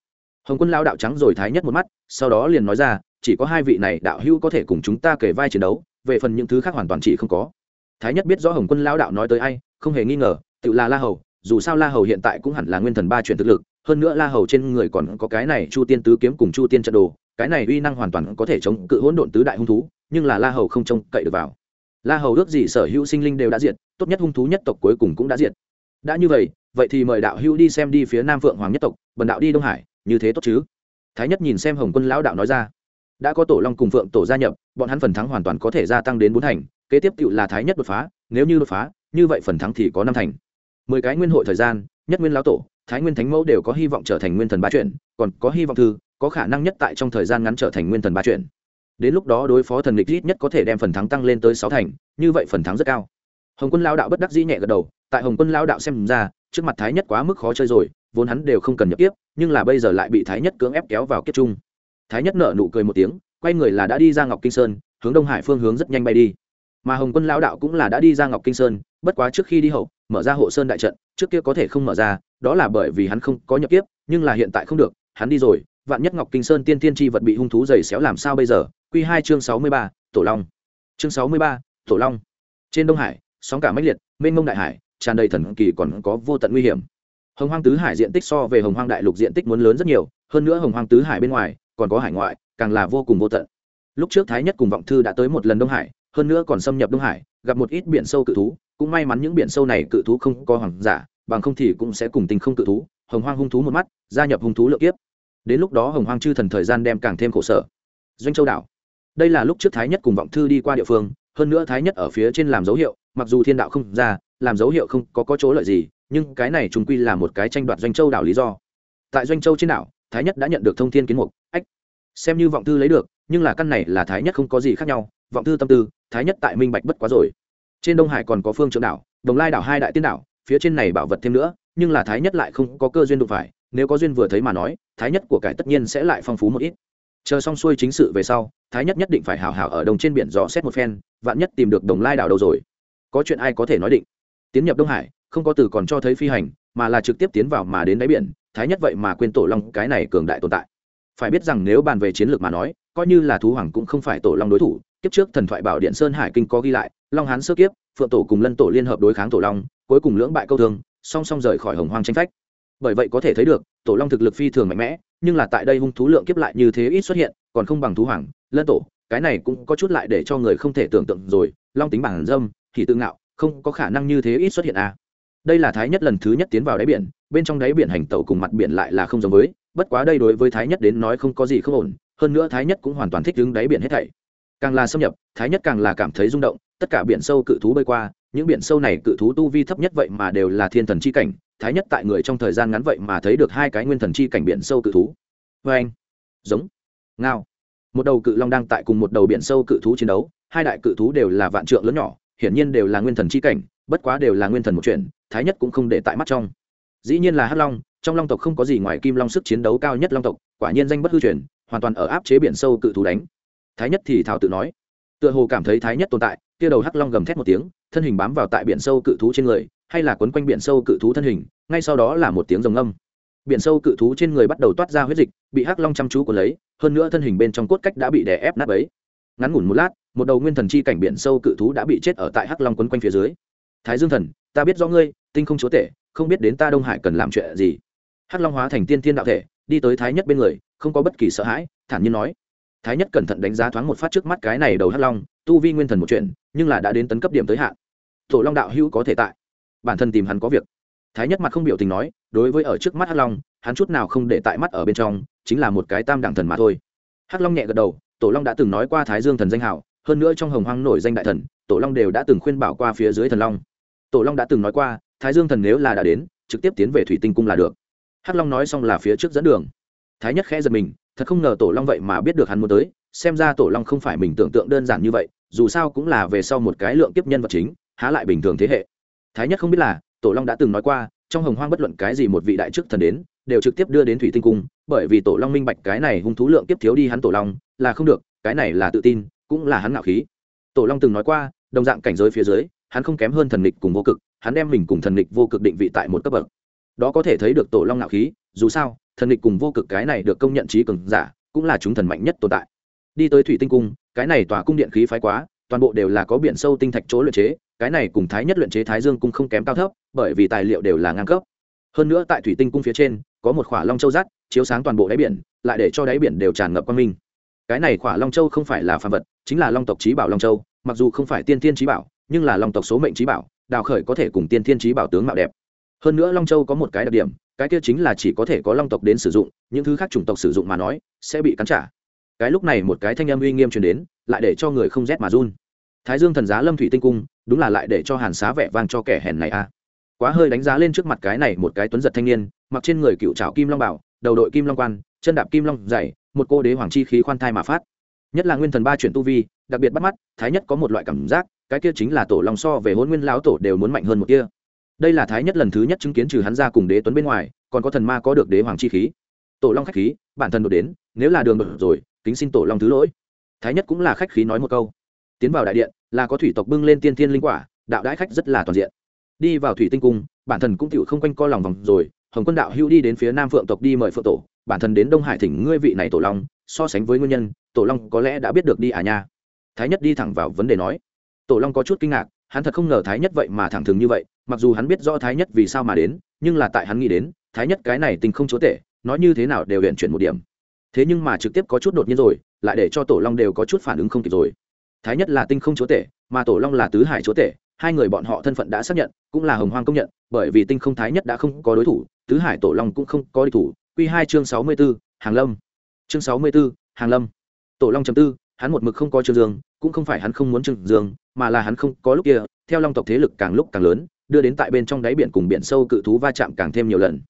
Speaker 1: Hồng quân lao đạo trắng rồi thái nhất một mắt, sau đó liền nói ra, chỉ có hai vị này đạo hưu có thể cùng chúng ta kể vai chiến đấu, về phần những thứ khác hoàn toàn chỉ không có thái nhất biết rõ hồng quân lao đạo nói tới ai, không hề nghi ngờ, tự là la hầu, dù sao la hầu hiện tại cũng hẳn là nguyên thần ba chuyển thực lực, hơn nữa la hầu trên người còn có cái này chu tiên tứ kiếm cùng chu tiên trận đồ, cái này uy năng hoàn toàn có thể chống cự hỗn độn tứ đại hung thú, nhưng là la hầu không trông cậy được vào. La hầu ước gì sở hữu sinh linh đều đã diệt, tốt nhất hung thú nhất tộc cuối cùng cũng đã diệt. Đã như vậy vậy thì mời đạo hữu đi xem đi phía nam phượng hoàng nhất tộc, bần đạo đi đông hải, như thế tốt chứ? Thái nhất nhìn xem hồng quân lão đạo nói ra đã có tổ long cùng phượng tổ gia nhập, bọn hắn phần thắng hoàn toàn có thể gia tăng đến bốn thành, kế tiếp cựu là thái nhất đột phá, nếu như đột phá, như vậy phần thắng thì có năm thành. Mười cái nguyên hội thời gian, nhất nguyên lão tổ, thái nguyên thánh mẫu đều có hy vọng trở thành nguyên thần ba chuyển, còn có hy vọng thư, có khả năng nhất tại trong thời gian ngắn trở thành nguyên thần ba chuyển. Đến lúc đó đối phó thần lịch ít nhất có thể đem phần thắng tăng lên tới sáu thành, như vậy phần thắng rất cao. Hồng quân lao đạo bất đắc dĩ nhẹ gật đầu, tại hồng quân lao đạo xem ra, trước mặt thái nhất quá mức khó chơi rồi, vốn hắn đều không cần nhập tiếp, nhưng là bây giờ lại bị thái nhất cưỡng ép kéo vào kiếp chung thái nhất nợ nụ cười một tiếng, quay người là đã đi ra ngọc kinh sơn, hướng đông hải phương hướng rất nhanh bay đi. Mà hồng quân lao đạo cũng là đã đi ra ngọc kinh sơn, bất quá trước khi đi hậu, mở ra hộ sơn đại trận, trước kia có thể không mở ra, đó là bởi vì hắn không có nhập tiếp nhưng là hiện tại không được, hắn đi rồi, vạn nhất ngọc kinh sơn tiên tiên tri vật bị hung thú dày xéo làm sao bây giờ? Q hai chương sáu mươi ba, tổ long. Chương sáu mươi ba, tổ long. Trên đông hải, sóng cả mách liệt, mênh mông đại hải, tràn đầy thần kỳ còn có vô tận nguy hiểm. Hồng hoang tứ hải diện tích so về hồng hoang đại lục diện tích muốn lớn rất nhiều, hơn nữa hồng hoang tứ hải bên ngoài còn có hải ngoại càng là vô cùng vô tận. Lúc trước thái nhất cùng vọng thư đã tới một lần đông hải hơn nữa còn xâm nhập đông hải gặp một ít biển sâu cự thú cũng may mắn những biển sâu này cự thú không có hoàng giả bằng không thì cũng sẽ cùng tình không cự thú hồng hoang hung thú một mắt gia nhập hung thú lượm kiếp. Đến lúc đó hồng hoang chư thần thời gian đem càng thêm khổ sở. Doanh châu đảo. Đây là lúc trước thái nhất cùng vọng thư đi qua địa phương hơn nữa thái nhất ở phía trên làm dấu hiệu mặc dù thiên đạo không ra làm dấu hiệu không có, có chỗ lợi gì nhưng cái này chúng quy là một cái tranh đoạt doanh châu đảo lý do. Tại doanh châu trên đảo thái nhất đã nhận được thông thiên kiến mục. Ách, xem như vọng thư lấy được, nhưng là căn này là thái nhất không có gì khác nhau. Vọng thư tâm tư, thái nhất tại minh bạch bất quá rồi. Trên đông hải còn có phương trưởng đảo, đồng lai đảo hai đại tiên đảo, phía trên này bảo vật thêm nữa, nhưng là thái nhất lại không có cơ duyên đụng phải. Nếu có duyên vừa thấy mà nói, thái nhất của cải tất nhiên sẽ lại phong phú một ít. Chờ xong xuôi chính sự về sau, thái nhất nhất định phải hào hào ở đồng trên biển dò xét một phen, vạn nhất tìm được đồng lai đảo đâu rồi? Có chuyện ai có thể nói định? Tiến nhập đông hải, không có từ còn cho thấy phi hành, mà là trực tiếp tiến vào mà đến đáy biển thái nhất vậy mà quên tổ long cái này cường đại tồn tại phải biết rằng nếu bàn về chiến lược mà nói, coi như là thú hoàng cũng không phải tổ long đối thủ, kiếp trước thần thoại bảo điện sơn hải kinh có ghi lại, long hán sơ kiếp, phượng tổ cùng lân tổ liên hợp đối kháng tổ long, cuối cùng lưỡng bại câu thương, song song rời khỏi hồng hoang tranh phách bởi vậy có thể thấy được, tổ long thực lực phi thường mạnh mẽ, nhưng là tại đây hung thú lượng kiếp lại như thế ít xuất hiện, còn không bằng thú hoàng, lân tổ, cái này cũng có chút lại để cho người không thể tưởng tượng rồi, long tính bản dâm, thì tự ngạo, không có khả năng như thế ít xuất hiện à đây là thái nhất lần thứ nhất tiến vào đáy biển, bên trong đáy biển hành tẩu cùng mặt biển lại là không giống với, bất quá đây đối với thái nhất đến nói không có gì không ổn, hơn nữa thái nhất cũng hoàn toàn thích đứng đáy biển hết thảy. Càng là xâm nhập, thái nhất càng là cảm thấy rung động, tất cả biển sâu cự thú bơi qua, những biển sâu này cự thú tu vi thấp nhất vậy mà đều là thiên thần chi cảnh, thái nhất tại người trong thời gian ngắn vậy mà thấy được hai cái nguyên thần chi cảnh biển sâu cự thú. Vê anh, giống, ngao. Một đầu cự long đang tại cùng một đầu biển sâu cự thú chiến đấu, hai đại cự thú đều là vạn trượng lớn nhỏ, hiển nhiên đều là nguyên thần chi cảnh bất quá đều là nguyên thần một chuyện, thái nhất cũng không để tại mắt trong. Dĩ nhiên là hắc long, trong long tộc không có gì ngoài kim long sức chiến đấu cao nhất long tộc, quả nhiên danh bất hư truyền, hoàn toàn ở áp chế biển sâu cự thú đánh. Thái nhất thì thảo tự nói, tựa hồ cảm thấy thái nhất tồn tại, kia đầu hắc long gầm thét một tiếng, thân hình bám vào tại biển sâu cự thú trên người, hay là quấn quanh biển sâu cự thú thân hình, ngay sau đó là một tiếng rồng âm biển sâu cự thú trên người bắt đầu toát ra huyết dịch, bị hắc long chăm chú của lấy, hơn nữa thân hình bên trong cốt cách đã bị đè ép nát ấy ngắn ngủn một lát, một đầu nguyên thần chi cảnh biển sâu cự thú đã bị chết ở tại hắc long quấn quanh phía dưới thái dương thần, ta biết rõ ngươi, tinh không chúa tể, không biết đến ta đông hải cần làm chuyện gì. Hắc long hóa thành tiên thiên đạo thể, đi tới thái nhất bên người, không có bất kỳ sợ hãi, thản nhiên nói. Thái nhất cẩn thận đánh giá thoáng một phát trước mắt cái này đầu hắc long, tu vi nguyên thần một chuyện, nhưng là đã đến tấn cấp điểm tới hạn. Tổ long đạo hữu có thể tại. Bản thân tìm hắn có việc. Thái nhất mặt không biểu tình nói, đối với ở trước mắt hắc long, hắn chút nào không để tại mắt ở bên trong, chính là một cái tam đẳng thần mà thôi. Hắc long nhẹ gật đầu, tổ long đã từng nói qua thái dương thần danh hảo, hơn nữa trong hồng hoang nổi danh đại thần, tổ long đều đã từng khuyên bảo qua phía dưới thần long tổ long đã từng nói qua, thái dương thần nếu là đã đến, trực tiếp tiến về thủy tinh cung là được. Hắc long nói xong là phía trước dẫn đường. Thái nhất khẽ giật mình, thật không ngờ tổ long vậy mà biết được hắn muốn tới, xem ra tổ long không phải mình tưởng tượng đơn giản như vậy, dù sao cũng là về sau một cái lượng kiếp nhân vật chính, há lại bình thường thế hệ. Thái nhất không biết là, tổ long đã từng nói qua, trong hồng hoang bất luận cái gì một vị đại chức thần đến, đều trực tiếp đưa đến thủy tinh cung, bởi vì tổ long minh bạch cái này hung thú lượng tiếp thiếu đi hắn tổ long, là không được, cái này là tự tin, cũng là hắn ngạo khí. Tổ long từng nói qua, đồng dạng cảnh giới phía dưới hắn không kém hơn thần địch cùng vô cực, hắn đem mình cùng thần địch vô cực định vị tại một cấp bậc. Đó có thể thấy được tổ long ngạo khí, dù sao, thần địch cùng vô cực cái này được công nhận trí cường giả, cũng là chúng thần mạnh nhất tồn tại. Đi tới thủy tinh cung, cái này tòa cung điện khí phái quá, toàn bộ đều là có biển sâu tinh thạch chỗ luyện chế, cái này cùng thái nhất luyện chế thái dương cung không kém cao thấp, bởi vì tài liệu đều là ngang cấp. Hơn nữa tại thủy tinh cung phía trên, có một khỏa long châu rắt chiếu sáng toàn bộ đáy biển, lại để cho đáy biển đều tràn ngập quang minh. Cái này khỏa long châu không phải là phàm vật, chính là long tộc trí bảo long châu, mặc dù không phải tiên tiên trí bảo nhưng là long tộc số mệnh trí bảo, đào khởi có thể cùng tiên thiên trí bảo tướng mạo đẹp. Hơn nữa long châu có một cái đặc điểm, cái kia chính là chỉ có thể có long tộc đến sử dụng, những thứ khác chủng tộc sử dụng mà nói, sẽ bị cắn trả. Cái lúc này một cái thanh âm uy nghiêm truyền đến, lại để cho người không rét mà run. Thái dương thần giá lâm thủy tinh cung, đúng là lại để cho hàn xá vẻ vang cho kẻ hèn này a quá hơi đánh giá lên trước mặt cái này một cái tuấn giật thanh niên, mặc trên người cựu trào kim long bảo, đầu đội kim long quan, chân đạp kim long dày, một cô đế hoàng chi khí khoan thai mà phát. Nhất là nguyên thần ba chuyển tu vi, đặc biệt bắt mắt, thái nhất có một loại cảm giác cái kia chính là tổ long so về hôn nguyên lão tổ đều muốn mạnh hơn một kia. Đây là thái nhất lần thứ nhất chứng kiến trừ hắn ra cùng đế tuấn bên ngoài, còn có thần ma có được đế hoàng chi khí. Tổ long khách khí, bản thân đột đến, nếu là đường đột rồi, kính xin tổ long thứ lỗi. Thái nhất cũng là khách khí nói một câu. Tiến vào đại điện, là có thủy tộc bưng lên tiên thiên linh quả, đạo đãi khách rất là toàn diện. Đi vào thủy tinh cung, bản thân cũng chịu không quanh co lòng vòng rồi, hồng quân đạo hữu đi đến phía nam phượng tộc đi mời phượng tổ, bản thân đến đông hải thỉnh ngươi vị này tổ long, so sánh với nguyên nhân, tổ long có lẽ đã biết được đi à nha. Thái nhất đi thẳng vào vấn đề nói tổ long có chút kinh ngạc, hắn thật không ngờ thái nhất vậy mà thẳng thừng như vậy, mặc dù hắn biết rõ thái nhất vì sao mà đến, nhưng là tại hắn nghĩ đến, thái nhất cái này tình không chúa tể, nói như thế nào đều hiện chuyển một điểm. Thế nhưng mà trực tiếp có chút đột nhiên rồi, lại để cho tổ long đều có chút phản ứng không kịp rồi. Thái nhất là tinh không chúa tể, mà tổ long là tứ hải chúa tể, hai người bọn họ thân phận đã xác nhận, cũng là hồng hoang công nhận, bởi vì tinh không thái nhất đã không có đối thủ, tứ hải tổ long cũng không có đối thủ. Q hai chương sáu mươi b ố hàng lâm. Chương sáu mươi b ố hàng lâm. Tổ long chấm tư hắn một mực không có trương dương, cũng không phải hắn không muốn trương dương, mà là hắn không có lúc kia, theo long tộc thế lực càng lúc càng lớn, đưa đến tại bên trong đáy biển cùng biển sâu cự thú va chạm càng thêm nhiều lần.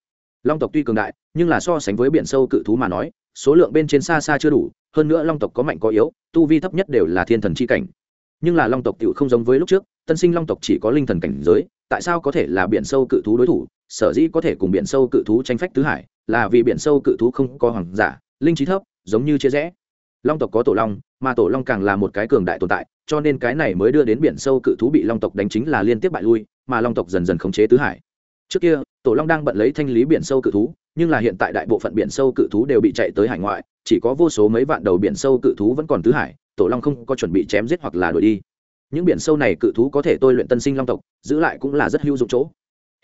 Speaker 1: Long tộc tuy cường đại, nhưng là so sánh với biển sâu cự thú mà nói, số lượng bên trên xa xa chưa đủ, hơn nữa long tộc có mạnh có yếu, tu vi thấp nhất đều là thiên thần c h i cảnh. Nhưng là long tộc tự không giống với lúc trước, tân sinh long tộc chỉ có linh thần cảnh giới, tại sao có thể là biển sâu cự thú đối thủ? Sở dĩ có thể cùng biển sâu cự thú tranh phách tứ hải, là vì biển sâu cự thú không có hoàng giả, linh trí thấp, giống như chia rẽ. Long tộc có tổ long mà tổ long càng là một cái cường đại tồn tại, cho nên cái này mới đưa đến biển sâu cự thú bị long tộc đánh chính là liên tiếp bại lui, mà long tộc dần dần khống chế tứ hải. Trước kia, tổ long đang bận lấy thanh lý biển sâu cự thú, nhưng là hiện tại đại bộ phận biển sâu cự thú đều bị chạy tới hải ngoại, chỉ có vô số mấy vạn đầu biển sâu cự thú vẫn còn tứ hải, tổ long không có chuẩn bị chém giết hoặc là đuổi đi. Những biển sâu này cự thú có thể tôi luyện tân sinh long tộc, giữ lại cũng là rất hữu dụng chỗ.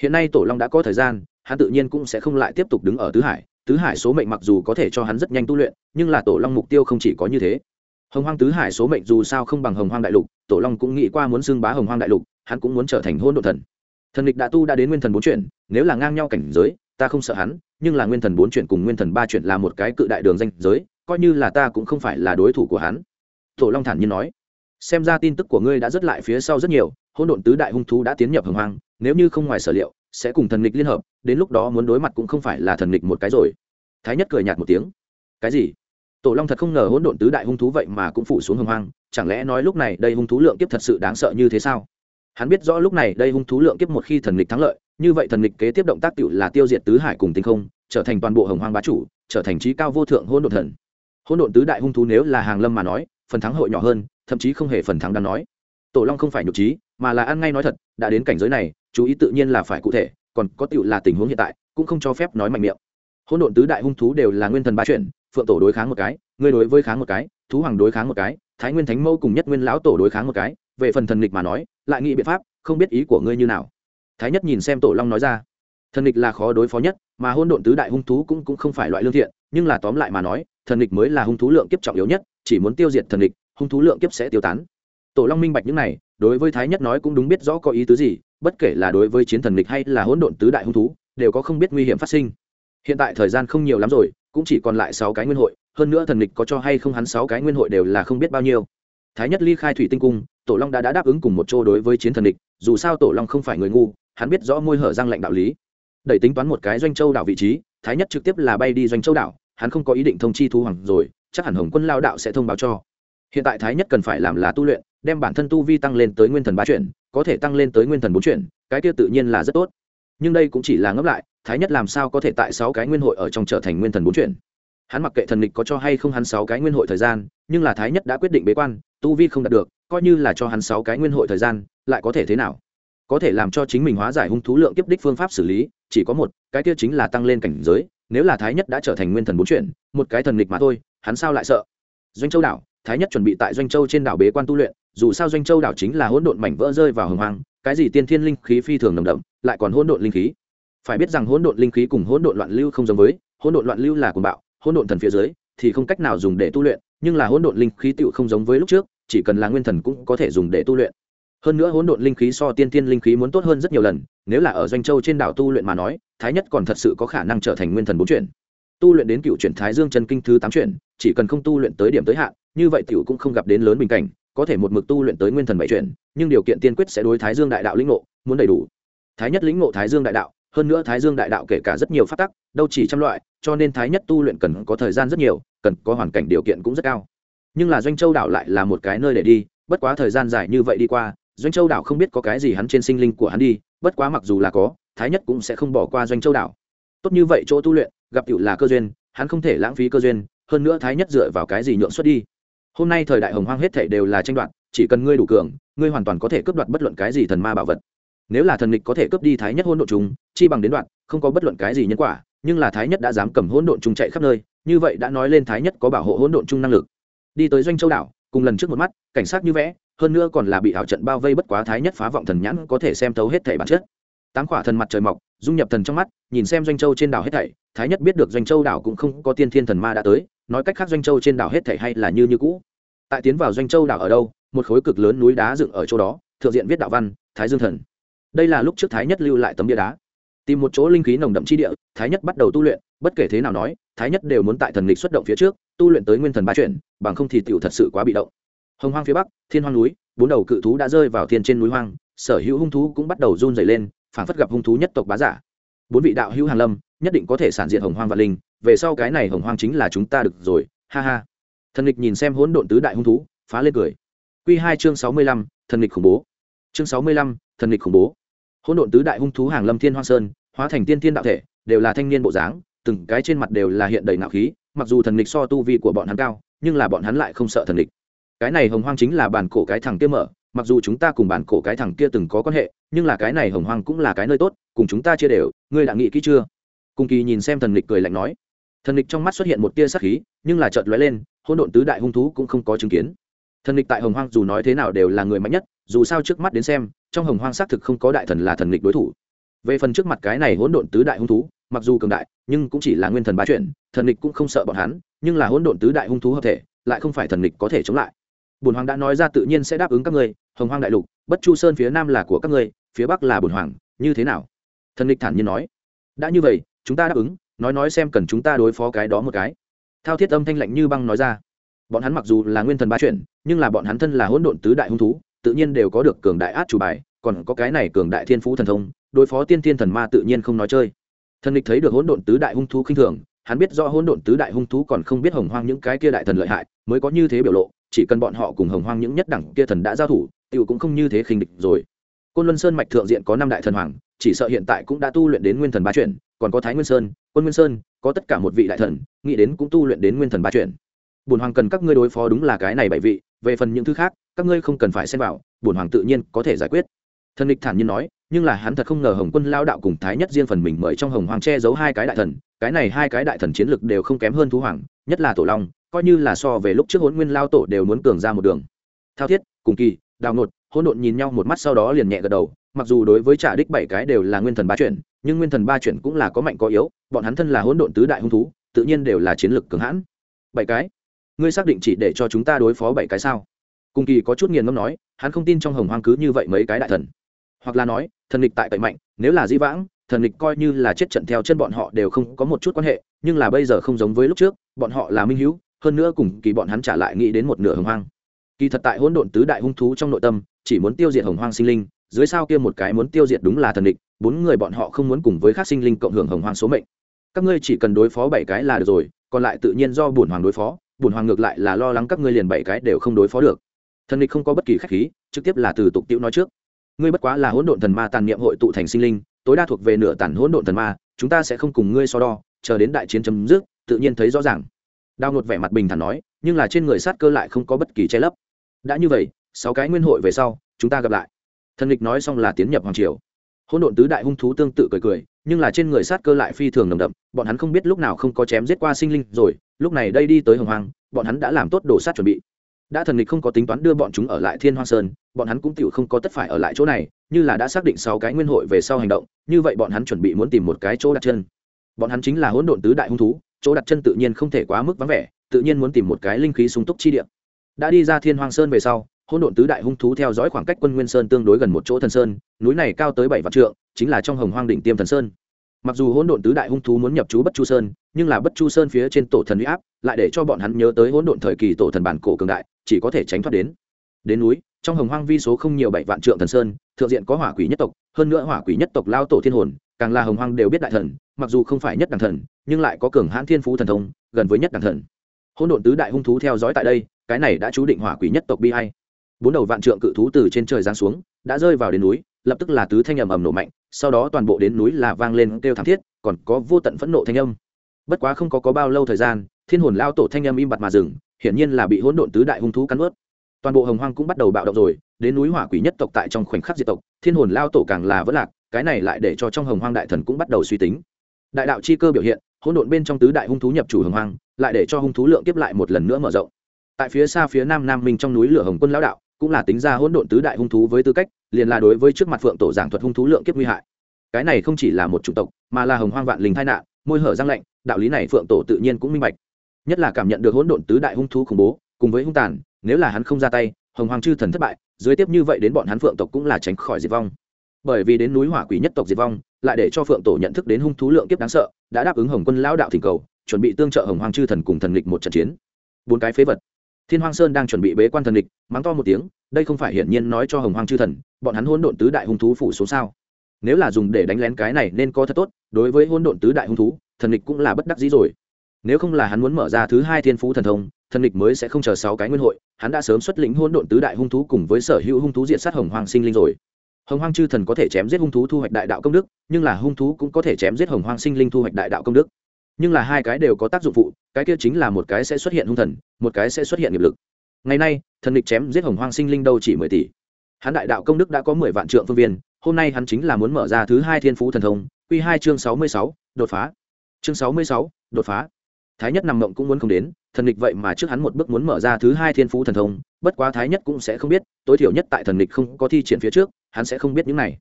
Speaker 1: Hiện nay tổ long đã có thời gian, hắn tự nhiên cũng sẽ không lại tiếp tục đứng ở tứ hải. Tứ hải số mệnh mặc dù có thể cho hắn rất nhanh tu luyện, nhưng là tổ long mục tiêu không chỉ có như thế hồng hoang tứ hải số mệnh dù sao không bằng hồng hoang đại lục, tổ long cũng nghĩ qua muốn xưng bá hồng hoang đại lục, hắn cũng muốn trở thành hôn đ ộ thần. Thần địch đã tu đã đến nguyên thần bốn chuyển, nếu là ngang nhau cảnh giới, ta không sợ hắn, nhưng là nguyên thần bốn chuyển cùng nguyên thần ba chuyển là một cái cự đại đường danh giới, coi như là ta cũng không phải là đối thủ của hắn. Tổ long thản nhiên nói. Xem ra tin tức của ngươi đã rất lại phía sau rất nhiều hôn độn tứ đại hung thú đã tiến nhập hồng hoang, nếu như không ngoài sở liệu, sẽ cùng thần địch liên hợp, đến lúc đó muốn đối mặt cũng không phải là thần địch một cái rồi. Thái nhất cười nhạt một tiếng. Cái gì? Tổ long thật không ngờ hỗn độn tứ đại hung thú vậy mà cũng phủ xuống hồng hoang, chẳng lẽ nói lúc này đây hung thú lượng kiếp thật sự đáng sợ như thế sao? Hắn biết rõ lúc này đây hung thú lượng kiếp một khi thần lịch thắng lợi, như vậy thần lịch kế tiếp động tác tựu là tiêu diệt tứ hải cùng tinh không, trở thành toàn bộ hồng hoang bá chủ, trở thành trí cao vô thượng hỗn độn thần. Hỗn độn tứ đại hung thú nếu là hàng lâm mà nói, phần thắng hội nhỏ hơn, thậm chí không hề phần thắng đáng nói. Tổ long không phải nhục trí, mà là ăn ngay nói thật, đã đến cảnh giới này, chú ý tự nhiên là phải cụ thể, còn có tựu là tình huống hiện tại, cũng không cho phép nói mạnh miệng. Hỗn độn tứ đại hung thú đều là nguyên thần ba chuyển phượng tổ đối kháng một cái ngươi đối với kháng một cái thú hoàng đối kháng một cái thái nguyên thánh mẫu cùng nhất nguyên lão tổ đối kháng một cái về phần thần lịch mà nói lại nghĩ biện pháp không biết ý của ngươi như nào. Thái nhất nhìn xem tổ long nói ra. Thần lịch là khó đối phó nhất mà hôn độn tứ đại hung thú cũng, cũng không phải loại lương thiện nhưng là tóm lại mà nói thần lịch mới là hung thú lượng kiếp trọng yếu nhất chỉ muốn tiêu diệt thần lịch hung thú lượng kiếp sẽ tiêu tán. Tổ long minh bạch những này đối với thái nhất nói cũng đúng biết rõ có ý tứ gì bất kể là đối với chiến thần lịch hay là hỗn độn tứ đại hung thú đều có không biết nguy hiểm phát sinh. Hiện tại thời gian không nhiều lắm rồi cũng chỉ còn lại sáu cái nguyên hội hơn nữa thần địch có cho hay không hắn sáu cái nguyên hội đều là không biết bao nhiêu. Thái nhất ly khai thủy tinh cung tổ long đã, đã đáp ứng cùng một chỗ đối với chiến thần địch dù sao tổ long không phải người ngu hắn biết rõ môi hở răng lệnh đạo lý. Đẩy tính toán một cái doanh châu đảo vị trí thái nhất trực tiếp là bay đi doanh châu đảo hắn không có ý định thông chi thu hoàng rồi chắc hẳn hồng quân lao đạo sẽ thông báo cho. Hiện tại thái nhất cần phải làm là tu luyện đem bản thân tu vi tăng lên tới nguyên thần ba chuyển có thể tăng lên tới nguyên thần bốn chuyển cái kia tự nhiên là rất tốt. Nhưng đây cũng chỉ là ngấp lại thái nhất làm sao có thể tại sáu cái nguyên hội ở trong trở thành nguyên thần bốn chuyển? Hắn mặc kệ thần lịch có cho hay không hắn sáu cái nguyên hội thời gian, nhưng là thái nhất đã quyết định bế quan, tu vi không đạt được, coi như là cho hắn sáu cái nguyên hội thời gian, lại có thể thế nào? Có thể làm cho chính mình hóa giải hung thú lượng kiếp đích phương pháp xử lý, chỉ có một, cái kia chính là tăng lên cảnh giới, nếu là thái nhất đã trở thành nguyên thần bốn chuyển, một cái thần lịch mà thôi, hắn sao lại sợ? Doanh châu đảo, thái nhất chuẩn bị tại doanh châu trên đảo bế quan tu luyện, dù sao doanh châu đảo chính là hỗn độn mảnh vỡ rơi vào hồng hoang, cái gì tiên thiên linh khí phi thường nồng đậm, lại còn hỗn độn linh khí phải biết rằng hỗn độn linh khí cùng hỗn độn loạn lưu không giống với, hỗn độn loạn lưu là cuồng bạo, hỗn độn thần phía dưới thì không cách nào dùng để tu luyện, nhưng là hỗn độn linh khí tựu không giống với lúc trước, chỉ cần là nguyên thần cũng có thể dùng để tu luyện. Hơn nữa hỗn độn linh khí so tiên tiên linh khí muốn tốt hơn rất nhiều lần, nếu là ở doanh châu trên đảo tu luyện mà nói, thái nhất còn thật sự có khả năng trở thành nguyên thần bốn chuyển. Tu luyện đến cựu chuyển thái dương chân kinh thứ tám chuyển, chỉ cần không tu luyện tới điểm tới hạn, như vậy tiểu cũng không gặp đến lớn bình cảnh, có thể một mực tu luyện tới nguyên thần bảy chuyển, nhưng điều kiện tiên quyết sẽ đối thái dương đại đạo lĩnh ngộ, muốn đầy đủ. Thái nhất lĩnh ngộ thái dương đại đạo hơn nữa thái dương đại đạo kể cả rất nhiều phát tắc, đâu chỉ trăm loại, cho nên thái nhất tu luyện cần có thời gian rất nhiều, cần có hoàn cảnh điều kiện cũng rất cao. Nhưng là doanh châu đảo lại là một cái nơi để đi, bất quá thời gian dài như vậy đi qua, doanh châu đảo không biết có cái gì hắn trên sinh linh của hắn đi, bất quá mặc dù là có, thái nhất cũng sẽ không bỏ qua doanh châu đảo. Tốt như vậy chỗ tu luyện, gặp cựu là cơ duyên, hắn không thể lãng phí cơ duyên, hơn nữa thái nhất dựa vào cái gì nhượng xuất đi. Hôm nay thời đại hồng hoang hết thảy đều là tranh đoạt, chỉ cần ngươi đủ cường, ngươi hoàn toàn có thể cướp đoạt bất luận cái gì thần ma bảo vật nếu là thần địch có thể cướp đi thái nhất hỗn độn chúng chi bằng đến đoạn, không có bất luận cái gì nhân quả, nhưng là thái nhất đã dám cầm hỗn độn chúng chạy khắp nơi, như vậy đã nói lên thái nhất có bảo hộ hỗn độn chung năng lực. Đi tới doanh châu đảo, cùng lần trước một mắt, cảnh sát như vẽ, hơn nữa còn là bị ảo trận bao vây bất quá thái nhất phá vọng thần nhãn có thể xem thấu hết thể bản chất. Tám quả thần mặt trời mọc, dung nhập thần trong mắt, nhìn xem doanh châu trên đảo hết thảy, thái nhất biết được doanh châu đảo cũng không có tiên thiên thần ma đã tới, nói cách khác doanh châu trên đảo hết thảy hay là như như cũ. Tại tiến vào doanh châu đảo ở đâu, một khối cực lớn núi đá dựng ở chỗ đó, thượng diện viết đạo văn, thái dương thần đây là lúc trước thái nhất lưu lại tấm bia đá. Tìm một chỗ linh khí nồng đậm chi địa, thái nhất bắt đầu tu luyện, bất kể thế nào nói, thái nhất đều muốn tại thần lịch xuất động phía trước, tu luyện tới nguyên thần ba chuyển, bằng không thì tựu thật sự quá bị động. Hồng hoang phía bắc, thiên hoang núi, bốn đầu cự thú đã rơi vào thiên trên núi hoang, sở hữu hung thú cũng bắt đầu run dày lên phản phất gặp hung thú nhất tộc bá giả. Bốn vị đạo hữu hàn lâm, nhất định có thể sản diện hồng hoang và linh, về sau cái này hồng hoang chính là chúng ta được rồi, ha ha. Thần lịch nhìn xem hỗn độn tứ đại hung thú, phá lên cười. Quy hai chương sáu mươi lăm, thần lịch khủng bố. Chương sáu mươi lăm, thần lịch khủng bố hỗn độn tứ đại hung thú hàng lâm thiên hoang sơn, hóa thành tiên thiên đạo thể, đều là thanh niên bộ dáng, từng cái trên mặt đều là hiện đầy nạo khí, mặc dù thần lịch so tu vi của bọn hắn cao, nhưng là bọn hắn lại không sợ thần lịch cái này hồng hoang chính là bản cổ cái thằng kia mở, mặc dù chúng ta cùng bản cổ cái thằng kia từng có quan hệ, nhưng là cái này hồng hoang cũng là cái nơi tốt, cùng chúng ta chia đều, ngươi đã nghĩ kỹ chưa? Cùng kỳ nhìn xem thần lịch cười lạnh nói. Thần lịch trong mắt xuất hiện một tia sắc khí, nhưng là chợt lóe lên, hỗn độn tứ đại hung thú cũng không có chứng kiến. Thần lịch tại hồng hoang dù nói thế nào đều là người mạnh nhất, dù sao trước mắt đến xem trong hồng hoang xác thực không có đại thần là thần lịch đối thủ. Về phần trước mặt cái này hỗn độn tứ đại hung thú, mặc dù cường đại, nhưng cũng chỉ là nguyên thần ba chuyện thần lịch cũng không sợ bọn hắn, nhưng là hỗn độn tứ đại hung thú hợp thể, lại không phải thần lịch có thể chống lại. Bùn hoàng đã nói ra tự nhiên sẽ đáp ứng các ngươi, hồng hoang đại lục, bất chu sơn phía nam là của các ngươi, phía bắc là bùn hoàng, như thế nào? Thần lịch thản nhiên nói. Đã như vậy, chúng ta đáp ứng, nói nói xem cần chúng ta đối phó cái đó một cái. Thao thiết âm thanh lạnh như băng nói ra. Bọn hắn mặc dù là nguyên thần ba chuyện nhưng là bọn hắn thân là hỗn độn tứ đại hung thú tự nhiên đều có được cường đại át chủ bài, còn có cái này cường đại thiên phú thần thông, đối phó tiên thiên thần ma tự nhiên không nói chơi. Thần địch thấy được hỗn độn tứ đại hung thú khinh thường, hắn biết do hỗn độn tứ đại hung thú còn không biết hồng hoang những cái kia đại thần lợi hại, mới có như thế biểu lộ, chỉ cần bọn họ cùng hồng hoang những nhất đẳng kia thần đã giao thủ, tiểu cũng không như thế khinh địch rồi. Côn luân sơn mạch thượng diện có năm đại thần hoàng, chỉ sợ hiện tại cũng đã tu luyện đến nguyên thần ba chuyển, còn có thái nguyên sơn, quân nguyên sơn, có tất cả một vị đại thần, nghĩ đến cũng tu luyện đến nguyên thần ba chuyển. Bổn hoàng cần các ngươi đối phó đúng là cái này bảy vị, về phần những thứ khác các ngươi không cần phải xem vào, bổn hoàng tự nhiên có thể giải quyết. Thần địch thản nhiên nói, nhưng là hắn thật không ngờ hồng quân lao đạo cùng thái nhất riêng phần mình mời trong hồng hoàng che giấu hai cái đại thần, cái này hai cái đại thần chiến lực đều không kém hơn thú hoàng, nhất là tổ long, coi như là so về lúc trước hôn nguyên lao tổ đều muốn cường ra một đường. Thao thiết, cùng kỳ, đào nột hỗn độn nhìn nhau một mắt sau đó liền nhẹ gật đầu, mặc dù đối với trả đích bảy cái đều là nguyên thần ba chuyển, nhưng nguyên thần ba chuyển cũng là có mạnh có yếu, bọn hắn thân là hỗn độn tứ đại hung thú, tự nhiên đều là chiến lực cường hãn. Bảy cái? Ngươi xác định chỉ để cho chúng ta đối phó bảy cái sao? Cùng kỳ có chút nghiền ngâm nói, hắn không tin trong hồng hoang cứ như vậy mấy cái đại thần. Hoặc là nói, thần địch tại cậy mạnh, nếu là di vãng, thần địch coi như là chết trận theo chân bọn họ đều không có một chút quan hệ, nhưng là bây giờ không giống với lúc trước, bọn họ là minh hữu, hơn nữa cùng kỳ bọn hắn trả lại nghĩ đến một nửa hồng hoang. Kỳ thật tại hỗn độn tứ đại hung thú trong nội tâm, chỉ muốn tiêu diệt hồng hoang sinh linh, dưới sao kia một cái muốn tiêu diệt đúng là thần địch bốn người bọn họ không muốn cùng với các sinh linh cộng hưởng hồng hoang số mệnh. Các ngươi chỉ cần đối phó bảy cái là được rồi, còn lại tự nhiên do bổn hoàng đối phó, bổn hoàng ngược lại là lo lắng các ngươi liền bảy cái đều không đối phó được thần địch không có bất kỳ khách khí, trực tiếp là từ tục tiễu nói trước. Ngươi bất quá là hỗn độn thần ma tàn niệm hội tụ thành sinh linh, tối đa thuộc về nửa tàn hỗn độn thần ma, chúng ta sẽ không cùng ngươi so đo, chờ đến đại chiến chấm dứt, tự nhiên thấy rõ ràng. Đao ngột vẻ mặt bình thản nói, nhưng là trên người sát cơ lại không có bất kỳ che lấp. Đã như vậy, sáu cái nguyên hội về sau, chúng ta gặp lại. Thần địch nói xong là tiến nhập hoàng triều. Hỗn độn tứ đại hung thú tương tự cười cười, nhưng là trên người sát cơ lại phi thường nồng đậm, bọn hắn không biết lúc nào không có chém giết qua sinh linh rồi, lúc này đây đi tới hồng hoàng bọn hắn đã làm tốt đồ sát chuẩn bị đã thần lịch không có tính toán đưa bọn chúng ở lại thiên hoa sơn, bọn hắn cũng tựu không có tất phải ở lại chỗ này, như là đã xác định sáu cái nguyên hội về sau hành động, như vậy bọn hắn chuẩn bị muốn tìm một cái chỗ đặt chân. Bọn hắn chính là hỗn độn tứ đại hung thú, chỗ đặt chân tự nhiên không thể quá mức vắng vẻ, tự nhiên muốn tìm một cái linh khí sung túc chi địa. Đã đi ra thiên hoang sơn về sau, hỗn độn tứ đại hung thú theo dõi khoảng cách quân nguyên sơn tương đối gần một chỗ thần sơn, núi này cao tới bảy vạn trượng, chính là trong hồng hoang đỉnh tiêm thần sơn. Mặc dù hỗn độn tứ đại hung thú muốn nhập chú bất chu sơn, nhưng là bất chu sơn phía trên tổ thần huy áp, lại để cho bọn hắn nhớ tới hỗn độn thời kỳ tổ thần bản cổ cường đại chỉ có thể tránh thoát đến. Đến núi, trong hồng hoang vi số không nhiều bảy vạn trượng thần sơn, thượng diện có hỏa quỷ nhất tộc, hơn nữa hỏa quỷ nhất tộc lao tổ thiên hồn, càng là hồng hoang đều biết đại thần, mặc dù không phải nhất đẳng thần, nhưng lại có cường hãn thiên phú thần thông, gần với nhất đẳng thần. Hỗn độn tứ đại hung thú theo dõi tại đây, cái này đã chú định hỏa quỷ nhất tộc bi hay bốn đầu vạn trượng cự thú từ trên trời giáng xuống, đã rơi vào đến núi, lập tức là tứ thanh ầm ầm nổ mạnh, sau đó toàn bộ đến núi là vang lên kêu thảm thiết, còn có vô tận phẫn nộ thanh âm. Bất quá không có có bao lâu thời gian, thiên hồn lao tổ thanh âm im bặt mà dừng hiển nhiên là bị hỗn độn tứ đại hung thú cắn ướt toàn bộ hồng hoang cũng bắt đầu bạo động rồi, đến núi hỏa quỷ nhất tộc tại trong khoảnh khắc diệt tộc, thiên hồn lao tổ càng là vỡ lạc, cái này lại để cho trong hồng hoang đại thần cũng bắt đầu suy tính. Đại đạo chi cơ biểu hiện, hỗn độn bên trong tứ đại hung thú nhập chủ hồng hoang, lại để cho hung thú lượng tiếp lại một lần nữa mở rộng. Tại phía xa phía nam nam minh trong núi lửa hồng quân lão đạo, cũng là tính ra hỗn độn tứ đại hung thú với tư cách, liền là đối với trước mặt phượng tổ giảng thuật hung thú lượng kiếp nguy hại. Cái này không chỉ là một chủng tộc, mà là hồng hoang vạn linh tai nạn, môi hở răng lạnh, đạo lý này phượng tổ tự nhiên cũng minh bạch nhất là cảm nhận được hỗn độn tứ đại hung thú khủng bố, cùng với hung tàn, nếu là hắn không ra tay, hồng hoàng chư thần thất bại, dưới tiếp như vậy đến bọn hắn phượng tộc cũng là tránh khỏi diệt vong. Bởi vì đến núi hỏa quỷ nhất tộc diệt vong, lại để cho phượng tổ nhận thức đến hung thú lượng kiếp đáng sợ, đã đáp ứng hồng quân lão đạo thỉnh cầu, chuẩn bị tương trợ hồng hoàng chư thần cùng thần lịch một trận chiến. Bốn cái phế vật. Thiên hoàng sơn đang chuẩn bị bế quan thần lịch mắng to một tiếng, đây không phải hiển nhiên nói cho hồng hoàng chư thần, bọn hắn hỗn độn tứ đại hung thú phủ số sao? Nếu là dùng để đánh lén cái này nên có thật tốt, đối với hỗn độn tứ đại hung thú, thần lịch cũng là bất đắc dĩ rồi nếu không là hắn muốn mở ra thứ hai thiên phú thần thông, thần địch mới sẽ không chờ sáu cái nguyên hội, hắn đã sớm xuất lĩnh hỗn độn tứ đại hung thú cùng với sở hữu hung thú diện sát hồng hoàng sinh linh rồi. Hồng hoàng chư thần có thể chém giết hung thú thu hoạch đại đạo công đức, nhưng là hung thú cũng có thể chém giết hồng hoàng sinh linh thu hoạch đại đạo công đức. Nhưng là hai cái đều có tác dụng phụ, cái kia chính là một cái sẽ xuất hiện hung thần, một cái sẽ xuất hiện nghiệp lực. Ngày nay, thần địch chém giết hồng hoàng sinh linh đâu chỉ mười tỷ. Hắn đại đạo công đức đã có mười vạn trượng phương viên, hôm nay hắn chính là muốn mở ra thứ hai thiên phú thần thông q hai chương sáu mươi sáu, đột phá. Chương sáu mươi sáu, đột phá thái nhất nằm mộng cũng muốn không đến, thần địch vậy mà trước hắn một bước muốn mở ra thứ hai thiên phú thần thông, bất quá thái nhất cũng sẽ không biết, tối thiểu nhất tại thần địch không có thi triển phía trước, hắn sẽ không biết những này.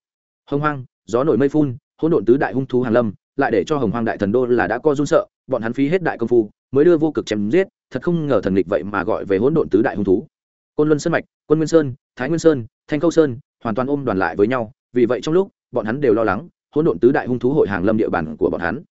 Speaker 1: Hồng hoang, gió nổi mây phun, hỗn độn tứ đại hung thú hàn lâm, lại để cho hồng hoang đại thần đô là đã co run sợ, bọn hắn phí hết đại công phu, mới đưa vô cực chém giết, thật không ngờ thần địch vậy mà gọi về hỗn độn tứ đại hung thú. Côn luân sơn mạch quân nguyên sơn, thái nguyên sơn, thanh câu sơn, hoàn toàn ôm đoàn lại với nhau, vì vậy trong lúc, bọn hắn đều lo lắng, hỗn độn tứ đại hung thú hội hàng lâm địa bàn của bọn hắn.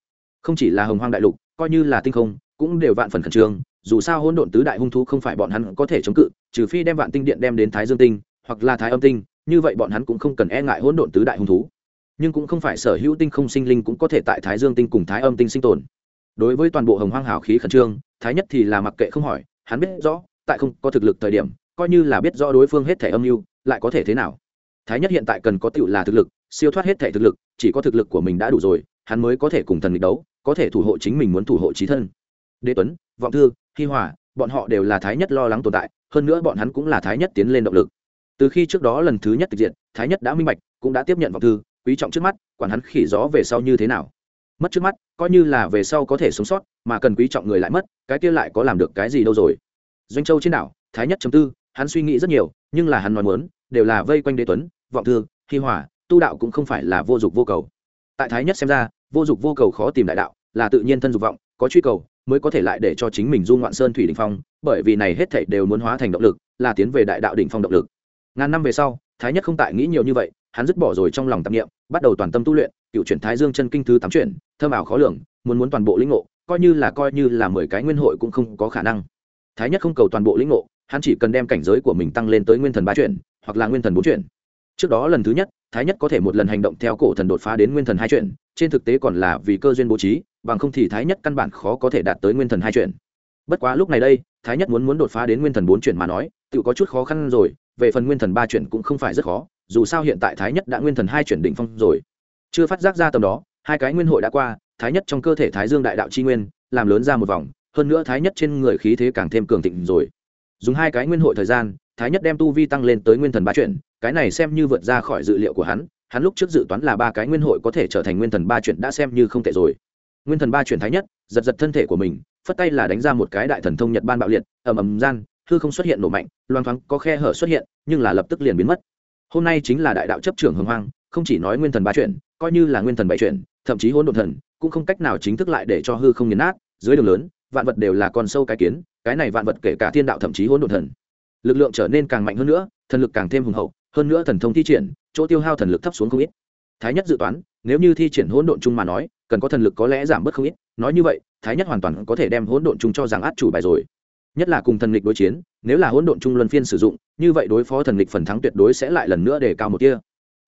Speaker 1: Không chỉ là hồng hoang đại lục coi như là tinh không, cũng đều vạn phần khẩn trương, dù sao hỗn độn tứ đại hung thú không phải bọn hắn có thể chống cự, trừ phi đem vạn tinh điện đem đến thái dương tinh, hoặc là thái âm tinh, như vậy bọn hắn cũng không cần e ngại hỗn độn tứ đại hung thú. Nhưng cũng không phải sở hữu tinh không sinh linh cũng có thể tại thái dương tinh cùng thái âm tinh sinh tồn. Đối với toàn bộ hồng hoang hào khí khẩn trương, thái nhất thì là mặc kệ không hỏi, hắn biết rõ, tại không có thực lực thời điểm, coi như là biết rõ đối phương hết thể âm mưu, lại có thể thế nào. Thái nhất hiện tại cần có tựu là thực lực, siêu thoát hết thể thực lực, chỉ có thực lực của mình đã đủ rồi, hắn mới có thể cùng thần địch đấu có thể thủ hộ chính mình muốn thủ hộ trí thân. Đế tuấn, vọng thư, hi hòa, bọn họ đều là thái nhất lo lắng tồn tại, hơn nữa bọn hắn cũng là thái nhất tiến lên động lực. Từ khi trước đó lần thứ nhất thực diện thái nhất đã minh bạch, cũng đã tiếp nhận vọng thư, quý trọng trước mắt, quản hắn khỉ gió về sau như thế nào. Mất trước mắt, coi như là về sau có thể sống sót, mà cần quý trọng người lại mất, cái kia lại có làm được cái gì đâu rồi. Doanh châu trên đảo, thái nhất chấm tư, hắn suy nghĩ rất nhiều, nhưng là hắn nói muốn, đều là vây quanh đế tuấn, vọng thư, hi hòa, tu đạo cũng không phải là vô dụng vô cầu tại thái nhất xem ra, vô dục vô cầu khó tìm đại đạo, là tự nhiên thân dục vọng, có truy cầu, mới có thể lại để cho chính mình du ngoạn sơn thủy đ ỉ n h phong, bởi vì này hết thảy đều muốn hóa thành động lực, là tiến về đại đạo đ ỉ n h phong động lực. Ngàn năm về sau, thái nhất không tại nghĩ nhiều như vậy, hắn dứt bỏ rồi trong lòng tạp nghiệm bắt đầu toàn tâm tu luyện, cựu chuyển thái dương chân kinh thứ tám chuyển thơm ảo khó lường, muốn muốn toàn bộ lĩnh ngộ, coi như là coi như là mười cái nguyên hội cũng không có khả năng. Thái nhất không cầu toàn bộ lĩnh ngộ, hắn chỉ cần đem cảnh giới của mình tăng lên tới nguyên thần ba chuyển, hoặc là nguyên thần bốn chuyển. Trước đó lần thứ nhất thái nhất có thể một lần hành động theo cổ thần đột phá đến nguyên thần hai chuyện, trên thực tế còn là vì cơ duyên bố trí bằng không thì thái nhất căn bản khó có thể đạt tới nguyên thần hai chuyện. bất quá lúc này đây thái nhất muốn muốn đột phá đến nguyên thần bốn chuyện mà nói tự có chút khó khăn rồi về phần nguyên thần ba chuyện cũng không phải rất khó dù sao hiện tại thái nhất đã nguyên thần hai chuyển đỉnh phong rồi chưa phát giác ra tầm đó hai cái nguyên hội đã qua thái nhất trong cơ thể thái dương đại đạo chi nguyên làm lớn ra một vòng hơn nữa thái nhất trên người khí thế càng thêm cường thịnh rồi dùng hai cái nguyên hội thời gian thái nhất đem tu vi tăng lên tới nguyên thần ba chuyển cái này xem như vượt ra khỏi dự liệu của hắn hắn lúc trước dự toán là ba cái nguyên hội có thể trở thành nguyên thần ba chuyển đã xem như không tệ rồi. Nguyên thần ba chuyển thái nhất, giật giật thân thể của mình, phất tay là đánh ra một cái đại thần thông nhật ban bạo liệt, ầm ầm gian, hư không xuất hiện nổ mạnh, loang thoáng có khe hở xuất hiện, nhưng là lập tức liền biến mất. Hôm nay chính là đại đạo chấp trưởng hưng hoang, không chỉ nói nguyên thần ba chuyển, coi như là nguyên thần bảy chuyển, thậm chí hỗn độn thần, cũng không cách nào chính thức lại để cho hư không nghiền nát, dưới đường lớn, vạn vật đều là con sâu cái kiến, cái này vạn vật kể cả thiên đạo thậm chí hỗn độn thần. Lực lượng trở nên càng mạnh hơn nữa, thần lực càng thêm hùng hậu hơn nữa thần thông thi triển, chỗ tiêu hao thần lực thấp xuống không ít. Thái nhất dự toán, nếu như thi triển hỗn độn chung mà nói, cần có thần lực có lẽ giảm bớt không ít. Nói như vậy, thái nhất hoàn toàn có thể đem hỗn độn chung cho rằng át chủ bài rồi. Nhất là cùng thần lịch đối chiến, nếu là hỗn độn chung luân phiên sử dụng, như vậy đối phó thần lịch phần thắng tuyệt đối sẽ lại lần nữa để cao một kia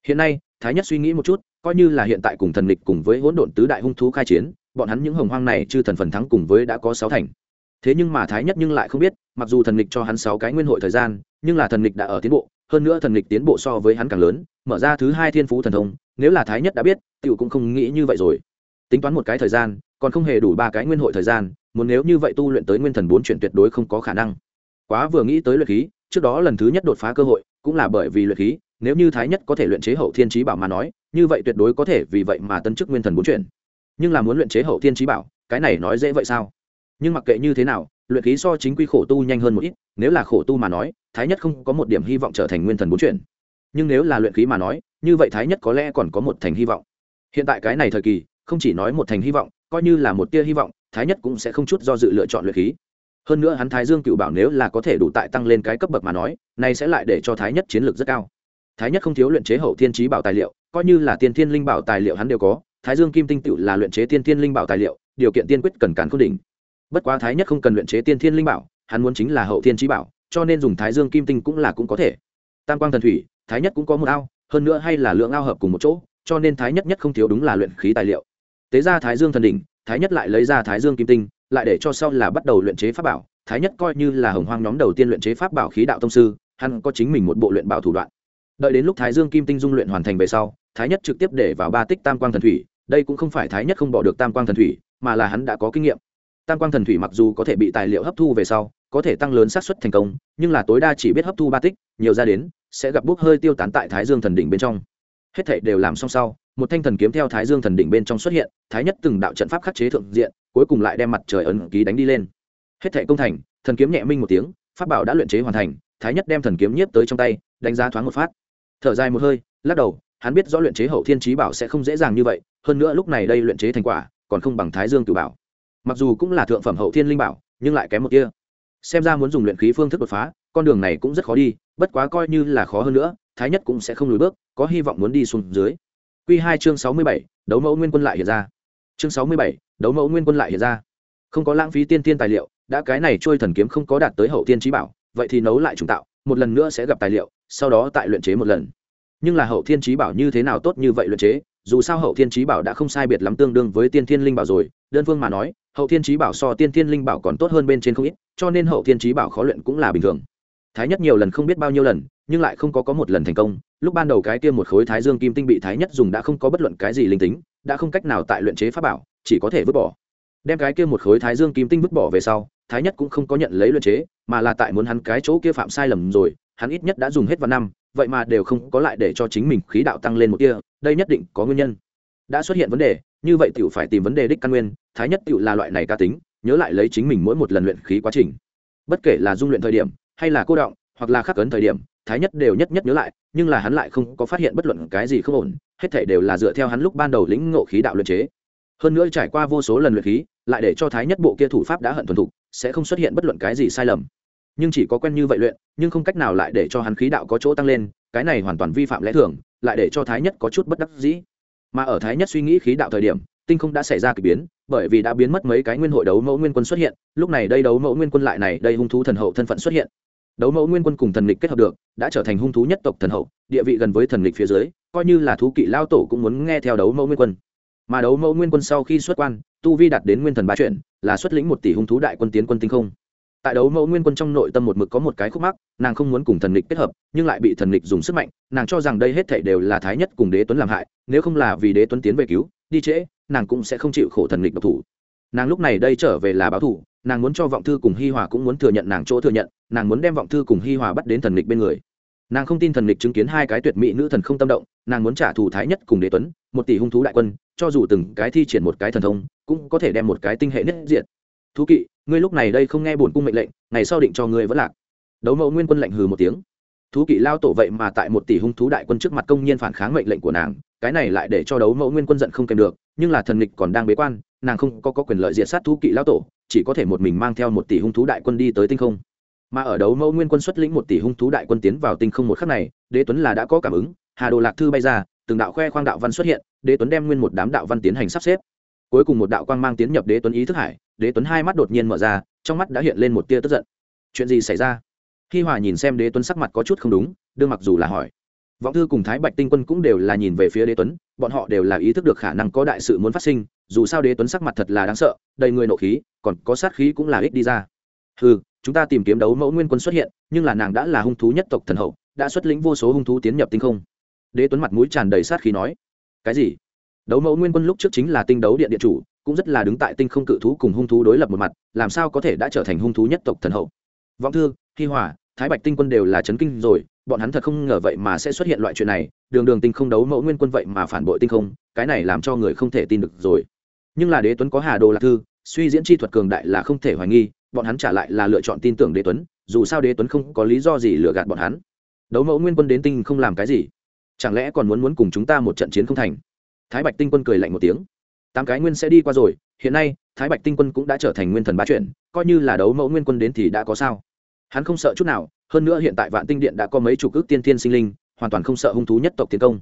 Speaker 1: hiện nay, thái nhất suy nghĩ một chút, coi như là hiện tại cùng thần lịch cùng với hỗn độn tứ đại hung thú khai chiến, bọn hắn những hồng hoang này chư thần phần thắng cùng với đã có sáu thành. Thế nhưng mà thái nhất nhưng lại không biết, mặc dù thần lịch cho hắn sáu cái nguyên hội thời gian, nhưng là thần lịch đã ở tiến bộ hơn nữa thần lịch tiến bộ so với hắn càng lớn, mở ra thứ hai thiên phú thần thông, nếu là thái nhất đã biết, tiểu cũng không nghĩ như vậy rồi. Tính toán một cái thời gian, còn không hề đủ ba cái nguyên hội thời gian, muốn nếu như vậy tu luyện tới nguyên thần bốn chuyển tuyệt đối không có khả năng. Quá vừa nghĩ tới luyện khí, trước đó lần thứ nhất đột phá cơ hội, cũng là bởi vì luyện khí, nếu như thái nhất có thể luyện chế hậu thiên trí bảo mà nói, như vậy tuyệt đối có thể vì vậy mà tân chức nguyên thần bốn chuyển. Nhưng là muốn luyện chế hậu thiên trí bảo, cái này nói dễ vậy sao? Nhưng mặc kệ như thế nào, luyện khí so chính quy khổ tu nhanh hơn một ít, nếu là khổ tu mà nói thái nhất không có một điểm hy vọng trở thành nguyên thần bốn chuyển. Nhưng nếu là luyện khí mà nói, như vậy thái nhất có lẽ còn có một thành hy vọng. Hiện tại cái này thời kỳ, không chỉ nói một thành hy vọng, coi như là một tia hy vọng, thái nhất cũng sẽ không chút do dự lựa chọn luyện khí. Hơn nữa hắn thái dương cựu bảo nếu là có thể đủ tại tăng lên cái cấp bậc mà nói, này sẽ lại để cho thái nhất chiến lược rất cao. Thái nhất không thiếu luyện chế hậu thiên trí bảo tài liệu, coi như là tiên thiên linh bảo tài liệu hắn đều có, thái dương kim tinh Tự là luyện chế tiên thiên linh bảo tài liệu, điều kiện tiên quyết cần cản n đỉnh. Bất quá thái nhất không cần luyện chế tiên thiên linh bảo, hắn muốn chính là hậu thiên trí bảo cho nên dùng thái dương kim tinh cũng là cũng có thể. Tam quang thần thủy, thái nhất cũng có một ao, hơn nữa hay là lượng ao hợp cùng một chỗ, cho nên thái nhất nhất không thiếu đúng là luyện khí tài liệu. Tế ra thái dương thần đỉnh, thái nhất lại lấy ra thái dương kim tinh, lại để cho sau là bắt đầu luyện chế pháp bảo. Thái nhất coi như là hồng hoang nhóm đầu tiên luyện chế pháp bảo khí đạo tông sư, hắn có chính mình một bộ luyện bảo thủ đoạn. Đợi đến lúc thái dương kim tinh dung luyện hoàn thành về sau, thái nhất trực tiếp để vào ba tích tam quang thần thủy. Đây cũng không phải thái nhất không bỏ được tam quang thần thủy, mà là hắn đã có kinh nghiệm tam quang thần thủy mặc dù có thể bị tài liệu hấp thu về sau, có thể tăng lớn xác suất thành công, nhưng là tối đa chỉ biết hấp thu ba tích, nhiều ra đến, sẽ gặp bốc hơi tiêu tán tại thái dương thần đỉnh bên trong. Hết thảy đều làm xong sau, một thanh thần kiếm theo thái dương thần đỉnh bên trong xuất hiện, thái nhất từng đạo trận pháp khắc chế thượng diện, cuối cùng lại đem mặt trời ấn ký đánh đi lên. Hết thảy công thành, thần kiếm nhẹ minh một tiếng, pháp bảo đã luyện chế hoàn thành, thái nhất đem thần kiếm nhiếp tới trong tay, đánh giá thoáng một phát. Thở dài một hơi, lắc đầu, hắn biết rõ luyện chế hậu thiên trí bảo sẽ không dễ dàng như vậy, hơn nữa lúc này đây luyện chế thành quả, còn không bằng thái dương cử bảo mặc dù cũng là thượng phẩm hậu thiên linh bảo, nhưng lại kém một kia. Xem ra muốn dùng luyện khí phương thức đột phá, con đường này cũng rất khó đi, bất quá coi như là khó hơn nữa, thái nhất cũng sẽ không lùi bước, có hy vọng muốn đi xuống dưới. Q hai chương sáu mươi bảy, đấu mẫu nguyên quân lại hiện ra. Chương sáu mươi bảy, đấu mẫu nguyên quân lại hiện ra. Không có lãng phí tiên tiên tài liệu, đã cái này trôi thần kiếm không có đạt tới hậu tiên trí bảo, vậy thì nấu lại trùng tạo, một lần nữa sẽ gặp tài liệu, sau đó tại luyện chế một lần. Nhưng là hậu thiên trí bảo như thế nào tốt như vậy luyện chế, dù sao hậu thiên trí bảo đã không sai biệt lắm tương đương với tiên thiên linh bảo rồi, đơn phương mà nói hậu thiên trí bảo so tiên thiên linh bảo còn tốt hơn bên trên không ít, cho nên hậu thiên trí bảo khó luyện cũng là bình thường. Thái nhất nhiều lần không biết bao nhiêu lần, nhưng lại không có có một lần thành công. Lúc ban đầu cái kia một khối thái dương kim tinh bị thái nhất dùng đã không có bất luận cái gì linh tính, đã không cách nào tại luyện chế pháp bảo, chỉ có thể vứt bỏ. Đem cái kia một khối thái dương kim tinh vứt bỏ về sau, thái nhất cũng không có nhận lấy luyện chế, mà là tại muốn hắn cái chỗ kia phạm sai lầm rồi, hắn ít nhất đã dùng hết vào năm, vậy mà đều không có lại để cho chính mình khí đạo tăng lên một kia đây nhất định có nguyên nhân. Đã xuất hiện vấn đề, như vậy tiểu phải tìm vấn đề đích căn nguyên thái nhất tựu là loại này ca tính, nhớ lại lấy chính mình mỗi một lần luyện khí quá trình. Bất kể là dung luyện thời điểm, hay là cô động, hoặc là khắc cấn thời điểm, thái nhất đều nhất nhất nhớ lại, nhưng là hắn lại không có phát hiện bất luận cái gì không ổn, hết thể đều là dựa theo hắn lúc ban đầu lĩnh ngộ khí đạo luyện chế. Hơn nữa trải qua vô số lần luyện khí, lại để cho thái nhất bộ kia thủ pháp đã hận thuần thục, sẽ không xuất hiện bất luận cái gì sai lầm. Nhưng chỉ có quen như vậy luyện, nhưng không cách nào lại để cho hắn khí đạo có chỗ tăng lên, cái này hoàn toàn vi phạm lẽ thường, lại để cho thái nhất có chút bất đắc dĩ. Mà ở thái nhất suy nghĩ khí đạo thời điểm tinh không đã xảy ra k ỳ biến, bởi vì đã biến mất mấy cái nguyên hội đấu mẫu nguyên quân xuất hiện, lúc này đây đấu mẫu nguyên quân lại này, đây hung thú thần hậu thân phận xuất hiện. Đấu mẫu nguyên quân cùng thần lịch kết hợp được, đã trở thành hung thú nhất tộc thần hậu, địa vị gần với thần lịch phía dưới, coi như là thú kỵ lao tổ cũng muốn nghe theo đấu mẫu nguyên quân. Mà đấu mẫu nguyên quân sau khi xuất quan, tu vi đạt đến nguyên thần ba chuyển, là xuất lĩnh một tỷ hung thú đại quân tiến quân tinh không. Tại đấu mẫu nguyên quân trong nội tâm một mực có một cái khúc mắc, nàng không muốn cùng thần lịch kết hợp, nhưng lại bị thần lịch dùng sức mạnh, nàng cho rằng đây hết thể đều là thái nhất cùng đế tuấn làm hại, nếu không là vì đế tuấn tiến về cứu, đi trễ nàng cũng sẽ không chịu khổ thần lịch độc thủ. Nàng lúc này đây trở về là báo thủ nàng muốn cho vọng thư cùng hi hòa cũng muốn thừa nhận nàng chỗ thừa nhận, nàng muốn đem vọng thư cùng hi hòa bắt đến thần lịch bên người. Nàng không tin thần lịch chứng kiến hai cái tuyệt mỹ nữ thần không tâm động, nàng muốn trả thù thái nhất cùng đế tuấn, một tỷ hung thú đại quân, cho dù từng cái thi triển một cái thần thông, cũng có thể đem một cái tinh hệ nhất diện. Thú kỵ, ngươi lúc này đây không nghe bổn cung mệnh lệnh, ngày sau định cho ngươi vẫn lạc. Đấu mẫu nguyên quân lệnh hừ một tiếng. Thú kỵ lao tổ vậy mà tại một tỷ hung thú đại quân trước mặt công nhiên phản kháng mệnh lệnh của nàng cái này lại để cho đấu mẫu nguyên quân giận không kèm được nhưng là thần lịch còn đang bế quan nàng không có, có quyền lợi diệt sát thú kỵ lao tổ chỉ có thể một mình mang theo một tỷ hung thú đại quân đi tới tinh không. Mà ở đấu mẫu nguyên quân xuất lĩnh một tỷ hung thú đại quân tiến vào tinh không một khắc này đế tuấn là đã có cảm ứng hà đồ lạc thư bay ra từng đạo khoe khoang đạo văn xuất hiện đế tuấn đem nguyên một đám đạo văn tiến hành sắp xếp. Cuối cùng một đạo quang mang tiến nhập đế tuấn ý thức hải đế tuấn hai mắt đột nhiên mở ra trong mắt đã hiện lên một tia tức giận. Chuyện gì xảy ra? Hi hòa nhìn xem đế tuấn sắc mặt có chút không đúng đương mặc dù là hỏi vọng thư cùng thái bạch tinh quân cũng đều là nhìn về phía đế tuấn, bọn họ đều là ý thức được khả năng có đại sự muốn phát sinh, dù sao đế tuấn sắc mặt thật là đáng sợ, đầy người nộ khí, còn có sát khí cũng là ít đi ra. Ừ chúng ta tìm kiếm đấu mẫu nguyên quân xuất hiện, nhưng là nàng đã là hung thú nhất tộc thần hậu, đã xuất lĩnh vô số hung thú tiến nhập tinh không. Đế tuấn mặt mũi tràn đầy sát khí nói, cái gì? Đấu mẫu nguyên quân lúc trước chính là tinh đấu điện điện chủ, cũng rất là đứng tại tinh không cự thú cùng hung thú đối lập một mặt, làm sao có thể đã trở thành hung thú nhất tộc thần hậu? Vọng thư, hi hòa, thái bạch tinh quân đều là chấn kinh rồi bọn hắn thật không ngờ vậy mà sẽ xuất hiện loại chuyện này đường đường tinh không đấu mẫu nguyên quân vậy mà phản bội tinh không cái này làm cho người không thể tin được rồi. Nhưng là đế tuấn có hà đồ lạc thư suy diễn chi thuật cường đại là không thể hoài nghi bọn hắn trả lại là lựa chọn tin tưởng đế tuấn dù sao đế tuấn không có lý do gì lừa gạt bọn hắn. Đấu mẫu nguyên quân đến tinh không làm cái gì? Chẳng lẽ còn muốn muốn cùng chúng ta một trận chiến không thành? Thái bạch tinh quân cười lạnh một tiếng. Tám cái nguyên sẽ đi qua rồi hiện nay thái bạch tinh quân cũng đã trở thành nguyên thần ba chuyện, coi như là đấu mẫu nguyên quân đến thì đã có sao? Hắn không sợ chút nào hơn nữa hiện tại vạn tinh điện đã có mấy chục ước tiên thiên sinh linh, hoàn toàn không sợ hung thú nhất tộc tiến công.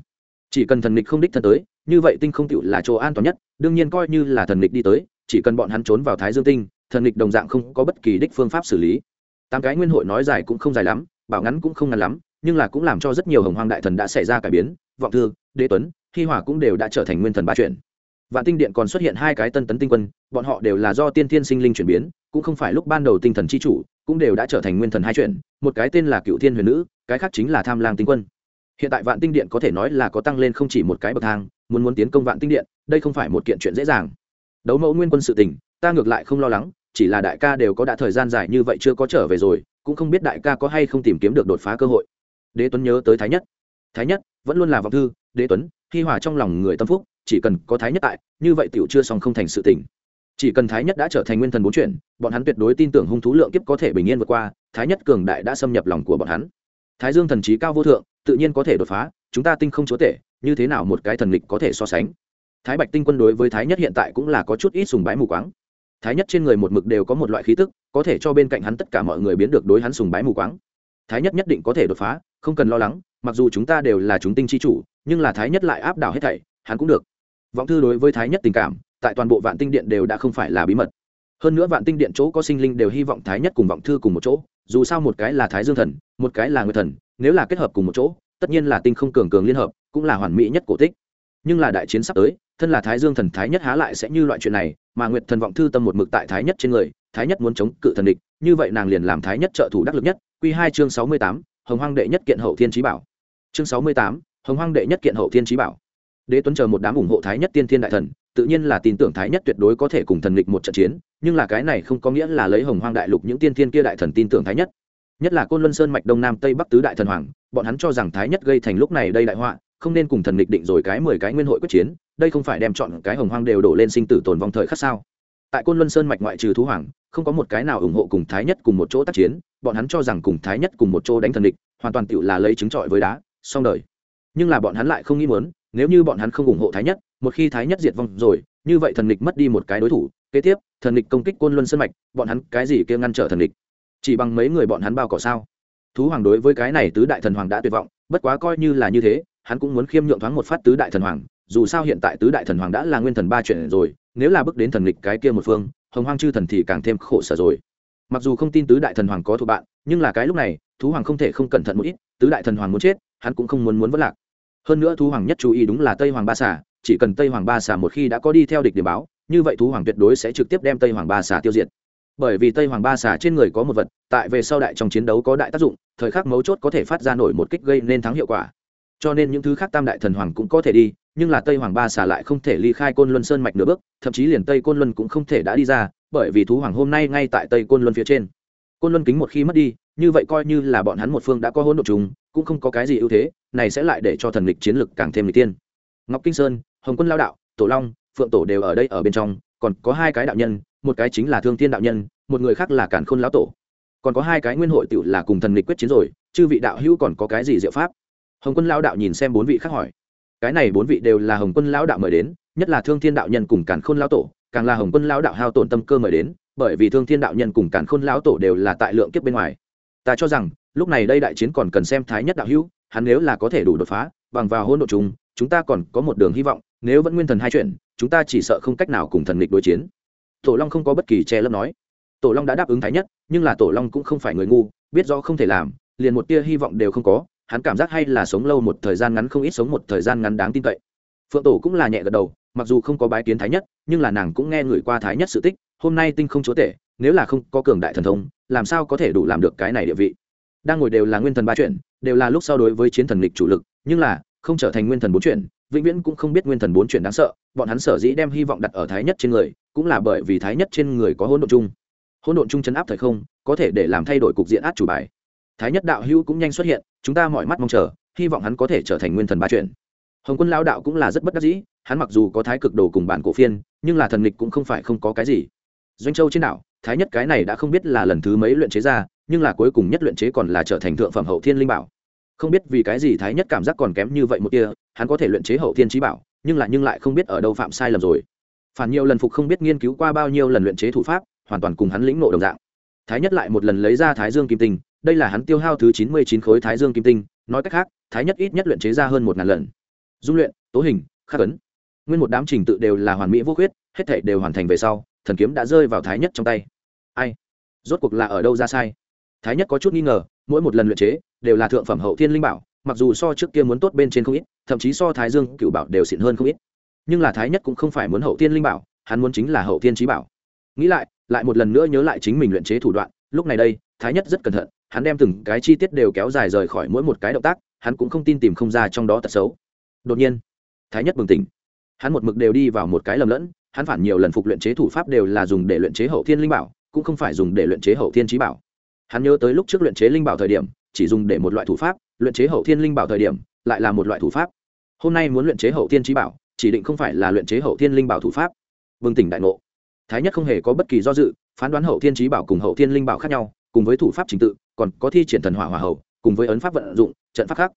Speaker 1: Chỉ cần thần nịch không đích thân tới, như vậy tinh không tựu là chỗ an toàn nhất, đương nhiên coi như là thần nịch đi tới, chỉ cần bọn hắn trốn vào thái dương tinh, thần nịch đồng dạng không có bất kỳ đích phương pháp xử lý. Tám cái nguyên hội nói dài cũng không dài lắm, bảo ngắn cũng không ngắn lắm, nhưng là cũng làm cho rất nhiều hồng hoang đại thần đã xảy ra cải biến, vọng thư, đế tuấn hi hòa cũng đều đã trở thành nguyên thần ba chuyển vạn tinh điện còn xuất hiện hai cái tân tấn tinh quân, bọn họ đều là do tiên thiên sinh linh chuyển biến, cũng không phải lúc ban đầu tinh thần c h i chủ, cũng đều đã trở thành nguyên thần hai chuyện. một cái tên là cựu thiên huyền nữ, cái khác chính là tham lang tinh quân. Hiện tại vạn tinh điện có thể nói là có tăng lên không chỉ một cái bậc thang, muốn muốn tiến công vạn tinh điện, đây không phải một kiện chuyện dễ dàng. Đấu mẫu nguyên quân sự tình, ta ngược lại không lo lắng, chỉ là đại ca đều có đã thời gian dài như vậy chưa có trở về rồi, cũng không biết đại ca có hay không tìm kiếm được đột phá cơ hội. Đế tuấn nhớ tới thái nhất. Thái nhất, vẫn luôn là vọng thư, đế tuấn, hi hòa trong lòng người tâm phúc chỉ cần có thái nhất tại, như vậy tiểu chưa xong không thành sự tình. Chỉ cần thái nhất đã trở thành nguyên thần bốn chuyển, bọn hắn tuyệt đối tin tưởng hung thú lượng kiếp có thể bình yên vượt qua, thái nhất cường đại đã xâm nhập lòng của bọn hắn. Thái dương thần trí cao vô thượng, tự nhiên có thể đột phá, chúng ta tinh không chúa tể, như thế nào một cái thần lịch có thể so sánh? Thái bạch tinh quân đối với thái nhất hiện tại cũng là có chút ít sùng bái mù quáng. Thái nhất trên người một mực đều có một loại khí tức, có thể cho bên cạnh hắn tất cả mọi người biến được đối hắn sùng bái mù quáng. Thái nhất nhất định có thể đột phá, không cần lo lắng, mặc dù chúng ta đều là chúng tinh chi chủ, nhưng là thái nhất lại áp đảo hết thảy, hắn cũng được vọng thư đối với thái nhất tình cảm, tại toàn bộ vạn tinh điện đều đã không phải là bí mật. Hơn nữa vạn tinh điện chỗ có sinh linh đều hy vọng thái nhất cùng vọng thư cùng một chỗ, dù sao một cái là thái dương thần, một cái là nguyệt thần, nếu là kết hợp cùng một chỗ, tất nhiên là tinh không cường cường liên hợp, cũng là hoàn mỹ nhất cổ tích. Nhưng là đại chiến sắp tới, thân là thái dương thần thái nhất há lại sẽ như loại chuyện này, mà nguyệt thần vọng thư tâm một mực tại thái nhất trên người, thái nhất muốn chống cự thần địch, như vậy nàng liền làm thái nhất trợ thủ đắc lực nhất. Q hai chương sáu mươi tám, hồng hoang đệ nhất kiện hậu thiên trí bảo. Chương sáu mươi tám, hồng hoang đệ nhất kiện hậu thiên trí bảo đế tuấn chờ một đám ủng hộ thái nhất tiên thiên đại thần, tự nhiên là tin tưởng thái nhất tuyệt đối có thể cùng thần lịch một trận chiến, nhưng là cái này không có nghĩa là lấy hồng hoang đại lục những tiên thiên kia đại thần tin tưởng thái nhất. Nhất là côn luân sơn mạch đông nam tây bắc tứ đại thần hoàng, bọn hắn cho rằng thái nhất gây thành lúc này đây đại họa, không nên cùng thần lịch định rồi cái mười cái nguyên hội quyết chiến, đây không phải đem chọn cái hồng hoang đều đổ lên sinh tử tồn vong thời khắc sao? Tại côn luân sơn mạch ngoại trừ thú hoàng, không có một cái nào ủng hộ cùng thái nhất cùng một chỗ tác chiến, bọn hắn cho rằng cùng thái nhất cùng một chỗ đánh thần địch hoàn toàn tựu là lấy trứng trọi với đá, xong đời. Nhưng là bọn hắn lại không nghĩ muốn nếu như bọn hắn không ủng hộ thái nhất một khi thái nhất diệt vong rồi như vậy thần Lịch mất đi một cái đối thủ kế tiếp thần Lịch công kích côn luân sơn mạch bọn hắn cái gì kia ngăn trở thần Lịch, chỉ bằng mấy người bọn hắn bao cỏ sao? Thú hoàng đối với cái này tứ đại thần hoàng đã tuyệt vọng bất quá coi như là như thế hắn cũng muốn khiêm nhượng thoáng một phát tứ đại thần hoàng dù sao hiện tại tứ đại thần hoàng đã là nguyên thần ba chuyện rồi nếu là bước đến thần lịch cái kia một phương hồng hoang chư thần thì càng thêm khổ sở rồi. Mặc dù không tin tứ đại thần hoàng có thuộc bạn nhưng là cái lúc này thú hoàng không thể không cẩn thận một ít tứ đại thần hoàng muốn chết hắn cũng không muốn muốn vất lạc hơn nữa thú hoàng nhất chú ý đúng là tây hoàng ba xà, chỉ cần tây hoàng ba xà một khi đã có đi theo địch điểm báo, như vậy thú hoàng tuyệt đối sẽ trực tiếp đem tây hoàng ba xà tiêu diệt. Bởi vì tây hoàng ba xà trên người có một vật, tại về sau đại trong chiến đấu có đại tác dụng, thời khắc mấu chốt có thể phát ra nổi một kích gây nên thắng hiệu quả. Cho nên những thứ khác tam đại thần hoàng cũng có thể đi, nhưng là tây hoàng ba xà lại không thể ly khai côn luân sơn mạch nửa bước, thậm chí liền tây côn luân cũng không thể đã đi ra, bởi vì thú hoàng hôm nay ngay tại tây côn luân phía trên. Côn luân kính một khi mất đi như vậy coi như là bọn hắn một phương đã có hỗn độn chúng cũng không có cái gì ưu thế, này sẽ lại để cho thần lịch chiến lực càng thêm lịch tiên. Ngọc kinh sơn, hồng quân lao đạo, tổ long, phượng tổ đều ở đây ở bên trong, còn có hai cái đạo nhân, một cái chính là thương thiên đạo nhân, một người khác là cản khôn lão tổ. Còn có hai cái nguyên hội tự là cùng thần lịch quyết chiến rồi, chư vị đạo hữu còn có cái gì diệu pháp? Hồng quân lão đạo nhìn xem bốn vị khác hỏi. Cái này bốn vị đều là hồng quân lão đạo mời đến, nhất là thương thiên đạo nhân cùng cản khôn lão tổ, càng là hồng quân lão đạo hao tổn tâm cơ mời đến, bởi vì thương thiên đạo nhân cùng cản khôn lão tổ đều là tại lượng kiếp bên ngoài ta cho rằng, lúc này đây đại chiến còn cần xem thái nhất đạo hữu, hắn nếu là có thể đủ đột phá, bằng vào hôn độ chúng chúng ta còn có một đường hy vọng, nếu vẫn nguyên thần hai chuyện, chúng ta chỉ sợ không cách nào cùng thần nghịch đối chiến. Tổ long không có bất kỳ che lấp nói. Tổ long đã đáp ứng thái nhất, nhưng là tổ long cũng không phải người ngu, biết rõ không thể làm, liền một tia hy vọng đều không có, hắn cảm giác hay là sống lâu một thời gian ngắn không ít sống một thời gian ngắn đáng tin cậy. Phượng tổ cũng là nhẹ gật đầu, mặc dù không có bái kiến thái nhất, nhưng là nàng cũng nghe người qua thái nhất sự tích, hôm nay tinh không chúa tể, nếu là không có cường đại thần thông làm sao có thể đủ làm được cái này địa vị? Đang ngồi đều là nguyên thần ba chuyện, đều là lúc so đối với chiến thần lịch chủ lực, nhưng là, không trở thành nguyên thần bốn chuyện, vĩnh viễn cũng không biết nguyên thần bốn chuyện đáng sợ, bọn hắn sở dĩ đem hy vọng đặt ở thái nhất trên người, cũng là bởi vì thái nhất trên người có hỗn độn chung. Hỗn độn chung chấn áp thời không, có thể để làm thay đổi cục diện át chủ bài. Thái nhất đạo hữu cũng nhanh xuất hiện, chúng ta mọi mắt mong chờ, hy vọng hắn có thể trở thành nguyên thần ba chuyện. Hồng quân lao đạo cũng là rất bất đắc dĩ, hắn mặc dù có thái cực đồ cùng bản cổ phiên, nhưng là thần lịch cũng không phải không có cái gì. Doanh châu trên đảo thái nhất cái này đã không biết là lần thứ mấy luyện chế ra, nhưng là cuối cùng nhất luyện chế còn là trở thành thượng phẩm hậu thiên linh bảo. Không biết vì cái gì thái nhất cảm giác còn kém như vậy một kia hắn có thể luyện chế hậu thiên trí bảo, nhưng lại nhưng lại không biết ở đâu phạm sai lầm rồi. Phản nhiều lần phục không biết nghiên cứu qua bao nhiêu lần luyện chế thủ pháp, hoàn toàn cùng hắn lĩnh nộ đồng dạng. Thái nhất lại một lần lấy ra thái dương kim tinh, đây là hắn tiêu hao thứ chín mươi chín khối thái dương kim tinh, nói cách khác, thái nhất ít nhất luyện chế ra hơn một ngàn lần. Dung luyện, tố hình, khắc ấn. Nguyên một đám trình tự đều là hoàn mỹ vô khuyết, hết thể đều hoàn thành về sau thần kiếm đã rơi vào thái nhất trong tay. Ai? Rốt cuộc là ở đâu ra sai? Thái nhất có chút nghi ngờ, mỗi một lần luyện chế, đều là thượng phẩm hậu thiên linh bảo, mặc dù so trước kia muốn tốt bên trên không ít, thậm chí so thái dương cựu bảo đều xịn hơn không ít. Nhưng là thái nhất cũng không phải muốn hậu thiên linh bảo, hắn muốn chính là hậu thiên trí bảo. Nghĩ lại lại một lần nữa nhớ lại chính mình luyện chế thủ đoạn, lúc này đây, thái nhất rất cẩn thận, hắn đem từng cái chi tiết đều kéo dài rời khỏi mỗi một cái động tác, hắn cũng không tin tìm không ra trong đó tật xấu. Đột nhiên, thái nhất bừng tỉnh. Hắn một mực đều đi vào một cái lầm lẫn hắn phản nhiều lần phục luyện chế thủ pháp đều là dùng để luyện chế hậu thiên linh bảo, cũng không phải dùng để luyện chế hậu thiên trí bảo. Hắn nhớ tới lúc trước luyện chế linh bảo thời điểm, chỉ dùng để một loại thủ pháp, luyện chế hậu thiên linh bảo thời điểm, lại là một loại thủ pháp. Hôm nay muốn luyện chế hậu thiên trí bảo, chỉ định không phải là luyện chế hậu thiên linh bảo thủ pháp. Vương tỉnh đại ngộ. Thái nhất không hề có bất kỳ do dự, phán đoán hậu thiên trí bảo cùng hậu thiên linh bảo khác nhau, cùng với thủ pháp trình tự, còn có thi triển thần hỏa hỏa hậu, cùng với ấn pháp vận dụng, trận pháp khác.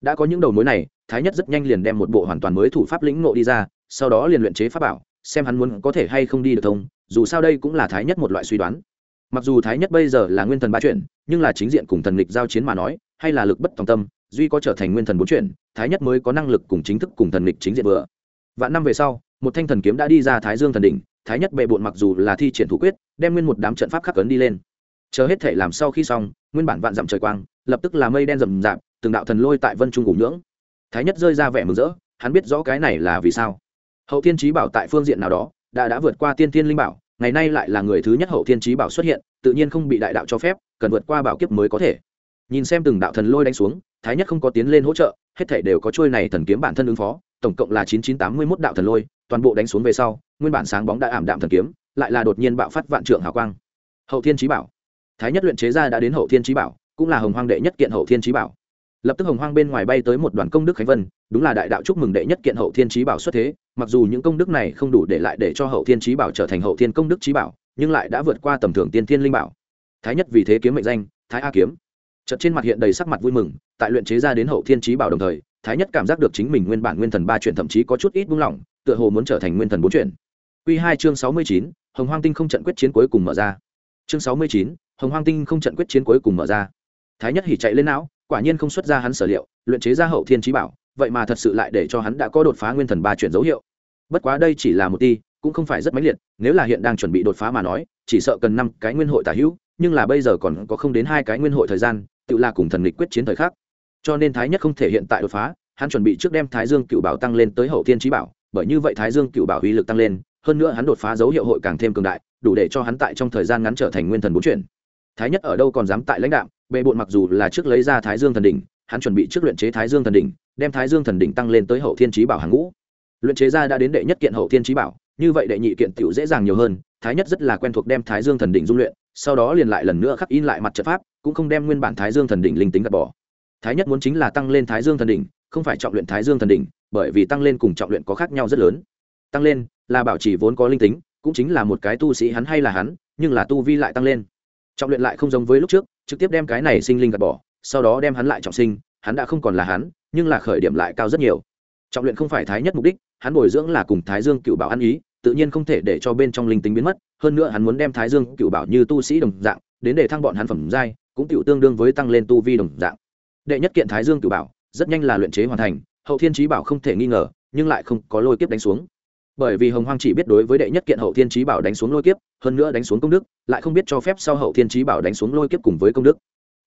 Speaker 1: Đã có những đầu mối này, thái nhất rất nhanh liền đem một bộ hoàn toàn mới thủ pháp lĩnh ngộ đi ra, sau đó liền luyện chế pháp bảo xem hắn muốn có thể hay không đi được thông, dù sao đây cũng là thái nhất một loại suy đoán. Mặc dù thái nhất bây giờ là nguyên thần ba chuyển, nhưng là chính diện cùng thần lịch giao chiến mà nói, hay là lực bất tòng tâm, duy có trở thành nguyên thần bốn chuyển, thái nhất mới có năng lực cùng chính thức cùng thần lịch chính diện vừa. Vạn năm về sau, một thanh thần kiếm đã đi ra thái dương thần đỉnh, thái nhất bệ bộn mặc dù là thi triển thủ quyết, đem nguyên một đám trận pháp khắc cấn đi lên. Chờ hết thể làm sau khi xong, nguyên bản vạn dặm trời quang, lập tức là mây đen rầm rạp, từng đạo thần lôi tại vân trung ngủ nhưỡng. Thái nhất rơi ra vẻ mừng rỡ, hắn biết rõ cái này là vì sao hậu thiên trí bảo tại phương diện nào đó, đã đã vượt qua tiên thiên linh bảo, ngày nay lại là người thứ nhất hậu thiên trí bảo xuất hiện, tự nhiên không bị đại đạo cho phép, cần vượt qua bảo kiếp mới có thể. Nhìn xem từng đạo thần lôi đánh xuống, thái nhất không có tiến lên hỗ trợ, hết thể đều có trôi này thần kiếm bản thân ứng phó, tổng cộng là chín chín tám mươi mốt đạo thần lôi, toàn bộ đánh xuống về sau, nguyên bản sáng bóng đã ảm đạm thần kiếm, lại là đột nhiên bạo phát vạn trượng hào quang. Hậu thiên trí bảo. Thái nhất luyện chế ra đã đến hậu thiên trí bảo, cũng là hồng hoang đệ nhất kiện hậu thiên trí bảo. Lập tức hồng hoang bên ngoài bay tới một đoàn công đức khánh vân, đúng là đại đạo chúc mừng đệ nhất kiện hậu thiên trí bảo xuất thế mặc dù những công đức này không đủ để lại để cho hậu thiên trí bảo trở thành hậu thiên công đức trí bảo, nhưng lại đã vượt qua tầm thường tiên thiên linh bảo. Thái nhất vì thế kiếm mệnh danh, thái a kiếm. Chợt trên mặt hiện đầy sắc mặt vui mừng, tại luyện chế ra đến hậu thiên trí bảo đồng thời, thái nhất cảm giác được chính mình nguyên bản nguyên thần ba chuyển thậm chí có chút ít buông lỏng, tựa hồ muốn trở thành nguyên thần bốn chuyển. Q hai chương sáu mươi chín, hồng hoang tinh không trận quyết chiến cuối cùng mở ra. Chương sáu mươi chín, hồng hoang tinh không trận quyết chiến cuối cùng mở ra. Thái nhất hỉ chạy lên não, quả nhiên không xuất ra hắn sở liệu, luyện chế ra hậu thiên trí bảo vậy mà thật sự lại để cho hắn đã có đột phá nguyên thần ba chuyển dấu hiệu. Bất quá đây chỉ là một ti, cũng không phải rất mãnh liệt, nếu là hiện đang chuẩn bị đột phá mà nói, chỉ sợ cần năm cái nguyên hội tả hữu, nhưng là bây giờ còn có không đến hai cái nguyên hội thời gian, tự là cùng thần lịch quyết chiến thời khắc. Cho nên thái nhất không thể hiện tại đột phá, hắn chuẩn bị trước đem thái dương cựu bảo tăng lên tới hậu thiên trí bảo, bởi như vậy thái dương cựu bảo uy lực tăng lên, hơn nữa hắn đột phá dấu hiệu hội càng thêm cường đại, đủ để cho hắn tại trong thời gian ngắn trở thành nguyên thần bốn chuyển. Thái nhất ở đâu còn dám tại lãnh đạo, bệ bộn mặc dù là trước lấy ra thái dương thần đỉnh hắn chuẩn bị trước luyện chế thái dương thần đỉnh, đem thái dương thần đỉnh tăng lên tới hậu thiên trí bảo hàng ngũ. Luyện chế ra đã đến đệ nhất kiện hậu thiên trí bảo, như vậy đệ nhị kiện tiểu dễ dàng nhiều hơn, thái nhất rất là quen thuộc đem thái dương thần đỉnh dung luyện, sau đó liền lại lần nữa khắc in lại mặt trận pháp, cũng không đem nguyên bản thái dương thần đỉnh linh tính gạt bỏ. Thái nhất muốn chính là tăng lên thái dương thần đỉnh, không phải trọng luyện thái dương thần đỉnh, bởi vì tăng lên cùng trọng luyện có khác nhau rất lớn. Tăng lên là bảo trì vốn có linh tính, cũng chính là một cái tu sĩ hắn hay là hắn, nhưng là tu vi lại tăng lên. Trọng luyện lại không giống với lúc trước, trực tiếp đem cái này sinh linh gạt bỏ sau đó đem hắn lại trọng sinh, hắn đã không còn là hắn, nhưng là khởi điểm lại cao rất nhiều. Trọng luyện không phải thái nhất mục đích, hắn bồi dưỡng là cùng thái dương cựu bảo ăn ý, tự nhiên không thể để cho bên trong linh tính biến mất, hơn nữa hắn muốn đem thái dương cựu bảo như tu sĩ đồng dạng, đến để thăng bọn hắn phẩm giai, cũng tiểu tương đương với tăng lên tu vi đồng dạng. Đệ nhất kiện thái dương cựu bảo, rất nhanh là luyện chế hoàn thành, hậu thiên trí bảo không thể nghi ngờ, nhưng lại không có lôi kiếp đánh xuống. Bởi vì hồng hoang chỉ biết đối với đệ nhất kiện hậu thiên trí bảo đánh xuống lôi kiếp, hơn nữa đánh xuống công đức, lại không biết cho phép sau hậu thiên trí bảo đánh xuống lôi kiếp cùng với công đức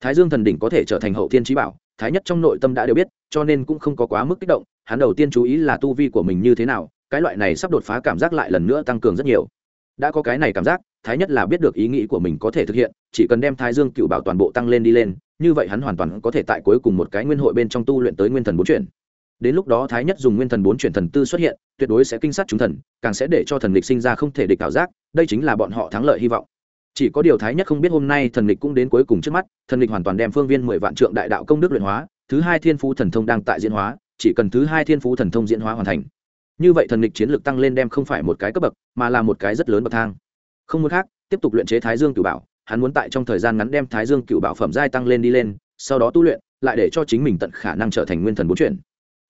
Speaker 1: thái dương thần đỉnh có thể trở thành hậu thiên trí bảo, thái nhất trong nội tâm đã đều biết, cho nên cũng không có quá mức kích động, hắn đầu tiên chú ý là tu vi của mình như thế nào, cái loại này sắp đột phá cảm giác lại lần nữa tăng cường rất nhiều. Đã có cái này cảm giác, thái nhất là biết được ý nghĩ của mình có thể thực hiện, chỉ cần đem thái dương cựu bảo toàn bộ tăng lên đi lên, như vậy hắn hoàn toàn có thể tại cuối cùng một cái nguyên hội bên trong tu luyện tới nguyên thần bốn chuyển. Đến lúc đó thái nhất dùng nguyên thần bốn chuyển thần tư xuất hiện, tuyệt đối sẽ kinh sát chúng thần, càng sẽ để cho thần lịch sinh ra không thể địch ảo giác, đây chính là bọn họ thắng lợi hy vọng chỉ có điều thái nhất không biết hôm nay thần lịch cũng đến cuối cùng trước mắt, thần lịch hoàn toàn đem phương viên mười vạn trượng đại đạo công đức luyện hóa, thứ hai thiên phú thần thông đang tại diễn hóa, chỉ cần thứ hai thiên phú thần thông diễn hóa hoàn thành. Như vậy thần lịch chiến lược tăng lên đem không phải một cái cấp bậc, mà là một cái rất lớn bậc thang. Không muốn khác, tiếp tục luyện chế thái dương cửu bảo, hắn muốn tại trong thời gian ngắn đem thái dương cửu bảo phẩm giai tăng lên đi lên, sau đó tu luyện, lại để cho chính mình tận khả năng trở thành nguyên thần bốn chuyển.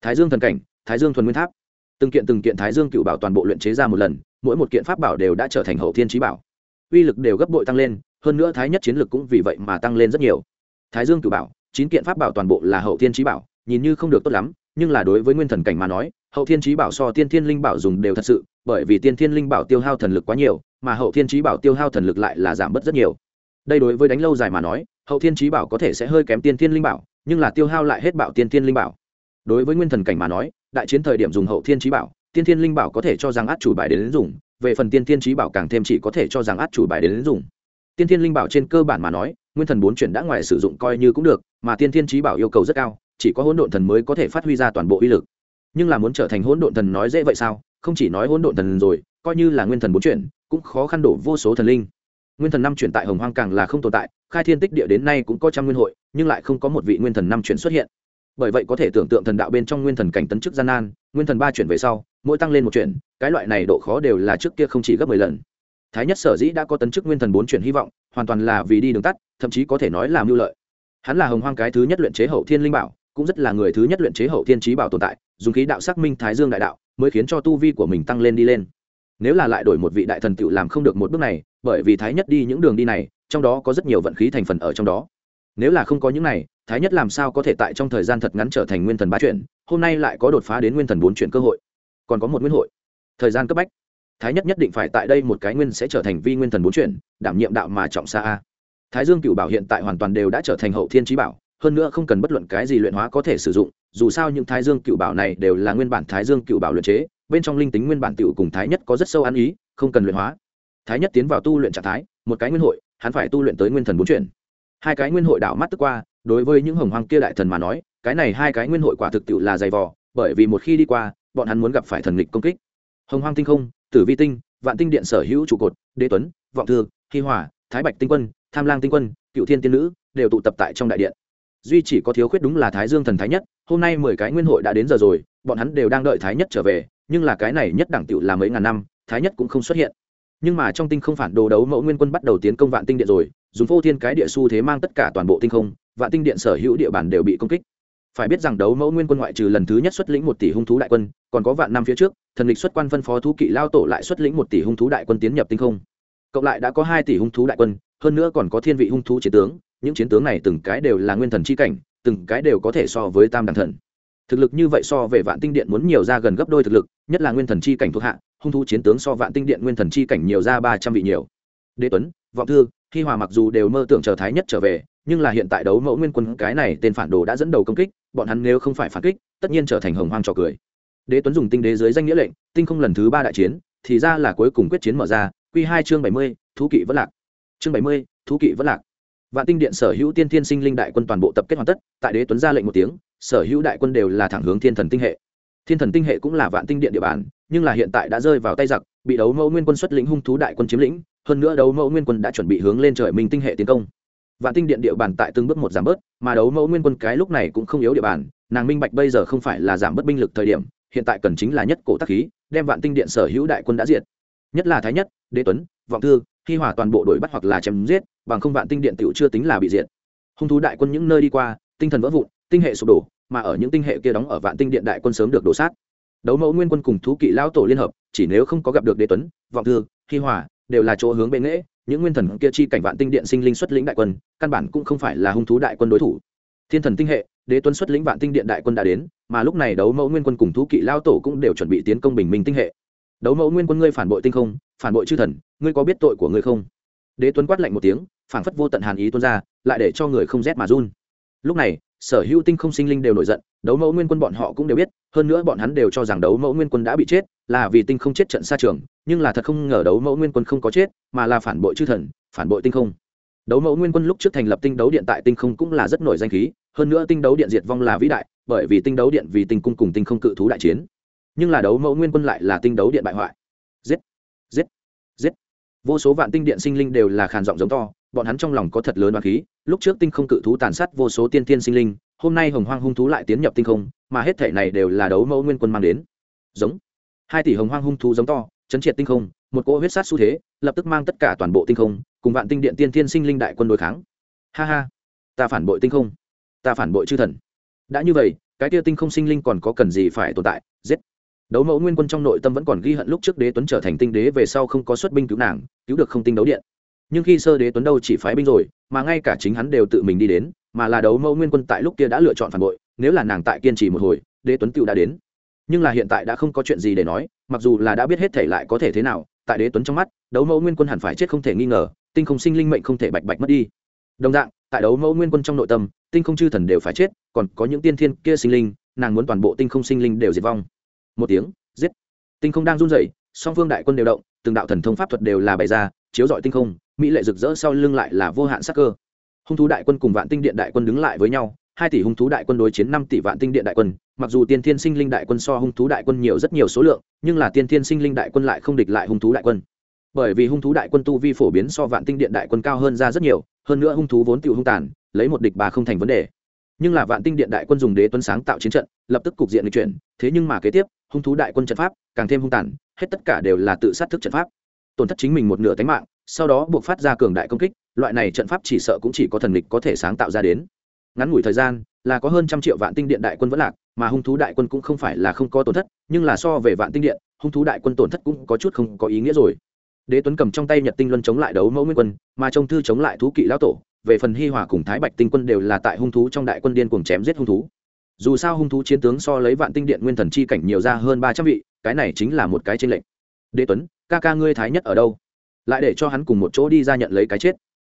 Speaker 1: Thái dương thần cảnh, thái dương thuần nguyên tháp. Từng kiện từng kiện thái dương cựu bảo toàn bộ luyện chế ra một lần, mỗi một kiện pháp bảo đều đã trở thành hậu thiên trí bảo uy lực đều gấp bội tăng lên hơn nữa thái nhất chiến lực cũng vì vậy mà tăng lên rất nhiều. Thái dương cử bảo chín kiện pháp bảo toàn bộ là hậu thiên trí bảo nhìn như không được tốt lắm nhưng là đối với nguyên thần cảnh mà nói hậu thiên trí bảo so tiên thiên linh bảo dùng đều thật sự bởi vì tiên thiên linh bảo tiêu hao thần lực quá nhiều mà hậu thiên trí bảo tiêu hao thần lực lại là giảm bớt rất nhiều. Đây đối với đánh lâu dài mà nói hậu thiên trí bảo có thể sẽ hơi kém tiên thiên linh bảo nhưng là tiêu hao lại hết bảo tiên thiên linh bảo. Đối với nguyên thần cảnh mà nói đại chiến thời điểm dùng hậu thiên trí bảo tiên thiên linh bảo có thể cho rằng át chủ bài đến, đến dùng về phần tiên thiên trí bảo càng thêm chỉ có thể cho rằng át chủ bài đến, đến dùng. Tiên thiên linh bảo trên cơ bản mà nói nguyên thần bốn chuyển đã ngoài sử dụng coi như cũng được mà tiên thiên trí bảo yêu cầu rất cao chỉ có hỗn độn thần mới có thể phát huy ra toàn bộ uy lực. Nhưng là muốn trở thành hỗn độn thần nói dễ vậy sao? Không chỉ nói hỗn độn thần rồi coi như là nguyên thần bốn chuyển cũng khó khăn đổ vô số thần linh. Nguyên thần năm chuyển tại hồng hoang càng là không tồn tại khai thiên tích địa đến nay cũng có trăm nguyên hội nhưng lại không có một vị nguyên thần năm chuyển xuất hiện. Bởi vậy có thể tưởng tượng thần đạo bên trong nguyên thần cảnh tấn chức gian nan nguyên thần ba chuyển về sau mỗi tăng lên một chuyển, cái loại này độ khó đều là trước kia không chỉ gấp mười lần. Thái nhất sở dĩ đã có tấn chức nguyên thần bốn chuyển hy vọng, hoàn toàn là vì đi đường tắt, thậm chí có thể nói là mưu lợi. Hắn là hồng hoang cái thứ nhất luyện chế hậu thiên linh bảo, cũng rất là người thứ nhất luyện chế hậu thiên trí bảo tồn tại, dùng khí đạo xác minh thái dương đại đạo, mới khiến cho tu vi của mình tăng lên đi lên. Nếu là lại đổi một vị đại thần tựu làm không được một bước này, bởi vì thái nhất đi những đường đi này, trong đó có rất nhiều vận khí thành phần ở trong đó. Nếu là không có những này, thái nhất làm sao có thể tại trong thời gian thật ngắn trở thành nguyên thần ba chuyển, hôm nay lại có đột phá đến nguyên thần bốn chuyển cơ hội còn có một nguyên hội. Thời gian cấp bách. Thái nhất nhất định phải tại đây một cái nguyên sẽ trở thành vi nguyên thần bốn chuyển, đảm nhiệm đạo mà trọng xa a. Thái dương cựu bảo hiện tại hoàn toàn đều đã trở thành hậu thiên trí bảo, hơn nữa không cần bất luận cái gì luyện hóa có thể sử dụng, dù sao những thái dương cựu bảo này đều là nguyên bản thái dương cựu bảo luyện chế, bên trong linh tính nguyên bản tựu cùng thái nhất có rất sâu ăn ý, không cần luyện hóa. Thái nhất tiến vào tu luyện trạng thái, một cái nguyên hội, hắn phải tu luyện tới nguyên thần bốn chuyển. Hai cái nguyên hội đảo mắt tức qua, đối với những hồng hoàng kia đại thần mà nói, cái này hai cái nguyên hội quả thực tiệu là dày vò, bởi vì một khi đi qua bọn hắn muốn gặp phải thần nghịch công kích. Hồng hoàng tinh không, tử vi tinh, vạn tinh điện sở hữu trụ cột, đế tuấn, vọng thư, hi hòa, thái bạch tinh quân, tham lang tinh quân, cựu thiên tiên nữ đều tụ tập tại trong đại điện. Duy chỉ có thiếu khuyết đúng là thái dương thần thái nhất, hôm nay mười cái nguyên hội đã đến giờ rồi, bọn hắn đều đang đợi thái nhất trở về, nhưng là cái này nhất đẳng tựu là mấy ngàn năm, thái nhất cũng không xuất hiện. Nhưng mà trong tinh không phản đồ đấu mẫu nguyên quân bắt đầu tiến công vạn tinh điện rồi, dùng vô thiên cái địa xu thế mang tất cả toàn bộ tinh không, vạn tinh điện sở hữu địa bàn đều bị công kích phải biết rằng đấu mẫu nguyên quân ngoại trừ lần thứ nhất xuất lĩnh một tỷ hung thú đại quân, còn có vạn năm phía trước, thần lịch xuất quan phân phó thú kỵ lao tổ lại xuất lĩnh một tỷ hung thú đại quân tiến nhập tinh không. Cộng lại đã có hai tỷ hung thú đại quân, hơn nữa còn có thiên vị hung thú chiến tướng, những chiến tướng này từng cái đều là nguyên thần chi cảnh, từng cái đều có thể so với tam đẳng thần. Thực lực như vậy so về vạn tinh điện muốn nhiều ra gần gấp đôi thực lực, nhất là nguyên thần chi cảnh thuộc hạ, hung thú chiến tướng so vạn tinh điện nguyên thần chi cảnh nhiều ra ba trăm vị nhiều. Đế tuấn, vọng thư, hi hòa mặc dù đều mơ tưởng chờ thái nhất trở về, nhưng là hiện tại đấu mẫu nguyên quân cái này tên phản đồ đã dẫn đầu công kích bọn hắn nếu không phải phản kích, tất nhiên trở thành hồng hoang trò cười. Đế tuấn dùng tinh đế dưới danh nghĩa lệnh, tinh không lần thứ ba đại chiến, thì ra là cuối cùng quyết chiến mở ra q hai chương bảy mươi, thú kỵ vẫn lạc. Chương bảy mươi, thú kỵ vẫn lạc. Vạn tinh điện sở hữu tiên thiên sinh linh đại quân toàn bộ tập kết hoàn tất, tại đế tuấn ra lệnh một tiếng, sở hữu đại quân đều là thẳng hướng thiên thần tinh hệ. Thiên thần tinh hệ cũng là vạn tinh điện địa bàn, nhưng là hiện tại đã rơi vào tay giặc, bị đấu mẫu nguyên quân xuất lĩnh hung thú đại quân chiếm lĩnh, hơn nữa đấu mẫu nguyên quân đã chuẩn bị hướng lên trời minh tinh hệ tiến công vạn tinh điện địa bàn tại từng bước một giảm bớt, mà đấu mẫu nguyên quân cái lúc này cũng không yếu địa bàn, nàng minh bạch bây giờ không phải là giảm bớt binh lực thời điểm, hiện tại cần chính là nhất cổ tác khí, đem vạn tinh điện sở hữu đại quân đã diệt. Nhất là thái nhất, đế tuấn, vọng thư khi hỏa toàn bộ đội bắt hoặc là chém giết, bằng không vạn tinh điện tiểu chưa tính là bị diệt. Hung thú đại quân những nơi đi qua, tinh thần vỡ vụn, tinh hệ sụp đổ, mà ở những tinh hệ kia đóng ở vạn tinh điện đại quân sớm được đổ sát. Đấu mẫu nguyên quân cùng thú kỵ lão tổ liên hợp, chỉ nếu không có gặp được đế tuấn, vọng thư khi hỏa đều là chỗ hướng bên nghễ những nguyên thần kia chi cảnh vạn tinh điện sinh linh xuất lĩnh đại quân, căn bản cũng không phải là hung thú đại quân đối thủ. Thiên thần tinh hệ, đế tuấn xuất lĩnh vạn tinh điện đại quân đã đến, mà lúc này đấu mẫu nguyên quân cùng thú kỵ lao tổ cũng đều chuẩn bị tiến công bình minh tinh hệ. Đấu mẫu nguyên quân ngươi phản bội tinh không, phản bội chư thần, ngươi có biết tội của ngươi không? Đế tuấn quát lạnh một tiếng phản phất vô tận hàn ý tuôn ra, lại để cho người không rét mà run. Lúc này, sở hữu tinh không sinh linh đều nổi giận đấu mẫu nguyên quân bọn họ cũng đều biết, hơn nữa bọn hắn đều cho rằng đấu mẫu nguyên quân đã bị chết, là vì tinh không chết trận xa trường, nhưng là thật không ngờ đấu mẫu nguyên quân không có chết, mà là phản bội chư thần, phản bội tinh không. Đấu mẫu nguyên quân lúc trước thành lập tinh đấu điện tại tinh không cũng là rất nổi danh khí, hơn nữa tinh đấu điện diệt vong là vĩ đại, bởi vì tinh đấu điện vì tinh cung cùng tinh không cự thú đại chiến. Nhưng là đấu mẫu nguyên quân lại là tinh đấu điện bại hoại. Giết! Giết! Giết! Vô số vạn tinh điện sinh linh đều là khàn giọng giống to, bọn hắn trong lòng có thật lớn đoán khí, lúc trước tinh không cự thú tàn sát vô số tiên tiên sinh linh hôm nay hồng hoang hung thú lại tiến nhập tinh không, mà hết thể này đều là đấu mẫu nguyên quân mang đến. Giống. Hai tỷ hồng hoang hung thú giống to, chấn triệt tinh không, một cỗ huyết sát xu thế, lập tức mang tất cả toàn bộ tinh không, cùng vạn tinh điện tiên thiên sinh linh đại quân đối kháng. Ha ha. Ta phản bội tinh không. Ta phản bội chư thần. Đã như vậy, cái kia tinh không sinh linh còn có cần gì phải tồn tại? Giết. Đấu mẫu nguyên quân trong nội tâm vẫn còn ghi hận lúc trước đế tuấn trở thành tinh đế về sau không có xuất binh cứu nàng, cứu được không tinh đấu điện nhưng khi sơ đế tuấn đâu chỉ phái binh rồi, mà ngay cả chính hắn đều tự mình đi đến, mà là đấu mẫu nguyên quân tại lúc kia đã lựa chọn phản bội, nếu là nàng tại kiên trì một hồi, đế tuấn tựu đã đến. Nhưng là hiện tại đã không có chuyện gì để nói, mặc dù là đã biết hết thể lại có thể thế nào, tại đế tuấn trong mắt, đấu mẫu nguyên quân hẳn phải chết không thể nghi ngờ, tinh không sinh linh mệnh không thể bạch bạch mất đi. Đồng dạng, tại đấu mẫu nguyên quân trong nội tâm, tinh không chư thần đều phải chết, còn có những tiên thiên kia sinh linh, nàng muốn toàn bộ tinh không sinh linh đều diệt vong. Một tiếng, giết. Tinh không đang run rẩy, song phương đại quân đều động, từng đạo thần thông pháp thuật đều là bày ra, chiếu dọi tinh không mỹ lệ rực rỡ sau lưng lại là vô hạn sắc cơ hung thú đại quân cùng vạn tinh điện đại quân đứng lại với nhau hai tỷ hung thú đại quân đối chiến năm tỷ vạn tinh điện đại quân mặc dù tiên thiên sinh linh đại quân so hung thú đại quân nhiều rất nhiều số lượng nhưng là tiên thiên sinh linh đại quân lại không địch lại hung thú đại quân bởi vì hung thú đại quân tu vi phổ biến so vạn tinh điện đại quân cao hơn ra rất nhiều hơn nữa hung thú vốn tiểu hung tàn lấy một địch bà không thành vấn đề nhưng là vạn tinh điện đại quân dùng đế tuấn sáng tạo chiến trận lập tức cục diện lịch chuyển thế nhưng mà kế tiếp hung thú đại quân trận pháp càng thêm hung tàn hết tất cả đều là tự sát thức trận pháp tổn thất chính mình một nửa tính mạng sau đó buộc phát ra cường đại công kích, loại này trận pháp chỉ sợ cũng chỉ có thần lịch có thể sáng tạo ra đến. Ngắn ngủi thời gian, là có hơn trăm triệu vạn tinh điện đại quân vẫn lạc, mà hung thú đại quân cũng không phải là không có tổn thất, nhưng là so về vạn tinh điện, hung thú đại quân tổn thất cũng có chút không có ý nghĩa rồi. Đế tuấn cầm trong tay nhật tinh luân chống lại đấu mẫu nguyên quân, mà trong thư chống lại thú kỵ lão tổ, về phần hi hòa cùng thái bạch tinh quân đều là tại hung thú trong đại quân điên cuồng chém giết hung thú. Dù sao hung thú chiến tướng so lấy vạn tinh điện nguyên thần chi cảnh nhiều ra hơn ba trăm vị, cái này chính là một cái tranh lệch. Đế tuấn, ca ca ngươi thái nhất ở đâu? Lại để cho hắn cùng một chỗ đi ra nhận lấy cái chết.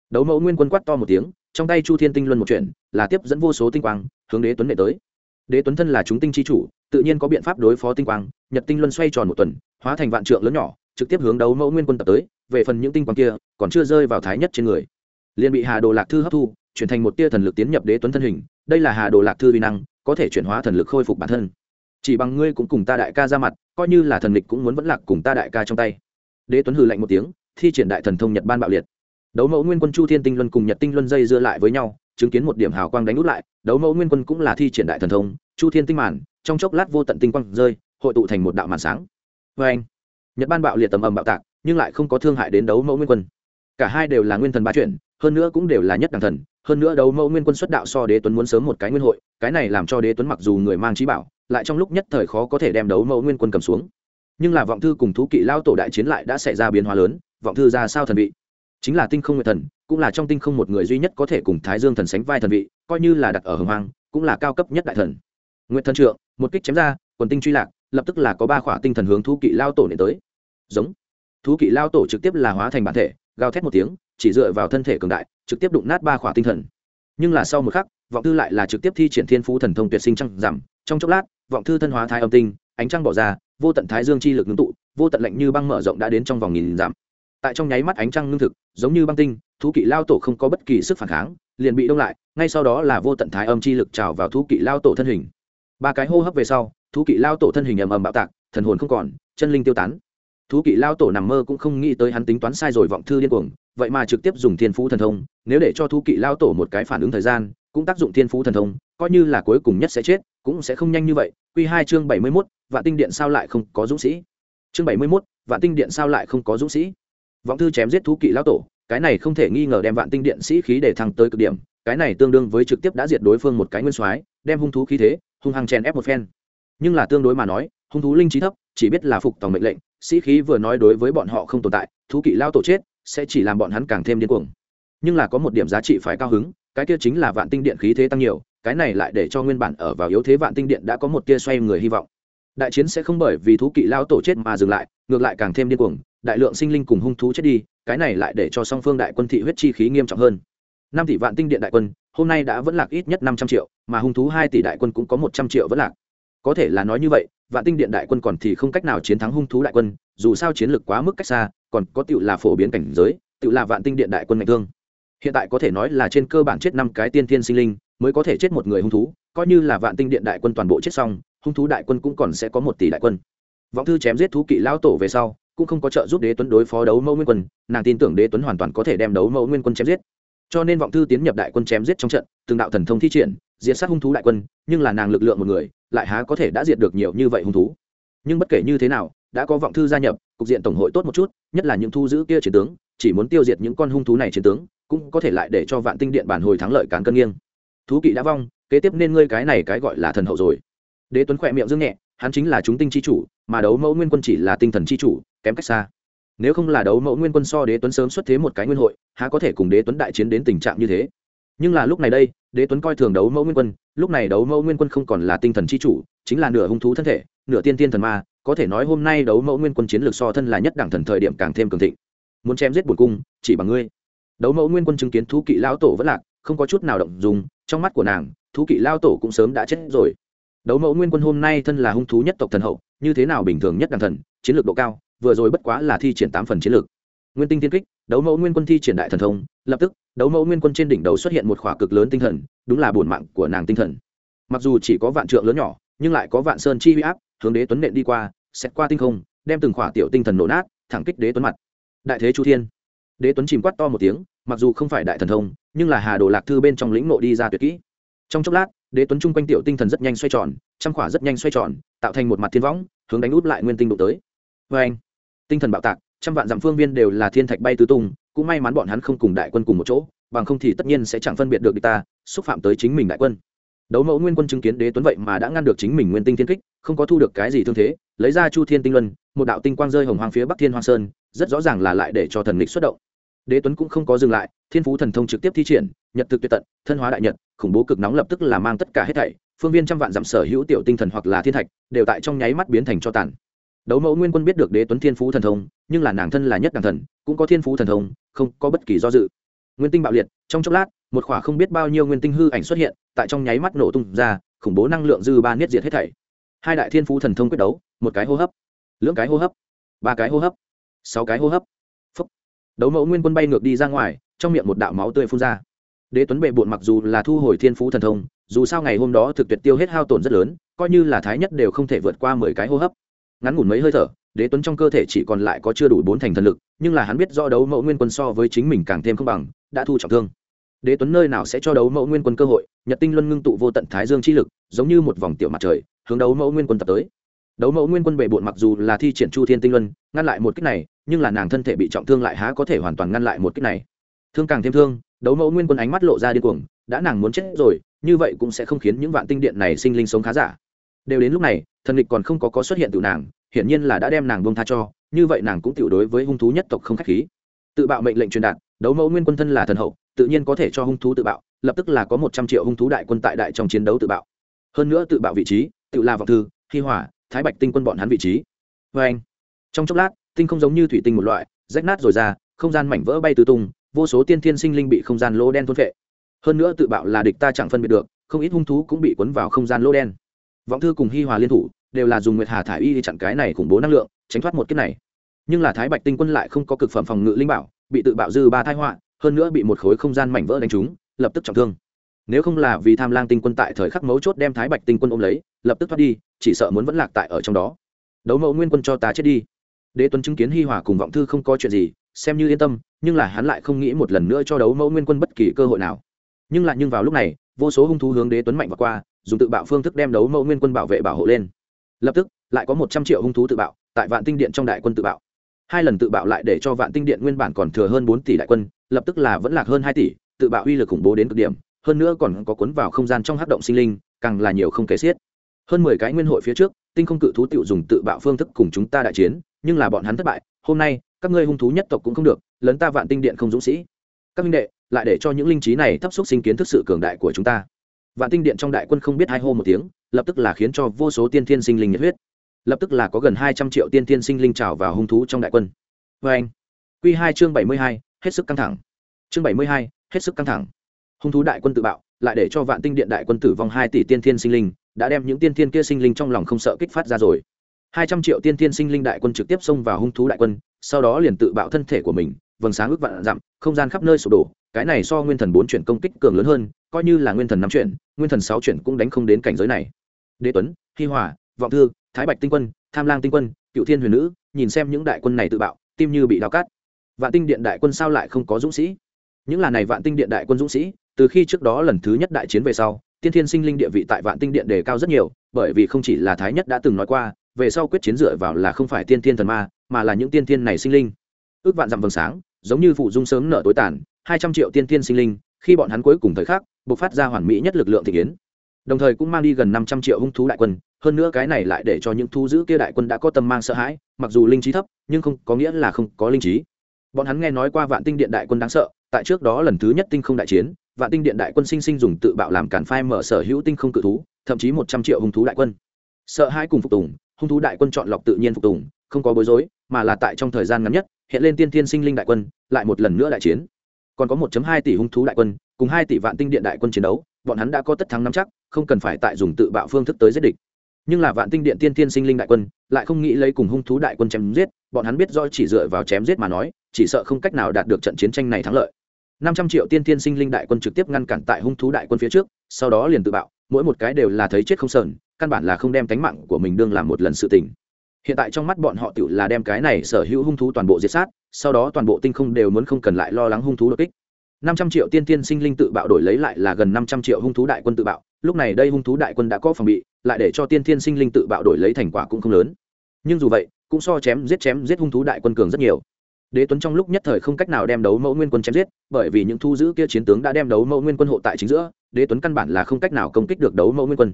Speaker 1: Đấu mẫu nguyên quân quát to một tiếng, trong tay chu thiên tinh luân một chuyện, là tiếp dẫn vô số tinh quang, hướng đế tuấn đệ tới. Đế tuấn thân là chúng tinh chi chủ, tự nhiên có biện pháp đối phó tinh quang, nhật tinh luân xoay tròn một tuần, hóa thành vạn trượng lớn nhỏ, trực tiếp hướng đấu mẫu nguyên quân tập tới, về phần những tinh quang kia, còn chưa rơi vào thái nhất trên người. Liền bị hà đồ lạc thư hấp thu, chuyển thành một tia thần lực tiến nhập đế tuấn thân hình, đây là hà đồ lạc thư vi năng, có thể chuyển hóa thần lực khôi phục bản thân. Chỉ bằng ngươi cũng cùng ta đại ca ra mặt, coi như là thần lịch cũng muốn vẫn lạc cùng ta đại ca trong tay. Đế tuấn hừ lạnh một tiếng thi triển đại thần thông nhật ban bạo liệt. Đấu mẫu nguyên quân chu thiên tinh luân cùng nhật tinh luân dây dưa lại với nhau, chứng kiến một điểm hào quang đánh út lại, đấu mẫu nguyên quân cũng là thi triển đại thần thông, chu thiên tinh màn, trong chốc lát vô tận tinh quang rơi, hội tụ thành một đạo màn sáng. Vê anh, nhật ban bạo liệt tầm ầm bạo tạc, nhưng lại không có thương hại đến đấu mẫu nguyên quân. Cả hai đều là nguyên thần ba chuyển, hơn nữa cũng đều là nhất đẳng thần, hơn nữa đấu mẫu nguyên quân xuất đạo so đế tuấn muốn sớm một cái nguyên hội, cái này làm cho đế tuấn mặc dù người mang trí bảo, lại trong lúc nhất thời khó có thể đem đấu mẫu nguyên quân cầm xuống nhưng là vọng thư cùng thú kỵ lao tổ đại chiến lại đã xảy ra biến hóa lớn, vọng thư ra sao thần vị? Chính là tinh không nguyệt thần, cũng là trong tinh không một người duy nhất có thể cùng thái dương thần sánh vai thần vị, coi như là đặt ở hồng hoang, cũng là cao cấp nhất đại thần. Nguyệt thần trượng, một kích chém ra, quần tinh truy lạc, lập tức là có ba khỏa tinh thần hướng thú kỵ lao tổ đến tới. Giống. Thú kỵ lao tổ trực tiếp là hóa thành bản thể, gào thét một tiếng, chỉ dựa vào thân thể cường đại, trực tiếp đụng nát ba khỏa tinh thần. Nhưng là sau một khắc, vọng thư lại là trực tiếp thi triển thiên phú thần thông tuyệt sinh trăng giảm, trong chốc lát, vọng thư thân hóa thái âm tinh ánh trăng bỏ ra, vô tận thái dương chi lực ngưng tụ, vô tận lạnh như băng mở rộng đã đến trong vòng nghìn dặm. Tại trong nháy mắt ánh trăng ngưng thực, giống như băng tinh, thú kỵ lao tổ không có bất kỳ sức phản kháng, liền bị đông lại, ngay sau đó là vô tận thái âm chi lực trào vào thú kỵ lao tổ thân hình. Ba cái hô hấp về sau, thú kỵ lao tổ thân hình ầm ầm bạo tạc, thần hồn không còn, chân linh tiêu tán. Thú kỵ lao tổ nằm mơ cũng không nghĩ tới hắn tính toán sai rồi vọng thư điên cuồng, vậy mà trực tiếp dùng thiên phú thần thông, nếu để cho thú kỵ lao tổ một cái phản ứng thời gian, cũng tác dụng thiên phú thần thông, coi như là cuối cùng nhất sẽ chết, cũng sẽ không nhanh như vậy. Q hai chương bảy mươi mốt vạn tinh điện sao lại không có dũng sĩ? Chương bảy mươi mốt, vạn tinh điện sao lại không có dũng sĩ? Vọng thư chém giết thú kỵ lão tổ, cái này không thể nghi ngờ đem vạn tinh điện sĩ khí để thăng tới cực điểm, cái này tương đương với trực tiếp đã diệt đối phương một cái nguyên soái, đem hung thú khí thế, hung hăng chèn ép một phen. Nhưng là tương đối mà nói, hung thú linh trí thấp, chỉ biết là phục tòng mệnh lệnh, sĩ khí vừa nói đối với bọn họ không tồn tại, thú kỵ lao tổ chết, sẽ chỉ làm bọn hắn càng thêm điên cuồng. Nhưng là có một điểm giá trị phải cao hứng, cái kia chính là vạn tinh điện khí thế tăng nhiều, cái này lại để cho nguyên bản ở vào yếu thế vạn tinh điện đã có một tia xoay người hy vọng đại chiến sẽ không bởi vì thú kỵ lao tổ chết mà dừng lại, ngược lại càng thêm điên cuồng, đại lượng sinh linh cùng hung thú chết đi, cái này lại để cho song phương đại quân thị huyết chi khí nghiêm trọng hơn. Năm tỷ vạn tinh điện đại quân, hôm nay đã vẫn lạc ít nhất năm trăm triệu, mà hung thú hai tỷ đại quân cũng có một trăm triệu vẫn lạc. Có thể là nói như vậy, vạn tinh điện đại quân còn thì không cách nào chiến thắng hung thú đại quân, dù sao chiến lược quá mức cách xa, còn có tựu là phổ biến cảnh giới, tựu là vạn tinh điện đại quân mạnh thương. Hiện tại có thể nói là trên cơ bản chết năm cái tiên thiên sinh linh, mới có thể chết một người hung thú, coi như là vạn tinh điện đại quân toàn bộ chết xong hung thú đại quân cũng còn sẽ có một tỷ đại quân. Vọng thư chém giết thú kỵ lao tổ về sau, cũng không có trợ giúp đế tuấn đối phó đấu mẫu nguyên quân, nàng tin tưởng đế tuấn hoàn toàn có thể đem đấu mẫu nguyên quân chém giết. Cho nên vọng thư tiến nhập đại quân chém giết trong trận, từng đạo thần thông thi triển, diệt sát hung thú đại quân, nhưng là nàng lực lượng một người, lại há có thể đã diệt được nhiều như vậy hung thú. Nhưng bất kể như thế nào, đã có vọng thư gia nhập, cục diện tổng hội tốt một chút, nhất là những thu giữ kia chiến tướng, chỉ muốn tiêu diệt những con hung thú này chiến tướng, cũng có thể lại để cho vạn tinh điện bản hồi thắng lợi cán cân nghiêng. Thú kỵ đã vong, kế tiếp nên ngươi cái này cái gọi là thần hậu rồi đế tuấn khỏe miệng dương nhẹ, hắn chính là chúng tinh chi chủ, mà đấu mẫu nguyên quân chỉ là tinh thần c h i chủ, kém cách xa. Nếu không là đấu mẫu nguyên quân so đế tuấn sớm xuất thế một cái nguyên hội, há có thể cùng đế tuấn đại chiến đến tình trạng như thế? Nhưng là lúc này đây, đế tuấn coi thường đấu mẫu nguyên quân, lúc này đấu mẫu nguyên quân không còn là tinh thần c h i chủ, chính là nửa hung thú thân thể, nửa tiên tiên thần ma, có thể nói hôm nay đấu mẫu nguyên quân chiến lược so thân là nhất đẳng thần thời điểm càng thêm cường thịnh. Muốn chém giết bổn cung, chỉ bằng ngươi. Đấu mẫu nguyên quân chứng kiến thú kỵ lao tổ vẫn lạc, không có chút nào động dùng, trong mắt của nàng, thú kỵ lao tổ cũng sớm đã chết rồi đấu mẫu nguyên quân hôm nay thân là hung thú nhất tộc thần hậu, như thế nào bình thường nhất đàn thần, chiến lược độ cao, vừa rồi bất quá là thi triển tám phần chiến lược. Nguyên tinh tiên kích, đấu mẫu nguyên quân thi triển đại thần thông, lập tức, đấu mẫu nguyên quân trên đỉnh đầu xuất hiện một khỏa cực lớn tinh thần, đúng là bổn mạng của nàng tinh thần. Mặc dù chỉ có vạn trượng lớn nhỏ, nhưng lại có vạn sơn chi huy áp, hướng đế tuấn nện đi qua xét qua tinh không, đem từng khỏa tiểu tinh thần nổ nát, thẳng kích đế tuấn mặt. Đại thế chu thiên. Đế tuấn chìm quát to một tiếng, mặc dù không phải đại thần thông, nhưng là hà đồ lạc thư bên trong lĩnh nộ đi ra tuyệt kỹ trong chốc lát, đế tuấn chung quanh tiểu tinh thần rất nhanh xoay tròn, trăm khỏa rất nhanh xoay tròn, tạo thành một mặt thiên võng, hướng đánh út lại nguyên tinh đụng tới. Vê anh, tinh thần bạo tạc, trăm vạn dặm phương viên đều là thiên thạch bay tứ tung, cũng may mắn bọn hắn không cùng đại quân cùng một chỗ, bằng không thì tất nhiên sẽ chẳng phân biệt được địch ta, xúc phạm tới chính mình đại quân. Đấu mẫu nguyên quân chứng kiến đế tuấn vậy mà đã ngăn được chính mình nguyên tinh thiên kích, không có thu được cái gì thương thế, lấy ra chu thiên tinh luân, một đạo tinh quang rơi hồng hoàng phía bắc thiên hoa sơn, rất rõ ràng là lại để cho thần lịch xuất động đế tuấn cũng không có dừng lại, thiên phú thần thông trực tiếp thi triển, nhật thực tuyệt tận, thân hóa đại nhật, khủng bố cực nóng lập tức là mang tất cả hết thảy, phương viên trăm vạn giảm sở hữu tiểu tinh thần hoặc là thiên thạch, đều tại trong nháy mắt biến thành cho tàn. Đấu mẫu nguyên quân biết được đế tuấn thiên phú thần thông, nhưng là nàng thân là nhất đàng thần, cũng có thiên phú thần thông, không có bất kỳ do dự. Nguyên tinh bạo liệt, trong chốc lát, một khỏa không biết bao nhiêu nguyên tinh hư ảnh xuất hiện, tại trong nháy mắt nổ tung ra, khủng bố năng lượng dư ba niết diệt hết thảy. Hai đại thiên phú thần thông quyết đấu, một cái hô hấp, lưỡng cái hô hấp, ba cái hô hấp, sáu cái hô hấp đấu mẫu nguyên quân bay ngược đi ra ngoài, trong miệng một đạo máu tươi phun ra. Đế tuấn bệ bộn mặc dù là thu hồi thiên phú thần thông, dù sao ngày hôm đó thực tuyệt tiêu hết hao tổn rất lớn, coi như là thái nhất đều không thể vượt qua mười cái hô hấp. Ngắn ngủn mấy hơi thở, đế tuấn trong cơ thể chỉ còn lại có chưa đủ bốn thành thần lực, nhưng là hắn biết do đấu mẫu nguyên quân so với chính mình càng thêm không bằng, đã thu trọng thương. Đế tuấn nơi nào sẽ cho đấu mẫu nguyên quân cơ hội, nhật tinh luân ngưng tụ vô tận thái dương chi lực, giống như một vòng tiểu mặt trời, hướng đấu mẫu nguyên quân tập tới đấu mẫu nguyên quân bệ bộn mặc dù là thi triển chu thiên tinh luân, ngăn lại một cách này, nhưng là nàng thân thể bị trọng thương lại há có thể hoàn toàn ngăn lại một cách này. Thương càng thêm thương, đấu mẫu nguyên quân ánh mắt lộ ra điên cuồng, đã nàng muốn chết rồi, như vậy cũng sẽ không khiến những vạn tinh điện này sinh linh sống khá giả. Đều đến lúc này, thần địch còn không có có xuất hiện từ nàng, hiển nhiên là đã đem nàng bông tha cho, như vậy nàng cũng tiểu đối với hung thú nhất tộc không khách khí. Tự bạo mệnh lệnh truyền đạt, đấu mẫu nguyên quân thân là thần hậu, tự nhiên có thể cho hung thú tự bạo, lập tức là có một trăm triệu hung thú đại quân tại đại trong chiến đấu tự bạo. Hơn nữa tự bạo vị trí, tự là vọng thư, hi hỏa thái bạch tinh quân bọn hắn vị trí. Vê anh, trong chốc lát, tinh không giống như thủy tinh một loại, rách nát rồi ra, không gian mảnh vỡ bay tứ tung, vô số tiên thiên sinh linh bị không gian lỗ đen thôn phệ. Hơn nữa tự bạo là địch ta chẳng phân biệt được, không ít hung thú cũng bị cuốn vào không gian lỗ đen. Vọng thư cùng hi hòa liên thủ đều là dùng nguyệt hà thải y đi chặn cái này khủng bố năng lượng, tránh thoát một kiếp này. Nhưng là thái bạch tinh quân lại không có cực phẩm phòng ngự linh bảo, bị tự bạo dư ba thái họa, hơn nữa bị một khối không gian mảnh vỡ đánh trúng, lập tức trọng thương nếu không là vì tham lang tinh quân tại thời khắc mấu chốt đem thái bạch tinh quân ôm lấy, lập tức thoát đi, chỉ sợ muốn vẫn lạc tại ở trong đó. Đấu mẫu nguyên quân cho ta chết đi. Đế tuấn chứng kiến hi hòa cùng vọng thư không có chuyện gì, xem như yên tâm, nhưng là hắn lại không nghĩ một lần nữa cho đấu mẫu nguyên quân bất kỳ cơ hội nào. Nhưng lại nhưng vào lúc này, vô số hung thú hướng đế tuấn mạnh và qua, dùng tự bạo phương thức đem đấu mẫu nguyên quân bảo vệ bảo hộ lên. Lập tức, lại có một trăm triệu hung thú tự bạo, tại vạn tinh điện trong đại quân tự bạo. Hai lần tự bạo lại để cho vạn tinh điện nguyên bản còn thừa hơn bốn tỷ đại quân, lập tức là vẫn lạc hơn hai tỷ, tự bạo uy lực khủng bố đến cực điểm hơn nữa còn có cuốn vào không gian trong hắc động sinh linh, càng là nhiều không kể xiết. Hơn mười cái nguyên hội phía trước, tinh không cự thú tự dùng tự bạo phương thức cùng chúng ta đại chiến, nhưng là bọn hắn thất bại, hôm nay, các ngươi hung thú nhất tộc cũng không được, lấn ta vạn tinh điện không dũng sĩ. Các minh đệ, lại để cho những linh trí này thấp xúc sinh kiến thức sự cường đại của chúng ta. Vạn tinh điện trong đại quân không biết hai hô một tiếng, lập tức là khiến cho vô số tiên thiên sinh linh nhiệt huyết. Lập tức là có gần hai trăm triệu tiên thiên sinh linh trào vào hung thú trong đại quân. Vâng. Vê anh q hai chương bảy mươi hai, hết sức căng thẳng. Chương bảy mươi hai, hết sức căng thẳng hung thú đại quân tự bạo, lại để cho vạn tinh điện đại quân tử vong hai tỷ tiên thiên sinh linh, đã đem những tiên thiên kia sinh linh trong lòng không sợ kích phát ra rồi. Hai trăm triệu tiên thiên sinh linh đại quân trực tiếp xông vào hung thú đại quân, sau đó liền tự bạo thân thể của mình, vầng sáng ước vạn dặm, không gian khắp nơi sụp đổ, cái này so nguyên thần bốn chuyển công kích cường lớn hơn, coi như là nguyên thần năm chuyển, nguyên thần sáu chuyển cũng đánh không đến cảnh giới này. Đế tuấn, hi hòa, vọng thư, thái bạch tinh quân, tham lang tinh quân, cựu thiên huyền nữ, nhìn xem những đại quân này tự bạo, tim như bị đào cát vạn tinh điện đại quân sao lại không có dũng sĩ? Những là này vạn tinh điện đại quân dũng sĩ từ khi trước đó lần thứ nhất đại chiến về sau, tiên thiên sinh linh địa vị tại vạn tinh điện đề cao rất nhiều, bởi vì không chỉ là thái nhất đã từng nói qua, về sau quyết chiến dựa vào là không phải tiên thiên thần ma, mà là những tiên thiên này sinh linh. Ước vạn dặm vầng sáng, giống như phụ dung sớm nở tối tàn, hai trăm triệu tiên thiên sinh linh, khi bọn hắn cuối cùng thời khắc buộc phát ra hoàn mỹ nhất lực lượng thị kiến. Đồng thời cũng mang đi gần năm trăm triệu hung thú đại quân, hơn nữa cái này lại để cho những thu giữ kia đại quân đã có tâm mang sợ hãi, mặc dù linh trí thấp, nhưng không có nghĩa là không có linh trí. Bọn hắn nghe nói qua vạn tinh điện đại quân đáng sợ, tại trước đó lần thứ nhất tinh không đại chiến vạn tinh điện đại quân sinh sinh dùng tự bạo làm cản phai mở sở hữu tinh không cự thú, thậm chí một trăm triệu hung thú đại quân. Sợ hãi cùng phục tùng, hung thú đại quân chọn lọc tự nhiên phục tùng, không có bối rối, mà là tại trong thời gian ngắn nhất, hiện lên tiên tiên sinh linh đại quân, lại một lần nữa đại chiến. Còn có 1 hai tỷ hung thú đại quân, cùng hai tỷ vạn tinh điện đại quân chiến đấu, bọn hắn đã có tất thắng nắm chắc, không cần phải tại dùng tự bạo phương thức tới giết địch. Nhưng là vạn tinh điện tiên tiên sinh linh đại quân, lại không nghĩ lấy cùng hung thú đại quân chém giết, bọn hắn biết do chỉ dựa vào chém giết mà nói, chỉ sợ không cách nào đạt được trận chiến tranh này thắng lợi năm trăm triệu tiên tiên sinh linh đại quân trực tiếp ngăn cản tại hung thú đại quân phía trước, sau đó liền tự bạo, mỗi một cái đều là thấy chết không sờn, căn bản là không đem tánh mạng của mình đương làm một lần sự tình. Hiện tại trong mắt bọn họ tự là đem cái này sở hữu hung thú toàn bộ diệt sát, sau đó toàn bộ tinh không đều muốn không cần lại lo lắng hung thú đột kích. năm trăm triệu tiên tiên sinh linh tự bạo đổi lấy lại là gần năm trăm triệu hung thú đại quân tự bạo, lúc này đây hung thú đại quân đã có phòng bị, lại để cho tiên tiên sinh linh tự bạo đổi lấy thành quả cũng không lớn. Nhưng dù vậy, cũng so chém giết chém giết hung thú đại quân cường rất nhiều đế tuấn trong lúc nhất thời không cách nào đem đấu mẫu nguyên quân chém giết, bởi vì những thu giữ kia chiến tướng đã đem đấu mẫu nguyên quân hộ tại chính giữa, đế tuấn căn bản là không cách nào công kích được đấu mẫu nguyên quân.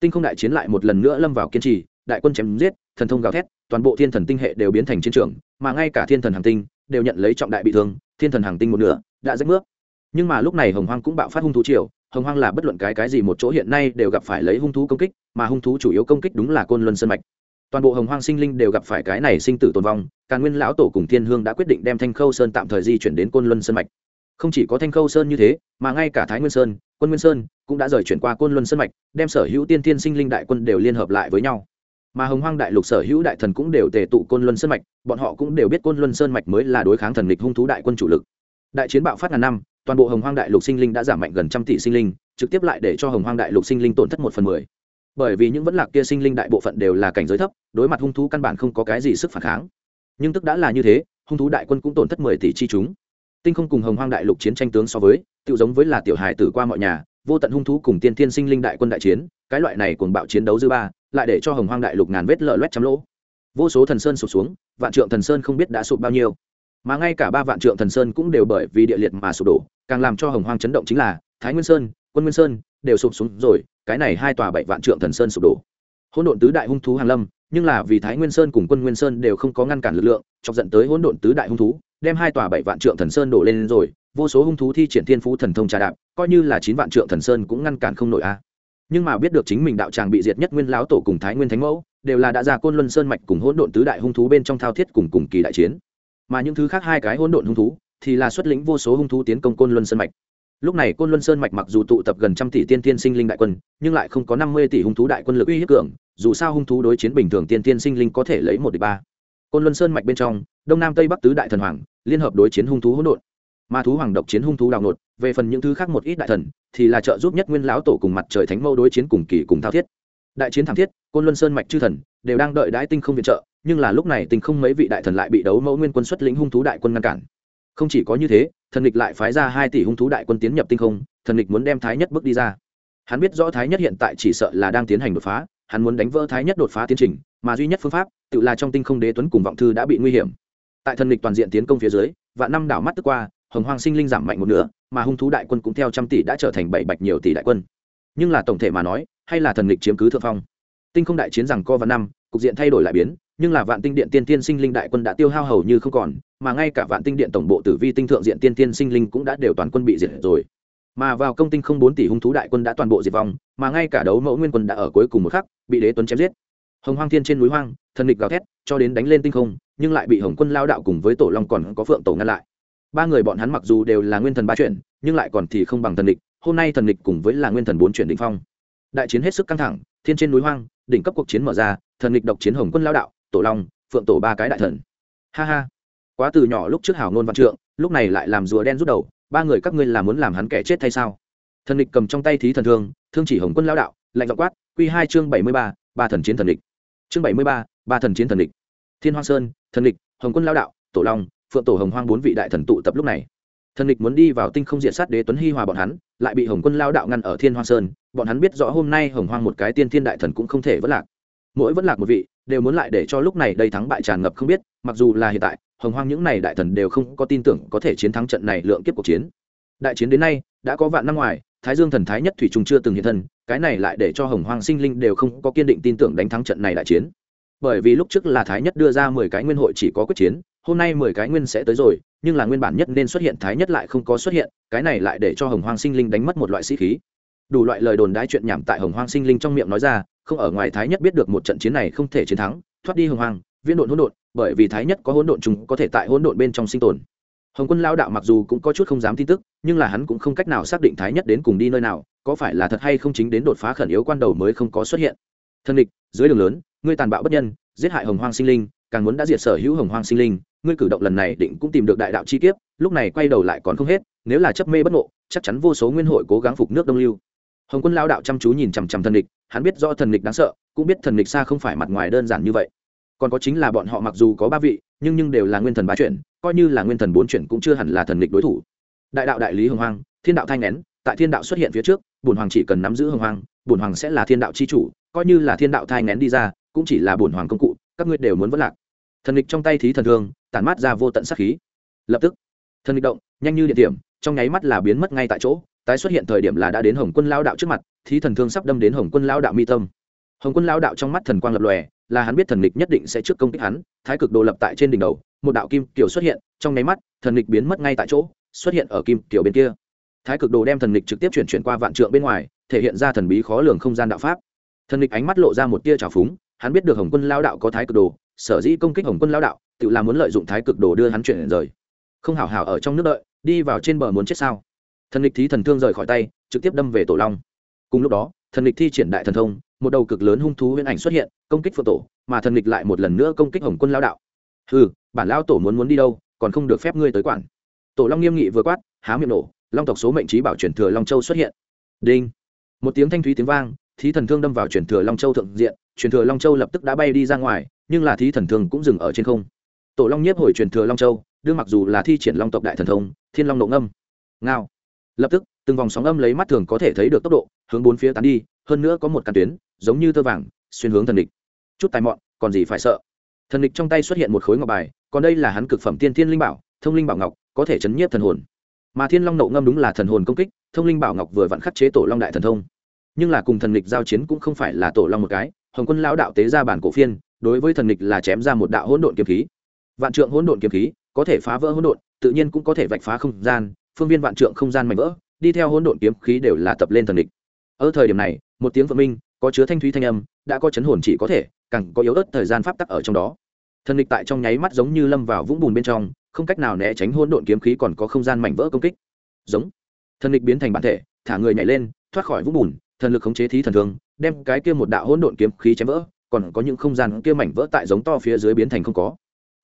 Speaker 1: Tinh không đại chiến lại một lần nữa lâm vào kiên trì, đại quân chém giết, thần thông gào thét, toàn bộ thiên thần tinh hệ đều biến thành chiến trường, mà ngay cả thiên thần hàng tinh đều nhận lấy trọng đại bị thương, thiên thần hàng tinh một nửa đã rách nước. Nhưng mà lúc này hồng hoang cũng bạo phát hung thú triều, hồng hoang là bất luận cái cái gì một chỗ hiện nay đều gặp phải lấy hung thú công kích, mà hung thú chủ yếu công kích đúng là côn luân sơn mạch toàn bộ hồng hoang sinh linh đều gặp phải cái này sinh tử tồn vong, càn nguyên lão tổ cùng thiên hương đã quyết định đem thanh khâu sơn tạm thời di chuyển đến côn luân sơn mạch. Không chỉ có thanh khâu sơn như thế, mà ngay cả thái nguyên sơn, quân nguyên sơn cũng đã rời chuyển qua côn luân sơn mạch, đem sở hữu tiên thiên sinh linh đại quân đều liên hợp lại với nhau. Mà hồng hoang đại lục sở hữu đại thần cũng đều tề tụ côn luân sơn mạch, bọn họ cũng đều biết côn luân sơn mạch mới là đối kháng thần lịch hung thú đại quân chủ lực. Đại chiến bạo phát ngàn năm, toàn bộ hồng hoang đại lục sinh linh đã giảm mạnh gần trăm tỷ sinh linh, trực tiếp lại để cho hồng hoang đại lục sinh linh tổn thất một phần mười bởi vì những vẫn lạc kia sinh linh đại bộ phận đều là cảnh giới thấp, đối mặt hung thú căn bản không có cái gì sức phản kháng. Nhưng tức đã là như thế, hung thú đại quân cũng tổn thất mười tỷ chi chúng. Tinh không cùng hồng hoang đại lục chiến tranh tướng so với tự giống với là tiểu hài tử qua mọi nhà, vô tận hung thú cùng tiên thiên sinh linh đại quân đại chiến, cái loại này cùng bạo chiến đấu dư ba, lại để cho hồng hoang đại lục ngàn vết lở loét trăm lỗ. Vô số thần sơn sụp xuống, vạn trượng thần sơn không biết đã sụp bao nhiêu. Mà ngay cả ba vạn trượng thần sơn cũng đều bởi vì địa liệt mà sụp đổ, càng làm cho hồng hoang chấn động chính là thái nguyên sơn, quân nguyên sơn đều sụp xuống rồi, cái này hai tòa bảy vạn trượng thần sơn sụp đổ. Hỗn độn tứ đại hung thú hàn lâm, nhưng là vì thái nguyên sơn cùng quân nguyên sơn đều không có ngăn cản lực lượng, chọc dẫn tới hỗn độn tứ đại hung thú, đem hai tòa bảy vạn trượng thần sơn đổ lên rồi, vô số hung thú thi triển thiên phú thần thông trà đạp, coi như là chín vạn trượng thần sơn cũng ngăn cản không nổi a. Nhưng mà biết được chính mình đạo tràng bị diệt nhất nguyên lão tổ cùng thái nguyên thánh mẫu, đều là đã ra côn luân sơn mạch cùng hỗn độn tứ đại hung thú bên trong thao thiết cùng cùng kỳ đại chiến. Mà những thứ khác hai cái hỗn độn hung thú thì là xuất lĩnh vô số hung thú tiến công côn luân sơn mạch lúc này côn luân sơn mạch mặc dù tụ tập gần trăm tỷ tiên tiên sinh linh đại quân, nhưng lại không có năm mươi tỷ hung thú đại quân lực uy hiếp cường, dù sao hung thú đối chiến bình thường tiên tiên sinh linh có thể lấy một địch ba. Côn luân sơn mạch bên trong, đông nam tây bắc tứ đại thần hoàng, liên hợp đối chiến hung thú hỗn độn. Ma thú hoàng độc chiến hung thú đào nột về phần những thứ khác một ít đại thần, thì là trợ giúp nhất nguyên lão tổ cùng mặt trời thánh mâu đối chiến cùng kỳ cùng thao thiết. Đại chiến thảm thiết, côn luân sơn mạch chư thần đều đang đợi đãi tinh không viện trợ, nhưng là lúc này tinh không mấy vị đại thần lại bị đấu mẫu nguyên quân xuất lĩnh hung thú đại quân ngăn cản. Không chỉ có như thế thần địch lại phái ra hai tỷ hung thú đại quân tiến nhập tinh không, thần địch muốn đem thái nhất bước đi ra. Hắn biết rõ thái nhất hiện tại chỉ sợ là đang tiến hành đột phá, hắn muốn đánh vỡ thái nhất đột phá tiến trình, mà duy nhất phương pháp, tự là trong tinh không đế tuấn cùng vọng thư đã bị nguy hiểm. Tại thần địch toàn diện tiến công phía dưới và năm đảo mắt tức qua, hồng hoang sinh linh giảm mạnh một nửa, mà hung thú đại quân cũng theo trăm tỷ đã trở thành bảy bạch nhiều tỷ đại quân. Nhưng là tổng thể mà nói, hay là thần địch chiếm cứ thượng phong? Tinh không đại chiến rằng co và năm, cục diện thay đổi lại biến nhưng là vạn tinh điện tiên tiên sinh linh đại quân đã tiêu hao hầu như không còn, mà ngay cả vạn tinh điện tổng bộ tử vi tinh thượng diện tiên tiên sinh linh cũng đã đều toàn quân bị diệt rồi. Mà vào công tinh không bốn tỷ hung thú đại quân đã toàn bộ diệt vong, mà ngay cả đấu mẫu nguyên quân đã ở cuối cùng một khắc bị đế tuấn chém giết. Hồng hoang thiên trên núi hoang, thần địch gào thét, cho đến đánh lên tinh không, nhưng lại bị hồng quân lao đạo cùng với tổ long còn có phượng tổ ngăn lại. Ba người bọn hắn mặc dù đều là nguyên thần ba chuyển, nhưng lại còn thì không bằng thần địch hôm nay thần địch cùng với là nguyên thần bốn chuyển định phong. Đại chiến hết sức căng thẳng, thiên trên núi hoang, đỉnh cấp cuộc chiến mở ra, thần địch độc chiến hồng quân lao đạo tổ long, phượng tổ ba cái đại thần. Ha ha. Quá từ nhỏ lúc trước hảo ngôn văn trượng, lúc này lại làm rùa đen rút đầu, ba người các ngươi là muốn làm hắn kẻ chết hay sao? Thần địch cầm trong tay thí thần thương thương chỉ hồng quân lao đạo, lạnh giọng quát q hai chương bảy mươi ba ba thần chiến thần địch. Chương bảy mươi ba ba thần chiến thần địch. Thiên hoa sơn, thần địch, hồng quân lao đạo, tổ long, phượng tổ hồng hoang bốn vị đại thần tụ tập lúc này. Thần địch muốn đi vào tinh không diện sát đế tuấn hi hòa bọn hắn, lại bị hồng quân lao đạo ngăn ở thiên hoa sơn, bọn hắn biết rõ hôm nay hồng hoang một cái tiên thiên đại thần cũng không thể vất lạc. Mỗi vất lạc một vị đều muốn lại để cho lúc này đây thắng bại tràn ngập không biết, mặc dù là hiện tại, hồng hoang những này đại thần đều không có tin tưởng có thể chiến thắng trận này lượng kiếp cuộc chiến. Đại chiến đến nay, đã có vạn năm ngoài, thái dương thần thái nhất thủy trung chưa từng hiện thân, cái này lại để cho hồng hoang sinh linh đều không có kiên định tin tưởng đánh thắng trận này đại chiến. Bởi vì lúc trước là thái nhất đưa ra mười cái nguyên hội chỉ có quyết chiến, hôm nay mười cái nguyên sẽ tới rồi, nhưng là nguyên bản nhất nên xuất hiện, thái nhất lại không có xuất hiện, cái này lại để cho hồng hoang sinh linh đánh mất một loại sĩ khí. Đủ loại lời đồn đái chuyện nhảm tại hồng hoang sinh linh trong miệng nói ra không ở ngoài thái nhất biết được một trận chiến này không thể chiến thắng thoát đi hồng hoàng, viễn độn hỗn độn bởi vì thái nhất có hỗn độn chúng có thể tại hỗn độn bên trong sinh tồn. Hồng quân lao đạo mặc dù cũng có chút không dám tin tức nhưng là hắn cũng không cách nào xác định thái nhất đến cùng đi nơi nào có phải là thật hay không chính đến đột phá khẩn yếu quan đầu mới không có xuất hiện. Thân địch dưới đường lớn ngươi tàn bạo bất nhân giết hại hồng hoang sinh linh càng muốn đã diệt sở hữu hồng hoang sinh linh ngươi cử động lần này định cũng tìm được đại đạo chi kiếp lúc này quay đầu lại còn không hết nếu là chấp mê bất ngộ chắc chắn vô số nguyên hội cố gắng phục nước đông lưu hồng quân lao đạo chăm chú nhìn chằm chằm thần địch, hắn biết do thần địch đáng sợ, cũng biết thần địch xa không phải mặt ngoài đơn giản như vậy. Còn có chính là bọn họ mặc dù có ba vị, nhưng nhưng đều là nguyên thần ba chuyển, coi như là nguyên thần bốn chuyển cũng chưa hẳn là thần địch đối thủ. Đại đạo đại lý hồng hoang, thiên đạo thanh nén tại thiên đạo xuất hiện phía trước, bổn hoàng chỉ cần nắm giữ hồng hoang, bổn hoàng sẽ là thiên đạo c h i chủ, coi như là thiên đạo thai nén đi ra, cũng chỉ là bổn hoàng công cụ, các ngươi đều muốn vất lạc. Thần địch trong tay thí thần thương, tản mát ra vô tận sắc khí. Lập tức, thần địch động, nhanh như địa điểm trong nháy mắt là biến mất ngay tại chỗ tái xuất hiện thời điểm là đã đến hồng quân lao đạo trước mặt, thí thần thương sắp đâm đến hồng quân lao đạo mi tâm. Hồng quân lao đạo trong mắt thần quang lập lòe, là hắn biết thần lịch nhất định sẽ trước công kích hắn, thái cực đồ lập tại trên đỉnh đầu, một đạo kim kiểu xuất hiện, trong nháy mắt, thần lịch biến mất ngay tại chỗ, xuất hiện ở kim kiểu bên kia. Thái cực đồ đem thần lịch trực tiếp chuyển chuyển qua vạn trượng bên ngoài, thể hiện ra thần bí khó lường không gian đạo pháp. Thần lịch ánh mắt lộ ra một tia trào phúng, hắn biết được hồng quân lao đạo có thái cực đồ, sở dĩ công kích hồng quân lao đạo, tự làm muốn lợi dụng thái cực đồ đưa hắn chuyển rời. Không hảo hảo ở trong nước đợi, đi vào trên bờ muốn chết sao? Thần lịch thí thần thương rời khỏi tay, trực tiếp đâm về tổ long. Cùng lúc đó, thần lịch thi triển đại thần thông, một đầu cực lớn hung thú huyễn ảnh xuất hiện, công kích phượng tổ, mà thần lịch lại một lần nữa công kích hồng quân lao đạo. Ừ bản lao tổ muốn muốn đi đâu, còn không được phép ngươi tới quản. Tổ long nghiêm nghị vừa quát, há miệng nổ, long tộc số mệnh trí bảo chuyển thừa long châu xuất hiện. Đinh. Một tiếng thanh thúy tiếng vang, thí thần thương đâm vào chuyển thừa long châu thượng diện chuyển thừa long châu lập tức đã bay đi ra ngoài, nhưng là thí thần thương cũng dừng ở trên không. Tổ long nhiếp hồi truyền thừa long châu, đương mặc dù là thi triển long tộc đại thần thông, thiên long nộ ngâm. Ngao lập tức, từng vòng sóng âm lấy mắt thường có thể thấy được tốc độ, hướng bốn phía tán đi, hơn nữa có một căn tuyến, giống như tơ vàng, xuyên hướng thần địch. Chút tài mọn, còn gì phải sợ? Thần địch trong tay xuất hiện một khối ngọc bài, còn đây là hắn cực phẩm tiên thiên linh bảo, thông linh bảo ngọc, có thể chấn nhiếp thần hồn. Mà thiên long nậu ngâm đúng là thần hồn công kích, thông linh bảo ngọc vừa vặn khắc chế tổ long đại thần thông. Nhưng là cùng thần địch giao chiến cũng không phải là tổ long một cái, hồng quân lão đạo tế ra bản cổ phiên, đối với thần địch là chém ra một đạo hỗn độn kiếm khí. Vạn trượng hỗn độn kiếm khí, có thể phá vỡ hỗn độn, tự nhiên cũng có thể vạch phá không gian phương viên vạn trượng không gian mạnh vỡ, đi theo hỗn độn kiếm khí đều là tập lên thần địch. Ở thời điểm này, một tiếng phượng minh, có chứa thanh thúy thanh âm, đã có chấn hồn chỉ có thể, càng có yếu ớt thời gian pháp tắc ở trong đó. Thần địch tại trong nháy mắt giống như lâm vào vũng bùn bên trong, không cách nào né tránh hỗn độn kiếm khí còn có không gian mảnh vỡ công kích. Giống. Thần địch biến thành bản thể, thả người nhảy lên, thoát khỏi vũng bùn, thần lực khống chế thí thần thương đem cái kia một đạo hỗn độn kiếm khí chém vỡ, còn có những không gian kia mảnh vỡ tại giống to phía dưới biến thành không có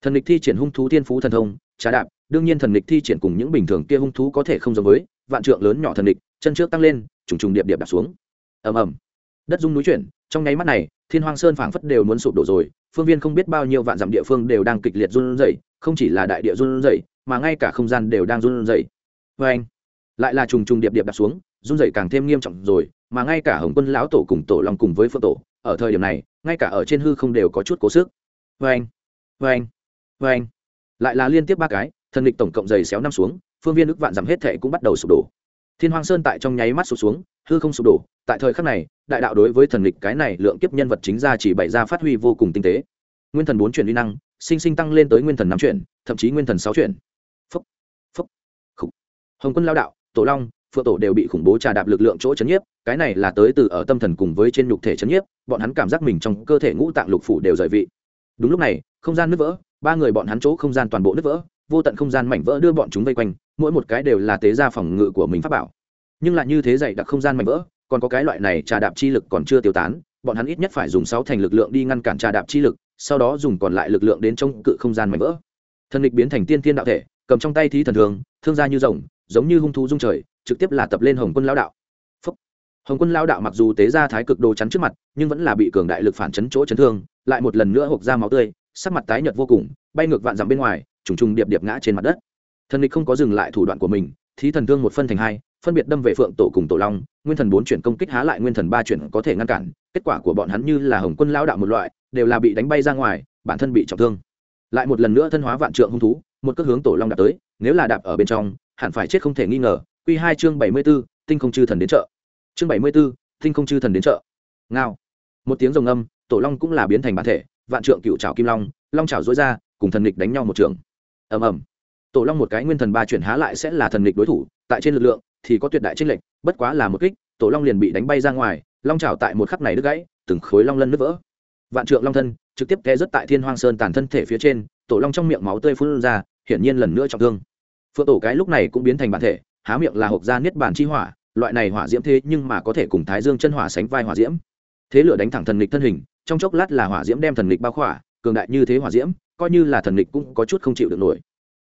Speaker 1: thần lịch thi triển hung thú thiên phú thần thông trá đạp, đương nhiên thần lịch thi triển cùng những bình thường kia hung thú có thể không giống với, vạn trượng lớn nhỏ thần lịch chân trước tăng lên, trùng trùng điệp điệp đạp xuống. Ầm ầm. Đất rung núi chuyển, trong nháy mắt này, thiên hoang sơn phảng phất đều muốn sụp đổ rồi, phương viên không biết bao nhiêu vạn dặm địa phương đều đang kịch liệt run rẩy, không chỉ là đại địa run rẩy, mà ngay cả không gian đều đang run rẩy. Vê anh, lại là trùng trùng điệp điệp đạp xuống, run rẩy càng thêm nghiêm trọng rồi, mà ngay cả hồng quân lão tổ cùng tổ long cùng với phượng tổ, ở thời điểm này, ngay cả ở trên hư không đều có chút cố sức. Vê anh vê anh vê anh. Lại là liên tiếp ba cái, thần địch tổng cộng dày xéo năm xuống, phương viên ức vạn giảm hết thệ cũng bắt đầu sụp đổ. Thiên hoàng sơn tại trong nháy mắt sụp xuống, hư không sụp đổ, tại thời khắc này, đại đạo đối với thần địch cái này lượng kiếp nhân vật chính ra chỉ bày ra phát huy vô cùng tinh tế. Nguyên thần bốn chuyển uy năng, sinh sinh tăng lên tới nguyên thần năm chuyển, thậm chí nguyên thần sáu chuyển. Phúc phúc khủng hồng quân lao đạo, tổ long, phượng tổ đều bị khủng bố trà đạp lực lượng chỗ chấn nhiếp, cái này là tới từ ở tâm thần cùng với trên nhục thể chấn nhiếp, bọn hắn cảm giác mình trong cơ thể ngũ tạng lục phủ đều rời vị. Đúng lúc này, không gian nứt vỡ ba người bọn hắn chỗ không gian toàn bộ nứt vỡ, vô tận không gian mảnh vỡ đưa bọn chúng vây quanh, mỗi một cái đều là tế gia phòng ngự của mình pháp bảo. Nhưng lại như thế dạy đặc không gian mảnh vỡ, còn có cái loại này trà đạp chi lực còn chưa tiêu tán, bọn hắn ít nhất phải dùng sáu thành lực lượng đi ngăn cản trà đạp chi lực, sau đó dùng còn lại lực lượng đến chống cự không gian mảnh vỡ. Thần địch biến thành tiên thiên đạo thể, cầm trong tay thí thần thường, thương ra như rồng, giống như hung thú dung trời, trực tiếp là tập lên hồng quân lao đạo. Phúc. hồng quân lao đạo mặc dù tế ra thái cực đồ chắn trước mặt, nhưng vẫn là bị cường đại lực phản chấn chỗ chấn thương, lại một lần nữa hộp ra máu tươi sắc mặt tái nhợt vô cùng, bay ngược vạn dặm bên ngoài, trùng trùng điệp điệp ngã trên mặt đất. Thần địch không có dừng lại thủ đoạn của mình, thí thần thương một phân thành hai, phân biệt đâm về phượng tổ cùng tổ long, nguyên thần bốn chuyển công kích há lại nguyên thần ba chuyển có thể ngăn cản, kết quả của bọn hắn như là hồng quân lao đạo một loại, đều là bị đánh bay ra ngoài, bản thân bị trọng thương. Lại một lần nữa thân hóa vạn trượng hung thú, một cước hướng tổ long đạp tới, nếu là đạp ở bên trong, hẳn phải chết không thể nghi ngờ. Q hai chương bảy mươi b ố tinh không chư thần đến chợ. Chương bảy mươi b ố tinh không chư thần đến chợ. Ngao. Một tiếng rồng âm, tổ long cũng là biến thành bản thể vạn trượng cựu trào kim long long trào dối ra, cùng thần địch đánh nhau một trường. Ầm ầm. Tổ long một cái nguyên thần ba chuyển há lại sẽ là thần địch đối thủ, tại trên lực lượng thì có tuyệt đại tranh lệch, bất quá là một kích, tổ long liền bị đánh bay ra ngoài, long trào tại một khắc này đứt gãy, từng khối long lân nứt vỡ. Vạn trượng long thân trực tiếp té rớt tại thiên hoang sơn tàn thân thể phía trên, tổ long trong miệng máu tươi phun ra, hiển nhiên lần nữa trọng thương. Phượng tổ cái lúc này cũng biến thành bản thể, há miệng là hộp da niết Bản chi hỏa, loại này hỏa diễm thế nhưng mà có thể cùng thái dương chân hỏa sánh vai hỏa diễm. Thế lửa đánh thẳng thần nghịch thân hình trong chốc lát là hỏa diễm đem thần lịch bao khỏa, cường đại như thế hỏa diễm, coi như là thần lịch cũng có chút không chịu được nổi.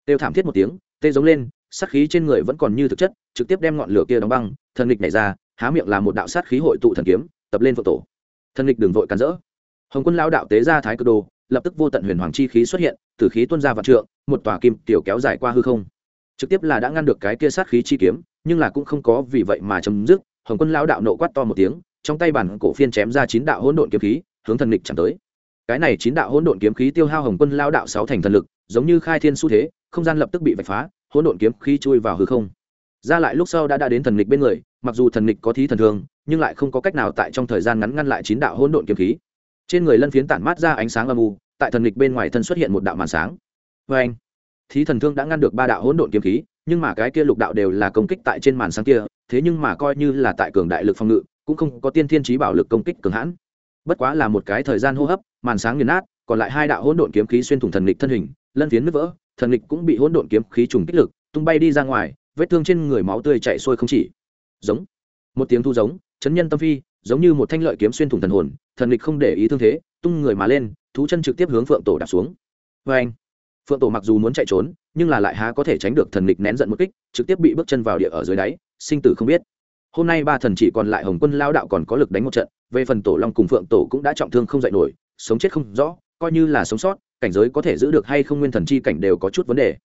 Speaker 1: Têu thảm thiết một tiếng, tê giống lên, sát khí trên người vẫn còn như thực chất, trực tiếp đem ngọn lửa kia đóng băng, thần lịch này ra, há miệng là một đạo sát khí hội tụ thần kiếm, tập lên phượng tổ. Thần lịch đường vội cắn rỡ. Hồng quân lao đạo tế ra thái cơ đồ, lập tức vô tận huyền hoàng chi khí xuất hiện, từ khí tuôn ra vạn trượng, một tòa kim tiểu kéo dài qua hư không. Trực tiếp là đã ngăn được cái kia sát khí chi kiếm, nhưng là cũng không có vì vậy mà chấm dứt, hồng quân lao đạo nộ quát to một tiếng, trong tay bản cổ phiên chém ra chín đạo hỗn độn kiếm khí hướng thần lịch chẳng tới. Cái này chín đạo hỗn độn kiếm khí tiêu hao hồng quân lao đạo sáu thành thần lực, giống như khai thiên xu thế, không gian lập tức bị vạch phá, hỗn độn kiếm khí chui vào hư không. Ra lại lúc sau đã đã đến thần lịch bên người, mặc dù thần lịch có thí thần thương nhưng lại không có cách nào tại trong thời gian ngắn ngăn lại chín đạo hỗn độn kiếm khí. Trên người lân phiến tản mát ra ánh sáng âm u, tại thần lịch bên ngoài thân xuất hiện một đạo màn sáng. Vê anh thí thần thương đã ngăn được ba đạo hỗn độn kiếm khí, nhưng mà cái kia lục đạo đều là công kích tại trên màn sáng kia, thế nhưng mà coi như là tại cường đại lực phòng ngự, cũng không có tiên thiên trí bảo lực công kích cường hãn bất quá là một cái thời gian hô hấp, màn sáng nghiền nát, còn lại hai đạo hỗn độn kiếm khí xuyên thủng thần lịch thân hình, lân phiến nứt vỡ, thần lịch cũng bị hỗn độn kiếm khí trùng kích lực, tung bay đi ra ngoài, vết thương trên người máu tươi chảy xuôi không chỉ. Giống. Một tiếng thu giống, chấn nhân tâm phi, giống như một thanh lợi kiếm xuyên thủng thần hồn, thần lịch không để ý thương thế, tung người mà lên, thú chân trực tiếp hướng phượng tổ đạp xuống. Vê anh phượng tổ mặc dù muốn chạy trốn, nhưng là lại há có thể tránh được thần lịch nén giận một kích, trực tiếp bị bước chân vào địa ở dưới đáy, sinh tử không biết hôm nay ba thần chỉ còn lại hồng quân lao đạo còn có lực đánh một trận, về phần tổ long cùng phượng tổ cũng đã trọng thương không dạy nổi, sống chết không rõ, coi như là sống sót, cảnh giới có thể giữ được hay không nguyên thần chi cảnh đều có chút vấn đề.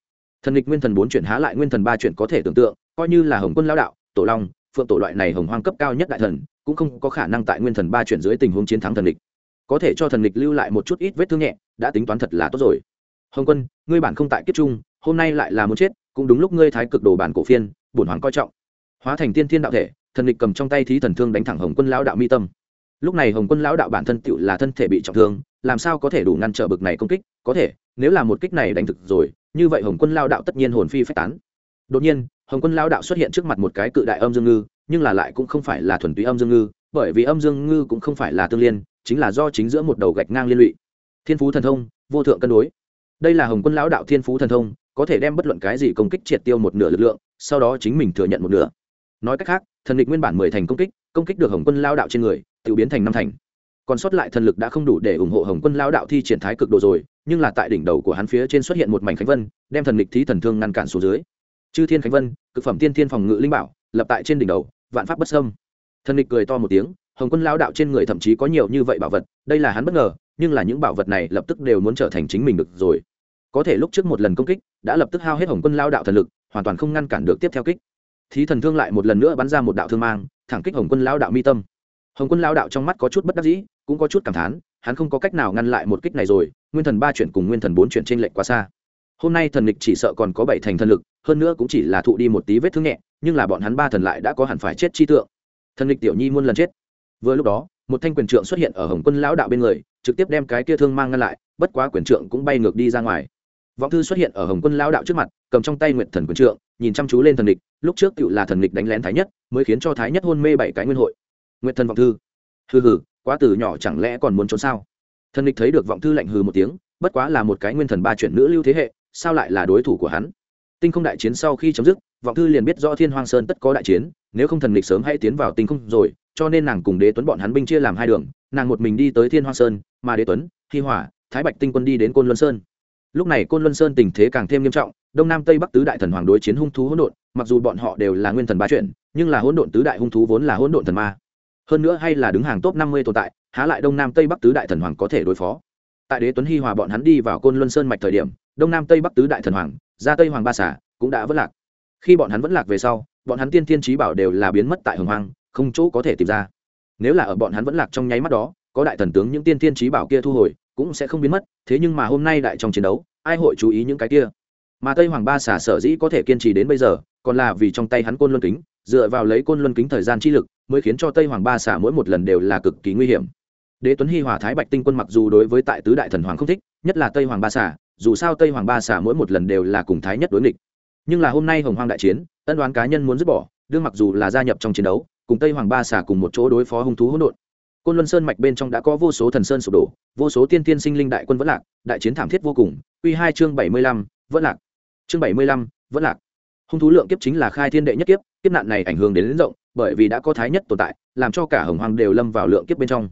Speaker 1: Thần lịch nguyên thần bốn chuyển há lại nguyên thần ba chuyển có thể tưởng tượng, coi như là hồng quân lao đạo, tổ long, phượng tổ loại này hồng hoang cấp cao nhất đại thần, cũng không có khả năng tại nguyên thần ba chuyển dưới tình huống chiến thắng thần lịch có thể cho thần lịch lưu lại một chút ít vết thương nhẹ, đã tính toán thật là tốt rồi. Hồng quân, ngươi bản không tại kiếp trung, hôm nay lại là muốn chết, cũng đúng lúc ngươi thái cực đồ bản cổ phiên, bổn hoàng coi trọng hóa thành tiên thiên đạo thể, thần địch cầm trong tay thí thần thương đánh thẳng hồng quân lão đạo mi tâm. Lúc này hồng quân lão đạo bản thân tựu là thân thể bị trọng thương, làm sao có thể đủ ngăn trở bực này công kích? Có thể, nếu là một kích này đánh thực rồi, như vậy hồng quân lao đạo tất nhiên hồn phi phách tán. Đột nhiên, hồng quân lao đạo xuất hiện trước mặt một cái cự đại âm dương ngư, nhưng là lại cũng không phải là thuần túy âm dương ngư, bởi vì âm dương ngư cũng không phải là tương liên, chính là do chính giữa một đầu gạch ngang liên lụy. Thiên phú thần thông, vô thượng cân đối. Đây là hồng quân lão đạo thiên phú thần thông, có thể đem bất luận cái gì công kích triệt tiêu một nửa lực lượng, sau đó chính mình thừa nhận một nửa nói cách khác, thần địch nguyên bản mười thành công kích công kích được hồng quân lao đạo trên người tự biến thành năm thành. Còn sót lại thần lực đã không đủ để ủng hộ hồng quân lao đạo thi triển thái cực độ rồi, nhưng là tại đỉnh đầu của hắn phía trên xuất hiện một mảnh khánh vân, đem thần địch thí thần thương ngăn cản xuống dưới. Chư thiên khánh vân, cực phẩm tiên thiên phòng ngự linh bảo, lập tại trên đỉnh đầu, vạn pháp bất sâm thần địch cười to một tiếng, hồng quân lao đạo trên người thậm chí có nhiều như vậy bảo vật, đây là hắn bất ngờ, nhưng là những bảo vật này lập tức đều muốn trở thành chính mình được rồi. Có thể lúc trước một lần công kích, đã lập tức hao hết hồng quân lao đạo thần lực, hoàn toàn không ngăn cản được tiếp theo kích thí thần thương lại một lần nữa bắn ra một đạo thương mang, thẳng kích hồng quân lao đạo mi tâm. Hồng quân lao đạo trong mắt có chút bất đắc dĩ, cũng có chút cảm thán, hắn không có cách nào ngăn lại một kích này rồi, nguyên thần ba chuyển cùng nguyên thần bốn chuyển t r ê n lệch quá xa. Hôm nay thần lịch chỉ sợ còn có bảy thành thần lực, hơn nữa cũng chỉ là thụ đi một tí vết thương nhẹ, nhưng là bọn hắn ba thần lại đã có hẳn phải chết chi tượng. Thần lịch tiểu nhi muôn lần chết. Vừa lúc đó, một thanh quyền trượng xuất hiện ở hồng quân lão đạo bên người, trực tiếp đem cái kia thương mang ngăn lại, bất quá quyền trượng cũng bay ngược đi ra ngoài vọng thư xuất hiện ở hồng quân lão đạo trước mặt, cầm trong tay nguyện thần quyền trượng, nhìn chăm chú lên thần địch, lúc trước cựu là thần địch đánh lén thái nhất, mới khiến cho thái nhất hôn mê bảy cái nguyên hội. Nguyện thần vọng thư. Hừ hừ, quá từ nhỏ chẳng lẽ còn muốn trốn sao? Thần địch thấy được vọng thư lạnh hừ một tiếng, bất quá là một cái nguyên thần ba chuyển nữ lưu thế hệ, sao lại là đối thủ của hắn? Tinh không đại chiến sau khi chấm dứt, vọng thư liền biết do thiên hoang sơn tất có đại chiến, nếu không thần địch sớm hãy tiến vào tinh không rồi, cho nên nàng cùng đế tuấn bọn hắn binh chia làm hai đường, nàng một mình đi tới thiên hoang sơn, mà đế tuấn, hi hỏa thái bạch tinh quân đi đến côn luân sơn lúc này côn luân sơn tình thế càng thêm nghiêm trọng, đông nam tây bắc tứ đại thần hoàng đối chiến hung thú hỗn độn, mặc dù bọn họ đều là nguyên thần ba chuyển, nhưng là hỗn độn tứ đại hung thú vốn là hỗn độn thần ma. Hơn nữa hay là đứng hàng top năm mươi tồn tại, há lại đông nam tây bắc tứ đại thần hoàng có thể đối phó. Tại đế tuấn hi hòa bọn hắn đi vào côn luân sơn mạch thời điểm, đông nam tây bắc tứ đại thần hoàng ra tây hoàng ba xả cũng đã vất lạc. Khi bọn hắn vẫn lạc về sau, bọn hắn tiên tiên trí bảo đều là biến mất tại hồng hoàng không chỗ có thể tìm ra. Nếu là ở bọn hắn vẫn lạc trong nháy mắt đó, có đại thần tướng những tiên tiên trí bảo kia thu hồi cũng sẽ không biến mất, thế nhưng mà hôm nay đại trong chiến đấu, ai hội chú ý những cái kia? Mà tây hoàng ba xả sở dĩ có thể kiên trì đến bây giờ, còn là vì trong tay hắn côn luân kính, dựa vào lấy côn luân kính thời gian chi lực, mới khiến cho tây hoàng ba xả mỗi một lần đều là cực kỳ nguy hiểm. Đế tuấn hy hòa thái bạch tinh quân mặc dù đối với tại tứ đại thần hoàng không thích, nhất là tây hoàng ba xả, dù sao tây hoàng ba xả mỗi một lần đều là cùng thái nhất đối nghịch. Nhưng là hôm nay hồng Hoàng đại chiến, ân đoán cá nhân muốn dứt bỏ, đương mặc dù là gia nhập trong chiến đấu, cùng tây hoàng ba xả cùng một chỗ đối phó hung thú hỗn độn côn luân sơn mạch bên trong đã có vô số thần sơn sụp đổ vô số tiên tiên sinh linh đại quân vẫn lạc đại chiến thảm thiết vô cùng. Quy hai chương bảy mươi lăm vẫn lạc. Chương bảy mươi lăm vẫn lạc. Hung thú lượng kiếp chính là khai thiên đệ nhất kiếp kiếp nạn này ảnh hưởng đến, đến rộng bởi vì đã có thái nhất tồn tại làm cho cả hồng hoang đều lâm vào lượng kiếp bên trong.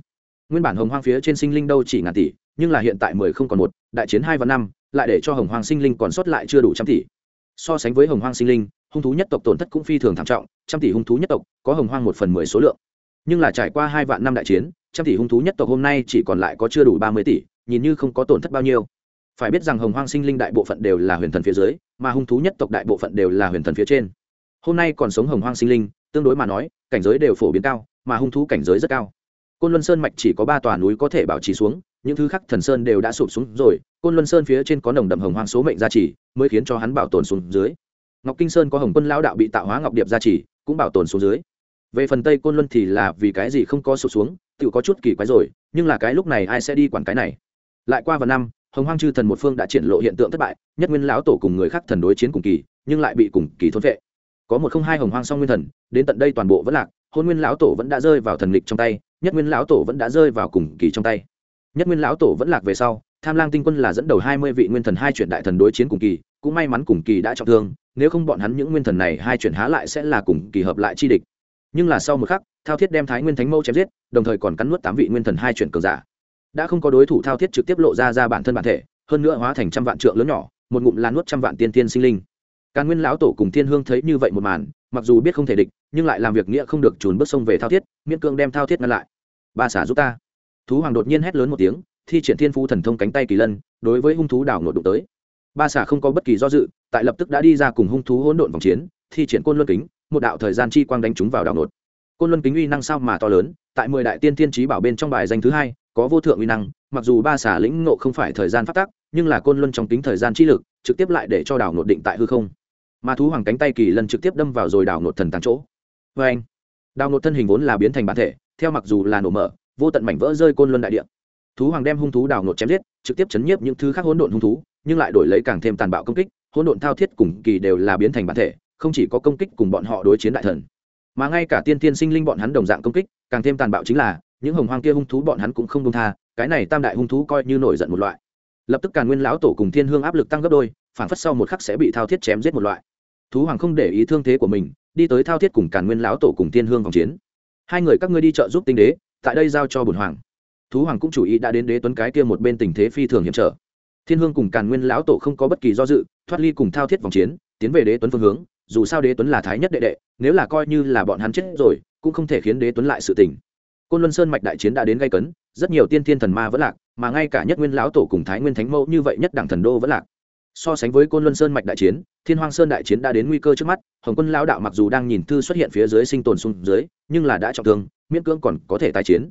Speaker 1: Nguyên bản hồng hoang phía trên sinh linh đâu chỉ ngàn tỷ nhưng là hiện tại mười không còn một đại chiến hai và năm lại để cho hồng hoang sinh linh còn sót lại chưa đủ trăm tỷ. So sánh với hồng hoang sinh linh hung thú nhất tộc tổn thất cũng phi thường thảm trọng trăm tỷ hung thú nhất tộc có hồng hoang một phần mười số lượng nhưng là trải qua hai vạn năm đại chiến, trăm tỷ hung thú nhất tộc hôm nay chỉ còn lại có chưa đủ ba mươi tỷ, nhìn như không có tổn thất bao nhiêu. Phải biết rằng hồng hoang sinh linh đại bộ phận đều là huyền thần phía dưới, mà hung thú nhất tộc đại bộ phận đều là huyền thần phía trên. Hôm nay còn sống hồng hoang sinh linh, tương đối mà nói, cảnh giới đều phổ biến cao, mà hung thú cảnh giới rất cao. Côn luân sơn mạch chỉ có ba tòa núi có thể bảo trì xuống, những thứ khác thần sơn đều đã sụp xuống rồi, côn luân sơn phía trên có nồng đậm hồng hoang số mệnh gia trì, mới khiến cho hắn bảo tồn xuống dưới. Ngọc kinh sơn có hồng quân lão đạo bị tạo hóa ngọc điệp gia trì, cũng bảo tồn xuống dưới về phần tây côn luân thì là vì cái gì không có sụp xuống tự có chút kỳ quái rồi, nhưng là cái lúc này ai sẽ đi quản cái này? Lại qua vào năm, hồng hoang chư thần một phương đã triển lộ hiện tượng thất bại, nhất nguyên lão tổ cùng người khác thần đối chiến cùng kỳ, nhưng lại bị cùng kỳ thốn vệ. Có một không hai hồng hoang song nguyên thần, đến tận đây toàn bộ vẫn lạc, hôn nguyên lão tổ vẫn đã rơi vào thần lịch trong tay, nhất nguyên lão tổ vẫn đã rơi vào cùng kỳ trong tay. Nhất nguyên lão tổ vẫn lạc về sau, tham lang tinh quân là dẫn đầu hai mươi vị nguyên thần hai chuyển đại thần đối chiến cùng kỳ, cũng may mắn cùng kỳ đã trọng thương, nếu không bọn hắn những nguyên thần này hai chuyển há lại sẽ là cùng kỳ hợp lại chi địch nhưng là sau một khắc, thao thiết đem thái nguyên thánh mâu chém giết, đồng thời còn cắn nuốt tám vị nguyên thần hai chuyển cường giả. Đã không có đối thủ thao thiết trực tiếp lộ ra ra bản thân bản thể, hơn nữa hóa thành trăm vạn trượng lớn nhỏ, một ngụm lan nuốt trăm vạn tiên tiên sinh linh. Càn nguyên lão tổ cùng thiên hương thấy như vậy một màn, mặc dù biết không thể địch, nhưng lại làm việc nghĩa không được trùn bước sông về thao thiết, miễn cương đem thao thiết ngăn lại. Ba xả giúp ta. Thú hoàng đột nhiên hét lớn một tiếng, thi triển thiên phu thần thông cánh tay kỳ lân, đối với hung thú đảo nột đụng tới. Ba xả không có bất kỳ do dự, tại lập tức đã đi ra cùng hung thú hỗn độn vòng chiến, thi triển côn luân kính một đạo thời gian chi quang đánh chúng vào đảo nột côn luân kính uy năng sao mà to lớn, tại mười đại tiên thiên trí bảo bên trong bài danh thứ hai, có vô thượng uy năng, mặc dù ba xả lĩnh ngộ không phải thời gian phát tác, nhưng là côn luân trong kính thời gian chi lực, trực tiếp lại để cho đảo nột định tại hư không. Mà thú hoàng cánh tay kỳ lần trực tiếp đâm vào rồi đảo nột thần tàng chỗ. Vê anh, đảo nột thân hình vốn là biến thành bản thể, theo mặc dù là nổ mở, vô tận mảnh vỡ rơi côn luân đại địa. Thú hoàng đem hung thú đảo nột chém giết, trực tiếp chấn nhiếp những thứ khác hỗn độn hung thú, nhưng lại đổi lấy càng thêm tàn bạo công kích, hỗn độn thao thiết cùng kỳ đều là biến thành bản thể không chỉ có công kích cùng bọn họ đối chiến đại thần, mà ngay cả tiên tiên sinh linh bọn hắn đồng dạng công kích, càng thêm tàn bạo chính là, những hồng hoang kia hung thú bọn hắn cũng không công tha, cái này tam đại hung thú coi như nổi giận một loại. Lập tức càn nguyên lão tổ cùng thiên hương áp lực tăng gấp đôi, phản phất sau một khắc sẽ bị thao thiết chém giết một loại. Thú hoàng không để ý thương thế của mình, đi tới thao thiết cùng càn nguyên lão tổ cùng thiên hương vòng chiến. Hai người các ngươi đi trợ giúp tinh đế, tại đây giao cho bùn hoàng. Thú hoàng cũng chủ ý đã đến đế tuấn cái kia một bên tình thế phi thường hiểm trở. Thiên hương cùng càn nguyên lão tổ không có bất kỳ do dự, thoát ly cùng thao thiết vòng chiến, tiến về đế tuấn phương hướng dù sao đế tuấn là thái nhất đệ đệ, nếu là coi như là bọn hắn chết rồi, cũng không thể khiến đế tuấn lại sự tình. Côn luân sơn mạch đại chiến đã đến gây cấn, rất nhiều tiên thiên thần ma vẫn lạc, mà ngay cả nhất nguyên lão tổ cùng thái nguyên thánh mẫu như vậy nhất đẳng thần đô vẫn lạc. So sánh với côn luân sơn mạch đại chiến, thiên hoang sơn đại chiến đã đến nguy cơ trước mắt, hồng quân lão đạo mặc dù đang nhìn thư xuất hiện phía dưới sinh tồn xuống dưới, nhưng là đã trọng thương, miễn cưỡng còn có thể tái chiến.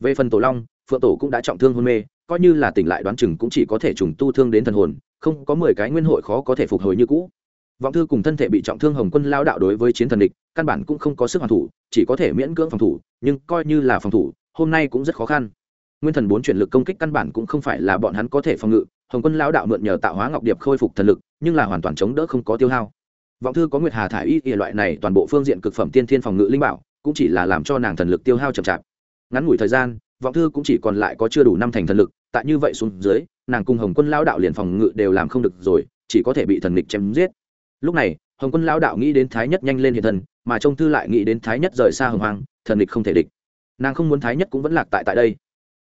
Speaker 1: Về phần tổ long, phượng tổ cũng đã trọng thương hôn mê, coi như là tỉnh lại đoán chừng cũng chỉ có thể trùng tu thương đến thần hồn, không có mười cái nguyên hội khó có thể phục hồi như cũ vọng thư cùng thân thể bị trọng thương hồng quân lao đạo đối với chiến thần địch, căn bản cũng không có sức hoàn thủ, chỉ có thể miễn cưỡng phòng thủ, nhưng coi như là phòng thủ, hôm nay cũng rất khó khăn. Nguyên thần bốn chuyển lực công kích căn bản cũng không phải là bọn hắn có thể phòng ngự, hồng quân lao đạo mượn nhờ tạo hóa ngọc điệp khôi phục thần lực, nhưng là hoàn toàn chống đỡ không có tiêu hao. Vọng thư có nguyệt hà thả y y loại này toàn bộ phương diện cực phẩm tiên thiên phòng ngự linh bảo, cũng chỉ là làm cho nàng thần lực tiêu hao chậm chạp. Ngắn ngủi thời gian, vọng thư cũng chỉ còn lại có chưa đủ năm thành thần lực, tại như vậy xuống dưới, nàng cùng hồng quân lao đạo liền phòng ngự đều làm không được rồi, chỉ có thể bị thần địch chém giết lúc này hồng quân lao đạo nghĩ đến thái nhất nhanh lên hiện thân, mà trông thư lại nghĩ đến thái nhất rời xa hồng hoàng thần địch không thể địch. Nàng không muốn thái nhất cũng vẫn lạc tại tại đây.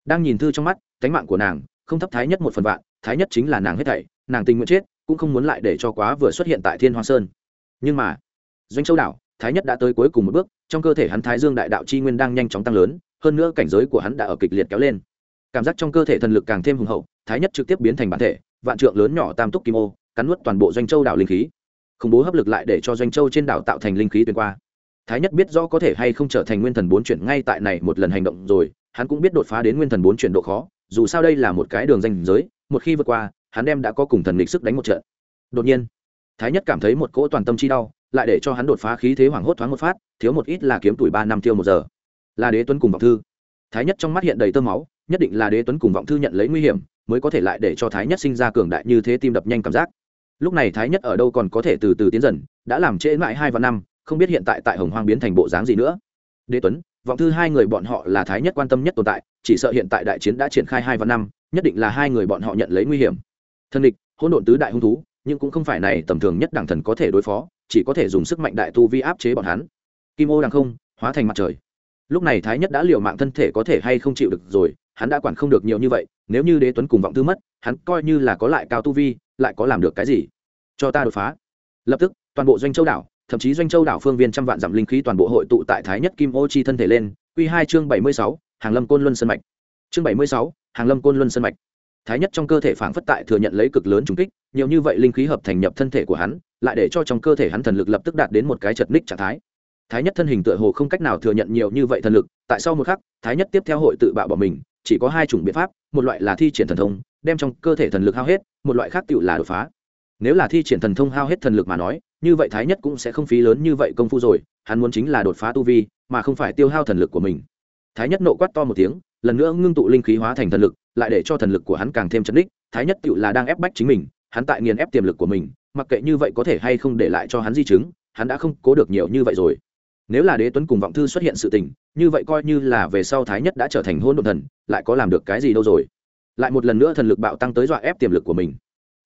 Speaker 1: Đang nhìn thư trong mắt cánh mạng của nàng không thấp thái nhất một phần vạn thái nhất chính là nàng hết thảy nàng tình nguyện chết cũng không muốn lại để cho quá vừa xuất hiện tại thiên hoa sơn. Nhưng mà doanh châu đảo thái nhất đã tới cuối cùng một bước trong cơ thể hắn thái dương đại đạo chi nguyên đang nhanh chóng tăng lớn hơn nữa cảnh giới của hắn đã ở kịch liệt kéo lên. Cảm giác trong cơ thể thần lực càng thêm hùng hậu thái nhất trực tiếp biến thành bản thể vạn trượng lớn nhỏ tam túc kim ô cắn nuốt toàn bộ doanh châu đảo linh khí khủng bố hấp lực lại để cho doanh châu trên đảo tạo thành linh khí tuyên qua. Thái nhất biết rõ có thể hay không trở thành nguyên thần bốn chuyển ngay tại này một lần hành động rồi, hắn cũng biết đột phá đến nguyên thần bốn chuyển độ khó, dù sao đây là một cái đường danh giới, một khi vượt qua, hắn đem đã có cùng thần lịch sức đánh một trận. Đột nhiên, thái nhất cảm thấy một cỗ toàn tâm chi đau, lại để cho hắn đột phá khí thế hoảng hốt thoáng một phát, thiếu một ít là kiếm tuổi ba năm tiêu một giờ. Là đế tuấn cùng vọng thư. Thái nhất trong mắt hiện đầy tơ máu, nhất định là đế tuấn cùng vọng thư nhận lấy nguy hiểm, mới có thể lại để cho thái nhất sinh ra cường đại như thế tim đập nhanh cảm giác lúc này thái nhất ở đâu còn có thể từ từ tiến dần, đã làm trễ mãi hai và năm, không biết hiện tại tại hồng hoang biến thành bộ dáng gì nữa. Đế tuấn, vọng thư hai người bọn họ là thái nhất quan tâm nhất tồn tại, chỉ sợ hiện tại đại chiến đã triển khai hai và năm, nhất định là hai người bọn họ nhận lấy nguy hiểm. Thân địch, hỗn độn tứ đại hung thú, nhưng cũng không phải này tầm thường nhất đẳng thần có thể đối phó, chỉ có thể dùng sức mạnh đại tu vi áp chế bọn hắn. Kim ô đằng không, hóa thành mặt trời. Lúc này thái nhất đã liều mạng thân thể có thể hay không chịu được rồi, hắn đã quản không được nhiều như vậy, nếu như đế tuấn cùng vọng thư mất, hắn coi như là có lại cao tu vi lại có làm được cái gì? Cho ta đột phá. Lập tức, toàn bộ doanh châu đảo, thậm chí doanh châu đảo phương viên trăm vạn dặm linh khí toàn bộ hội tụ tại thái nhất kim ô chi thân thể lên q hai chương bảy mươi sáu, hàng lâm côn luân sân mạch. Chương bảy mươi sáu, hàng lâm côn luân sân mạch. Thái nhất trong cơ thể phảng phất tại thừa nhận lấy cực lớn trùng kích, nhiều như vậy linh khí hợp thành nhập thân thể của hắn, lại để cho trong cơ thể hắn thần lực lập tức đạt đến một cái chật ních trạng thái. Thái nhất thân hình tựa hồ không cách nào thừa nhận nhiều như vậy thần lực, tại sau một khắc, thái nhất tiếp theo hội tự bạo bỏ mình chỉ có hai chủng biện pháp, một loại là thi triển thần thông, đem trong cơ thể thần lực hao hết, một loại khác tự là đột phá. Nếu là thi triển thần thông hao hết thần lực mà nói, như vậy thái nhất cũng sẽ không phí lớn như vậy công phu rồi, hắn muốn chính là đột phá tu vi, mà không phải tiêu hao thần lực của mình. Thái nhất nộ quát to một tiếng, lần nữa ngưng tụ linh khí hóa thành thần lực, lại để cho thần lực của hắn càng thêm chấn đích, thái nhất tự là đang ép bách chính mình, hắn tại nghiền ép tiềm lực của mình, mặc kệ như vậy có thể hay không để lại cho hắn di chứng, hắn đã không cố được nhiều như vậy rồi. Nếu là đế tuấn cùng vọng thư xuất hiện sự tình như vậy coi như là về sau thái nhất đã trở thành hôn đ thần, lại có làm được cái gì đâu rồi? Lại một lần nữa thần lực bạo tăng tới dọa ép tiềm lực của mình.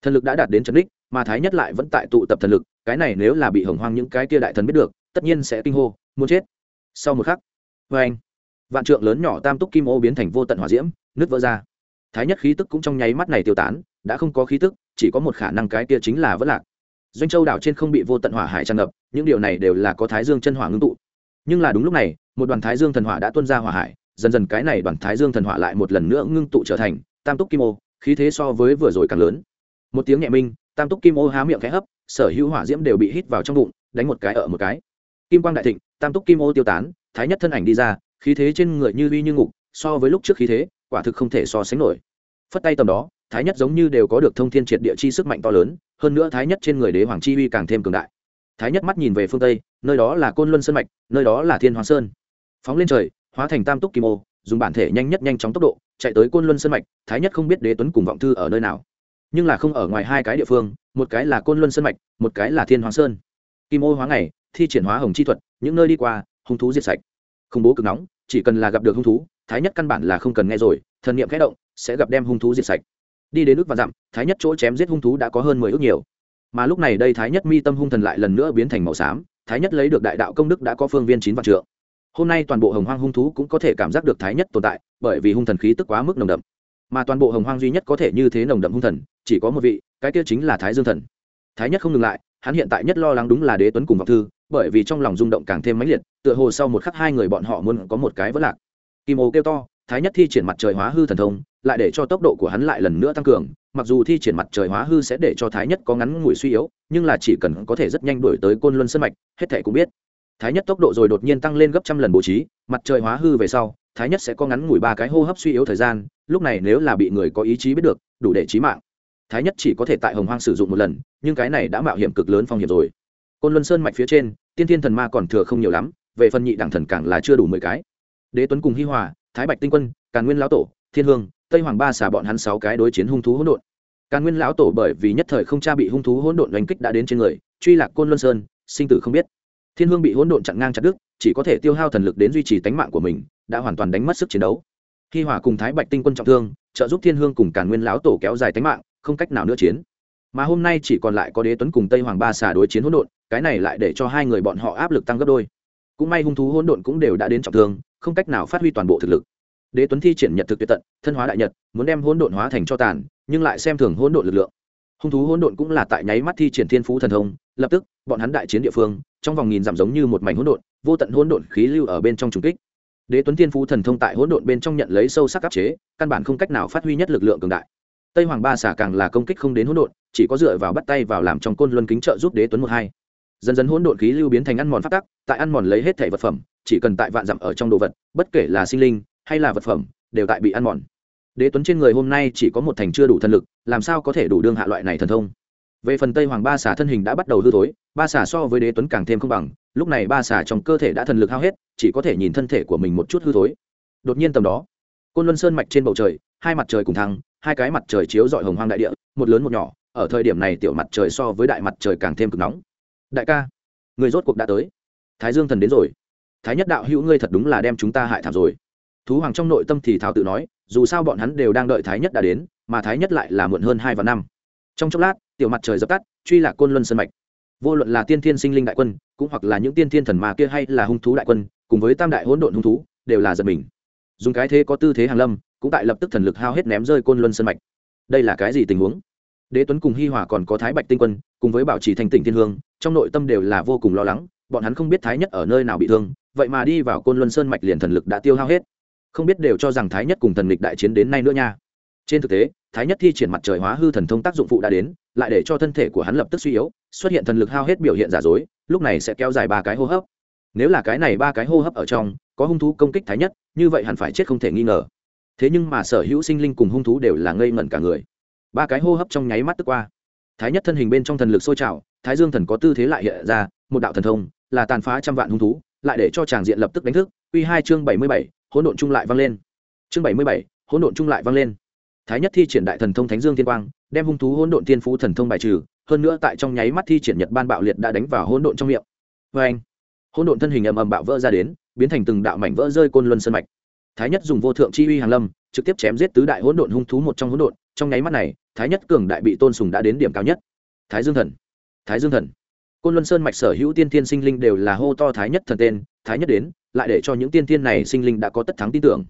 Speaker 1: Thần lực đã đạt đến trấn đích, mà thái nhất lại vẫn tại tụ tập thần lực, cái này nếu là bị hồng hoang những cái kia đại thần biết được, tất nhiên sẽ kinh hô, muốn chết. Sau một khắc vê anh, vạn trượng lớn nhỏ tam túc kim ô biến thành vô tận hỏa diễm, nứt vỡ ra. Thái nhất khí tức cũng trong nháy mắt này tiêu tán, đã không có khí tức, chỉ có một khả năng cái kia chính là vất lạc. Doanh châu đảo trên không bị vô tận hỏa hải tràn ngập, những điều này đều là có thái dương chân hỏa ngưng tụ. Nhưng là đúng lúc này một đoàn thái dương thần hỏa đã tuôn ra hỏa hải, dần dần cái này đoàn thái dương thần hỏa lại một lần nữa ngưng tụ trở thành tam túc kim ô, khí thế so với vừa rồi càng lớn. Một tiếng nhẹ minh, tam túc kim ô há miệng khẽ hấp, sở hữu hỏa diễm đều bị hít vào trong bụng, đánh một cái ở một cái. Kim quang đại thịnh, tam túc kim ô tiêu tán, thái nhất thân ảnh đi ra, khí thế trên người như uy như ngục, so với lúc trước khí thế, quả thực không thể so sánh nổi. Phất tay tầm đó, thái nhất giống như đều có được thông thiên triệt địa chi sức mạnh to lớn, hơn nữa thái nhất trên người đế hoàng chi uy càng thêm cường đại. Thái nhất mắt nhìn về phương tây, nơi đó là côn luân sơn mạch, nơi đó là thiên hoàng sơn phóng lên trời, hóa thành tam túc kim ô, dùng bản thể nhanh nhất nhanh chóng tốc độ, chạy tới côn luân sơn mạch, thái nhất không biết đế tuấn cùng vọng thư ở nơi nào. Nhưng là không ở ngoài hai cái địa phương, một cái là côn luân sơn mạch, một cái là thiên hoàng sơn. Kim ô hóa ngày, thi triển hóa hồng chi thuật, những nơi đi qua, hung thú diệt sạch. Khủng bố cực nóng, chỉ cần là gặp được hung thú, thái nhất căn bản là không cần nghe rồi, thần niệm khẽ động, sẽ gặp đem hung thú diệt sạch. Đi đến ước và dặm, thái nhất chỗ chém giết hung thú đã có hơn mười ước nhiều. Mà lúc này đây thái nhất mi tâm hung thần lại lần nữa biến thành màu xám, thái nhất lấy được đại đạo công đức đã có phương viên chín vạn trượng hôm nay toàn bộ hồng hoang hung thú cũng có thể cảm giác được thái nhất tồn tại, bởi vì hung thần khí tức quá mức nồng đậm. Mà toàn bộ hồng hoang duy nhất có thể như thế nồng đậm hung thần, chỉ có một vị, cái kia chính là thái dương thần. Thái nhất không ngừng lại, hắn hiện tại nhất lo lắng đúng là đế tuấn cùng vọng thư, bởi vì trong lòng rung động càng thêm mãnh liệt, tựa hồ sau một khắc hai người bọn họ muốn có một cái vất lạc. Kim ô kêu to, thái nhất thi triển mặt trời hóa hư thần thông, lại để cho tốc độ của hắn lại lần nữa tăng cường, mặc dù thi triển mặt trời hóa hư sẽ để cho thái nhất có ngắn ngủi suy yếu, nhưng là chỉ cần có thể rất nhanh đuổi tới côn luân sân mạch, hết thể cũng biết thái nhất tốc độ rồi đột nhiên tăng lên gấp trăm lần bố trí, mặt trời hóa hư về sau, thái nhất sẽ có ngắn ngủi ba cái hô hấp suy yếu thời gian, lúc này nếu là bị người có ý chí biết được, đủ để trí mạng. Thái nhất chỉ có thể tại hồng hoang sử dụng một lần, nhưng cái này đã mạo hiểm cực lớn phong hiểm rồi. Côn luân sơn mạch phía trên, tiên thiên thần ma còn thừa không nhiều lắm, về phần nhị đẳng thần càng là chưa đủ mười cái. Đế tuấn cùng hi hòa, thái bạch tinh quân, càn nguyên lão tổ, thiên hương, tây hoàng ba xả bọn hắn sáu cái đối chiến hung thú hỗn độn. Càn nguyên lão tổ bởi vì nhất thời không cha bị hung thú hỗn độn đánh kích đã đến trên người, truy lạc côn luân sơn, sinh tử không biết thiên hương bị hỗn độn chặn ngang chặt đứt, chỉ có thể tiêu hao thần lực đến duy trì tánh mạng của mình, đã hoàn toàn đánh mất sức chiến đấu. Khi hòa cùng thái bạch tinh quân trọng thương, trợ giúp thiên hương cùng càn nguyên lão tổ kéo dài tánh mạng, không cách nào nữa chiến. Mà hôm nay chỉ còn lại có đế tuấn cùng tây hoàng ba xà đối chiến hỗn độn, cái này lại để cho hai người bọn họ áp lực tăng gấp đôi. Cũng may hung thú hỗn độn cũng đều đã đến trọng thương, không cách nào phát huy toàn bộ thực lực. Đế tuấn thi triển nhật thực tuyệt tận, thân hóa đại nhật, muốn đem hỗn độn hóa thành cho tàn, nhưng lại xem thường hỗn độn lực lượng. Hung thú hỗn độn cũng là tại nháy mắt thi triển thiên phú thần thông, lập tức bọn hắn đại chiến địa phương, trong vòng nghìn dặm giống như một mảnh hỗn độn, vô tận hỗn độn khí lưu ở bên trong trùng kích. Đế tuấn thiên phú thần thông tại hỗn độn bên trong nhận lấy sâu sắc áp chế, căn bản không cách nào phát huy nhất lực lượng cường đại. Tây hoàng ba xả càng là công kích không đến hỗn độn, chỉ có dựa vào bắt tay vào làm trong côn luân kính trợ giúp đế tuấn một hai. Dần dần hỗn độn khí lưu biến thành ăn mòn phát tắc, tại ăn mòn lấy hết thể vật phẩm, chỉ cần tại vạn dặm ở trong đồ vật, bất kể là sinh linh hay là vật phẩm, đều tại bị ăn mòn. Đế tuấn trên người hôm nay chỉ có một thành chưa đủ thần lực, làm sao có thể đủ đương hạ loại này thần thông? Về phần tây hoàng ba xà thân hình đã bắt đầu hư thối, ba xà so với đế tuấn càng thêm không bằng, lúc này ba xà trong cơ thể đã thần lực hao hết, chỉ có thể nhìn thân thể của mình một chút hư thối. Đột nhiên tầm đó, côn luân sơn mạch trên bầu trời, hai mặt trời cùng thăng, hai cái mặt trời chiếu dọi hồng hoang đại địa, một lớn một nhỏ, ở thời điểm này tiểu mặt trời so với đại mặt trời càng thêm cực nóng. Đại ca, người rốt cuộc đã tới. Thái dương thần đến rồi. Thái nhất đạo hữu ngươi thật đúng là đem chúng ta hại thảm rồi. Thú hoàng trong nội tâm thì thảo tự nói, dù sao bọn hắn đều đang đợi thái nhất đã đến, mà thái nhất lại là muộn hơn hai và năm trong chốc lát, tiểu mặt trời dập tắt, truy lạc côn luân sân mạch. Vô luận là tiên thiên sinh linh đại quân, cũng hoặc là những tiên thiên thần mà kia hay là hung thú đại quân, cùng với tam đại hỗn độn hung thú, đều là giật mình. Dùng cái thế có tư thế hàng lâm, cũng tại lập tức thần lực hao hết ném rơi côn luân sân mạch. Đây là cái gì tình huống? Đế tuấn cùng hi hòa còn có thái bạch tinh quân, cùng với bảo trì thành tỉnh thiên hương, trong nội tâm đều là vô cùng lo lắng, bọn hắn không biết thái nhất ở nơi nào bị thương, vậy mà đi vào côn luân sơn mạch liền thần lực đã tiêu hao hết. Không biết đều cho rằng thái nhất cùng thần lịch đại chiến đến nay nữa nha. Trên thực tế thái nhất thi triển mặt trời hóa hư thần thông tác dụng phụ đã đến, lại để cho thân thể của hắn lập tức suy yếu, xuất hiện thần lực hao hết biểu hiện giả dối, lúc này sẽ kéo dài ba cái hô hấp. Nếu là cái này ba cái hô hấp ở trong, có hung thú công kích thái nhất, như vậy hẳn phải chết không thể nghi ngờ. Thế nhưng mà sở hữu sinh linh cùng hung thú đều là ngây ngẩn cả người. Ba cái hô hấp trong nháy mắt tức qua. Thái nhất thân hình bên trong thần lực sôi trào, thái dương thần có tư thế lại hiện ra, một đạo thần thông, là tàn phá trăm vạn hung thú, lại để cho tràng diện lập tức đánh thức. Q hai chương bảy mươi bảy, hỗn độn trung lại vang lên. Chương bảy mươi bảy, hỗn độn trung lại vang lên thái nhất thi triển đại thần thông thánh dương thiên quang, đem hung thú hỗn độn Thiên phú thần thông bài trừ, hơn nữa tại trong nháy mắt thi triển nhật ban bạo liệt đã đánh vào hỗn độn trong miệng. Vê anh, hỗn độn thân hình ầm ầm bạo vỡ ra đến, biến thành từng đạo mảnh vỡ rơi côn luân sơn mạch. Thái nhất dùng vô thượng chi uy hàng lâm, trực tiếp chém giết tứ đại hỗn độn hung thú một trong hỗn độn, trong nháy mắt này, thái nhất cường đại bị tôn sùng đã đến điểm cao nhất. Thái dương thần, thái dương thần. Côn luân sơn mạch sở hữu tiên tiên sinh linh đều là hô to thái nhất thần tên, thái nhất đến, lại để cho những tiên tiên này sinh linh đã có tất thắng tin tưởng.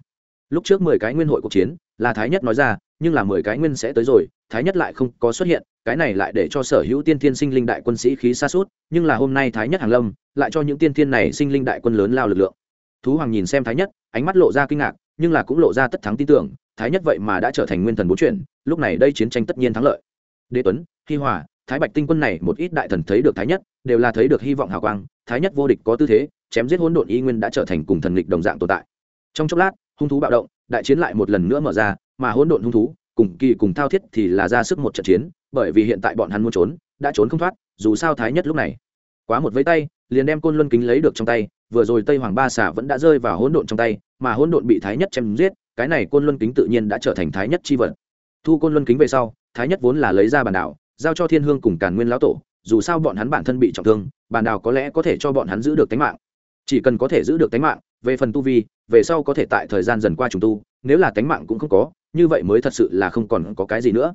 Speaker 1: Lúc trước mười cái nguyên hội cuộc chiến, là thái nhất nói ra nhưng là mười cái nguyên sẽ tới rồi, thái nhất lại không có xuất hiện, cái này lại để cho sở hữu tiên thiên sinh linh đại quân sĩ khí xa suốt nhưng là hôm nay thái nhất hàng lâm, lại cho những tiên thiên này sinh linh đại quân lớn lao lực lượng. Thú hoàng nhìn xem thái nhất, ánh mắt lộ ra kinh ngạc, nhưng là cũng lộ ra tất thắng tin tưởng, thái nhất vậy mà đã trở thành nguyên thần bốn chuyển, lúc này đây chiến tranh tất nhiên thắng lợi. Đế tuấn, hi hòa, thái bạch tinh quân này một ít đại thần thấy được thái nhất, đều là thấy được hy vọng hào quang, thái nhất vô địch có tư thế, chém giết hỗn độn y nguyên đã trở thành cùng thần lịch đồng dạng tồn tại. Trong chốc lát, hung thú bạo động, đại chiến lại một lần nữa mở ra mà hỗn độn hung thú, cùng kỳ cùng thao thiết thì là ra sức một trận chiến, bởi vì hiện tại bọn hắn muốn trốn, đã trốn không thoát, dù sao thái nhất lúc này quá một vây tay, liền đem côn luân kính lấy được trong tay, vừa rồi tây hoàng ba xả vẫn đã rơi vào hỗn độn trong tay, mà hỗn độn bị thái nhất chém giết, cái này côn luân kính tự nhiên đã trở thành thái nhất chi vật. Thu côn luân kính về sau, thái nhất vốn là lấy ra bản đảo, giao cho thiên hương cùng càn nguyên lão tổ, dù sao bọn hắn bản thân bị trọng thương, bản đảo có lẽ có thể cho bọn hắn giữ được tính mạng. Chỉ cần có thể giữ được tính mạng, về phần tu vi, về sau có thể tại thời gian dần qua trùng tu nếu là tính mạng cũng không có, như vậy mới thật sự là không còn có cái gì nữa.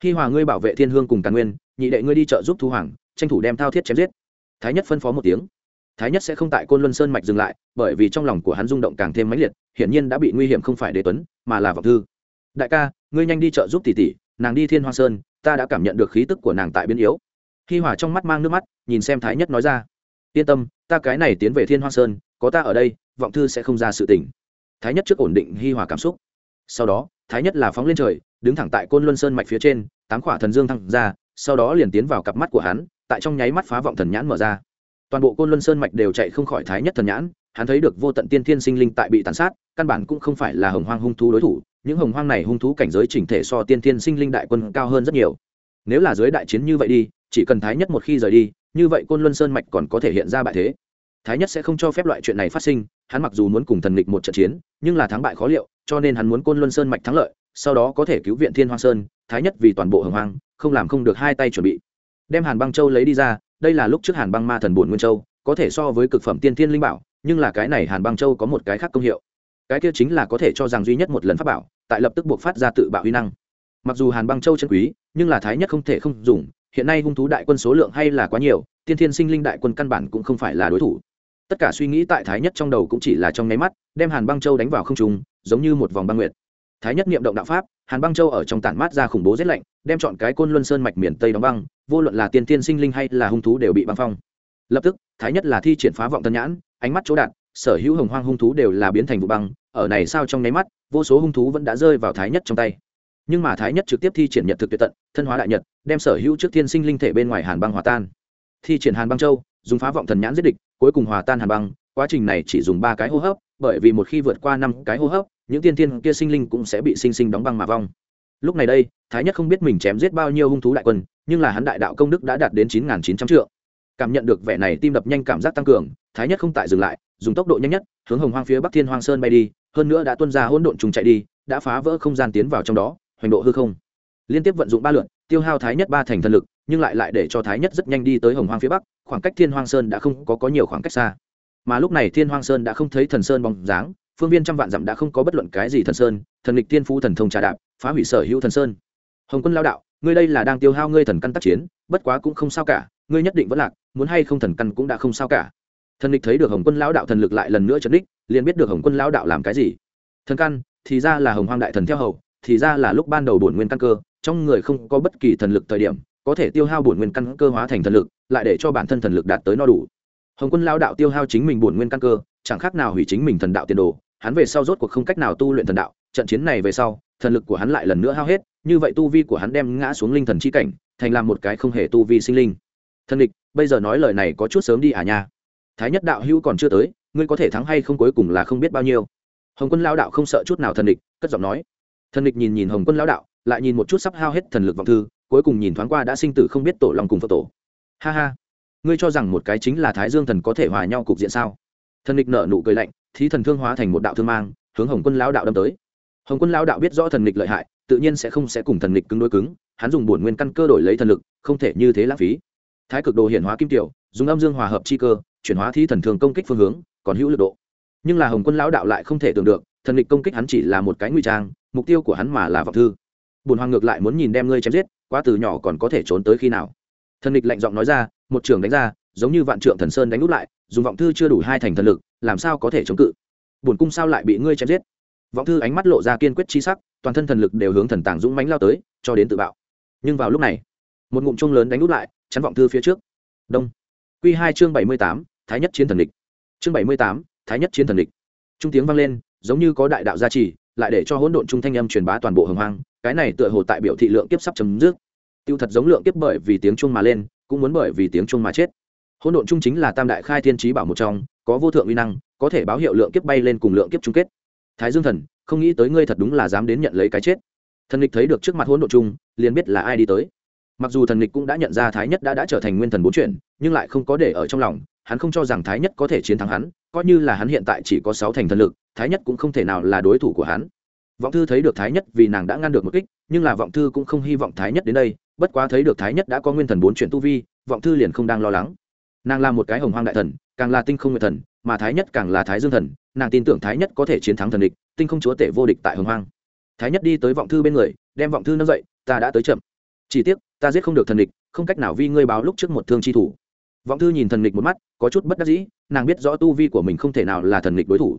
Speaker 1: Khi hòa ngươi bảo vệ thiên hương cùng càn nguyên, nhị đệ ngươi đi chợ giúp thu hoàng, tranh thủ đem thao thiết chém giết. Thái nhất phân phó một tiếng. Thái nhất sẽ không tại côn luân sơn mạch dừng lại, bởi vì trong lòng của hắn rung động càng thêm mãnh liệt, hiển nhiên đã bị nguy hiểm không phải đế tuấn, mà là vọng thư. Đại ca, ngươi nhanh đi chợ giúp tỷ tỷ, nàng đi thiên hoa sơn, ta đã cảm nhận được khí tức của nàng tại biên yếu. Khi hòa trong mắt mang nước mắt, nhìn xem thái nhất nói ra. Yên tâm, ta cái này tiến về thiên hoa sơn, có ta ở đây, vọng thư sẽ không ra sự tình thái nhất trước ổn định hi hòa cảm xúc. Sau đó, thái nhất là phóng lên trời, đứng thẳng tại côn luân sơn mạch phía trên, tám khỏa thần dương thăng ra, sau đó liền tiến vào cặp mắt của hắn, tại trong nháy mắt phá vọng thần nhãn mở ra. Toàn bộ côn luân sơn mạch đều chạy không khỏi thái nhất thần nhãn, hắn thấy được vô tận tiên thiên sinh linh tại bị tàn sát, căn bản cũng không phải là hồng hoang hung thú đối thủ, những hồng hoang này hung thú cảnh giới chỉnh thể so tiên thiên sinh linh đại quân cao hơn rất nhiều. Nếu là dưới đại chiến như vậy đi, chỉ cần thái nhất một khi rời đi, như vậy côn luân sơn mạch còn có thể hiện ra bại thế. Thái nhất sẽ không cho phép loại chuyện này phát sinh hắn mặc dù muốn cùng thần nghịch một trận chiến, nhưng là thắng bại khó liệu, cho nên hắn muốn côn luân sơn mạch thắng lợi, sau đó có thể cứu viện thiên hoang sơn, thái nhất vì toàn bộ hồng hoang, không làm không được hai tay chuẩn bị. Đem hàn băng châu lấy đi ra, đây là lúc trước hàn băng ma thần bổn nguyên châu, có thể so với cực phẩm tiên thiên linh bảo, nhưng là cái này hàn băng châu có một cái khác công hiệu. Cái kia chính là có thể cho rằng duy nhất một lần pháp bảo, tại lập tức buộc phát ra tự bạo huy năng. Mặc dù hàn băng châu chân quý, nhưng là thái nhất không thể không dùng, hiện nay hung thú đại quân số lượng hay là quá nhiều, tiên thiên sinh linh đại quân căn bản cũng không phải là đối thủ tất cả suy nghĩ tại thái nhất trong đầu cũng chỉ là trong nháy mắt, đem hàn băng châu đánh vào không trung, giống như một vòng băng nguyệt. Thái nhất niệm động đạo pháp, hàn băng châu ở trong tản mát ra khủng bố rét lạnh, đem chọn cái côn luân sơn mạch miền tây đóng băng, vô luận là tiên tiên sinh linh hay là hung thú đều bị băng phong. Lập tức, thái nhất là thi triển phá vọng tân nhãn, ánh mắt chỗ đạt sở hữu hồng hoang hung thú đều là biến thành vụ băng, ở này sao trong nháy mắt, vô số hung thú vẫn đã rơi vào thái nhất trong tay. Nhưng mà thái nhất trực tiếp thi triển nhật thực tuyệt tận, thân hóa đại nhật, đem sở hữu trước tiên sinh linh thể bên ngoài hàn băng hòa tan. Thi triển hàn băng châu dùng phá vọng thần nhãn giết địch, cuối cùng hòa tan hàn băng, quá trình này chỉ dùng ba cái hô hấp, bởi vì một khi vượt qua năm cái hô hấp, những tiên tiên kia sinh linh cũng sẽ bị sinh sinh đóng băng mà vong. Lúc này đây, thái nhất không biết mình chém giết bao nhiêu hung thú đại quân, nhưng là hắn đại đạo công đức đã đạt đến chín nghìn chín trăm triệu cảm nhận được vẻ này tim đập nhanh cảm giác tăng cường, thái nhất không tại dừng lại, dùng tốc độ nhanh nhất, hướng hồng hoang phía bắc thiên hoang sơn bay đi, hơn nữa đã tuân ra hỗn độn trùng chạy đi, đã phá vỡ không gian tiến vào trong đó, hoành độ hư không. Liên tiếp vận dụng ba lượn tiêu hao thái nhất ba thành thần lực, nhưng lại lại để cho thái nhất rất nhanh đi tới hồng hoang phía bắc khoảng cách thiên hoang sơn đã không có, có nhiều khoảng cách xa mà lúc này thiên hoang sơn đã không thấy thần sơn bóng dáng phương viên trăm vạn dặm đã không có bất luận cái gì thần sơn thần lịch tiên phú thần thông trà đạp phá hủy sở hữu thần sơn hồng quân lao đạo ngươi đây là đang tiêu hao ngươi thần căn tác chiến bất quá cũng không sao cả ngươi nhất định vẫn lạc muốn hay không thần căn cũng đã không sao cả thần lịch thấy được hồng quân lao đạo thần lực lại lần nữa chấn đích liền biết được hồng quân lao đạo làm cái gì thần căn thì ra là hồng hoang đại thần theo hầu thì ra là lúc ban đầu bổn nguyên căn cơ trong người không có bất kỳ thần lực thời điểm có thể tiêu hao bổn nguyên căn cơ hóa thành thần lực, lại để cho bản thân thần lực đạt tới no đủ. Hồng quân lao đạo tiêu hao chính mình bổn nguyên căn cơ, chẳng khác nào hủy chính mình thần đạo tiền đồ, hắn về sau rốt cuộc không cách nào tu luyện thần đạo, trận chiến này về sau, thần lực của hắn lại lần nữa hao hết, như vậy tu vi của hắn đem ngã xuống linh thần chi cảnh, thành làm một cái không hề tu vi sinh linh. Thần địch, bây giờ nói lời này có chút sớm đi à nha. Thái nhất đạo hữu còn chưa tới, ngươi có thể thắng hay không cuối cùng là không biết bao nhiêu. Hồng quân lao đạo không sợ chút nào thần địch, cất giọng nói. Thần địch nhìn nhìn hồng quân lao đạo, lại nhìn một chút sắp hao hết thần lực vọng thư cuối cùng nhìn thoáng qua đã sinh tử không biết tổ lòng cùng phật tổ. Ha ha, ngươi cho rằng một cái chính là thái dương thần có thể hòa nhau cục diện sao? Thần địch nở nụ cười lạnh, thí thần thương hóa thành một đạo thương mang, hướng hồng quân lão đạo đâm tới. Hồng quân lão đạo biết rõ thần địch lợi hại, tự nhiên sẽ không sẽ cùng thần địch cứng đối cứng, hắn dùng bổn nguyên căn cơ đổi lấy thần lực, không thể như thế lãng phí. Thái cực đồ hiển hóa kim tiểu, dùng âm dương hòa hợp chi cơ, chuyển hóa thí thần thường công kích phương hướng, còn hữu lực độ. Nhưng là hồng quân lão đạo lại không thể tưởng được, thần địch công kích hắn chỉ là một cái nguy trang, mục tiêu của hắn mà là vọng thư. Bùn hoàng ngược lại muốn nhìn đem ngươi chém giết quá từ nhỏ còn có thể trốn tới khi nào. Thần địch lạnh giọng nói ra, một trường đánh ra, giống như vạn trượng thần sơn đánh nút lại, dùng vọng thư chưa đủ hai thành thần lực, làm sao có thể chống cự? Bổn cung sao lại bị ngươi chém giết? Vọng thư ánh mắt lộ ra kiên quyết chi sắc, toàn thân thần lực đều hướng thần tàng dũng mánh lao tới, cho đến tự bạo. Nhưng vào lúc này, một ngụm chung lớn đánh nút lại, chắn vọng thư phía trước. Đông. Q hai chương bảy mươi tám, thái nhất chiến thần địch chương bảy mươi tám, thái nhất chiến thần địch trung tiếng vang lên, giống như có đại đạo gia trì, lại để cho hỗn độn trung thanh âm truyền bá toàn bộ hồng hoang cái này tựa hồ tại biểu thị lượng kiếp sắp chấm dứt. Tiêu thật giống lượng kiếp bởi vì tiếng chuông mà lên, cũng muốn bởi vì tiếng chuông mà chết. Hỗn độn trung chính là tam đại khai thiên trí bảo một trong, có vô thượng uy năng, có thể báo hiệu lượng kiếp bay lên cùng lượng kiếp chung kết. Thái dương thần, không nghĩ tới ngươi thật đúng là dám đến nhận lấy cái chết. Thần địch thấy được trước mặt hỗn độn chung, liền biết là ai đi tới. Mặc dù thần địch cũng đã nhận ra thái nhất đã đã trở thành nguyên thần bốn chuyển, nhưng lại không có để ở trong lòng, hắn không cho rằng thái nhất có thể chiến thắng hắn, coi như là hắn hiện tại chỉ có sáu thành thần lực, thái nhất cũng không thể nào là đối thủ của hắn vọng thư thấy được thái nhất vì nàng đã ngăn được một kích, nhưng là vọng thư cũng không hy vọng thái nhất đến đây, bất quá thấy được thái nhất đã có nguyên thần bốn chuyển tu vi, vọng thư liền không đang lo lắng. Nàng là một cái hồng hoang đại thần, càng là tinh không Nguyện thần, mà thái nhất càng là thái dương thần, nàng tin tưởng thái nhất có thể chiến thắng thần địch, tinh không chúa tể vô địch tại hồng hoang. Thái nhất đi tới vọng thư bên người, đem vọng thư nâng dậy, ta đã tới chậm. Chỉ tiếc, ta giết không được thần địch, không cách nào vi ngươi báo lúc trước một thương chi thủ. Vọng thư nhìn thần địch một mắt, có chút bất đắc dĩ, nàng biết rõ tu vi của mình không thể nào là thần địch đối thủ.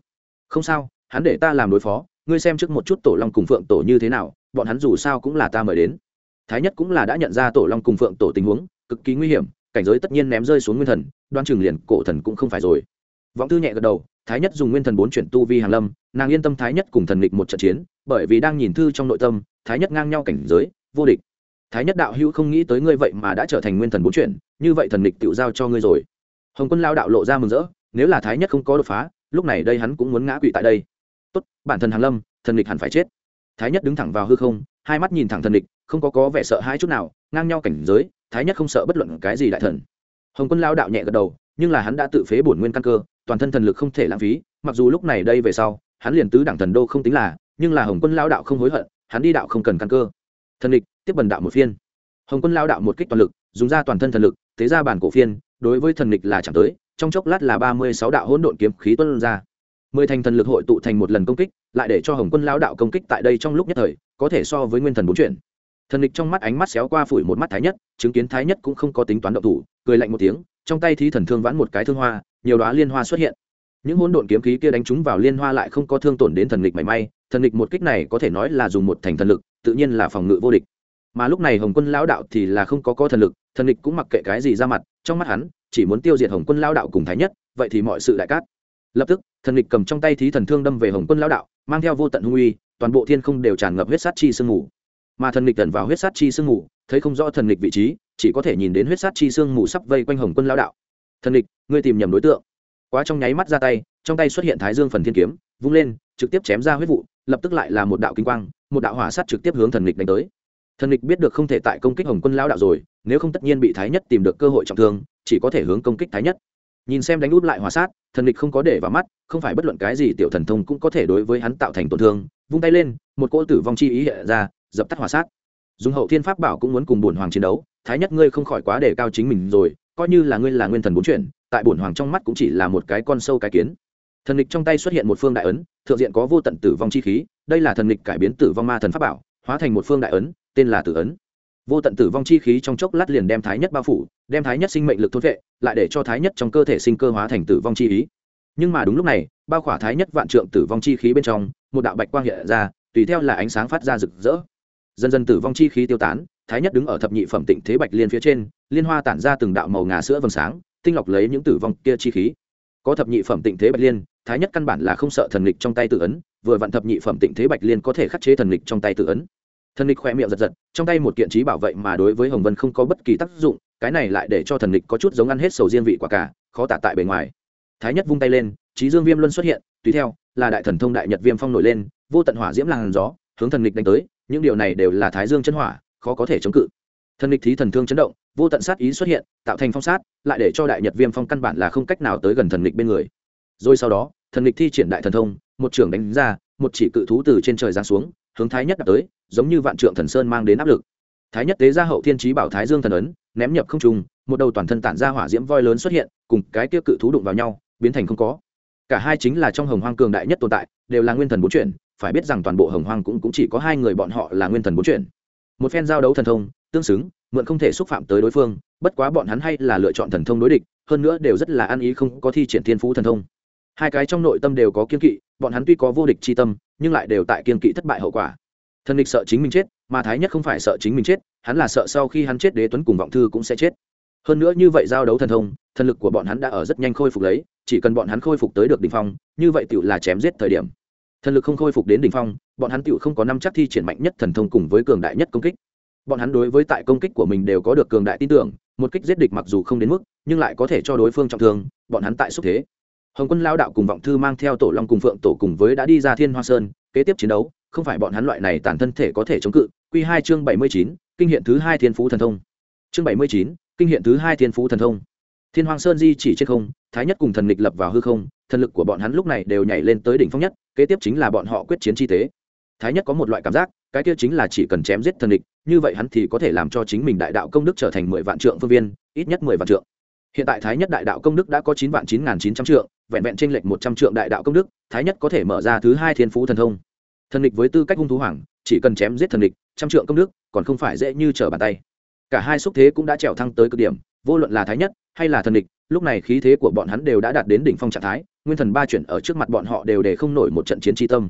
Speaker 1: Không sao, hắn để ta làm đối phó ngươi xem trước một chút tổ long cùng phượng tổ như thế nào, bọn hắn dù sao cũng là ta mời đến. Thái nhất cũng là đã nhận ra tổ long cùng phượng tổ tình huống, cực kỳ nguy hiểm, cảnh giới tất nhiên ném rơi xuống nguyên thần, đoan chừng liền cổ thần cũng không phải rồi. Vọng thư nhẹ gật đầu, thái nhất dùng nguyên thần bốn chuyển tu vi hàn lâm, nàng yên tâm thái nhất cùng thần địch một trận chiến, bởi vì đang nhìn thư trong nội tâm, thái nhất ngang nhau cảnh giới, vô địch. Thái nhất đạo hữu không nghĩ tới ngươi vậy mà đã trở thành nguyên thần bốn chuyển, như vậy thần địch tự giao cho ngươi rồi. Hồng quân lao đạo lộ ra mừng rỡ, nếu là thái nhất không có đột phá, lúc này đây hắn cũng muốn ngã quỵ tại đây tốt, bản thân hàn lâm, thần địch hẳn phải chết. Thái nhất đứng thẳng vào hư không, hai mắt nhìn thẳng thần địch không có có vẻ sợ hãi chút nào, ngang nhau cảnh giới, thái nhất không sợ bất luận cái gì đại thần. Hồng quân lao đạo nhẹ gật đầu, nhưng là hắn đã tự phế bổn nguyên căn cơ, toàn thân thần lực không thể lãng phí, mặc dù lúc này đây về sau, hắn liền tứ đẳng thần đô không tính là, nhưng là hồng quân lao đạo không hối hận, hắn đi đạo không cần căn cơ. Thần địch tiếp bần đạo một phiên. Hồng quân lao đạo một kích toàn lực, dùng ra toàn thân thần lực thế ra bản cổ phiên, đối với thần địch là chẳng tới, trong chốc lát là ba mươi sáu đạo hỗn độn kiếm khí tuân ra mười thành thần lực hội tụ thành một lần công kích, lại để cho hồng quân lao đạo công kích tại đây trong lúc nhất thời, có thể so với nguyên thần bốn chuyển. Thần địch trong mắt ánh mắt xéo qua phủi một mắt thái nhất, chứng kiến thái nhất cũng không có tính toán động thủ, cười lạnh một tiếng, trong tay thi thần thương vãn một cái thương hoa, nhiều đoá liên hoa xuất hiện. Những hỗn độn kiếm khí kia đánh trúng vào liên hoa lại không có thương tổn đến thần địch mảy may, thần địch một kích này có thể nói là dùng một thành thần lực, tự nhiên là phòng ngự vô địch. Mà lúc này hồng quân lão đạo thì là không có có thần lực, thần địch cũng mặc kệ cái gì ra mặt, trong mắt hắn, chỉ muốn tiêu diệt hồng quân lão đạo cùng thái nhất, vậy thì mọi sự đại cát. Lập tức thần lịch cầm trong tay thí thần thương đâm về hồng quân lão đạo mang theo vô tận hung uy toàn bộ thiên không đều tràn ngập huyết sát chi sương mù. Mà thần lịch tẩn vào huyết sát chi sương mù thấy không rõ thần lịch vị trí chỉ có thể nhìn đến huyết sát chi sương mù sắp vây quanh hồng quân lão đạo. Thần lịch, ngươi tìm nhầm đối tượng. Quá trong nháy mắt ra tay trong tay xuất hiện thái dương phần thiên kiếm vung lên trực tiếp chém ra huyết vụ lập tức lại là một đạo kinh quang một đạo hỏa sát trực tiếp hướng thần lịch đánh tới. Thần lịch biết được không thể tại công kích hồng quân lão đạo rồi nếu không tất nhiên bị thái nhất tìm được cơ hội trọng thương chỉ có thể hướng công kích thái nhất nhìn xem đánh út lại hỏa sát, thần địch không có để vào mắt, không phải bất luận cái gì tiểu thần thông cũng có thể đối với hắn tạo thành tổn thương. Vung tay lên, một cỗ tử vong chi ý hiện ra, dập tắt hỏa sát. Dùng hậu thiên pháp bảo cũng muốn cùng bổn hoàng chiến đấu, thái nhất ngươi không khỏi quá để cao chính mình rồi, coi như là ngươi là nguyên thần bốn chuyển, tại bổn hoàng trong mắt cũng chỉ là một cái con sâu cái kiến. Thần địch trong tay xuất hiện một phương đại ấn, thượng diện có vô tận tử vong chi khí, đây là thần địch cải biến tử vong ma thần pháp bảo, hóa thành một phương đại ấn, tên là tử ấn vô tận tử vong chi khí trong chốc lát liền đem thái nhất bao phủ, đem thái nhất sinh mệnh lực thốt vệ, lại để cho thái nhất trong cơ thể sinh cơ hóa thành tử vong chi ý. Nhưng mà đúng lúc này, bao khỏa thái nhất vạn trượng tử vong chi khí bên trong, một đạo bạch quang hiện ra, tùy theo là ánh sáng phát ra rực rỡ. Dần dần tử vong chi khí tiêu tán, thái nhất đứng ở thập nhị phẩm tịnh thế bạch liên phía trên, liên hoa tản ra từng đạo màu ngà sữa vầng sáng, tinh lọc lấy những tử vong kia chi khí. Có thập nhị phẩm tịnh thế bạch liên, thái nhất căn bản là không sợ thần lịch trong tay tự ấn, vừa vặn thập nhị phẩm tịnh thế bạch liên có thể khắc chế thần lịch trong tay tự ấn thần lịch khoe miệng giật giật, trong tay một kiện trí bảo vệ mà đối với hồng vân không có bất kỳ tác dụng, cái này lại để cho thần lịch có chút giống ăn hết sầu riêng vị quả cả, khó tả tại bề ngoài. Thái nhất vung tay lên trí dương viêm luân xuất hiện, tùy theo, là đại thần thông đại nhật viêm phong nổi lên, vô tận hỏa diễm làn gió, hướng thần lịch đánh tới, những điều này đều là thái dương chân hỏa, khó có thể chống cự. Thần lịch thí thần thương chấn động, vô tận sát ý xuất hiện, tạo thành phong sát, lại để cho đại nhật viêm phong căn bản là không cách nào tới gần thần lịch bên người. Rồi sau đó, thần lịch thi triển đại thần thông, một trưởng đánh ra, một chỉ cự thú từ trên trời giáng xuống hướng thái nhất đập tới giống như vạn trượng thần sơn mang đến áp lực. Thái nhất tế ra hậu thiên trí bảo thái dương thần ấn ném nhập không trùng một đầu toàn thân tản ra hỏa diễm voi lớn xuất hiện cùng cái kia cự thú đụng vào nhau biến thành không có. Cả hai chính là trong hồng hoang cường đại nhất tồn tại đều là nguyên thần bốn chuyển phải biết rằng toàn bộ hồng hoang cũng, cũng chỉ có hai người bọn họ là nguyên thần bốn chuyển. Một phen giao đấu thần thông tương xứng mượn không thể xúc phạm tới đối phương bất quá bọn hắn hay là lựa chọn thần thông đối địch hơn nữa đều rất là ăn ý không có thi triển thiên phú thần thông. Hai cái trong nội tâm đều có kiên kỵ bọn hắn tuy có vô địch c h i tâm nhưng lại đều tại kiên kỵ thất bại hậu quả. Thần địch sợ chính mình chết, mà thái nhất không phải sợ chính mình chết, hắn là sợ sau khi hắn chết đế tuấn cùng vọng thư cũng sẽ chết. Hơn nữa như vậy giao đấu thần thông, thần lực của bọn hắn đã ở rất nhanh khôi phục lấy, chỉ cần bọn hắn khôi phục tới được đ ỉ n h phong, như vậy tựu là chém giết thời điểm. Thần lực không khôi phục đến đ ỉ n h phong, bọn hắn tựu không có năm chắc thi triển mạnh nhất thần thông cùng với cường đại nhất công kích. Bọn hắn đối với tại công kích của mình đều có được cường đại tin tưởng, một kích giết địch mặc dù không đến mức, nhưng lại có thể cho đối phương trọng thương, bọn hắn tại xúc thế hồng quân lao đạo cùng vọng thư mang theo tổ long cùng phượng tổ cùng với đã đi ra thiên hoa sơn, kế tiếp chiến đấu, không phải bọn hắn loại này tàn thân thể có thể chống cự. Q hai chương bảy mươi chín, kinh hiện thứ hai thiên phú thần thông. Chương bảy mươi chín, kinh hiện thứ hai thiên phú thần thông. Thiên hoàng sơn di chỉ trên không, thái nhất cùng thần lịch lập vào hư không, thần lực của bọn hắn lúc này đều nhảy lên tới đỉnh phong nhất, kế tiếp chính là bọn họ quyết chiến chi tế. Thái nhất có một loại cảm giác, cái kia chính là chỉ cần chém giết thần lịch như vậy hắn thì có thể làm cho chính mình đại đạo công đức trở thành mười vạn trượng phương viên, ít nhất mười vạn trượng hiện tại thái nhất đại đạo công đức đã có chín vạn chín n g h n chín trăm trượng vẹn vẹn t r ê n lệch một trăm trượng đại đạo công đức thái nhất có thể mở ra thứ hai thiên phú thần thông. Thần Địch với tư cách hung thú hoàng chỉ cần chém giết thần Địch, trăm trượng công đức còn không phải dễ như trở bàn tay. Cả hai xúc thế cũng đã trèo thăng tới cực điểm vô luận là thái nhất hay là thần địch lúc này khí thế của bọn hắn đều đã đạt đến đỉnh phong trạng thái nguyên thần ba chuyển ở trước mặt bọn họ đều để không nổi một trận chiến tri tâm.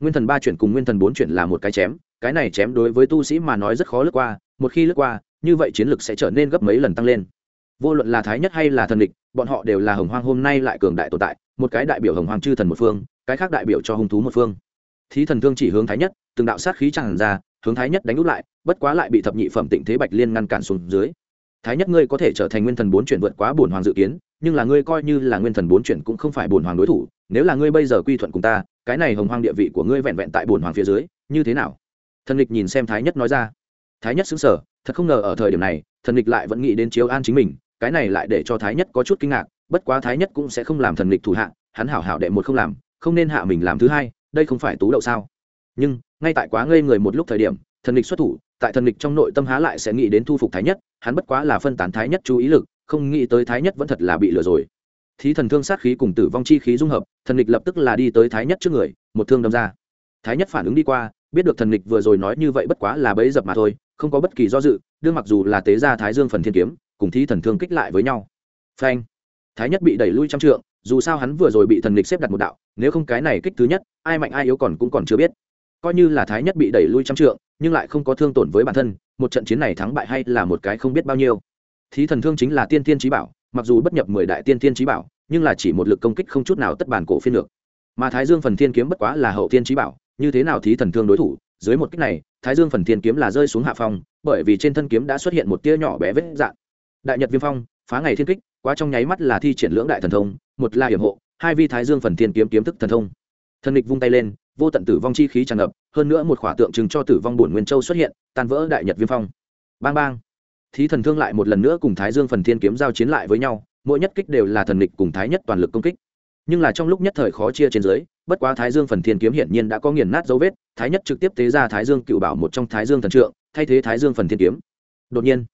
Speaker 1: Nguyên thần ba chuyển cùng nguyên thần bốn chuyển là một cái chém cái này chém đối với tu sĩ mà nói rất khó lướt qua một khi lướt qua như vậy chiến lực sẽ trở nên gấp mấy lần tăng lên vô luận là thái nhất hay là thần địch, bọn họ đều là hồng hoang hôm nay lại cường đại tồn tại, một cái đại biểu hồng hoang chư thần một phương, cái khác đại biểu cho hung thú một phương. Thí thần thương chỉ hướng thái nhất, từng đạo sát khí tràn ra, hướng thái nhất đánh úp lại, bất quá lại bị thập nhị phẩm tịnh thế bạch liên ngăn cản xuống dưới. Thái nhất ngươi có thể trở thành nguyên thần bốn chuyển vượt quá bổn hoàng dự kiến, nhưng là ngươi coi như là nguyên thần bốn chuyển cũng không phải bổn hoàng đối thủ, nếu là ngươi bây giờ quy thuận cùng ta, cái này hồng hoang địa vị của ngươi vẹn vẹn tại bổn hoàng phía dưới, như thế nào? Thần lịch nhìn xem thái nhất nói ra. Thái nhất xứng sở thật không ngờ ở thời điểm này, thần lịch lại vẫn nghĩ đến chiếu an chính mình cái này lại để cho thái nhất có chút kinh ngạc, bất quá thái nhất cũng sẽ không làm thần Lịch thủ hạ, hắn hảo hảo đệ một không làm, không nên hạ mình làm thứ hai, đây không phải tú đậu sao. Nhưng, ngay tại quá ngây người một lúc thời điểm, thần Lịch xuất thủ, tại thần Lịch trong nội tâm há lại sẽ nghĩ đến thu phục thái nhất, hắn bất quá là phân tán thái nhất chú ý lực, không nghĩ tới thái nhất vẫn thật là bị lừa rồi. Thí thần thương sát khí cùng tử vong chi khí dung hợp, thần Lịch lập tức là đi tới thái nhất trước người, một thương đâm ra. Thái nhất phản ứng đi qua, biết được thần Lịch vừa rồi nói như vậy bất quá là bẫy dập mà thôi, không có bất kỳ do dự, đương mặc dù là tế gia thái dương phần thiên kiếm cùng thí thần thương kích lại với nhau. Phanh. Thái nhất bị đẩy lui trăm trượng, dù sao hắn vừa rồi bị thần địch xếp đặt một đạo, nếu không cái này kích thứ nhất, ai mạnh ai yếu còn cũng còn chưa biết. Coi như là thái nhất bị đẩy lui trăm trượng, nhưng lại không có thương tổn với bản thân, một trận chiến này thắng bại hay là một cái không biết bao nhiêu. Thí thần thương chính là tiên tiên trí bảo, mặc dù bất nhập mười đại tiên tiên trí bảo, nhưng là chỉ một lực công kích không chút nào tất bản cổ phiên được. Mà thái dương phần thiên kiếm bất quá là hậu tiên trí bảo, như thế nào thí thần thương đối thủ, dưới một kích này, thái dương phần thiên kiếm là rơi xuống hạ phong, bởi vì trên thân kiếm đã xuất hiện một tia nhỏ bé vết dạn đại nhật viêm phong, phá ngày thiên kích, quá trong nháy mắt là thi triển lưỡng đại thần thông, một là hiểm hộ, hai vi thái dương phần thiên kiếm kiếm thức thần thông. Thần địch vung tay lên, vô tận tử vong chi khí tràn ngập, hơn nữa một khỏa tượng trưng cho tử vong bổn nguyên châu xuất hiện, tan vỡ đại nhật viêm phong. Bang bang. Thí thần thương lại một lần nữa cùng thái dương phần thiên kiếm giao chiến lại với nhau, mỗi nhất kích đều là thần địch cùng thái nhất toàn lực công kích. Nhưng là trong lúc nhất thời khó chia trên dưới, bất quá thái dương phần thiên kiếm hiển nhiên đã có nghiền nát dấu vết, thái nhất trực tiếp tế ra thái dương cựu bảo một trong thái dương thần trượng, thay thế thái dương phần thiên kiếm. Đột nhiên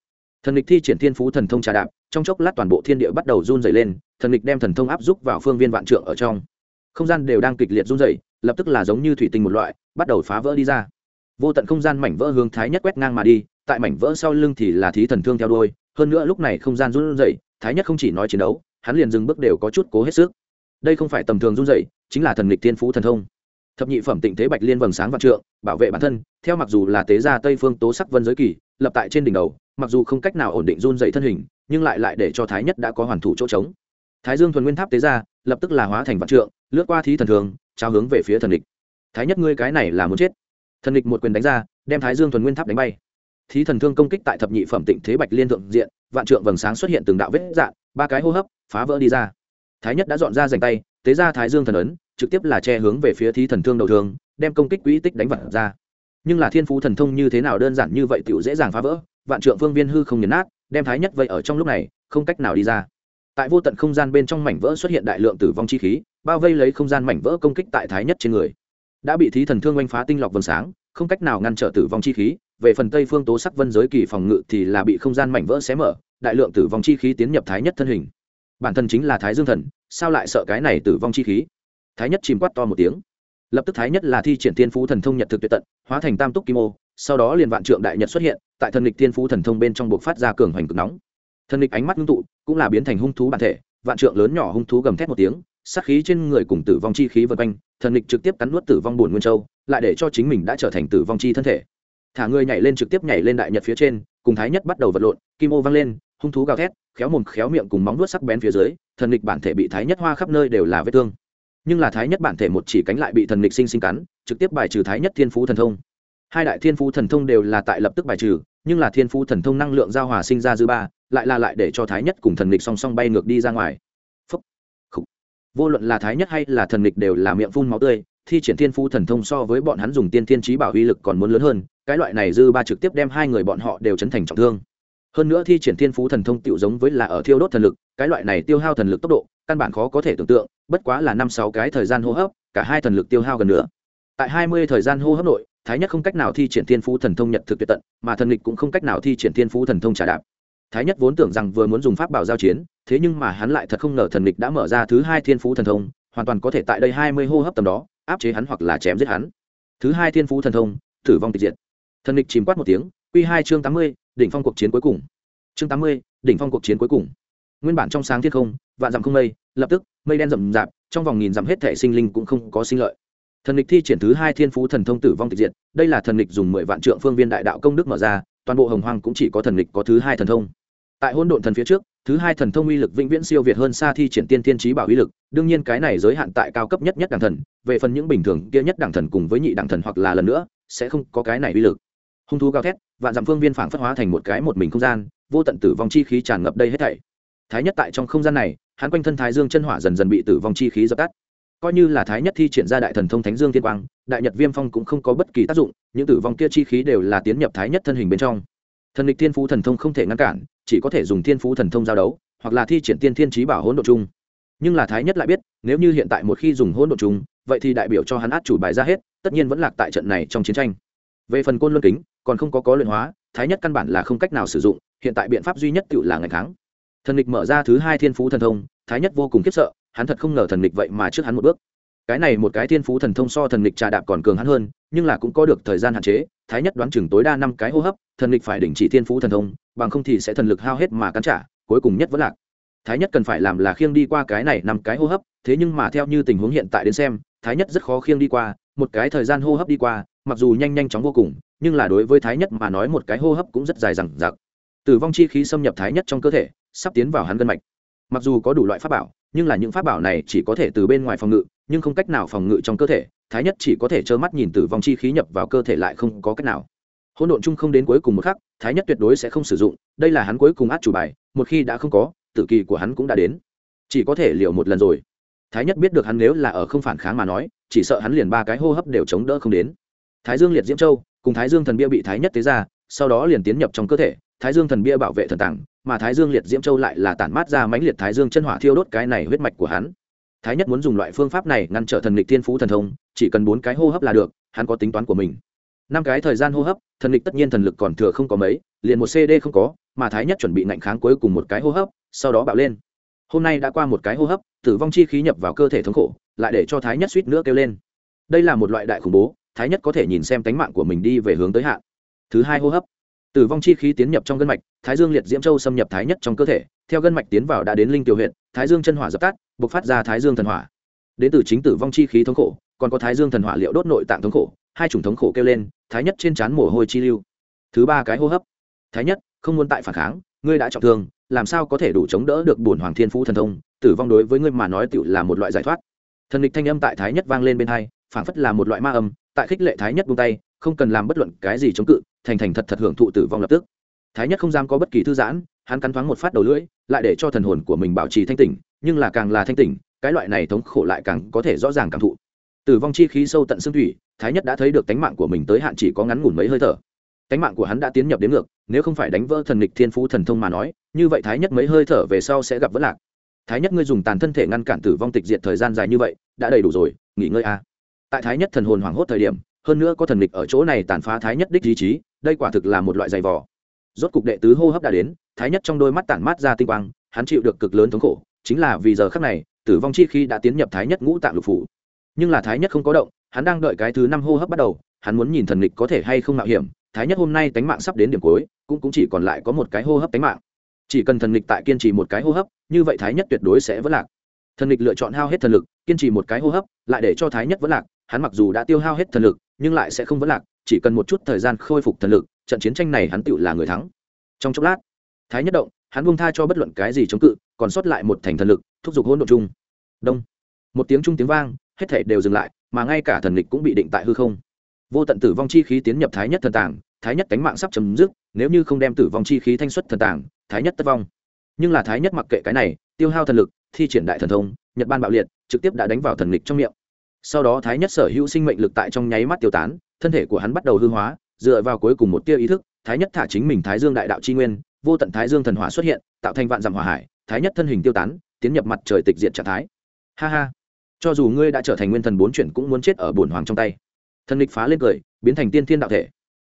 Speaker 1: thần lịch thi triển thiên phú thần thông trà đạp, trong chốc lát toàn bộ thiên địa bắt đầu run dày lên, thần lịch đem thần thông áp giúp vào phương viên vạn trượng ở trong. Không gian đều đang kịch liệt run dày lập tức là giống như thủy tinh một loại, bắt đầu phá vỡ đi ra. Vô tận không gian mảnh vỡ hướng thái nhất quét ngang mà đi, tại mảnh vỡ sau lưng thì là thí thần thương theo đôi hơn nữa lúc này không gian run rẩy, thái nhất không chỉ nói chiến đấu, hắn liền dừng bước đều có chút cố hết sức. Đây không phải tầm thường run rẩy, chính là thần lịch Thiên phú thần thông. Thập nhị phẩm tịnh thế bạch liên vầng sáng vạn trượng, bảo vệ bản thân, theo mặc dù là tế gia tây phương tố sắc vân giới kỳ, lập tại trên đỉnh đầu mặc dù không cách nào ổn định run dậy thân hình, nhưng lại lại để cho thái nhất đã có hoàn thủ chỗ trống. Thái dương thuần nguyên tháp tế ra, lập tức là hóa thành vạn trượng, lướt qua thí thần thường, trao hướng về phía thần địch. Thái nhất ngươi cái này là muốn chết. Thần địch một quyền đánh ra, đem thái dương thuần nguyên tháp đánh bay. Thí thần thương công kích tại thập nhị phẩm tịnh thế bạch liên thượng diện, vạn trượng vầng sáng xuất hiện từng đạo vết dạn ba cái hô hấp, phá vỡ đi ra. Thái nhất đã dọn ra dành tay, tế ra thái dương thần ấn, trực tiếp là che hướng về phía thí thần thương đầu thương đem công kích quỹ tích đánh vật ra nhưng là thiên phú thần thông như thế nào đơn giản như vậy tựu dễ dàng phá vỡ, vạn trượng phương viên hư không nhấn nát, đem thái nhất vậy ở trong lúc này, không cách nào đi ra. Tại vô tận không gian bên trong mảnh vỡ xuất hiện đại lượng tử vong chi khí, bao vây lấy không gian mảnh vỡ công kích tại thái nhất trên người. Đã bị thí thần thương oanh phá tinh lọc vầng sáng, không cách nào ngăn trở tử vong chi khí, về phần tây phương tố sắc vân giới kỳ phòng ngự thì là bị không gian mảnh vỡ xé mở, đại lượng tử vong chi khí tiến nhập thái nhất thân hình. Bản thân chính là thái dương thần, sao lại sợ cái này tử vong chi khí? Thái nhất chìm quát to một tiếng lập tức thái nhất là thi triển Thiên phú thần thông nhật thực tuyệt tận, hóa thành tam túc kim ô, sau đó liền vạn trượng đại nhật xuất hiện, tại thần lịch Thiên phú thần thông bên trong buộc phát ra cường hoành cực nóng. Thần lịch ánh mắt ngưng tụ, cũng là biến thành hung thú bản thể, vạn trượng lớn nhỏ hung thú gầm thét một tiếng, sát khí trên người cùng tử vong chi khí vân quanh, thần lịch trực tiếp cắn nuốt tử vong bổn nguyên châu, lại để cho chính mình đã trở thành tử vong chi thân thể. Thả người nhảy lên trực tiếp nhảy lên đại nhật phía trên, cùng thái nhất bắt đầu vật lộn, kim ô văng lên, hung thú gào thét, khéo mồm khéo miệng cùng móng nuốt sắc bén phía dưới, thần lịch bản thể bị thái nhất hoa khắp nơi đều là vết thương nhưng là thái nhất bản thể một chỉ cánh lại bị thần lịch sinh sinh cắn, trực tiếp bài trừ thái nhất thiên phú thần thông hai đại thiên phú thần thông đều là tại lập tức bài trừ, nhưng là thiên phú thần thông năng lượng giao hòa sinh ra dư ba, lại là lại để cho thái nhất cùng thần lịch song song bay ngược đi ra ngoài Phúc. Khúc. vô luận là thái nhất hay là thần lịch đều là miệng phun máu tươi, thi triển thiên phú thần thông so với bọn hắn dùng tiên thiên trí bảo uy lực còn muốn lớn hơn, cái loại này dư ba trực tiếp đem hai người bọn họ đều chấn thành trọng thương hơn nữa thi triển thiên phú thần thông tựu giống với là ở thiêu đốt thần lực, cái loại này tiêu hao thần lực tốc độ, căn bản khó có thể tưởng tượng, bất quá là năm sáu cái thời gian hô hấp, cả hai thần lực tiêu hao gần nữa tại hai mươi thời gian hô hấp nội, thái nhất không cách nào thi triển thiên phú thần thông nhật thực tuyệt tận, mà thần lịch cũng không cách nào thi triển thiên phú thần thông trả đạp. Thái nhất vốn tưởng rằng vừa muốn dùng pháp bảo giao chiến, thế nhưng mà hắn lại thật không ngờ thần lịch đã mở ra thứ hai thiên phú thần thông, hoàn toàn có thể tại đây hai mươi hô hấp tầm đó, áp chế hắn hoặc là chém giết hắn. Thứ hai thiên phú thần thông, tử vong tịch diệt. Thần lịch chìm quát một tiếng Quy hai chương tám mươi, đỉnh phong cuộc chiến cuối cùng. Chương tám mươi, đỉnh phong cuộc chiến cuối cùng. Nguyên bản trong sáng thiên không, vạn dặm không mây, lập tức, mây đen rậm rạp, trong vòng nghìn dặm hết thể sinh linh cũng không có sinh lợi. Thần lịch thi triển thứ hai thiên phú thần thông tử vong tịch diệt, đây là thần lịch dùng mười vạn trượng phương viên đại đạo công đức mở ra, toàn bộ hồng hoang cũng chỉ có thần lịch có thứ hai thần thông. Tại hỗn độn thần phía trước, thứ hai thần thông uy lực vĩnh viễn siêu việt hơn xa thi triển tiên tiên trí bảo uy lực, đương nhiên cái này giới hạn tại cao cấp nhất nhất đẳng thần, về phần những bình thường kia nhất đẳng thần cùng với nhị đẳng thần hoặc là lần nữa, sẽ không có cái này uy lực hung thú cao thét, vạn dặm phương viên phảng phất hóa thành một cái một mình không gian, vô tận tử vong chi khí tràn ngập đây hết thảy. Thái nhất tại trong không gian này, hắn quanh thân thái dương chân hỏa dần dần bị tử vong chi khí dập tắt. Coi như là thái nhất thi triển ra đại thần thông thánh dương thiên quang, đại nhật viêm phong cũng không có bất kỳ tác dụng, những tử vong kia chi khí đều là tiến nhập thái nhất thân hình bên trong. Thần lịch thiên phú thần thông không thể ngăn cản, chỉ có thể dùng thiên phú thần thông giao đấu, hoặc là thi triển tiên thiên trí bảo hỗn độ chung. Nhưng là thái nhất lại biết, nếu như hiện tại một khi dùng hỗn độ chung, vậy thì đại biểu cho hắn át chủ bài ra hết, tất nhiên vẫn lạc tại trận này trong chiến tranh. Về phần côn luân kính còn không có có luyện hóa, thái nhất căn bản là không cách nào sử dụng, hiện tại biện pháp duy nhất tự là ngày kháng. Thần lịch mở ra thứ hai thiên phú thần thông, thái nhất vô cùng khiếp sợ, hắn thật không ngờ thần lịch vậy mà trước hắn một bước. Cái này một cái thiên phú thần thông so thần lịch trà đạp còn cường hắn hơn, nhưng là cũng có được thời gian hạn chế, thái nhất đoán chừng tối đa năm cái hô hấp, thần lịch phải đình chỉ thiên phú thần thông, bằng không thì sẽ thần lực hao hết mà cắn trả, cuối cùng nhất vẫn lạc. Thái nhất cần phải làm là khiêng đi qua cái này năm cái hô hấp, thế nhưng mà theo như tình huống hiện tại đến xem, thái nhất rất khó khiêng đi qua, một cái thời gian hô hấp đi qua, mặc dù nhanh nhanh chóng vô cùng nhưng là đối với thái nhất mà nói một cái hô hấp cũng rất dài dằng dặc. Tử vong chi khí xâm nhập thái nhất trong cơ thể, sắp tiến vào hắn gân mạch. Mặc dù có đủ loại pháp bảo, nhưng là những pháp bảo này chỉ có thể từ bên ngoài phòng ngự, nhưng không cách nào phòng ngự trong cơ thể, thái nhất chỉ có thể trơ mắt nhìn tử vong chi khí nhập vào cơ thể lại không có cách nào. Hỗn độn chung không đến cuối cùng một khắc, thái nhất tuyệt đối sẽ không sử dụng, đây là hắn cuối cùng át chủ bài, một khi đã không có, tử kỳ của hắn cũng đã đến. Chỉ có thể liệu một lần rồi. Thái nhất biết được hắn nếu là ở không phản kháng mà nói, chỉ sợ hắn liền ba cái hô hấp đều chống đỡ không đến. Thái dương liệt diễm châu cùng thái dương thần bia bị thái nhất tế ra, sau đó liền tiến nhập trong cơ thể, thái dương thần bia bảo vệ thần tàng, mà thái dương liệt diễm châu lại là tản mát ra mãnh liệt thái dương chân hỏa thiêu đốt cái này huyết mạch của hắn. Thái nhất muốn dùng loại phương pháp này ngăn trở thần lịch thiên phú thần thông, chỉ cần bốn cái hô hấp là được, hắn có tính toán của mình. Năm cái thời gian hô hấp, thần lịch tất nhiên thần lực còn thừa không có mấy, liền một cd không có, mà thái nhất chuẩn bị ngạnh kháng cuối cùng một cái hô hấp, sau đó bạo lên. Hôm nay đã qua một cái hô hấp, tử vong chi khí nhập vào cơ thể thống khổ, lại để cho thái nhất suýt nữa kêu lên. Đây là một loại đại khủng bố thái nhất có thể nhìn xem tánh mạng của mình đi về hướng tới hạn. Thứ hai hô hấp. Tử vong chi khí tiến nhập trong gân mạch, thái dương liệt diễm châu xâm nhập thái nhất trong cơ thể, theo gân mạch tiến vào đã đến linh tiểu huyện thái dương chân hỏa dập tắt, bộc phát ra thái dương thần hỏa. Đến từ chính tử vong chi khí thống khổ, còn có thái dương thần hỏa liệu đốt nội tạng thống khổ, hai chủng thống khổ kêu lên, thái nhất trên trán mồ hôi chi lưu. Thứ ba cái hô hấp. Thái nhất, không muốn tại phản kháng, ngươi đã trọng thương, làm sao có thể đủ chống đỡ được bổn hoàng thiên phú thần thông? Tử vong đối với ngươi mà nói tựu là một loại giải thoát. Thần địch thanh âm tại thái nhất vang lên bên hai Phảng phất là một loại ma âm, tại khích lệ thái nhất buông tay, không cần làm bất luận cái gì chống cự, thành thành thật thật hưởng thụ tử vong lập tức. Thái nhất không dám có bất kỳ thư giãn, hắn cắn thoáng một phát đầu lưỡi, lại để cho thần hồn của mình bảo trì thanh tỉnh, nhưng là càng là thanh tỉnh, cái loại này thống khổ lại càng có thể rõ ràng cảm thụ. Tử vong chi khí sâu tận xương thủy, thái nhất đã thấy được tánh mạng của mình tới hạn chỉ có ngắn ngủn mấy hơi thở. Tánh mạng của hắn đã tiến nhập đến ngược, nếu không phải đánh vỡ thần lịch thiên phú thần thông mà nói, như vậy thái nhất mấy hơi thở về sau sẽ gặp vấn lạc. Thái nhất, ngươi dùng tàn thân thể ngăn cản tử vong tịch diệt thời gian dài như vậy, đã đầy đủ rồi, nghỉ ngơi a tại thái nhất thần hồn hoảng hốt thời điểm, hơn nữa có thần lịch ở chỗ này tàn phá thái nhất đích ý chí, đây quả thực là một loại giày vò. Rốt cục đệ tứ hô hấp đã đến, thái nhất trong đôi mắt tản mát ra tinh quang, hắn chịu được cực lớn thống khổ, chính là vì giờ khắc này, tử vong chi khi đã tiến nhập thái nhất ngũ tạng lục phủ. Nhưng là thái nhất không có động, hắn đang đợi cái thứ năm hô hấp bắt đầu, hắn muốn nhìn thần lịch có thể hay không mạo hiểm, thái nhất hôm nay tánh mạng sắp đến điểm cuối, cũng cũng chỉ còn lại có một cái hô hấp tánh mạng. Chỉ cần thần lịch tại kiên trì một cái hô hấp, như vậy thái nhất tuyệt đối sẽ vẫn lạc. Thần lịch lựa chọn hao hết thần lực, kiên trì một cái hô hấp, lại để cho thái nhất vẫn lạc hắn mặc dù đã tiêu hao hết thần lực, nhưng lại sẽ không vấn lạc, chỉ cần một chút thời gian khôi phục thần lực, trận chiến tranh này hắn tựu là người thắng. Trong chốc lát, thái nhất động, hắn buông tha cho bất luận cái gì chống cự, còn sót lại một thành thần lực, thúc giục hỗn độn chung. Đông. Một tiếng trung tiếng vang, hết thể đều dừng lại, mà ngay cả thần lịch cũng bị định tại hư không. Vô tận tử vong chi khí tiến nhập thái nhất thần tàng, thái nhất cánh mạng sắp chấm dứt, nếu như không đem tử vong chi khí thanh xuất thần tàng, thái nhất tất vong. Nhưng là thái nhất mặc kệ cái này, tiêu hao thần lực, thi triển đại thần thông, nhật ban bạo liệt, trực tiếp đã đánh vào thần lịch trong miệng sau đó thái nhất sở hữu sinh mệnh lực tại trong nháy mắt tiêu tán, thân thể của hắn bắt đầu hư hóa, dựa vào cuối cùng một tia ý thức, thái nhất thả chính mình thái dương đại đạo c nguyên, vô tận thái dương thần hỏa xuất hiện, tạo thành vạn dặm hỏa hải, thái nhất thân hình tiêu tán, tiến nhập mặt trời tịch diện trạng thái. Ha ha. Cho dù ngươi đã trở thành nguyên thần bốn chuyển cũng muốn chết ở bổn hoàng trong tay. Thần lịch phá lên cười, biến thành tiên thiên đạo thể.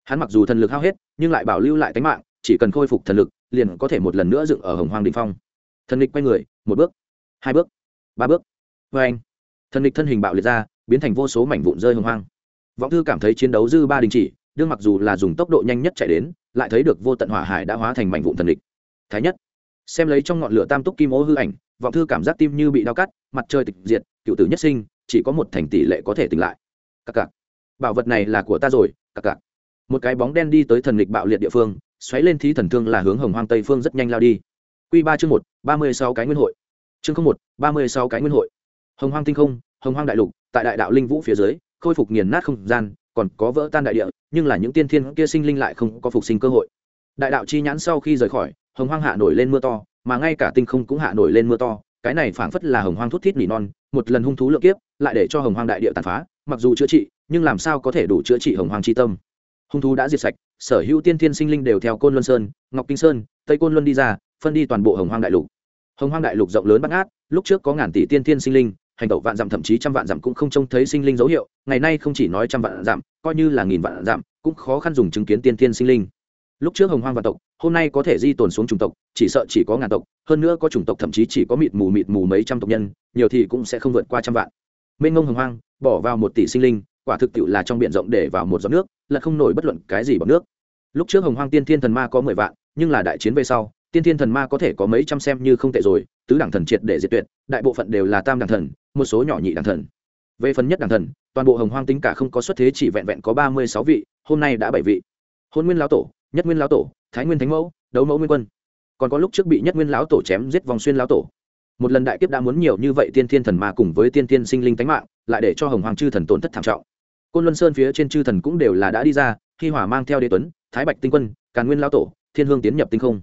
Speaker 1: Hắn mặc dù thần lực hao hết, nhưng lại bảo lưu lại tính mạng, chỉ cần khôi phục thần lực, liền có thể một lần nữa dựng ở hồng hoàng đình phong. Thần lịch quay người, một bước, hai bước, ba bước. Vê anh thần địch thân hình bạo liệt ra, biến thành vô số mảnh vụn rơi hồng hoang. Vọng thư cảm thấy chiến đấu dư ba đình chỉ, đương mặc dù là dùng tốc độ nhanh nhất chạy đến, lại thấy được vô tận hỏa hải đã hóa thành mảnh vụn thần địch. thái nhất, xem lấy trong ngọn lửa tam túc kim ố hư ảnh, vọng thư cảm giác tim như bị đau cắt, mặt trời tịch diệt, cựu tử nhất sinh, chỉ có một thành tỷ lệ có thể tỉnh lại. Cặc cặc bảo vật này là của ta rồi cặc cặc một cái bóng đen đi tới thần lịch bạo liệt địa phương, xoáy lên thí thần thương là hướng hồng hoang tây phương rất nhanh lao đi. Q ba chương một, ba mươi sáu cái nguyên hội. Chương một, ba mươi sáu cái nguyên hội hồng hoang tinh không, hồng hoang đại lục, tại đại đạo linh vũ phía dưới, khôi phục nghiền nát không gian, còn có vỡ tan đại địa, nhưng là những tiên thiên kia sinh linh lại không có phục sinh cơ hội. Đại đạo chi nhãn sau khi rời khỏi, hồng hoang hạ nổi lên mưa to, mà ngay cả tinh không cũng hạ nổi lên mưa to, cái này phảng phất là hồng hoang thút thít nỉ non, một lần hung thú lượng kiếp, lại để cho hồng hoang đại địa tàn phá, mặc dù chữa trị, nhưng làm sao có thể đủ chữa trị hồng hoang chi tâm. Hung thú đã diệt sạch, sở hữu tiên thiên sinh linh đều theo côn luân sơn, ngọc kinh sơn, tây côn luân đi ra, phân đi toàn bộ hồng hoang đại lục. Hồng hoang đại lục rộng lớn bắt ngát, lúc trước có ngàn tỷ tiên thiên sinh linh hành tẩu vạn dặm, thậm chí trăm vạn dặm cũng không trông thấy sinh linh dấu hiệu. Ngày nay không chỉ nói trăm vạn dặm, coi như là nghìn vạn dặm, cũng khó khăn dùng chứng kiến tiên thiên sinh linh. Lúc trước hồng hoang vạn tộc, hôm nay có thể di tồn xuống chủng tộc, chỉ sợ chỉ có ngàn tộc, hơn nữa có chủng tộc thậm chí chỉ có mịt mù mịt mù mấy trăm tộc nhân, nhiều thì cũng sẽ không vượt qua trăm vạn. Mênh ngông hồng hoang, bỏ vào một tỷ sinh linh, quả thực tiệu là trong biển rộng để vào một giọt nước, là không nổi bất luận cái gì bằng nước. Lúc trước hồng hoang tiên thiên thần ma có mười vạn, nhưng là đại chiến về sau tiên thiên thần ma có thể có mấy trăm xem như không tệ rồi, tứ đẳng thần triệt để diệt tuyệt, đại bộ phận đều là tam đẳng thần, một số nhỏ nhị đẳng thần. Về phần nhất đẳng thần, toàn bộ hồng hoang tính cả không có xuất thế chỉ vẹn vẹn có ba mươi sáu vị, hôm nay đã bảy vị. Hôn nguyên lão tổ, nhất nguyên lão tổ, thái nguyên thánh mẫu, đấu mẫu nguyên quân. Còn có lúc trước bị nhất nguyên lão tổ chém giết vòng xuyên lão tổ. Một lần đại kiếp đã muốn nhiều như vậy, tiên thiên thần ma cùng với tiên thiên sinh linh tánh mạng, lại để cho hồng hoàng chư thần tổn thất thảm trọng. Côn luân sơn phía trên chư thần cũng đều là đã đi ra khi hỏa mang theo đế tuấn, thái bạch tinh quân, càn nguyên lão tổ, thiên hương tiến nhập tinh không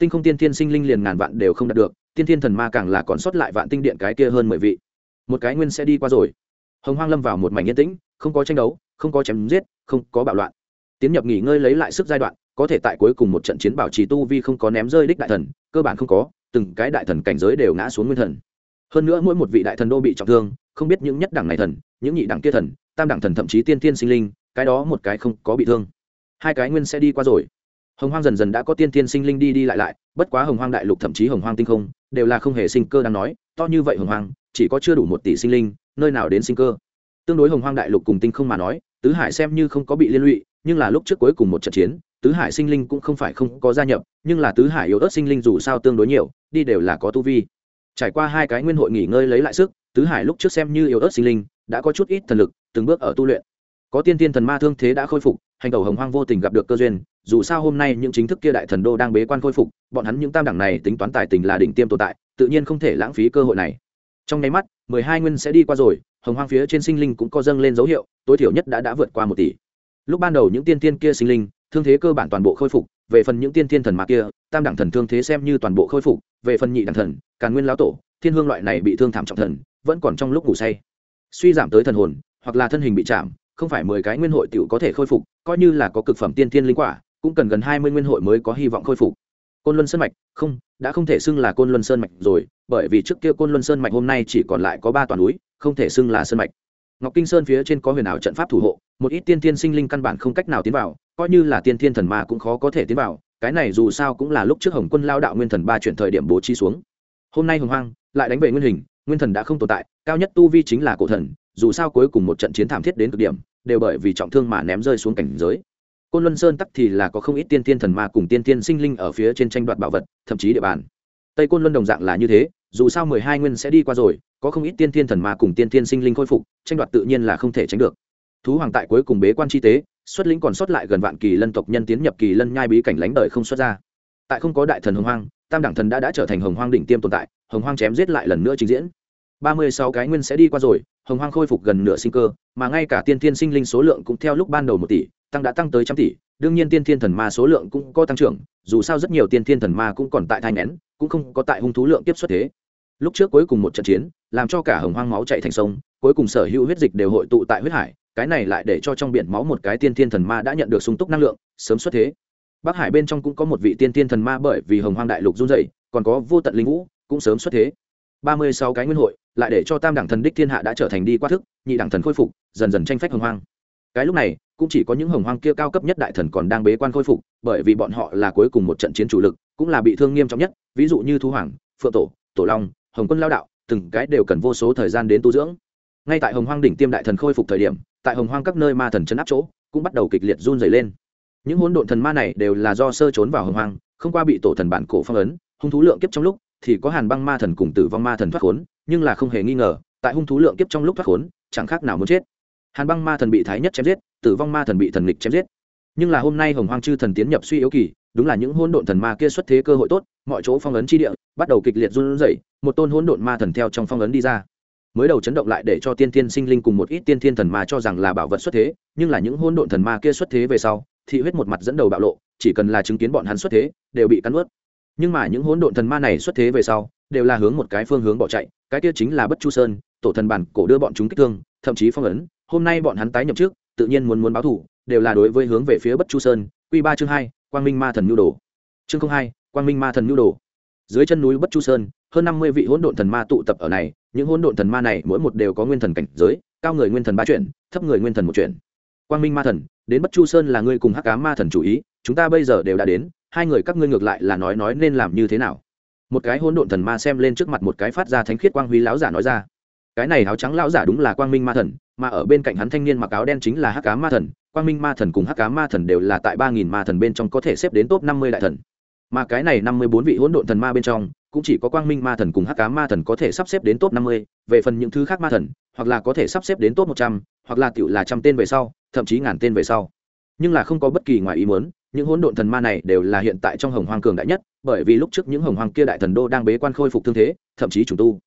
Speaker 1: tinh không tiên thiên sinh linh liền ngàn vạn đều không đạt được, tiên thiên thần ma càng là còn sót lại vạn tinh điện cái kia hơn mười vị. Một cái nguyên sẽ đi qua rồi. Hồng hoang lâm vào một mảnh yên tĩnh, không có tranh đấu, không có chém giết, không có bạo loạn. Tiến nhập nghỉ ngơi lấy lại sức giai đoạn, có thể tại cuối cùng một trận chiến bảo trì tu vi không có ném rơi đích đại thần, cơ bản không có, từng cái đại thần cảnh giới đều ngã xuống nguyên thần. Hơn nữa mỗi một vị đại thần đô bị trọng thương, không biết những nhất đẳng này thần, những nhị đẳng kia thần, tam đẳng thần thậm chí tiên tiên sinh linh, cái đó một cái không có bị thương. Hai cái nguyên sẽ đi qua rồi hồng hoang dần dần đã có tiên tiên sinh linh đi đi lại lại, bất quá hồng hoang đại lục thậm chí hồng hoang tinh không, đều là không hề sinh cơ đang nói, to như vậy hồng hoang, chỉ có chưa đủ một tỷ sinh linh, nơi nào đến sinh cơ. Tương đối hồng hoang đại lục cùng tinh không mà nói, tứ hải xem như không có bị liên lụy, nhưng là lúc trước cuối cùng một trận chiến, tứ hải sinh linh cũng không phải không có gia nhập, nhưng là tứ hải yếu ớt sinh linh dù sao tương đối nhiều, đi đều là có tu vi. Trải qua hai cái nguyên hội nghỉ ngơi lấy lại sức, tứ hải lúc trước xem như yếu ớt sinh linh, đã có chút ít thần lực, từng bước ở tu luyện. Có tiên tiên thần ma thương thế đã khôi phục, hành tẩu hồng hoang vô tình gặp được cơ duyên dù sao hôm nay những chính thức kia đại thần đô đang bế quan khôi phục, bọn hắn những tam đẳng này tính toán tài tình là đỉnh tiêm tồn tại, tự nhiên không thể lãng phí cơ hội này. Trong nháy mắt, mười hai nguyên sẽ đi qua rồi, hồng hoang phía trên sinh linh cũng có dâng lên dấu hiệu, tối thiểu nhất đã đã vượt qua một tỷ. Lúc ban đầu những tiên tiên kia sinh linh, thương thế cơ bản toàn bộ khôi phục, về phần những tiên tiên thần mạc kia, tam đẳng thần thương thế xem như toàn bộ khôi phục, về phần nhị đẳng thần, càn nguyên lão tổ, thiên hương loại này bị thương thảm trọng thần, vẫn còn trong lúc ngủ say. Suy giảm tới thần hồn, hoặc là thân hình bị chạm, không phải mười cái nguyên hội tiểu có thể khôi phục, coi như là có cực phẩm tiên tiên linh quả cũng cần gần hai mươi nguyên hội mới có hy vọng khôi phục. Côn luân sơn mạch, không, đã không thể xưng là côn luân sơn mạch rồi, bởi vì trước kia côn luân sơn mạch hôm nay chỉ còn lại có ba toàn núi, không thể xưng là sơn mạch. Ngọc kinh sơn phía trên có huyền ảo trận pháp thủ hộ, một ít tiên tiên sinh linh căn bản không cách nào tiến vào, coi như là tiên tiên thần ma cũng khó có thể tiến vào, cái này dù sao cũng là lúc trước hồng quân lao đạo nguyên thần ba chuyển thời điểm bố trí xuống. Hôm nay hồng hoang, lại đánh về nguyên hình, nguyên thần đã không tồn tại, cao nhất tu vi chính là cổ thần, dù sao cuối cùng một trận chiến thảm thiết đến cực điểm, đều bởi vì trọng thương mà ném rơi xuống cảnh giới côn luân sơn tắc thì là có không ít tiên tiên thần ma cùng tiên tiên sinh linh ở phía trên tranh đoạt bảo vật, thậm chí địa bàn. Tây côn luân đồng dạng là như thế, dù sao mười hai nguyên sẽ đi qua rồi, có không ít tiên tiên thần ma cùng tiên tiên sinh linh khôi phục, tranh đoạt tự nhiên là không thể tránh được. Thú hoàng tại cuối cùng bế quan chi tế, xuất lĩnh còn sót lại gần vạn kỳ lân tộc nhân tiến nhập kỳ lân nhai bí cảnh lánh đời không xuất ra. Tại không có đại thần hồng hoang, tam đẳng thần đã đã trở thành hồng hoang đỉnh tiêm tồn tại, hồng hoang chém giết lại lần nữa trình diễn. Ba mươi sáu cái nguyên sẽ đi qua rồi, hồng hoang khôi phục gần nửa sinh cơ, mà ngay cả tiên tiên sinh linh số lượng cũng theo lúc ban đầu một tỷ tăng đã tăng tới trăm tỷ, đương nhiên tiên thiên thần ma số lượng cũng có tăng trưởng, dù sao rất nhiều tiên thiên thần ma cũng còn tại thai nén cũng không có tại hung thú lượng tiếp xuất thế. Lúc trước cuối cùng một trận chiến, làm cho cả hồng hoang máu chạy thành sông, cuối cùng sở hữu huyết dịch đều hội tụ tại huyết hải, cái này lại để cho trong biển máu một cái tiên thiên thần ma đã nhận được sung túc năng lượng, sớm xuất thế. Bắc hải bên trong cũng có một vị tiên thiên thần ma bởi vì hồng hoang đại lục run dày còn có vô tận linh vũ, cũng sớm xuất thế. Ba mươi sáu cái nguyên hội, lại để cho tam đẳng thần đích thiên hạ đã trở thành đi qua thức, nhị đẳng thần khôi phục, dần dần tranh phách hồng hoang. Cái lúc này cũng chỉ có những hồng hoang kia cao cấp nhất đại thần còn đang bế quan khôi phục, bởi vì bọn họ là cuối cùng một trận chiến chủ lực, cũng là bị thương nghiêm trọng nhất, ví dụ như thu hoàng, phượng tổ tổ long, hồng quân lao đạo, từng cái đều cần vô số thời gian đến tu dưỡng. Ngay tại hồng hoang đỉnh tiêm đại thần khôi phục thời điểm, tại hồng hoang các nơi ma thần chấn áp chỗ, cũng bắt đầu kịch liệt run dày lên. Những hỗn độn thần ma này đều là do sơ trốn vào hồng hoang, không qua bị tổ thần bản cổ phong ấn, hung thú lượng kiếp trong lúc thì có hàn băng ma thần cùng tử vong ma thần thoát khốn, nhưng là không hề nghi ngờ, tại hung thú lượng kiếp trong lúc thoát khốn, chẳng khác nào muốn chết. Hàn băng ma thần bị thái nhất chém giết tử vong ma thần bị thần lịch chém giết. Nhưng là hôm nay hồng hoang chư thần tiến nhập suy yếu kỳ, đúng là những hỗn độn thần ma kia xuất thế cơ hội tốt, mọi chỗ phong ấn chi địa bắt đầu kịch liệt run rẩy, một tôn hỗn độn ma thần theo trong phong ấn đi ra. Mới đầu chấn động lại để cho tiên tiên sinh linh cùng một ít tiên thiên thần ma cho rằng là bảo vật xuất thế, nhưng là những hỗn độn thần ma kia xuất thế về sau, thị huyết một mặt dẫn đầu bạo lộ, chỉ cần là chứng kiến bọn hắn xuất thế, đều bị cắn ướt nhưng mà những hỗn độn thần ma này xuất thế về sau, đều là hướng một cái phương hướng bỏ chạy, cái kia chính là bất chu sơn, tổ thần bản cổ đưa bọn chúng kích thương, thậm chí phong ấn, hôm nay bọn hắn tái nhập trước tự nhiên muốn muốn báo thủ, đều là đối với hướng về phía bất chu sơn q ba chương hai, quang minh ma thần nhu đồ. Chương hai, quang minh ma thần nhu đồ. Dưới chân núi bất chu sơn, hơn năm mươi vị hỗn độn thần ma tụ tập ở này, những hỗn độn thần ma này mỗi một đều có nguyên thần cảnh giới, cao người nguyên thần ba chuyển, thấp người nguyên thần một chuyển. Quang minh ma thần, đến bất chu sơn là ngươi cùng hắc cá ma thần chủ ý, chúng ta bây giờ đều đã đến, hai người các ngươi ngược lại là nói nói nên làm như thế nào? Một cái hỗn độn thần ma xem lên trước mặt một cái phát ra thánh khiết quang huy lão giả nói ra cái này áo trắng lão giả đúng là quang minh ma thần, mà ở bên cạnh hắn thanh niên mặc áo đen chính là hắc cá ma thần. Quang minh ma thần cùng hắc cá ma thần đều là tại ba nghìn ma thần bên trong có thể xếp đến top năm mươi đại thần. Mà cái này năm mươi bốn vị hỗn độn thần ma bên trong, cũng chỉ có quang minh ma thần cùng hắc cá ma thần có thể sắp xếp đến top năm mươi. Về phần những thứ khác ma thần, hoặc là có thể sắp xếp đến top một trăm, hoặc là tiểu là trăm tên về sau, thậm chí ngàn tên về sau. Nhưng là không có bất kỳ ngoài ý muốn, những hỗn độn thần ma này đều là hiện tại trong hồng hoang cường đại nhất, bởi vì lúc trước những hồng hoang kia đại thần đô đang bế quan khôi phục thương thế, thậm chí chủ tu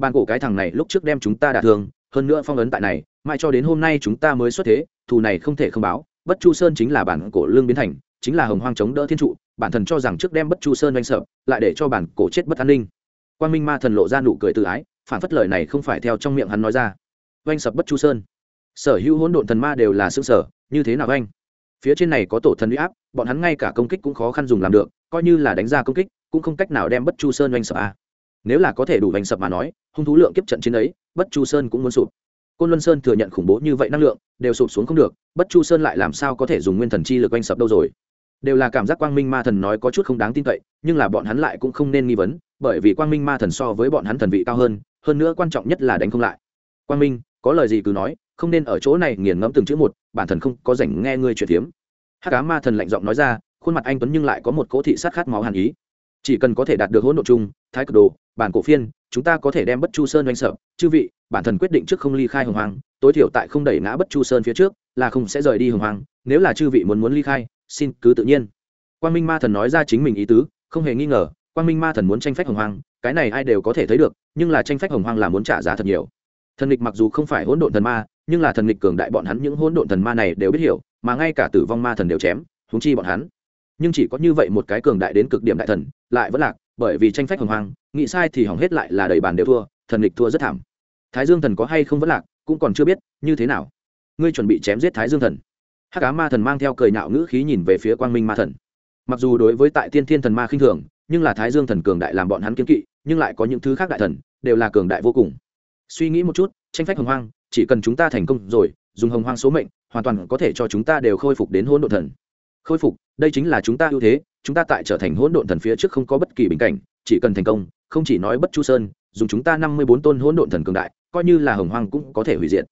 Speaker 1: bàn cổ cái thằng này lúc trước đem chúng ta đả thương, hơn nữa phong ấn tại này mãi cho đến hôm nay chúng ta mới xuất thế, thù này không thể không báo, bất chu sơn chính là bản cổ lương biến thành, chính là hồng hoang chống đỡ thiên trụ, bản thần cho rằng trước đem bất chu sơn doanh sợ, lại để cho bản cổ chết bất an ninh. Quan minh ma thần lộ ra nụ cười tự ái, phản phất lời này không phải theo trong miệng hắn nói ra. Oanh sập bất chu sơn. Sở hữu hỗn độn thần ma đều là xương sở như thế nào oanh? Phía trên này có tổ thần uy áp, bọn hắn ngay cả công kích cũng khó khăn dùng làm được, coi như là đánh ra công kích, cũng không cách nào đem bất chu sơn oanh sập a à nếu là có thể đủ oanh sập mà nói, hung thú lượng kiếp trận chiến ấy, bất chu sơn cũng muốn sụp. Côn luân sơn thừa nhận khủng bố như vậy năng lượng, đều sụp xuống không được, bất chu sơn lại làm sao có thể dùng nguyên thần chi lực oanh sập đâu rồi? Đều là cảm giác quang minh ma thần nói có chút không đáng tin cậy, nhưng là bọn hắn lại cũng không nên nghi vấn, bởi vì quang minh ma thần so với bọn hắn thần vị cao hơn hơn nữa quan trọng nhất là đánh không lại. Quang minh, có lời gì cứ nói, không nên ở chỗ này nghiền ngẫm từng chữ một, bản thần không có rảnh nghe ngươi chuyện tiếm hắc cá ma thần lạnh giọng nói ra, khuôn mặt anh tuấn nhưng lại có một cỗ thị sát khát máu hàn ý. Chỉ cần có thể đạt được hỗn độ chung thái cực đồ, bản cổ phiên, chúng ta có thể đem bất chu sơn doanh sợ. Chư vị, bản thần quyết định trước không ly khai hồng hoàng tối thiểu tại không đẩy ngã bất chu sơn phía trước, là không sẽ rời đi hồng hoàng nếu là chư vị muốn muốn ly khai, xin cứ tự nhiên. Quang minh ma thần nói ra chính mình ý tứ, không hề nghi ngờ, quang minh ma thần muốn tranh phách hồng hoàng cái này ai đều có thể thấy được, nhưng là tranh phách hồng hoàng là muốn trả giá thật nhiều. Thần lịch mặc dù không phải hỗn độn thần ma, nhưng là thần lịch cường đại bọn hắn những hỗn độn thần ma này đều biết hiểu, mà ngay cả tử vong ma thần đều chém húng chi bọn hắn. Nhưng chỉ có như vậy một cái cường đại đến cực điểm đại thần, lại vẫn lạc bởi vì tranh phách hồng hoàng nghĩ sai thì hỏng hết lại là đầy bàn đều thua, thần địch thua rất thảm. Thái dương thần có hay không vẫn lạc, cũng còn chưa biết, như thế nào? Ngươi chuẩn bị chém giết thái dương thần. Hắc cá ma thần mang theo cười nạo ngữ khí nhìn về phía quang minh ma thần. Mặc dù đối với tại tiên thiên thần ma khinh thường, nhưng là thái dương thần cường đại làm bọn hắn kiếm kỵ, nhưng lại có những thứ khác đại thần, đều là cường đại vô cùng. Suy nghĩ một chút, tranh phách hồng hoang, chỉ cần chúng ta thành công rồi, dùng hồng hoang số mệnh, hoàn toàn có thể cho chúng ta đều khôi phục đến hỗn độ thần. Khôi phục, đây chính là chúng ta ưu thế chúng ta tại trở thành hỗn độn thần phía trước không có bất kỳ bình cảnh, chỉ cần thành công, không chỉ nói bất chu sơn, dùng chúng ta năm mươi bốn tôn hỗn độn thần cường đại, coi như là hồng hoang cũng có thể hủy diệt.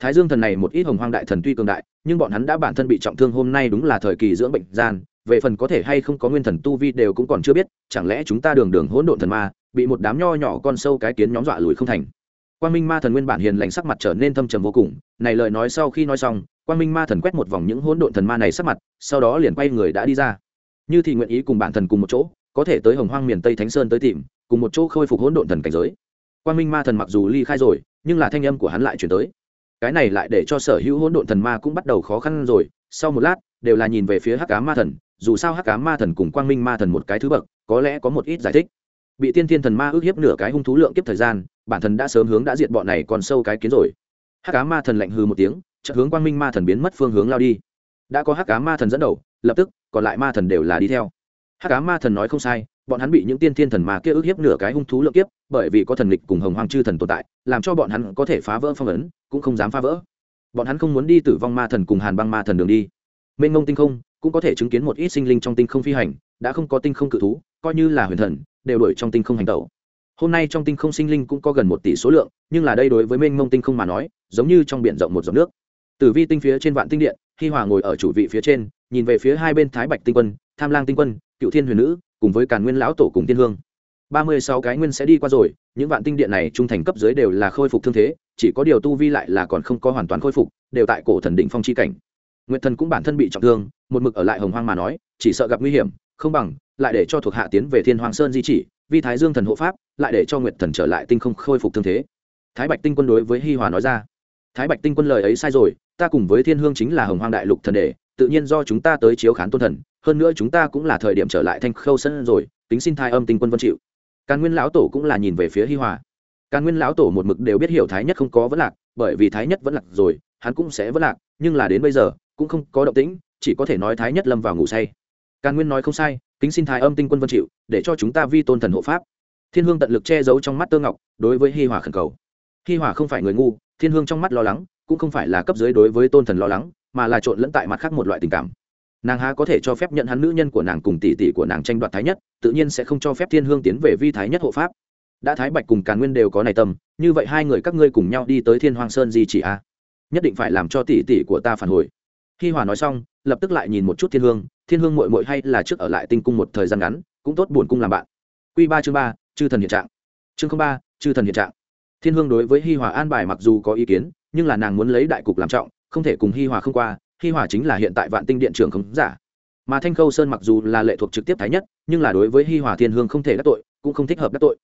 Speaker 1: Thái dương thần này một ít hồng hoang đại thần tuy cường đại, nhưng bọn hắn đã bản thân bị trọng thương hôm nay đúng là thời kỳ dưỡng bệnh gian, về phần có thể hay không có nguyên thần tu vi đều cũng còn chưa biết, chẳng lẽ chúng ta đường đường hỗn độn thần ma, bị một đám nho nhỏ con sâu cái kiến nhóm dọa lùi không thành? Quang minh ma thần nguyên bản hiền lành sắc mặt trở nên thâm trầm vô cùng, này lời nói sau khi nói xong, quang minh ma thần quét một vòng những hỗn độn thần ma này sắc mặt, sau đó liền quay người đã đi ra như thì nguyện ý cùng bản thần cùng một chỗ, có thể tới hồng hoang miền tây thánh sơn tới tìm, cùng một chỗ khôi phục hỗn độn thần cảnh giới. Quang minh ma thần mặc dù ly khai rồi, nhưng là thanh âm của hắn lại chuyển tới. Cái này lại để cho sở hữu hỗn độn thần ma cũng bắt đầu khó khăn rồi. Sau một lát, đều là nhìn về phía hắc cá ma thần, dù sao hắc cá ma thần cùng quang minh ma thần một cái thứ bậc, có lẽ có một ít giải thích. Bị tiên thiên thần ma ước hiếp nửa cái hung thú lượng kiếp thời gian, bản thân đã sớm hướng đã diệt bọn này còn sâu cái kiến rồi. Hắc cá ma thần lạnh hư một tiếng, chợt hướng quang minh ma thần biến mất phương hướng lao đi. Đã có hắc cá ma thần dẫn đầu lập tức, còn lại ma thần đều là đi theo. Hắc cá ma thần nói không sai, bọn hắn bị những tiên thiên thần mà kia ước hiếp nửa cái hung thú lượng kiếp, bởi vì có thần lịch cùng hồng hoàng chư thần tồn tại, làm cho bọn hắn có thể phá vỡ phong ấn, cũng không dám phá vỡ. Bọn hắn không muốn đi tử vong ma thần cùng hàn băng ma thần đường đi. Mênh ngông tinh không cũng có thể chứng kiến một ít sinh linh trong tinh không phi hành, đã không có tinh không cự thú, coi như là huyền thần, đều đuổi trong tinh không hành tẩu. Hôm nay trong tinh không sinh linh cũng có gần một tỷ số lượng, nhưng là đây đối với mênh mông tinh không mà nói, giống như trong biển rộng một dòng nước. Tử vi tinh phía trên vạn tinh điện hi hòa ngồi ở chủ vị phía trên, nhìn về phía hai bên thái bạch tinh quân, tham lang tinh quân, cựu thiên huyền nữ, cùng với càn nguyên lão tổ cùng tiên hương. Ba mươi sáu cái nguyên sẽ đi qua rồi, những vạn tinh điện này trung thành cấp dưới đều là khôi phục thương thế, chỉ có điều tu vi lại là còn không có hoàn toàn khôi phục, đều tại cổ thần định phong c h i cảnh. Nguyện thần cũng bản thân bị trọng thương, một mực ở lại hồng hoang mà nói, chỉ sợ gặp nguy hiểm, không bằng lại để cho thuộc hạ tiến về thiên hoàng sơn di chỉ, vi thái dương thần hộ pháp, lại để cho nguyệt thần trở lại tinh không khôi phục thương thế. Thái bạch tinh quân đối với hi hòa nói ra thái bạch tinh quân lời ấy sai rồi, ta cùng với thiên hương chính là hồng hoang đại lục thần đề tự nhiên do chúng ta tới chiếu khán tôn thần, hơn nữa chúng ta cũng là thời điểm trở lại thanh khâu sân rồi, tính xin thai âm tinh quân vân chịu. Càn nguyên lão tổ cũng là nhìn về phía hi hòa. Càn nguyên lão tổ một mực đều biết hiểu thái nhất không có vấn lạc, bởi vì thái nhất vẫn lạc rồi, hắn cũng sẽ vẫn lạc, nhưng là đến bây giờ, cũng không có động tĩnh, chỉ có thể nói thái nhất lâm vào ngủ say. Càn nguyên nói không sai kính xin thái âm tinh quân vân chịu, để cho chúng ta vi tôn thần hộ pháp. Thiên hương tận lực che giấu trong mắt tơ ngọc, đối với hi hòa khẩn cầu. Hi hòa không phải người ngu thiên hương trong mắt lo lắng, cũng không phải là cấp dưới đối với tôn thần lo lắng, mà là trộn lẫn tại mặt khác một loại tình cảm. Nàng há có thể cho phép nhận hắn nữ nhân của nàng cùng tỷ tỷ của nàng tranh đoạt thái nhất, tự nhiên sẽ không cho phép thiên hương tiến về vi thái nhất hộ pháp. Đã thái bạch cùng càn nguyên đều có này tâm, như vậy hai người các ngươi cùng nhau đi tới thiên hoàng sơn di chỉ a. Nhất định phải làm cho tỷ tỷ của ta phản hồi. Khi hòa nói xong, lập tức lại nhìn một chút thiên hương thiên hương mội mội hay là trước ở lại tinh cung một thời gian ngắn, cũng tốt buồn cung làm bạn. Q ba chương ba, chư thần hiện trạng. Chương ba, chư thần hiện trạng thiên hương đối với hi hòa an bài mặc dù có ý kiến, nhưng là nàng muốn lấy đại cục làm trọng, không thể cùng hi hòa không qua, hi hòa chính là hiện tại vạn tinh điện trưởng không giả. Mà thanh khâu sơn mặc dù là lệ thuộc trực tiếp thái nhất, nhưng là đối với hi hòa thiên hương không thể đắc tội, cũng không thích hợp đắc tội.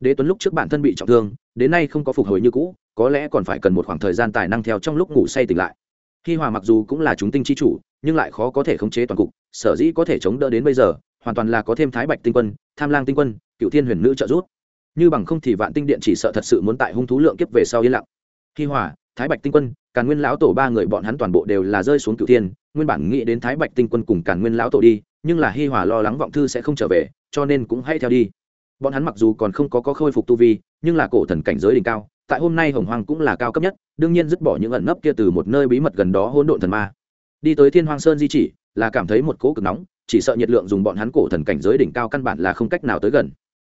Speaker 1: Đế tuấn lúc trước bản thân bị trọng thương, đến nay không có phục hồi như cũ, có lẽ còn phải cần một khoảng thời gian tài năng theo trong lúc ngủ say tỉnh lại. Hi hòa mặc dù cũng là chúng tinh chi chủ, nhưng lại khó có thể khống chế toàn cục, sở dĩ có thể chống đỡ đến bây giờ, hoàn toàn là có thêm thái bạch tinh quân, tham lang tinh quân, cựu thiên huyền nữ trợ giúp như bằng không thì vạn tinh điện chỉ sợ thật sự muốn tại hung thú lượng kiếp về sau yên lặng. Hi hòa thái bạch tinh quân càn nguyên lão tổ ba người bọn hắn toàn bộ đều là rơi xuống cửu thiên nguyên bản nghĩ đến thái bạch tinh quân cùng càn nguyên lão tổ đi nhưng là hi hòa lo lắng vọng thư sẽ không trở về cho nên cũng hãy theo đi. Bọn hắn mặc dù còn không có, có khôi phục tu vi nhưng là cổ thần cảnh giới đỉnh cao tại hôm nay hồng hoàng cũng là cao cấp nhất đương nhiên dứt bỏ những ẩn nấp kia từ một nơi bí mật gần đó hỗn độn thần ma. Đi tới thiên hoang sơn di chỉ là cảm thấy một cỗ cực nóng chỉ sợ nhiệt lượng dùng bọn hắn cổ thần cảnh giới đỉnh cao căn bản là không cách nào tới gần.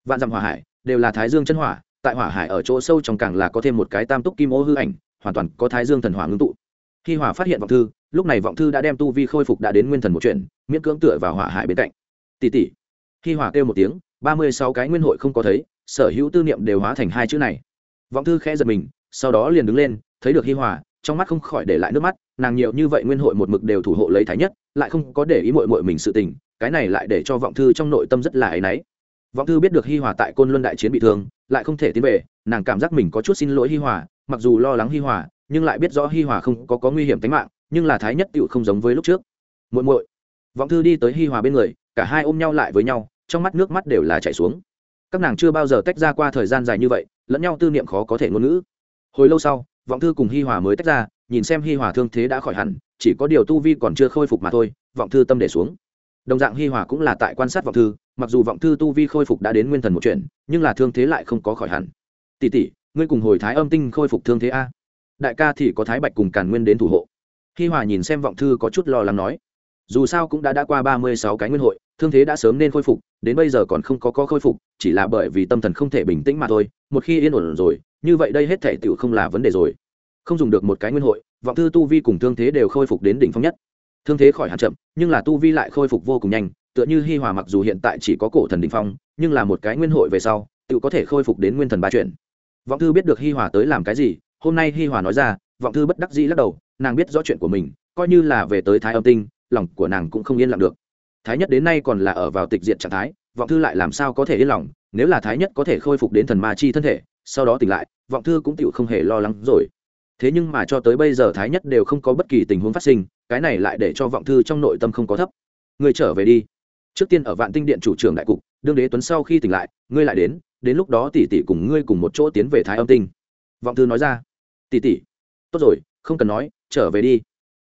Speaker 1: Vạn dặm hòa hải đều là thái dương chân hỏa, tại hỏa hải ở chỗ sâu trong càng là có thêm một cái tam túc kim ô hư ảnh, hoàn toàn có thái dương thần hỏa ngưng tụ. Khi hỏa phát hiện vọng thư, lúc này vọng thư đã đem tu vi khôi phục đã đến nguyên thần một chuyện, miễn cưỡng tựa vào hỏa hải bên cạnh. Tỷ tỷ. Khi hỏa kêu một tiếng, ba mươi sáu cái nguyên hội không có thấy, sở hữu tư niệm đều hóa thành hai chữ này. Vọng thư khẽ giật mình, sau đó liền đứng lên, thấy được hi hòa, trong mắt không khỏi để lại nước mắt, nàng nhiều như vậy nguyên hội một mực đều thủ hộ lấy thái nhất, lại không có để ý mội mội mình sự tình, cái này lại để cho vọng thư trong nội tâm rất là áy náy vọng thư biết được hi hòa tại côn luân đại chiến bị thương lại không thể tiến về nàng cảm giác mình có chút xin lỗi hi hòa mặc dù lo lắng hi hòa nhưng lại biết rõ hi hòa không có, có nguy hiểm tính mạng nhưng là thái nhất tựu không giống với lúc trước. Muội muội. Vọng thư đi tới hi hòa bên người cả hai ôm nhau lại với nhau trong mắt nước mắt đều là chảy xuống. Các nàng chưa bao giờ tách ra qua thời gian dài như vậy lẫn nhau tư niệm khó có thể ngôn ngữ. Hồi lâu sau vọng thư cùng hi hòa mới tách ra nhìn xem hi hòa thương thế đã khỏi hẳn chỉ có điều tu vi còn chưa khôi phục mà thôi vọng thư tâm để xuống đồng dạng hi hòa cũng là tại quan sát vọng thư, mặc dù vọng thư tu vi khôi phục đã đến nguyên thần một chuyện, nhưng là thương thế lại không có khỏi hẳn. Tỷ tỷ, ngươi cùng hồi thái âm tinh khôi phục thương thế a? Đại ca thì có thái bạch cùng càn nguyên đến thủ hộ. Hi hòa nhìn xem vọng thư có chút lo lắng nói. Dù sao cũng đã đã qua ba mươi sáu cái nguyên hội, thương thế đã sớm nên khôi phục, đến bây giờ còn không có có khôi phục, chỉ là bởi vì tâm thần không thể bình tĩnh mà thôi, một khi yên ổn rồi, như vậy đây hết thể tựu không là vấn đề rồi. Không dùng được một cái nguyên hội, vọng thư tu vi cùng thương thế đều khôi phục đến đỉnh phong nhất thương thế khỏi hạt chậm, nhưng là tu vi lại khôi phục vô cùng nhanh, tựa như hi hòa mặc dù hiện tại chỉ có cổ thần đỉnh phong, nhưng là một cái nguyên hội về sau, tự có thể khôi phục đến nguyên thần ba chuyện vọng thư biết được hi hòa tới làm cái gì, hôm nay hi hòa nói ra, vọng thư bất đắc dĩ lắc đầu, nàng biết rõ chuyện của mình, coi như là về tới thái âm tinh, lòng của nàng cũng không yên lặng được. Thái nhất đến nay còn là ở vào tịch diện trạng thái, vọng thư lại làm sao có thể yên lòng, nếu là thái nhất có thể khôi phục đến thần ma chi thân thể, sau đó tỉnh lại, vọng thư cũng tựu không hề lo lắng rồi thế nhưng mà cho tới bây giờ thái nhất đều không có bất kỳ tình huống phát sinh, cái này lại để cho vọng thư trong nội tâm không có thấp. Người trở về đi. Trước tiên ở vạn tinh điện chủ trưởng đại cục, đương đế tuấn sau khi tỉnh lại, ngươi lại đến đến lúc đó tỷ tỷ cùng ngươi cùng một chỗ tiến về thái âm tinh. Vọng thư nói ra. Tỷ tỷ. Tốt rồi, không cần nói, trở về đi.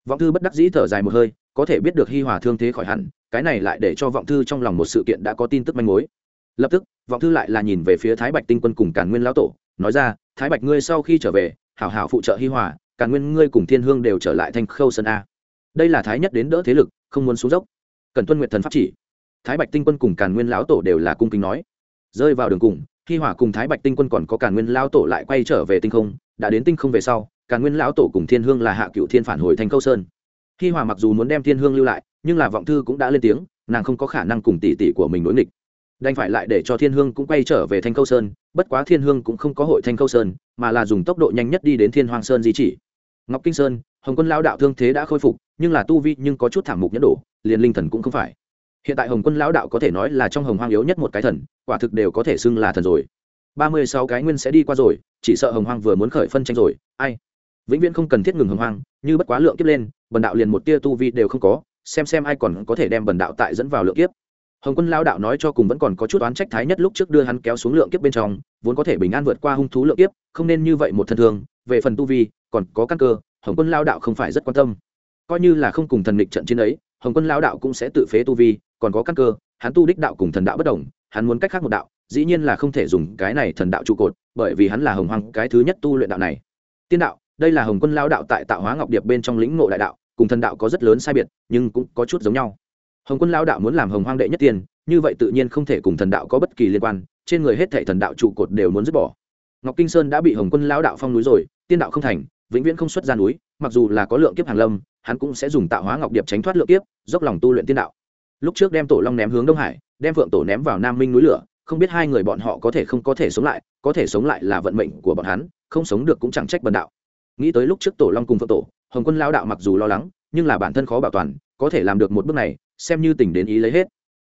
Speaker 1: Vọng thư bất đắc dĩ thở dài một hơi, có thể biết được hi hòa thương thế khỏi hẳn, cái này lại để cho vọng thư trong lòng một sự kiện đã có tin tức manh mối. Lập tức, vọng thư lại là nhìn về phía thái bạch tinh quân cùng càn nguyên lão tổ, nói ra, thái bạch, ngươi sau khi trở về hảo hảo phụ trợ hi hòa càn nguyên ngươi cùng thiên hương đều trở lại thanh khâu sơn a. Đây là thái nhất đến đỡ thế lực, không muốn xuống dốc. Cần tuân nguyện thần pháp chỉ. Thái bạch tinh quân cùng càn nguyên lão tổ đều là cung kính nói. Rơi vào đường cùng, hi hòa cùng thái bạch tinh quân còn có càn nguyên lão tổ lại quay trở về tinh không. Đã đến tinh không về sau, càn nguyên lão tổ cùng thiên hương là hạ cựu thiên phản hồi thanh khâu sơn. Hi hòa mặc dù muốn đem thiên hương lưu lại, nhưng là vọng thư cũng đã lên tiếng, nàng không có khả năng cùng tỷ tỷ của mình đối nghịch đành phải lại để cho thiên hương cũng quay trở về thanh câu sơn, bất quá thiên hương cũng không có hội thanh câu sơn, mà là dùng tốc độ nhanh nhất đi đến thiên hoàng sơn di chỉ. Ngọc kinh sơn, hồng quân lao đạo thương thế đã khôi phục, nhưng là tu vi nhưng có chút thảm mục nhất đổ, liền linh thần cũng không phải. Hiện tại hồng quân lão đạo có thể nói là trong hồng hoang yếu nhất một cái thần, quả thực đều có thể xưng là thần rồi. Ba mươi sáu cái nguyên sẽ đi qua rồi, chỉ sợ hồng hoang vừa muốn khởi phân tranh rồi, ai? Vĩnh viễn không cần thiết ngừng hồng hoang, như bất quá lượng kiếp lên, bần đạo liền một tia tu vi đều không có, xem xem ai còn có thể đem bần đạo tại dẫn vào lượng kiếp hồng quân lao đạo nói cho cùng vẫn còn có chút oán trách thái nhất lúc trước đưa hắn kéo xuống lượng kiếp bên trong, vốn có thể bình an vượt qua hung thú lượng kiếp, không nên như vậy một thân thương về phần tu vi, còn có căn cơ, hồng quân lao đạo không phải rất quan tâm. Coi như là không cùng thần địch trận chiến ấy, hồng quân lao đạo cũng sẽ tự phế tu vi, còn có căn cơ, hắn tu đích đạo cùng thần đạo bất đồng, hắn muốn cách khác một đạo, dĩ nhiên là không thể dùng cái này thần đạo trụ cột, bởi vì hắn là hồng hoàng cái thứ nhất tu luyện đạo này. Tiên đạo, đây là hồng quân lao đạo tại tạo hóa ngọc điệp bên trong lĩnh ngộ đại đạo, cùng thần đạo có rất lớn sai biệt, nhưng cũng có chút giống nhau hồng quân lao đạo muốn làm hồng hoang đệ nhất tiền như vậy tự nhiên không thể cùng thần đạo có bất kỳ liên quan, trên người hết thệ thần đạo trụ cột đều muốn dứt bỏ. Ngọc kinh sơn đã bị hồng quân lao đạo phong núi rồi, tiên đạo không thành, vĩnh viễn không xuất ra núi, mặc dù là có lượng kiếp hàng lâm, hắn cũng sẽ dùng tạo hóa ngọc điệp tránh thoát lượng kiếp, dốc lòng tu luyện tiên đạo. Lúc trước đem tổ long ném hướng đông hải, đem phượng tổ ném vào nam minh núi lửa, không biết hai người bọn họ có thể không có thể sống lại, có thể sống lại là vận mệnh của bọn hắn, không sống được cũng chẳng trách bần đạo. Nghĩ tới lúc trước tổ long cùng phượng tổ, hồng quân lao đạo mặc dù lo lắng, nhưng là bản thân khó bảo toàn, có thể làm được một bước này xem như tỉnh đến ý lấy hết.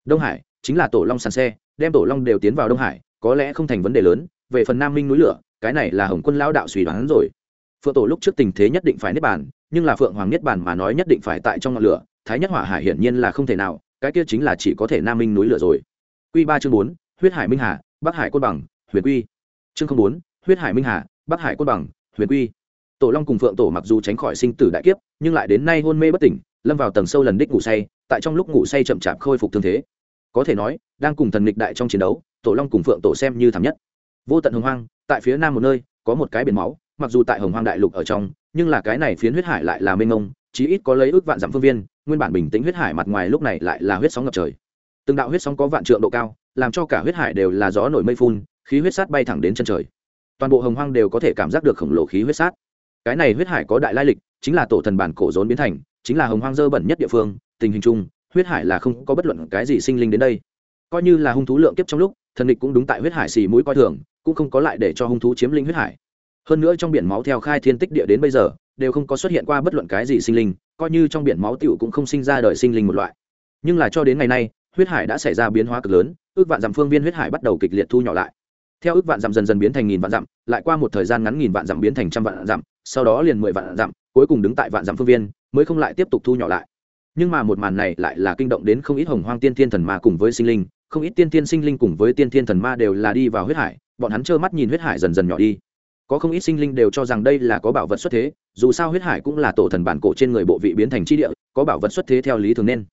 Speaker 1: Đông hải, chính là tổ long sàn xe, đem tổ long đều tiến vào đông hải, có lẽ không thành vấn đề lớn, về phần nam minh núi lửa, cái này là hồng quân lao đạo suy đoán rồi. Phượng tổ lúc trước tình thế nhất định phải niết bàn, nhưng là phượng hoàng niết bàn mà nói nhất định phải tại trong ngọn lửa, thái nhất hỏa hải hiển nhiên là không thể nào, cái kia chính là chỉ có thể nam minh núi lửa rồi. Q ba chương bốn, huyết hải minh hà, bắc hải côn bằng, huyền quy. Chương bốn, huyết hải minh hà, bắc hải côn bằng, huyền quy. Tổ long cùng phượng tổ mặc dù tránh khỏi sinh tử đại kiếp, nhưng lại đến nay hôn mê bất tỉnh lâm vào tầng sâu lần đích ngủ say, tại trong lúc ngủ say chậm chạp khôi phục thương thế. Có thể nói, đang cùng thần nghịch đại trong chiến đấu, tổ long cùng phượng tổ xem như thảm nhất. Vô tận hồng hoang, tại phía nam một nơi, có một cái biển máu, mặc dù tại hồng hoang đại lục ở trong, nhưng là cái này phiến huyết hải lại là mênh mông, chí ít có lấy ước vạn dặm phương viên, nguyên bản bình tĩnh huyết hải mặt ngoài lúc này lại là huyết sóng ngập trời. Từng đạo huyết sóng có vạn trượng độ cao, làm cho cả huyết hải đều là gió nổi mây phun, khí huyết sát bay thẳng đến chân trời. Toàn bộ hồng hoang đều có thể cảm giác được khổng lồ khí huyết sát. Cái này huyết hải có đại lai lịch, chính là tổ thần bản cổ rốn biến thành chính là hồng hoang dơ bẩn nhất địa phương, tình hình chung, huyết hải là không có bất luận cái gì sinh linh đến đây. Coi như là hung thú lượng kiếp trong lúc, thần địch cũng đúng tại huyết hải xì mũi coi thường, cũng không có lại để cho hung thú chiếm linh huyết hải. Hơn nữa trong biển máu theo khai thiên tích địa đến bây giờ, đều không có xuất hiện qua bất luận cái gì sinh linh, coi như trong biển máu tiểu cũng không sinh ra đời sinh linh một loại. Nhưng là cho đến ngày nay, huyết hải đã xảy ra biến hóa cực lớn, ước vạn dặm phương viên huyết hải bắt đầu kịch liệt thu nhỏ lại. Theo ước vạn dặm dần dần biến thành nghìn vạn dặm, lại qua một thời gian ngắn nghìn vạn dặm biến thành trăm vạn dặm, sau đó liền mười vạn dặm, cuối cùng đứng tại vạn dặm phương viên mới không lại tiếp tục thu nhỏ lại. Nhưng mà một màn này lại là kinh động đến không ít hồng hoang tiên thiên thần ma cùng với sinh linh, không ít tiên thiên sinh linh cùng với tiên thiên thần ma đều là đi vào huyết hải, bọn hắn trơ mắt nhìn huyết hải dần dần nhỏ đi. Có không ít sinh linh đều cho rằng đây là có bảo vật xuất thế, dù sao huyết hải cũng là tổ thần bản cổ trên người bộ vị biến thành chi địa, có bảo vật xuất thế theo lý thường nên.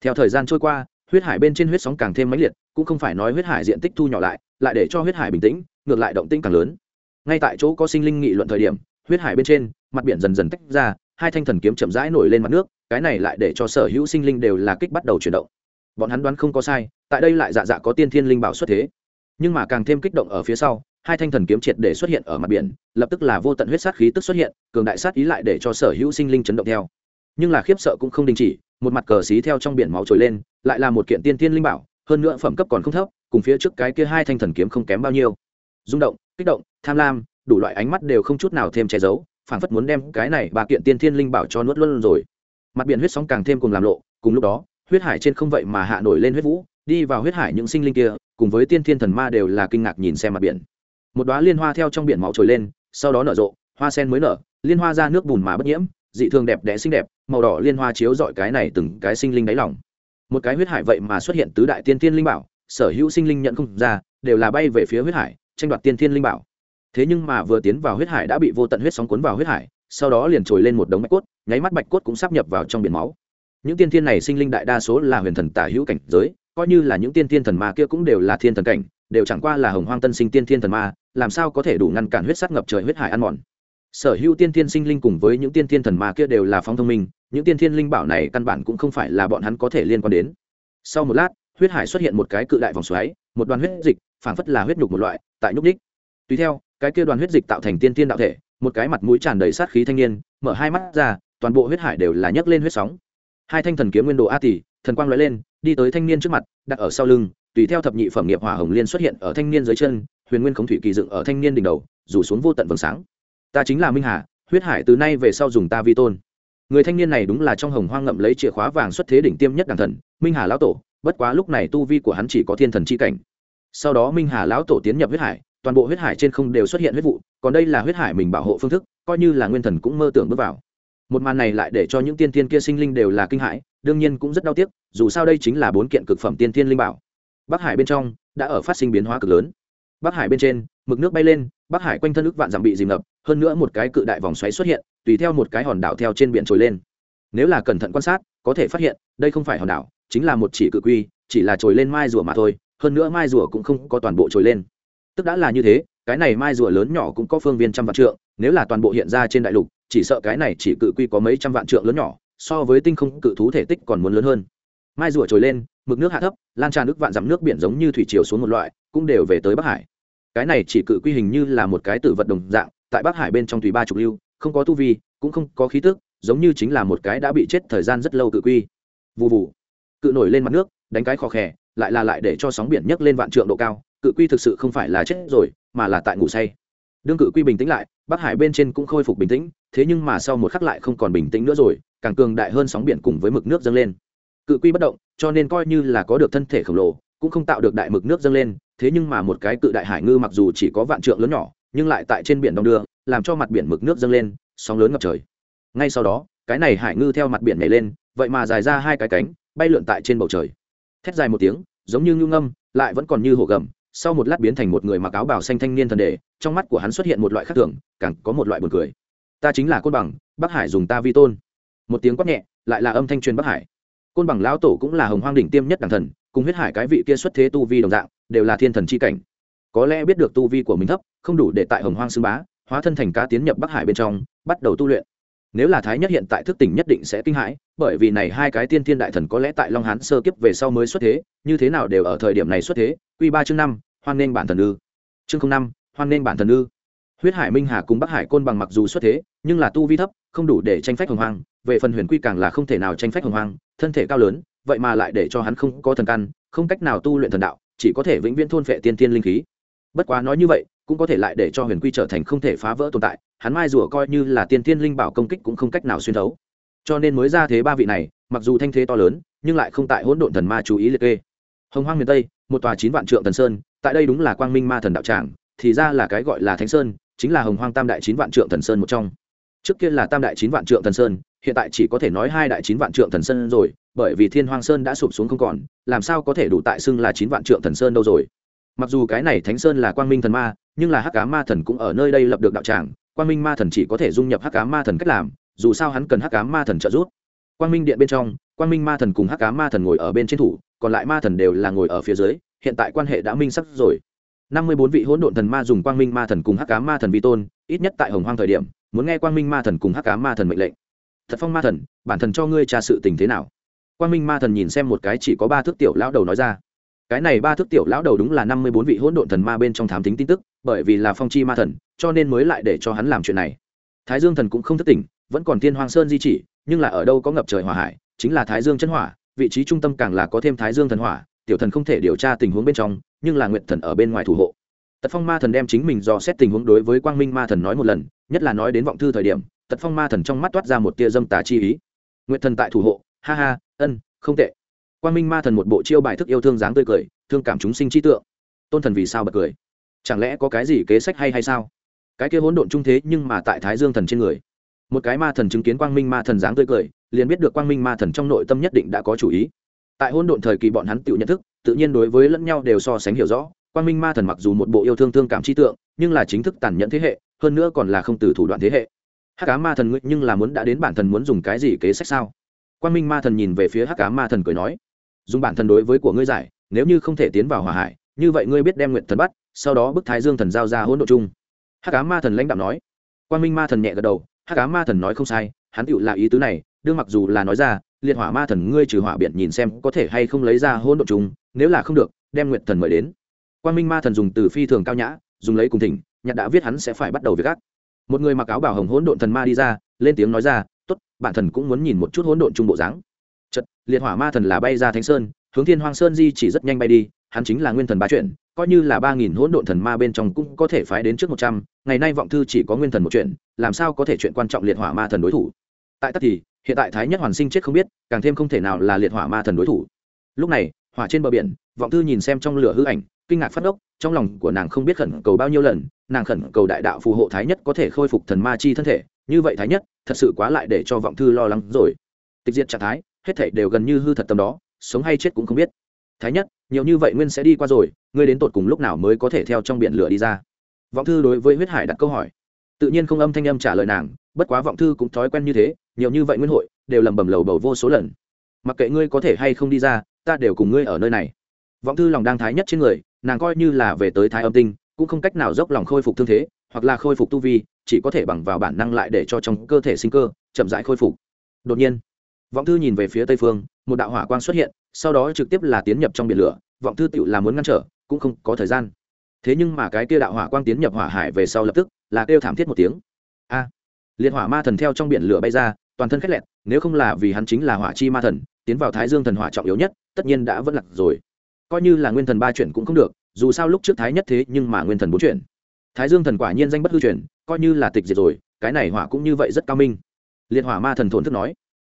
Speaker 1: Theo thời gian trôi qua, huyết hải bên trên huyết sóng càng thêm mãnh liệt, cũng không phải nói huyết hải diện tích thu nhỏ lại lại để cho huyết hải bình tĩnh, ngược lại động tĩnh càng lớn. Ngay tại chỗ có sinh linh nghị luận thời điểm, huyết hải bên trên, mặt biển dần dần tách ra hai thanh thần kiếm chậm rãi nổi lên mặt nước, cái này lại để cho sở hữu sinh linh đều là kích bắt đầu chuyển động. Bọn hắn đoán không có sai, tại đây lại dạ dạ có tiên thiên linh bảo xuất thế. Nhưng mà càng thêm kích động ở phía sau, hai thanh thần kiếm triệt để xuất hiện ở mặt biển, lập tức là vô tận huyết sát khí tức xuất hiện, cường đại sát ý lại để cho sở hữu sinh linh chấn động theo. Nhưng là khiếp sợ cũng không đình chỉ, một mặt cờ xí theo trong biển máu trồi lên, lại là một kiện tiên thiên linh bảo, hơn nữa phẩm cấp còn không thấp, cùng phía trước cái kia hai thanh thần kiếm không kém bao nhiêu. Rung động, kích động, tham lam, đủ loại ánh mắt đều không chút nào thêm che giấu phảng phất muốn đem cái này bà kiện tiên thiên linh bảo cho nuốt luôn rồi. Mặt biển huyết sóng càng thêm cùng làm lộ, cùng lúc đó, huyết hải trên không vậy mà hạ nổi lên huyết vũ, đi vào huyết hải những sinh linh kia, cùng với tiên thiên thần ma đều là kinh ngạc nhìn xem mặt biển. Một đoá liên hoa theo trong biển máu trồi lên, sau đó nở rộ, hoa sen mới nở, liên hoa ra nước bùn mà bất nhiễm, dị thường đẹp đẽ xinh đẹp, màu đỏ liên hoa chiếu dọi cái này từng cái sinh linh đáy lòng. Một cái huyết hải vậy mà xuất hiện tứ đại tiên thiên linh bảo, sở hữu sinh linh nhận không ra, đều là bay về phía huyết hải, tranh đoạt tiên thiên linh bảo thế nhưng mà vừa tiến vào huyết hải đã bị vô tận huyết sóng cuốn vào huyết hải, sau đó liền trồi lên một đống bạch cốt, nháy mắt bạch cốt cũng sắp nhập vào trong biển máu. Những tiên thiên này sinh linh đại đa số là huyền thần tả hữu cảnh giới, coi như là những tiên thiên thần ma kia cũng đều là thiên thần cảnh, đều chẳng qua là hồng hoang tân sinh tiên thiên thần ma, làm sao có thể đủ ngăn cản huyết sắc ngập trời huyết hải ăn mòn. Sở hữu tiên thiên sinh linh cùng với những tiên thiên thần ma kia đều là phong thông minh, những tiên thiên linh bảo này căn bản cũng không phải là bọn hắn có thể liên quan đến. Sau một lát, huyết hải xuất hiện một cái cự đại vòng xoáy, một đoàn huyết dịch, phảng phất là huyết nhục một loại, tại nhúc ních tùy theo cái kia đoàn huyết dịch tạo thành tiên tiên đạo thể, một cái mặt mũi tràn đầy sát khí thanh niên, mở hai mắt ra, toàn bộ huyết hải đều là nhấc lên huyết sóng. Hai thanh thần kiếm nguyên đồ a tỷ thần quang lóe lên, đi tới thanh niên trước mặt, đặt ở sau lưng, tùy theo thập nhị phẩm nghiệp hỏa hồng liên xuất hiện ở thanh niên dưới chân, huyền nguyên khống thủy kỳ dựng ở thanh niên đỉnh đầu, rủ xuống vô tận vầng sáng. Ta chính là minh hà, huyết hải từ nay về sau dùng ta vi tôn. Người thanh niên này đúng là trong hồng hoang ngậm lấy chìa khóa vàng xuất thế đỉnh tiêm nhất đẳng thần, minh hà lão tổ, bất quá lúc này tu vi của hắn chỉ có thiên thần c h i cảnh. Sau đó minh hà lão tổ tiến nhập huyết hải toàn bộ huyết hải trên không đều xuất hiện huyết vụ, còn đây là huyết hải mình bảo hộ phương thức, coi như là nguyên thần cũng mơ tưởng bước vào. Một màn này lại để cho những tiên tiên kia sinh linh đều là kinh hãi, đương nhiên cũng rất đau tiếc, dù sao đây chính là bốn kiện cực phẩm tiên tiên linh bảo. Bắc hải bên trong đã ở phát sinh biến hóa cực lớn. Bắc hải bên trên, mực nước bay lên, bắc hải quanh thân ức vạn dặm bị dìm ngập, hơn nữa một cái cự đại vòng xoáy xuất hiện, tùy theo một cái hòn đảo theo trên biển trồi lên. Nếu là cẩn thận quan sát, có thể phát hiện, đây không phải hòn đảo, chính là một chỉ cự quy, chỉ là trồi lên mai rùa mà thôi, hơn nữa mai rùa cũng không có toàn bộ trồi lên tức đã là như thế, cái này mai rùa lớn nhỏ cũng có phương viên trăm vạn trượng, nếu là toàn bộ hiện ra trên đại lục, chỉ sợ cái này chỉ cự quy có mấy trăm vạn trượng lớn nhỏ, so với tinh không cự thú thể tích còn muốn lớn hơn. Mai rùa trồi lên, mực nước hạ thấp, lan tràn nước vạn dặm nước biển giống như thủy chiều xuống một loại, cũng đều về tới bắc hải. Cái này chỉ cự quy hình như là một cái tử vật đồng dạng, tại bắc hải bên trong tùy ba trục lưu, không có tu vi, cũng không có khí tức, giống như chính là một cái đã bị chết thời gian rất lâu cự quy. Vụ vụ cự nổi lên mặt nước, đánh cái khó khè, lại là lại để cho sóng biển nhấc lên vạn trượng độ cao cự quy thực sự không phải là chết rồi, mà là tại ngủ say. Đương cự quy bình tĩnh lại, bắc hải bên trên cũng khôi phục bình tĩnh, thế nhưng mà sau một khắc lại không còn bình tĩnh nữa rồi, càng cường đại hơn sóng biển cùng với mực nước dâng lên. Cự quy bất động, cho nên coi như là có được thân thể khổng lồ, cũng không tạo được đại mực nước dâng lên, thế nhưng mà một cái cự đại hải ngư mặc dù chỉ có vạn trượng lớn nhỏ, nhưng lại tại trên biển đông đưa, làm cho mặt biển mực nước dâng lên, sóng lớn ngập trời. Ngay sau đó, cái này hải ngư theo mặt biển nhảy lên, vậy mà dài ra hai cái cánh, bay lượn tại trên bầu trời. Thét dài một tiếng, giống như ngưu ngâm, lại vẫn còn như hổ gầm sau một lát biến thành một người mặc áo bào xanh thanh niên thần đề, trong mắt của hắn xuất hiện một loại khác thường, càng có một loại buồn cười. Ta chính là côn bằng, bắc hải dùng ta vi tôn. Một tiếng quát nhẹ, lại là âm thanh truyền bắc hải. Côn bằng lão tổ cũng là hồng hoang đỉnh tiêm nhất đẳng thần, cùng huyết hải cái vị kia xuất thế tu vi đồng dạng, đều là thiên thần c h i cảnh. Có lẽ biết được tu vi của mình thấp, không đủ để tại hồng hoang xưng bá, hóa thân thành cá tiến nhập bắc hải bên trong, bắt đầu tu luyện nếu là thái nhất hiện tại thức tỉnh nhất định sẽ kinh hãi, bởi vì này hai cái tiên thiên đại thần có lẽ tại long hán sơ kiếp về sau mới xuất thế, như thế nào đều ở thời điểm này xuất thế q ba chương năm, hoan nghênh bản thần ư. Chương năm, hoan nghênh bản thần ư. Huyết hải minh hà cùng bắc hải côn bằng mặc dù xuất thế, nhưng là tu vi thấp, không đủ để tranh phách hồng hoang, về phần huyền quy càng là không thể nào tranh phách hồng hoang, thân thể cao lớn, vậy mà lại để cho hắn không có thần căn, không cách nào tu luyện thần đạo, chỉ có thể vĩnh viễn thôn phệ tiên tiên linh khí. Bất quá nói như vậy cũng có thể lại để cho huyền quy trở thành không thể phá vỡ tồn tại, hắn mai rùa coi như là tiên thiên linh bảo công kích cũng không cách nào xuyên thấu. Cho nên mới ra thế ba vị này, mặc dù thanh thế to lớn, nhưng lại không tại hỗn độn thần ma chú ý liệt kê. Hồng hoang miền tây, một tòa chín vạn trượng thần sơn, tại đây đúng là quang minh ma thần đạo tràng, thì ra là cái gọi là thánh sơn, chính là hồng hoang tam đại chín vạn trượng thần sơn một trong. Trước kia là tam đại chín vạn trượng thần sơn, hiện tại chỉ có thể nói hai đại chín vạn trượng thần sơn rồi, bởi vì thiên hoang sơn đã sụp xuống không còn, làm sao có thể đủ tại xưng là chín vạn trượng thần sơn đâu rồi? Mặc dù cái này thánh sơn là quang minh thần ma, nhưng là hắc cá ma thần cũng ở nơi đây lập được đạo tràng, quang minh ma thần chỉ có thể dung nhập hắc cá ma thần cách làm, dù sao hắn cần hắc cá ma thần trợ giúp. Quang minh điện bên trong, quang minh ma thần cùng hắc cá ma thần ngồi ở bên trên thủ, còn lại ma thần đều là ngồi ở phía dưới, hiện tại quan hệ đã minh sắc rồi. Năm mươi bốn vị hỗn độn thần ma dùng quang minh ma thần cùng hắc cá ma thần vi tôn, ít nhất tại hồng hoang thời điểm, muốn nghe quang minh ma thần cùng hắc cá ma thần mệnh lệnh. Thật phong ma thần, bản thần cho ngươi tra sự tình thế nào? Quang minh ma thần nhìn xem một cái chỉ có ba thước tiểu lão đầu nói ra cái này ba thước tiểu lão đầu đúng là năm mươi bốn vị hỗn độn thần ma bên trong thám tính tin tức, bởi vì là phong chi ma thần, cho nên mới lại để cho hắn làm chuyện này. Thái dương thần cũng không thất tỉnh vẫn còn thiên hoàng sơn di chỉ, nhưng là ở đâu có ngập trời hỏa hải, chính là thái dương chân hỏa, vị trí trung tâm càng là có thêm thái dương thần hỏa, tiểu thần không thể điều tra tình huống bên trong, nhưng là nguyện thần ở bên ngoài thủ hộ. Tật phong ma thần đem chính mình do xét tình huống đối với quang minh ma thần nói một lần, nhất là nói đến vọng thư thời điểm, tật phong ma thần trong mắt toát ra một tia dâm tà chi ý. Nguyện thần tại thủ hộ, ha ha, ân, không tệ quang minh ma thần một bộ chiêu bài thức yêu thương dáng tươi cười, thương cảm chúng sinh trí tượng. Tôn thần vì sao bật cười? Chẳng lẽ có cái gì kế sách hay hay sao? Cái kia hỗn độn trung thế nhưng mà tại thái dương thần trên người. Một cái ma thần chứng kiến quang minh ma thần dáng tươi cười, liền biết được quang minh ma thần trong nội tâm nhất định đã có chủ ý. Tại hỗn độn thời kỳ bọn hắn tự nhận thức, tự nhiên đối với lẫn nhau đều so sánh hiểu rõ. Quang minh ma thần mặc dù một bộ yêu thương thương cảm trí tượng, nhưng là chính thức tàn nhẫn thế hệ, hơn nữa còn là không từ thủ đoạn thế hệ. Hắc cá ma thần nguyện nhưng là muốn đã đến bản thần muốn dùng cái gì kế sách sao? Quang minh ma thần nhìn về phía hắc cá ma thần cười nói dùng bản thần đối với của ngươi giải, nếu như không thể tiến vào hòa hải, như vậy ngươi biết đem nguyện thần bắt, sau đó bức thái dương thần giao ra hỗn độ chung. Hắc cá ma thần lãnh đạo nói. Quang minh ma thần nhẹ gật đầu, hắc cá ma thần nói không sai, hắn tựu là ý tứ này, đương mặc dù là nói ra, liệt hỏa ma thần ngươi trừ hỏa biện nhìn xem có thể hay không lấy ra hỗn độ chung, nếu là không được, đem nguyện thần mời đến. Quang minh ma thần dùng từ phi thường cao nhã, dùng lấy cùng thỉnh nhạc đã viết hắn sẽ phải bắt đầu việc gác một người mặc áo bảo hồng hỗn độn thần ma đi ra, lên tiếng nói ra, tốt, bản thần cũng muốn nhìn một chút hỗn độn chung bộ dáng chật, liệt hỏa ma thần là bay ra thánh sơn, hướng thiên hoàng sơn di chỉ rất nhanh bay đi, hắn chính là nguyên thần ba chuyện coi như là ba nghìn hỗn độn thần ma bên trong cũng có thể phái đến trước một trăm, ngày nay vọng thư chỉ có nguyên thần một chuyện, làm sao có thể chuyện quan trọng liệt hỏa ma thần đối thủ? Tại tất thì, hiện tại thái nhất hoàn sinh chết không biết, càng thêm không thể nào là liệt hỏa ma thần đối thủ. Lúc này, hỏa trên bờ biển, vọng thư nhìn xem trong lửa hư ảnh, kinh ngạc phát ốc trong lòng của nàng không biết khẩn cầu bao nhiêu lần, nàng khẩn cầu đại đạo phù hộ thái nhất có thể khôi phục thần ma chi thân thể, như vậy thái nhất, thật sự quá lại để cho vọng thư lo lắng rồi. Tịch diệt trạng thái hết thể đều gần như hư thật tâm đó, sống hay chết cũng không biết. Thái nhất, nhiều như vậy nguyên sẽ đi qua rồi, ngươi đến tột cùng lúc nào mới có thể theo trong biển lửa đi ra? Vọng thư đối với huyết hải đặt câu hỏi. Tự nhiên không âm thanh âm trả lời nàng, bất quá vọng thư cũng thói quen như thế, nhiều như vậy nguyên hội, đều lầm bầm lầu bầu vô số lần. Mặc kệ ngươi có thể hay không đi ra, ta đều cùng ngươi ở nơi này. Vọng thư lòng đang thái nhất trên người, nàng coi như là về tới thái âm tinh, cũng không cách nào dốc lòng khôi phục thương thế, hoặc là khôi phục tu vi, chỉ có thể bằng vào bản năng lại để cho trong cơ thể sinh cơ, chậm rãi khôi phục. Đột nhiên vọng thư nhìn về phía tây phương, một đạo hỏa quang xuất hiện, sau đó trực tiếp là tiến nhập trong biển lửa, vọng thư tự là muốn ngăn trở, cũng không có thời gian. Thế nhưng mà cái kia đạo hỏa quang tiến nhập hỏa hải về sau lập tức là kêu thảm thiết một tiếng. A! Liệt hỏa ma thần theo trong biển lửa bay ra, toàn thân khét lẹt, nếu không là vì hắn chính là hỏa chi ma thần, tiến vào thái dương thần hỏa trọng yếu nhất, tất nhiên đã vẫn lạc rồi. Coi như là nguyên thần ba chuyển cũng không được, dù sao lúc trước thái nhất thế nhưng mà nguyên thần bốn chuyển. Thái dương thần quả nhiên danh bất hư chuyển coi như là tịch diệt rồi, cái này hỏa cũng như vậy rất cao minh. Liệt hỏa ma thần thổn thức nói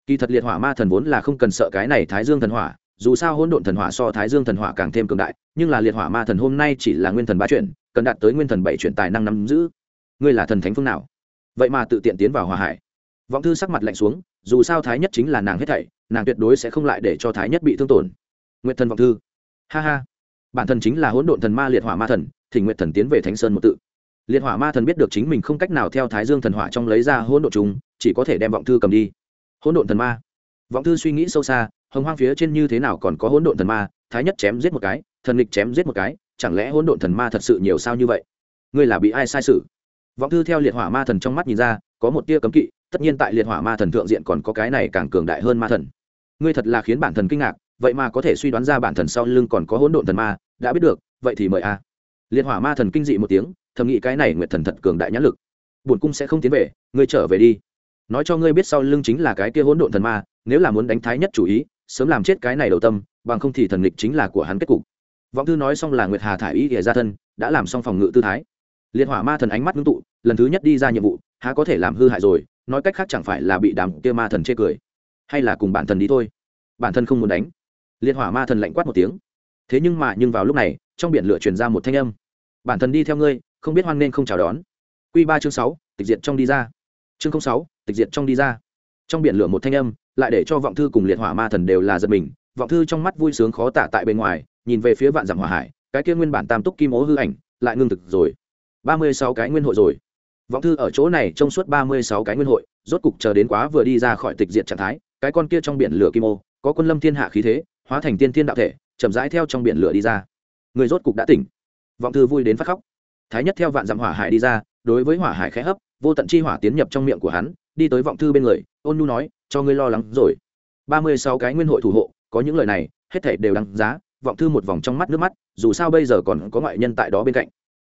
Speaker 1: kỳ thật liệt hỏa ma thần vốn là không cần sợ cái này thái dương thần hỏa, dù sao hỗn độn thần hỏa so thái dương thần hỏa càng thêm cường đại, nhưng là liệt hỏa ma thần hôm nay chỉ là nguyên thần ba chuyển, cần đạt tới nguyên thần bảy chuyển tài năng nắm giữ. Ngươi là thần thánh phương nào? Vậy mà tự tiện tiến vào hòa hải. Vọng thư sắc mặt lạnh xuống, dù sao thái nhất chính là nàng hết thảy, nàng tuyệt đối sẽ không lại để cho thái nhất bị thương tổn. Nguyện thần vọng thư. Ha ha. Bản thân chính là hỗn độn thần ma liệt hỏa ma thần thì nguyện thần tiến về thánh sơn một tự. Liệt hỏa ma thần biết được chính mình không cách nào theo thái dương thần hỏa trong lấy ra hỗn độn chúng, chỉ có thể đem vọng thư cầm đi hỗn độn thần ma. Vọng thư suy nghĩ sâu xa, hồng hoang phía trên như thế nào còn có hỗn độn thần ma, thái nhất chém giết một cái, thần lịch chém giết một cái, chẳng lẽ hỗn độn thần ma thật sự nhiều sao như vậy? Ngươi là bị ai sai sự vọng thư theo liệt hỏa ma thần trong mắt nhìn ra, có một tia cấm kỵ, tất nhiên tại liệt hỏa ma thần thượng diện còn có cái này càng cường đại hơn ma thần. Ngươi thật là khiến bản thần kinh ngạc, vậy mà có thể suy đoán ra bản thần sau lưng còn có hỗn độn thần ma, đã biết được, vậy thì mời a. Liệt hỏa ma thần kinh dị một tiếng, thầm nghĩ cái này nguyệt thần thật cường đại nhãn lực. Bổn cung sẽ không tiến về, ngươi trở về đi nói cho ngươi biết sau lưng chính là cái kia hỗn độn thần ma, nếu là muốn đánh thái nhất chủ ý, sớm làm chết cái này đầu tâm, bằng không thì thần lịch chính là của hắn kết cục. Vọng thư nói xong là nguyệt hà thải ý ỉa ra thân, đã làm xong phòng ngự tư thái. Liệt hỏa ma thần ánh mắt ngưng tụ, lần thứ nhất đi ra nhiệm vụ, há có thể làm hư hại rồi, nói cách khác chẳng phải là bị đám kia ma thần chê cười, hay là cùng bản thần đi thôi. Bản thân không muốn đánh. Liệt hỏa ma thần lạnh quát một tiếng. Thế nhưng mà, nhưng vào lúc này, trong biển lửa truyền ra một thanh âm. Bản thân đi theo ngươi, không biết hoan nên không chào đón. Q ba chương sáu, tịch diệt trong đi ra. Chương sáu tịch diệt trong đi ra. Trong biển lửa một thanh âm, lại để cho vọng thư cùng liệt hỏa ma thần đều là giật mình. Vọng thư trong mắt vui sướng khó tả tại bên ngoài, nhìn về phía vạn dặm hỏa hải, cái kia nguyên bản tam túc kim ố hư ảnh, lại ngưng thực rồi. Ba mươi sáu cái nguyên hội rồi. Vọng thư ở chỗ này trong suốt ba mươi sáu cái nguyên hội, rốt cục chờ đến quá vừa đi ra khỏi tịch diệt trạng thái, cái con kia trong biển lửa kim ô, có quân lâm thiên hạ khí thế, hóa thành tiên thiên đạo thể, chậm rãi theo trong biển lửa đi ra. Người rốt cục đã tỉnh. Vọng thư vui đến phát khóc. Thái nhất theo vạn dặm hỏa hải đi ra, đối với hỏa hải khẽ hấp, vô tận chi hỏa tiến nhập trong miệng của hắn đi tới vọng thư bên người ôn nhu nói cho ngươi lo lắng rồi. Ba mươi sáu cái nguyên hội thủ hộ có những lời này hết thể đều đáng giá vọng thư một vòng trong mắt nước mắt dù sao bây giờ còn có ngoại nhân tại đó bên cạnh.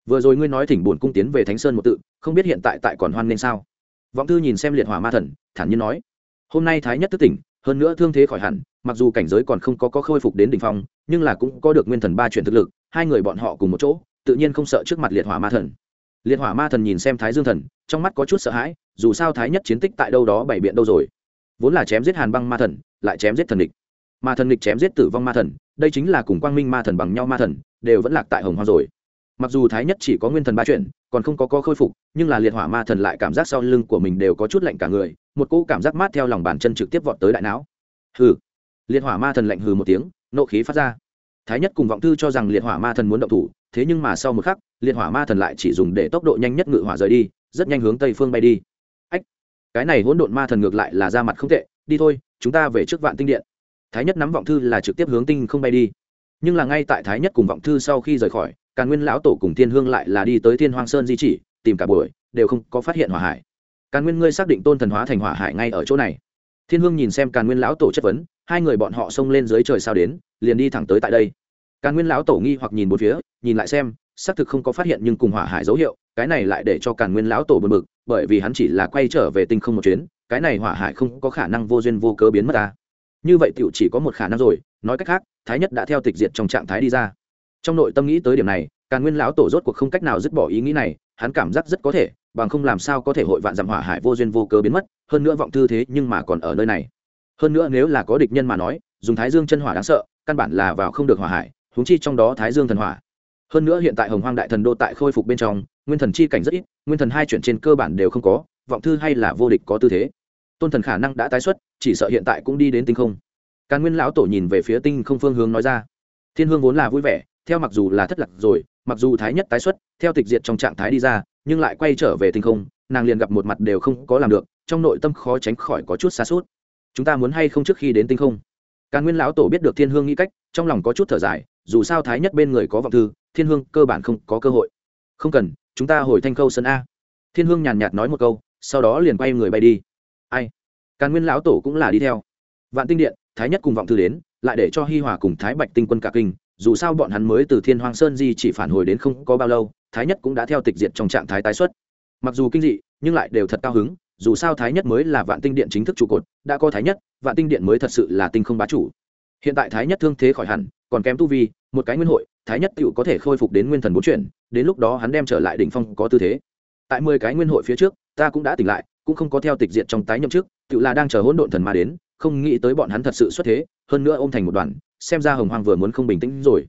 Speaker 1: Vừa rồi ngươi nói thỉnh buồn cung tiến về thánh sơn một tự không biết hiện tại tại còn hoan nên sao? Vọng thư nhìn xem liệt hỏa ma thần thản nhiên nói hôm nay thái nhất thức tỉnh hơn nữa thương thế khỏi hẳn mặc dù cảnh giới còn không có, có khôi phục đến đ ỉ n h phong nhưng là cũng có được nguyên thần ba chuyển thực lực hai người bọn họ cùng một chỗ tự nhiên không sợ trước mặt liệt hỏa ma thần liệt hỏa ma thần nhìn xem thái dương thần trong mắt có chút sợ hãi dù sao thái nhất chiến tích tại đâu đó bảy biện đâu rồi. Vốn là chém giết hàn băng ma thần lại chém giết thần địch. Ma thần địch chém giết tử vong ma thần đây chính là cùng quang minh ma thần bằng nhau ma thần đều vẫn lạc tại hồng hoa rồi. Mặc dù thái nhất chỉ có nguyên thần ba chuyện, còn không có có khôi phục nhưng là liệt hỏa ma thần lại cảm giác sau lưng của mình đều có chút lạnh cả người một cỗ cảm giác mát theo lòng bàn chân trực tiếp vọt tới đại não. Hừ. Liệt hỏa ma thần lạnh hừ một tiếng nộ khí phát ra. Thái nhất cùng vọng thư cho rằng liệt hỏa ma thần muốn động thủ thế nhưng mà sau một khắc liệt hỏa ma thần lại chỉ dùng để tốc độ nhanh nhất ngự hỏa rời đi, rất nhanh hướng tây phương bay đi. Ách, cái này hỗn độn ma thần ngược lại là ra mặt không tệ, đi thôi, chúng ta về trước vạn tinh điện. Thái nhất nắm vọng thư là trực tiếp hướng tinh không bay đi. Nhưng là ngay tại thái nhất cùng vọng thư sau khi rời khỏi, càn nguyên lão tổ cùng thiên hương lại là đi tới thiên hoang sơn di chỉ, tìm cả buổi, đều không có phát hiện hỏa hải. Càn nguyên ngươi xác định tôn thần hóa thành hỏa hải ngay ở chỗ này. Thiên hương nhìn xem càn nguyên lão tổ chất vấn, hai người bọn họ xông lên dưới trời sao đến, liền đi thẳng tới tại đây. Càn nguyên lão tổ nghi hoặc nhìn một phía, nhìn lại xem xác thực không có phát hiện nhưng cùng hỏa hải dấu hiệu, cái này lại để cho càn nguyên lão tổ bật bực, bởi vì hắn chỉ là quay trở về tinh không một chuyến, cái này hỏa hải không có khả năng vô duyên vô cớ biến mất ta. Như vậy tựu chỉ có một khả năng rồi, nói cách khác, thái nhất đã theo tịch diệt trong trạng thái đi ra. Trong nội tâm nghĩ tới điểm này, càn nguyên lão tổ rốt cuộc không cách nào dứt bỏ ý nghĩ này, hắn cảm giác rất có thể, bằng không làm sao có thể hội vạn dặm hỏa hải vô duyên vô cớ biến mất, hơn nữa vọng thư thế nhưng mà còn ở nơi này. Hơn nữa nếu là có địch nhân mà nói, dùng thái dương chân hỏa đáng sợ, căn bản là vào không được hỏa hải húng chi trong đó thái dương thần hỏa hơn nữa hiện tại hồng hoang đại thần đô tại khôi phục bên trong, nguyên thần chi cảnh rất ít, nguyên thần hai chuyển trên cơ bản đều không có, vọng thư hay là vô địch có tư thế. Tôn thần khả năng đã tái xuất, chỉ sợ hiện tại cũng đi đến tinh không. Càn nguyên lão tổ nhìn về phía tinh không phương hướng nói ra. Thiên hương vốn là vui vẻ, theo mặc dù là thất lạc rồi, mặc dù thái nhất tái xuất, theo tịch diệt trong trạng thái đi ra, nhưng lại quay trở về tinh không, nàng liền gặp một mặt đều không có làm được, trong nội tâm khó tránh khỏi có chút xa suốt chúng ta muốn hay không trước khi đến tinh không? Càn nguyên lão tổ biết được thiên hương nghĩ cách, trong lòng có chút thở dài, dù sao thái nhất bên người có vọng thư thiên hương cơ bản không có cơ hội. Không cần, chúng ta hồi thanh khâu sân a. Thiên hương nhàn nhạt nói một câu, sau đó liền quay người bay đi. Ai? Càn nguyên lão tổ cũng là đi theo. Vạn tinh điện, thái nhất cùng vọng thư đến, lại để cho hi hòa cùng thái bạch tinh quân cả kinh, dù sao bọn hắn mới từ thiên hoàng sơn di chỉ phản hồi đến không có bao lâu, thái nhất cũng đã theo tịch diệt trong trạng thái tái xuất. Mặc dù kinh dị, nhưng lại đều thật cao hứng, dù sao thái nhất mới là vạn tinh điện chính thức trụ cột, đã có thái nhất, vạn tinh điện mới thật sự là tinh không bá chủ. Hiện tại thái nhất thương thế khỏi hẳn còn kém tu vi, một cái nguyên hội, thái nhất tựu có thể khôi phục đến nguyên thần bốn chuyển, đến lúc đó hắn đem trở lại đỉnh phong có tư thế. Tại mười cái nguyên hội phía trước, ta cũng đã tỉnh lại, cũng không có theo tịch diện trong tái nhậm trước tựu là đang chờ hỗn độn thần ma đến, không nghĩ tới bọn hắn thật sự xuất thế, hơn nữa ôm thành một đoàn, xem ra hồng hoàng vừa muốn không bình tĩnh rồi.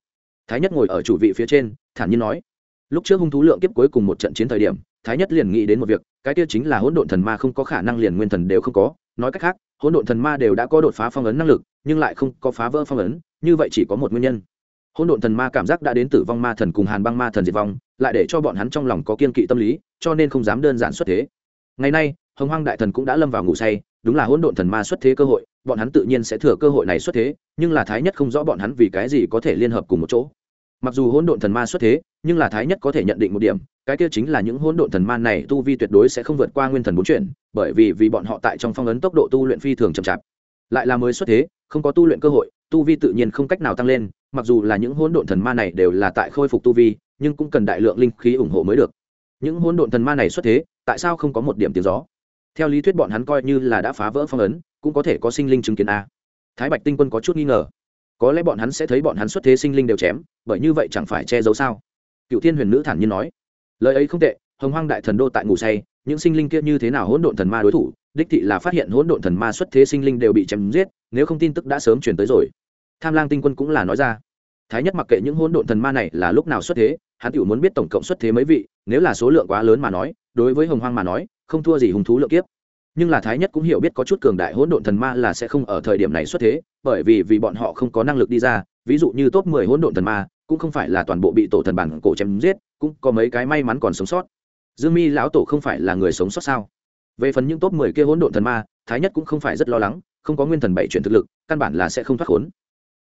Speaker 1: Thái nhất ngồi ở chủ vị phía trên, thản nhiên nói, lúc trước hung thú lượng kiếp cuối cùng một trận chiến thời điểm, thái nhất liền nghĩ đến một việc, cái kia chính là hỗn độn thần ma không có khả năng liền nguyên thần đều không có, nói cách khác hỗn độn thần ma đều đã có đột phá phong ấn năng lực, nhưng lại không có phá vỡ phong ấn, như vậy chỉ có một nguyên nhân. Hỗn độn thần ma cảm giác đã đến tử vong ma thần cùng hàn băng ma thần diệt vong, lại để cho bọn hắn trong lòng có kiên kỵ tâm lý, cho nên không dám đơn giản xuất thế. Ngày nay, hồng hoang đại thần cũng đã lâm vào ngủ say, đúng là hỗn độn thần ma xuất thế cơ hội, bọn hắn tự nhiên sẽ thừa cơ hội này xuất thế, nhưng là thái nhất không rõ bọn hắn vì cái gì có thể liên hợp cùng một chỗ mặc dù hỗn độn thần ma xuất thế, nhưng là thái nhất có thể nhận định một điểm, cái kia chính là những hỗn độn thần ma này tu vi tuyệt đối sẽ không vượt qua nguyên thần bốn chuyển, bởi vì vì bọn họ tại trong phong ấn tốc độ tu luyện phi thường chậm chạp. Lại là mới xuất thế, không có tu luyện cơ hội, tu vi tự nhiên không cách nào tăng lên, mặc dù là những hỗn độn thần ma này đều là tại khôi phục tu vi, nhưng cũng cần đại lượng linh khí ủng hộ mới được. Những hỗn độn thần ma này xuất thế, tại sao không có một điểm tiếng gió? Theo lý thuyết bọn hắn coi như là đã phá vỡ phong ấn, cũng có thể có sinh linh chứng kiến a. Thái bạch tinh quân có chút nghi ngờ có lẽ bọn hắn sẽ thấy bọn hắn xuất thế sinh linh đều chém, bởi như vậy chẳng phải che giấu sao? Cựu thiên huyền nữ thản nhiên nói. Lời ấy không tệ, hồng hoang đại thần đô tại ngủ say, những sinh linh kia như thế nào hỗn độn thần ma đối thủ, đích thị là phát hiện hỗn độn thần ma xuất thế sinh linh đều bị chém giết, nếu không tin tức đã sớm chuyển tới rồi. Tham lang tinh quân cũng là nói ra. Thái nhất mặc kệ những hỗn độn thần ma này là lúc nào xuất thế, hắn tự muốn biết tổng cộng xuất thế mấy vị, nếu là số lượng quá lớn mà nói, đối với hồng hoang mà nói, không thua gì hùng thú lượng kiếp nhưng là thái nhất cũng hiểu biết có chút cường đại hỗn độn thần ma là sẽ không ở thời điểm này xuất thế, bởi vì vì bọn họ không có năng lực đi ra, ví dụ như top mười hỗn độn thần ma, cũng không phải là toàn bộ bị tổ thần bản cổ chém giết, cũng có mấy cái may mắn còn sống sót. Dương mi lão tổ không phải là người sống sót sao? Về phần những top mười kia hỗn độn thần ma, thái nhất cũng không phải rất lo lắng, không có nguyên thần bảy chuyển thực lực, căn bản là sẽ không thoát khốn.